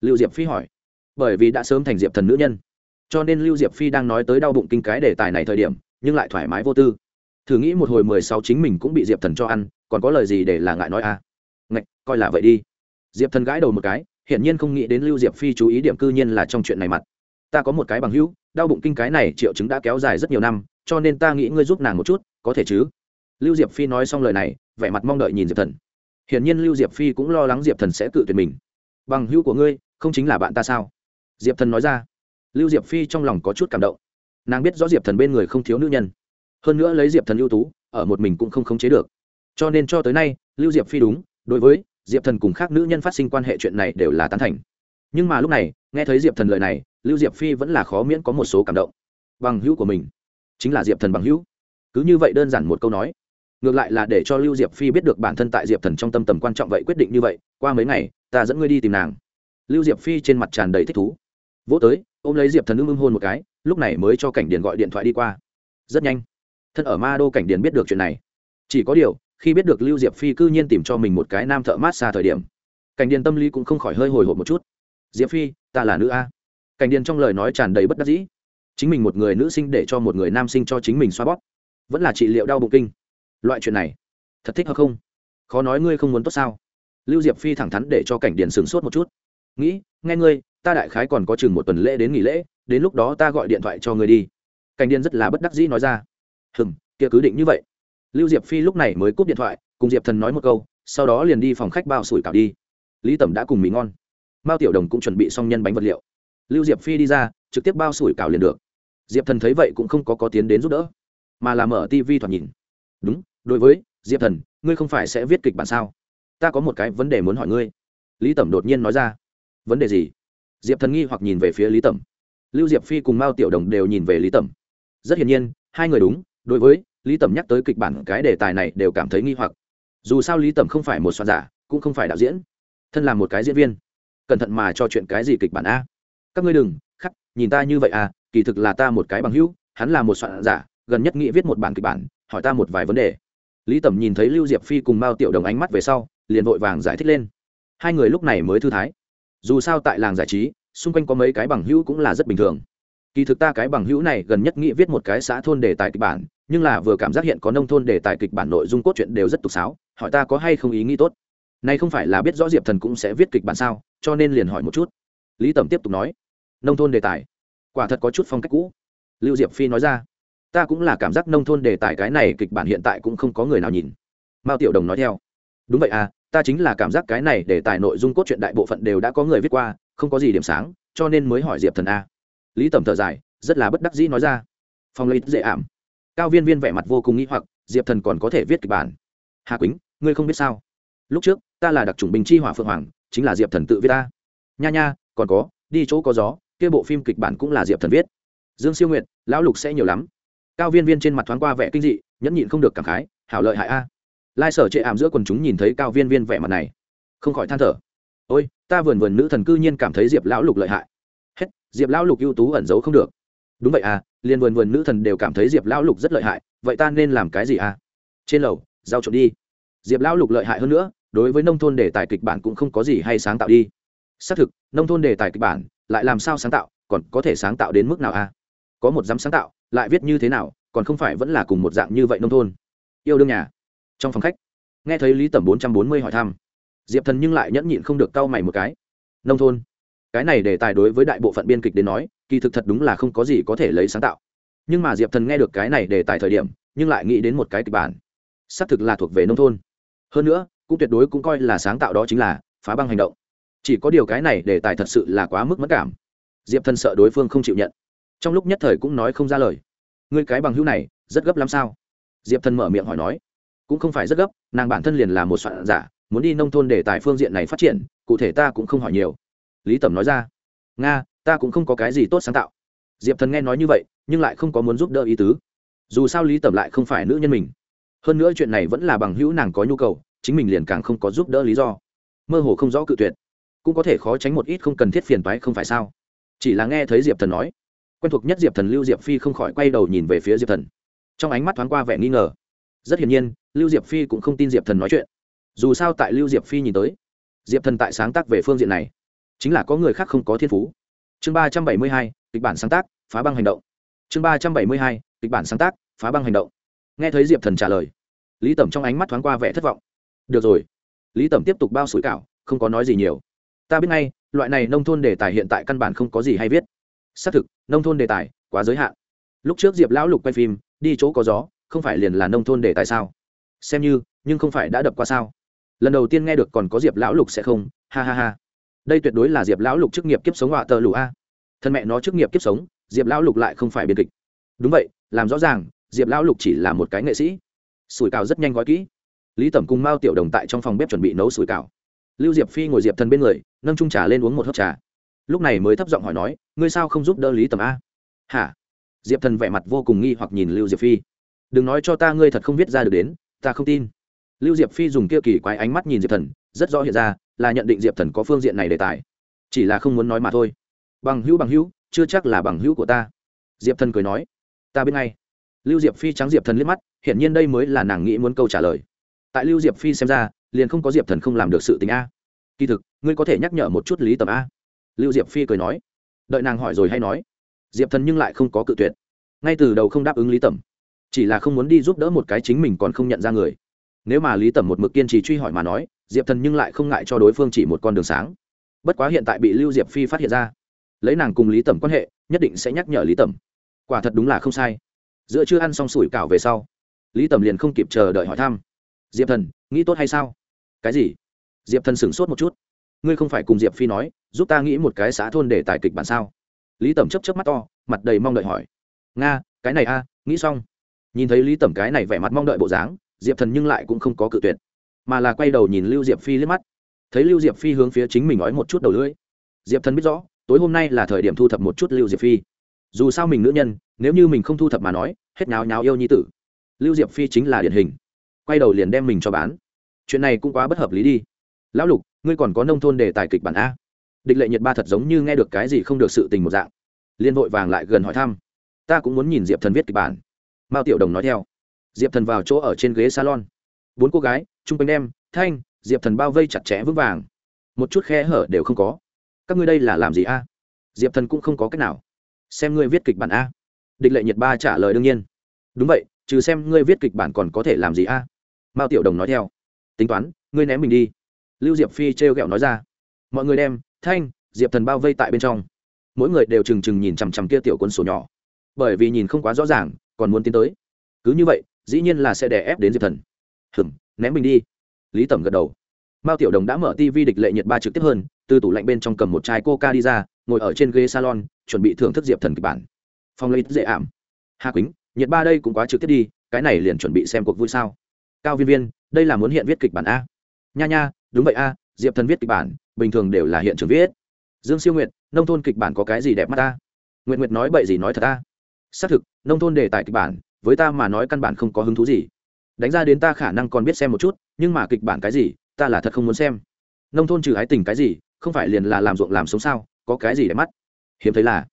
Lưu diệp phi hỏi. Bởi vì đã sớm thành diệp thần nữ nhân. Cho nên lưu diệp phi đang nói tới đau bụng kinh cái đề tài này thời điểm, nhưng lại thoải mái vô tư. Thử nghĩ một hồi mười sáu chính mình cũng bị diệp thần cho ăn, còn có lời gì để là ngại nói à? Ngạch, coi là vậy đi. Diệp thần gãi đầu một cái, hiển nhiên không nghĩ đến lưu diệp phi chú ý điểm cư nhiên là trong chuyện này mặt. Ta có một cái bằng hữu đau bụng kinh cái này triệu chứng đã kéo dài rất nhiều năm, cho nên ta nghĩ ngươi giúp nàng một chút, có thể chứ? Lưu diệp phi nói xong lời này, vẻ mặt mong đợi nhìn diệp thần. Hiển nhiên lưu diệp phi cũng lo lắng diệp thần sẽ cự tuyệt mình. Bằng hữu của ngươi, không chính là bạn ta sao? Diệp thần nói ra. Lưu diệp phi trong lòng có chút cảm động. Nàng biết rõ diệp thần bên người không thiếu nữ nhân. Hơn nữa lấy diệp thần ưu tú, ở một mình cũng không khống chế được. Cho nên cho tới nay, lưu diệp phi đúng, đối với diệp thần cùng khác nữ nhân phát sinh quan hệ chuyện này đều là tán thành. Nhưng mà lúc này nghe thấy diệp thần lời này, lưu diệp phi vẫn là khó miễn có một số cảm động. Bằng hữu của mình, chính là diệp thần bằng hữu. Cứ như vậy đơn giản một câu nói. Ngược lại là để cho lưu diệp phi biết được bản thân tại diệp thần trong tâm tầm quan trọng vậy quyết định như vậy, qua mấy ngày, ta dẫn ngươi đi tìm nàng. Lưu diệp phi trên mặt tràn đầy thích thú. Vỗ tới, ôm lấy diệp thần ưng ưng hôn một cái, lúc này mới cho cảnh điền gọi điện thoại đi qua. Rất nhanh, thân ở ma đô cảnh điền biết được chuyện này. Chỉ có điều, khi biết được lưu diệp phi cư nhiên tìm cho mình một cái nam thợ mát xa thời điểm, cảnh điền tâm lý cũng không khỏi hơi hồi hộp một chút diệp phi ta là nữ a cảnh điền trong lời nói tràn đầy bất đắc dĩ chính mình một người nữ sinh để cho một người nam sinh cho chính mình xoa bóp vẫn là trị liệu đau bụng kinh loại chuyện này thật thích hoặc không khó nói ngươi không muốn tốt sao lưu diệp phi thẳng thắn để cho cảnh điền sửng sốt một chút nghĩ nghe ngươi ta đại khái còn có chừng một tuần lễ đến nghỉ lễ đến lúc đó ta gọi điện thoại cho ngươi đi cảnh điền rất là bất đắc dĩ nói ra hừng kia cứ định như vậy lưu diệp phi lúc này mới cúp điện thoại cùng diệp thần nói một câu sau đó liền đi phòng khách bao sủi cảo đi lý tẩm đã cùng mì ngon mao tiểu đồng cũng chuẩn bị xong nhân bánh vật liệu. Lưu diệp phi đi ra, trực tiếp bao sủi cảo liền được. Diệp thần thấy vậy cũng không có có tiến đến giúp đỡ, mà làm ở tv thoạt nhìn. Đúng, đối với, diệp thần, ngươi không phải sẽ viết kịch bản sao? Ta có một cái vấn đề muốn hỏi ngươi. Lý tẩm đột nhiên nói ra. Vấn đề gì? Diệp thần nghi hoặc nhìn về phía lý tẩm. Lưu diệp phi cùng mao tiểu đồng đều nhìn về lý tẩm. Rất hiển nhiên, hai người đúng, đối với, lý tẩm nhắc tới kịch bản, cái đề tài này đều cảm thấy nghi hoặc. Dù sao lý tẩm không phải một soạn giả, cũng không phải đạo diễn. Thân là một cái diễn viên cẩn thận mà cho chuyện cái gì kịch bản a? Các ngươi đừng, khắc, nhìn ta như vậy à kỳ thực là ta một cái bằng hữu, hắn là một soạn giả, gần nhất nghĩ viết một bản kịch bản, hỏi ta một vài vấn đề. Lý tẩm nhìn thấy lưu diệp phi cùng mao tiểu đồng ánh mắt về sau, liền vội vàng giải thích lên. Hai người lúc này mới thư thái. Dù sao tại làng giải trí, xung quanh có mấy cái bằng hữu cũng là rất bình thường. Kỳ thực ta cái bằng hữu này gần nhất nghĩ viết một cái xã thôn đề tài kịch bản, nhưng là vừa cảm giác hiện có nông thôn đề tài kịch bản nội dung cốt truyện đều rất tục sáo, hỏi ta có hay không ý nghĩ tốt nay không phải là biết rõ diệp thần cũng sẽ viết kịch bản sao, cho nên liền hỏi một chút. Lý tẩm tiếp tục nói. Nông thôn đề tài. Quả thật có chút phong cách cũ. Lưu diệp phi nói ra. Ta cũng là cảm giác nông thôn đề tài cái này kịch bản hiện tại cũng không có người nào nhìn. Mao tiểu đồng nói theo. Đúng vậy à ta chính là cảm giác cái này đề tài nội dung cốt truyện đại bộ phận đều đã có người viết qua, không có gì điểm sáng, cho nên mới hỏi diệp thần a. Lý tẩm thở dài, rất là bất đắc dĩ nói ra. Phong lấy dễ ảm. Cao viên viên vẻ mặt vô cùng nghĩ hoặc, diệp thần còn có thể viết kịch bản. Hà quýnh, ngươi không biết sao? Lúc trước, ta là đặc trùng binh chi hỏa phượng hoàng, chính là diệp thần tự viết ta. Nha nha, còn có, đi chỗ có gió, kia bộ phim kịch bản cũng là diệp thần viết. Dương siêu nguyện lão lục sẽ nhiều lắm. Cao viên viên trên mặt thoáng qua vẻ kinh dị, nhẫn nhịn không được cảm khái, hảo lợi hại a. Lai sở chệ ảm giữa quần chúng nhìn thấy cao viên viên vẻ mặt này, không khỏi than thở. Ôi, ta vườn vườn nữ thần cư nhiên cảm thấy diệp lão lục lợi hại. Hết, diệp lão lục ưu tú ẩn giấu không được. Đúng vậy à liền vườn vườn nữ thần đều cảm thấy diệp lão lục rất lợi hại, vậy ta nên làm cái gì à? Trên lầu, giao trộn đi diệp lão lục lợi hại hơn nữa, đối với nông thôn đề tài kịch bản cũng không có gì hay sáng tạo đi. Xác thực, nông thôn đề tài kịch bản lại làm sao sáng tạo, còn có thể sáng tạo đến mức nào à? Có một dám sáng tạo, lại viết như thế nào, còn không phải vẫn là cùng một dạng như vậy nông thôn. Yêu đương nhà. Trong phòng khách, nghe thấy lý tẩm bốn trăm bốn mươi hỏi thăm. Diệp thần nhưng lại nhẫn nhịn không được cau mày một cái. Nông thôn. Cái này đề tài đối với đại bộ phận biên kịch đến nói, kỳ thực thật đúng là không có gì có thể lấy sáng tạo. Nhưng mà diệp thần nghe được cái này đề tài thời điểm, nhưng lại nghĩ đến một cái kịch bản. Xác thực là thuộc về nông thôn hơn nữa, cũng tuyệt đối cũng coi là sáng tạo đó chính là phá băng hành động. Chỉ có điều cái này để tài thật sự là quá mức mất cảm. Diệp thần sợ đối phương không chịu nhận. Trong lúc nhất thời cũng nói không ra lời. Ngươi cái bằng hữu này, rất gấp lắm sao? Diệp thần mở miệng hỏi nói. Cũng không phải rất gấp, nàng bản thân liền là một soạn giả, muốn đi nông thôn để tài phương diện này phát triển, cụ thể ta cũng không hỏi nhiều. Lý tẩm nói ra. Nga, ta cũng không có cái gì tốt sáng tạo. Diệp thần nghe nói như vậy, nhưng lại không có muốn giúp đỡ ý tứ. Dù sao lý tẩm lại không phải nữ nhân mình. Hơn nữa chuyện này vẫn là bằng hữu nàng có nhu cầu chính mình liền càng không có giúp đỡ lý do. Mơ hồ không rõ cự tuyệt, cũng có thể khó tránh một ít không cần thiết phiền toái không phải sao? Chỉ là nghe thấy diệp thần nói, quen thuộc nhất diệp thần lưu diệp phi không khỏi quay đầu nhìn về phía diệp thần. Trong ánh mắt thoáng qua vẻ nghi ngờ. Rất hiển nhiên, lưu diệp phi cũng không tin diệp thần nói chuyện. Dù sao tại lưu diệp phi nhìn tới, diệp thần tại sáng tác về phương diện này, chính là có người khác không có thiên phú. Chương ba trăm bảy mươi hai, kịch bản sáng tác, phá băng hành động. Chương ba trăm bảy mươi hai, kịch bản sáng tác, phá băng hành động. Nghe thấy diệp thần trả lời, lý tẩm trong ánh mắt thoáng qua vẻ thất vọng được rồi. Lý tẩm tiếp tục bao sủi cảo, không có nói gì nhiều. Ta biết ngay, loại này nông thôn đề tài hiện tại căn bản không có gì hay viết. Xác thực, nông thôn đề tài, quá giới hạn. Lúc trước diệp lão lục quay phim, đi chỗ có gió, không phải liền là nông thôn đề tài sao? Xem như, nhưng không phải đã đập qua sao? Lần đầu tiên nghe được còn có diệp lão lục sẽ không, ha ha ha. Đây tuyệt đối là diệp lão lục chức nghiệp kiếp sống họa tờ lụ a. Thân mẹ nó chức nghiệp kiếp sống, diệp lão lục lại không phải biên kịch. Đúng vậy, làm rõ ràng, diệp lão lục chỉ là một cái nghệ sĩ. Sủi cào rất nhanh gói kỹ lý tẩm cùng mao tiểu đồng tại trong phòng bếp chuẩn bị nấu sủi cảo. lưu diệp phi ngồi diệp thần bên người, nâng trung trà lên uống một hớp trà. Lúc này mới thấp giọng hỏi nói, ngươi sao không giúp đỡ lý tẩm a? Hả? Diệp thần vẻ mặt vô cùng nghi hoặc nhìn lưu diệp phi. Đừng nói cho ta ngươi thật không viết ra được đến, ta không tin. Lưu diệp phi dùng kia kỳ quái ánh mắt nhìn diệp thần, rất rõ hiện ra là nhận định diệp thần có phương diện này đề tài. Chỉ là không muốn nói mà thôi. Bằng hữu bằng hữu, chưa chắc là bằng hữu của ta. Diệp thần cười nói. Ta biết ngay. Lưu diệp phi trắng diệp thần liếc mắt, hiển nhiên đây mới là nàng nghĩ muốn câu trả lời tại lưu diệp phi xem ra liền không có diệp thần không làm được sự tình a. Kỳ thực ngươi có thể nhắc nhở một chút lý tầm a. Lưu diệp phi cười nói. Đợi nàng hỏi rồi hay nói. Diệp thần nhưng lại không có cự tuyệt. Ngay từ đầu không đáp ứng lý Tầm, chỉ là không muốn đi giúp đỡ một cái chính mình còn không nhận ra người. Nếu mà lý Tầm một mực kiên trì truy hỏi mà nói diệp thần nhưng lại không ngại cho đối phương chỉ một con đường sáng. Bất quá hiện tại bị lưu diệp phi phát hiện ra lấy nàng cùng lý Tầm quan hệ nhất định sẽ nhắc nhở lý Tầm. quả thật đúng là không sai. Giữa chưa ăn xong sủi cảo về sau lý Tầm liền không kịp chờ đợi hỏi thăm diệp thần, nghĩ tốt hay sao? Cái gì? Diệp thần sửng sốt một chút. Ngươi không phải cùng diệp phi nói, giúp ta nghĩ một cái xã thôn để tài kịch bản sao? Lý tẩm chấp chấp mắt to, mặt đầy mong đợi hỏi. Nga, cái này a, nghĩ xong. Nhìn thấy lý tẩm cái này vẻ mặt mong đợi bộ dáng, diệp thần nhưng lại cũng không có cự tuyệt, mà là quay đầu nhìn lưu diệp phi liếc mắt. Thấy lưu diệp phi hướng phía chính mình nói một chút đầu lưỡi. Diệp thần biết rõ, tối hôm nay là thời điểm thu thập một chút lưu diệp phi. Dù sao mình nữ nhân, nếu như mình không thu thập mà nói, hết nháo nháo yêu nhi tử. Lưu diệp phi chính là điển hình quay đầu liền đem mình cho bán. Chuyện này cũng quá bất hợp lý đi. Lão lục, ngươi còn có nông thôn để tài kịch bản a. Địch lệ nhiệt ba thật giống như nghe được cái gì không được sự tình một dạng. Liên vội vàng lại gần hỏi thăm. Ta cũng muốn nhìn diệp thần viết kịch bản. Mao tiểu đồng nói theo. Diệp thần vào chỗ ở trên ghế salon. Bốn cô gái, chung quanh đem thanh, diệp thần bao vây chặt chẽ vững vàng. Một chút khe hở đều không có. Các ngươi đây là làm gì a? Diệp thần cũng không có cách nào. Xem ngươi viết kịch bản a. Địch lệ nhiệt ba trả lời đương nhiên. Đúng vậy, trừ xem ngươi viết kịch bản còn có thể làm gì a? Mao tiểu đồng nói theo. Tính toán, ngươi ném mình đi. Lưu diệp phi trêu ghẹo nói ra. Mọi người đem, thanh, diệp thần bao vây tại bên trong. Mỗi người đều trừng trừng nhìn chằm chằm kia tiểu quân sổ nhỏ. Bởi vì nhìn không quá rõ ràng, còn muốn tiến tới. Cứ như vậy, dĩ nhiên là sẽ đè ép đến diệp thần. Hừng ném mình đi. Lý tẩm gật đầu. Mao tiểu đồng đã mở tv địch lệ nhiệt ba trực tiếp hơn, từ tủ lạnh bên trong cầm một chai coca đi ra, ngồi ở trên ghế salon, chuẩn bị thưởng thức diệp thần kịch bản. Phong lấy dễ ảm. Hà quýnh, nhiệt ba đây cũng quá trực tiếp đi, cái này liền chuẩn bị xem cuộc vui sao cao viên viên, đây là muốn hiện viết kịch bản a. Nha nha, đúng vậy a, diệp thần viết kịch bản, bình thường đều là hiện trường viết. Dương siêu nguyện nông thôn kịch bản có cái gì đẹp mắt ta nguyện nguyện nói bậy gì nói thật ta xác thực, nông thôn đề tài kịch bản, với ta mà nói căn bản không có hứng thú gì. Đánh ra đến ta khả năng còn biết xem một chút, nhưng mà kịch bản cái gì, ta là thật không muốn xem. Nông thôn trừ ái tình cái gì, không phải liền là làm ruộng làm sống sao, có cái gì để mắt? Hiếm thấy là.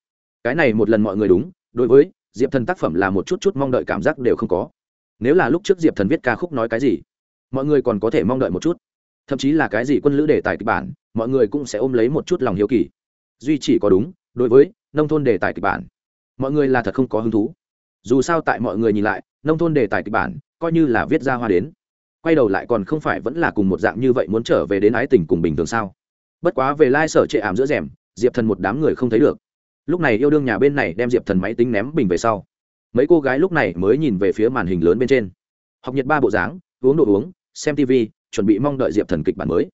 Cái này một lần mọi người đúng, đối với diệp thần tác phẩm là một chút chút mong đợi cảm giác đều không có nếu là lúc trước diệp thần viết ca khúc nói cái gì, mọi người còn có thể mong đợi một chút. Thậm chí là cái gì quân lữ đề tài kịch bản, mọi người cũng sẽ ôm lấy một chút lòng hiếu kỳ. Duy chỉ có đúng, đối với nông thôn đề tài kịch bản, mọi người là thật không có hứng thú. Dù sao tại mọi người nhìn lại, nông thôn đề tài kịch bản coi như là viết ra hoa đến, quay đầu lại còn không phải vẫn là cùng một dạng như vậy muốn trở về đến ái tình cùng bình thường sao? Bất quá về lai、like、sở trệ ảm giữa rèm, diệp thần một đám người không thấy được. Lúc này yêu đương nhà bên này đem diệp thần máy tính ném bình về sau mấy cô gái lúc này mới nhìn về phía màn hình lớn bên trên. Học nhật ba bộ dáng, uống đồ uống, xem tv chuẩn bị mong đợi diệp thần kịch bản mới.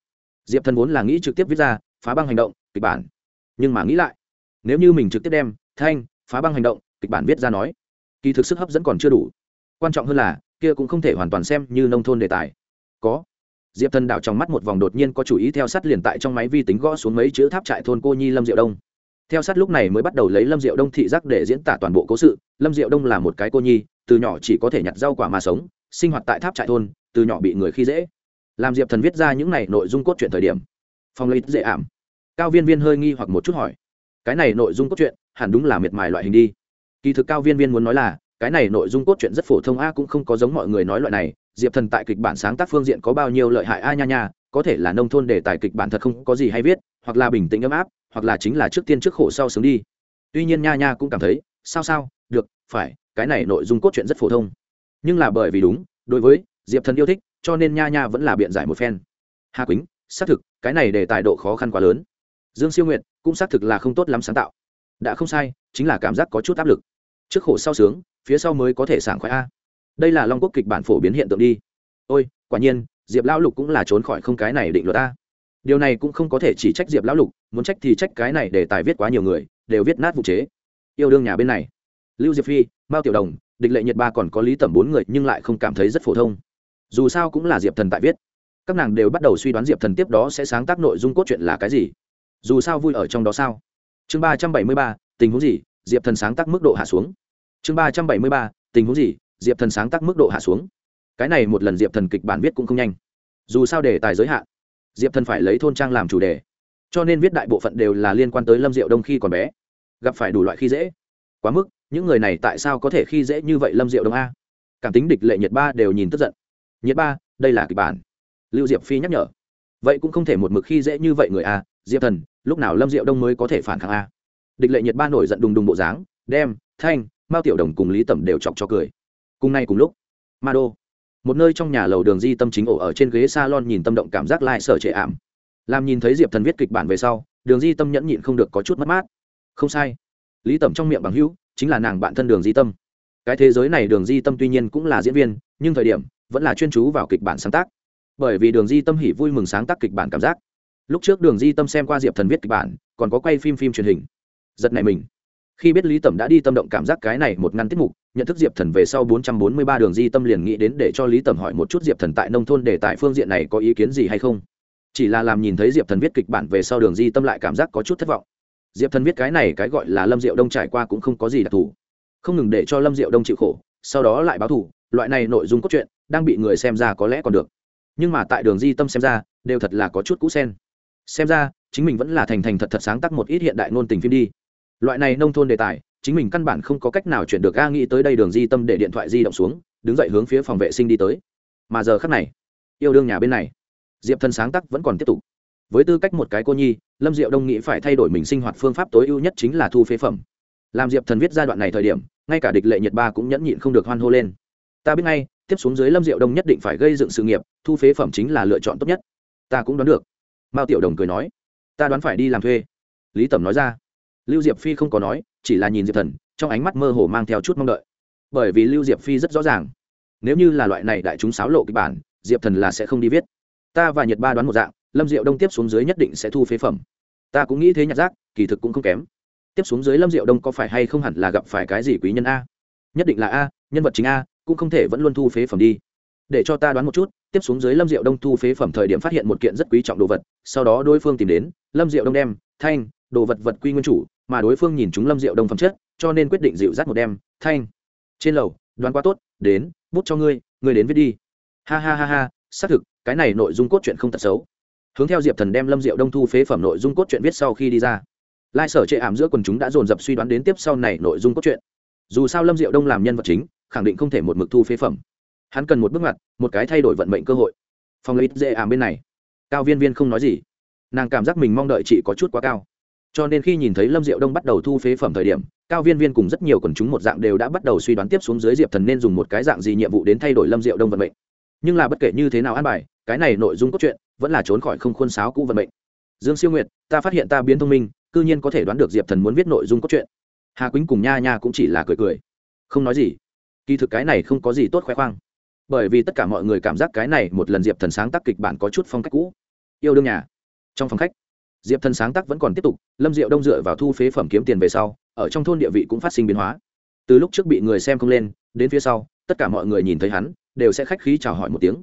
Diệp thần vốn là nghĩ trực tiếp viết ra, phá băng hành động, kịch bản. Nhưng mà nghĩ lại, nếu như mình trực tiếp đem, thanh, phá băng hành động, kịch bản viết ra nói, kỳ thực sức hấp dẫn còn chưa đủ. Quan trọng hơn là, kia cũng không thể hoàn toàn xem như nông thôn đề tài. Có. Diệp thần đảo trong mắt một vòng đột nhiên có chủ ý theo sát liền tại trong máy vi tính gõ xuống mấy chữ tháp trại thôn cô nhi lâm diệu đông theo sát lúc này mới bắt đầu lấy lâm diệu đông thị giác để diễn tả toàn bộ cố sự. Lâm diệu đông là một cái cô nhi, từ nhỏ chỉ có thể nhặt rau quả mà sống, sinh hoạt tại tháp trại thôn, từ nhỏ bị người khi dễ. Làm diệp thần viết ra những này nội dung cốt truyện thời điểm, phong lấy dễ ảm. Cao viên viên hơi nghi hoặc một chút hỏi, cái này nội dung cốt truyện hẳn đúng là miệt mài loại hình đi. Kỳ thực cao viên viên muốn nói là, cái này nội dung cốt truyện rất phổ thông a, cũng không có giống mọi người nói loại này, diệp thần tại kịch bản sáng tác phương diện có bao nhiêu lợi hại a nha nha, có thể là nông thôn đề tài kịch bản thật không có gì hay viết, hoặc là bình tĩnh ấm áp hoặc là chính là trước tiên trước khổ sau sướng đi. Tuy nhiên nha nha cũng cảm thấy, sao sao? Được, phải, cái này nội dung cốt truyện rất phổ thông. Nhưng là bởi vì đúng, đối với diệp thần yêu thích, cho nên nha nha vẫn là biện giải một phen. Hà quýnh, xác thực, cái này để tài độ khó khăn quá lớn. Dương siêu nguyện cũng xác thực là không tốt lắm sáng tạo. Đã không sai, chính là cảm giác có chút áp lực. Trước khổ sau sướng, phía sau mới có thể sảng khoái a. Đây là long quốc kịch bản phổ biến hiện tượng đi. Ôi, quả nhiên, diệp lão lục cũng là trốn khỏi không cái này định luật ta điều này cũng không có thể chỉ trách diệp lão lục, muốn trách thì trách cái này để tài viết quá nhiều người, đều viết nát vụ chế. Yêu đương nhà bên này. Lưu diệp phi, mao tiểu đồng, địch lệ nhật ba còn có lý tẩm bốn người nhưng lại không cảm thấy rất phổ thông. Dù sao cũng là diệp thần tại viết. Các nàng đều bắt đầu suy đoán diệp thần tiếp đó sẽ sáng tác nội dung cốt truyện là cái gì. Dù sao vui ở trong đó sao? Chương ba trăm bảy mươi ba, tình huống gì? Diệp thần sáng tác mức độ hạ xuống. Chương ba trăm bảy mươi ba, tình huống gì? Diệp thần sáng tác mức độ hạ xuống. Cái này một lần diệp thần kịch bản viết cũng không nhanh. Dù sao để tài giới hạn diệp thần phải lấy thôn trang làm chủ đề cho nên viết đại bộ phận đều là liên quan tới lâm diệu đông khi còn bé gặp phải đủ loại khi dễ quá mức những người này tại sao có thể khi dễ như vậy lâm diệu đông a cảm tính địch lệ nhiệt ba đều nhìn tức giận nhiệt ba đây là kịch bản lưu diệp phi nhắc nhở vậy cũng không thể một mực khi dễ như vậy người a diệp thần lúc nào lâm diệu đông mới có thể phản kháng a địch lệ nhiệt ba nổi giận đùng đùng bộ dáng đem thanh mao tiểu đồng cùng lý tẩm đều chọc cho cười cùng nay cùng lúc ma đô một nơi trong nhà lầu đường di tâm chính ổ ở trên ghế salon nhìn tâm động cảm giác lại sở trệ ảm. Làm nhìn thấy diệp thần viết kịch bản về sau, đường di tâm nhẫn nhịn không được có chút mất mát. Không sai. Lý tẩm trong miệng bằng hữu, chính là nàng bạn thân đường di tâm. Cái thế giới này đường di tâm tuy nhiên cũng là diễn viên, nhưng thời điểm vẫn là chuyên chú vào kịch bản sáng tác. Bởi vì đường di tâm hỉ vui mừng sáng tác kịch bản cảm giác. Lúc trước đường di tâm xem qua diệp thần viết kịch bản, còn có quay phim phim truyền hình. Giật này mình. Khi biết lý tẩm đã đi tâm động cảm giác cái này một ngăn tiết mục nhận thức diệp thần về sau bốn trăm bốn mươi ba đường di tâm liền nghĩ đến để cho lý tầm hỏi một chút diệp thần tại nông thôn để tại phương diện này có ý kiến gì hay không. Chỉ là làm nhìn thấy diệp thần viết kịch bản về sau đường di tâm lại cảm giác có chút thất vọng. Diệp thần viết cái này cái gọi là lâm diệu đông trải qua cũng không có gì đặc thù. Không ngừng để cho lâm diệu đông chịu khổ, sau đó lại báo thù, loại này nội dung cốt truyện đang bị người xem ra có lẽ còn được. Nhưng mà tại đường di tâm xem ra, đều thật là có chút cũ sen. Xem ra, chính mình vẫn là thành thành thật thật sáng tác một ít hiện đại ngôn tình phim đi. Loại này nông thôn đề tài chính mình căn bản không có cách nào chuyển được a nghĩ tới đây đường di tâm để điện thoại di động xuống, đứng dậy hướng phía phòng vệ sinh đi tới. Mà giờ khắc này, yêu đương nhà bên này, diệp thần sáng tác vẫn còn tiếp tục. Với tư cách một cái cô nhi, lâm diệu đông nghĩ phải thay đổi mình sinh hoạt phương pháp tối ưu nhất chính là thu phế phẩm. Làm diệp thần viết giai đoạn này thời điểm, ngay cả địch lệ nhật ba cũng nhẫn nhịn không được hoan hô lên. Ta biết ngay, tiếp xuống dưới lâm diệu đông nhất định phải gây dựng sự nghiệp, thu phế phẩm chính là lựa chọn tốt nhất. Ta cũng đoán được. Mao tiểu đồng cười nói. Ta đoán phải đi làm thuê. Lý tẩm nói ra lưu diệp phi không có nói, chỉ là nhìn diệp thần, trong ánh mắt mơ hồ mang theo chút mong đợi. Bởi vì lưu diệp phi rất rõ ràng, nếu như là loại này đại chúng sáo lộ kịch bản, diệp thần là sẽ không đi viết. Ta và nhật ba đoán một dạng, lâm diệu đông tiếp xuống dưới nhất định sẽ thu phế phẩm. Ta cũng nghĩ thế nhặt rác, kỳ thực cũng không kém. Tiếp xuống dưới lâm diệu đông có phải hay không hẳn là gặp phải cái gì quý nhân a? Nhất định là a, nhân vật chính a, cũng không thể vẫn luôn thu phế phẩm đi. Để cho ta đoán một chút, tiếp xuống dưới lâm diệu đông thu phế phẩm thời điểm phát hiện một kiện rất quý trọng đồ vật, sau đó đối phương tìm đến, lâm diệu đông đem, thanh, đồ vật vật quy nguyên chủ mà đối phương nhìn chúng lâm diệu đông phẩm chất, cho nên quyết định dịu dắt một đêm. thanh, trên lầu, đoán quá tốt, đến, bút cho ngươi ngươi đến viết đi. Ha ha ha ha, xác thực, cái này nội dung cốt truyện không thật xấu. Hướng theo diệp thần đem lâm diệu đông thu phế phẩm nội dung cốt truyện viết sau khi đi ra. Lai sở chệ ảm giữa quần chúng đã dồn dập suy đoán đến tiếp sau này nội dung cốt truyện. Dù sao lâm diệu đông làm nhân vật chính, khẳng định không thể một mực thu phế phẩm. Hắn cần một bước ngoặt, một cái thay đổi vận mệnh cơ hội. Phòng lấy dễ ảm bên này. Cao viên viên không nói gì. Nàng cảm giác mình mong đợi chị có chút quá cao cho nên khi nhìn thấy lâm diệu đông bắt đầu thu phế phẩm thời điểm, cao viên viên cùng rất nhiều quần chúng một dạng đều đã bắt đầu suy đoán tiếp xuống dưới diệp thần nên dùng một cái dạng gì nhiệm vụ đến thay đổi lâm diệu đông vận mệnh. Nhưng là bất kể như thế nào an bài, cái này nội dung cốt truyện vẫn là trốn khỏi không khuôn sáo cũ vận mệnh. Dương siêu nguyệt, ta phát hiện ta biến thông minh, cư nhiên có thể đoán được diệp thần muốn viết nội dung cốt truyện. Hà quýnh cùng nha nha cũng chỉ là cười cười. Không nói gì. Kỳ thực cái này không có gì tốt khoe khoang. Bởi vì tất cả mọi người cảm giác cái này một lần diệp thần sáng tác kịch bản có chút phong cách cũ. Yêu đương nhà. Trong phòng khách diệp thần sáng tác vẫn còn tiếp tục, lâm diệu đông dựa vào thu phế phẩm kiếm tiền về sau, ở trong thôn địa vị cũng phát sinh biến hóa. Từ lúc trước bị người xem không lên, đến phía sau, tất cả mọi người nhìn thấy hắn, đều sẽ khách khí chào hỏi một tiếng.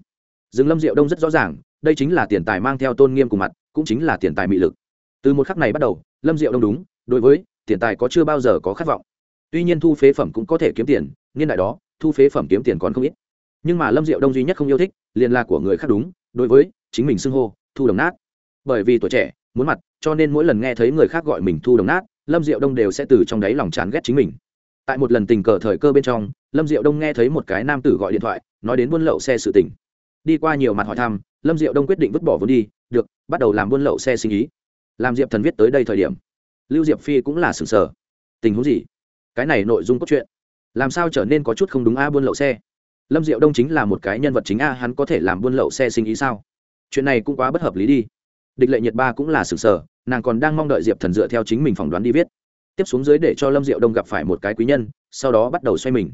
Rừng lâm diệu đông rất rõ ràng, đây chính là tiền tài mang theo tôn nghiêm cùng mặt, cũng chính là tiền tài mị lực. Từ một khắc này bắt đầu, lâm diệu đông đúng, đối với, tiền tài có chưa bao giờ có khát vọng. Tuy nhiên thu phế phẩm cũng có thể kiếm tiền, niên đại đó, thu phế phẩm kiếm tiền còn không ít. Nhưng mà lâm diệu đông duy nhất không yêu thích, liền là của người khác đúng, đối với, chính mình xưng hô, thu đồng nát. Bởi vì tuổi trẻ muốn mặt, cho nên mỗi lần nghe thấy người khác gọi mình thu đồng nát, lâm diệu đông đều sẽ từ trong đáy lòng chán ghét chính mình. Tại một lần tình cờ thời cơ bên trong, lâm diệu đông nghe thấy một cái nam tử gọi điện thoại, nói đến buôn lậu xe sự tỉnh đi qua nhiều mặt hỏi thăm, lâm diệu đông quyết định vứt bỏ vốn đi, được, bắt đầu làm buôn lậu xe sinh ý. Làm diệp thần viết tới đây thời điểm, lưu diệp phi cũng là sừng sờ. Tình huống gì? Cái này nội dung cốt truyện, làm sao trở nên có chút không đúng a buôn lậu xe? Lâm diệu đông chính là một cái nhân vật chính a, hắn có thể làm buôn lậu xe sinh ý sao? Chuyện này cũng quá bất hợp lý đi địch lệ nhiệt ba cũng là sừng sờ, nàng còn đang mong đợi diệp thần dựa theo chính mình phỏng đoán đi viết. Tiếp xuống dưới để cho lâm diệu đông gặp phải một cái quý nhân, sau đó bắt đầu xoay mình.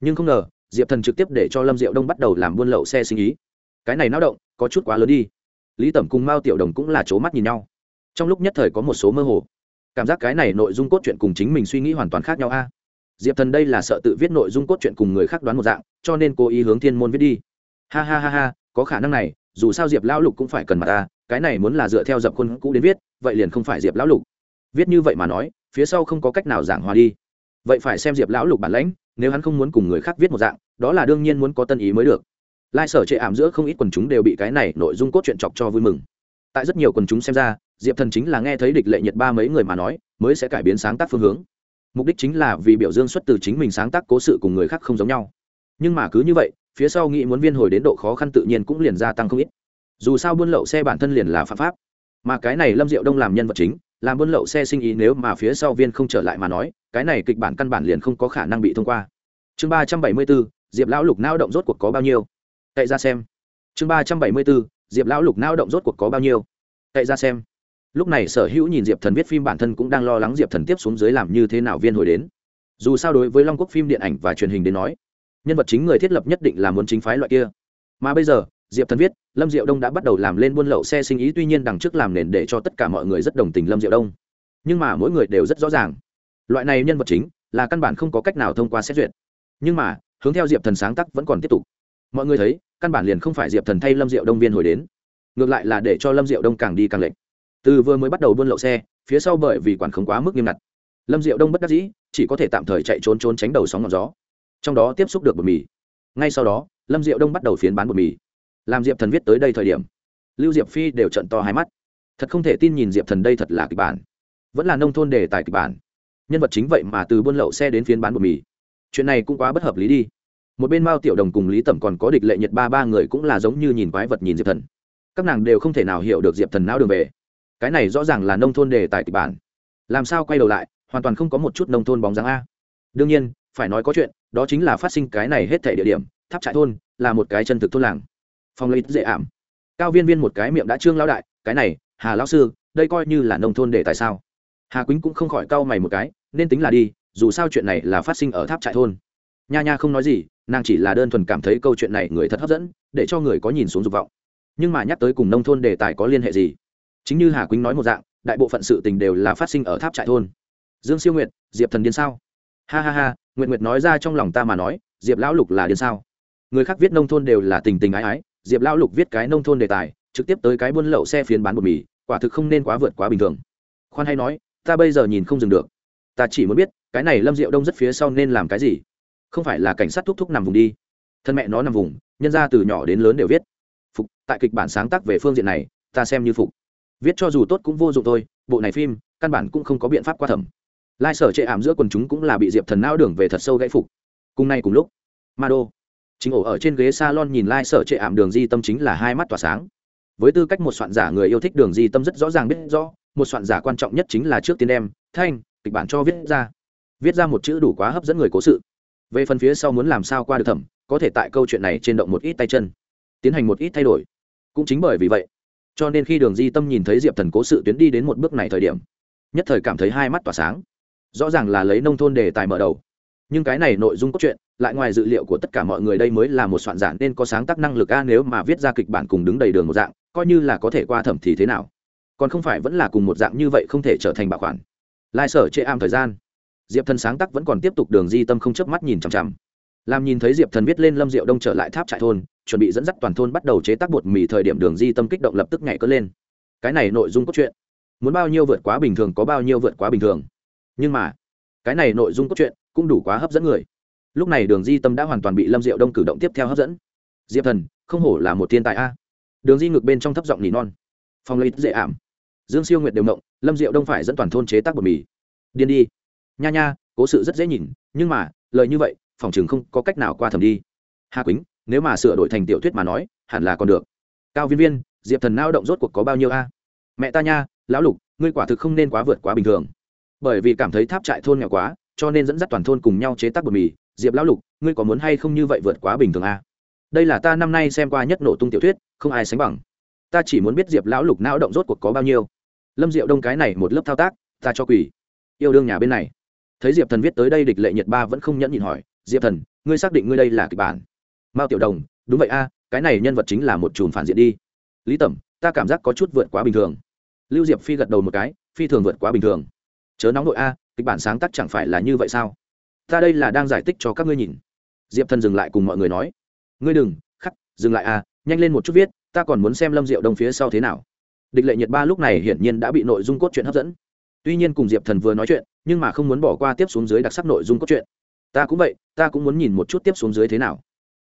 Nhưng không ngờ, diệp thần trực tiếp để cho lâm diệu đông bắt đầu làm buôn lậu xe sinh ý. Cái này náo động, có chút quá lớn đi. Lý tẩm cùng mao tiểu đồng cũng là c mắt nhìn nhau. Trong lúc nhất thời có một số mơ hồ. Cảm giác cái này nội dung cốt truyện cùng chính mình suy nghĩ hoàn toàn khác nhau a. Diệp thần đây là sợ tự viết nội dung cốt truyện cùng người khác đoán một dạng, cho nên cố ý hướng thiên môn viết đi. Ha ha ha ha, có khả năng này, dù sao diệp lão lục cũng phải cần mặt ta cái này muốn là dựa theo dập khuôn cũ đến viết, vậy liền không phải diệp lão lục. Viết như vậy mà nói, phía sau không có cách nào giảng hòa đi. Vậy phải xem diệp lão lục bản lãnh, nếu hắn không muốn cùng người khác viết một dạng, đó là đương nhiên muốn có tân ý mới được. Lai sở chệ ảm giữa không ít quần chúng đều bị cái này nội dung cốt truyện chọc cho vui mừng. Tại rất nhiều quần chúng xem ra, diệp thần chính là nghe thấy địch lệ nhiệt ba mấy người mà nói, mới sẽ cải biến sáng tác phương hướng. Mục đích chính là vì biểu dương xuất từ chính mình sáng tác cố sự cùng người khác không giống nhau. Nhưng mà cứ như vậy, phía sau nghĩ muốn viên hồi đến độ khó khăn tự nhiên cũng liền gia tăng không ít dù sao buôn lậu xe bản thân liền là phạm pháp. Mà cái này lâm diệu đông làm nhân vật chính, làm buôn lậu xe sinh ý nếu mà phía sau viên không trở lại mà nói, cái này kịch bản căn bản liền không có khả năng bị thông qua. Chương ba trăm bảy mươi bốn, diệp lão lục nao động rốt cuộc có bao nhiêu? Tại ra xem. Chương ba trăm bảy mươi bốn, diệp lão lục nao động rốt cuộc có bao nhiêu? Tại ra xem. Lúc này sở hữu nhìn diệp thần viết phim bản thân cũng đang lo lắng diệp thần tiếp xuống dưới làm như thế nào viên hồi đến. Dù sao đối với long quốc phim điện ảnh và truyền hình đến nói, nhân vật chính người thiết lập nhất định là muốn chính phái loại kia. Mà bây giờ diệp thần viết, lâm diệu đông đã bắt đầu làm lên buôn lậu xe sinh ý, tuy nhiên đằng trước làm nền để cho tất cả mọi người rất đồng tình lâm diệu đông. Nhưng mà mỗi người đều rất rõ ràng. Loại này nhân vật chính là căn bản không có cách nào thông qua xét duyệt. Nhưng mà, hướng theo diệp thần sáng tác vẫn còn tiếp tục. Mọi người thấy, căn bản liền không phải diệp thần thay lâm diệu đông viên hồi đến. Ngược lại là để cho lâm diệu đông càng đi càng lệch. từ vừa mới bắt đầu buôn lậu xe, phía sau bởi vì quản không quá mức nghiêm ngặt. Lâm diệu đông bất đắc dĩ, chỉ có thể tạm thời chạy trốn trốn tránh đầu sóng ngọn gió. Trong đó tiếp xúc được bột mì. Ngay sau đó, lâm diệu đông bắt đầu phiến bán bột mì làm diệp thần viết tới đây thời điểm, lưu diệp phi đều trận to hai mắt. Thật không thể tin nhìn diệp thần đây thật là kịch bản. Vẫn là nông thôn đề tài kịch bản. Nhân vật chính vậy mà từ buôn lậu xe đến phiến bán bột mì. Chuyện này cũng quá bất hợp lý đi. Một bên mao tiểu đồng cùng lý tẩm còn có địch lệ Nhật ba ba người cũng là giống như nhìn quái vật nhìn diệp thần. Các nàng đều không thể nào hiểu được diệp thần não đường về. Cái này rõ ràng là nông thôn đề tài kịch bản. Làm sao quay đầu lại, hoàn toàn không có một chút nông thôn bóng dáng a. Đương nhiên, phải nói có chuyện, đó chính là phát sinh cái này hết thể địa điểm, tháp trại thôn là một cái chân thực thôn làng phong lấy dễ ảm. Cao viên viên một cái miệng đã trương lao đại, cái này, hà lão sư, đây coi như là nông thôn để tại sao? Hà quýnh cũng không khỏi cau mày một cái, nên tính là đi, dù sao chuyện này là phát sinh ở tháp trại thôn. Nha nha không nói gì, nàng chỉ là đơn thuần cảm thấy câu chuyện này người thật hấp dẫn, để cho người có nhìn xuống dục vọng. Nhưng mà nhắc tới cùng nông thôn đề tài có liên hệ gì? Chính như hà quýnh nói một dạng, đại bộ phận sự tình đều là phát sinh ở tháp trại thôn. Dương siêu nguyệt, diệp thần điên sao? Ha ha ha, nguyệt nguyệt nói ra trong lòng ta mà nói, diệp lão lục là điên sao? Người khác viết nông thôn đều là tình tình ái ái diệp lão lục viết cái nông thôn đề tài, trực tiếp tới cái buôn lậu xe phiến bán bột mì, quả thực không nên quá vượt quá bình thường. Khoan hay nói, ta bây giờ nhìn không dừng được. Ta chỉ muốn biết, cái này lâm diệu đông rất phía sau nên làm cái gì? Không phải là cảnh sát thúc thúc nằm vùng đi. Thân mẹ nó nằm vùng, nhân ra từ nhỏ đến lớn đều viết. Phục, tại kịch bản sáng tác về phương diện này, ta xem như phục. Viết cho dù tốt cũng vô dụng thôi, bộ này phim, căn bản cũng không có biện pháp qua thẩm. Lai sở chệ ảm giữa quần chúng cũng là bị diệp thần não đường về thật sâu gãy phục. Cùng nay cùng lúc ma đô chính ổ ở trên ghế salon nhìn lai、like、sở sở ảm đường di tâm chính là hai mắt tỏa sáng. Với tư cách một soạn giả người yêu thích đường di tâm rất rõ ràng biết rõ, một soạn giả quan trọng nhất chính là trước tiên đem, thanh, kịch bản cho viết ra. Viết ra một chữ đủ quá hấp dẫn người cố sự. Về phần phía sau muốn làm sao qua được thẩm, có thể tại câu chuyện này trên động một ít tay chân. Tiến hành một ít thay đổi. Cũng chính bởi vì vậy, cho nên khi đường di tâm nhìn thấy diệp thần cố sự tuyến đi đến một bước này thời điểm, nhất thời cảm thấy hai mắt tỏa sáng. Rõ ràng là lấy nông thôn đề tài mở đầu. Nhưng cái này nội dung cốt truyện lại ngoài dự liệu của tất cả mọi người đây mới là một soạn giả nên có sáng tác năng lực a nếu mà viết ra kịch bản cùng đứng đầy đường một dạng, coi như là có thể qua thẩm thì thế nào? Còn không phải vẫn là cùng một dạng như vậy không thể trở thành bảo khoản lai sở chê am thời gian. Diệp thần sáng tác vẫn còn tiếp tục đường di tâm không chớp mắt nhìn chằm chằm. Làm nhìn thấy diệp thần viết lên lâm diệu đông trở lại tháp trại thôn, chuẩn bị dẫn dắt toàn thôn bắt đầu chế tác bột mì thời điểm đường di tâm kích động lập tức nhảy cất lên. Cái này nội dung cốt truyện, muốn bao nhiêu vượt quá bình thường có bao nhiêu vượt quá bình thường. Nhưng mà, cái này nội dung cốt truyện cũng đủ quá hấp dẫn người lúc này đường di tâm đã hoàn toàn bị lâm diệu đông cử động tiếp theo hấp dẫn. Diệp thần, không hổ là một thiên tài a. Đường di ngược bên trong thấp giọng nỉ non. Phong lấy dễ ảm. Dương siêu nguyệt đều mộng lâm diệu đông phải dẫn toàn thôn chế tác bột mì. Điên đi. Nha nha, cố sự rất dễ nhìn, nhưng mà, lời như vậy, phòng chừng không có cách nào qua thầm đi. Hà quýnh, nếu mà sửa đổi thành tiểu thuyết mà nói, hẳn là còn được. Cao viên viên, diệp thần nao động rốt cuộc có bao nhiêu a? Mẹ ta nha, lão lục, ngươi quả thực không nên quá vượt quá bình thường. Bởi vì cảm thấy tháp trại thôn nghèo quá, cho nên dẫn dắt toàn thôn cùng nhau chế tác bột mì diệp lão lục, ngươi có muốn hay không như vậy vượt quá bình thường a đây là ta năm nay xem qua nhất nổ tung tiểu thuyết, không ai sánh bằng. Ta chỉ muốn biết diệp lão lục não động rốt cuộc có bao nhiêu. Lâm diệu đông cái này một lớp thao tác, ta cho quỷ yêu đương nhà bên này. Thấy diệp thần viết tới đây địch lệ nhiệt ba vẫn không nhẫn nhịn hỏi, diệp thần, ngươi xác định ngươi đây là kịch bản? Mao tiểu đồng, đúng vậy a, cái này nhân vật chính là một chùm phản diện đi. Lý tẩm, ta cảm giác có chút vượt quá bình thường. Lưu diệp phi gật đầu một cái, phi thường vượt quá bình thường. Chớ nóng nội a, kịch bản sáng tác chẳng phải là như vậy sao? Ta đây là đang giải thích cho các ngươi nhìn. Diệp thần dừng lại cùng mọi người nói. Ngươi đừng, khắc, dừng lại a nhanh lên một chút viết, ta còn muốn xem lâm diệu đông phía sau thế nào. Địch lệ nhiệt ba lúc này hiển nhiên đã bị nội dung cốt truyện hấp dẫn. Tuy nhiên cùng diệp thần vừa nói chuyện, nhưng mà không muốn bỏ qua tiếp xuống dưới đặc sắc nội dung cốt truyện. Ta cũng vậy, ta cũng muốn nhìn một chút tiếp xuống dưới thế nào.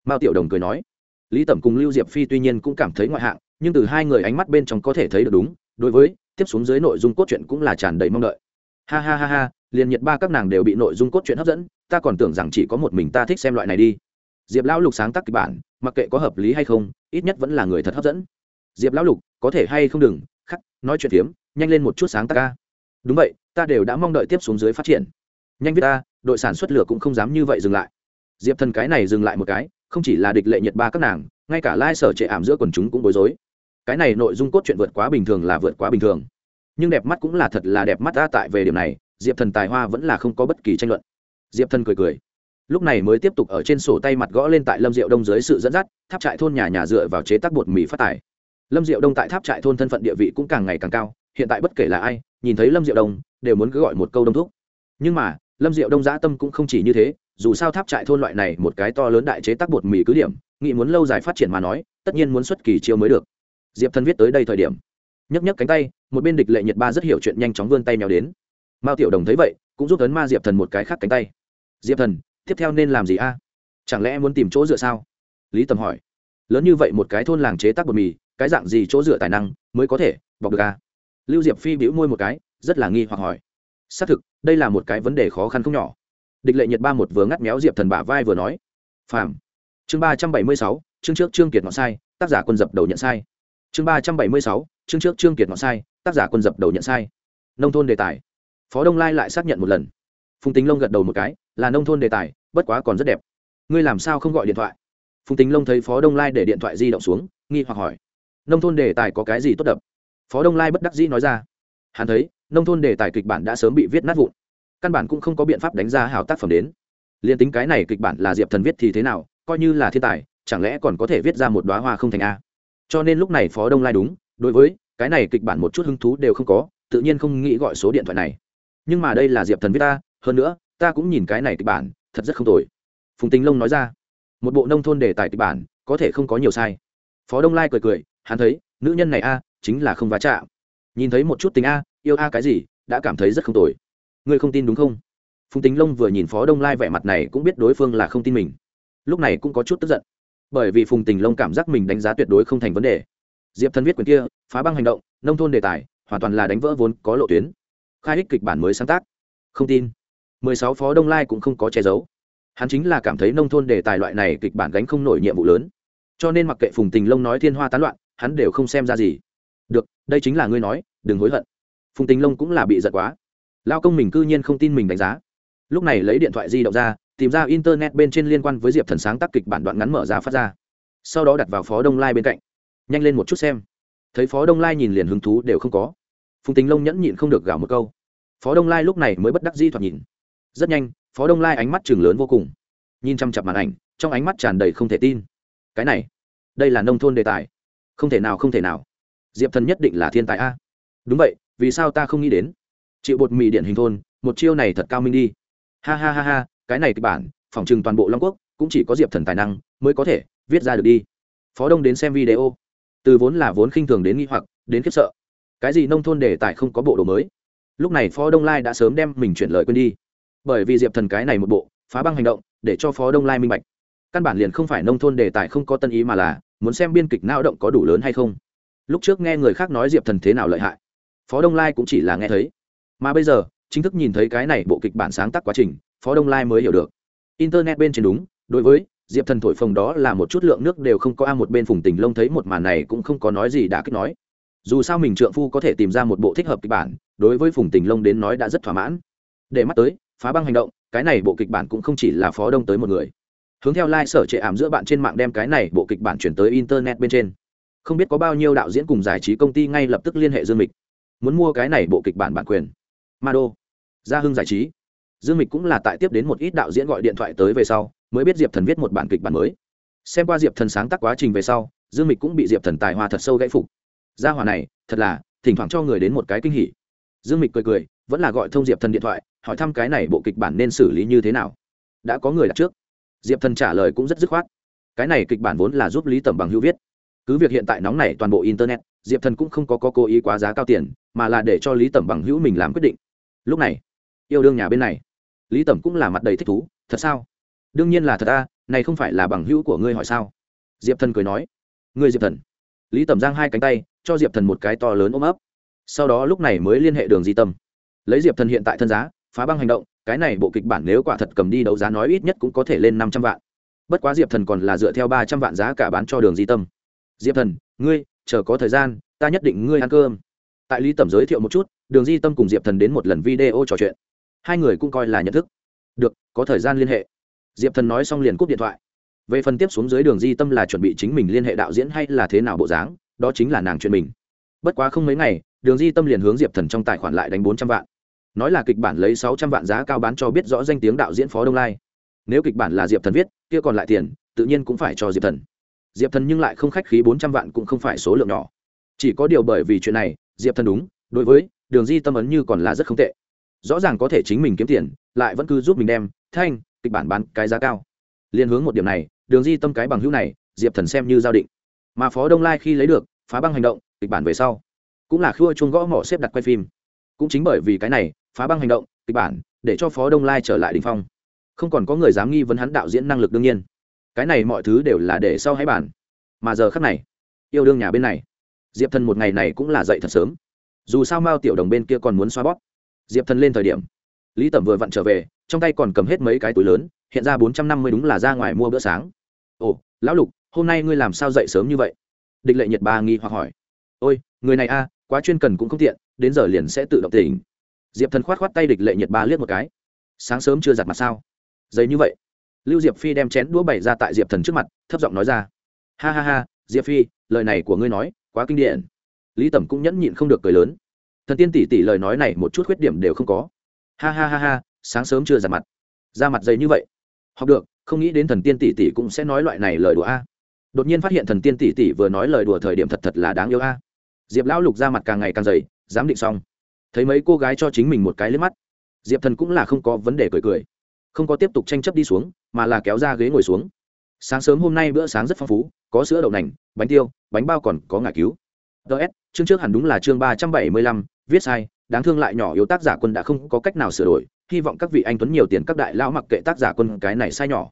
Mao tiểu đồng cười nói. Lý tẩm cùng lưu diệp phi tuy nhiên cũng cảm thấy ngoại hạng, nhưng từ hai người ánh mắt bên trong có thể thấy được đúng, đối với tiếp xuống dưới nội dung cốt truyện cũng là tràn đầy mong đợi. Ha ha ha ha liền nhiệt ba các nàng đều bị nội dung cốt truyện hấp dẫn, ta còn tưởng rằng chỉ có một mình ta thích xem loại này đi. Diệp lão lục sáng tác kịch bản, mặc kệ có hợp lý hay không, ít nhất vẫn là người thật hấp dẫn. Diệp lão lục, có thể hay không đừng, khắc, nói chuyện phiếm, nhanh lên một chút sáng tác ca. Đúng vậy, ta đều đã mong đợi tiếp xuống dưới phát triển. Nhanh viết ta, đội sản xuất lửa cũng không dám như vậy dừng lại. Diệp thần cái này dừng lại một cái, không chỉ là địch lệ nhiệt ba các nàng, ngay cả lai sở trệ ảm giữa quần chúng cũng bối rối. Cái này nội dung cốt truyện vượt quá bình thường là vượt quá bình thường. Nhưng đẹp mắt cũng là thật là đẹp mắt ta tại về điểm này diệp thần tài hoa vẫn là không có bất kỳ tranh luận diệp thần cười cười lúc này mới tiếp tục ở trên sổ tay mặt gõ lên tại lâm diệu đông dưới sự dẫn dắt tháp trại thôn nhà nhà dựa vào chế tác bột mì phát tài lâm diệu đông tại tháp trại thôn thân phận địa vị cũng càng ngày càng cao hiện tại bất kể là ai nhìn thấy lâm diệu đông đều muốn cứ gọi một câu đông thúc nhưng mà lâm diệu đông giã tâm cũng không chỉ như thế dù sao tháp trại thôn loại này một cái to lớn đại chế tác bột mì cứ điểm nghị muốn lâu dài phát triển mà nói tất nhiên muốn xuất kỳ chiêu mới được diệp thần viết tới đây thời điểm nhấc nhấc cánh tay một bên địch lệ nhiệt ba rất hiểu chuyện nhanh chóng vươn tay mèo đến mao tiểu đồng thấy vậy, cũng giúp ấn ma diệp thần một cái khác cánh tay. Diệp thần, tiếp theo nên làm gì a? Chẳng lẽ muốn tìm chỗ dựa sao? Lý tầm hỏi. Lớn như vậy một cái thôn làng chế tác bột mì, cái dạng gì chỗ dựa tài năng mới có thể bọc được a? Lưu diệp phi bĩu môi một cái, rất là nghi hoặc hỏi. Xác thực, đây là một cái vấn đề khó khăn không nhỏ. Địch lệ nhiệt ba một vừa ngắt méo diệp thần bả vai vừa nói. Phàm. Chương ba trăm bảy mươi sáu, chương trước trương kiệt ngọn sai, tác giả quân dập đầu nhận sai. Chương ba trăm bảy mươi sáu, chương trước trương kiệt ngọn sai, tác giả quân dập đầu nhận sai. Nông thôn đề tài phó đông lai lại xác nhận một lần. Phùng tính lông gật đầu một cái, là nông thôn đề tài, bất quá còn rất đẹp. Ngươi làm sao không gọi điện thoại? Phùng tính lông thấy phó đông lai để điện thoại di động xuống, nghi hoặc hỏi. Nông thôn đề tài có cái gì tốt đập? Phó đông lai bất đắc dĩ nói ra. Hắn thấy, nông thôn đề tài kịch bản đã sớm bị viết nát vụn. Căn bản cũng không có biện pháp đánh ra hào tác phẩm đến. Liền tính cái này kịch bản là diệp thần viết thì thế nào, coi như là thiên tài, chẳng lẽ còn có thể viết ra một đoá hoa không thành a? Cho nên lúc này phó đông lai đúng, đối với cái này kịch bản một chút hứng thú đều không có, tự nhiên không nghĩ gọi số điện thoại này nhưng mà đây là diệp thần viết ta, hơn nữa, ta cũng nhìn cái này kịch bản, thật rất không tồi. Phùng tính lông nói ra, một bộ nông thôn đề tài kịch bản, có thể không có nhiều sai. Phó đông lai cười cười, hắn thấy, nữ nhân này a, chính là không va chạm. Nhìn thấy một chút tình a, yêu a cái gì, đã cảm thấy rất không tồi. Ngươi không tin đúng không? Phùng tính lông vừa nhìn phó đông lai vẻ mặt này cũng biết đối phương là không tin mình. Lúc này cũng có chút tức giận. Bởi vì phùng tình lông cảm giác mình đánh giá tuyệt đối không thành vấn đề. Diệp thần viết quyền kia, phá băng hành động, nông thôn đề tài, hoàn toàn là đánh vỡ vốn, có lộ tuyến khai ích kịch bản mới sáng tác. Không tin. Mười sáu phó đông lai cũng không có che giấu. Hắn chính là cảm thấy nông thôn đề tài loại này kịch bản gánh không nổi nhiệm vụ lớn. Cho nên mặc kệ phùng tình lông nói thiên hoa tán loạn, hắn đều không xem ra gì. Được, đây chính là ngươi nói, đừng hối hận. Phùng tình lông cũng là bị giật quá. Lao công mình cư nhiên không tin mình đánh giá. Lúc này lấy điện thoại di động ra, tìm ra internet bên trên liên quan với diệp thần sáng tác kịch bản đoạn ngắn mở ra phát ra. Sau đó đặt vào phó đông lai bên cạnh. Nhanh lên một chút xem. Thấy phó đông lai nhìn liền hứng thú đều không có. Phùng tình lông nhẫn nhịn không được gào một câu phó đông lai lúc này mới bất đắc di thoạt nhìn. Rất nhanh, phó đông lai ánh mắt chừng lớn vô cùng. Nhìn chăm chặp màn ảnh, trong ánh mắt tràn đầy không thể tin. Cái này, đây là nông thôn đề tài. Không thể nào, không thể nào. Diệp thần nhất định là thiên tài a. Đúng vậy, vì sao ta không nghĩ đến? Chịu bột mì điện hình thôn, một chiêu này thật cao minh đi. Ha ha ha ha, cái này kịch bản phòng chừng toàn bộ long quốc cũng chỉ có diệp thần tài năng mới có thể viết ra được đi. Phó đông đến xem video. Từ vốn là vốn khinh thường đến nghi hoặc, đến khiếp sợ. Cái gì nông thôn đề tài không có bộ đồ mới? Lúc này phó đông lai đã sớm đem mình chuyển lời quên đi. Bởi vì diệp thần cái này một bộ, phá băng hành động, để cho phó đông lai minh bạch. Căn bản liền không phải nông thôn đề tài không có tân ý mà là, muốn xem biên kịch lao động có đủ lớn hay không. Lúc trước nghe người khác nói diệp thần thế nào lợi hại, phó đông lai cũng chỉ là nghe thấy. Mà bây giờ, chính thức nhìn thấy cái này bộ kịch bản sáng tác quá trình, phó đông lai mới hiểu được. Internet bên trên đúng, đối với diệp thần thổi phồng đó là một chút lượng nước đều không có a một bên phùng tình lông thấy một màn này cũng không có nói gì đã kích nói dù sao mình trượng phu có thể tìm ra một bộ thích hợp kịch bản, đối với phùng tình lông đến nói đã rất thỏa mãn. Để mắt tới, phá băng hành động, cái này bộ kịch bản cũng không chỉ là phó đông tới một người. Hướng theo lai、like、sở trệ ảm giữa bạn trên mạng đem cái này bộ kịch bản chuyển tới internet bên trên. Không biết có bao nhiêu đạo diễn cùng giải trí công ty ngay lập tức liên hệ dương mịch. Muốn mua cái này bộ kịch bản bản quyền. Ma đô gia hưng giải trí. Dương mịch cũng là tại tiếp đến một ít đạo diễn gọi điện thoại tới về sau, mới biết diệp thần viết một bản kịch bản mới. Xem qua diệp thần sáng tác quá trình về sau, dương mịch cũng bị diệp thần tài hoa thật sâu gãy phục gia hỏa này thật là thỉnh thoảng cho người đến một cái kinh hỉ. Dương mịch cười cười vẫn là gọi thông diệp thần điện thoại hỏi thăm cái này bộ kịch bản nên xử lý như thế nào. Đã có người đặt trước. Diệp thần trả lời cũng rất dứt khoát. Cái này kịch bản vốn là giúp lý tẩm bằng hữu viết. Cứ việc hiện tại nóng này toàn bộ internet diệp thần cũng không có, có cố ý quá giá cao tiền mà là để cho lý tẩm bằng hữu mình làm quyết định. Lúc này yêu đương nhà bên này lý tẩm cũng là mặt đầy thích thú thật sao? Đương nhiên là thật ta này không phải là bằng hữu của ngươi hỏi sao? Diệp thần cười nói ngươi diệp thần lý tẩm giang hai cánh tay, cho diệp thần một cái to lớn ôm ấp. Sau đó lúc này mới liên hệ đường di tâm. Lấy diệp thần hiện tại thân giá, phá băng hành động, cái này bộ kịch bản nếu quả thật cầm đi đấu giá nói ít nhất cũng có thể lên năm trăm vạn. Bất quá diệp thần còn là dựa theo ba trăm vạn giá cả bán cho đường di tâm. Diệp thần, ngươi, chờ có thời gian, ta nhất định ngươi ăn cơm. Tại lý tẩm giới thiệu một chút, đường di tâm cùng diệp thần đến một lần video trò chuyện. Hai người cũng coi là nhận thức. Được, có thời gian liên hệ. Diệp thần nói xong liền cúp điện thoại về phần tiếp xuống dưới đường di tâm là chuẩn bị chính mình liên hệ đạo diễn hay là thế nào bộ dáng, đó chính là nàng chuyện mình. Bất quá không mấy ngày, đường di tâm liền hướng diệp thần trong tài khoản lại đánh bốn trăm vạn. Nói là kịch bản lấy sáu trăm vạn giá cao bán cho biết rõ danh tiếng đạo diễn phó đông lai. Nếu kịch bản là diệp thần viết, kia còn lại tiền, tự nhiên cũng phải cho diệp thần. Diệp thần nhưng lại không khách khí bốn trăm vạn cũng không phải số lượng nhỏ. Chỉ có điều bởi vì chuyện này, diệp thần đúng, đối với đường di tâm ấn như còn là rất không tệ. Rõ ràng có thể chính mình kiếm tiền, lại vẫn cứ giúp mình đem, thanh, kịch bản bán cái giá cao. Liên hướng một điểm này đường di tâm cái bằng hữu này diệp thần xem như giao định. Mà phó đông lai khi lấy được phá băng hành động kịch bản về sau cũng là khua chuông gõ mỏ xếp đặt quay phim. Cũng chính bởi vì cái này phá băng hành động kịch bản để cho phó đông lai trở lại đình phong. Không còn có người dám nghi vấn hắn đạo diễn năng lực đương nhiên. Cái này mọi thứ đều là để sau hãy bản, mà giờ khắc này yêu đương nhà bên này diệp thần một ngày này cũng là dậy thật sớm. Dù sao mao tiểu đồng bên kia còn muốn xoa bóp. Diệp thần lên thời điểm lý tẩm vừa vặn trở về trong tay còn cầm hết mấy cái túi lớn hiện ra bốn trăm năm mươi đúng là ra ngoài mua bữa sáng ồ, lão lục, hôm nay ngươi làm sao dậy sớm như vậy? Địch lệ nhật ba nghi hoặc hỏi. Ôi, người này a à, quá chuyên cần cũng không tiện, đến giờ liền sẽ tự động tỉnh. Diệp thần khoát khoát tay địch lệ nhật ba liếc một cái. Sáng sớm chưa giặt mặt sao? Giấy như vậy. Lưu diệp phi đem chén đũa bày ra tại diệp thần trước mặt, thấp giọng nói ra. Ha ha ha, diệp phi, lời này của ngươi nói, quá kinh điển. Lý tẩm cũng nhẫn nhịn không được cười lớn. Thần tiên tỷ tỷ lời nói này một chút khuyết điểm đều không có. Ha ha ha ha, sáng sớm chưa giặt mặt. Ra mặt dày như vậy. Học được không nghĩ đến thần tiên tỷ tỷ cũng sẽ nói loại này lời đùa a. Đột nhiên phát hiện thần tiên tỷ tỷ vừa nói lời đùa thời điểm thật thật là đáng yêu a. Diệp lão lục ra mặt càng ngày càng dày dám định xong. Thấy mấy cô gái cho chính mình một cái lên mắt. Diệp thần cũng là không có vấn đề cười cười. Không có tiếp tục tranh chấp đi xuống, mà là kéo ra ghế ngồi xuống. Sáng sớm hôm nay bữa sáng rất phong phú, có sữa đậu nành, bánh tiêu, bánh bao còn có ngả cứu. Ts chương trước hẳn đúng là chương ba trăm bảy mươi lăm, viết sai, đáng thương lại nhỏ yếu tác giả quân đã không có cách nào sửa đổi, hy vọng các vị anh tuấn nhiều tiền các đại lão mặc kệ tác giả quân cái này sai nhỏ.